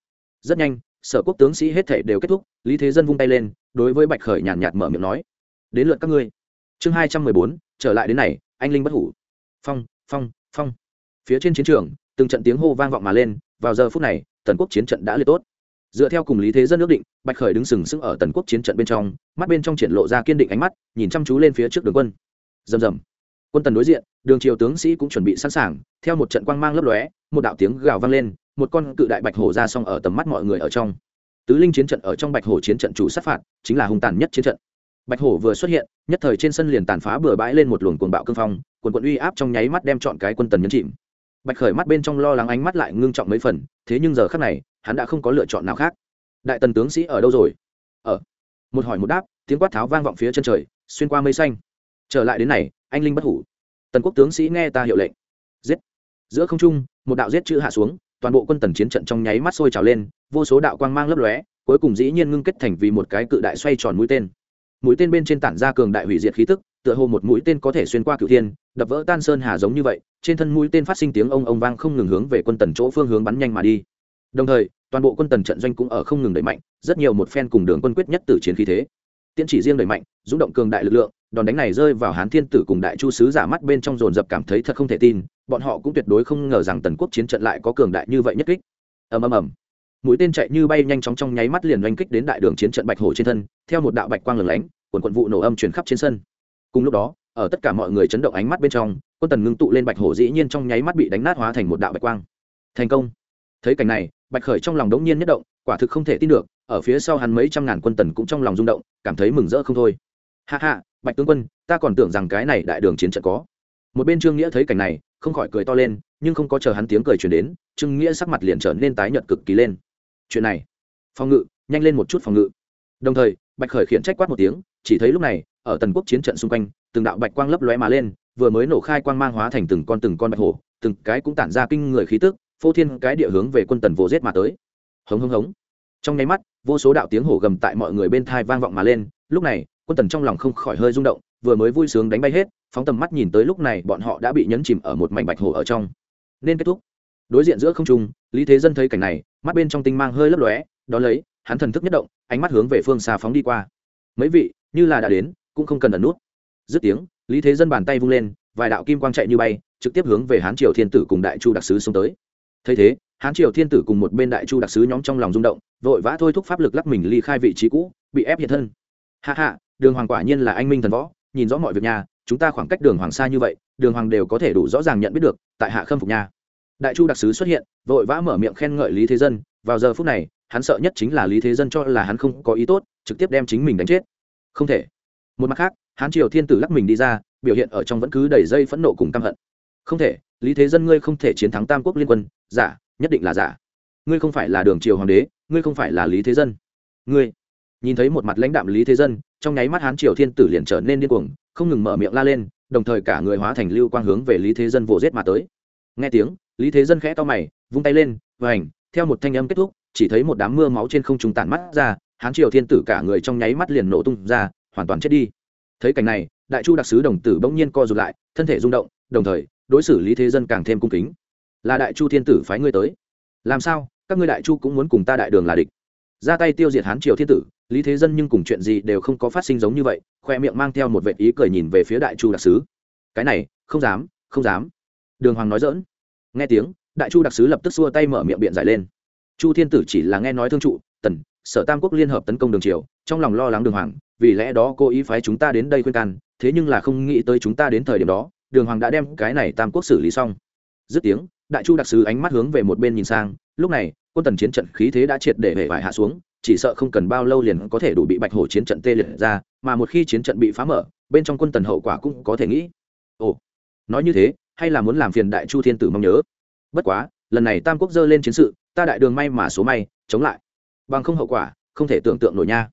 Rất nhanh, sở quốc tướng sĩ hết thể đều kết thúc, lý thế dân vung tay lên, đối với bạch khởi nhàn nhạt mở miệng nói, đến lượt các ngươi. Chương hai trăm mười bốn, trở lại đến này, anh linh bất hủ. Phong phong phong. Phía trên chiến trường, từng trận tiếng hô vang vọng mà lên, vào giờ phút này, tần quốc chiến trận đã liệt tốt. Dựa theo cùng lý thế dân ước định, bạch khởi đứng sừng sững ở tần quốc chiến trận bên trong, mắt bên trong triển lộ ra kiên định ánh mắt, nhìn chăm chú lên phía trước đường quân. Rầm rầm. Quân tần đối diện, đường triều tướng sĩ cũng chuẩn bị sẵn sàng, theo một trận quang mang lấp lóe, một đạo tiếng gào vang lên, một con cự đại bạch hổ ra xong ở tầm mắt mọi người ở trong. Tứ linh chiến trận ở trong bạch hổ chiến trận chủ sát phạt, chính là hung tàn nhất chiến trận bạch hổ vừa xuất hiện, nhất thời trên sân liền tàn phá bừa bãi lên một luồng cuồng bạo cương phong quần quận uy áp trong nháy mắt đem chọn cái quân tần nhấn chìm. Bạch khởi mắt bên trong lo lắng ánh mắt lại ngưng trọng mấy phần, thế nhưng giờ khác này, hắn đã không có lựa chọn nào khác. Đại tần tướng sĩ ở đâu rồi? Ở. Một hỏi một đáp, tiếng quát tháo vang vọng phía chân trời, xuyên qua mây xanh. Trở lại đến này, anh linh bất hủ. Tần quốc tướng sĩ nghe ta hiệu lệnh. Giết. Giữa không trung, một đạo giết chữ hạ xuống, toàn bộ quân tần chiến trận trong nháy mắt sôi trào lên, vô số đạo quang mang lấp lóe, cuối cùng dĩ nhiên ngưng kết thành vì một cái cự đại xoay tròn mũi tên mũi tên bên trên tản ra cường đại hủy diệt khí tức, tựa hồ một mũi tên có thể xuyên qua cửu thiên, đập vỡ tan sơn hà giống như vậy, trên thân mũi tên phát sinh tiếng ông ông vang không ngừng hướng về quân tần chỗ phương hướng bắn nhanh mà đi. Đồng thời, toàn bộ quân tần trận doanh cũng ở không ngừng đẩy mạnh, rất nhiều một phen cùng đường quân quyết nhất từ chiến khí thế. Tiễn chỉ riêng đẩy mạnh, rung động cường đại lực lượng, đòn đánh này rơi vào hán thiên tử cùng đại chu sứ giả mắt bên trong dồn dập cảm thấy thật không thể tin, bọn họ cũng tuyệt đối không ngờ rằng tần quốc chiến trận lại có cường đại như vậy nhất kích. Ầm ầm ầm mũi tên chạy như bay nhanh chóng trong nháy mắt liền oanh kích đến đại đường chiến trận bạch hổ trên thân, theo một đạo bạch quang lửng lánh quần quận vụ nổ âm truyền khắp trên sân. Cùng lúc đó, ở tất cả mọi người chấn động ánh mắt bên trong, quân tần ngưng tụ lên bạch hổ dĩ nhiên trong nháy mắt bị đánh nát hóa thành một đạo bạch quang. Thành công! Thấy cảnh này, bạch khởi trong lòng đống nhiên nhất động, quả thực không thể tin được, ở phía sau hắn mấy trăm ngàn quân tần cũng trong lòng rung động, cảm thấy mừng rỡ không thôi. Hạ hạ bạch tướng quân, ta còn tưởng rằng cái này đại đường chiến trận có. Một bên trương nghĩa thấy cảnh này, không khỏi cười to lên, nhưng không có chờ hắn tiếng cười truyền đến, trương nghĩa sắc mặt liền trở nên tái nhợt cực kỳ lên chuyện này. Phòng ngự, nhanh lên một chút phòng ngự. Đồng thời, bạch khởi khiển trách quát một tiếng, chỉ thấy lúc này, ở tần quốc chiến trận xung quanh, từng đạo bạch quang lấp lóe mà lên, vừa mới nổ khai quang mang hóa thành từng con từng con bạch hổ, từng cái cũng tản ra kinh người khí tức, phô thiên cái địa hướng về quân tần vô giết mà tới. Hống hống hống. Trong nháy mắt, vô số đạo tiếng hổ gầm tại mọi người bên thai vang vọng mà lên, lúc này, quân tần trong lòng không khỏi hơi rung động, vừa mới vui sướng đánh bay hết, phóng tầm mắt nhìn tới lúc này bọn họ đã bị nhấn chìm ở một mảnh bạch hổ ở trong. Nên kết thúc. Đối diện giữa không trung, lý thế dân thấy cảnh này mắt bên trong tinh mang hơi lấp lóe, đó lấy, hắn thần thức nhất động, ánh mắt hướng về phương xa phóng đi qua. Mấy vị, như là đã đến, cũng không cần ẩn nút. Dứt tiếng, lý thế dân bàn tay vung lên, vài đạo kim quang chạy như bay, trực tiếp hướng về hán triều thiên tử cùng đại chu đặc sứ xông tới. Thấy thế, hán triều thiên tử cùng một bên đại chu đặc sứ nhóm trong lòng rung động, vội vã thôi thúc pháp lực lắc mình ly khai vị trí cũ, bị ép hiện thân. Hạ hạ đường hoàng quả nhiên là anh minh thần võ, nhìn rõ mọi việc nhà chúng ta khoảng cách đường hoàng xa như vậy, đường hoàng đều có thể đủ rõ ràng nhận biết được, tại hạ khâm phục nhà đại chu đặc sứ xuất hiện, vội vã mở miệng khen ngợi lý thế dân. Vào giờ phút này, hắn sợ nhất chính là lý thế dân cho là hắn không có ý tốt, trực tiếp đem chính mình đánh chết. Không thể. Một mặt khác hán triều thiên tử lắc mình đi ra, biểu hiện ở trong vẫn cứ đầy dây phẫn nộ cùng căm hận. Không thể, lý thế dân ngươi không thể chiến thắng tam quốc liên quân. Giả, nhất định là giả. Ngươi không phải là đường triều hoàng đế, ngươi không phải là lý thế dân. Ngươi. Nhìn thấy một mặt lãnh đạm lý thế dân, trong nháy mắt hán triều thiên tử liền trở nên điên cuồng, không ngừng mở miệng la lên, đồng thời cả người hóa thành lưu quang hướng về lý thế dân vồ giết mà tới. Nghe tiếng lý thế dân khẽ to mày, vung tay lên và ảnh theo một thanh âm kết thúc, chỉ thấy một đám mưa máu trên không trung tản mắt ra, hán triều thiên tử cả người trong nháy mắt liền nổ tung ra, hoàn toàn chết đi. Thấy cảnh này, đại chu đặc sứ đồng tử bỗng nhiên co rụt lại, thân thể rung động, đồng thời, đối xử lý thế dân càng thêm cung kính. Là đại chu thiên tử phái ngươi tới. Làm sao, các ngươi đại chu cũng muốn cùng ta đại đường là địch? Ra tay tiêu diệt hán triều thiên tử, lý thế dân nhưng cùng chuyện gì đều không có phát sinh giống như vậy, khoe miệng mang theo một vệ ý cười nhìn về phía đại chu đặc sứ. Cái này, không dám không dám. Đường hoàng nói dỡn nghe tiếng, đại chu đặc sứ lập tức xua tay mở miệng biện giải lên. Chu thiên tử chỉ là nghe nói thương trụ, tần, sở tam quốc liên hợp tấn công đường triều, trong lòng lo lắng đường hoàng, vì lẽ đó cô ý phái chúng ta đến đây khuyên can, thế nhưng là không nghĩ tới chúng ta đến thời điểm đó, đường hoàng đã đem cái này tam quốc xử lý xong. Dứt tiếng, đại chu đặc sứ ánh mắt hướng về một bên nhìn sang, lúc này, quân tần chiến trận khí thế đã triệt để hệ vải hạ xuống, chỉ sợ không cần bao lâu liền có thể đủ bị bạch hổ chiến trận tê liệt ra, mà một khi chiến trận bị phá mở, bên trong quân tần hậu quả cũng có thể nghĩ. Ồ, nói như thế hay là muốn làm phiền đại chu thiên tử mong nhớ? Bất quá, lần này tam quốc dơ lên chiến sự, ta đại đường may mà số may, chống lại. Bằng không hậu quả, không thể tưởng tượng nổi nha.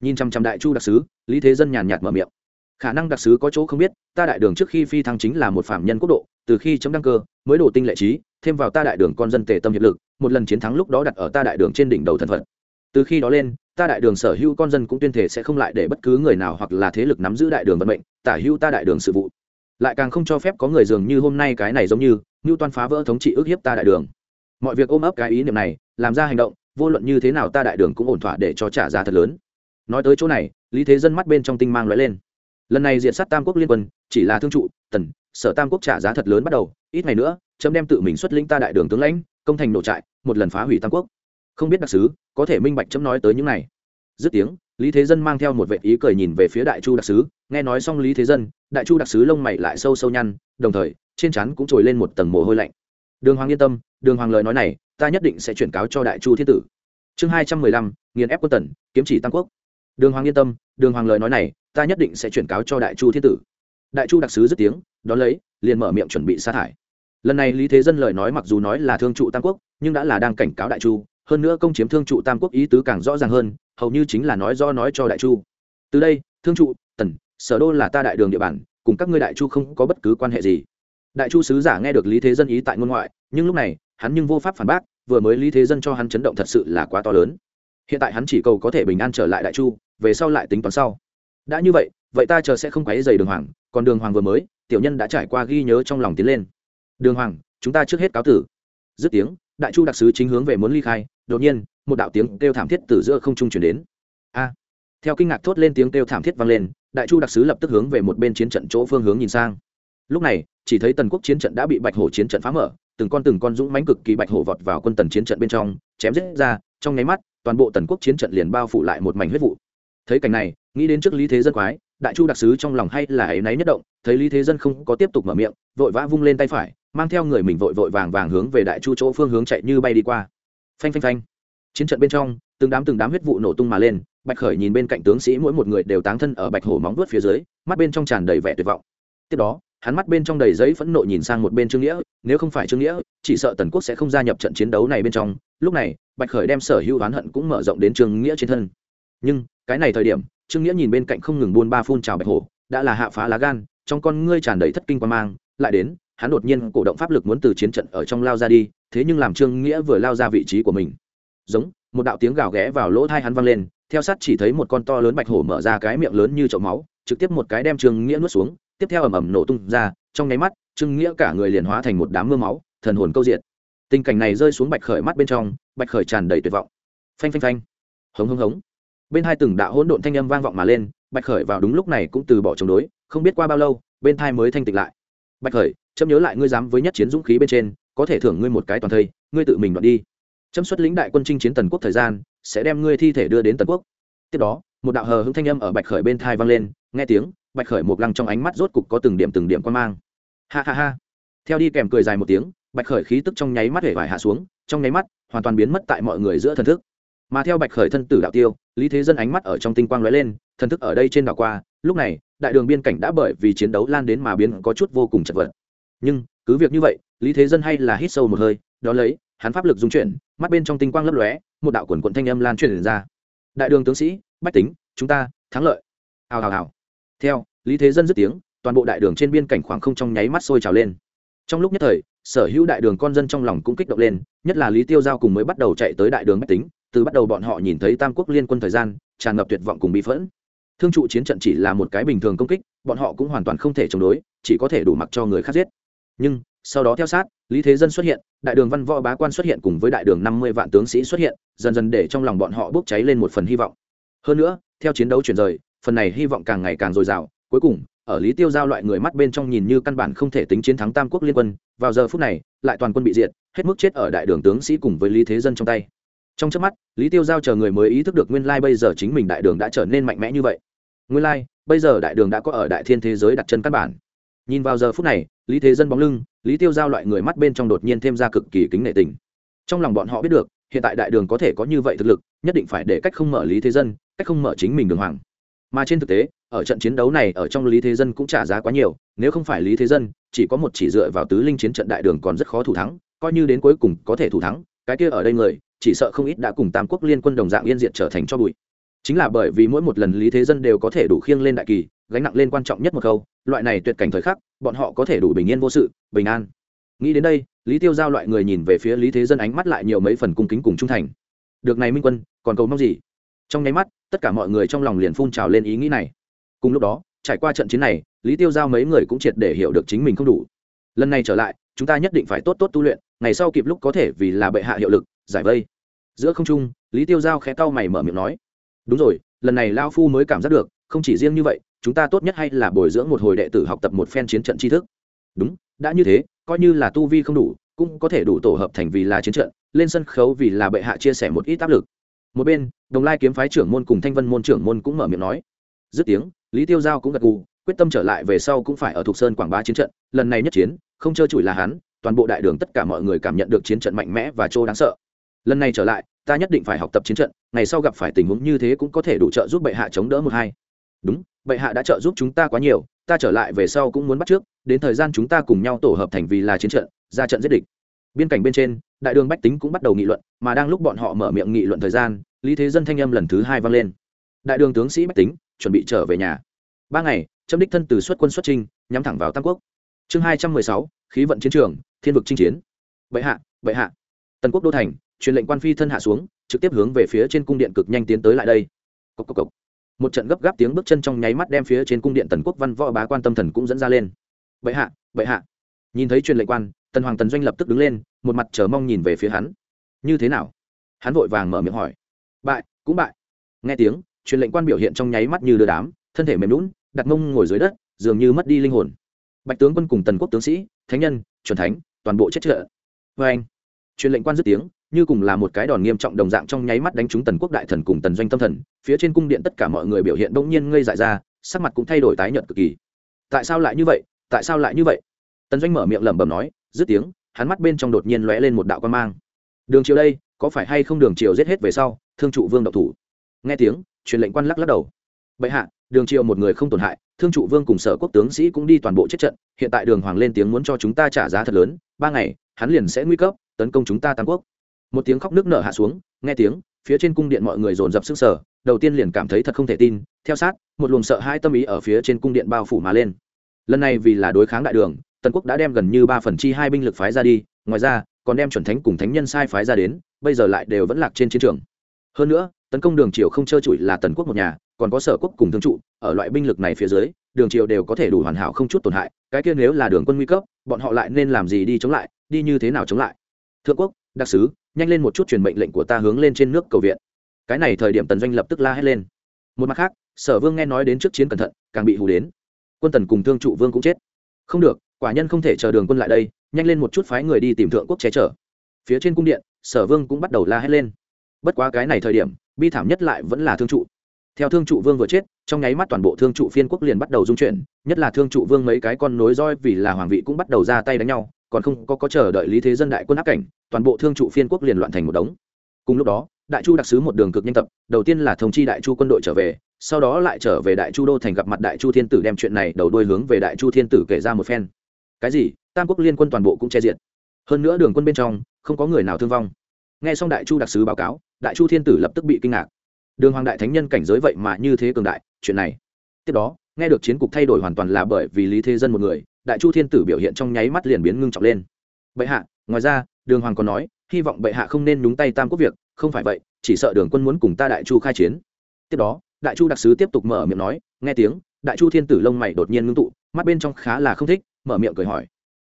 Nhìn chăm chăm đại chu đặc sứ, lý thế dân nhàn nhạt mở miệng. Khả năng đặc sứ có chỗ không biết, ta đại đường trước khi phi thăng chính là một phạm nhân quốc độ, từ khi chấm đăng cơ, mới đổ tinh lệ trí, thêm vào ta đại đường con dân tề tâm hiệp lực, một lần chiến thắng lúc đó đặt ở ta đại đường trên đỉnh đầu thần phật từ khi đó lên, ta đại đường sở hữu con dân cũng tuyên thể sẽ không lại để bất cứ người nào hoặc là thế lực nắm giữ đại đường vận mệnh, tả hữu ta đại đường sự vụ lại càng không cho phép có người dường như hôm nay cái này giống như như toan phá vỡ thống trị ước hiếp ta đại đường. Mọi việc ôm ấp cái ý niệm này, làm ra hành động, vô luận như thế nào ta đại đường cũng ổn thỏa để cho trả giá thật lớn. Nói tới chỗ này, lý thế dân mắt bên trong tinh mang lóe lên. Lần này diện sát tam quốc liên quân, chỉ là thương trụ, tần, sở tam quốc trả giá thật lớn bắt đầu, ít ngày nữa, chấm đem tự mình xuất lĩnh ta đại đường tướng lãnh, công thành nổ trại, một lần phá hủy tam quốc. Không biết đặc sứ có thể minh bạch chấm nói tới những này dứt tiếng, lý thế dân mang theo một vệ ý cười nhìn về phía đại chu đặc sứ. Nghe nói xong lý thế dân, đại chu đặc sứ lông mày lại sâu sâu nhăn, đồng thời, trên chắn cũng trồi lên một tầng mồ hôi lạnh. Đường hoàng yên tâm, đường hoàng lời nói này, ta nhất định sẽ chuyển cáo cho đại chu thiên tử. Chương hai trăm mười lăm, nghiền ép quân tần, kiếm chỉ tam quốc. Đường hoàng yên tâm, đường hoàng lời nói này, ta nhất định sẽ chuyển cáo cho đại chu thiên tử. Đại chu đặc sứ dứt tiếng, đón lấy, liền mở miệng chuẩn bị sa thải. Lần này lý thế dân lời nói mặc dù nói là thương trụ tam quốc, nhưng đã là đang cảnh cáo đại chu hơn nữa công chiếm thương trụ tam quốc ý tứ càng rõ ràng hơn, hầu như chính là nói do nói cho đại chu. Từ đây, thương trụ, tần, sở đô là ta đại đường địa bàn, cùng các ngươi đại chu không có bất cứ quan hệ gì. Đại chu sứ giả nghe được lý thế dân ý tại ngôn ngoại, nhưng lúc này, hắn nhưng vô pháp phản bác, vừa mới lý thế dân cho hắn chấn động thật sự là quá to lớn. Hiện tại hắn chỉ cầu có thể bình an trở lại đại chu, về sau lại tính toán sau. Đã như vậy vậy ta chờ sẽ không quấy dày đường hoàng, còn đường hoàng vừa mới, tiểu nhân đã trải qua ghi nhớ trong lòng tiến lên. Đường hoàng, chúng ta trước hết cáo tử. Dứt tiếng, đại chu đặc sứ chính hướng về muốn ly khai đột nhiên, một đạo tiếng kêu thảm thiết từ giữa không trung chuyển đến. A! Theo kinh ngạc thốt lên tiếng kêu thảm thiết vang lên, đại chu đặc sứ lập tức hướng về một bên chiến trận chỗ phương hướng nhìn sang. Lúc này, chỉ thấy tần quốc chiến trận đã bị bạch hổ chiến trận phá mở, từng con từng con dũng mãnh cực kỳ bạch hổ vọt vào quân tần chiến trận bên trong, chém giết ra, trong nháy mắt, toàn bộ tần quốc chiến trận liền bao phủ lại một mảnh huyết vụ. Thấy cảnh này, nghĩ đến trước lý thế dân quái, đại chu đặc sứ trong lòng hay là ấy náy nhất động, thấy lý thế dân không có tiếp tục mở miệng, vội vã vung lên tay phải, mang theo người mình vội vội vàng vàng hướng về đại chu chỗ phương hướng chạy như bay đi qua phanh phanh phanh. Chiến trận bên trong, từng đám từng đám huyết vụ nổ tung mà lên, bạch khởi nhìn bên cạnh tướng sĩ mỗi một người đều táng thân ở bạch hổ móng vuốt phía dưới, mắt bên trong tràn đầy vẻ tuyệt vọng. Tiếp đó, hắn mắt bên trong đầy giấy phẫn nộ nhìn sang một bên trương nghĩa, nếu không phải trương nghĩa, chỉ sợ tần quốc sẽ không gia nhập trận chiến đấu này bên trong. Lúc này, bạch khởi đem sở hữu oán hận cũng mở rộng đến trương nghĩa trên thân. Nhưng, cái này thời điểm, trương nghĩa nhìn bên cạnh không ngừng buôn ba phun trào bạch hổ, đã là hạ phá lá gan, trong con ngươi tràn đầy thất kinh quan mang. Lại đến, hắn đột nhiên cổ động pháp lực muốn từ chiến trận ở trong lao ra đi thế nhưng làm trương nghĩa vừa lao ra vị trí của mình. Giống, một đạo tiếng gào ghé vào lỗ thai hắn văng lên, theo sát chỉ thấy một con to lớn bạch hổ mở ra cái miệng lớn như chậu máu, trực tiếp một cái đem trương nghĩa nuốt xuống, tiếp theo ầm ầm nổ tung ra, trong nháy mắt, trương nghĩa cả người liền hóa thành một đám mưa máu, thần hồn câu diện tình cảnh này rơi xuống bạch khởi mắt bên trong, bạch khởi tràn đầy tuyệt vọng. Phanh phanh phanh. Hống hống hống. Bên hai từng đạo hỗn độn thanh âm vang vọng mà lên, bạch khởi vào đúng lúc này cũng từ bỏ chống đối, không biết qua bao lâu, bên thai mới thanh tịch lại. Bạch khởi, chấm nhớ lại ngươi dám với nhất chiến dũng khí bên trên có thể thưởng ngươi một cái toàn thây, ngươi tự mình đoạn đi. Chấm xuất lĩnh đại quân chinh chiến tần quốc thời gian, sẽ đem ngươi thi thể đưa đến tần quốc. Tiếp đó, một đạo hờ hững thanh âm ở bạch khởi bên thai vang lên, nghe tiếng, bạch khởi một lăng trong ánh mắt rốt cục có từng điểm từng điểm quan mang. Ha ha ha. Theo đi kèm cười dài một tiếng, bạch khởi khí tức trong nháy mắt hể vải hạ xuống, trong nháy mắt, hoàn toàn biến mất tại mọi người giữa thần thức. Mà theo bạch khởi thân tử đạo tiêu, lý thế dân ánh mắt ở trong tinh quang lóe lên, thần thức ở đây trên đảo qua, lúc này, đại đường biên cảnh đã bởi vì chiến đấu lan đến mà biến có chút vô cùng chật vật nhưng cứ việc như vậy, lý thế dân hay là hít sâu một hơi, đó lấy, hắn pháp lực dung chuyển, mắt bên trong tinh quang lấp lóe, một đạo quần quận thanh âm lan truyền ra. Đại đường tướng sĩ, bách tính, chúng ta, thắng lợi. Hào hào hào. Theo, lý thế dân dứt tiếng, toàn bộ đại đường trên biên cảnh khoảng không trong nháy mắt sôi trào lên. Trong lúc nhất thời, sở hữu đại đường con dân trong lòng cũng kích động lên, nhất là lý tiêu giao cùng mới bắt đầu chạy tới đại đường bách tính, từ bắt đầu bọn họ nhìn thấy tam quốc liên quân thời gian, tràn ngập tuyệt vọng cùng bị phẫn. Thương trụ chiến trận chỉ là một cái bình thường công kích, bọn họ cũng hoàn toàn không thể chống đối, chỉ có thể đủ mặc cho người khác giết nhưng, sau đó theo sát, lý thế dân xuất hiện, đại đường văn võ bá quan xuất hiện cùng với đại đường năm mươi vạn tướng sĩ xuất hiện, dần dần để trong lòng bọn họ bốc cháy lên một phần hy vọng. Hơn nữa, theo chiến đấu chuyển rời, phần này hy vọng càng ngày càng dồi dào. Cuối cùng, ở lý tiêu giao loại người mắt bên trong nhìn như căn bản không thể tính chiến thắng tam quốc liên quân, vào giờ phút này, lại toàn quân bị diệt, hết mức chết ở đại đường tướng sĩ cùng với lý thế dân trong tay. Trong trước mắt, lý tiêu giao chờ người mới ý thức được nguyên lai bây giờ chính mình đại đường đã trở nên mạnh mẽ như vậy. Nguyên lai, bây giờ đại đường đã có ở đại thiên thế giới đặt chân căn bản nhìn vào giờ phút này, lý thế dân bóng lưng, lý tiêu giao loại người mắt bên trong đột nhiên thêm ra cực kỳ kính nệ tình. Trong lòng bọn họ biết được, hiện tại đại đường có thể có như vậy thực lực, nhất định phải để cách không mở lý thế dân, cách không mở chính mình đường hoàng. Mà trên thực tế, ở trận chiến đấu này, ở trong lý thế dân cũng trả giá quá nhiều, nếu không phải lý thế dân, chỉ có một chỉ dựa vào tứ linh chiến trận đại đường còn rất khó thủ thắng, coi như đến cuối cùng có thể thủ thắng, cái kia ở đây người, chỉ sợ không ít đã cùng tam quốc liên quân đồng dạng yên diện trở thành cho bụi. Chính là bởi vì mỗi một lần lý thế dân đều có thể đủ khiêng lên đại kỳ, gánh nặng lên quan trọng nhất một câu loại này tuyệt cảnh thời khắc, bọn họ có thể đủ bình yên vô sự, bình an. Nghĩ đến đây, lý tiêu giao loại người nhìn về phía lý thế dân ánh mắt lại nhiều mấy phần cung kính cùng trung thành. Được này minh quân, còn cầu mong gì? Trong nháy mắt, tất cả mọi người trong lòng liền phun trào lên ý nghĩ này. Cùng lúc đó, trải qua trận chiến này, lý tiêu giao mấy người cũng triệt để hiểu được chính mình không đủ. Lần này trở lại, chúng ta nhất định phải tốt tốt tu luyện, ngày sau kịp lúc có thể vì là bệ hạ hiệu lực, giải vây. Giữa không trung, lý tiêu giao khẽ cau mày mở miệng nói, đúng rồi, lần này lao phu mới cảm giác được, không chỉ riêng như vậy chúng ta tốt nhất hay là bồi dưỡng một hồi đệ tử học tập một phen chiến trận tri thức? Đúng, đã như thế, coi như là tu vi không đủ, cũng có thể đủ tổ hợp thành vì là chiến trận, lên sân khấu vì là bệ hạ chia sẻ một ít áp lực. Một bên, đồng lai kiếm phái trưởng môn cùng thanh vân môn trưởng môn cũng mở miệng nói. Dứt tiếng, lý tiêu giao cũng gật gù, quyết tâm trở lại về sau cũng phải ở thục sơn quảng bá chiến trận, lần này nhất chiến, không trơ trụi là hắn, toàn bộ đại đường tất cả mọi người cảm nhận được chiến trận mạnh mẽ và trô đáng sợ. Lần này trở lại, ta nhất định phải học tập chiến trận, ngày sau gặp phải tình huống như thế cũng có thể đủ trợ giúp bệ hạ chống đỡ một hai đúng, bệ hạ đã trợ giúp chúng ta quá nhiều, ta trở lại về sau cũng muốn bắt trước, đến thời gian chúng ta cùng nhau tổ hợp thành vì là chiến trận, ra trận giết địch. Biên cảnh bên trên, đại đường bách tính cũng bắt đầu nghị luận, mà đang lúc bọn họ mở miệng nghị luận thời gian, lý thế dân thanh âm lần thứ hai vang lên. Đại đường tướng sĩ bách tính, chuẩn bị trở về nhà. Ba ngày, trâm đích thân từ xuất quân xuất trinh, nhắm thẳng vào tam quốc. Chương hai trăm mười sáu, khí vận chiến trường, thiên vực chinh chiến. Bệ hạ bệ hạ. Tần quốc đô thành, truyền lệnh quan phi thân hạ xuống, trực tiếp hướng về phía trên cung điện cực nhanh tiến tới lại đây. Cốc cốc cốc một trận gấp gáp tiếng bước chân trong nháy mắt đem phía trên cung điện tần quốc văn võ bá quan tâm thần cũng dẫn ra lên. Bệ hạ bệ hạ. Nhìn thấy truyền lệnh quan, tần hoàng tần doanh lập tức đứng lên, một mặt chờ mong nhìn về phía hắn. Như thế nào? Hắn vội vàng mở miệng hỏi. Bại, cũng bại. Nghe tiếng, truyền lệnh quan biểu hiện trong nháy mắt như đưa đám, thân thể mềm lún đặt mông ngồi dưới đất, dường như mất đi linh hồn. Bạch tướng quân cùng tần quốc tướng sĩ, thánh nhân, chuẩn thánh, toàn bộ chết trợ. Vê anh, truyền lệnh quan dứt tiếng, như cùng là một cái đòn nghiêm trọng đồng dạng trong nháy mắt đánh trúng tần quốc đại thần cùng tần doanh tâm thần phía trên cung điện tất cả mọi người biểu hiện bỗng nhiên ngây dại ra, sắc mặt cũng thay đổi tái nhợt cực kỳ. Tại sao lại như vậy? Tại sao lại như vậy? Tần doanh mở miệng lẩm bẩm nói, dứt tiếng, hắn mắt bên trong đột nhiên lóe lên một đạo quan mang. Đường triều đây, có phải hay không đường triều giết hết về sau, thương trụ vương độc thủ? Nghe tiếng, truyền lệnh quan lắc lắc đầu. Bệ hạ, đường triều một người không tổn hại, thương trụ vương cùng sở quốc tướng sĩ cũng đi toàn bộ chết trận, hiện tại đường hoàng lên tiếng muốn cho chúng ta trả giá thật lớn, ba ngày, hắn liền sẽ nguy cấp, tấn công chúng ta tam quốc. Một tiếng khóc nước nở hạ xuống, nghe tiếng, phía trên cung điện mọi người dồn dập sức sở đầu tiên liền cảm thấy thật không thể tin, theo sát, một luồng sợ hai tâm ý ở phía trên cung điện bao phủ mà lên. Lần này vì là đối kháng đại đường, tần quốc đã đem gần như ba phần chi hai binh lực phái ra đi, ngoài ra, còn đem chuẩn thánh cùng thánh nhân sai phái ra đến, bây giờ lại đều vẫn lạc trên chiến trường. Hơn nữa, tấn công đường triều không trơ trụi là tần quốc một nhà, còn có sở quốc cùng thương trụ, ở loại binh lực này phía dưới, đường triều đều có thể đủ hoàn hảo không chút tổn hại, cái kia nếu là đường quân nguy cấp, bọn họ lại nên làm gì đi chống lại, đi như thế nào chống lại? Thượng quốc, đặc sứ, nhanh lên một chút truyền mệnh lệnh của ta hướng lên trên nước cầu viện cái này thời điểm tần doanh lập tức la hét lên. Một mặt khác, sở vương nghe nói đến trước chiến cẩn thận, càng bị hù đến. Quân tần cùng thương trụ vương cũng chết. Không được, quả nhân không thể chờ đường quân lại đây, nhanh lên một chút phái người đi tìm thượng quốc che chở. Phía trên cung điện, sở vương cũng bắt đầu la hét lên. Bất quá cái này thời điểm, bi thảm nhất lại vẫn là thương trụ. Theo thương trụ vương vừa chết, trong nháy mắt toàn bộ thương trụ phiên quốc liền bắt đầu dung chuyển, nhất là thương trụ vương mấy cái con nối roi vì là hoàng vị cũng bắt đầu ra tay đánh nhau, còn không có có chờ đợi lý thế dân đại quân áp cảnh, toàn bộ thương trụ phiên quốc liền loạn thành một đống. Cùng lúc đó đại chu đặc sứ một đường cực nhanh tập, đầu tiên là thông chi đại chu quân đội trở về, sau đó lại trở về đại chu đô thành gặp mặt đại chu thiên tử đem chuyện này đầu đuôi hướng về đại chu thiên tử kể ra một phen. Cái gì? Tam quốc liên quân toàn bộ cũng che diệt. Hơn nữa đường quân bên trong, không có người nào thương vong. Nghe xong đại chu đặc sứ báo cáo, đại chu thiên tử lập tức bị kinh ngạc. Đường hoàng đại thánh nhân cảnh giới vậy mà như thế cường đại, chuyện này. Tiếp đó, nghe được chiến cục thay đổi hoàn toàn là bởi vì lý thế dân một người, đại chu thiên tử biểu hiện trong nháy mắt liền biến ngưng trọng lên. Bệ hạ, ngoài ra, đường hoàng còn nói, hy vọng bệ hạ không nên nhúng tay tam quốc việc không phải vậy, chỉ sợ đường quân muốn cùng ta đại chu khai chiến. Tiếp đó, đại chu đặc sứ tiếp tục mở miệng nói, nghe tiếng, đại chu thiên tử lông mày đột nhiên ngưng tụ, mắt bên trong khá là không thích, mở miệng cười hỏi.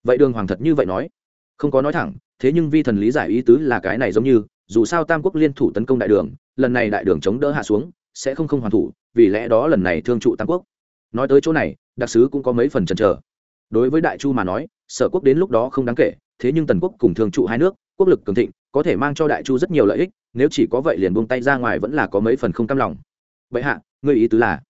Vậy đường hoàng thật như vậy nói? Không có nói thẳng, thế nhưng vi thần lý giải ý tứ là cái này giống như, dù sao tam quốc liên thủ tấn công đại đường, lần này đại đường chống đỡ hạ xuống, sẽ không không hoàn thủ, vì lẽ đó lần này thương trụ tam quốc. Nói tới chỗ này, đặc sứ cũng có mấy phần chần chờ. Đối với đại chu mà nói, sở quốc đến lúc đó không đáng kể, thế nhưng tần quốc cùng thương trụ hai nước quốc lực cường thịnh, có thể mang cho đại chu rất nhiều lợi ích, nếu chỉ có vậy liền buông tay ra ngoài vẫn là có mấy phần không cam lòng. Vậy hạ, ngươi ý tứ là?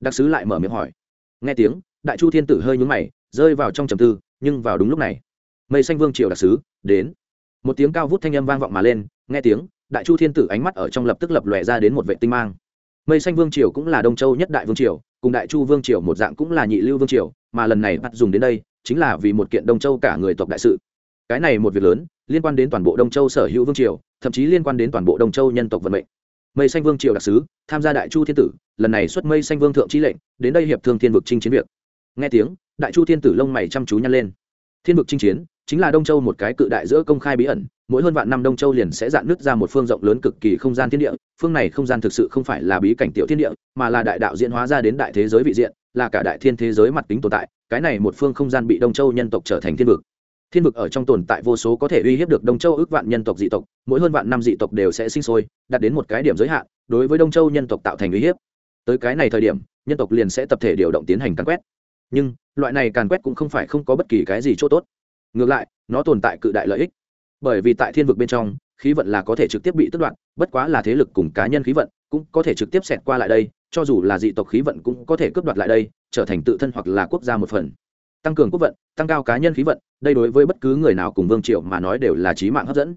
Đặc sứ lại mở miệng hỏi. Nghe tiếng, đại chu thiên tử hơi nhúng mày, rơi vào trong trầm tư, nhưng vào đúng lúc này, mây xanh vương triều đặc sứ đến. Một tiếng cao vút thanh âm vang vọng mà lên, nghe tiếng, đại chu thiên tử ánh mắt ở trong lập tức lập lòe ra đến một vệ tinh mang. Mây xanh vương triều cũng là đông châu nhất đại vương triều, cùng đại chu vương triều một dạng cũng là nhị lưu vương triều, mà lần này bắt dùng đến đây, chính là vì một kiện đông châu cả người tộc đại sự. Cái này một việc lớn liên quan đến toàn bộ đông châu sở hữu vương triều, thậm chí liên quan đến toàn bộ đông châu nhân tộc vận mệnh. Mây xanh vương triều đặc sứ, tham gia đại chu thiên tử, lần này xuất mây xanh vương thượng trí lệnh, đến đây hiệp thương thiên vực chinh chiến việc. Nghe tiếng, đại chu thiên tử lông mày chăm chú nhăn lên. Thiên vực chinh chiến, chính là đông châu một cái cự đại giữa công khai bí ẩn, mỗi hơn vạn năm đông châu liền sẽ dạn nứt ra một phương rộng lớn cực kỳ không gian thiên địa, phương này không gian thực sự không phải là bí cảnh tiểu thiên địa, mà là đại đạo diễn hóa ra đến đại thế giới vị diện, là cả đại thiên thế giới mặt tính tồn tại, cái này một phương không gian bị đông châu nhân tộc trở thành thiên vực thiên vực ở trong tồn tại vô số có thể uy hiếp được đông châu ước vạn nhân tộc dị tộc, mỗi hơn vạn năm dị tộc đều sẽ sinh sôi, đạt đến một cái điểm giới hạn, đối với đông châu nhân tộc tạo thành uy hiếp. Tới cái này thời điểm, nhân tộc liền sẽ tập thể điều động tiến hành càn quét. Nhưng, loại này càn quét cũng không phải không có bất kỳ cái gì chỗ tốt. Ngược lại, nó tồn tại cự đại lợi ích. Bởi vì tại thiên vực bên trong, khí vận là có thể trực tiếp bị tước đoạt, bất quá là thế lực cùng cá nhân khí vận cũng có thể trực tiếp xẹt qua lại đây, cho dù là dị tộc khí vận cũng có thể cướp đoạt lại đây, trở thành tự thân hoặc là quốc gia một phần tăng cường quốc vận, tăng cao cá nhân khí vận, đây đối với bất cứ người nào cùng vương triều mà nói đều là trí mạng hấp dẫn.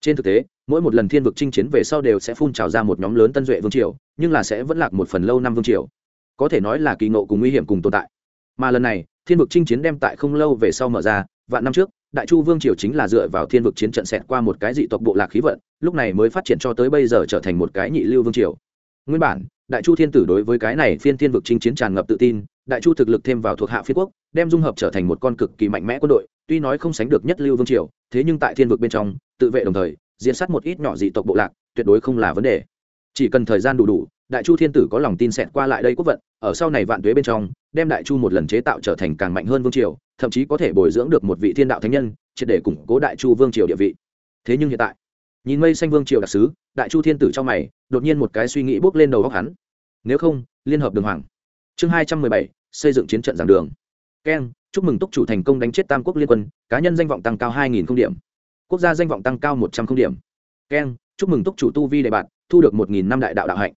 Trên thực tế, mỗi một lần thiên vực chinh chiến về sau đều sẽ phun trào ra một nhóm lớn tân duệ vương triều, nhưng là sẽ vẫn lạc một phần lâu năm vương triều. Có thể nói là kỳ ngộ cùng nguy hiểm cùng tồn tại. Mà lần này, thiên vực chinh chiến đem tại không lâu về sau mở ra, vạn năm trước, đại chu vương triều chính là dựa vào thiên vực chiến trận xẹt qua một cái dị tộc bộ lạc khí vận, lúc này mới phát triển cho tới bây giờ trở thành một cái nhị lưu vương triều. Nguyên bản đại chu thiên tử đối với cái này phiên thiên vực chinh chiến tràn ngập tự tin, đại chu thực lực thêm vào thuộc hạ phiên quốc, đem dung hợp trở thành một con cực kỳ mạnh mẽ quân đội, tuy nói không sánh được nhất lưu vương triều, thế nhưng tại thiên vực bên trong, tự vệ đồng thời diễn sát một ít nhỏ dị tộc bộ lạc, tuyệt đối không là vấn đề. Chỉ cần thời gian đủ đủ, đại chu thiên tử có lòng tin xẹt qua lại đây quốc vận, ở sau này vạn tuế bên trong, đem đại chu một lần chế tạo trở thành càng mạnh hơn vương triều, thậm chí có thể bồi dưỡng được một vị thiên đạo thánh nhân, triệt để củng cố đại chu vương triều địa vị. Thế nhưng hiện tại, nhìn mây xanh vương triều đặc sứ, đại chu thiên tử trong mày đột nhiên một cái suy nghĩ bốc lên đầu góc hắn. Nếu không, liên hợp đường hoàng. Chương hai trăm mười bảy, xây dựng chiến trận giảng đường. Keng chúc mừng túc chủ thành công đánh chết tam quốc liên quân, cá nhân danh vọng tăng cao hai nghìn điểm. Quốc gia danh vọng tăng cao một trăm không điểm. Keng chúc mừng túc chủ tu vi đề bạn thu được một nghìn năm đại đạo đạo hạnh.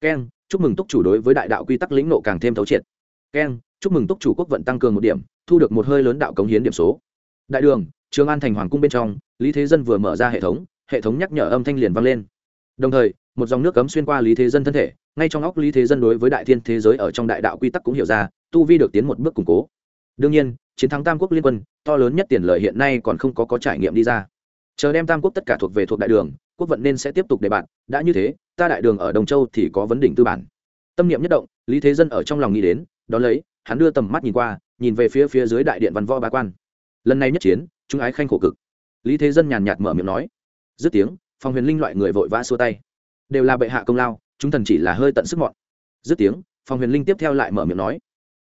Keng chúc mừng túc chủ đối với đại đạo quy tắc lĩnh nộ càng thêm thấu triệt. Keng chúc mừng túc chủ quốc vận tăng cường một điểm, thu được một hơi lớn đạo cống hiến điểm số. Đại đường, trường an thành hoàng cung bên trong, lý thế dân vừa mở ra hệ thống hệ thống nhắc nhở âm thanh liền vang lên. Đồng thời một dòng nước cấm xuyên qua lý thế dân thân thể, ngay trong óc lý thế dân đối với đại thiên thế giới ở trong đại đạo quy tắc cũng hiểu ra, tu vi được tiến một bước củng cố. Đương nhiên, chiến thắng tam quốc liên quân, to lớn nhất tiền lợi hiện nay còn không có có trải nghiệm đi ra. Chờ đem tam quốc tất cả thuộc về thuộc đại đường, quốc vận nên sẽ tiếp tục đề bạt, đã như thế, ta đại đường ở đồng châu thì có vấn đỉnh tư bản. Tâm niệm nhất động, lý thế dân ở trong lòng nghĩ đến đ ó lấy, hắn đưa tầm mắt nhìn qua, nhìn về phía phía dưới đại điện văn võ bá quan. Lần này nhất chiến, chúng ái khanh khổ cực. Lý thế dân nhàn nhạt mở miệng nói. Dứt tiếng phòng huyền linh loại người vội vã xua tay đều là bệ hạ công lao, chúng thần chỉ là hơi tận sức mọn. Dứt tiếng phòng huyền linh tiếp theo lại mở miệng nói,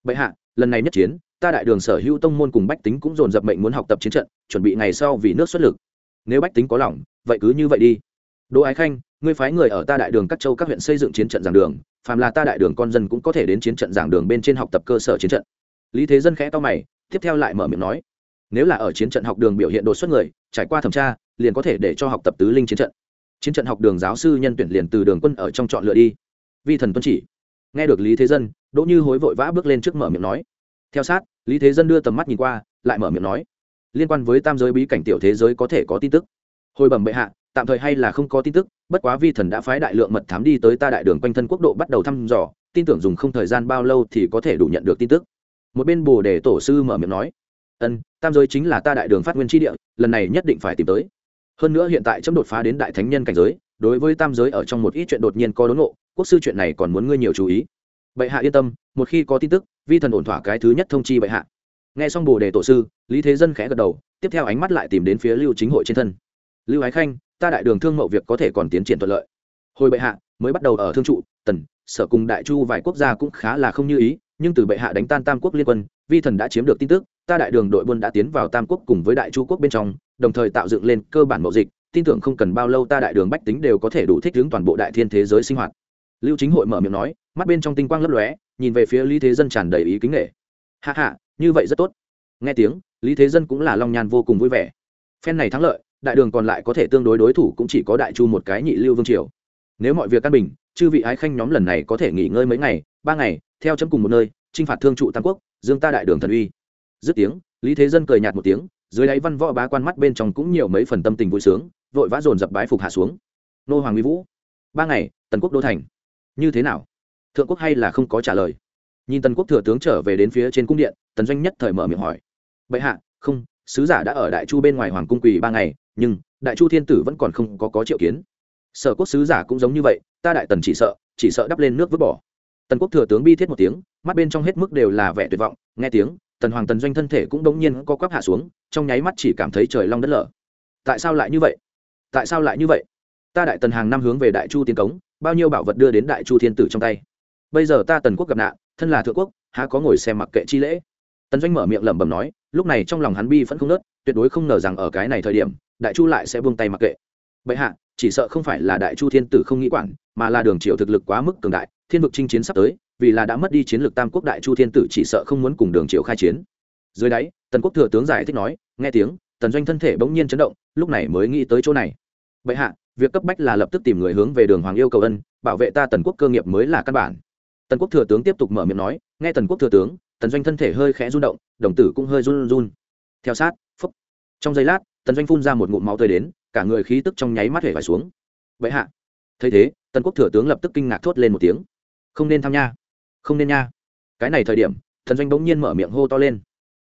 bệ hạ, lần này nhất chiến, ta đại đường sở hữu tông môn cùng bách tính cũng dồn dập mệnh muốn học tập chiến trận, chuẩn bị ngày sau vì nước xuất lực. Nếu bách tính có lòng, vậy cứ như vậy đi. Đỗ ái khanh, ngươi phái người ở ta đại đường các châu các huyện xây dựng chiến trận giảng đường, phàm là ta đại đường con dân cũng có thể đến chiến trận giảng đường bên trên học tập cơ sở chiến trận. Lý thế dân khẽ to mày, tiếp theo lại mở miệng nói, nếu là ở chiến trận học đường biểu hiện đột xuất người, trải qua thẩm tra, liền có thể để cho học tập tứ linh chiến trận chiến trận học đường giáo sư nhân tuyển liền từ đường quân ở trong chọn lựa đi. Vi thần tuân chỉ. Nghe được lý thế dân, đỗ như hối vội vã bước lên trước mở miệng nói. Theo sát, lý thế dân đưa tầm mắt nhìn qua, lại mở miệng nói. Liên quan với tam giới bí cảnh tiểu thế giới có thể có tin tức. Hồi bẩm bệ hạ, tạm thời hay là không có tin tức, bất quá vi thần đã phái đại lượng mật thám đi tới ta đại đường quanh thân quốc độ bắt đầu thăm dò, tin tưởng dùng không thời gian bao lâu thì có thể đủ nhận được tin tức. Một bên bồ đề tổ sư mở miệng nói. Ân, tam giới chính là ta đại đường phát nguyên tri địa, lần này nhất định phải tìm tới hơn nữa hiện tại chấm đột phá đến đại thánh nhân cảnh giới, đối với tam giới ở trong một ít chuyện đột nhiên có đốn ngộ, quốc sư chuyện này còn muốn ngươi nhiều chú ý. Bệ hạ yên tâm, một khi có tin tức, vi thần ổn thỏa cái thứ nhất thông chi bệ hạ. Nghe xong bồ đề tổ sư, lý thế dân khẽ gật đầu, tiếp theo ánh mắt lại tìm đến phía lưu chính hội trên thân. Lưu ái khanh, ta đại đường thương mậu việc có thể còn tiến triển thuận lợi. Hồi bệ hạ, mới bắt đầu ở thương trụ, tần, sở cùng đại chu vài quốc gia cũng khá là không như ý, nhưng từ bệ hạ đánh tan tam quốc liên quân, vi thần đã chiếm được tin tức ta đại đường đội buôn đã tiến vào tam quốc cùng với đại chu quốc bên trong, đồng thời tạo dựng lên cơ bản mậu dịch, tin tưởng không cần bao lâu ta đại đường bách tính đều có thể đủ thích ứng toàn bộ đại thiên thế giới sinh hoạt. Lưu chính hội mở miệng nói, mắt bên trong tinh quang lấp lóe, nhìn về phía lý thế dân tràn đầy ý kính nghệ. Hạ hạ như vậy rất tốt. Nghe tiếng, lý thế dân cũng là long nhan vô cùng vui vẻ. Phen này thắng lợi, đại đường còn lại có thể tương đối đối thủ cũng chỉ có đại chu một cái nhị lưu vương triều. Nếu mọi việc căn bình, chư vị ái khanh nhóm lần này có thể nghỉ ngơi mấy ngày, ba ngày, theo chấm cùng một nơi, chinh phạt thương trụ tam quốc, dương ta đại đường thần uy dứt tiếng, lý thế dân cười nhạt một tiếng, dưới đáy văn võ bá quan mắt bên trong cũng nhiều mấy phần tâm tình vui sướng, vội vã dồn dập bái phục hạ xuống. Nô hoàng mỹ vũ, ba ngày, tần quốc đô thành. Như thế nào? Thượng quốc hay là không có trả lời. Nhìn tần quốc thừa tướng trở về đến phía trên cung điện, tần doanh nhất thời mở miệng hỏi. Bệ hạ, không, sứ giả đã ở đại chu bên ngoài hoàng cung quỳ ba ngày, nhưng đại chu thiên tử vẫn còn không có có triệu kiến. Sở quốc sứ giả cũng giống như vậy, ta đại tần chỉ sợ chỉ sợ đắp lên nước vứt bỏ. Tần quốc thừa tướng bi thiết một tiếng, mắt bên trong hết mức đều là vẻ tuyệt vọng, nghe tiếng tần hoàng tần doanh thân thể cũng đống nhiên co quắp hạ xuống, trong nháy mắt chỉ cảm thấy trời long đất lở. Tại sao lại như vậy? Tại sao lại như vậy? Ta đại tần hàng năm hướng về đại chu tiến cống, bao nhiêu bảo vật đưa đến đại chu thiên tử trong tay. Bây giờ ta tần quốc gặp nạn, thân là thượng quốc, há có ngồi xem mặc kệ chi lễ. Tần doanh mở miệng lẩm bẩm nói, lúc này trong lòng hắn bi vẫn không nớt tuyệt đối không ngờ rằng ở cái này thời điểm, đại chu lại sẽ buông tay mặc kệ. Bệ hạ, chỉ sợ không phải là đại chu thiên tử không nghĩ quản, mà là đường triệu thực lực quá mức cường đại, thiên vực chinh chiến sắp tới vì là đã mất đi chiến lược tam quốc đại chu thiên tử chỉ sợ không muốn cùng đường triệu khai chiến. Dưới đáy, tần quốc thừa tướng giải thích nói, nghe tiếng, tần doanh thân thể bỗng nhiên chấn động, lúc này mới nghĩ tới chỗ này. Bệ hạ, việc cấp bách là lập tức tìm người hướng về đường hoàng yêu cầu ân, bảo vệ ta tần quốc cơ nghiệp mới là căn bản. Tần quốc thừa tướng tiếp tục mở miệng nói, nghe tần quốc thừa tướng, tần doanh thân thể hơi khẽ run động, đồng tử cũng hơi run run. Theo sát, phúc. Trong giây lát, tần doanh phun ra một ngụm máu tươi đến, cả người khí tức trong nháy mắt hể vải xuống. Vậy hạ. Thấy thế, tần quốc thừa tướng lập tức kinh ngạc thốt lên một tiếng. Không nên tham nha không nên nha. Cái này thời điểm, thần doanh bỗng nhiên mở miệng hô to lên.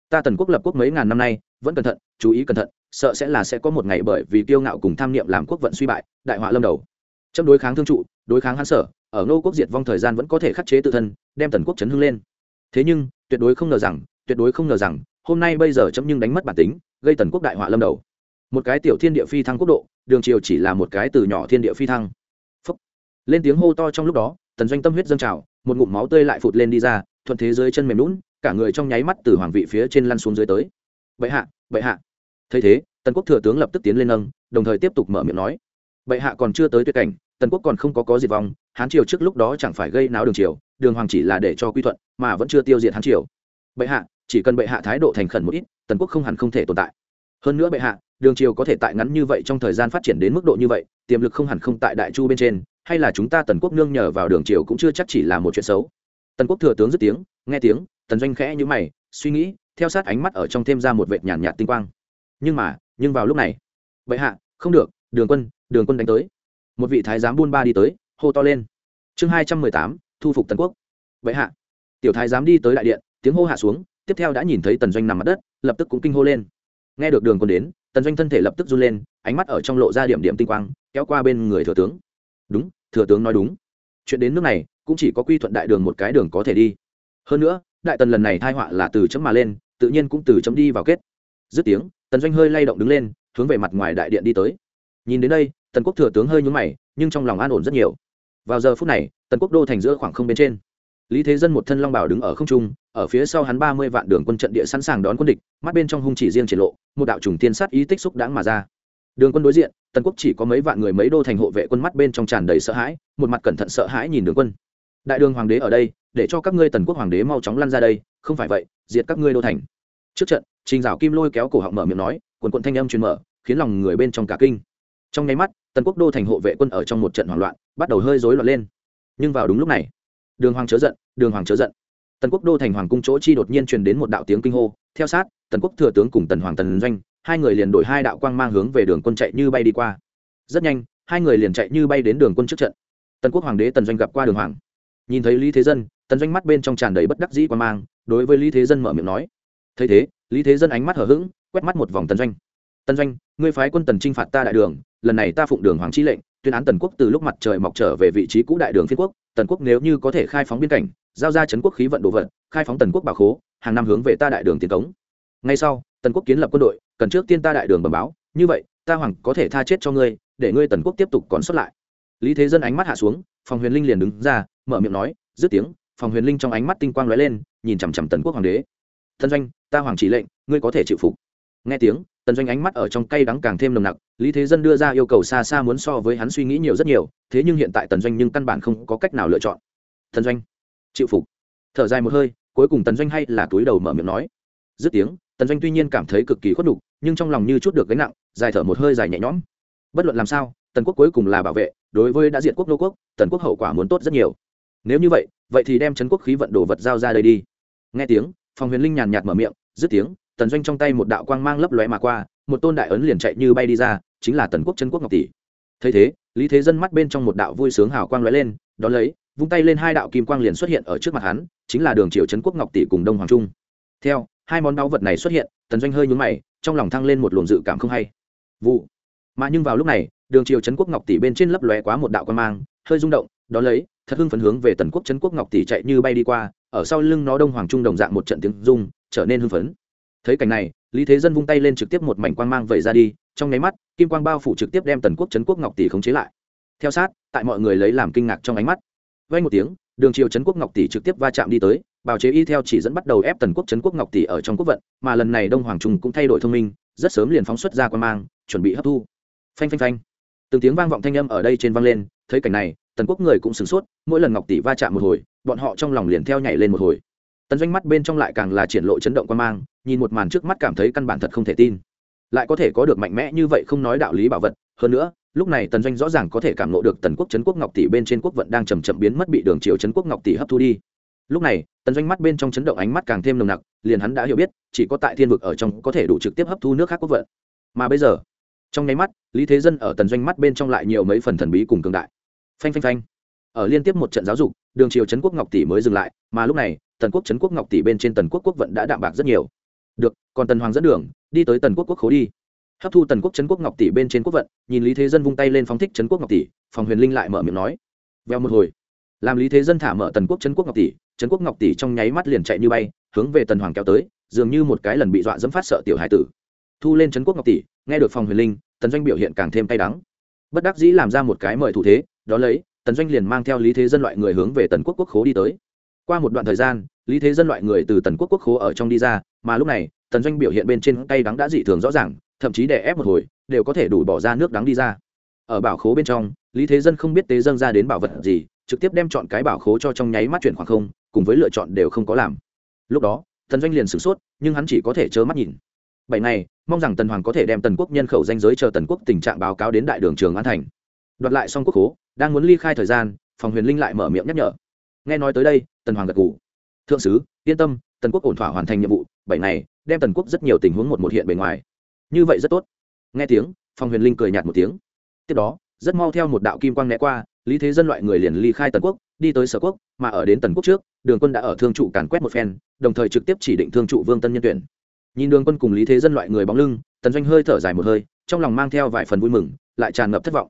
Ta tần quốc lập quốc mấy ngàn năm nay, vẫn cẩn thận, chú ý cẩn thận, sợ sẽ là sẽ có một ngày bởi vì kiêu ngạo cùng tham niệm làm quốc vận suy bại, đại họa lâm đầu. Trong đối kháng thương trụ, đối kháng hán sở, ở ngô quốc diệt vong thời gian vẫn có thể khắc chế tự thân, đem tần quốc chấn hưng lên. Thế nhưng, tuyệt đối không ngờ rằng, tuyệt đối không ngờ rằng, hôm nay bây giờ chấm nhưng đánh mất bản tính, gây tần quốc đại họa lâm đầu. Một cái tiểu thiên địa phi thăng quốc độ, đường triều chỉ là một cái từ nhỏ thiên địa phi thăng. Phúc. lên tiếng hô to trong lúc đó tần doanh tâm huyết dâng trào, một ngụm máu tươi lại phụt lên đi ra, thuận thế dưới chân mềm lún cả người trong nháy mắt từ hoàng vị phía trên lăn xuống dưới tới. Bệ hạ bệ hạ. Thấy thế, tần quốc thừa tướng lập tức tiến lên nâng, đồng thời tiếp tục mở miệng nói, bệ hạ còn chưa tới tuyệt cảnh, tần quốc còn không có có diệt vong, hán triều trước lúc đó chẳng phải gây náo đường triều, đường hoàng chỉ là để cho quy thuận, mà vẫn chưa tiêu diệt hán triều. Bệ hạ, chỉ cần bệ hạ thái độ thành khẩn một ít, tần quốc không hẳn không thể tồn tại. Hơn nữa bệ hạ, đường triều có thể tại ngắn như vậy trong thời gian phát triển đến mức độ như vậy, tiềm lực không hẳn không tại đại chu bên trên hay là chúng ta tần quốc nương nhờ vào đường triều cũng chưa chắc chỉ là một chuyện xấu. Tần quốc thừa tướng dứt tiếng, nghe tiếng, tần doanh khẽ như mày, suy nghĩ, theo sát ánh mắt ở trong thêm ra một vệt nhàn nhạt tinh quang. Nhưng mà, nhưng vào lúc này, bệ hạ, không được, đường quân đường quân đánh tới. Một vị thái giám buôn ba đi tới, hô to lên. Chương hai trăm mười tám, thu phục tần quốc. Bệ hạ. Tiểu thái giám đi tới đại điện, tiếng hô hạ xuống, tiếp theo đã nhìn thấy tần doanh nằm mặt đất, lập tức cũng kinh hô lên. Nghe được đường quân đến, tần doanh thân thể lập tức run lên, ánh mắt ở trong lộ ra điểm điểm tinh quang, kéo qua bên người thừa tướng. Đúng thừa tướng nói đúng. Chuyện đến nước này, cũng chỉ có quy thuận đại đường một cái đường có thể đi. Hơn nữa, đại tần lần này thai họa là từ chấm mà lên, tự nhiên cũng từ chấm đi vào kết. Dứt tiếng, tần doanh hơi lay động đứng lên, hướng về mặt ngoài đại điện đi tới. Nhìn đến đây, tần quốc thừa tướng hơi nhúng mày, nhưng trong lòng an ổn rất nhiều. Vào giờ phút này, tần quốc đô thành giữa khoảng không bên trên. Lý thế dân một thân long bảo đứng ở không trung, ở phía sau hắn ba mươi vạn đường quân trận địa sẵn sàng đón quân địch, mắt bên trong hung chỉ riêng triển lộ, một đạo trùng tiên sát ý tích xúc đáng mà ra đường quân đối diện, tần quốc chỉ có mấy vạn người mấy đô thành hộ vệ quân mắt bên trong tràn đầy sợ hãi, một mặt cẩn thận sợ hãi nhìn đường quân. Đại đường hoàng đế ở đây, để cho các ngươi tần quốc hoàng đế mau chóng lăn ra đây, không phải vậy, diệt các ngươi đô thành. Trước trận, trình dạo kim lôi kéo cổ họng mở miệng nói, quần quận thanh âm truyền mở, khiến lòng người bên trong cả kinh. Trong nháy mắt, tần quốc đô thành hộ vệ quân ở trong một trận hoảng loạn, bắt đầu hơi rối loạn lên. Nhưng vào đúng lúc này, đường hoàng chớ giận, đường hoàng chớ giận. Tần quốc đô thành hoàng cung chỗ chi đột nhiên truyền đến một đạo tiếng kinh hô, theo sát, tần quốc thừa tướng cùng tần hoàng tần doanh hai người liền đổi hai đạo quang mang hướng về đường quân chạy như bay đi qua. Rất nhanh, hai người liền chạy như bay đến đường quân trước trận. Tần quốc hoàng đế tần doanh gặp qua đường hoàng. Nhìn thấy lý thế dân, tần doanh mắt bên trong tràn đầy bất đắc dĩ quang mang, đối với lý thế dân mở miệng nói, thấy thế, lý thế dân ánh mắt hở h ữ g quét mắt một vòng tần doanh. Tần doanh, ngươi phái quân tần t r i n h phạt ta đại đường, lần này ta phụng đường hoàng chi lệnh, tuyên án tần quốc từ lúc mặt trời mọc trở về vị trí cũ đại đường phiên quốc, tần quốc nếu như có thể khai phóng biên cảnh, giao ra chấn quốc khí vận đồ vật, khai phóng tần quốc bảo khố, hàng năm hướng về ta đại đường tiến cống. Ngay sau, tần quốc kiến lập quân đội cần trước tiên ta đại đường bẩm báo, như vậy, ta hoàng có thể tha chết cho ngươi, để ngươi tần quốc tiếp tục còn xuất lại. Lý thế dân ánh mắt hạ xuống, phòng huyền linh liền đứng ra, mở miệng nói, dứt tiếng, phòng huyền linh trong ánh mắt tinh quang lóe lên, nhìn chằm chằm tần quốc hoàng đế. Thân doanh, ta hoàng chỉ lệnh, ngươi có thể chịu phục. Nghe tiếng, tần doanh ánh mắt ở trong cay đắng càng thêm nồng nặc, lý thế dân đưa ra yêu cầu xa xa muốn so với hắn suy nghĩ nhiều rất nhiều, thế nhưng hiện tại tần doanh nhưng căn bản không có cách nào lựa chọn. Thân doanh, chịu phục. Thở dài một hơi, cuối cùng tần doanh hay là túi đầu mở miệng nói. Dứt tiếng tần doanh tuy nhiên cảm thấy cực kỳ khuất đục nhưng trong lòng như chút được gánh nặng, dài thở một hơi dài nhẹ nhõm. Bất luận làm sao, tần quốc cuối cùng là bảo vệ, đối với đã diện quốc nô quốc, tần quốc hậu quả muốn tốt rất nhiều. Nếu như vậy vậy thì đem trấn quốc khí vận đồ vật giao ra đây đi. Nghe tiếng phòng huyền linh nhàn nhạt mở miệng, dứt tiếng, tần doanh trong tay một đạo quang mang lấp lóe mà qua, một tôn đại ấn liền chạy như bay đi ra, chính là tần quốc trấn quốc ngọc tỷ. Thấy thế, lý thế dân mắt bên trong một đạo vui sướng hào quang lóe lên, đón lấy, vung tay lên hai đạo kim quang liền xuất hiện ở trước mặt hắn, chính là đường triều trấn quốc ngọc tỷ cùng đông hoàng trung. Theo hai món báu vật này xuất hiện, tần doanh hơi nhúng mày, trong lòng thăng lên một luồng dự cảm không hay. Vụ. Mà nhưng vào lúc này, đường triều trấn quốc ngọc tỷ bên trên lấp lóe quá một đạo quang mang, hơi rung động đón lấy, thật hưng phấn hướng về tần quốc trấn quốc ngọc tỷ chạy như bay đi qua, ở sau lưng nó đông hoàng trung đồng dạng một trận tiếng rung, trở nên hưng phấn. Thấy cảnh này, lý thế dân vung tay lên trực tiếp một mảnh quang mang vẩy ra đi, trong nháy mắt, kim quang bao phủ trực tiếp đem tần quốc trấn quốc ngọc tỷ khống chế lại. Theo sát, tại mọi người lấy làm kinh ngạc trong ánh mắt. Vay một tiếng, đường triều trấn quốc ngọc tỷ trực tiếp va chạm đi tới bào chế y theo chỉ dẫn bắt đầu ép tần quốc trấn quốc ngọc tỷ ở trong quốc vận, mà lần này đông hoàng trung cũng thay đổi thông minh, rất sớm liền phóng xuất ra quan mang, chuẩn bị hấp thu. Phanh phanh phanh. Từng tiếng vang vọng thanh âm ở đây trên vang lên, thấy cảnh này, tần quốc người cũng sửng sốt, mỗi lần ngọc tỷ va chạm một hồi, bọn họ trong lòng liền theo nhảy lên một hồi. Tần doanh mắt bên trong lại càng là triển lộ chấn động quan mang, nhìn một màn trước mắt cảm thấy căn bản thật không thể tin. Lại có thể có được mạnh mẽ như vậy không nói đạo lý bảo vật, hơn nữa, lúc này tần doanh rõ ràng có thể cảm lộ được tần quốc trấn quốc ngọc tỷ bên trên quốc vận đang chầm chậm biến mất bị đường triều trấn quốc ngọc tỷ hấp thu đi lúc này, tần doanh mắt bên trong chấn động ánh mắt càng thêm nồng nặc, liền hắn đã hiểu biết, chỉ có tại thiên vực ở trong có thể đủ trực tiếp hấp thu nước khác quốc vận. Mà bây giờ, trong nháy mắt, lý thế dân ở tần doanh mắt bên trong lại nhiều mấy phần thần bí cùng cường đại. Phanh phanh phanh. Ở liên tiếp một trận giáo dục, đường triều trấn quốc ngọc tỷ mới dừng lại, mà lúc này, tần quốc trấn quốc ngọc tỷ bên trên tần quốc quốc vận đã đạm bạc rất nhiều. Được, còn tần hoàng dẫn đường, đi tới tần quốc quốc khố đi. Hấp thu tần quốc trấn quốc ngọc tỷ bên trên quốc vận, nhìn lý thế dân vung tay lên phóng thích trấn quốc ngọc tỷ, phòng huyền linh lại mở miệng nói. Veo một hồi, làm lý thế dân thả mở tần quốc trấn quốc ngọc tỷ trấn quốc ngọc tỷ trong nháy mắt liền chạy như bay, hướng về tần hoàng kéo tới, dường như một cái lần bị dọa dẫm phát sợ tiểu hải tử. Thu lên trấn quốc ngọc tỷ, nghe được phòng huyền linh, tần doanh biểu hiện càng thêm cay đắng. Bất đắc dĩ làm ra một cái mời thủ thế, đó lấy, tần doanh liền mang theo lý thế dân loại người hướng về tần quốc quốc khố đi tới. Qua một đoạn thời gian, lý thế dân loại người từ tần quốc quốc khố ở trong đi ra, mà lúc này, tần doanh biểu hiện bên trên cay đắng đã dị thường rõ ràng, thậm chí để ép một hồi, đều có thể đủ bỏ ra nước đắng đi ra. Ở bảo khố bên trong, lý thế dân không biết tế dân ra đến bảo vật gì, trực tiếp đem chọn cái bảo khố cho trong nháy mắt chuyển khoảng không cùng với lựa chọn đều không có làm. Lúc đó, tần doanh liền sửng sốt, nhưng hắn chỉ có thể trơ mắt nhìn. Bảy ngày, mong rằng tần hoàng có thể đem tần quốc nhân khẩu danh giới chờ tần quốc tình trạng báo cáo đến đại đường trường an thành. Đoạt lại xong quốc khố, đang muốn ly khai thời gian, phòng huyền linh lại mở miệng nhắc nhở. Nghe nói tới đây, tần hoàng gật g ủ thượng sứ, yên tâm, tần quốc ổn thỏa hoàn thành nhiệm vụ, bảy ngày, đem tần quốc rất nhiều tình huống một một hiện bề ngoài. Như vậy rất tốt. Nghe tiếng, phòng huyền linh cười nhạt một tiếng. Tiếp đó, rất mau theo một đạo kim quang né qua, lý thế dân loại người liền ly khai tần quốc đi tới sở quốc, mà ở đến tần quốc trước, đường quân đã ở thương trụ càn quét một phen, đồng thời trực tiếp chỉ định thương trụ vương tân nhân tuyển. Nhìn đường quân cùng lý thế dân loại người bóng lưng, tần doanh hơi thở dài một hơi, trong lòng mang theo vài phần vui mừng, lại tràn ngập thất vọng.